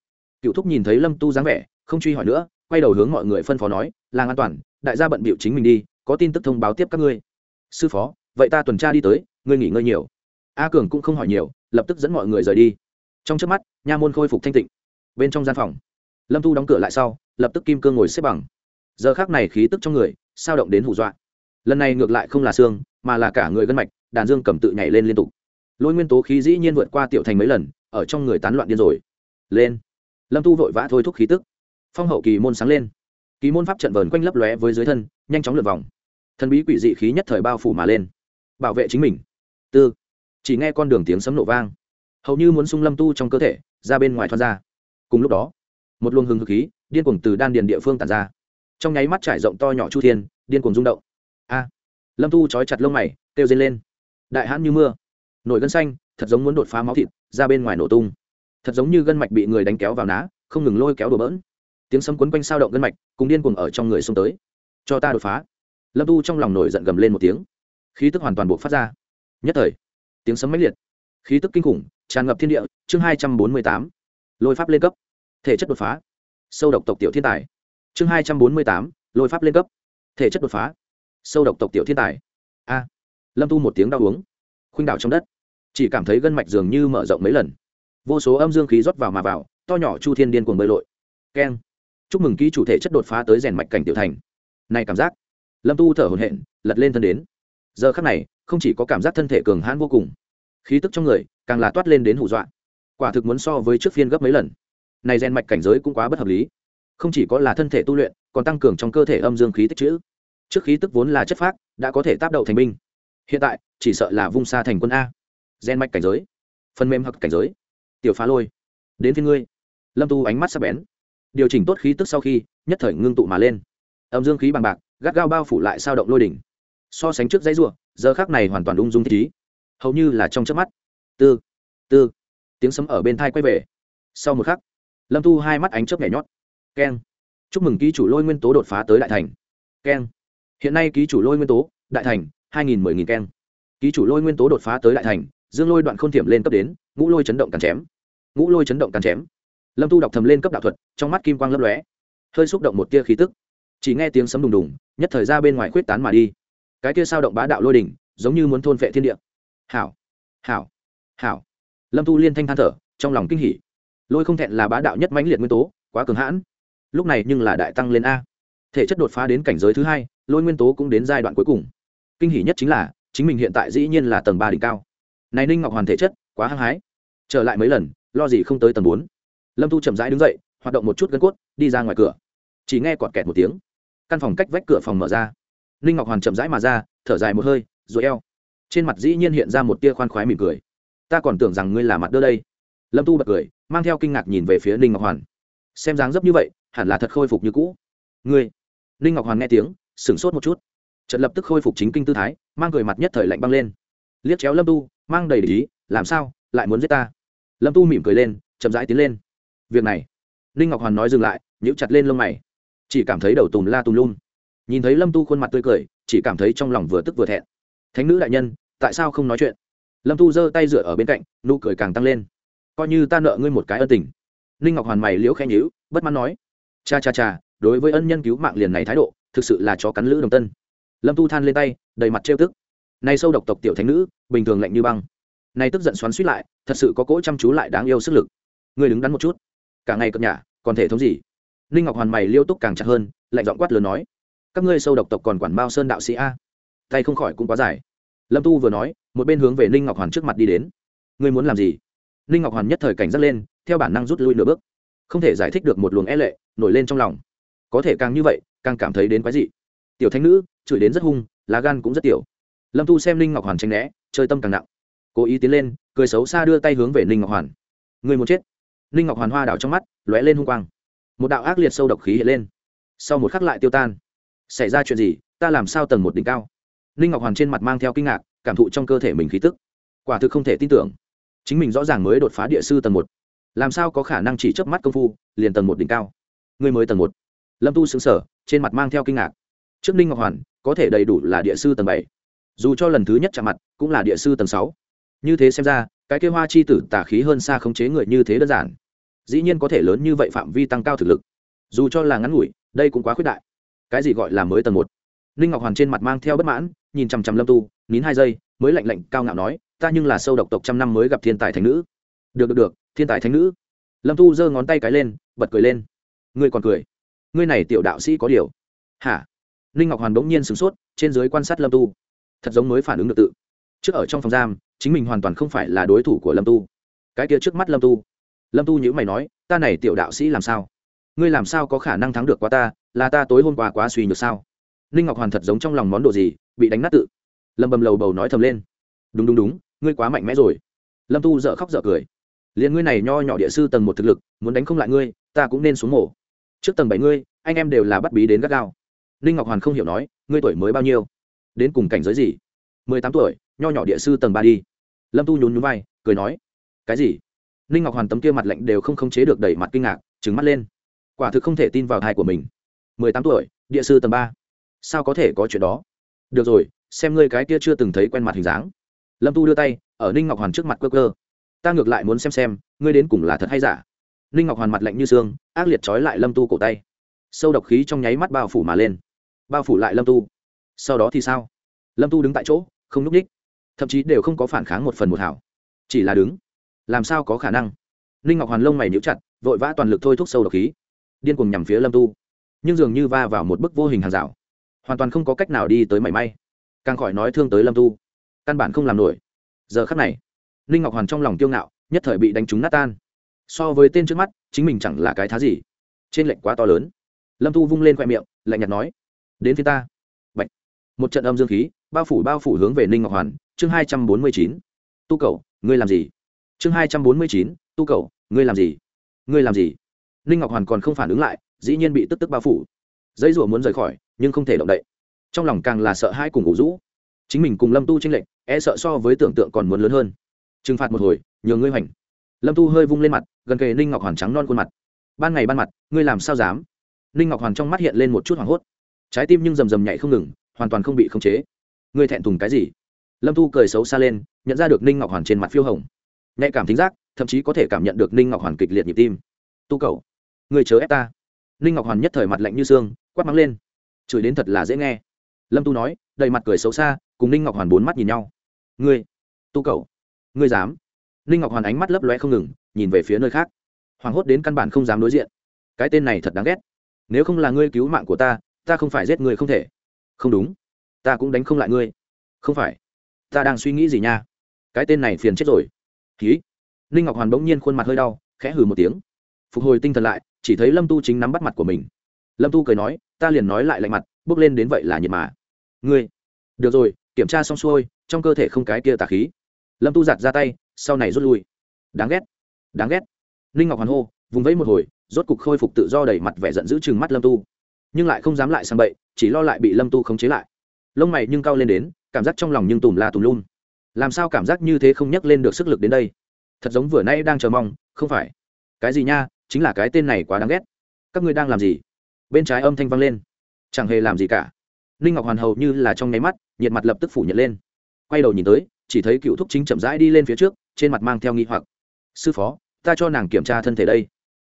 Cựu thúc nhìn thấy lâm tu dáng vẻ, không truy hỏi nữa, quay đầu hướng mọi người phân phó nói, làng an toàn, đại gia bận bịu chính mình đi, có tin tức thông báo tiếp các ngươi. Sư phó vậy ta tuần tra đi tới, ngươi nghỉ ngơi nhiều. A cường cũng không hỏi nhiều, lập tức dẫn mọi người rời đi. Trong trước mắt, nha môn khôi phục thanh tịnh. Bên trong gian phòng, lâm thu đóng cửa lại sau, lập tức kim cương ngồi xếp bằng. Giờ khác này khí tức trong người, sao động đến hù dọa. Lần này ngược lại không là xương, mà là cả người gân mạch, đàn dương cầm tự nhảy lên liên tục. Lôi nguyên tố khí dĩ nhiên vượt qua tiểu thành mấy lần, ở trong người tán loạn điên rồi. Lên. Lâm tu vội vã thôi thúc khí tức. Phong hậu kỳ môn sáng lên. Kỳ môn pháp trận vờn quanh lấp lóe với dưới thân, nhanh chóng lượt vòng. Thần bí quỷ dị khí nhất thời bao phủ mà lên bảo vệ chính mình. Tư. Chỉ nghe con đường tiếng sấm nổ vang. Hầu như muốn sung lâm tu trong cơ thể, ra bên ngoài thoát ra. Cùng lúc đó, một luồng hừng hực khí, điên cuồng từ đan điền địa phương tàn ra. Trong nháy mắt trải rộng to nhỏ chu thiên, điên cuồng rung động. A. Lâm tu trói chặt lông mày, kêu dên lên. Đại hãn như mưa. Nổi gân xanh, thật giống muốn đột phá máu thịt, ra bên ngoài nổ tung. Thật giống như gân mạch bị người đánh kéo vào ná, không ngừng lôi kéo đổ bỡn. Tiếng sấm quấn quanh sao động gân mạch, cùng điên cuồng ở trong người xông tới. Cho ta đột phá. Lâm tu trong lòng nổi giận gầm lên một tiếng khí tức hoàn toàn buộc phát ra. Nhất thời, tiếng sấm mãnh liệt, khí tức kinh khủng, tràn ngập thiên địa, chương hai trăm bốn mươi tám, lôi pháp lên cấp, thể chất đột phá, sâu độc tộc tiểu thiên tài, chương hai trăm bốn mươi tám, lôi pháp lên cấp, thể chất đột phá, sâu độc tộc tiểu thiên tài. A, lâm tu một tiếng đau uống, khuynh đảo trong đất, chỉ cảm thấy gân mạch dường như mở rộng mấy lần. Vô số âm dương khí rót vào mà vào, to nhỏ chu thiên điên cuồng bơi lội. Keng. Chúc mừng ký chủ thể chất đột phá tới rèn mạch cảnh tiểu thành. Này cảm giác, lâm tu thở hồn hện lật lên thân đến giờ khắc này, không chỉ có cảm giác thân thể cường hãn vô cùng, khí tức trong người càng là toát lên đến hù dọa. Quả thực muốn so với trước phiên gấp mấy lần. Này rèn mạch cảnh giới cũng quá bất hợp lý. Không chỉ có là thân thể tu luyện, còn tăng cường trong cơ thể âm dương khí tích chữ. Trước khí tức vốn là chất phác, đã có thể tác động thành binh. Hiện tại, chỉ sợ là vung xa thành quân a. Gen mạch cảnh giới. Phần mềm hoặc cảnh giới. Tiểu phá lôi. Đến thiên ngươi. Lâm tu ánh mắt sắp bén. Điều chỉnh tốt khí tức sau khi, nhất thời ngưng tụ mà lên. Âm dương khí bằng bạc, gắt gao bao phủ lại sao động lôi đỉnh so sánh trước dãy ruộng giờ khác này hoàn toàn ung dung thích ý. Hầu như là trong chớp mắt. Tư tư. Tiếng sấm ở bên thai quay về. Sau một khắc, lâm tu hai mắt ánh chớp nhảy nhót. Keng. Chúc mừng ký chủ lôi nguyên tố đột phá tới đại thành. Keng. Hiện nay ký chủ lôi nguyên tố, đại thành, hai nghìn mười nghìn keng. Ký chủ lôi nguyên tố đột phá tới đại thành, dương lôi đoạn k h ô n thiểm lên cấp đến, ngũ lôi chấn động càn chém. Ngũ lôi chấn động càn chém. Lâm tu đọc thầm lên cấp đạo thuật, trong mắt kim quang lấp lóe. Hơi xúc động một tia khí tức. Chỉ nghe tiếng sấm đùng đùng, nhất thời ra bên ngoài khuyết tán mà đi cái kia sao động bá đạo lôi đỉnh, giống như muốn thôn vệ thiên địa. Hảo hảo hảo. Lâm tu liên thanh than thở, trong lòng kinh hỉ. Lôi không thẹn là bá đạo nhất mãnh liệt nguyên tố, quá cường hãn. Lúc này nhưng là đại tăng lên a. Thể chất đột phá đến cảnh giới thứ hai, lôi nguyên tố cũng đến giai đoạn cuối cùng. Kinh hỉ nhất chính là, chính mình hiện tại dĩ nhiên là tầng ba đỉnh cao. Này ninh ngọc hoàn thể chất, quá hăng hái. Trở lại mấy lần, lo gì không tới tầng bốn. Lâm thu chậm rãi đứng dậy, hoạt động một chút gân cốt, đi ra ngoài cửa. Chỉ nghe quạt kẹt một tiếng. Căn phòng cách vách cửa phòng mở ra ninh ngọc hoàn chậm rãi mà ra, thở dài một hơi, rồi eo. Trên mặt dĩ nhiên hiện ra một tia khoan khoái mỉm cười. Ta còn tưởng rằng ngươi là mặt đơ đây. Lâm tu bật cười, mang theo kinh ngạc nhìn về phía ninh ngọc hoàn. Xem dáng dấp như vậy, hẳn là thật khôi phục như cũ. Ngươi. Ninh ngọc hoàn nghe tiếng, sửng sốt một chút. Trận lập tức khôi phục chính kinh tư thái, mang cười mặt nhất thời lạnh băng lên. Liếc chéo lâm tu, mang đầy ý, làm sao, lại muốn giết ta? Lâm tu mỉm cười lên, chậm rãi tiến lên. Việc này. Ninh ngọc hoàn nói dừng lại, nhíu chặt lên lông mày. Chỉ cảm thấy đầu tùm la tùm lum nhìn thấy lâm tu khuôn mặt tươi cười chỉ cảm thấy trong lòng vừa tức vừa thẹn thánh nữ đại nhân tại sao không nói chuyện lâm tu giơ tay dựa ở bên cạnh nụ cười càng tăng lên coi như ta nợ ngươi một cái ân tình ninh ngọc hoàn mày liễu khen nhíu bất mãn nói cha cha cha đối với ân nhân cứu mạng liền này thái độ thực sự là chó cắn lữ đồng tân lâm tu than lên tay đầy mặt trêu tức nay sâu độc tộc tiểu thánh nữ bình thường lạnh như băng nay tức giận xoắn suýt lại thật sự có cỗ chăm chú lại đáng yêu sức lực ngươi đứng đắn một chút cả ngày cập nhà còn thể thống gì ninh ngọc hoàn mày liêu túc càng chặt hơn lạnh giọng quát lớn nói các ngươi sâu độc tộc còn quản bao sơn đạo sĩ a? Tay không khỏi cũng quá dài. Lâm tu vừa nói, một bên hướng về ninh ngọc hoàn trước mặt đi đến. Ngươi muốn làm gì? Ninh ngọc hoàn nhất thời cảnh giác lên, theo bản năng rút lui nửa bước. Không thể giải thích được một luồng e lệ, nổi lên trong lòng. Có thể càng như vậy, càng cảm thấy đến quái dị. Tiểu thanh nữ, chửi đến rất hung, lá gan cũng rất tiểu. Lâm tu xem ninh ngọc hoàn tranh né, chơi tâm càng nặng. Cố ý tiến lên, cười xấu xa đưa tay hướng về ninh ngọc hoàn. Người muốn chết? Ninh ngọc hoàn hoa đảo trong mắt, lóe lên hung quang. Một đạo ác liệt sâu độc khí hiện lên. Sau một khắc lại tiêu tan xảy ra chuyện gì, ta làm sao tầng một đỉnh cao? Ninh ngọc hoàn trên mặt mang theo kinh ngạc, cảm thụ trong cơ thể mình khí tức. Quả thực không thể tin tưởng. Chính mình rõ ràng mới đột phá địa sư tầng một. Làm sao có khả năng chỉ chớp mắt công phu, liền tầng một đỉnh cao? Người mới tầng một. Lâm tu xứng sở trên mặt mang theo kinh ngạc. Trước ninh ngọc hoàn, có thể đầy đủ là địa sư tầng bảy. Dù cho lần thứ nhất chạm mặt, cũng là địa sư tầng sáu. Như thế xem ra, cái kêu hoa chi tử tả khí hơn xa khống chế người như thế đơn giản. Dĩ nhiên có thể lớn như vậy phạm vi tăng cao thực lực. Dù cho là ngắn ngủi, đây cũng quá khuyết đại cái gì gọi là mới tầng một? Ninh ngọc hoàn trên mặt mang theo bất mãn, nhìn chằm chằm lâm tu, nín hai giây, mới lạnh lạnh cao ngạo nói, ta nhưng là sâu độc tộc trăm năm mới gặp thiên tài thánh nữ. Được được được, thiên tài thánh nữ. Lâm tu giơ ngón tay cái lên, bật cười lên. Ngươi còn cười? Ngươi này tiểu đạo sĩ có điều. Hả? Ninh ngọc hoàn bỗng nhiên sửng sốt, trên dưới quan sát lâm tu. Thật giống mới phản ứng được tự. Trước ở trong phòng giam, chính mình hoàn toàn không phải là đối thủ của lâm tu. Cái kia trước mắt lâm tu. Lâm tu nhữ mày nói, ta này tiểu đạo sĩ làm sao? Ngươi làm sao có khả năng thắng được qua ta, là ta tối hôm qua quá suy nhược sao? Ninh ngọc hoàn thật giống trong lòng món đồ gì, bị đánh nát tự. Lâm bầm lầu bầu nói thầm lên. Đúng đúng đúng, ngươi quá mạnh mẽ rồi. Lâm tu dợ khóc dợ cười. Liền ngươi này nho nhỏ địa sư tầng một thực lực, muốn đánh không lại ngươi, ta cũng nên xuống mổ. Trước tầng bảy ngươi, anh em đều là bắt bí đến gắt gao. Ninh ngọc hoàn không hiểu nói, ngươi tuổi mới bao nhiêu? Đến cùng cảnh giới gì? Mười tám tuổi, nho nhỏ địa sư tầng ba đi. Lâm tu nhún nhún vai, cười nói. Cái gì? Ninh ngọc hoàn tấm kia mặt lạnh đều không khống chế được đẩy mặt kinh ngạc trứng mắt lên quả thực không thể tin vào thai của mình. Mười tám tuổi, địa sư tầng ba. Sao có thể có chuyện đó? Được rồi, xem ngươi cái kia chưa từng thấy quen mặt hình dáng. Lâm tu đưa tay, ở ninh ngọc hoàn trước mặt cơ cơ ta ngược lại muốn xem xem, ngươi đến cùng là thật hay giả. Ninh ngọc hoàn mặt lạnh như xương, ác liệt trói lại lâm tu cổ tay. Sâu độc khí trong nháy mắt bao phủ mà lên. Bao phủ lại lâm tu. Sau đó thì sao? Lâm tu đứng tại chỗ, không núp ních. Thậm chí đều không có phản kháng một phần một hảo. Chỉ là đứng. Làm sao có khả năng? Ninh ngọc hoàn lông mày níu chặt, vội vã toàn lực thôi thúc sâu độc khí điên cuồng nhằm phía lâm tu. Nhưng dường như va vào một bức vô hình hàng rào. Hoàn toàn không có cách nào đi tới mảy may. Càng khỏi nói thương tới lâm tu. Căn bản không làm nổi. Giờ khắc này ninh ngọc hoàn trong lòng kiêu ngạo, nhất thời bị đánh trúng nát tan. So với tên trước mắt, chính mình chẳng là cái thá gì. Trên lệnh quá to lớn. Lâm tu vung lên khoe miệng, lạnh nhạt nói, đến phía ta. Bạch. một trận âm dương khí, bao phủ bao phủ hướng về ninh ngọc hoàn. Chương hai trăm bốn mươi chín. Tu cầu ngươi làm gì? Chương hai trăm bốn mươi chín, tu cầu ngươi làm gì? Ngươi làm gì? Ninh ngọc hoàn còn không phản ứng lại, dĩ nhiên bị tức tức bao phủ. Dây rủa muốn rời khỏi, nhưng không thể động đậy. Trong lòng càng là sợ hai cùng ngủ rũ. Chính mình cùng lâm tu tranh lệnh e sợ so với tưởng tượng còn muốn lớn hơn. Trừng phạt một hồi, nhờ ngươi hoành. Lâm tu hơi vung lên mặt, gần kề ninh ngọc hoàn trắng non khuôn mặt. Ban ngày ban mặt, ngươi làm sao dám? Ninh ngọc hoàn trong mắt hiện lên một chút hoảng hốt. Trái tim nhưng rầm rầm nhảy không ngừng, hoàn toàn không bị khống chế. Ngươi thẹn thùng cái gì? Lâm tu cười xấu xa lên, nhận ra được ninh ngọc hoàn trên mặt phiêu hồng. Nhạy cảm thính giác, thậm chí có thể cảm nhận được ninh ngọc hoàn kịch liệt nhịp tim. Tu cầu người chớ ép ta. Ninh ngọc hoàn nhất thời mặt lạnh như xương, quát mắng lên. Chửi đến thật là dễ nghe. Lâm tu nói, đầy mặt cười xấu xa, cùng ninh ngọc hoàn bốn mắt nhìn nhau. Ngươi, tu cầu ngươi dám. Ninh ngọc hoàn ánh mắt lấp loe không ngừng, nhìn về phía nơi khác. Hoảng hốt đến căn bản không dám đối diện. Cái tên này thật đáng ghét. Nếu không là ngươi cứu mạng của ta ta không phải giết người không thể. Không đúng. Ta cũng đánh không lại ngươi. Không phải. Ta đang suy nghĩ gì nha? Cái tên này phiền chết rồi. Ký ninh ngọc hoàn bỗng nhiên khuôn mặt hơi đau, khẽ hừ một tiếng. Phục hồi tinh thần lại chỉ thấy lâm tu chính nắm bắt mặt của mình. Lâm tu cười nói, ta liền nói lại lạnh mặt, bước lên đến vậy là nhiệt mà. Ngươi, được rồi, kiểm tra xong xuôi, trong cơ thể không cái kia tà khí. Lâm tu giặt ra tay, sau này rút lui. Đáng ghét đáng ghét. Ninh ngọc hoàn hô, vùng vẫy một hồi, rốt cục khôi phục tự do đầy mặt vẻ giận dữ chừng mắt lâm tu. Nhưng lại không dám lại sang bậy, chỉ lo lại bị lâm tu khống chế lại. Lông mày nhưng cao lên đến, cảm giác trong lòng nhưng tùm la tùm luôn làm sao cảm giác như thế không nhắc lên được sức lực đến đây? Thật giống vừa nay đang chờ mong, không phải. Cái gì nha chính là cái tên này quá đáng ghét. Các ngươi đang làm gì? Bên trái âm thanh vang lên. Chẳng hề làm gì cả. Ninh ngọc hoàn hầu như là trong nháy mắt, nhiệt mặt lập tức phủ nhận lên. Quay đầu nhìn tới, chỉ thấy cựu thúc chính chậm rãi đi lên phía trước, trên mặt mang theo nghi hoặc. Sư phó, ta cho nàng kiểm tra thân thể đây.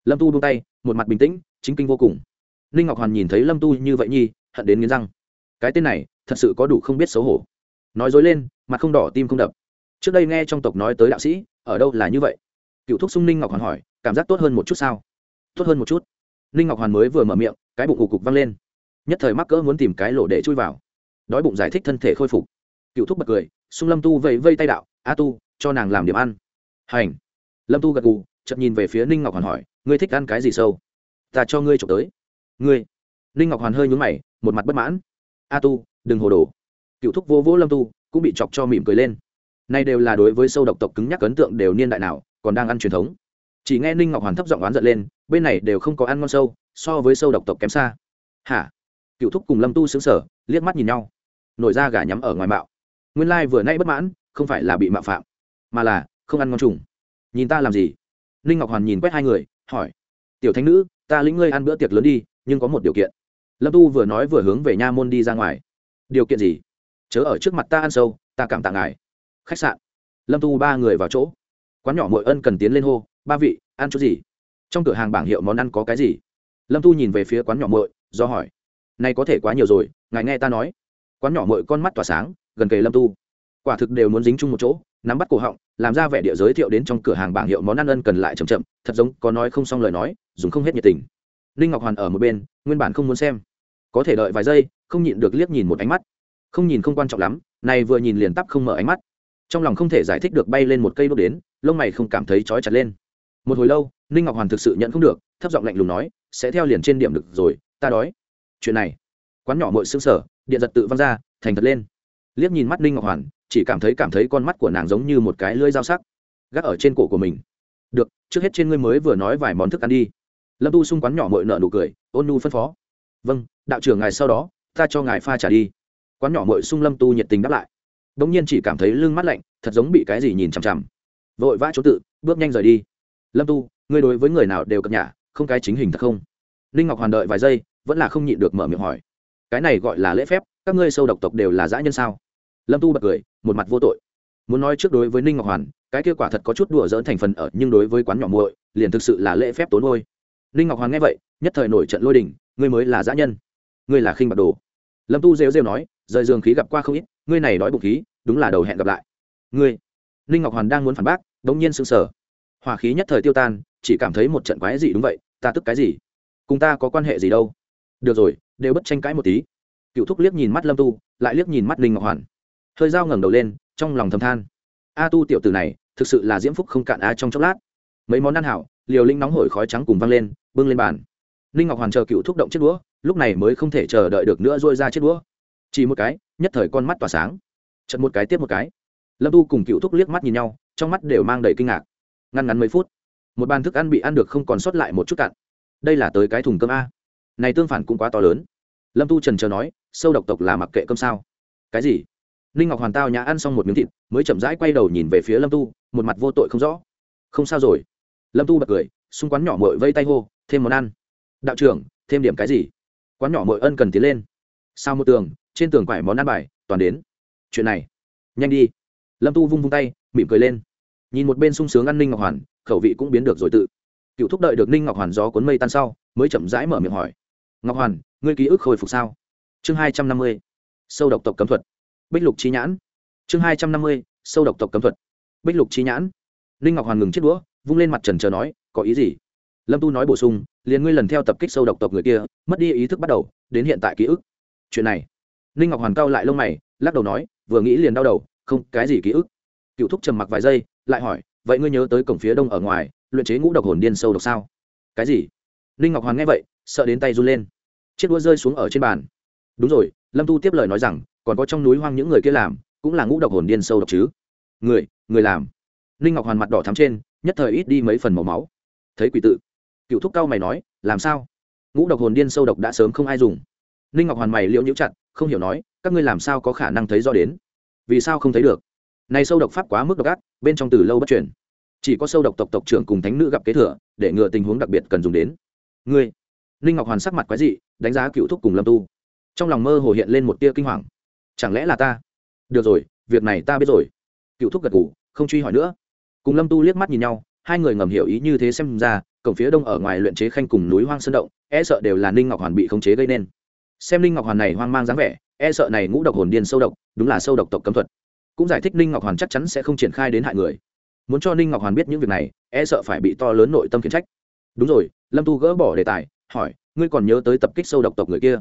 Lâm tu buông tay, một mặt bình tĩnh, chính kinh vô cùng. Ninh ngọc hoàn nhìn thấy lâm tu như vậy nhi, hận đến nghiến răng. Cái tên này, thật sự có đủ không biết xấu hổ. Nói dối lên, mặt không đỏ, tim không đập. Trước đây nghe trong tộc nói tới đạo sĩ, ở đâu là như vậy? Cựu thúc sung ninh ngọc hoàn hỏi cảm giác tốt hơn một chút sao? Tốt hơn một chút. Ninh ngọc hoàn mới vừa mở miệng, cái bụng ủ cục văng lên. Nhất thời mắc cỡ muốn tìm cái lỗ để chui vào. Đói bụng giải thích thân thể khôi phục. Cựu thúc bật cười sung lâm tu vẫy vây tay đạo, a tu, cho nàng làm điểm ăn. Hành. Lâm tu gật gù chậm nhìn về phía ninh ngọc hoàn hỏi, ngươi thích ăn cái gì sâu? Ta cho ngươi trộm tới. Ngươi? Ninh ngọc hoàn hơi nhúng mày, một mặt bất mãn. A tu, đừng hồ đồ. Cựu thúc vô vỗ lâm tu, cũng bị chọc cho mỉm cười lên. Nay đều là đối với sâu độc tộc cứng nhắc ấn tượng đều niên đại nào, còn đang ăn truyền thống chỉ nghe ninh ngọc hoàn thấp giọng oán giận lên, bên này đều không có ăn ngon sâu, so với sâu độc tộc kém xa. Hả? Cựu thúc cùng lâm tu xứng sở liếc mắt nhìn nhau. Nổi ra gà nhắm ở ngoài mạo. Nguyên lai vừa nay bất mãn, không phải là bị mạo phạm, mà là không ăn ngon trùng. Nhìn ta làm gì? Ninh ngọc hoàn nhìn quét hai người, hỏi. Tiểu thánh nữ, ta lĩnh ngươi ăn bữa tiệc lớn đi, nhưng có một điều kiện. Lâm tu vừa nói vừa hướng về nha môn đi ra ngoài. Điều kiện gì? Chớ ở trước mặt ta ăn sâu, ta cảm tạ ngài. Khách sạn. Lâm tu ba người vào chỗ. Quán nhỏ mội ân cần tiến lên hô ba vị, ăn chút gì? Trong cửa hàng bảng hiệu món ăn có cái gì? Lâm thu nhìn về phía quán nhỏ mội do hỏi. Này có thể quá nhiều rồi, ngài nghe ta nói. Quán nhỏ mội con mắt tỏa sáng, gần kề lâm tu quả thực đều muốn dính chung một chỗ, nắm bắt cổ họng, làm ra vẻ địa giới thiệu đến trong cửa hàng bảng hiệu món ăn ân cần lại chậm chậm, thật giống có nói không xong lời nói, dùng không hết nhiệt tình. Ninh ngọc hoàn ở một bên, nguyên bản không muốn xem. Có thể đợi vài giây, không nhịn được liếc nhìn một ánh mắt. Không nhìn không quan trọng lắm, này vừa nhìn liền tắp không mở ánh mắt. Trong lòng không thể giải thích được bay lên một cây đốt đến, lông mày không cảm thấy trói chặt lên một hồi lâu, ninh ngọc hoàn thực sự nhận không được, thấp giọng lạnh lùng nói, sẽ theo liền trên điểm được rồi, ta đói. Chuyện này, quán nhỏ mội xương sở điện giật tự văng ra, thành thật lên. Liếc nhìn mắt ninh ngọc hoàn, chỉ cảm thấy cảm thấy con mắt của nàng giống như một cái lưỡi dao sắc, gác ở trên cổ của mình. Được, trước hết trên ngươi mới vừa nói vài món thức ăn đi. Lâm tu xung quán nhỏ mội nợ nụ cười, ôn nu phân phó. Vâng đạo trưởng ngài sau đó, ta cho ngài pha trả đi. Quán nhỏ mội xung lâm tu nhiệt tình đáp lại. Đ ỗ n g nhiên chỉ cảm thấy lưng mắt lạnh, thật giống bị cái gì nhìn chằm chằm. Vội vã chỗ tự, bước nhanh rời đi lâm tu, ngươi đối với người nào đều cập nhà không cái chính hình thật không? Ninh ngọc hoàn đợi vài giây, vẫn là không nhịn được mở miệng hỏi. Cái này gọi là lễ phép, các ngươi sâu độc tộc đều là dã nhân sao? Lâm tu bật cười, một mặt vô tội. Muốn nói trước đối với ninh ngọc hoàn, cái kết quả thật có chút đùa dỡn thành phần ở, nhưng đối với quán nhỏ muội, liền thực sự là lễ phép tốn ngôi ninh ngọc hoàn nghe vậy, nhất thời nổi trận lôi đình, ngươi mới là dã nhân. Ngươi là khinh bạc đồ. Lâm tu rêu rêu nói, rời giường khí gặp qua không ít, ngươi này đói bụng khí, đúng là đầu hẹn gặp lại. Ngươi ninh ngọc hoàn đang muốn phản bác, đống nhiên sững sờ hỏa khí nhất thời tiêu tan, chỉ cảm thấy một trận quái gì đúng vậy, ta tức cái gì? Cùng ta có quan hệ gì đâu? Được rồi, đều bất tranh cãi một tí. Cựu thúc liếc nhìn mắt lâm tu, lại liếc nhìn mắt Linh ngọc hoàn. Hơi dao ngẩng đầu lên, trong lòng thầm than. A tu tiểu tử này, thực sự là diễm phúc không cạn a trong chốc lát. Mấy món ăn hảo, liều linh nóng hổi khói trắng cùng văng lên, bưng lên bàn. Linh ngọc hoàn chờ cựu thúc động chiếc đũa, lúc này mới không thể chờ đợi được nữa dôi ra chiếc đũa. Chỉ một cái, nhất thời con mắt tỏa sáng. Chật một cái tiếp một cái. Lâm tu cùng cựu thúc liếc mắt nhìn nhau, trong mắt đều mang đầy kinh ngạc ngăn ngắn mấy phút. Một bàn thức ăn bị ăn được không còn sót lại một chút cạn. Đây là tới cái thùng cơm a. Này tương phản cũng quá to lớn. Lâm tu trần chờ nói, sâu độc tộc là mặc kệ cơm sao? Cái gì? Ninh ngọc hoàn tao nhã ăn xong một miếng thịt, mới chậm rãi quay đầu nhìn về phía lâm tu, một mặt vô tội không rõ. Không sao rồi. Lâm tu bật cười, xung quán nhỏ mội vây tay hô, thêm món ăn. Đạo trưởng, thêm điểm cái gì? Quán nhỏ mội ân cần tiến lên. Sao một tường, trên tường quải món ăn bài, toàn đến. Chuyện này, nhanh đi. Lâm tu vung vung tay, mỉm cười lên nhìn một bên sung sướng ăn ninh ngọc hoàn, khẩu vị cũng biến được rồi tự. Cựu thúc đợi được ninh ngọc hoàn gió cuốn mây tan sau, mới chậm rãi mở miệng hỏi. Ngọc hoàn, ngươi ký ức khôi phục sao? Chương hai trăm năm mươi, sâu độc tộc cấm thuật. Bích lục chi nhãn. Chương hai trăm năm mươi, sâu độc tộc cấm thuật. Bích lục chi nhãn. Ninh ngọc hoàn ngừng chết đũa, vung lên mặt trần chờ nói, có ý gì? Lâm tu nói bổ sung, liền ngươi lần theo tập kích sâu độc tộc người kia, mất đi ý thức bắt đầu, đến hiện tại ký ức. Chuyện này. Ninh ngọc hoàn cao lại lông mày, lắc đầu nói, vừa nghĩ liền đau đầu, không, cái gì ký ức? Cựu thúc trầm mặc vài giây lại hỏi, vậy ngươi nhớ tới cổng phía đông ở ngoài, luyện chế ngũ độc hồn điên sâu độc sao? Cái gì? Linh ngọc hoàn nghe vậy, sợ đến tay run lên. Chiếc đũa rơi xuống ở trên bàn. Đúng rồi, lâm tu tiếp lời nói rằng, còn có trong núi hoang những người kia làm, cũng là ngũ độc hồn điên sâu độc chứ. Người người làm? Ninh ngọc hoàn mặt đỏ thắm trên, nhất thời ít đi mấy phần màu máu. Thấy quỷ tự. Cựu thúc cao mày nói, làm sao? Ngũ độc hồn điên sâu độc đã sớm không ai dùng. Ninh ngọc hoàn mày liệu nhiễu chặt, không hiểu nói, các ngươi làm sao có khả năng thấy rõ đến? Vì sao không thấy được? Này sâu độc pháp quá mức độc ác, bên trong từ lâu bất chuyển chỉ có sâu độc tộc tộc trưởng cùng thánh nữ gặp kế thừa, để ngừa tình huống đặc biệt cần dùng đến. Ngươi, ninh ngọc hoàn sắc mặt quái dị, đánh giá cựu thúc cùng lâm tu. Trong lòng mơ hồ hiện lên một tia kinh hoàng. Chẳng lẽ là ta? Được rồi, việc này ta biết rồi. Cựu thúc gật ngủ không truy hỏi nữa. Cùng lâm tu liếc mắt nhìn nhau, hai người ngầm hiểu ý như thế xem ra, cổng phía đông ở ngoài luyện chế khanh cùng núi hoang sơn động e sợ đều là ninh ngọc hoàn bị khống chế gây nên. Xem ninh ngọc hoàn này hoang mang dáng vẻ e sợ này ngũ độc hồn điên sâu độc, đúng là sâu độc tộc cấm thuật cũng giải thích ninh ngọc hoàn chắc chắn sẽ không triển khai đến hại người. Muốn cho ninh ngọc hoàn biết những việc này e sợ phải bị to lớn nội tâm khiến trách. Đúng rồi, lâm tu gỡ bỏ đề tài, hỏi, ngươi còn nhớ tới tập kích sâu độc tộc người kia?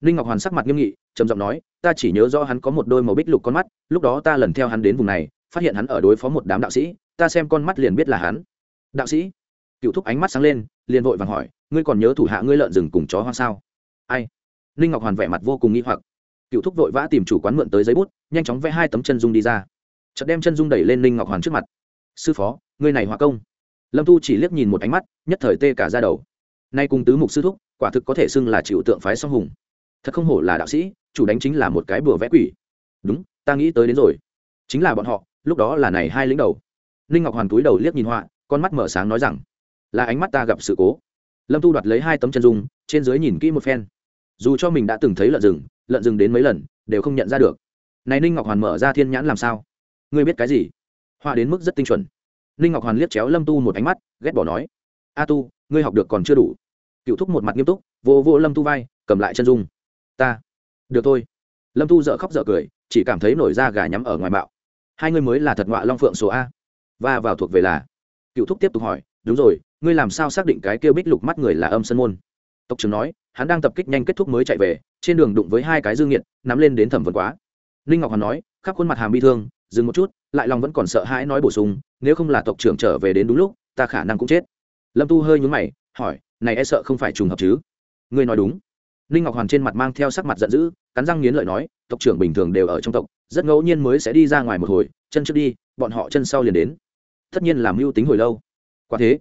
Ninh ngọc hoàn sắc mặt nghiêm nghị, trầm giọng nói, ta chỉ nhớ do hắn có một đôi màu bích lục con mắt, lúc đó ta lần theo hắn đến vùng này, phát hiện hắn ở đối phó một đám đạo sĩ, ta xem con mắt liền biết là hắn. Đạo sĩ? Cựu thúc ánh mắt sáng lên, liền vội vàng hỏi, ngươi còn nhớ thủ hạ ngươi lợn rừng cùng chó hoang sao? Ai? Ninh ngọc hoàn vẻ mặt vô cùng nghi hoặc cựu thúc vội vã tìm chủ quán mượn tới giấy bút, nhanh chóng vẽ hai tấm chân dung đi ra. Chợt đem chân dung đẩy lên ninh ngọc hoàn trước mặt. Sư phó, người này hòa công. Lâm thu chỉ liếc nhìn một ánh mắt, nhất thời tê cả ra đầu. Nay cùng tứ mục sư thúc, quả thực có thể xưng là chịu tượng phái song hùng. Thật không hổ là đạo sĩ, chủ đánh chính là một cái bừa vẽ quỷ. Đúng, ta nghĩ tới đến rồi. Chính là bọn họ, lúc đó là này hai lính đầu. Ninh ngọc hoàn túi đầu liếc nhìn họa, con mắt mở sáng nói rằng, là ánh mắt ta gặp sự cố. Lâm thu đoạt lấy hai tấm chân dung, trên dưới nhìn kỹ một phen. Dù cho mình đã từng thấy lợn rừng lợn rừng đến mấy lần, đều không nhận ra được. Này ninh ngọc hoàn mở ra thiên nhãn làm sao? Ngươi biết cái gì? Họa đến mức rất tinh chuẩn. Ninh ngọc hoàn liếc chéo lâm tu một ánh mắt, ghét bỏ nói. A tu, ngươi học được còn chưa đủ. Cựu thúc một mặt nghiêm túc, vô vô lâm tu vai, cầm lại chân dung. Ta. Được thôi. Lâm tu dợ khóc dợ cười, chỉ cảm thấy nổi da gà nhắm ở ngoài bạo. Hai ngươi mới là thật ngọa long phượng số a. Và vào thuộc về là. Cựu thúc tiếp tục hỏi, đúng rồi, ngươi làm sao xác định cái kêu bích lục mắt người là âm sân môn? Tộc trưởng nói, hắn đang tập kích nhanh kết thúc mới chạy về, trên đường đụng với hai cái dương nghiệt, nắm lên đến thẩm vấn quá. Ninh ngọc hoàn nói, khắp khuôn mặt hàm bi thương, dừng một chút, lại lòng vẫn còn sợ hãi nói bổ sung, nếu không là tộc trưởng trở về đến đúng lúc, ta khả năng cũng chết. Lâm tu hơi nhúng mày, hỏi, này e sợ không phải trùng hợp chứ? Ngươi nói đúng. Ninh ngọc hoàn trên mặt mang theo sắc mặt giận dữ, cắn răng nghiến lợi nói, tộc trưởng bình thường đều ở trong tộc, rất ngẫu nhiên mới sẽ đi ra ngoài một hồi, chân trước đi, bọn họ chân sau liền đến. Tất nhiên làm mưu tính hồi lâu. Quả thế,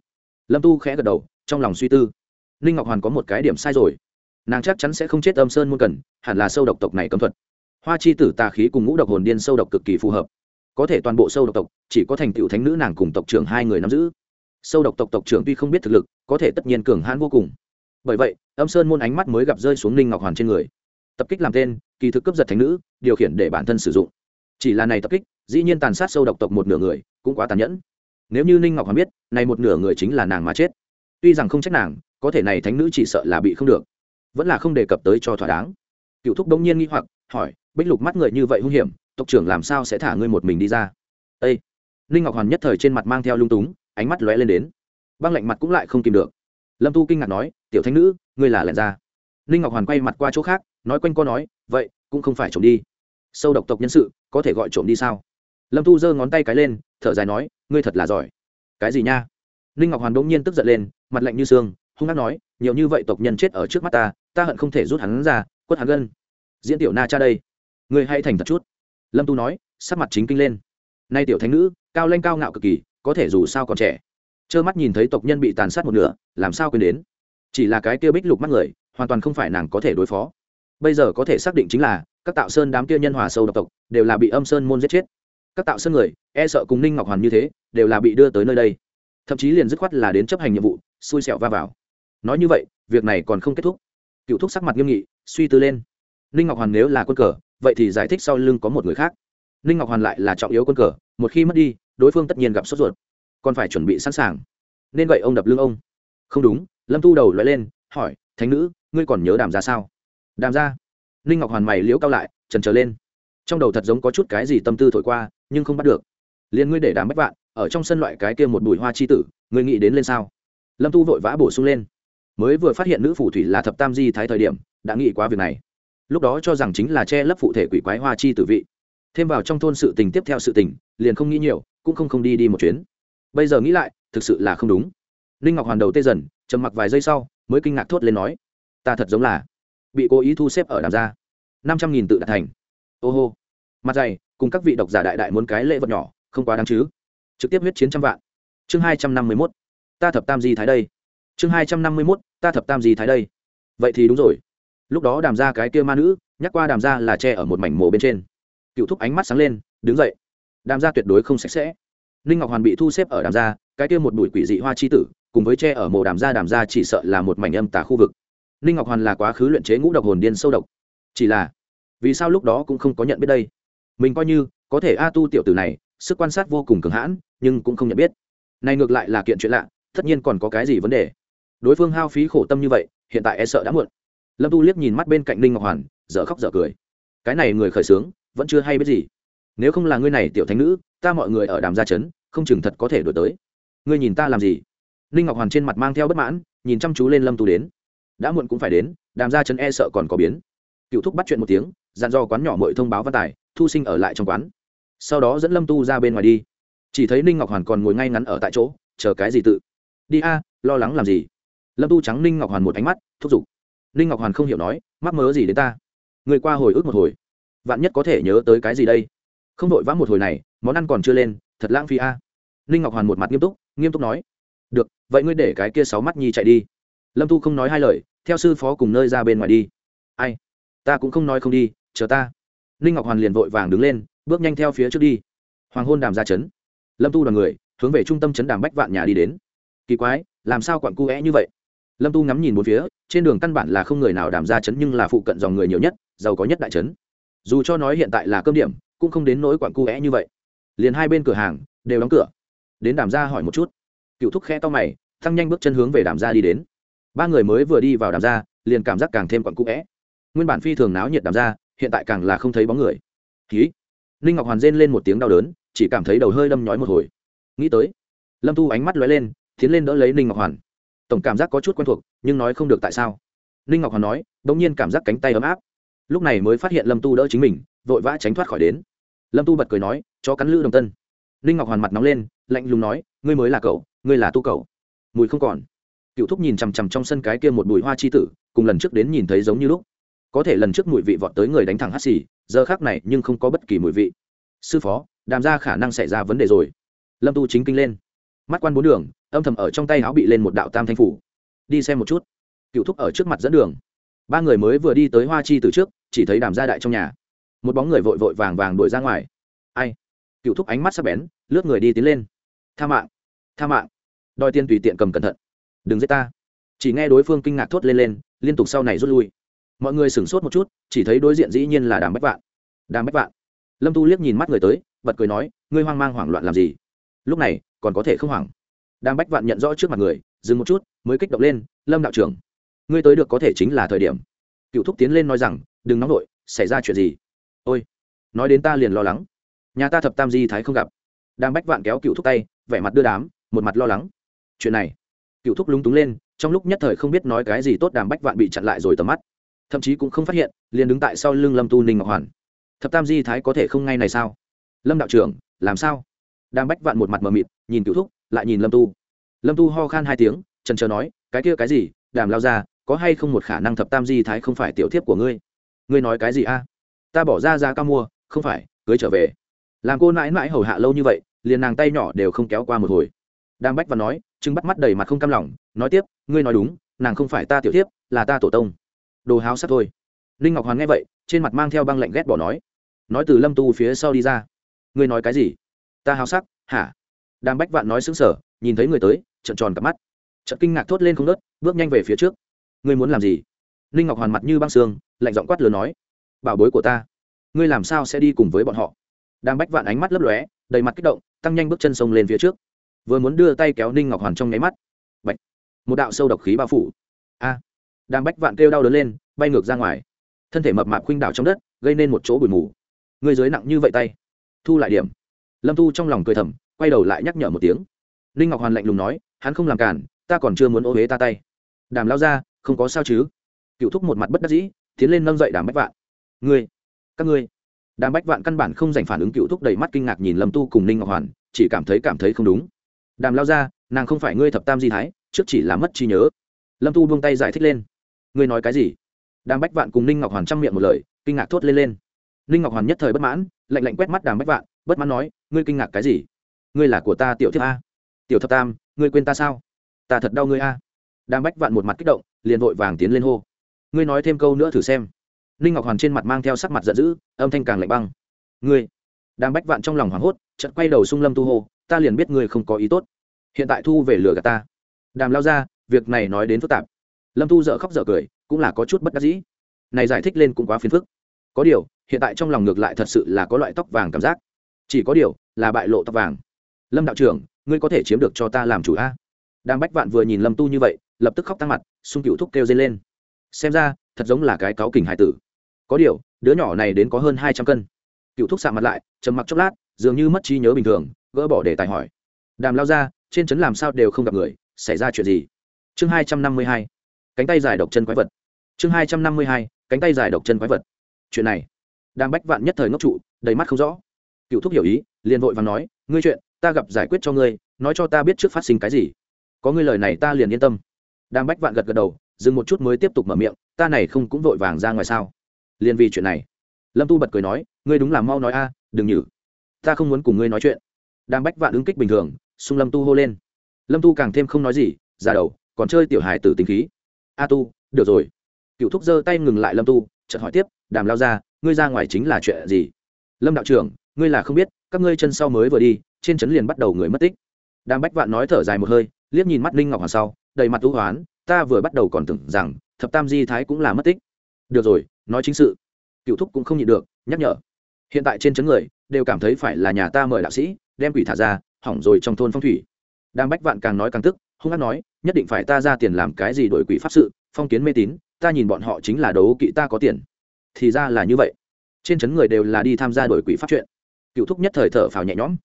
lâm tu khẽ gật đầu, trong lòng suy tư ninh ngọc hoàn có một cái điểm sai rồi. Nàng chắc chắn sẽ không chết âm sơn muôn cần, hẳn là sâu độc tộc này cấm thuật. Hoa chi tử tà khí cùng ngũ độc hồn điên sâu độc cực kỳ phù hợp. Có thể toàn bộ sâu độc tộc, chỉ có thành tựu thánh nữ nàng cùng tộc trưởng hai người nắm giữ. Sâu độc tộc tộc trưởng tuy không biết thực lực, có thể tất nhiên cường hãn vô cùng. Bởi vậy, âm sơn môn ánh mắt mới gặp rơi xuống ninh ngọc hoàn trên người. Tập kích làm tên, kỳ thực cướp giật thánh nữ, điều khiển để bản thân sử dụng. Chỉ là này tập kích, dĩ nhiên tàn sát sâu độc tộc một nửa người, cũng quá tàn nhẫn. Nếu như ninh ngọc hoàn biết, này một nửa người chính là nàng mà chết. Tuy rằng không trách nàng có thể này thánh nữ chỉ sợ là bị không được, vẫn là không đề cập tới cho thỏa đáng. Cựu thúc đông nhiên nghĩ hoặc, hỏi, bích lục mắt người như vậy hung hiểm, tộc trưởng làm sao sẽ thả ngươi một mình đi ra? Â ninh ngọc hoàn nhất thời trên mặt mang theo lung túng, ánh mắt lóe lên đến. Băng lạnh mặt cũng lại không kìm được. Lâm tu kinh ngạc nói, tiểu thánh nữ, ngươi là lẹn ra. Ninh ngọc hoàn quay mặt qua chỗ khác, nói quanh co nói, vậy, cũng không phải trộm đi. Sâu độc tộc nhân sự, có thể gọi trộm đi sao? Lâm tu giơ ngón tay cái lên, thở dài nói, ngươi thật là giỏi. Cái gì nha? Ninh ngọc hoàn đ ỗ n g nhiên tức giận lên, mặt lạnh như xương hung hăng nói, nhiều như vậy tộc nhân chết ở trước mắt ta ta hận không thể rút hắn ra, quất hắn gân. Diễn tiểu na cha đây. Ngươi hãy thành thật chút. Lâm tu nói, sắc mặt chính kinh lên. Nay tiểu thánh nữ, cao lanh cao ngạo cực kỳ, có thể dù sao còn trẻ. Trơ mắt nhìn thấy tộc nhân bị tàn sát một nửa, làm sao quên đến? Chỉ là cái kia bích lục mắt người, hoàn toàn không phải nàng có thể đối phó. Bây giờ có thể xác định chính là, các tạo sơn đám kia nhân hòa sâu độc tộc, đều là bị âm sơn môn giết chết. Các tạo sơn người e sợ cùng ninh ngọc hoàn như thế, đều là bị đưa tới nơi đây. Thậm chí liền dứt khoát là đến chấp hành nhiệm vụ, xui xẹo va vào nói như vậy, việc này còn không kết thúc. Cựu thúc sắc mặt nghiêm nghị, suy tư lên. Ninh ngọc hoàn nếu là quân cờ, vậy thì giải thích sau lưng có một người khác. Ninh ngọc hoàn lại là trọng yếu quân cờ, một khi mất đi, đối phương tất nhiên gặp sốt ruột. Còn phải chuẩn bị sẵn sàng. Nên vậy ông đập lưng ông. Không đúng, lâm tu đầu loại lên, hỏi, thánh nữ, ngươi còn nhớ đàm ra sao? Đàm ra ninh ngọc hoàn mày liễu cao lại, trần trở lên. Trong đầu thật giống có chút cái gì tâm tư thổi qua, nhưng không bắt được. Liền ngươi để đàm bách vạn, ở trong sân loại cái kia một bụi hoa chi tử, ngươi nghĩ đến lên sao? Lâm tu vội vã bổ sung lên mới vừa phát hiện nữ phù thủy là thập tam di thái thời điểm, đã nghĩ quá việc này. Lúc đó cho rằng chính là che lấp phụ thể quỷ quái hoa chi tử vị. Thêm vào trong thôn sự tình tiếp theo sự tình, liền không nghĩ nhiều, cũng không không đi đi một chuyến. Bây giờ nghĩ lại, thực sự là không đúng. Ninh ngọc hoàn đầu tê dần, trầm mặc vài giây sau, mới kinh ngạc thốt lên nói, ta thật giống là bị cố ý thu xếp ở đàm gia. Năm trăm nghìn tự đạt thành. Ô hô. Mặt dày, cùng các vị độc giả đại đại muốn cái lễ vật nhỏ, không quá đáng chứ. Trực tiếp huyết chiến trăm vạn. Chương hai trăm năm mươi mốt. Ta thập tam di thái đây chương hai trăm năm mươi mốt, ta thập tam gì thái đây. Vậy thì đúng rồi. Lúc đó đàm ra cái kia ma nữ, nhắc qua đàm ra là tre ở một mảnh mồ bên trên. Cựu thúc ánh mắt sáng lên, đứng dậy. Đàm ra tuyệt đối không sạch sẽ. Ninh ngọc hoàn bị thu xếp ở đàm ra cái kia một bụi quỷ dị hoa c h i tử, cùng với tre ở mồ đàm ra đàm ra chỉ sợ là một mảnh âm tả khu vực. Ninh ngọc hoàn là quá khứ luyện chế ngũ độc hồn điên sâu độc. Chỉ là, vì sao lúc đó cũng không có nhận biết đây? Mình coi như, có thể a tu tiểu tử này, sức quan sát vô cùng cường hãn, nhưng cũng không nhận biết. Này ngược lại là kiện chuyện lạ, tất nhiên còn có cái gì vấn đề? Đối phương hao phí khổ tâm như vậy, hiện tại e sợ đã muộn. Lâm tu liếc nhìn mắt bên cạnh ninh ngọc hoàn, dở khóc dở cười. Cái này người khởi sướng, vẫn chưa hay biết gì. Nếu không là ngươi này tiểu thánh nữ, ta mọi người ở đàm gia trấn không chừng thật có thể đổi tới. Ngươi nhìn ta làm gì? Ninh ngọc hoàn trên mặt mang theo bất mãn, nhìn chăm chú lên lâm tu đến. Đã muộn cũng phải đến, đàm gia trấn e sợ còn có biến. Cựu thúc bắt chuyện một tiếng, dặn do quán nhỏ mội thông báo văn tài, thu sinh ở lại trong quán. Sau đó dẫn lâm tu ra bên ngoài đi. Chỉ thấy ninh ngọc hoàn còn ngồi ngay ngắn ở tại chỗ, chờ cái gì tự? Đi a, lo lắng làm gì? Lâm tu trắng, ninh ngọc hoàn một ánh mắt, thúc giục. Ninh ngọc hoàn không hiểu nói, mắc mớ gì đến ta? Người qua hồi ức một hồi. Vạn nhất có thể nhớ tới cái gì đây? Không vội vã một hồi này, món ăn còn chưa lên, thật lãng phí a. Ninh ngọc hoàn một mặt nghiêm túc nghiêm túc nói, được, vậy ngươi để cái kia sáu mắt nhi chạy đi. Lâm tu không nói hai lời, theo sư phó cùng nơi ra bên ngoài đi. Ai? Ta cũng không nói không đi, chờ ta. Ninh ngọc hoàn liền vội vàng đứng lên, bước nhanh theo phía trước đi. Hoàng hôn đàm ra chấn. Lâm tu đoàn người, hướng về trung tâm chấn đàm bách vạn nhà đi đến. Kỳ quái, làm sao quặn cu é như vậy? Lâm tu ngắm nhìn một phía, trên đường căn bản là không người nào đảm ra chấn nhưng là phụ cận dòng người nhiều nhất, giàu có nhất đại chấn. Dù cho nói hiện tại là cơm điểm, cũng không đến nỗi quặn cu vẽ như vậy. Liền hai bên cửa hàng, đều đóng cửa. Đến đàm ra hỏi một chút. Cựu thúc khe to mày thăng nhanh bước chân hướng về đàm ra đi đến. Ba người mới vừa đi vào đàm ra liền cảm giác càng thêm quặn cu vẽ nguyên bản phi thường náo nhiệt đàm ra hiện tại càng là không thấy bóng người. Ký. Ninh ngọc hoàn rên lên một tiếng đau đớn, chỉ cảm thấy đầu hơi đâm nhói một hồi. Nghĩ tới, lâm tu ánh mắt lóe lên, tiến lên đỡ lấy ninh ngọc hoàn tổng cảm giác có chút quen thuộc, nhưng nói không được tại sao. Ninh ngọc hoàn nói đ ỗ n g nhiên cảm giác cánh tay ấm áp. Lúc này mới phát hiện lâm tu đỡ chính mình, vội vã tránh thoát khỏi đến. Lâm tu bật cười nói cho cắn lữ đồng tân. Ninh ngọc hoàn mặt nóng lên, lạnh lùng nói, ngươi mới là cậu, ngươi là tu cậu. Mùi không còn. Cựu thúc nhìn chằm chằm trong sân cái kia một bụi hoa chi tử, cùng lần trước đến nhìn thấy giống như lúc. Có thể lần trước mùi vị vọt tới người đánh thẳng hắt xì, giờ khác này nhưng không có bất kỳ mùi vị. Sư phó, đàm ra khả năng xảy ra vấn đề rồi. Lâm tu chính kinh lên. Mắt quan bốn đường âm thầm ở trong tay áo bị lên một đạo tam thanh phủ. Đi xem một chút. Cựu thúc ở trước mặt dẫn đường. Ba người mới vừa đi tới hoa chi từ trước, chỉ thấy đàm gia đại trong nhà. Một bóng người vội vội vàng vàng đuổi ra ngoài. Ai? Cựu thúc ánh mắt sắp bén, lướt người đi tiến lên. Tha mạng. Tha mạng. Đòi tiên tùy tiện cầm cẩn thận. Đừng giết ta. Chỉ nghe đối phương kinh ngạc thốt lên lên, liên tục sau này rút lui. Mọi người sửng sốt một chút, chỉ thấy đối diện dĩ nhiên là đàm bách vạn. Đàm bách vạn. Lâm tu liếc nhìn mắt người tới, bật cười nói, ngươi hoang mang hoảng loạn làm gì? Lúc này, còn có thể không hoảng đang bách vạn nhận rõ trước mặt người, dừng một chút, mới kích động lên, lâm đạo trưởng, ngươi tới được có thể chính là thời điểm. Cựu thúc tiến lên nói rằng, đừng nóng nổi xảy ra chuyện gì? Ôi, nói đến ta liền lo lắng. Nhà ta thập tam di thái không gặp. Đang bách vạn kéo cựu thúc tay, vẻ mặt đưa đám, một mặt lo lắng. Chuyện này? Cựu thúc lúng túng lên, trong lúc nhất thời không biết nói cái gì tốt đàm bách vạn bị chặn lại rồi tầm mắt. Thậm chí cũng không phát hiện, liền đứng tại sau lưng lâm tu ninh ngọc hoàn. Thập tam di thái có thể không ngay này sao? Lâm đạo trưởng, làm sao? Đang bách vạn một mặt mờ mịt, nhìn cựu thúc lại nhìn lâm tu. Lâm tu ho khan hai tiếng trần trờ nói, cái kia cái gì? Đàm lao ra có hay không một khả năng thập tam di thái không phải tiểu thiếp của ngươi? Ngươi nói cái gì a? Ta bỏ ra ra cao mua, không phải, cưới trở về. Làm cô mãi mãi hầu hạ lâu như vậy, liền nàng tay nhỏ đều không kéo qua một hồi. Đang bách và nói chưng bắt mắt đầy mặt không cam lòng, nói tiếp, ngươi nói đúng, nàng không phải ta tiểu thiếp, là ta tổ tông. Đồ háo sắc thôi. Ninh ngọc hoàn nghe vậy, trên mặt mang theo băng lạnh ghét bỏ nói nói từ lâm tu phía sau đi ra. Ngươi nói cái gì? Ta háo sắc, hả? Đàm bách vạn nói xứng sở nhìn thấy người tới trận tròn cặp mắt. Trận kinh ngạc thốt lên không nớt, bước nhanh về phía trước. Ngươi muốn làm gì? Ninh ngọc hoàn mặt như băng xương lạnh giọng quát lớn nói. Bảo bối của ta, ngươi làm sao sẽ đi cùng với bọn họ? Đàm bách vạn ánh mắt lấp lóe, đầy mặt kích động, tăng nhanh bước chân sông lên phía trước. Vừa muốn đưa tay kéo ninh ngọc hoàn trong nháy mắt. Bạch. một đạo sâu độc khí bao phủ. A! Đàm bách vạn kêu đau đớn lên, bay ngược ra ngoài. Thân thể mập mạp khuynh đảo trong đất, gây nên một chỗ bụi mù. Người dưới nặng như vậy tay, thu lại điểm. Lâm tu trong lòng cười thầm quay đầu lại nhắc nhở một tiếng. Ninh ngọc hoàn lạnh lùng nói, hắn không làm cản, ta còn chưa muốn ô huế ta tay. Đàm lao ra, không có sao chứ? Cựu thúc một mặt bất đắc dĩ, tiến lên nâng dậy đàm bách vạn. Ngươi, các ngươi. Đàm bách vạn căn bản không dành phản ứng cựu thúc đầy mắt kinh ngạc nhìn lâm tu cùng ninh ngọc hoàn, chỉ cảm thấy cảm thấy không đúng. Đàm lao ra, nàng không phải ngươi thập tam di thái, trước chỉ là mất trí nhớ. Lâm tu buông tay giải thích lên. Ngươi nói cái gì? Đàm bách vạn cùng ninh ngọc hoàn chăm miệng một lời, kinh ngạc thốt lên lên. Ninh ngọc hoàn nhất thời bất mãn, lạnh lạnh quét mắt đàm bách vạn, bất mãn nói, ngươi kinh ngạc cái gì? Ngươi là của ta tiểu thiếp a. Tiểu thập tam, ngươi quên ta sao? Ta thật đau ngươi a. Đàm bách vạn một mặt kích động, liền vội vàng tiến lên hô. Ngươi nói thêm câu nữa thử xem. Ninh ngọc hoàn trên mặt mang theo sắc mặt giận dữ, âm thanh càng lạnh băng. Ngươi. Đàm bách vạn trong lòng hoảng hốt, chợt quay đầu xung lâm tu hô, ta liền biết ngươi không có ý tốt. Hiện tại thu về lửa gạt ta. Đàm lao ra, việc này nói đến phức tạp. Lâm Thu dợ khóc dợ cười, cũng là có chút bất đắc dĩ. Này giải thích lên cũng quá phiền phức. Có điều, hiện tại trong lòng ngược lại thật sự là có loại tóc vàng cảm giác. Chỉ có điều, là bại lộ tóc vàng lâm đạo trưởng, ngươi có thể chiếm được cho ta làm chủ a? Đang bách vạn vừa nhìn lâm tu như vậy, lập tức khóc tăng mặt xung cựu thúc kêu dây lên. Xem ra, thật giống là cái cáo kình hải tử. Có điều, đứa nhỏ này đến có hơn hai trăm cân. Cựu thúc sạ mặt lại, trầm mặc chốc lát, dường như mất trí nhớ bình thường, gỡ bỏ để tài hỏi. Đàm lao ra, trên trấn làm sao đều không gặp người, xảy ra chuyện gì? Chương hai trăm năm mươi hai, cánh tay dài độc chân quái vật. Chương hai trăm năm mươi hai, cánh tay dài độc chân quái vật. Chuyện này, đàm bách vạn nhất thời ngốc trụ, đầy mắt không rõ. Cựu thúc hiểu ý, liền vội và nói, ngươi chuyện ta gặp giải quyết cho ngươi, nói cho ta biết trước phát sinh cái gì. Có ngươi lời này ta liền yên tâm. Đàm bách vạn gật gật đầu, dừng một chút mới tiếp tục mở miệng, ta này không cũng vội vàng ra ngoài sao? Liền vì chuyện này. Lâm tu bật cười nói, ngươi đúng là mau nói a, đừng nhử. Ta không muốn cùng ngươi nói chuyện. Đàm bách vạn ứng kích bình thường, xung lâm tu hô lên. Lâm tu càng thêm không nói gì ra đầu, còn chơi tiểu hài tử tính khí. A tu, được rồi. Cựu thúc giơ tay ngừng lại lâm tu, chợt hỏi tiếp, đàm lao ra, ngươi ra ngoài chính là chuyện gì? Lâm đạo trưởng ngươi là không biết, các ngươi chân sau mới vừa đi, trên trấn liền bắt đầu người mất tích. Đàm bách vạn nói thở dài một hơi, liếc nhìn mắt ninh ngọc hoàng sau, đầy mặt thú hoán, ta vừa bắt đầu còn tưởng rằng, thập tam di thái cũng là mất tích. Được rồi, nói chính sự. Cựu thúc cũng không nhịn được, nhắc nhở. Hiện tại trên trấn người, đều cảm thấy phải là nhà ta mời đạo sĩ, đem quỷ thả ra, hỏng rồi trong thôn phong thủy. Đàm bách vạn càng nói càng tức, hung hát nói, nhất định phải ta ra tiền làm cái gì đổi quỷ pháp sự, phong kiến mê tín, ta nhìn bọn họ chính là đấu kỵ ta có tiền. Thì ra là như vậy. Trên trấn người đều là đi tham gia đổi quỷ pháp chuyện cựu thúc nhất thời thở phào nhẹ nhõm.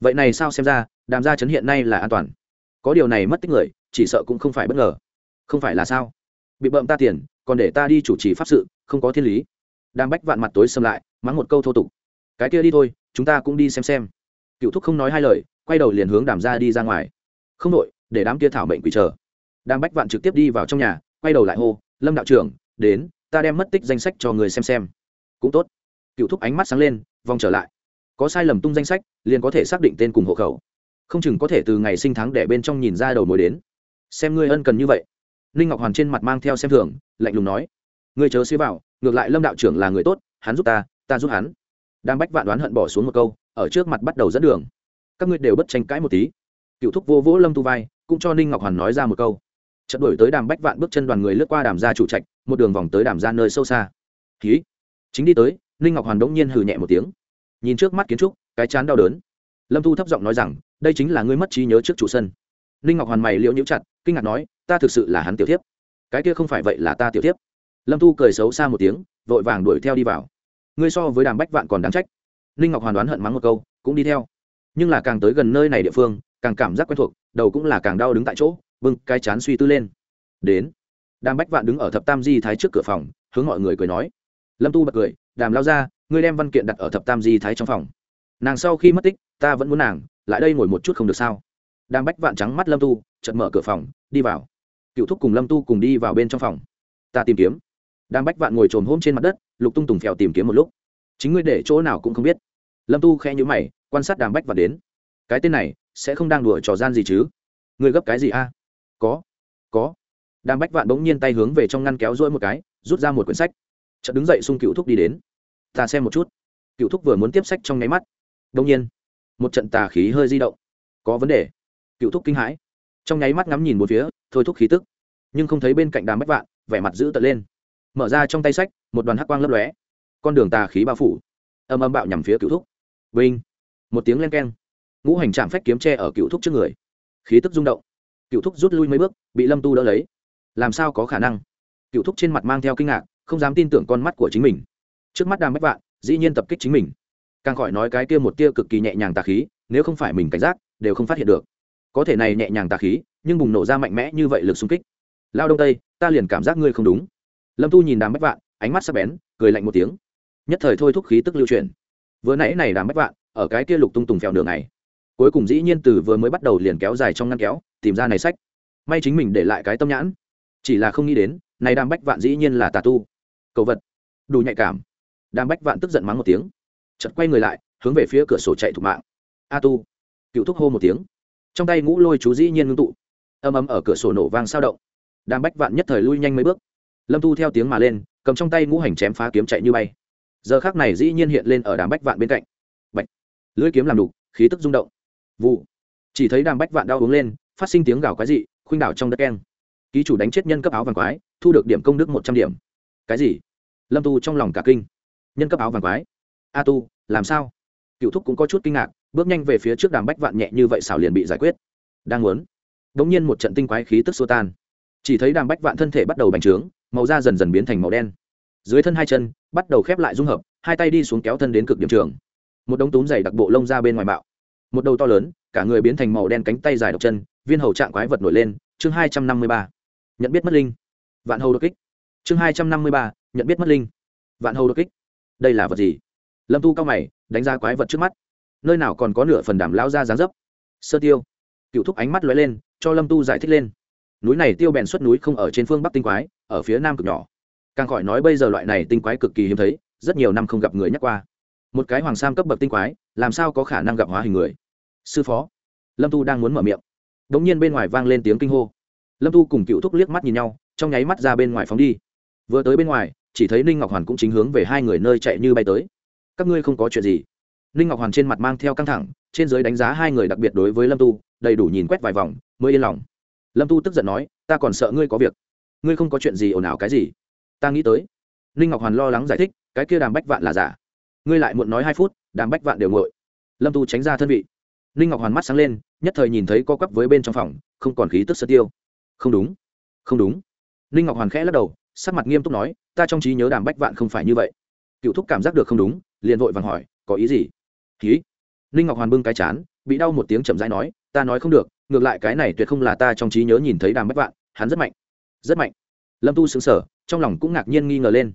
Vậy này sao xem ra, đàm gia chấn hiện nay là an toàn. Có điều này mất tích người, chỉ sợ cũng không phải bất ngờ. Không phải là sao? Bị bợm ta tiền, còn để ta đi chủ trì pháp sự, không có thiên lý. Đàm bách vạn mặt tối xâm lại, mắng một câu thô tục. Cái kia đi thôi, chúng ta cũng đi xem xem. Cựu thúc không nói hai lời, quay đầu liền hướng đàm ra đi ra ngoài. Không đội để đám kia thảo mệnh quỷ chờ. Đàm bách vạn trực tiếp đi vào trong nhà, quay đầu lại hô, lâm đạo trưởng, đến, ta đem mất tích danh sách cho người xem xem. Cũng tốt. Cựu thúc ánh mắt sáng lên, vòng trở lại có sai lầm tung danh sách, liền có thể xác định tên cùng hộ khẩu. Không chừng có thể từ ngày sinh tháng để bên trong nhìn ra đầu mối đến. Xem ngươi ân cần như vậy. Ninh ngọc hoàn trên mặt mang theo xem thường, lạnh lùng nói. Ngươi chớ xế vào, ngược lại lâm đạo trưởng là người tốt, hắn giúp ta ta giúp hắn. Đang bách vạn đoán hận bỏ xuống một câu, ở trước mặt bắt đầu dẫn đường. Các ngươi đều bất tranh cãi một tí. Cựu thúc vô vỗ lâm tu vai, cũng cho ninh ngọc hoàn nói ra một câu. Trận đổi tới đàm bách vạn bước chân đoàn người lướt qua đàm gia chủ trạch, một đường vòng tới đàm gia nơi sâu xa. Ký. Chính đi tới, ninh ngọc hoàn đống nhiên hừ nhẹ một tiếng nhìn trước mắt kiến trúc, cái chán đau đớn. Lâm thu thấp giọng nói rằng, đây chính là ngươi mất trí nhớ trước chủ sân. Ninh ngọc hoàn mày liễu nhũ chặt, kinh ngạc nói, ta thực sự là hắn tiểu thiếp. Cái kia không phải vậy là ta tiểu thiếp. Lâm thu cười xấu xa một tiếng, vội vàng đuổi theo đi vào. Ngươi so với đàm bách vạn còn đáng trách. Ninh ngọc hoàn đoán hận mắng một câu, cũng đi theo. Nhưng là càng tới gần nơi này địa phương, càng cảm giác quen thuộc, đầu cũng là càng đau đứng tại chỗ, bưng cái chán suy tư lên. Đến. Đàm bách vạn đứng ở thập tam di thái trước cửa phòng, hướng mọi người cười nói. Lâm tu bật cười, đàm lao ra ngươi đem văn kiện đặt ở thập tam di thái trong phòng. Nàng sau khi mất tích, ta vẫn muốn nàng, lại đây ngồi một chút không được sao? Đàm bách vạn trắng mắt lâm tu, chợt mở cửa phòng, đi vào. Cựu thúc cùng lâm tu cùng đi vào bên trong phòng. Ta tìm kiếm. Đàm bách vạn ngồi trồm hôm trên mặt đất, lục tung tùng phèo tìm kiếm một lúc. Chính ngươi để chỗ nào cũng không biết. Lâm tu khẽ nhữ mày, quan sát đàm bách vạn đến. Cái tên này, sẽ không đang đùa trò gian gì chứ? Ngươi gấp cái gì a? Có. Có. Đàm bách vạn bỗng nhiên tay hướng về trong ngăn kéo rỗi một cái, rút ra một quyển sách. Chợt đứng dậy xung cựu thúc đi đến ta xem một chút. Cựu thúc vừa muốn tiếp sách trong nháy mắt. Đông nhiên, một trận tà khí hơi di động. Có vấn đề. Cựu thúc kinh hãi. Trong nháy mắt ngắm nhìn một phía, thôi thúc khí tức. Nhưng không thấy bên cạnh đám bách vạn, vẻ mặt giữ tợn lên. Mở ra trong tay sách, một đoàn hắc quang lấp lóe. Con đường tà khí bao phủ. Âm âm bạo nhằm phía cựu thúc. Vinh. Một tiếng len keng. Ngũ hành trạm phách kiếm tre ở cựu thúc trước người. Khí tức rung động. Cựu thúc rút lui mấy bước, bị lâm tu đỡ lấy. Làm sao có khả năng? Cựu thúc trên mặt mang theo kinh ngạc, không dám tin tưởng con mắt của chính mình trước mắt đàm bách vạn, dĩ nhiên tập kích chính mình. Càng khỏi nói cái kia một tia cực kỳ nhẹ nhàng tà khí, nếu không phải mình cảnh giác, đều không phát hiện được. Có thể này nhẹ nhàng tà khí, nhưng bùng nổ ra mạnh mẽ như vậy lực xung kích. Lao đông tây, ta liền cảm giác ngươi không đúng. Lâm tu nhìn đàm bách vạn, ánh mắt sắc bén, cười lạnh một tiếng. Nhất thời thôi thúc khí tức lưu truyền vừa nãy này đàm bách vạn, ở cái kia lục tung tùng phèo đường này, cuối cùng dĩ nhiên từ vừa mới bắt đầu liền kéo dài trong ngăn kéo, tìm ra này sách. May chính mình để lại cái tâm nhãn. Chỉ là không nghĩ đến, này đàm bách vạn dĩ nhiên là tà tu. Cầu vật. Đủ nhạy cảm đàm bách vạn tức giận mắng một tiếng. Chật quay người lại, hướng về phía cửa sổ chạy thục mạng. A tu. Cựu thúc hô một tiếng. Trong tay ngũ lôi chú dĩ nhiên ngưng tụ. Âm âm ở cửa sổ nổ vang sao động. Đàm bách vạn nhất thời lui nhanh mấy bước. Lâm tu theo tiếng mà lên, cầm trong tay ngũ hành chém phá kiếm chạy như bay. Giờ khác này dĩ nhiên hiện lên ở đàm bách vạn bên cạnh. Bạch. Lưỡi kiếm làm đục, khí tức rung động. Vụ. Chỉ thấy đàm bách vạn đau uống lên, phát sinh tiếng gào quái dị, khuynh đảo trong đất keng. Ký chủ đánh chết nhân cấp áo vàng quái, thu được điểm công đức một trăm điểm. Cái gì? Lâm tu trong lòng cả kinh nhân cấp áo vàng quái. A tu, làm sao? Cựu thúc cũng có chút kinh ngạc, bước nhanh về phía trước đàm bách vạn nhẹ như vậy xảo liền bị giải quyết. Đang muốn. Đ ỗ n g nhiên một trận tinh quái khí tức xô tan. Chỉ thấy đàm bách vạn thân thể bắt đầu bành trướng, màu da dần dần biến thành màu đen. Dưới thân hai chân, bắt đầu khép lại dung hợp, hai tay đi xuống kéo thân đến cực điểm trường. Một đống túm dày đặc bộ lông ra bên ngoài bạo. Một đầu to lớn, cả người biến thành màu đen cánh tay dài độc chân, viên hầu trạng quái vật nổi lên, chương hai trăm năm mươi ba. Nhận biết mất linh. Vạn hầu đột kích. Chương hai trăm năm mươi ba, nhận biết mất linh. Vạn hầu đột kích đây là vật gì? Lâm tu cao mày, đánh ra quái vật trước mắt. Nơi nào còn có nửa phần đảm lao ra dáng dấp? Sơ tiêu. Cựu thúc ánh mắt lóe lên, cho lâm tu giải thích lên. Núi này tiêu bèn xuất núi không ở trên phương bắc tinh quái, ở phía nam cực nhỏ. Càng khỏi nói bây giờ loại này tinh quái cực kỳ hiếm thấy, rất nhiều năm không gặp người nhắc qua. Một cái hoàng sam cấp bậc tinh quái, làm sao có khả năng gặp hóa hình người? Sư phó. Lâm tu đang muốn mở miệng. Đ ỗ n g nhiên bên ngoài vang lên tiếng kinh hô. Lâm tu cùng cựu thúc liếc mắt nhìn nhau, trong nháy mắt ra bên ngoài phóng đi. Vừa tới bên ngoài chỉ thấy ninh ngọc hoàn cũng chính hướng về hai người nơi chạy như bay tới. Các ngươi không có chuyện gì. Ninh ngọc hoàn trên mặt mang theo căng thẳng, trên giới đánh giá hai người đặc biệt đối với lâm tu, đầy đủ nhìn quét vài vòng, mới yên lòng. Lâm tu tức giận nói, ta còn sợ ngươi có việc. Ngươi không có chuyện gì ồn ào cái gì. Ta nghĩ tới. Ninh ngọc hoàn lo lắng giải thích, cái kia đàm bách vạn là giả. Ngươi lại muộn nói hai phút, đàm bách vạn đều ngội lâm tu tránh ra thân vị. Ninh ngọc hoàn mắt sáng lên, nhất thời nhìn thấy co quắp với bên trong phòng, không còn khí tức sơ tiêu. Không đúng không đúng. Ninh ngọc hoàn khẽ lắc đầu sắc mặt nghiêm túc nói, ta trong trí nhớ đàm bách vạn không phải như vậy. Cựu thúc cảm giác được không đúng, liền vội vàng hỏi, có ý gì? Ký ninh ngọc hoàn bưng cái chán, bị đau một tiếng chậm rãi nói, ta nói không được, ngược lại cái này tuyệt không là ta trong trí nhớ nhìn thấy đàm bách vạn, hắn rất mạnh rất mạnh. Lâm tu xứng sở trong lòng cũng ngạc nhiên nghi ngờ lên.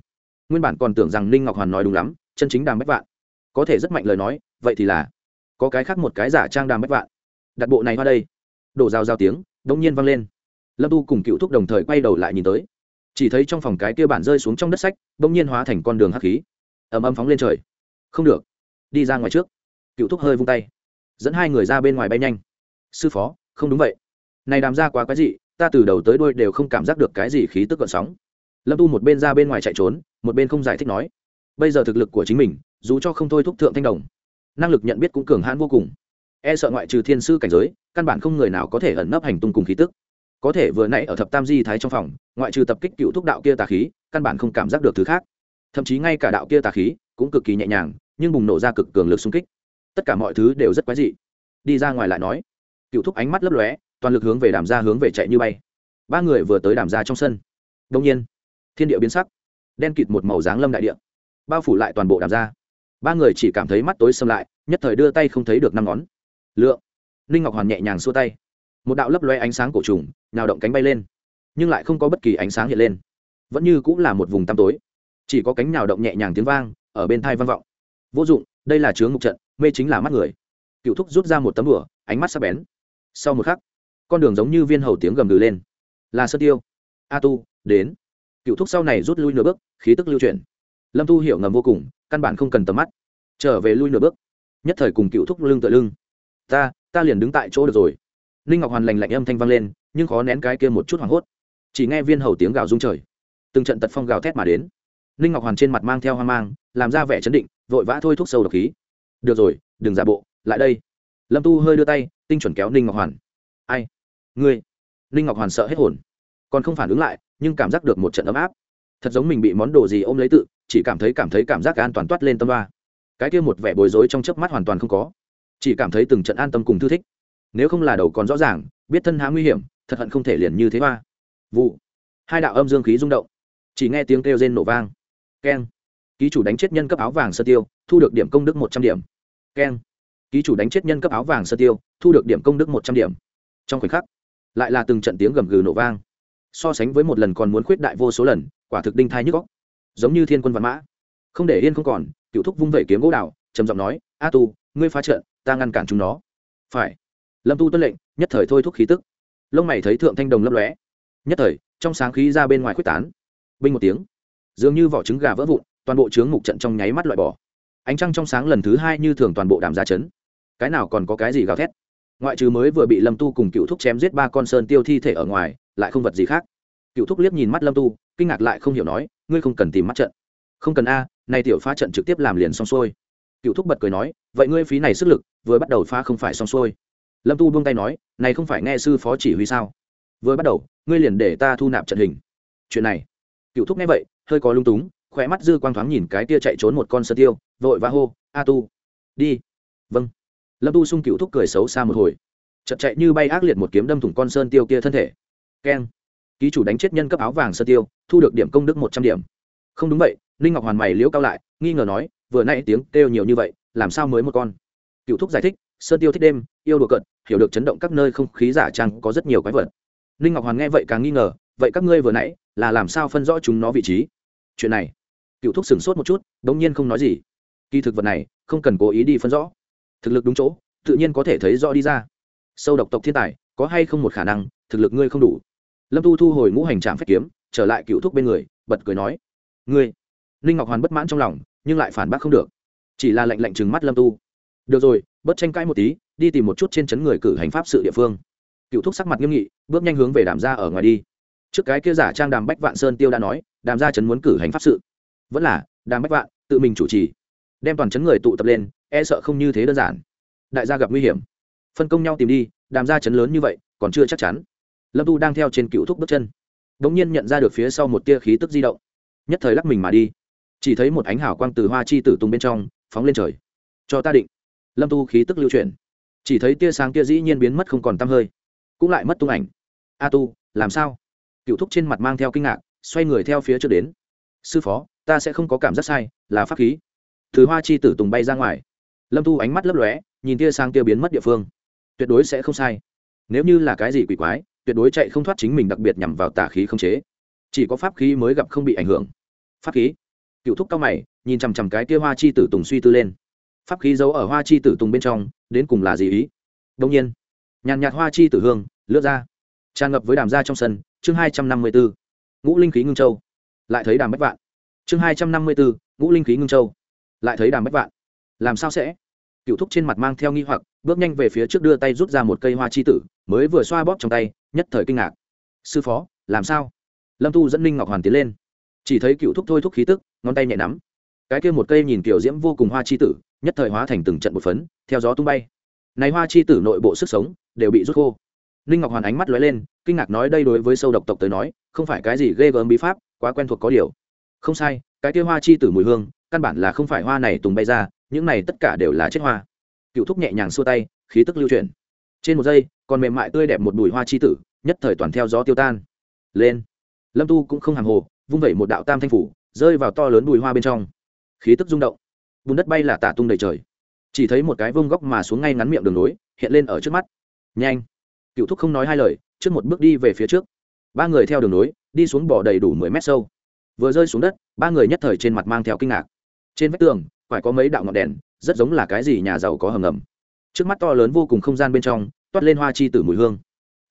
Nguyên bản còn tưởng rằng ninh ngọc hoàn nói đúng lắm, chân chính đàm bách vạn. Có thể rất mạnh lời nói, vậy thì là có cái khác một cái giả trang đàm bách vạn. Đặt bộ này qua đây. Đổ rào rào tiếng đ ỗ n g nhiên vang lên. Lâm tu cùng cựu thúc đồng thời quay đầu lại nhìn tới chỉ thấy trong phòng cái kia bản rơi xuống trong đất sách, bỗng nhiên hóa thành con đường hắc khí. Ầm ầm phóng lên trời. Không được. Đi ra ngoài trước. Cựu thúc hơi vung tay. Dẫn hai người ra bên ngoài bay nhanh. Sư phó, không đúng vậy. Này đàm ra quá quái gì ta từ đầu tới đuôi đều không cảm giác được cái gì khí tức gợn sóng. Lâm tu một bên ra bên ngoài chạy trốn, một bên không giải thích nói. Bây giờ thực lực của chính mình, dù cho không thôi thúc thượng thanh đồng, năng lực nhận biết cũng cường hãn vô cùng. E sợ ngoại trừ thiên sư cảnh giới, căn bản không người nào có thể ẩn nấp hành tung cùng khí tức có thể vừa nãy ở thập tam di thái trong phòng, ngoại trừ tập kích cựu thúc đạo kia tà khí, căn bản không cảm giác được thứ khác. Thậm chí ngay cả đạo kia tà khí cũng cực kỳ nhẹ nhàng, nhưng bùng nổ ra cực cường lực xung kích. Tất cả mọi thứ đều rất quái dị. Đi ra ngoài lại nói, cựu thúc ánh mắt lấp lóe, toàn lực hướng về đàm ra hướng về chạy như bay. Ba người vừa tới đàm ra trong sân. Đông nhiên, thiên địa biến sắc, đen kịt một màu dáng lâm đại địa. Bao phủ lại toàn bộ đàm ra ba người chỉ cảm thấy mắt tối xâm lại, nhất thời đưa tay không thấy được năm ngón. Lượng, ninh ngọc hoàn nhẹ nhàng xua tay một đạo lấp loe ánh sáng cổ trùng nào động cánh bay lên. Nhưng lại không có bất kỳ ánh sáng hiện lên. Vẫn như cũng là một vùng tăm tối. Chỉ có cánh nào động nhẹ nhàng tiếng vang, ở bên thai vang vọng. Vô dụng, đây là chướng ngục trận, mê chính là mắt người. Cựu thúc rút ra một tấm bửa ánh mắt sắc bén. Sau một khắc, con đường giống như viên hầu tiếng gầm gừ lên. Là sơ tiêu, a tu, đến. Cựu thúc sau này rút lui nửa bước, khí tức lưu chuyển. Lâm tu hiểu ngầm vô cùng, căn bản không cần tầm mắt. Trở về lui nửa bước. Nhất thời cùng cựu thúc lưng tựa lưng. Ta ta liền đứng tại chỗ được rồi ninh ngọc hoàn lành lạnh âm thanh vang lên, nhưng khó nén cái kia một chút hoảng hốt. Chỉ nghe viên hầu tiếng gào rung trời. Từng trận tật phong gào thét mà đến. Ninh ngọc hoàn trên mặt mang theo hoang mang, làm ra vẻ chấn định, vội vã thôi thúc sâu độc khí. Được rồi, đừng giả bộ, lại đây. Lâm tu hơi đưa tay, tinh chuẩn kéo ninh ngọc hoàn. Ai? Ngươi? Ninh ngọc hoàn sợ hết hồn. Còn không phản ứng lại, nhưng cảm giác được một trận ấm áp. Thật giống mình bị món đồ gì ôm lấy tự, chỉ cảm thấy cảm thấy cảm giác an toàn toát lên tâm ba cái kia một vẻ bối rối trong chớp mắt hoàn toàn không có. Chỉ cảm thấy từng trận an tâm cùng thư thích nếu không là đầu còn rõ ràng, biết thân há nguy hiểm, thật hận không thể liền như thế hoa. Vụ. Hai đạo âm dương khí rung động. Chỉ nghe tiếng kêu rên nổ vang. Keng. Ký chủ đánh chết nhân cấp áo vàng sơ tiêu, thu được điểm công đức một trăm điểm. Keng. Ký chủ đánh chết nhân cấp áo vàng sơ tiêu, thu được điểm công đức một trăm điểm. Trong khoảnh khắc, lại là từng trận tiếng gầm gừ nổ vang. So sánh với một lần còn muốn khuyết đại vô số lần, quả thực đinh thai nhức góc giống như thiên quân văn mã. Không để yên không còn, cựu thúc vung vẩy kiếm gỗ đạo trầm giọng nói, a tu, ngươi phá trận, ta ngăn cản chúng nó. Phải lâm tu tuân lệnh, nhất thời thôi thúc khí tức. Lông mày thấy thượng thanh đồng lấp lóe. Nhất thời, trong sáng khí ra bên ngoài quyết tán. Binh một tiếng, dường như vỏ trứng gà vỡ vụn, toàn bộ chướng mục trận trong nháy mắt loại bỏ. Ánh trăng trong sáng lần thứ hai như thường toàn bộ đàm ra chấn. Cái nào còn có cái gì gào thét? Ngoại trừ mới vừa bị lâm tu cùng cựu thúc chém giết ba con sơn tiêu thi thể ở ngoài, lại không vật gì khác. Cựu thúc liếc nhìn mắt lâm tu, kinh ngạc lại không hiểu nói, ngươi không cần tìm mắt trận. Không cần a, nay tiểu phá trận trực tiếp làm liền xong xuôi. Cựu thúc bật cười nói, vậy ngươi phí này sức lực, vừa bắt đầu phá không phải xong xuôi lâm tu buông tay nói, này không phải nghe sư phó chỉ huy sao? Vừa bắt đầu, ngươi liền để ta thu nạp trận hình. Chuyện này cựu thúc nghe vậy, hơi có lung túng khỏe mắt dư quang thoáng nhìn cái tia chạy trốn một con sơ tiêu, vội và hô, a tu, đi. Vâng. Lâm tu sung cựu thúc cười xấu xa một hồi. Chật chạy như bay ác liệt một kiếm đâm thủng con sơn tiêu kia thân thể. Keng. Ký chủ đánh chết nhân cấp áo vàng sơn tiêu, thu được điểm công đức một trăm điểm. Không đúng vậy, ninh ngọc hoàn mày liễu cao lại, nghi ngờ nói, vừa nay tiếng kêu nhiều như vậy, làm sao mới một con? Cựu thúc giải thích, sơn tiêu thích đêm, yêu đùa cận hiểu được chấn động các nơi không khí giả trang có rất nhiều quái vật. Ninh ngọc hoàn nghe vậy càng nghi ngờ, vậy các ngươi vừa nãy là làm sao phân rõ chúng nó vị trí? Chuyện này, cựu thúc sửng sốt một chút đ ỗ n g nhiên không nói gì. Kỳ thực vật này, không cần cố ý đi phân rõ. Thực lực đúng chỗ, tự nhiên có thể thấy rõ đi ra. Sâu độc tộc thiên tài, có hay không một khả năng, thực lực ngươi không đủ. Lâm tu thu hồi ngũ hành trạm phép kiếm, trở lại cựu thúc bên người, bật cười nói, ngươi. Ninh ngọc hoàn bất mãn trong lòng, nhưng lại phản bác không được. Chỉ là lệnh lệnh chừng mắt lâm tu. Được rồi, bớt tranh cãi một tí đi tìm một chút trên chấn người cử hành pháp sự địa phương. Cựu thúc sắc mặt nghiêm nghị, bước nhanh hướng về đàm ra ở ngoài đi. Trước cái kia giả trang đàm bách vạn sơn tiêu đã nói, đàm gia chấn muốn cử hành pháp sự. Vẫn là, đàm bách vạn, tự mình chủ trì. Đem toàn chấn người tụ tập lên e sợ không như thế đơn giản. Đại gia gặp nguy hiểm. Phân công nhau tìm đi, đàm gia chấn lớn như vậy, còn chưa chắc chắn. Lâm tu đang theo trên cựu thúc bước chân. Đ ỗ n g nhiên nhận ra được phía sau một tia khí tức di động. Nhất thời lắc mình mà đi. Chỉ thấy một ánh hào quang từ hoa chi tử tung bên trong, phóng lên trời. Cho ta định. Lâm tu khí tức lưu chuyển chỉ thấy tia sáng kia dĩ nhiên biến mất không còn t hơi, cũng lại mất tung ảnh. A tu, làm sao? Cựu thúc trên mặt mang theo kinh ngạc, xoay người theo phía trước đến. Sư phó, ta sẽ không có cảm giác sai, là pháp khí. Thứ hoa chi tử tùng bay ra ngoài. Lâm tu ánh mắt lấp lóe, nhìn tia sáng kia biến mất địa phương. Tuyệt đối sẽ không sai. Nếu như là cái gì quỷ quái, tuyệt đối chạy không thoát chính mình đặc biệt nhằm vào tà khí không chế. Chỉ có pháp khí mới gặp không bị ảnh hưởng. Pháp khí. Cựu thúc cao mày, nhìn chằm chằm cái tia hoa chi tử tùng suy tư lên pháp khí giấu ở hoa chi tử tùng bên trong, đến cùng là gì ý? Đông nhiên, nhàn nhạt hoa chi tử hương, lướt ra, tràn ngập với đàm gia trong sân, chương hai trăm năm mươi bốn ngũ linh khí ngưng châu. Lại thấy đàm bách vạn. Chương hai trăm năm mươi bốn ngũ linh khí ngưng châu. Lại thấy đàm bách vạn. Làm sao sẽ? Cựu thúc trên mặt mang theo nghi hoặc, bước nhanh về phía trước đưa tay rút ra một cây hoa chi tử, mới vừa xoa bóp trong tay, nhất thời kinh ngạc. Sư phó, làm sao? Lâm tu dẫn ninh ngọc hoàn tiến lên. Chỉ thấy cựu thúc thôi thúc khí tức, ngón tay nhẹ nắm. Cái kia một cây nhìn kiểu diễm vô cùng hoa chi tử nhất thời hóa thành từng trận một phấn, theo gió tung bay. Này hoa chi tử nội bộ sức sống đều bị rút khô. Ninh ngọc hoàn ánh mắt lóe lên, kinh ngạc nói đây đối với sâu độc tộc tới nói, không phải cái gì ghê gớm bí pháp, quá quen thuộc có điều. Không sai, cái kia hoa chi tử mùi hương, căn bản là không phải hoa này tùng bay ra, những này tất cả đều là chết hoa. Cựu thúc nhẹ nhàng xua tay, khí tức lưu chuyển. Trên một giây, còn mềm mại tươi đẹp một bùi hoa chi tử, nhất thời toàn theo gió tiêu tan. Lên. Lâm tu cũng không hàng hồ, vung vẩy một đạo tam thanh phủ, rơi vào to lớn bùi hoa bên trong. Khí tức rung động bùn đất bay là tả tung đầy trời. Chỉ thấy một cái vông góc mà xuống ngay ngắn miệng đường nối, hiện lên ở trước mắt. Nhanh! Cựu thúc không nói hai lời, trước một bước đi về phía trước. Ba người theo đường nối, đi xuống bỏ đầy đủ mười mét sâu. Vừa rơi xuống đất, ba người nhất thời trên mặt mang theo kinh ngạc. Trên vách tường, phải có mấy đạo ngọn đèn, rất giống là cái gì nhà giàu có hầm ngầm. Trước mắt to lớn vô cùng không gian bên trong, toát lên hoa chi tử mùi hương.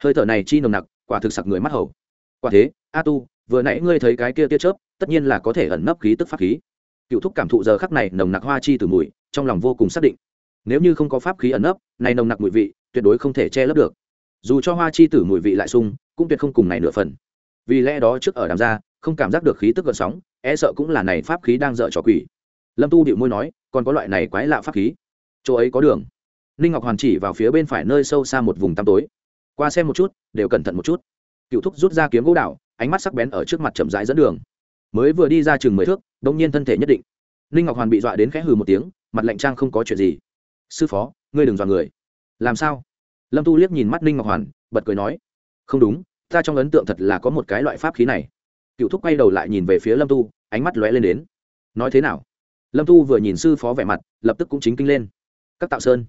Hơi thở này chi nồng nặc, quả thực sặc người mắt hầu. Quả thế, a tu, vừa nãy ngươi thấy cái kia tia chớp, tất nhiên là có thể ẩn nấp khí tức pháp khí cựu thúc cảm thụ giờ khắc này nồng nặc hoa chi tử mùi, trong lòng vô cùng xác định. Nếu như không có pháp khí ẩn nấp, này nồng nặc mùi vị, tuyệt đối không thể che lấp được. Dù cho hoa chi tử mùi vị lại sung, cũng tuyệt không cùng này nửa phần. Vì lẽ đó trước ở đàm gia, không cảm giác được khí tức gợn sóng e sợ cũng là này pháp khí đang dở trò quỷ. Lâm tu điệu môi nói, còn có loại này quái lạ pháp khí? Chỗ ấy có đường. Ninh ngọc hoàn chỉ vào phía bên phải nơi sâu xa một vùng tăm tối. Qua xem một chút, đều cẩn thận một chút. Cựu thúc rút ra kiếm gỗ đạo ánh mắt sắc bén ở trước mặt chậm rãi dẫn đường mới vừa đi ra chừng mười thước đông nhiên thân thể nhất định. Ninh ngọc hoàn bị dọa đến khẽ hừ một tiếng, mặt lạnh trang không có chuyện gì. Sư phó, ngươi đừng dọa người. Làm sao? Lâm tu liếc nhìn mắt ninh ngọc hoàn, bật cười nói. Không đúng, ta trong ấn tượng thật là có một cái loại pháp khí này. Cựu thúc quay đầu lại nhìn về phía lâm tu, ánh mắt lóe lên đến. Nói thế nào? Lâm tu vừa nhìn sư phó vẻ mặt, lập tức cũng chính kinh lên. Các tạo sơn.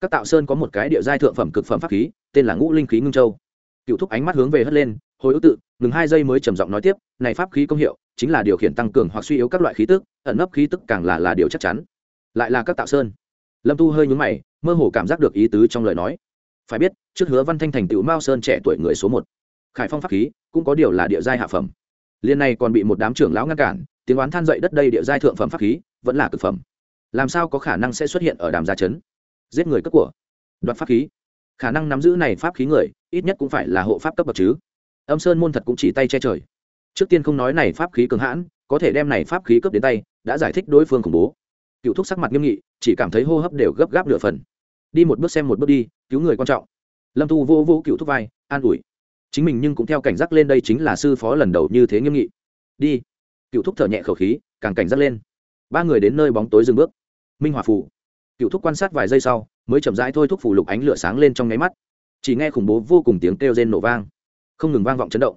Các tạo sơn có một cái địa giai thượng phẩm cực phẩm pháp khí, tên là ngũ linh khí ngưng châu. Cựu thúc ánh mắt hướng về hất lên, hồi ức tự, ngừng hai giây mới trầm giọng nói tiếp, này pháp khí công hiệu chính là điều khiển tăng cường hoặc suy yếu các loại khí tức, ẩn nấp khí tức càng là là điều chắc chắn. Lại là các tạo sơn. Lâm tu hơi nhúng mày, mơ hồ cảm giác được ý tứ trong lời nói. Phải biết, trước hứa văn thanh thành tựu mao sơn trẻ tuổi người số một. Khải phong pháp khí cũng có điều là địa giai hạ phẩm. Liên này còn bị một đám trưởng lão ngăn cản, tiếng oán than dậy đất đây địa giai thượng phẩm pháp khí vẫn là cực phẩm. Làm sao có khả năng sẽ xuất hiện ở đàm gia trấn giết người cất của. Đoạt pháp khí. Khả năng nắm giữ này pháp khí người, ít nhất cũng phải là hộ pháp cấp bậc chứ. Âm sơn môn thật cũng chỉ tay che trời trước tiên không nói này pháp khí cường hãn, có thể đem này pháp khí cướp đến tay, đã giải thích đối phương khủng bố. Cựu thúc sắc mặt nghiêm nghị, chỉ cảm thấy hô hấp đều gấp gáp nửa phần. Đi một bước xem một bước đi, cứu người quan trọng. Lâm tu vô vô cựu thúc vai, an ủi. Chính mình nhưng cũng theo cảnh giác lên đây chính là sư phó lần đầu như thế nghiêm nghị. Đi. Cựu thúc thở nhẹ khẩu khí, càng cảnh giác lên. Ba người đến nơi bóng tối dừng bước. Minh hòa phủ cựu thúc quan sát vài giây sau, mới chậm rãi thôi thúc phủ lục ánh lửa sáng lên trong nháy mắt. Chỉ nghe khủng bố vô cùng tiếng kêu rên nổ vang. Không ngừng vang vọng chấn động.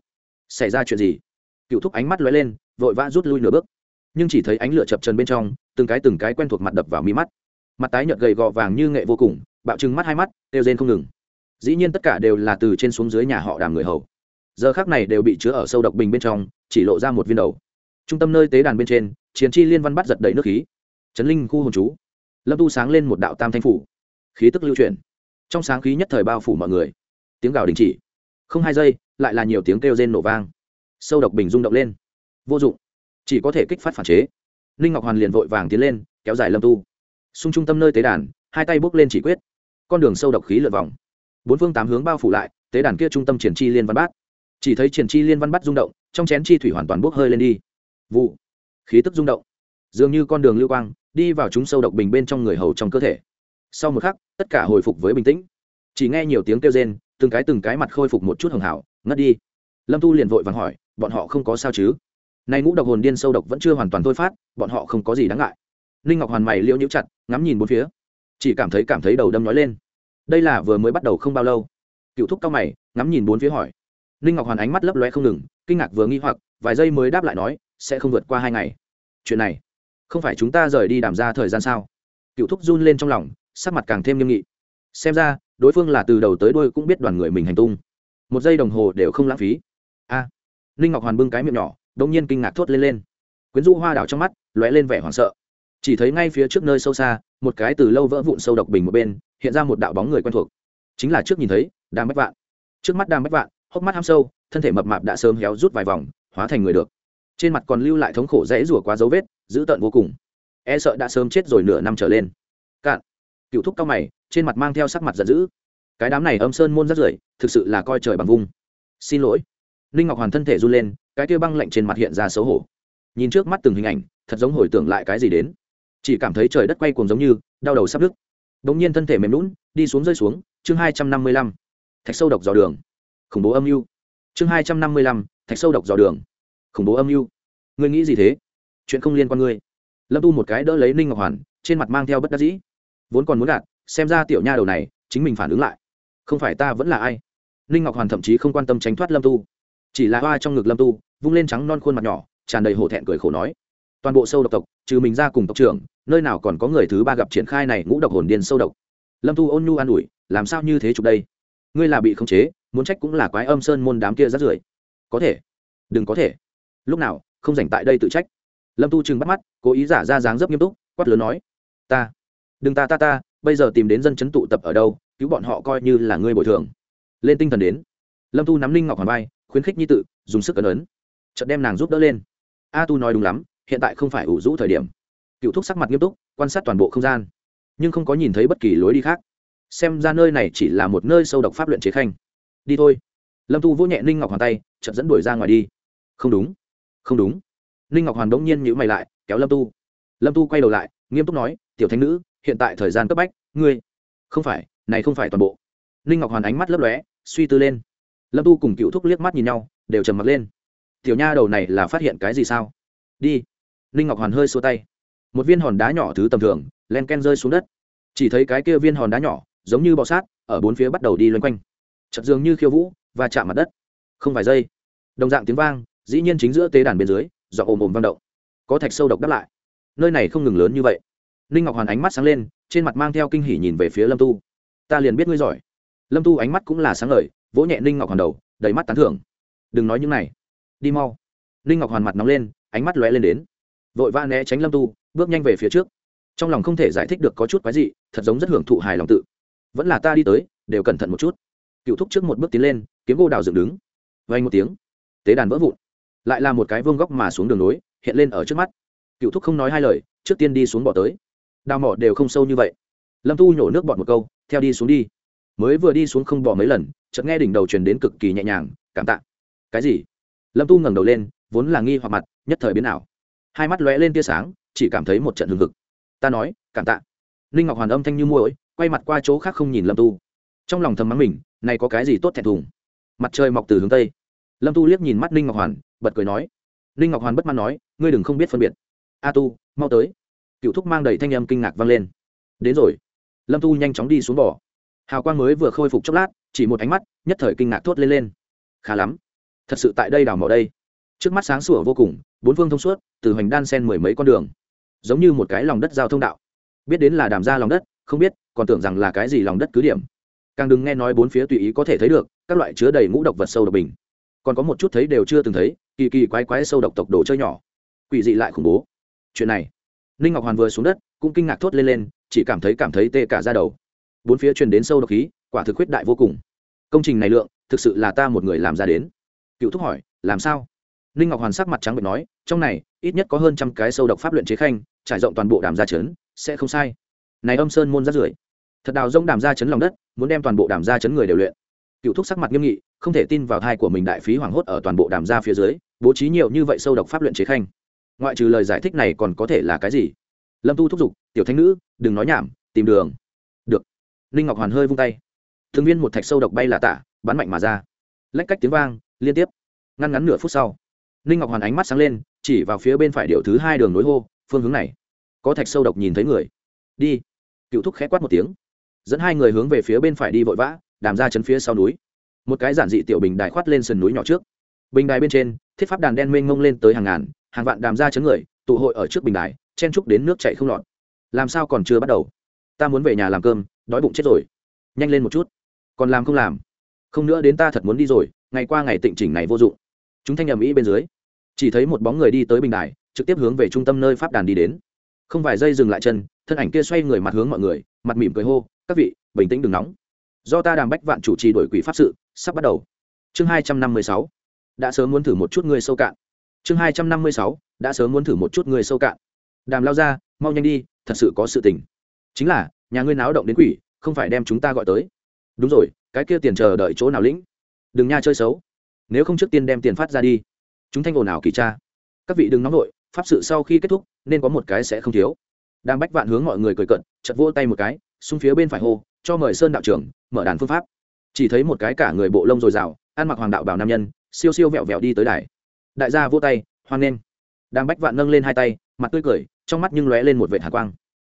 Xảy ra chuyện gì? Cựu thúc ánh mắt lóe lên, vội vã rút lui nửa bước. Nhưng chỉ thấy ánh lửa chập trần bên trong, từng cái từng cái quen thuộc mặt đập vào mi mắt. Mặt tái nhợt gầy gò vàng như nghệ vô cùng, bạo trừng mắt hai mắt, kêu rên không ngừng. Dĩ nhiên tất cả đều là từ trên xuống dưới nhà họ đàm người hầu. Giờ khác này đều bị chứa ở sâu độc bình bên trong, chỉ lộ ra một viên đầu. Trung tâm nơi tế đàn bên trên, chiến chi liên văn bắt giật đầy nước khí. Chấn linh khu hồn chú. Lâm tu sáng lên một đạo tam thanh phủ. Khí tức lưu chuyển. Trong sáng khí nhất thời bao phủ mọi người. Tiếng gào đình chỉ. Không hai giây, lại là nhiều tiếng kêu rên nổ vang sâu độc bình rung động lên. Vô dụng. Chỉ có thể kích phát phản chế. Ninh ngọc hoàn liền vội vàng tiến lên, kéo dài lâm tu. Xung trung tâm nơi tế đàn, hai tay bốc lên chỉ quyết. Con đường sâu độc khí lượt vòng. Bốn phương tám hướng bao phủ lại, tế đàn kia trung tâm triển chi liên văn bát. Chỉ thấy triển chi liên văn bát rung động, trong chén chi thủy hoàn toàn bốc hơi lên đi. Vụ. Khí tức rung động. Dường như con đường lưu quang, đi vào chúng sâu độc bình bên trong người hầu trong cơ thể. Sau một khắc, tất cả hồi phục với bình tĩnh. Chỉ nghe nhiều tiếng kêu rên, từng cái từng cái mặt khôi phục một chút hưởng hảo, ngất đi. Lâm tu liền vội vàng hỏi bọn họ không có sao chứ? Nay ngũ độc hồn điên sâu độc vẫn chưa hoàn toàn thôi phát bọn họ không có gì đáng ngại. Ninh ngọc hoàn mày liễu nhũ chặt ngắm nhìn bốn phía. Chỉ cảm thấy cảm thấy đầu đâm nói lên. Đây là vừa mới bắt đầu không bao lâu. Cựu thúc cao mày ngắm nhìn bốn phía hỏi. Ninh ngọc hoàn ánh mắt lấp loe không ngừng kinh ngạc vừa nghi hoặc vài giây mới đáp lại nói sẽ không vượt qua hai ngày. Chuyện này không phải chúng ta rời đi đàm ra thời gian sao? Cựu thúc run lên trong lòng sắc mặt càng thêm nghiêm nghị. Xem ra đối phương là từ đầu tới đôi cũng biết đoàn người mình hành tung. Một giây đồng hồ đều không lãng phí. A à, ninh ngọc hoàn bưng cái miệng nhỏ đông nhiên kinh ngạc thốt lên lên. Quyến rũ hoa đảo trong mắt, lóe lên vẻ hoảng sợ. Chỉ thấy ngay phía trước nơi sâu xa, một cái từ lâu vỡ vụn sâu độc bình một bên, hiện ra một đạo bóng người quen thuộc. Chính là trước nhìn thấy, đàm bách vạn. Trước mắt đàm bách vạn, hốc mắt ham sâu, thân thể mập mạp đã sớm héo rút vài vòng, hóa thành người được. Trên mặt còn lưu lại thống khổ rẽ rủa quá dấu vết, dữ tợn vô cùng. E sợ đã sớm chết rồi nửa năm trở lên. Cạn. Cựu thúc cao mày, trên mặt mang theo sắc mặt giận dữ. Cái đám này âm sơn môn rất rưởi, thực sự là coi trời bằng vung. Xin lỗi ninh ngọc hoàn thân thể run lên, cái kia băng lạnh trên mặt hiện ra xấu hổ. Nhìn trước mắt từng hình ảnh, thật giống hồi tưởng lại cái gì đến. Chỉ cảm thấy trời đất quay cuồng giống như, đau đầu sắp đứt đ ỗ n g nhiên thân thể mềm lún đi xuống rơi xuống, chương hai trăm năm mươi lăm. Thạch sâu độc dò đường. Khủng bố âm mưu. Chương hai trăm năm mươi lăm, thạch sâu độc dò đường. Khủng bố âm mưu. Ngươi nghĩ gì thế? Chuyện không liên quan ngươi. Lâm tu một cái đỡ lấy ninh ngọc hoàn, trên mặt mang theo bất đắc dĩ. Vốn còn muốn gạt, xem ra tiểu nha đầu này, chính mình phản ứng lại. Không phải ta vẫn là ai? Ninh ngọc hoàn thậm chí không quan tâm tránh thoát lâm tu chỉ là hoa trong ngực lâm tu, vung lên trắng non khuôn mặt nhỏ, tràn đầy hổ thẹn cười khổ nói, toàn bộ sâu độc tộc, trừ mình ra cùng tộc trưởng, nơi nào còn có người thứ ba gặp triển khai này ngũ độc hồn điên sâu độc. Lâm tu ôn nhu an ủi, làm sao như thế chụp đây? Ngươi là bị khống chế, muốn trách cũng là quái âm sơn môn đám kia rát rưởi. Có thể, đừng có thể. Lúc nào, không dành tại đây tự trách. Lâm tu chừng bắt mắt, cố ý giả ra dáng dấp nghiêm túc, quát lớn nói, ta, đừng ta ta ta, bây giờ tìm đến dân chấn tụ tập ở đâu, cứu bọn họ coi như là ngươi bồi thường. Lên tinh thần đến. Lâm tu nắm linh ngọc hoàn vai khuyến khích nhi tự, dùng sức cấn ấn. Chợt đem nàng giúp đỡ lên. A tu nói đúng lắm, hiện tại không phải ủ rũ thời điểm. Cựu thúc sắc mặt nghiêm túc, quan sát toàn bộ không gian. Nhưng không có nhìn thấy bất kỳ lối đi khác. Xem ra nơi này chỉ là một nơi sâu độc pháp luyện chế khanh. Đi thôi. Lâm tu vỗ nhẹ ninh ngọc hoàn tay, chợt dẫn đuổi ra ngoài đi. Không đúng không đúng. Ninh ngọc hoàn đống nhiên nhữ mày lại, kéo lâm tu. Lâm tu quay đầu lại, nghiêm túc nói, tiểu thánh nữ, hiện tại thời gian cấp bách, ngươi, không phải, này không phải toàn bộ. Ninh ngọc hoàn ánh mắt lấp lóe, suy tư lên lâm tu cùng cựu thúc liếc mắt nhìn nhau, đều trầm mặt lên. Tiểu nha đầu này là phát hiện cái gì sao? Đi. Ninh ngọc hoàn hơi xua tay. Một viên hòn đá nhỏ thứ tầm thường, len ken rơi xuống đất. Chỉ thấy cái kia viên hòn đá nhỏ, giống như bọ sát, ở bốn phía bắt đầu đi loanh quanh. Chật dường như khiêu vũ và chạm mặt đất. Không vài giây, đồng dạng tiếng vang, dĩ nhiên chính giữa tế đàn bên dưới, do ồm ồm vang động. Có thạch sâu độc đáp lại. Nơi này không ngừng lớn như vậy. Ninh ngọc hoàn ánh mắt sáng lên, trên mặt mang theo kinh hỉ nhìn về phía lâm tu. Ta liền biết ngươi giỏi. Lâm tu ánh mắt cũng là sáng lời vỗ nhẹ ninh ngọc hoàn đầu, đầy mắt tán thưởng. Đừng nói những này. Đi mau. Ninh ngọc hoàn mặt nóng lên, ánh mắt lóe lên đến. Vội vã né tránh lâm tu, bước nhanh về phía trước. Trong lòng không thể giải thích được có chút quái gì thật giống rất hưởng thụ hài lòng tự. Vẫn là ta đi tới, đều cẩn thận một chút. Cựu thúc trước một bước tiến lên, kiếm gô đào dựng đứng. Vay một tiếng, tế đàn vỡ vụn. Lại là một cái vương góc mà xuống đường nối, hiện lên ở trước mắt. Cựu thúc không nói hai lời, trước tiên đi xuống bỏ tới. Đào mỏ đều không sâu như vậy. Lâm tu nhổ nước bọt một câu, theo đi xuống đi. Mới vừa đi xuống không bỏ mấy lần chợt nghe đỉnh đầu truyền đến cực kỳ nhẹ nhàng, cảm tạ. Cái gì? Lâm tu ngẩng đầu lên, vốn là nghi hoặc mặt, nhất thời biến ảo. Hai mắt lóe lên tia sáng, chỉ cảm thấy một trận hừng hực. Ta nói, cảm tạ. Ninh ngọc hoàn âm thanh như muỗi, quay mặt qua chỗ khác không nhìn lâm tu. Trong lòng thầm mắng mình, này có cái gì tốt thẹn thùng? Mặt trời mọc từ hướng tây. Lâm tu liếc nhìn mắt ninh ngọc hoàn, bật cười nói. Ninh ngọc hoàn bất mãn nói, ngươi đừng không biết phân biệt. A tu, mau tới. Cựu thúc mang đầy thanh âm kinh ngạc vang lên. Đến rồi. Lâm tu nhanh chóng đi xuống bỏ hào quang mới vừa khôi phục chốc lát, chỉ một ánh mắt, nhất thời kinh ngạc thốt lên lên. Khá lắm, thật sự tại đây đào mỏ đây. Trước mắt sáng sủa vô cùng, bốn phương thông suốt, từ hoành đan sen mười mấy con đường. Giống như một cái lòng đất giao thông đạo. Biết đến là đàm ra lòng đất, không biết, còn tưởng rằng là cái gì lòng đất cứ điểm. Càng đừng nghe nói bốn phía tùy ý có thể thấy được, các loại chứa đầy ngũ độc vật sâu độc bình. Còn có một chút thấy đều chưa từng thấy, kỳ kỳ quái quái sâu độc tộc đồ chơi nhỏ. Quỷ dị lại khủng bố. Chuyện này, ninh ngọc hoàn vừa xuống đất, cũng kinh ngạc thốt lên lên, chỉ cảm thấy cảm thấy tê cả ra đầu bốn phía truyền đến sâu độc khí, quả thực huyết đại vô cùng. Công trình này lượng, thực sự là ta một người làm ra đến. Cựu thúc hỏi, làm sao? Ninh ngọc hoàn sắc mặt trắng bệnh nói, trong này, ít nhất có hơn trăm cái sâu độc pháp luyện chế khanh, trải rộng toàn bộ đàm gia trấn, sẽ không sai. Này âm sơn môn rất rưởi. Thật đào rông đàm gia chấn lòng đất, muốn đem toàn bộ đàm gia chấn người đều luyện. Cựu thúc sắc mặt nghiêm nghị, không thể tin vào thai của mình đại phí hoảng hốt ở toàn bộ đàm gia phía dưới, bố trí nhiều như vậy sâu độc pháp luyện chế khanh. Ngoại trừ lời giải thích này còn có thể là cái gì? Lâm tu thúc giục, tiểu thanh nữ, đừng nói nhảm, tìm đường ninh ngọc hoàn hơi vung tay. Thường viên một thạch sâu độc bay là tạ, bắn mạnh mà ra. Lách cách tiếng vang, liên tiếp. Ngăn ngắn nửa phút sau, ninh ngọc hoàn ánh mắt sáng lên, chỉ vào phía bên phải điệu thứ hai đường nối hô, phương hướng này. Có thạch sâu độc nhìn thấy người. Đi. Cựu thúc khẽ quát một tiếng. Dẫn hai người hướng về phía bên phải đi vội vã, đàm ra chấn phía sau núi. Một cái giản dị tiểu bình đài khoát lên sườn núi nhỏ trước. Bình đài bên trên, thiết pháp đàn đen mênh mông lên tới hàng ngàn, hàng vạn đàm ra chấn người, tụ hội ở trước bình đài, chen trúc đến nước chạy không lọt. Làm sao còn chưa bắt đầu? Ta muốn về nhà làm cơm đói bụng chết rồi. Nhanh lên một chút. Còn làm không làm. Không nữa đến ta thật muốn đi rồi, ngày qua ngày tịnh chỉnh này vô dụng. Chúng thanh ầm ĩ bên dưới. Chỉ thấy một bóng người đi tới bình đài, trực tiếp hướng về trung tâm nơi pháp đàn đi đến. Không vài giây dừng lại chân, thân ảnh kia xoay người mặt hướng mọi người, mặt mỉm cười hô, các vị, bình tĩnh đừng nóng. Do ta đàm bách vạn chủ trì đổi quỷ pháp sự, sắp bắt đầu. Chương hai trăm năm mươi sáu. Đã sớm muốn thử một chút người sâu cạn. Chương hai trăm năm mươi sáu. Đã sớm muốn thử một chút người sâu cạn. Đàm lao ra, mau nhanh đi, thật sự có sự tình. Chính là nhà ngươi náo động đến quỷ, không phải đem chúng ta gọi tới. Đúng rồi, cái kia tiền chờ đợi chỗ nào lĩnh? Đừng nha chơi xấu. Nếu không trước tiên đem tiền phát ra đi. Chúng thanh ồn ào kỳ tra. Các vị đừng nóng vội, pháp sự sau khi kết thúc, nên có một cái sẽ không thiếu. Đang bách vạn hướng mọi người cười cận chật vỗ tay một cái xung phía bên phải hô, cho mời sơn đạo trưởng, mở đàn phương pháp. Chỉ thấy một cái cả người bộ lông dồi dào, ăn mặc hoàng đạo bảo nam nhân, siêu siêu vẹo vẹo đi tới đài. Đại gia vỗ tay, hoan nghênh. Đang bách vạn nâng lên hai tay, mặt tươi cười, trong mắt nhưng lóe lên một vệt hạ quang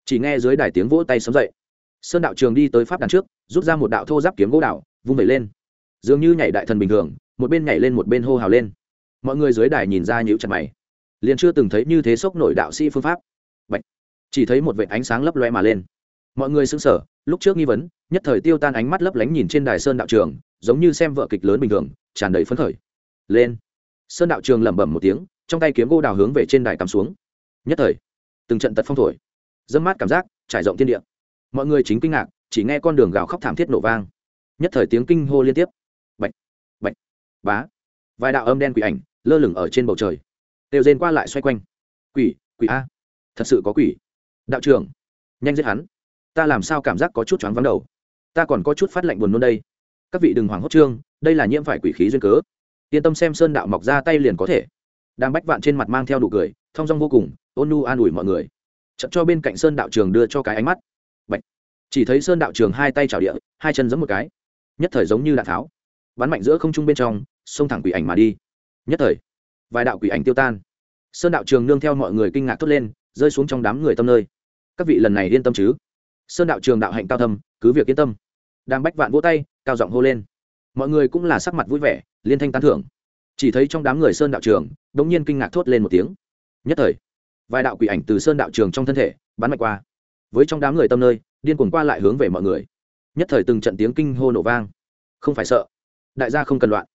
chỉ nghe dưới đài tiếng vỗ tay sớm dậy. Sơn đạo trường đi tới pháp đàn trước, rút ra một đạo thô giáp kiếm gỗ đạo vung vẩy lên. Dường như nhảy đại thần bình thường, một bên nhảy lên một bên hô hào lên. Mọi người dưới đài nhìn ra nhíu chặt mày. Liền chưa từng thấy như thế sốc nổi đạo sĩ phương pháp. Bạch. chỉ thấy một vệ ánh sáng lấp loe mà lên. Mọi người sững sờ, lúc trước nghi vấn, nhất thời tiêu tan ánh mắt lấp lánh nhìn trên đài sơn đạo trường, giống như xem vợ kịch lớn bình thường, tràn đầy phấn khởi. Lên. Sơn đạo trường lẩm bẩm một tiếng, trong tay kiếm gỗ đào hướng về trên đài cắm xuống. Nhất thời, từng trận tật phong thổi dâm mát cảm giác, trải rộng thiên địa. Mọi người chính kinh ngạc, chỉ nghe con đường gào khóc thảm thiết nổ vang. Nhất thời tiếng kinh hô liên tiếp. Bạch bạch, bá. Vài đạo âm đen quỷ ảnh lơ lửng ở trên bầu trời. Đều rên qua lại xoay quanh. Quỷ quỷ a. Thật sự có quỷ. Đạo trưởng, nhanh giết hắn. Ta làm sao cảm giác có chút choáng vắng đầu. Ta còn có chút phát lạnh buồn nôn đây. Các vị đừng hoảng hốt trương, đây là nhiễm phải quỷ khí duyên cớ. Yên tâm xem sơn đạo mọc ra tay liền có thể. Đang bách vạn trên mặt mang theo đủ cười, thong dong vô cùng, ôn nu an ủi mọi người chậm cho bên cạnh sơn đạo trường đưa cho cái ánh mắt. Bạch. chỉ thấy sơn đạo trường hai tay chảo địa, hai chân giẫm một cái. Nhất thời giống như đạn tháo. Bắn mạnh giữa không trung bên trong, xông thẳng quỷ ảnh mà đi. Nhất thời, vài đạo quỷ ảnh tiêu tan. Sơn đạo trường nương theo mọi người kinh ngạc thốt lên, rơi xuống trong đám người tâm nơi. Các vị lần này yên tâm chứ? Sơn đạo trường đạo hạnh cao thâm, cứ việc yên tâm. Đang bách vạn vỗ tay, cao giọng hô lên. Mọi người cũng là sắc mặt vui vẻ, liên thanh tán thưởng. Chỉ thấy trong đám người sơn đạo trường đ ỗ n g nhiên kinh ngạc thốt lên một tiếng. Nhất thời vài đạo quỷ ảnh từ sơn đạo trường trong thân thể bắn mạnh qua. Với trong đám người tâm nơi, điên cuồng qua lại hướng về mọi người. Nhất thời từng trận tiếng kinh hô nổ vang. Không phải sợ. Đại gia không cần loạn.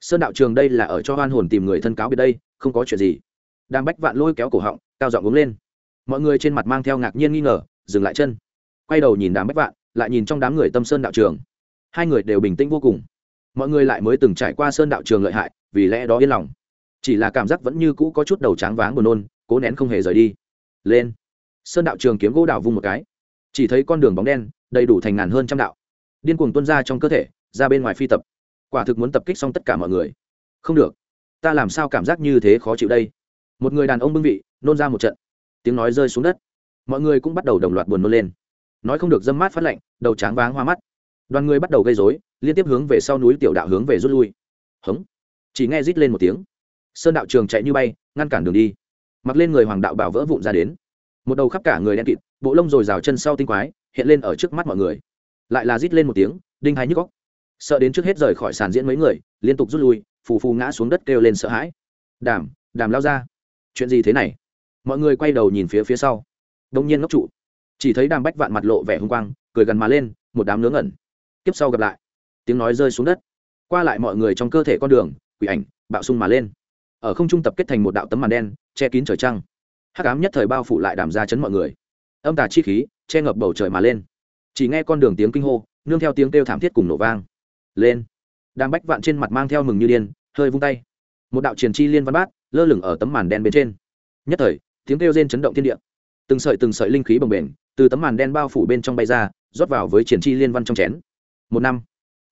Sơn đạo trường đây là ở cho hoan hồn tìm người thân cáo biệt đây, không có chuyện gì. Đang bách vạn lôi kéo cổ họng, cao giọng uống lên. Mọi người trên mặt mang theo ngạc nhiên nghi ngờ, dừng lại chân. Quay đầu nhìn đám bách vạn, lại nhìn trong đám người tâm sơn đạo trường. Hai người đều bình tĩnh vô cùng. Mọi người lại mới từng trải qua sơn đạo trường lợi hại, vì lẽ đó yên lòng. Chỉ là cảm giác vẫn như cũ có chút đầu tráng váng buồn nôn cố nén không hề rời đi. Lên. Sơn đạo trường kiếm gỗ đào vung một cái. Chỉ thấy con đường bóng đen, đầy đủ thành ngàn hơn trăm đạo. Điên cuồng tuân ra trong cơ thể, ra bên ngoài phi tập. Quả thực muốn tập kích xong tất cả mọi người. Không được. Ta làm sao cảm giác như thế khó chịu đây? Một người đàn ông bưng vị, nôn ra một trận. Tiếng nói rơi xuống đất. Mọi người cũng bắt đầu đồng loạt buồn nôn lên. Nói không được dâm mát phát lạnh, đầu tráng váng hoa mắt. Đoàn người bắt đầu gây dối liên tiếp hướng về sau núi tiểu đạo hướng về rút lui. Hống. Chỉ nghe rít lên một tiếng. Sơn đạo trường chạy như bay, ngăn cản đường đi mặc lên người hoàng đạo bảo vỡ vụn ra đến. Một đầu khắp cả người đen kịt, bộ lông rồi rào chân sau tinh quái, hiện lên ở trước mắt mọi người. Lại là rít lên một tiếng, đinh hai nhức góc sợ đến trước hết rời khỏi sàn diễn mấy người, liên tục rút lui, phù phù ngã xuống đất kêu lên sợ hãi. Đàm đàm lao ra. Chuyện gì thế này? Mọi người quay đầu nhìn phía phía sau. Đông nhiên ngốc trụ. Chỉ thấy đàm bách vạn mặt lộ vẻ hung quang, cười gần mà lên, một đám nướng ẩn tiếp sau gặp lại. Tiếng nói rơi xuống đất. Qua lại mọi người trong cơ thể con đường, quỷ ảnh, bạo sung mà lên ở không trung tập kết thành một đạo tấm màn đen, che kín trời trăng. Hắc ám nhất thời bao phủ lại đàm ra chấn mọi người. Âm tà chi khí che ngập bầu trời mà lên. Chỉ nghe con đường tiếng kinh hô, nương theo tiếng kêu thảm thiết cùng nổ vang. Lên. Đàm bách vạn trên mặt mang theo mừng như điên, hơi vung tay. Một đạo triền chi liên văn bát, lơ lửng ở tấm màn đen bên trên. Nhất thời, tiếng kêu rên chấn động thiên địa. Từng sợi từng sợi linh khí bồng bềnh, từ tấm màn đen bao phủ bên trong bay ra, rót vào với triển chi liên văn trong chén. Một năm.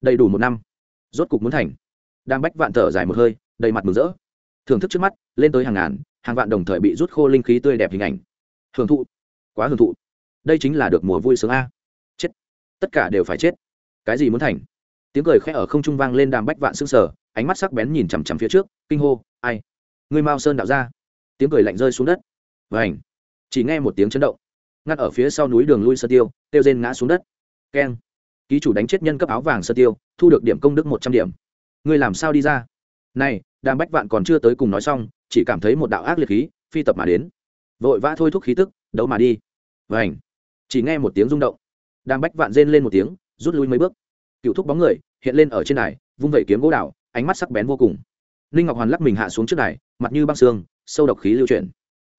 Đầy đủ một năm. Rốt cục muốn thành. Đang bách vạn thở dài một hơi, đầy mặt mừng rỡ thưởng thức trước mắt, lên tới hàng ngàn, hàng vạn đồng thời bị rút khô linh khí tươi đẹp hình ảnh. Hưởng thụ. Quá hưởng thụ. Đây chính là được mùa vui sướng a. Chết. Tất cả đều phải chết. Cái gì muốn thành? Tiếng cười khẽ ở không trung vang lên đàm bách vạn xương sở ánh mắt sắc bén nhìn chằm chằm phía trước, kinh hô, ai? Người mao sơn đạo ra. Tiếng cười lạnh rơi xuống đất. Vảnh chỉ nghe một tiếng chấn động. Ngắt ở phía sau núi đường lui sơ tiêu tiêu rên ngã xuống đất. Keng. Ký chủ đánh chết nhân cấp áo vàng sơ tiêu, thu được điểm công đức một trăm điểm. Ngươi làm sao đi ra? Này, đàm bách vạn còn chưa tới cùng nói xong, chỉ cảm thấy một đạo ác liệt khí, phi tập mà đến. Vội vã thôi thúc khí tức, đấu mà đi. Vảnh chỉ nghe một tiếng rung động. Đàm bách vạn rên lên một tiếng, rút lui mấy bước. Cựu thúc bóng người, hiện lên ở trên đài, vung vẩy kiếm gỗ đào, ánh mắt sắc bén vô cùng. Ninh ngọc hoàn lắc mình hạ xuống trước đài, mặt như băng xương sâu độc khí lưu chuyển.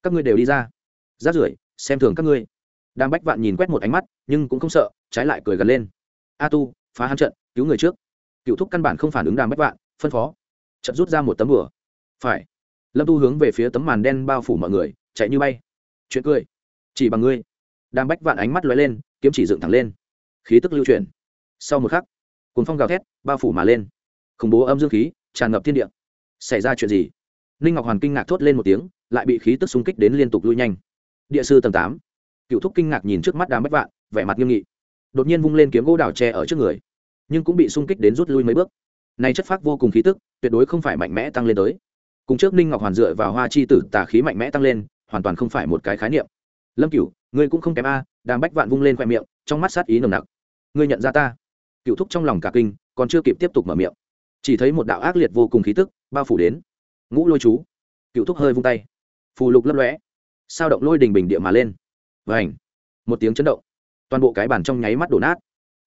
Các ngươi đều đi ra. Rát rưởi, xem thường các ngươi. Đàm bách vạn nhìn quét một ánh mắt, nhưng cũng không sợ, trái lại cười gần lên. A tu, phá hắn trận, cứu người trước. Cựu thúc căn bản không phản ứng đàm bách vạn, phân phó chật rút ra một tấm bửa phải. Lâm tu hướng về phía tấm màn đen bao phủ mọi người, chạy như bay. Chuyện cười. Chỉ bằng ngươi. Đang bách vạn ánh mắt lóe lên, kiếm chỉ dựng thẳng lên. Khí tức lưu chuyển. Sau một khắc cuốn phong gào thét bao phủ mà lên. Khủng bố âm dương khí tràn ngập thiên địa. Xảy ra chuyện gì? Ninh ngọc hoàn kinh ngạc thốt lên một tiếng, lại bị khí tức xung kích đến liên tục lui nhanh. Địa sư tầng tám. Cựu thúc kinh ngạc nhìn trước mắt đám bách vạn, vẻ mặt nghiêm nghị. Đột nhiên vung lên kiếm gỗ đào tre ở trước người, nhưng cũng bị xung kích đến rút lui mấy bước này chất phác vô cùng khí tức, tuyệt đối không phải mạnh mẽ tăng lên tới. Cùng trước ninh ngọc hoàn dựa vào hoa chi tử tà khí mạnh mẽ tăng lên, hoàn toàn không phải một cái khái niệm. Lâm cửu, ngươi cũng không kém a, đàm bách vạn vung lên khoe miệng, trong mắt sát ý nồng nặc. Ngươi nhận ra ta? Cựu thúc trong lòng cả kinh, còn chưa kịp tiếp tục mở miệng. Chỉ thấy một đạo ác liệt vô cùng khí tức bao phủ đến. Ngũ lôi chú. Cựu thúc hơi vung tay. Phù lục lấp lóe. Sao động lôi đình bình địa mà lên. Và ảnh một tiếng chấn động. Toàn bộ cái bàn trong nháy mắt đổ nát.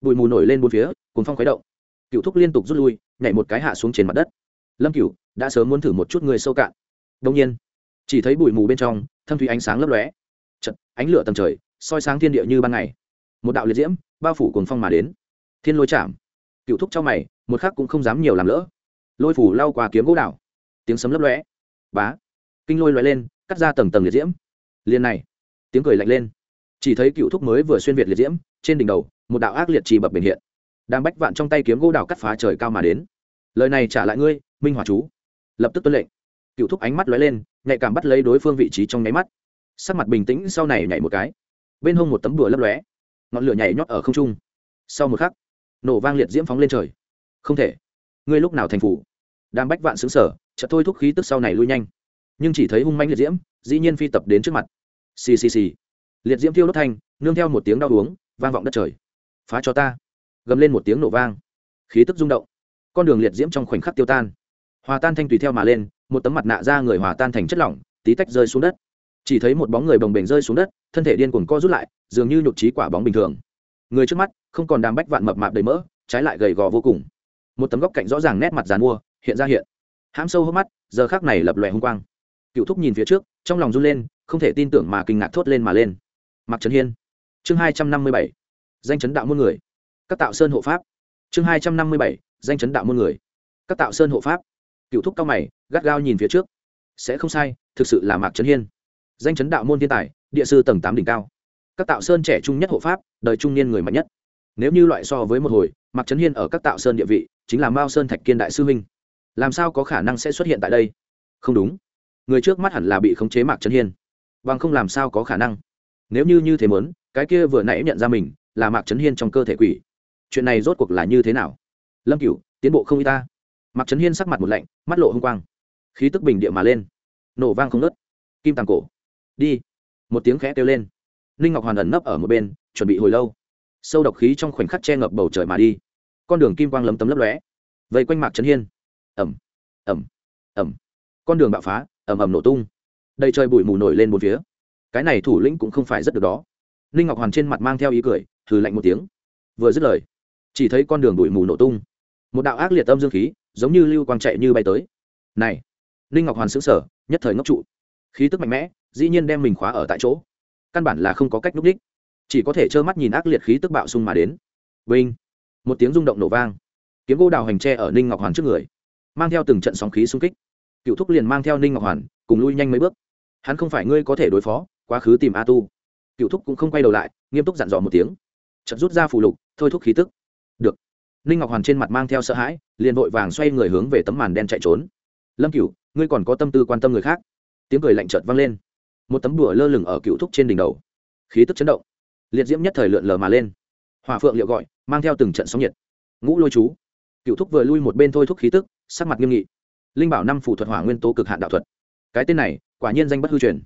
Bụi mù nổi lên bốn phía cuốn phong khuấy động cựu thúc liên tục rút lui, nhảy một cái hạ xuống trên mặt đất. Lâm cựu đã sớm muốn thử một chút người sâu cạn. Đông nhiên, chỉ thấy bụi mù bên trong, thâm thủy ánh sáng lấp lóe. Chật ánh lửa tầm trời, soi sáng thiên địa như ban ngày. Một đạo liệt diễm, bao phủ cuồng phong mà đến. Thiên lôi chạm. Cựu thúc trong mày, một khắc cũng không dám nhiều làm lỡ. Lôi phủ lao qua kiếm gỗ đảo. Tiếng sấm lấp lóe. Bá. Kinh lôi lóe lên, cắt ra tầng tầng liệt diễm. Liền này, tiếng cười lạnh lên. Chỉ thấy cựu thúc mới vừa xuyên việt liệt diễm, trên đỉnh đầu, một đạo ác liệt trì bập biển hiện đang bách vạn trong tay kiếm gỗ đào cắt phá trời cao mà đến. Lời này trả lại ngươi, minh hòa chú. Lập tức tuân lệnh. Cựu thúc ánh mắt lóe lên, nhạy cảm bắt lấy đối phương vị trí trong nháy mắt. Sắc mặt bình tĩnh sau này nhảy một cái. Bên hông một tấm đùa lấp lóe. Ngọn lửa nhảy nhót ở không trung. Sau một khắc, nổ vang liệt diễm phóng lên trời. Không thể. Ngươi lúc nào thành phủ? Đang bách vạn xứng sở chợt thôi thúc khí tức sau này lui nhanh. Nhưng chỉ thấy hung manh liệt diễm, dĩ nhiên phi tập đến trước mặt. Xì xì xì. Liệt diễm thiêu đốt thanh nương theo một tiếng đau uống, vang vọng đất trời. Phá cho ta gầm lên một tiếng nổ vang. Khí tức rung động. Con đường liệt diễm trong khoảnh khắc tiêu tan. Hòa tan thanh tùy theo mà lên, một tấm mặt nạ ra người hòa tan thành chất lỏng, tí tách rơi xuống đất. Chỉ thấy một bóng người bồng bềnh rơi xuống đất, thân thể điên cuồng co rút lại, dường như nhục trí quả bóng bình thường. Người trước mắt, không còn đàm bách vạn mập mạp đầy mỡ, trái lại gầy gò vô cùng. Một tấm góc cạnh rõ ràng nét mặt dàn mua, hiện ra hiện. Hãm sâu hốc mắt, giờ khác này lập lòe hung quang. Cựu thúc nhìn phía trước, trong lòng run lên, không thể tin tưởng mà kinh ngạc thốt lên mà lên. Mặc trấn hiên, chương hai trăm năm mươi bảy. Danh chấn đạo môn người các tạo sơn hộ pháp. Chương hai trăm năm mươi bảy danh chấn đạo môn người. Các tạo sơn hộ pháp. Cựu thúc cao mày gắt gao nhìn phía trước. Sẽ không sai thực sự là mạc trấn hiên. Danh chấn đạo môn thiên tài địa sư tầng tám đỉnh cao. Các tạo sơn trẻ trung nhất hộ pháp đời trung niên người mạnh nhất. Nếu như loại so với một hồi mạc trấn hiên ở các tạo sơn địa vị chính là mao sơn thạch kiên đại sư Minh, làm sao có khả năng sẽ xuất hiện tại đây? Không đúng. Người trước mắt hẳn là bị khống chế mạc trấn hiên. Bằng không làm sao có khả năng? Nếu như như thế muốn cái kia vừa nãy nhận ra mình là mạc trấn hiên trong cơ thể quỷ chuyện này rốt cuộc là như thế nào? Lâm cửu, tiến bộ không y ta. Mạc trấn hiên sắc mặt một lạnh, mắt lộ h ư n g quang. Khí tức bình địa mà lên. Nổ vang không nớt kim tàng cổ. Đi. Một tiếng khẽ kêu lên. Ninh ngọc hoàn ẩn nấp ở một bên, chuẩn bị hồi lâu. Sâu độc khí trong khoảnh khắc che ngập bầu trời mà đi. Con đường kim quang lấm tấm lấp lóe. Vây quanh mạc trấn hiên. Ẩm ẩm ẩm con đường bạo phá ẩm ẩm nổ tung. Đầy trời bụi mù nổi lên một phía. Cái này thủ lĩnh cũng không phải rất được đó. Ninh ngọc hoàn trên mặt mang theo ý cười thử lạnh một tiếng. Vừa dứt lời chỉ thấy con đường bụi mù nổ tung. Một đạo ác liệt âm dương khí, giống như lưu quang chạy như bay tới. Này ninh ngọc hoàn xứng sở nhất thời ngốc trụ. Khí tức mạnh mẽ, dĩ nhiên đem mình khóa ở tại chỗ. Căn bản là không có cách núp đích. Chỉ có thể trơ mắt nhìn ác liệt khí tức bạo sung mà đến. Vinh! Một tiếng rung động nổ vang. Kiếm gỗ đào hành tre ở ninh ngọc hoàn trước người, mang theo từng trận sóng khí xung kích. Cựu thúc liền mang theo ninh ngọc hoàn, cùng lui nhanh mấy bước. Hắn không phải ngươi có thể đối phó, quá khứ tìm a tu. Cựu thúc cũng không quay đầu lại, nghiêm túc dặn dò một tiếng. Chật rút ra phù lục, thôi thúc khí tức được. Ninh ngọc hoàn trên mặt mang theo sợ hãi, liền vội vàng xoay người hướng về tấm màn đen chạy trốn. Lâm cựu ngươi còn có tâm tư quan tâm người khác? Tiếng cười lạnh chợt vang lên. Một tấm đùa lơ lửng ở cựu thúc trên đỉnh đầu. Khí tức chấn động. Liệt diễm nhất thời lượn lờ mà lên. Hòa phượng liệu gọi, mang theo từng trận sóng nhiệt. Ngũ lôi chú. Cựu thúc vừa lui một bên thôi thúc khí tức, sắc mặt nghiêm nghị. Linh bảo năm phủ thuật hỏa nguyên tố cực hạn đạo thuật. Cái tên này, quả nhiên danh bất hư truyền.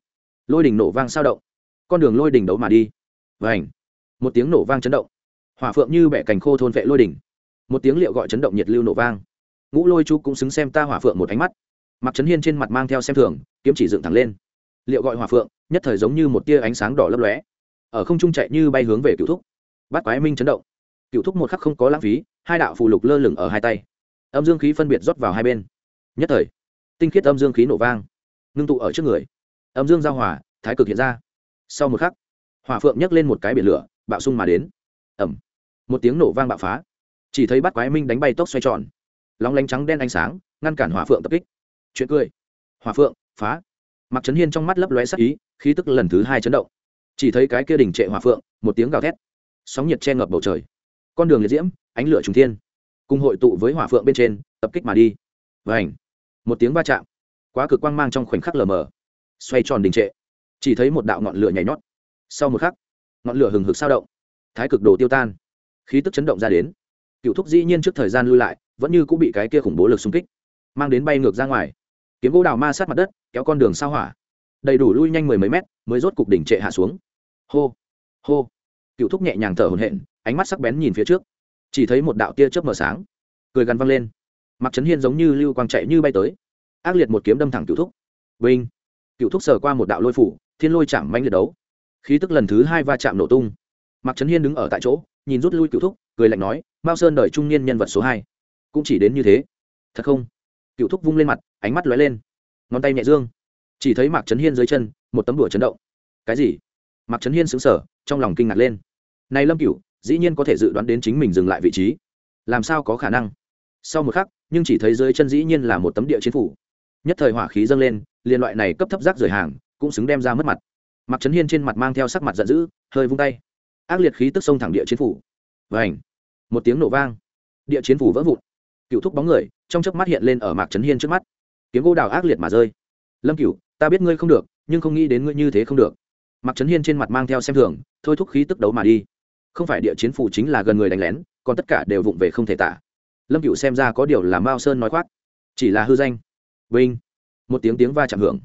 Lôi đỉnh nổ vang sao động. Con đường lôi đỉnh đấu mà đi. Vảnh một tiếng nổ vang chấn động hỏa phượng như bẻ cành khô thôn vệ lôi đỉnh. Một tiếng liệu gọi chấn động nhiệt lưu nổ vang. Ngũ lôi chú cũng xứng xem ta hỏa phượng một ánh mắt. Mặc trấn hiên trên mặt mang theo xem thường, kiếm chỉ dựng thẳng lên. Liệu gọi hỏa phượng, nhất thời giống như một tia ánh sáng đỏ lấp lóe. Ở không trung chạy như bay hướng về cựu thúc. Bắt quái minh chấn động. Cựu thúc một khắc không có lãng phí, hai đạo phù lục lơ lửng ở hai tay. Âm dương khí phân biệt rót vào hai bên. Nhất thời, tinh khiết âm dương khí nổ vang, ngưng tụ ở trước người. Âm dương giao hòa, thái cực hiện ra. Sau một khắc, hỏa phượng nhấc lên một cái biển lửa, bạo sung mà đến. Ẩm một tiếng nổ vang bạo phá. Chỉ thấy bắt quái minh đánh bay tốc xoay tròn. Lóng lánh trắng đen ánh sáng, ngăn cản hỏa phượng tập kích. Chuyện cười. Hỏa phượng, phá. Mặc trấn hiên trong mắt lấp lóe sắc ý, khí tức lần thứ hai chấn động. Chỉ thấy cái kia đỉnh trệ hỏa phượng, một tiếng gào thét. Sóng nhiệt che ngập bầu trời. Con đường liệt diễm, ánh lửa trùng thiên. Cùng hội tụ với hỏa phượng bên trên, tập kích mà đi. Và ảnh một tiếng va chạm. Quá cực quang mang trong khoảnh khắc lờ mờ. Xoay tròn đình trệ. Chỉ thấy một đạo ngọn lửa nhảy nhót. Sau một khắc, ngọn lửa hừng hực sao động. Thái cực đồ tiêu tan khí tức chấn động ra đến. Cựu thúc dĩ nhiên trước thời gian lưu lại, vẫn như cũng bị cái kia khủng bố lực xung kích, mang đến bay ngược ra ngoài. Kiếm gỗ đào ma sát mặt đất, kéo con đường sao hỏa. Đầy đủ lui nhanh mười mấy mét, mới rốt cục đỉnh trệ hạ xuống. Hô hô. Cựu thúc nhẹ nhàng thở hồn hện ánh mắt sắc bén nhìn phía trước. Chỉ thấy một đạo tia chớp mờ sáng, cười gắn văng lên. Mặc trấn hiên giống như lưu quang chạy như bay tới, ác liệt một kiếm đâm thẳng cựu thúc. Vinh. Cựu thúc sờ qua một đạo lôi phủ, thiên lôi chạm manh liệt đấu. Khí tức lần thứ hai va chạm nổ tung. Mặc trấn hiên đứng ở tại chỗ nhìn rút lui cựu thúc, cười lạnh nói, mao sơn đợi trung niên nhân vật số hai, cũng chỉ đến như thế, thật không? Cựu thúc vung lên mặt, ánh mắt lóe lên, ngón tay nhẹ dương, chỉ thấy mạc trấn hiên dưới chân, một tấm đùa chấn động. Cái gì? Mạc trấn hiên xứng sở trong lòng kinh ngạc lên. Này lâm cựu dĩ nhiên có thể dự đoán đến chính mình dừng lại vị trí. Làm sao có khả năng? Sau một khắc, nhưng chỉ thấy dưới chân dĩ nhiên là một tấm địa chiến phủ. Nhất thời hỏa khí dâng lên liên loại này cấp thấp rác rời hàng, cũng xứng đem ra mất mặt. Mặc trấn hiên trên mặt mang theo sắc mặt giận dữ, hơi vung tay ác liệt khí tức sông thẳng địa chiến phủ. Vảnh một tiếng nổ vang. Địa chiến phủ vỡ vụn. Cựu thúc bóng người, trong chớp mắt hiện lên ở mạc trấn hiên trước mắt. Kiếm gỗ đào ác liệt mà rơi. Lâm cựu ta biết ngươi không được, nhưng không nghĩ đến ngươi như thế không được. Mạc trấn hiên trên mặt mang theo xem thường, thôi thúc khí tức đấu mà đi. Không phải địa chiến phủ chính là gần người đánh lén, còn tất cả đều vụng về không thể tả. Lâm cựu xem ra có điều là mao sơn nói khoác. Chỉ là hư danh. Vinh! Một tiếng tiếng va chạm hưởng.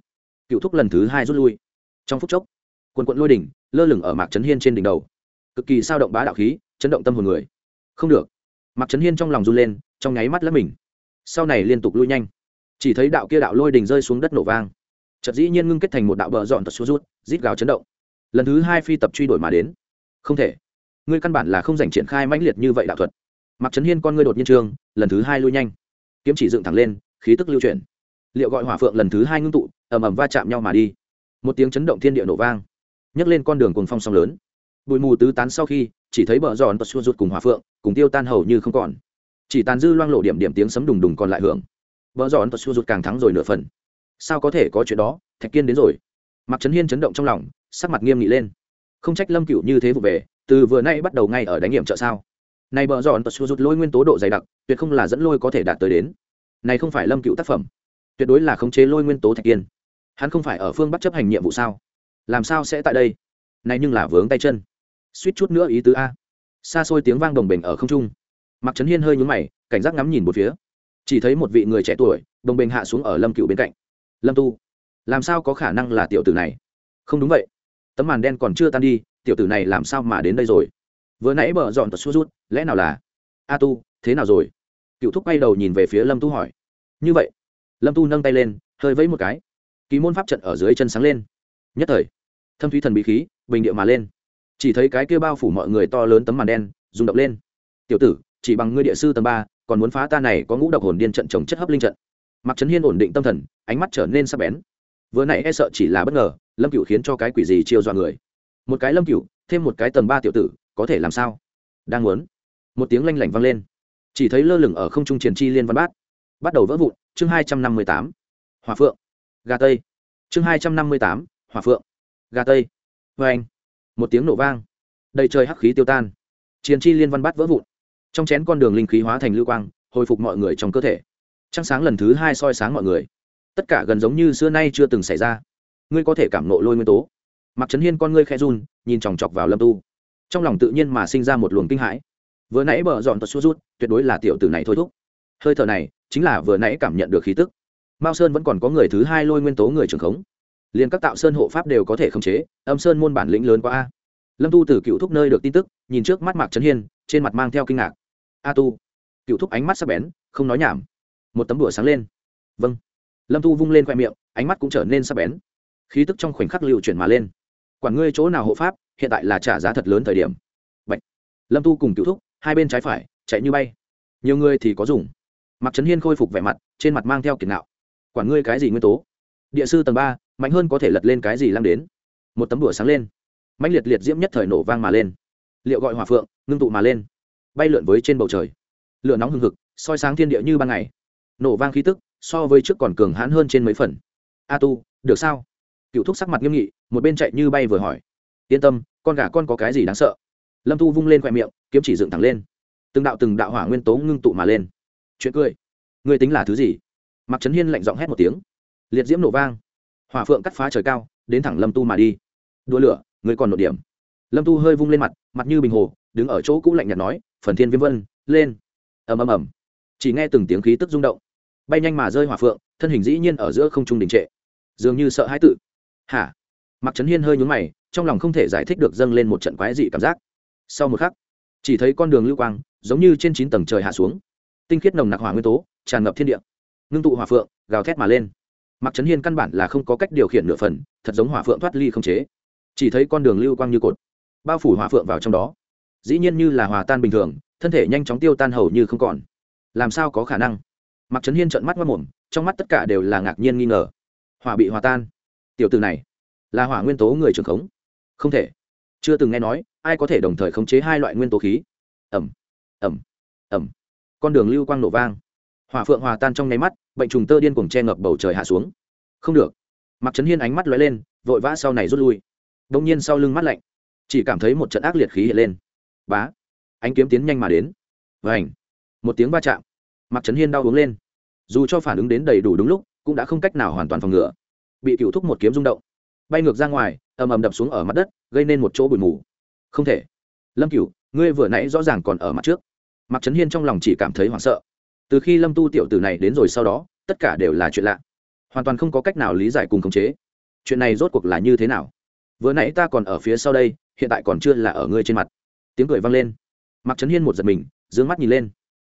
Cựu thúc lần thứ hai rút lui. Trong phút chốc, quần quận lôi đỉnh, lơ lửng ở mạc trấn hiên trên đỉnh đầu cực kỳ sao động bá đạo khí, chấn động tâm hồn người. Không được. Mặc trấn hiên trong lòng run lên, trong nháy mắt lấp mình. Sau này liên tục lui nhanh. Chỉ thấy đạo kia đạo lôi đỉnh rơi xuống đất nổ vang. Chật dĩ nhiên ngưng kết thành một đạo bờ dọn tật xuống rút, rít gào chấn động. Lần thứ hai phi tập truy đuổi mà đến. Không thể. Ngươi căn bản là không dành triển khai mãnh liệt như vậy đạo thuật. Mặc trấn hiên con ngươi đột nhiên trường lần thứ hai lui nhanh. Kiếm chỉ dựng thẳng lên, khí tức lưu chuyển. Liệu gọi hỏa phượng lần thứ hai ngưng tụ, ầm ầm va chạm nhau mà đi. Một tiếng chấn động thiên địa nổ vang. Nhấc lên con đường cùng phong sóng lớn bụi mù tứ tán sau khi, chỉ thấy bờ giòn tật xua rụt cùng hỏa phượng, cùng tiêu tan hầu như không còn. Chỉ tàn dư loang lộ điểm điểm tiếng sấm đùng đùng còn lại hưởng. Bờ giòn tật xua rụt càng thắng rồi nửa phần. Sao có thể có chuyện đó, thạch kiên đến rồi. Mặc trấn hiên chấn động trong lòng, sắc mặt nghiêm nghị lên. Không trách lâm cựu như thế vụ về, từ vừa nay bắt đầu ngay ở đánh nghiệm trợ sao. Này bờ dọn tật xua rút lôi nguyên tố độ dày đặc, tuyệt không là dẫn lôi có thể đạt tới đến. Này không phải lâm cựu tác phẩm, tuyệt đối là khống chế lôi nguyên tố thạch kiên. Hắn không phải ở phương bắc chấp hành nhiệm vụ sao? Làm sao sẽ tại đây? Này nhưng là vướng tay chân suýt chút nữa ý tứ a. Xa xôi tiếng vang đồng bình ở không trung. Mặc trấn hiên hơi nhúng mày, cảnh giác ngắm nhìn một phía. Chỉ thấy một vị người trẻ tuổi, đồng bình hạ xuống ở lâm cựu bên cạnh. Lâm tu, làm sao có khả năng là tiểu tử này? Không đúng vậy. Tấm màn đen còn chưa tan đi, tiểu tử này làm sao mà đến đây rồi? Vừa nãy bờ dọn tật xua rút, lẽ nào là? A tu, thế nào rồi? Cựu thúc bay đầu nhìn về phía lâm tu hỏi. Như vậy, lâm tu nâng tay lên, hơi vẫy một cái. Ký môn pháp trận ở dưới chân sáng lên. Nhất thời, thâm thúy thần bí khí, bình điệu mà lên chỉ thấy cái kia bao phủ mọi người to lớn tấm màn đen, rung động lên. Tiểu tử, chỉ bằng ngươi địa sư tầng ba, còn muốn phá ta này có ngũ độc hồn điên trận trồng chất hấp linh trận. Mặc trấn hiên ổn định tâm thần, ánh mắt trở nên sắc bén. Vừa nãy e sợ chỉ là bất ngờ, lâm cựu khiến cho cái quỷ gì chiêu dọa người. Một cái lâm cựu thêm một cái tầng ba tiểu tử, có thể làm sao? Đang muốn. Một tiếng lanh lảnh vang lên. Chỉ thấy lơ lửng ở không trung triền chi liên văn bát. Bắt đầu vỡ vụn, chương hai trăm năm mươi tám. Hòa phượng. Gà tây. Chương hai trăm năm mươi tám hòa phượng. Gà tây. Vê anh một tiếng nổ vang. Đầy trời hắc khí tiêu tan. Chiến chi liên văn bát vỡ vụn. Trong chén con đường linh khí hóa thành lưu quang, hồi phục mọi người trong cơ thể. Trăng sáng lần thứ hai soi sáng mọi người. Tất cả gần giống như xưa nay chưa từng xảy ra. Ngươi có thể cảm nộ lôi nguyên tố. Mặc trấn hiên con ngươi khe run, nhìn chòng chọc vào lâm tu. Trong lòng tự nhiên mà sinh ra một luồng kinh hãi. Vừa nãy bờ dọn tật xua rút, tuyệt đối là tiểu tử này thôi thúc. Hơi thở này, chính là vừa nãy cảm nhận được khí tức. Mao sơn vẫn còn có người thứ hai lôi nguyên tố người trưởng khống liền các tạo sơn hộ pháp đều có thể khống chế, âm sơn môn bản lĩnh lớn quá a. Lâm tu từ cựu thúc nơi được tin tức, nhìn trước mắt mạc trấn hiên, trên mặt mang theo kinh ngạc. A tu, cựu thúc ánh mắt sắc bén, không nói nhảm. Một tấm đùa sáng lên. Vâng. Lâm tu vung lên khoe miệng, ánh mắt cũng trở nên sắc bén. Khí tức trong khoảnh khắc lưu chuyển mà lên. Quản ngươi chỗ nào hộ pháp, hiện tại là trả giá thật lớn thời điểm. Bạch. lâm tu cùng cựu thúc, hai bên trái phải, chạy như bay. Nhiều người thì có dùng. Mặc trấn hiên khôi phục vẻ mặt, trên mặt mang theo kiệt nạo quản ngươi cái gì nguyên tố? Địa sư tầng ba mạnh hơn có thể lật lên cái gì lăng đến. Một tấm đùa sáng lên. Mạnh liệt liệt diễm nhất thời nổ vang mà lên. Liệu gọi hòa phượng, ngưng tụ mà lên. Bay lượn với trên bầu trời. Lửa nóng hừng hực, soi sáng thiên địa như ban ngày. Nổ vang khí tức, so với trước còn cường hãn hơn trên mấy phần. A tu, được sao? Cựu thúc sắc mặt nghiêm nghị, một bên chạy như bay vừa hỏi. Yên tâm, con gà con có cái gì đáng sợ? Lâm tu vung lên khoe miệng, kiếm chỉ dựng thẳng lên. Từng đạo từng đạo hỏa nguyên tố ngưng tụ mà lên. Chuyện cười. Người tính là thứ gì? Mặc trấn hiên lạnh giọng hét một tiếng. Liệt diễm nổ vang hỏa phượng cắt phá trời cao, đến thẳng lâm tu mà đi. Đua lửa, người còn nội điểm. Lâm tu hơi vung lên mặt mặt như bình hồ, đứng ở chỗ cũ lạnh nhạt nói, phần thiên viêm vân, lên. Ầm ầm ầm. Chỉ nghe từng tiếng khí tức rung động. Bay nhanh mà rơi hỏa phượng, thân hình dĩ nhiên ở giữa không trung đình trệ. Dường như sợ hãi tự. Hả? Mặc trấn hiên hơi nhún mày, trong lòng không thể giải thích được dâng lên một trận quái dị cảm giác. Sau một khắc, chỉ thấy con đường lưu quang, giống như trên chín tầng trời hạ xuống. Tinh khiết nồng nặc hỏa nguyên tố, tràn ngập thiên địa. Ngưng tụ hỏa phượng, gào thét mà lên mặc trấn hiên căn bản là không có cách điều khiển nửa phần, thật giống hỏa phượng thoát ly không chế. Chỉ thấy con đường lưu quang như cột, bao phủ hỏa phượng vào trong đó. Dĩ nhiên như là hòa tan bình thường, thân thể nhanh chóng tiêu tan hầu như không còn. Làm sao có khả năng? Mặc trấn hiên trợn mắt mất mồm, trong mắt tất cả đều là ngạc nhiên nghi ngờ. Hỏa bị hòa tan. Tiểu từ này, là hỏa nguyên tố người trường khống. Không thể. Chưa từng nghe nói, ai có thể đồng thời khống chế hai loại nguyên tố khí? Ẩm ẩm ẩm con đường lưu quang nổ vang hỏa phượng hòa tan trong nháy mắt, bệnh trùng tơ điên cuồng che ngập bầu trời hạ xuống. Không được. Mặc trấn hiên ánh mắt lóe lên, vội vã sau này rút lui. Đông nhiên sau lưng mắt lạnh, chỉ cảm thấy một trận ác liệt khí hiện lên. Bá! Ánh kiếm tiến nhanh mà đến. Vảnh một tiếng va chạm. Mặc trấn hiên đau uống lên. Dù cho phản ứng đến đầy đủ đúng lúc, cũng đã không cách nào hoàn toàn phòng ngừa. Bị cựu thúc một kiếm rung động. Bay ngược ra ngoài, ầm ầm đập xuống ở mặt đất, gây nên một chỗ bụi mù. Không thể. Lâm cựu ngươi vừa nãy rõ ràng còn ở mặt trước. Mặc trấn hiên trong lòng chỉ cảm thấy hoảng sợ từ khi lâm tu tiểu tử này đến rồi sau đó, tất cả đều là chuyện lạ. Hoàn toàn không có cách nào lý giải cùng khống chế. Chuyện này rốt cuộc là như thế nào? Vừa nãy ta còn ở phía sau đây, hiện tại còn chưa là ở ngươi trên mặt. Tiếng cười vang lên. Mặc trấn hiên một giật mình d ư ơ n g mắt nhìn lên.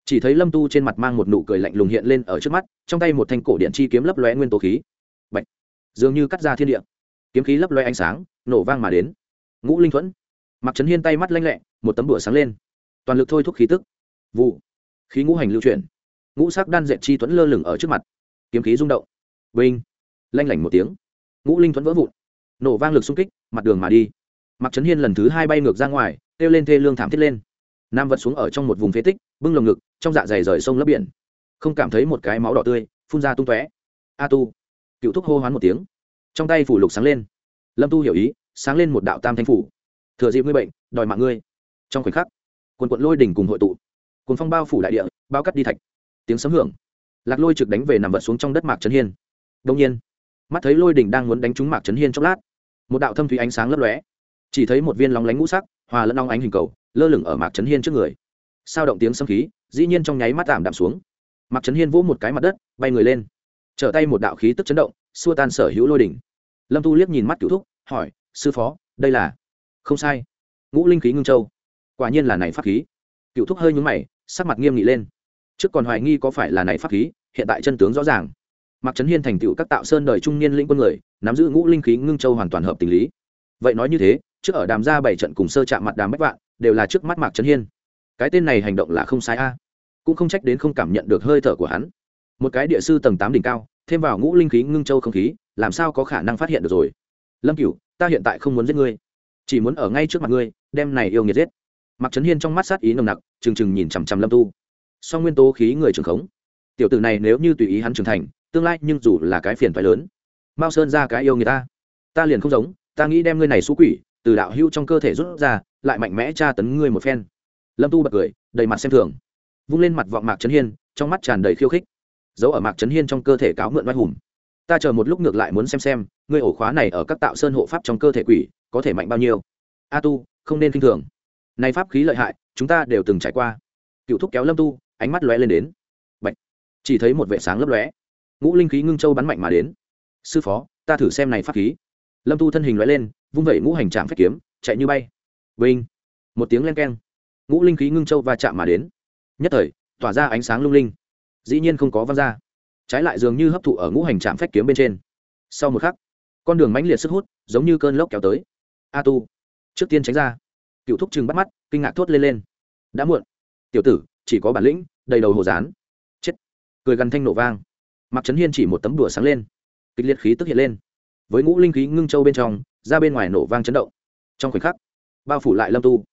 Chỉ thấy lâm tu trên mặt mang một nụ cười lạnh lùng hiện lên ở trước mắt, trong tay một thanh cổ điện chi kiếm lấp lóe nguyên tố khí. Bạch. dường như cắt ra thiên địa. Kiếm khí lấp lóe ánh sáng, nổ vang mà đến. Ngũ linh thuẫn! Mặc trấn hiên tay mắt lanh lẹ, một tấm đùa sáng lên. Toàn lực thôi thúc khí tức. Vụ! Khí ngũ hành lưu chuyển ngũ sắc đan dệt chi thuẫn lơ lửng ở trước mặt. Kiếm khí rung động. Vinh. Lanh lảnh một tiếng. Ngũ linh thuẫn vỡ vụn. Nổ vang lực xung kích, mặt đường mà đi. Mặc trấn hiên lần thứ hai bay ngược ra ngoài, kêu lên thê lương thảm thiết lên. Nam vật xuống ở trong một vùng phế tích, bưng lồng ngực, trong dạ dày rời sông lấp biển. Không cảm thấy một cái máu đỏ tươi, phun ra tung tóe. A tu. Cựu thúc hô hoán một tiếng. Trong tay phủ lục sáng lên. Lâm tu hiểu ý, sáng lên một đạo tam thanh phủ. Thừa dịp ngươi bệnh, đòi mạng ngươi. Trong khoảnh khắc, quần quận lôi đỉnh cùng hội tụ. Cuốn phong bao phủ đại địa, bao cắt đi thạch tiếng sấm hưởng. Lạc lôi trực đánh về nằm vật xuống trong đất mạc trấn hiên. Đông nhiên, mắt thấy lôi đỉnh đang muốn đánh trúng mạc trấn hiên chốc lát, một đạo thâm thủy ánh sáng lấp lóe. Chỉ thấy một viên lóng lánh ngũ sắc, hòa lẫn long ánh hình cầu, lơ lửng ở mạc trấn hiên trước người. Sao động tiếng sấm khí, dĩ nhiên trong nháy mắt tạm đạm xuống. Mạc trấn hiên vỗ một cái mặt đất, bay người lên. Trở tay một đạo khí tức chấn động, xua tan sở hữu lôi đỉnh lâm tu liếc nhìn mắt cựu thúc, hỏi, sư phó, đây là? Không sai. Ngũ linh khí ngưng châu. Quả nhiên là này pháp khí. Cựu thúc hơi nhúng mày, sắc mặt nghiêm nghị lên trước còn hoài nghi có phải là này pháp khí, hiện tại chân tướng rõ ràng. Mạc trấn hiên thành tựu các tạo sơn đời trung niên lĩnh quân người, nắm giữ ngũ linh khí ngưng châu hoàn toàn hợp tình lý. Vậy nói như thế, trước ở đàm gia bảy trận cùng sơ chạm mặt đàm bách vạn, đều là trước mắt mạc trấn hiên. Cái tên này hành động là không sai a. Cũng không trách đến không cảm nhận được hơi thở của hắn. Một cái địa sư tầng tám đỉnh cao, thêm vào ngũ linh khí ngưng châu không khí, làm sao có khả năng phát hiện được rồi? Lâm cửu, ta hiện tại không muốn giết ngươi. Chỉ muốn ở ngay trước mặt ngươi, đem này yêu nghiệt giết. Mạc trấn hiên trong mắt sát ý nồng nặc, trừng trừng nhìn chằm chằm lâm tu song nguyên tố khí người trưởng khống. Tiểu tử này nếu như tùy ý hắn trưởng thành, tương lai nhưng dù là cái phiền phái lớn, mao sơn ra cái yêu người ta. Ta liền không giống, ta nghĩ đem ngươi này xú quỷ, từ đạo hưu trong cơ thể rút ra, lại mạnh mẽ tra tấn ngươi một phen. Lâm tu bật cười, đầy mặt xem thường. Vung lên mặt vọng mạc trấn hiên, trong mắt tràn đầy khiêu khích. Giấu ở mạc trấn hiên trong cơ thể cáo mượn oai hùng. Ta chờ một lúc ngược lại muốn xem xem, ngươi ổ khóa này ở các tạo sơn hộ pháp trong cơ thể quỷ, có thể mạnh bao nhiêu. A tu, không nên k i n h thường. Này pháp khí lợi hại, chúng ta đều từng trải qua. Cựu thúc kéo lâm tu ánh mắt lóe lên đến. Bạch. chỉ thấy một vệ sáng lấp lóe. Ngũ linh khí ngưng châu bắn mạnh mà đến. Sư phó, ta thử xem này pháp khí. Lâm tu thân hình lóe lên, vung vẩy ngũ hành trạm phép kiếm, chạy như bay. Vinh. Một tiếng len keng. Ngũ linh khí ngưng châu va chạm mà đến. Nhất thời, tỏa ra ánh sáng lung linh. Dĩ nhiên không có văng ra. Trái lại dường như hấp thụ ở ngũ hành trạm phách kiếm bên trên. Sau một khắc, con đường mãnh liệt sức hút, giống như cơn lốc kéo tới. A tu. Trước tiên tránh ra. Cựu thúc chừng bắt mắt, kinh ngạc thốt lên lên. Đã muộn. Tiểu tử chỉ có bản lĩnh, đầy đầu hồ dán chết. Cười gằn thanh nổ vang. Mặc trấn hiên chỉ một tấm đùa sáng lên. Kịch liệt khí tức hiện lên. Với ngũ linh khí ngưng châu bên trong ra bên ngoài nổ vang chấn động. Trong khoảnh khắc, bao phủ lại lâm tu.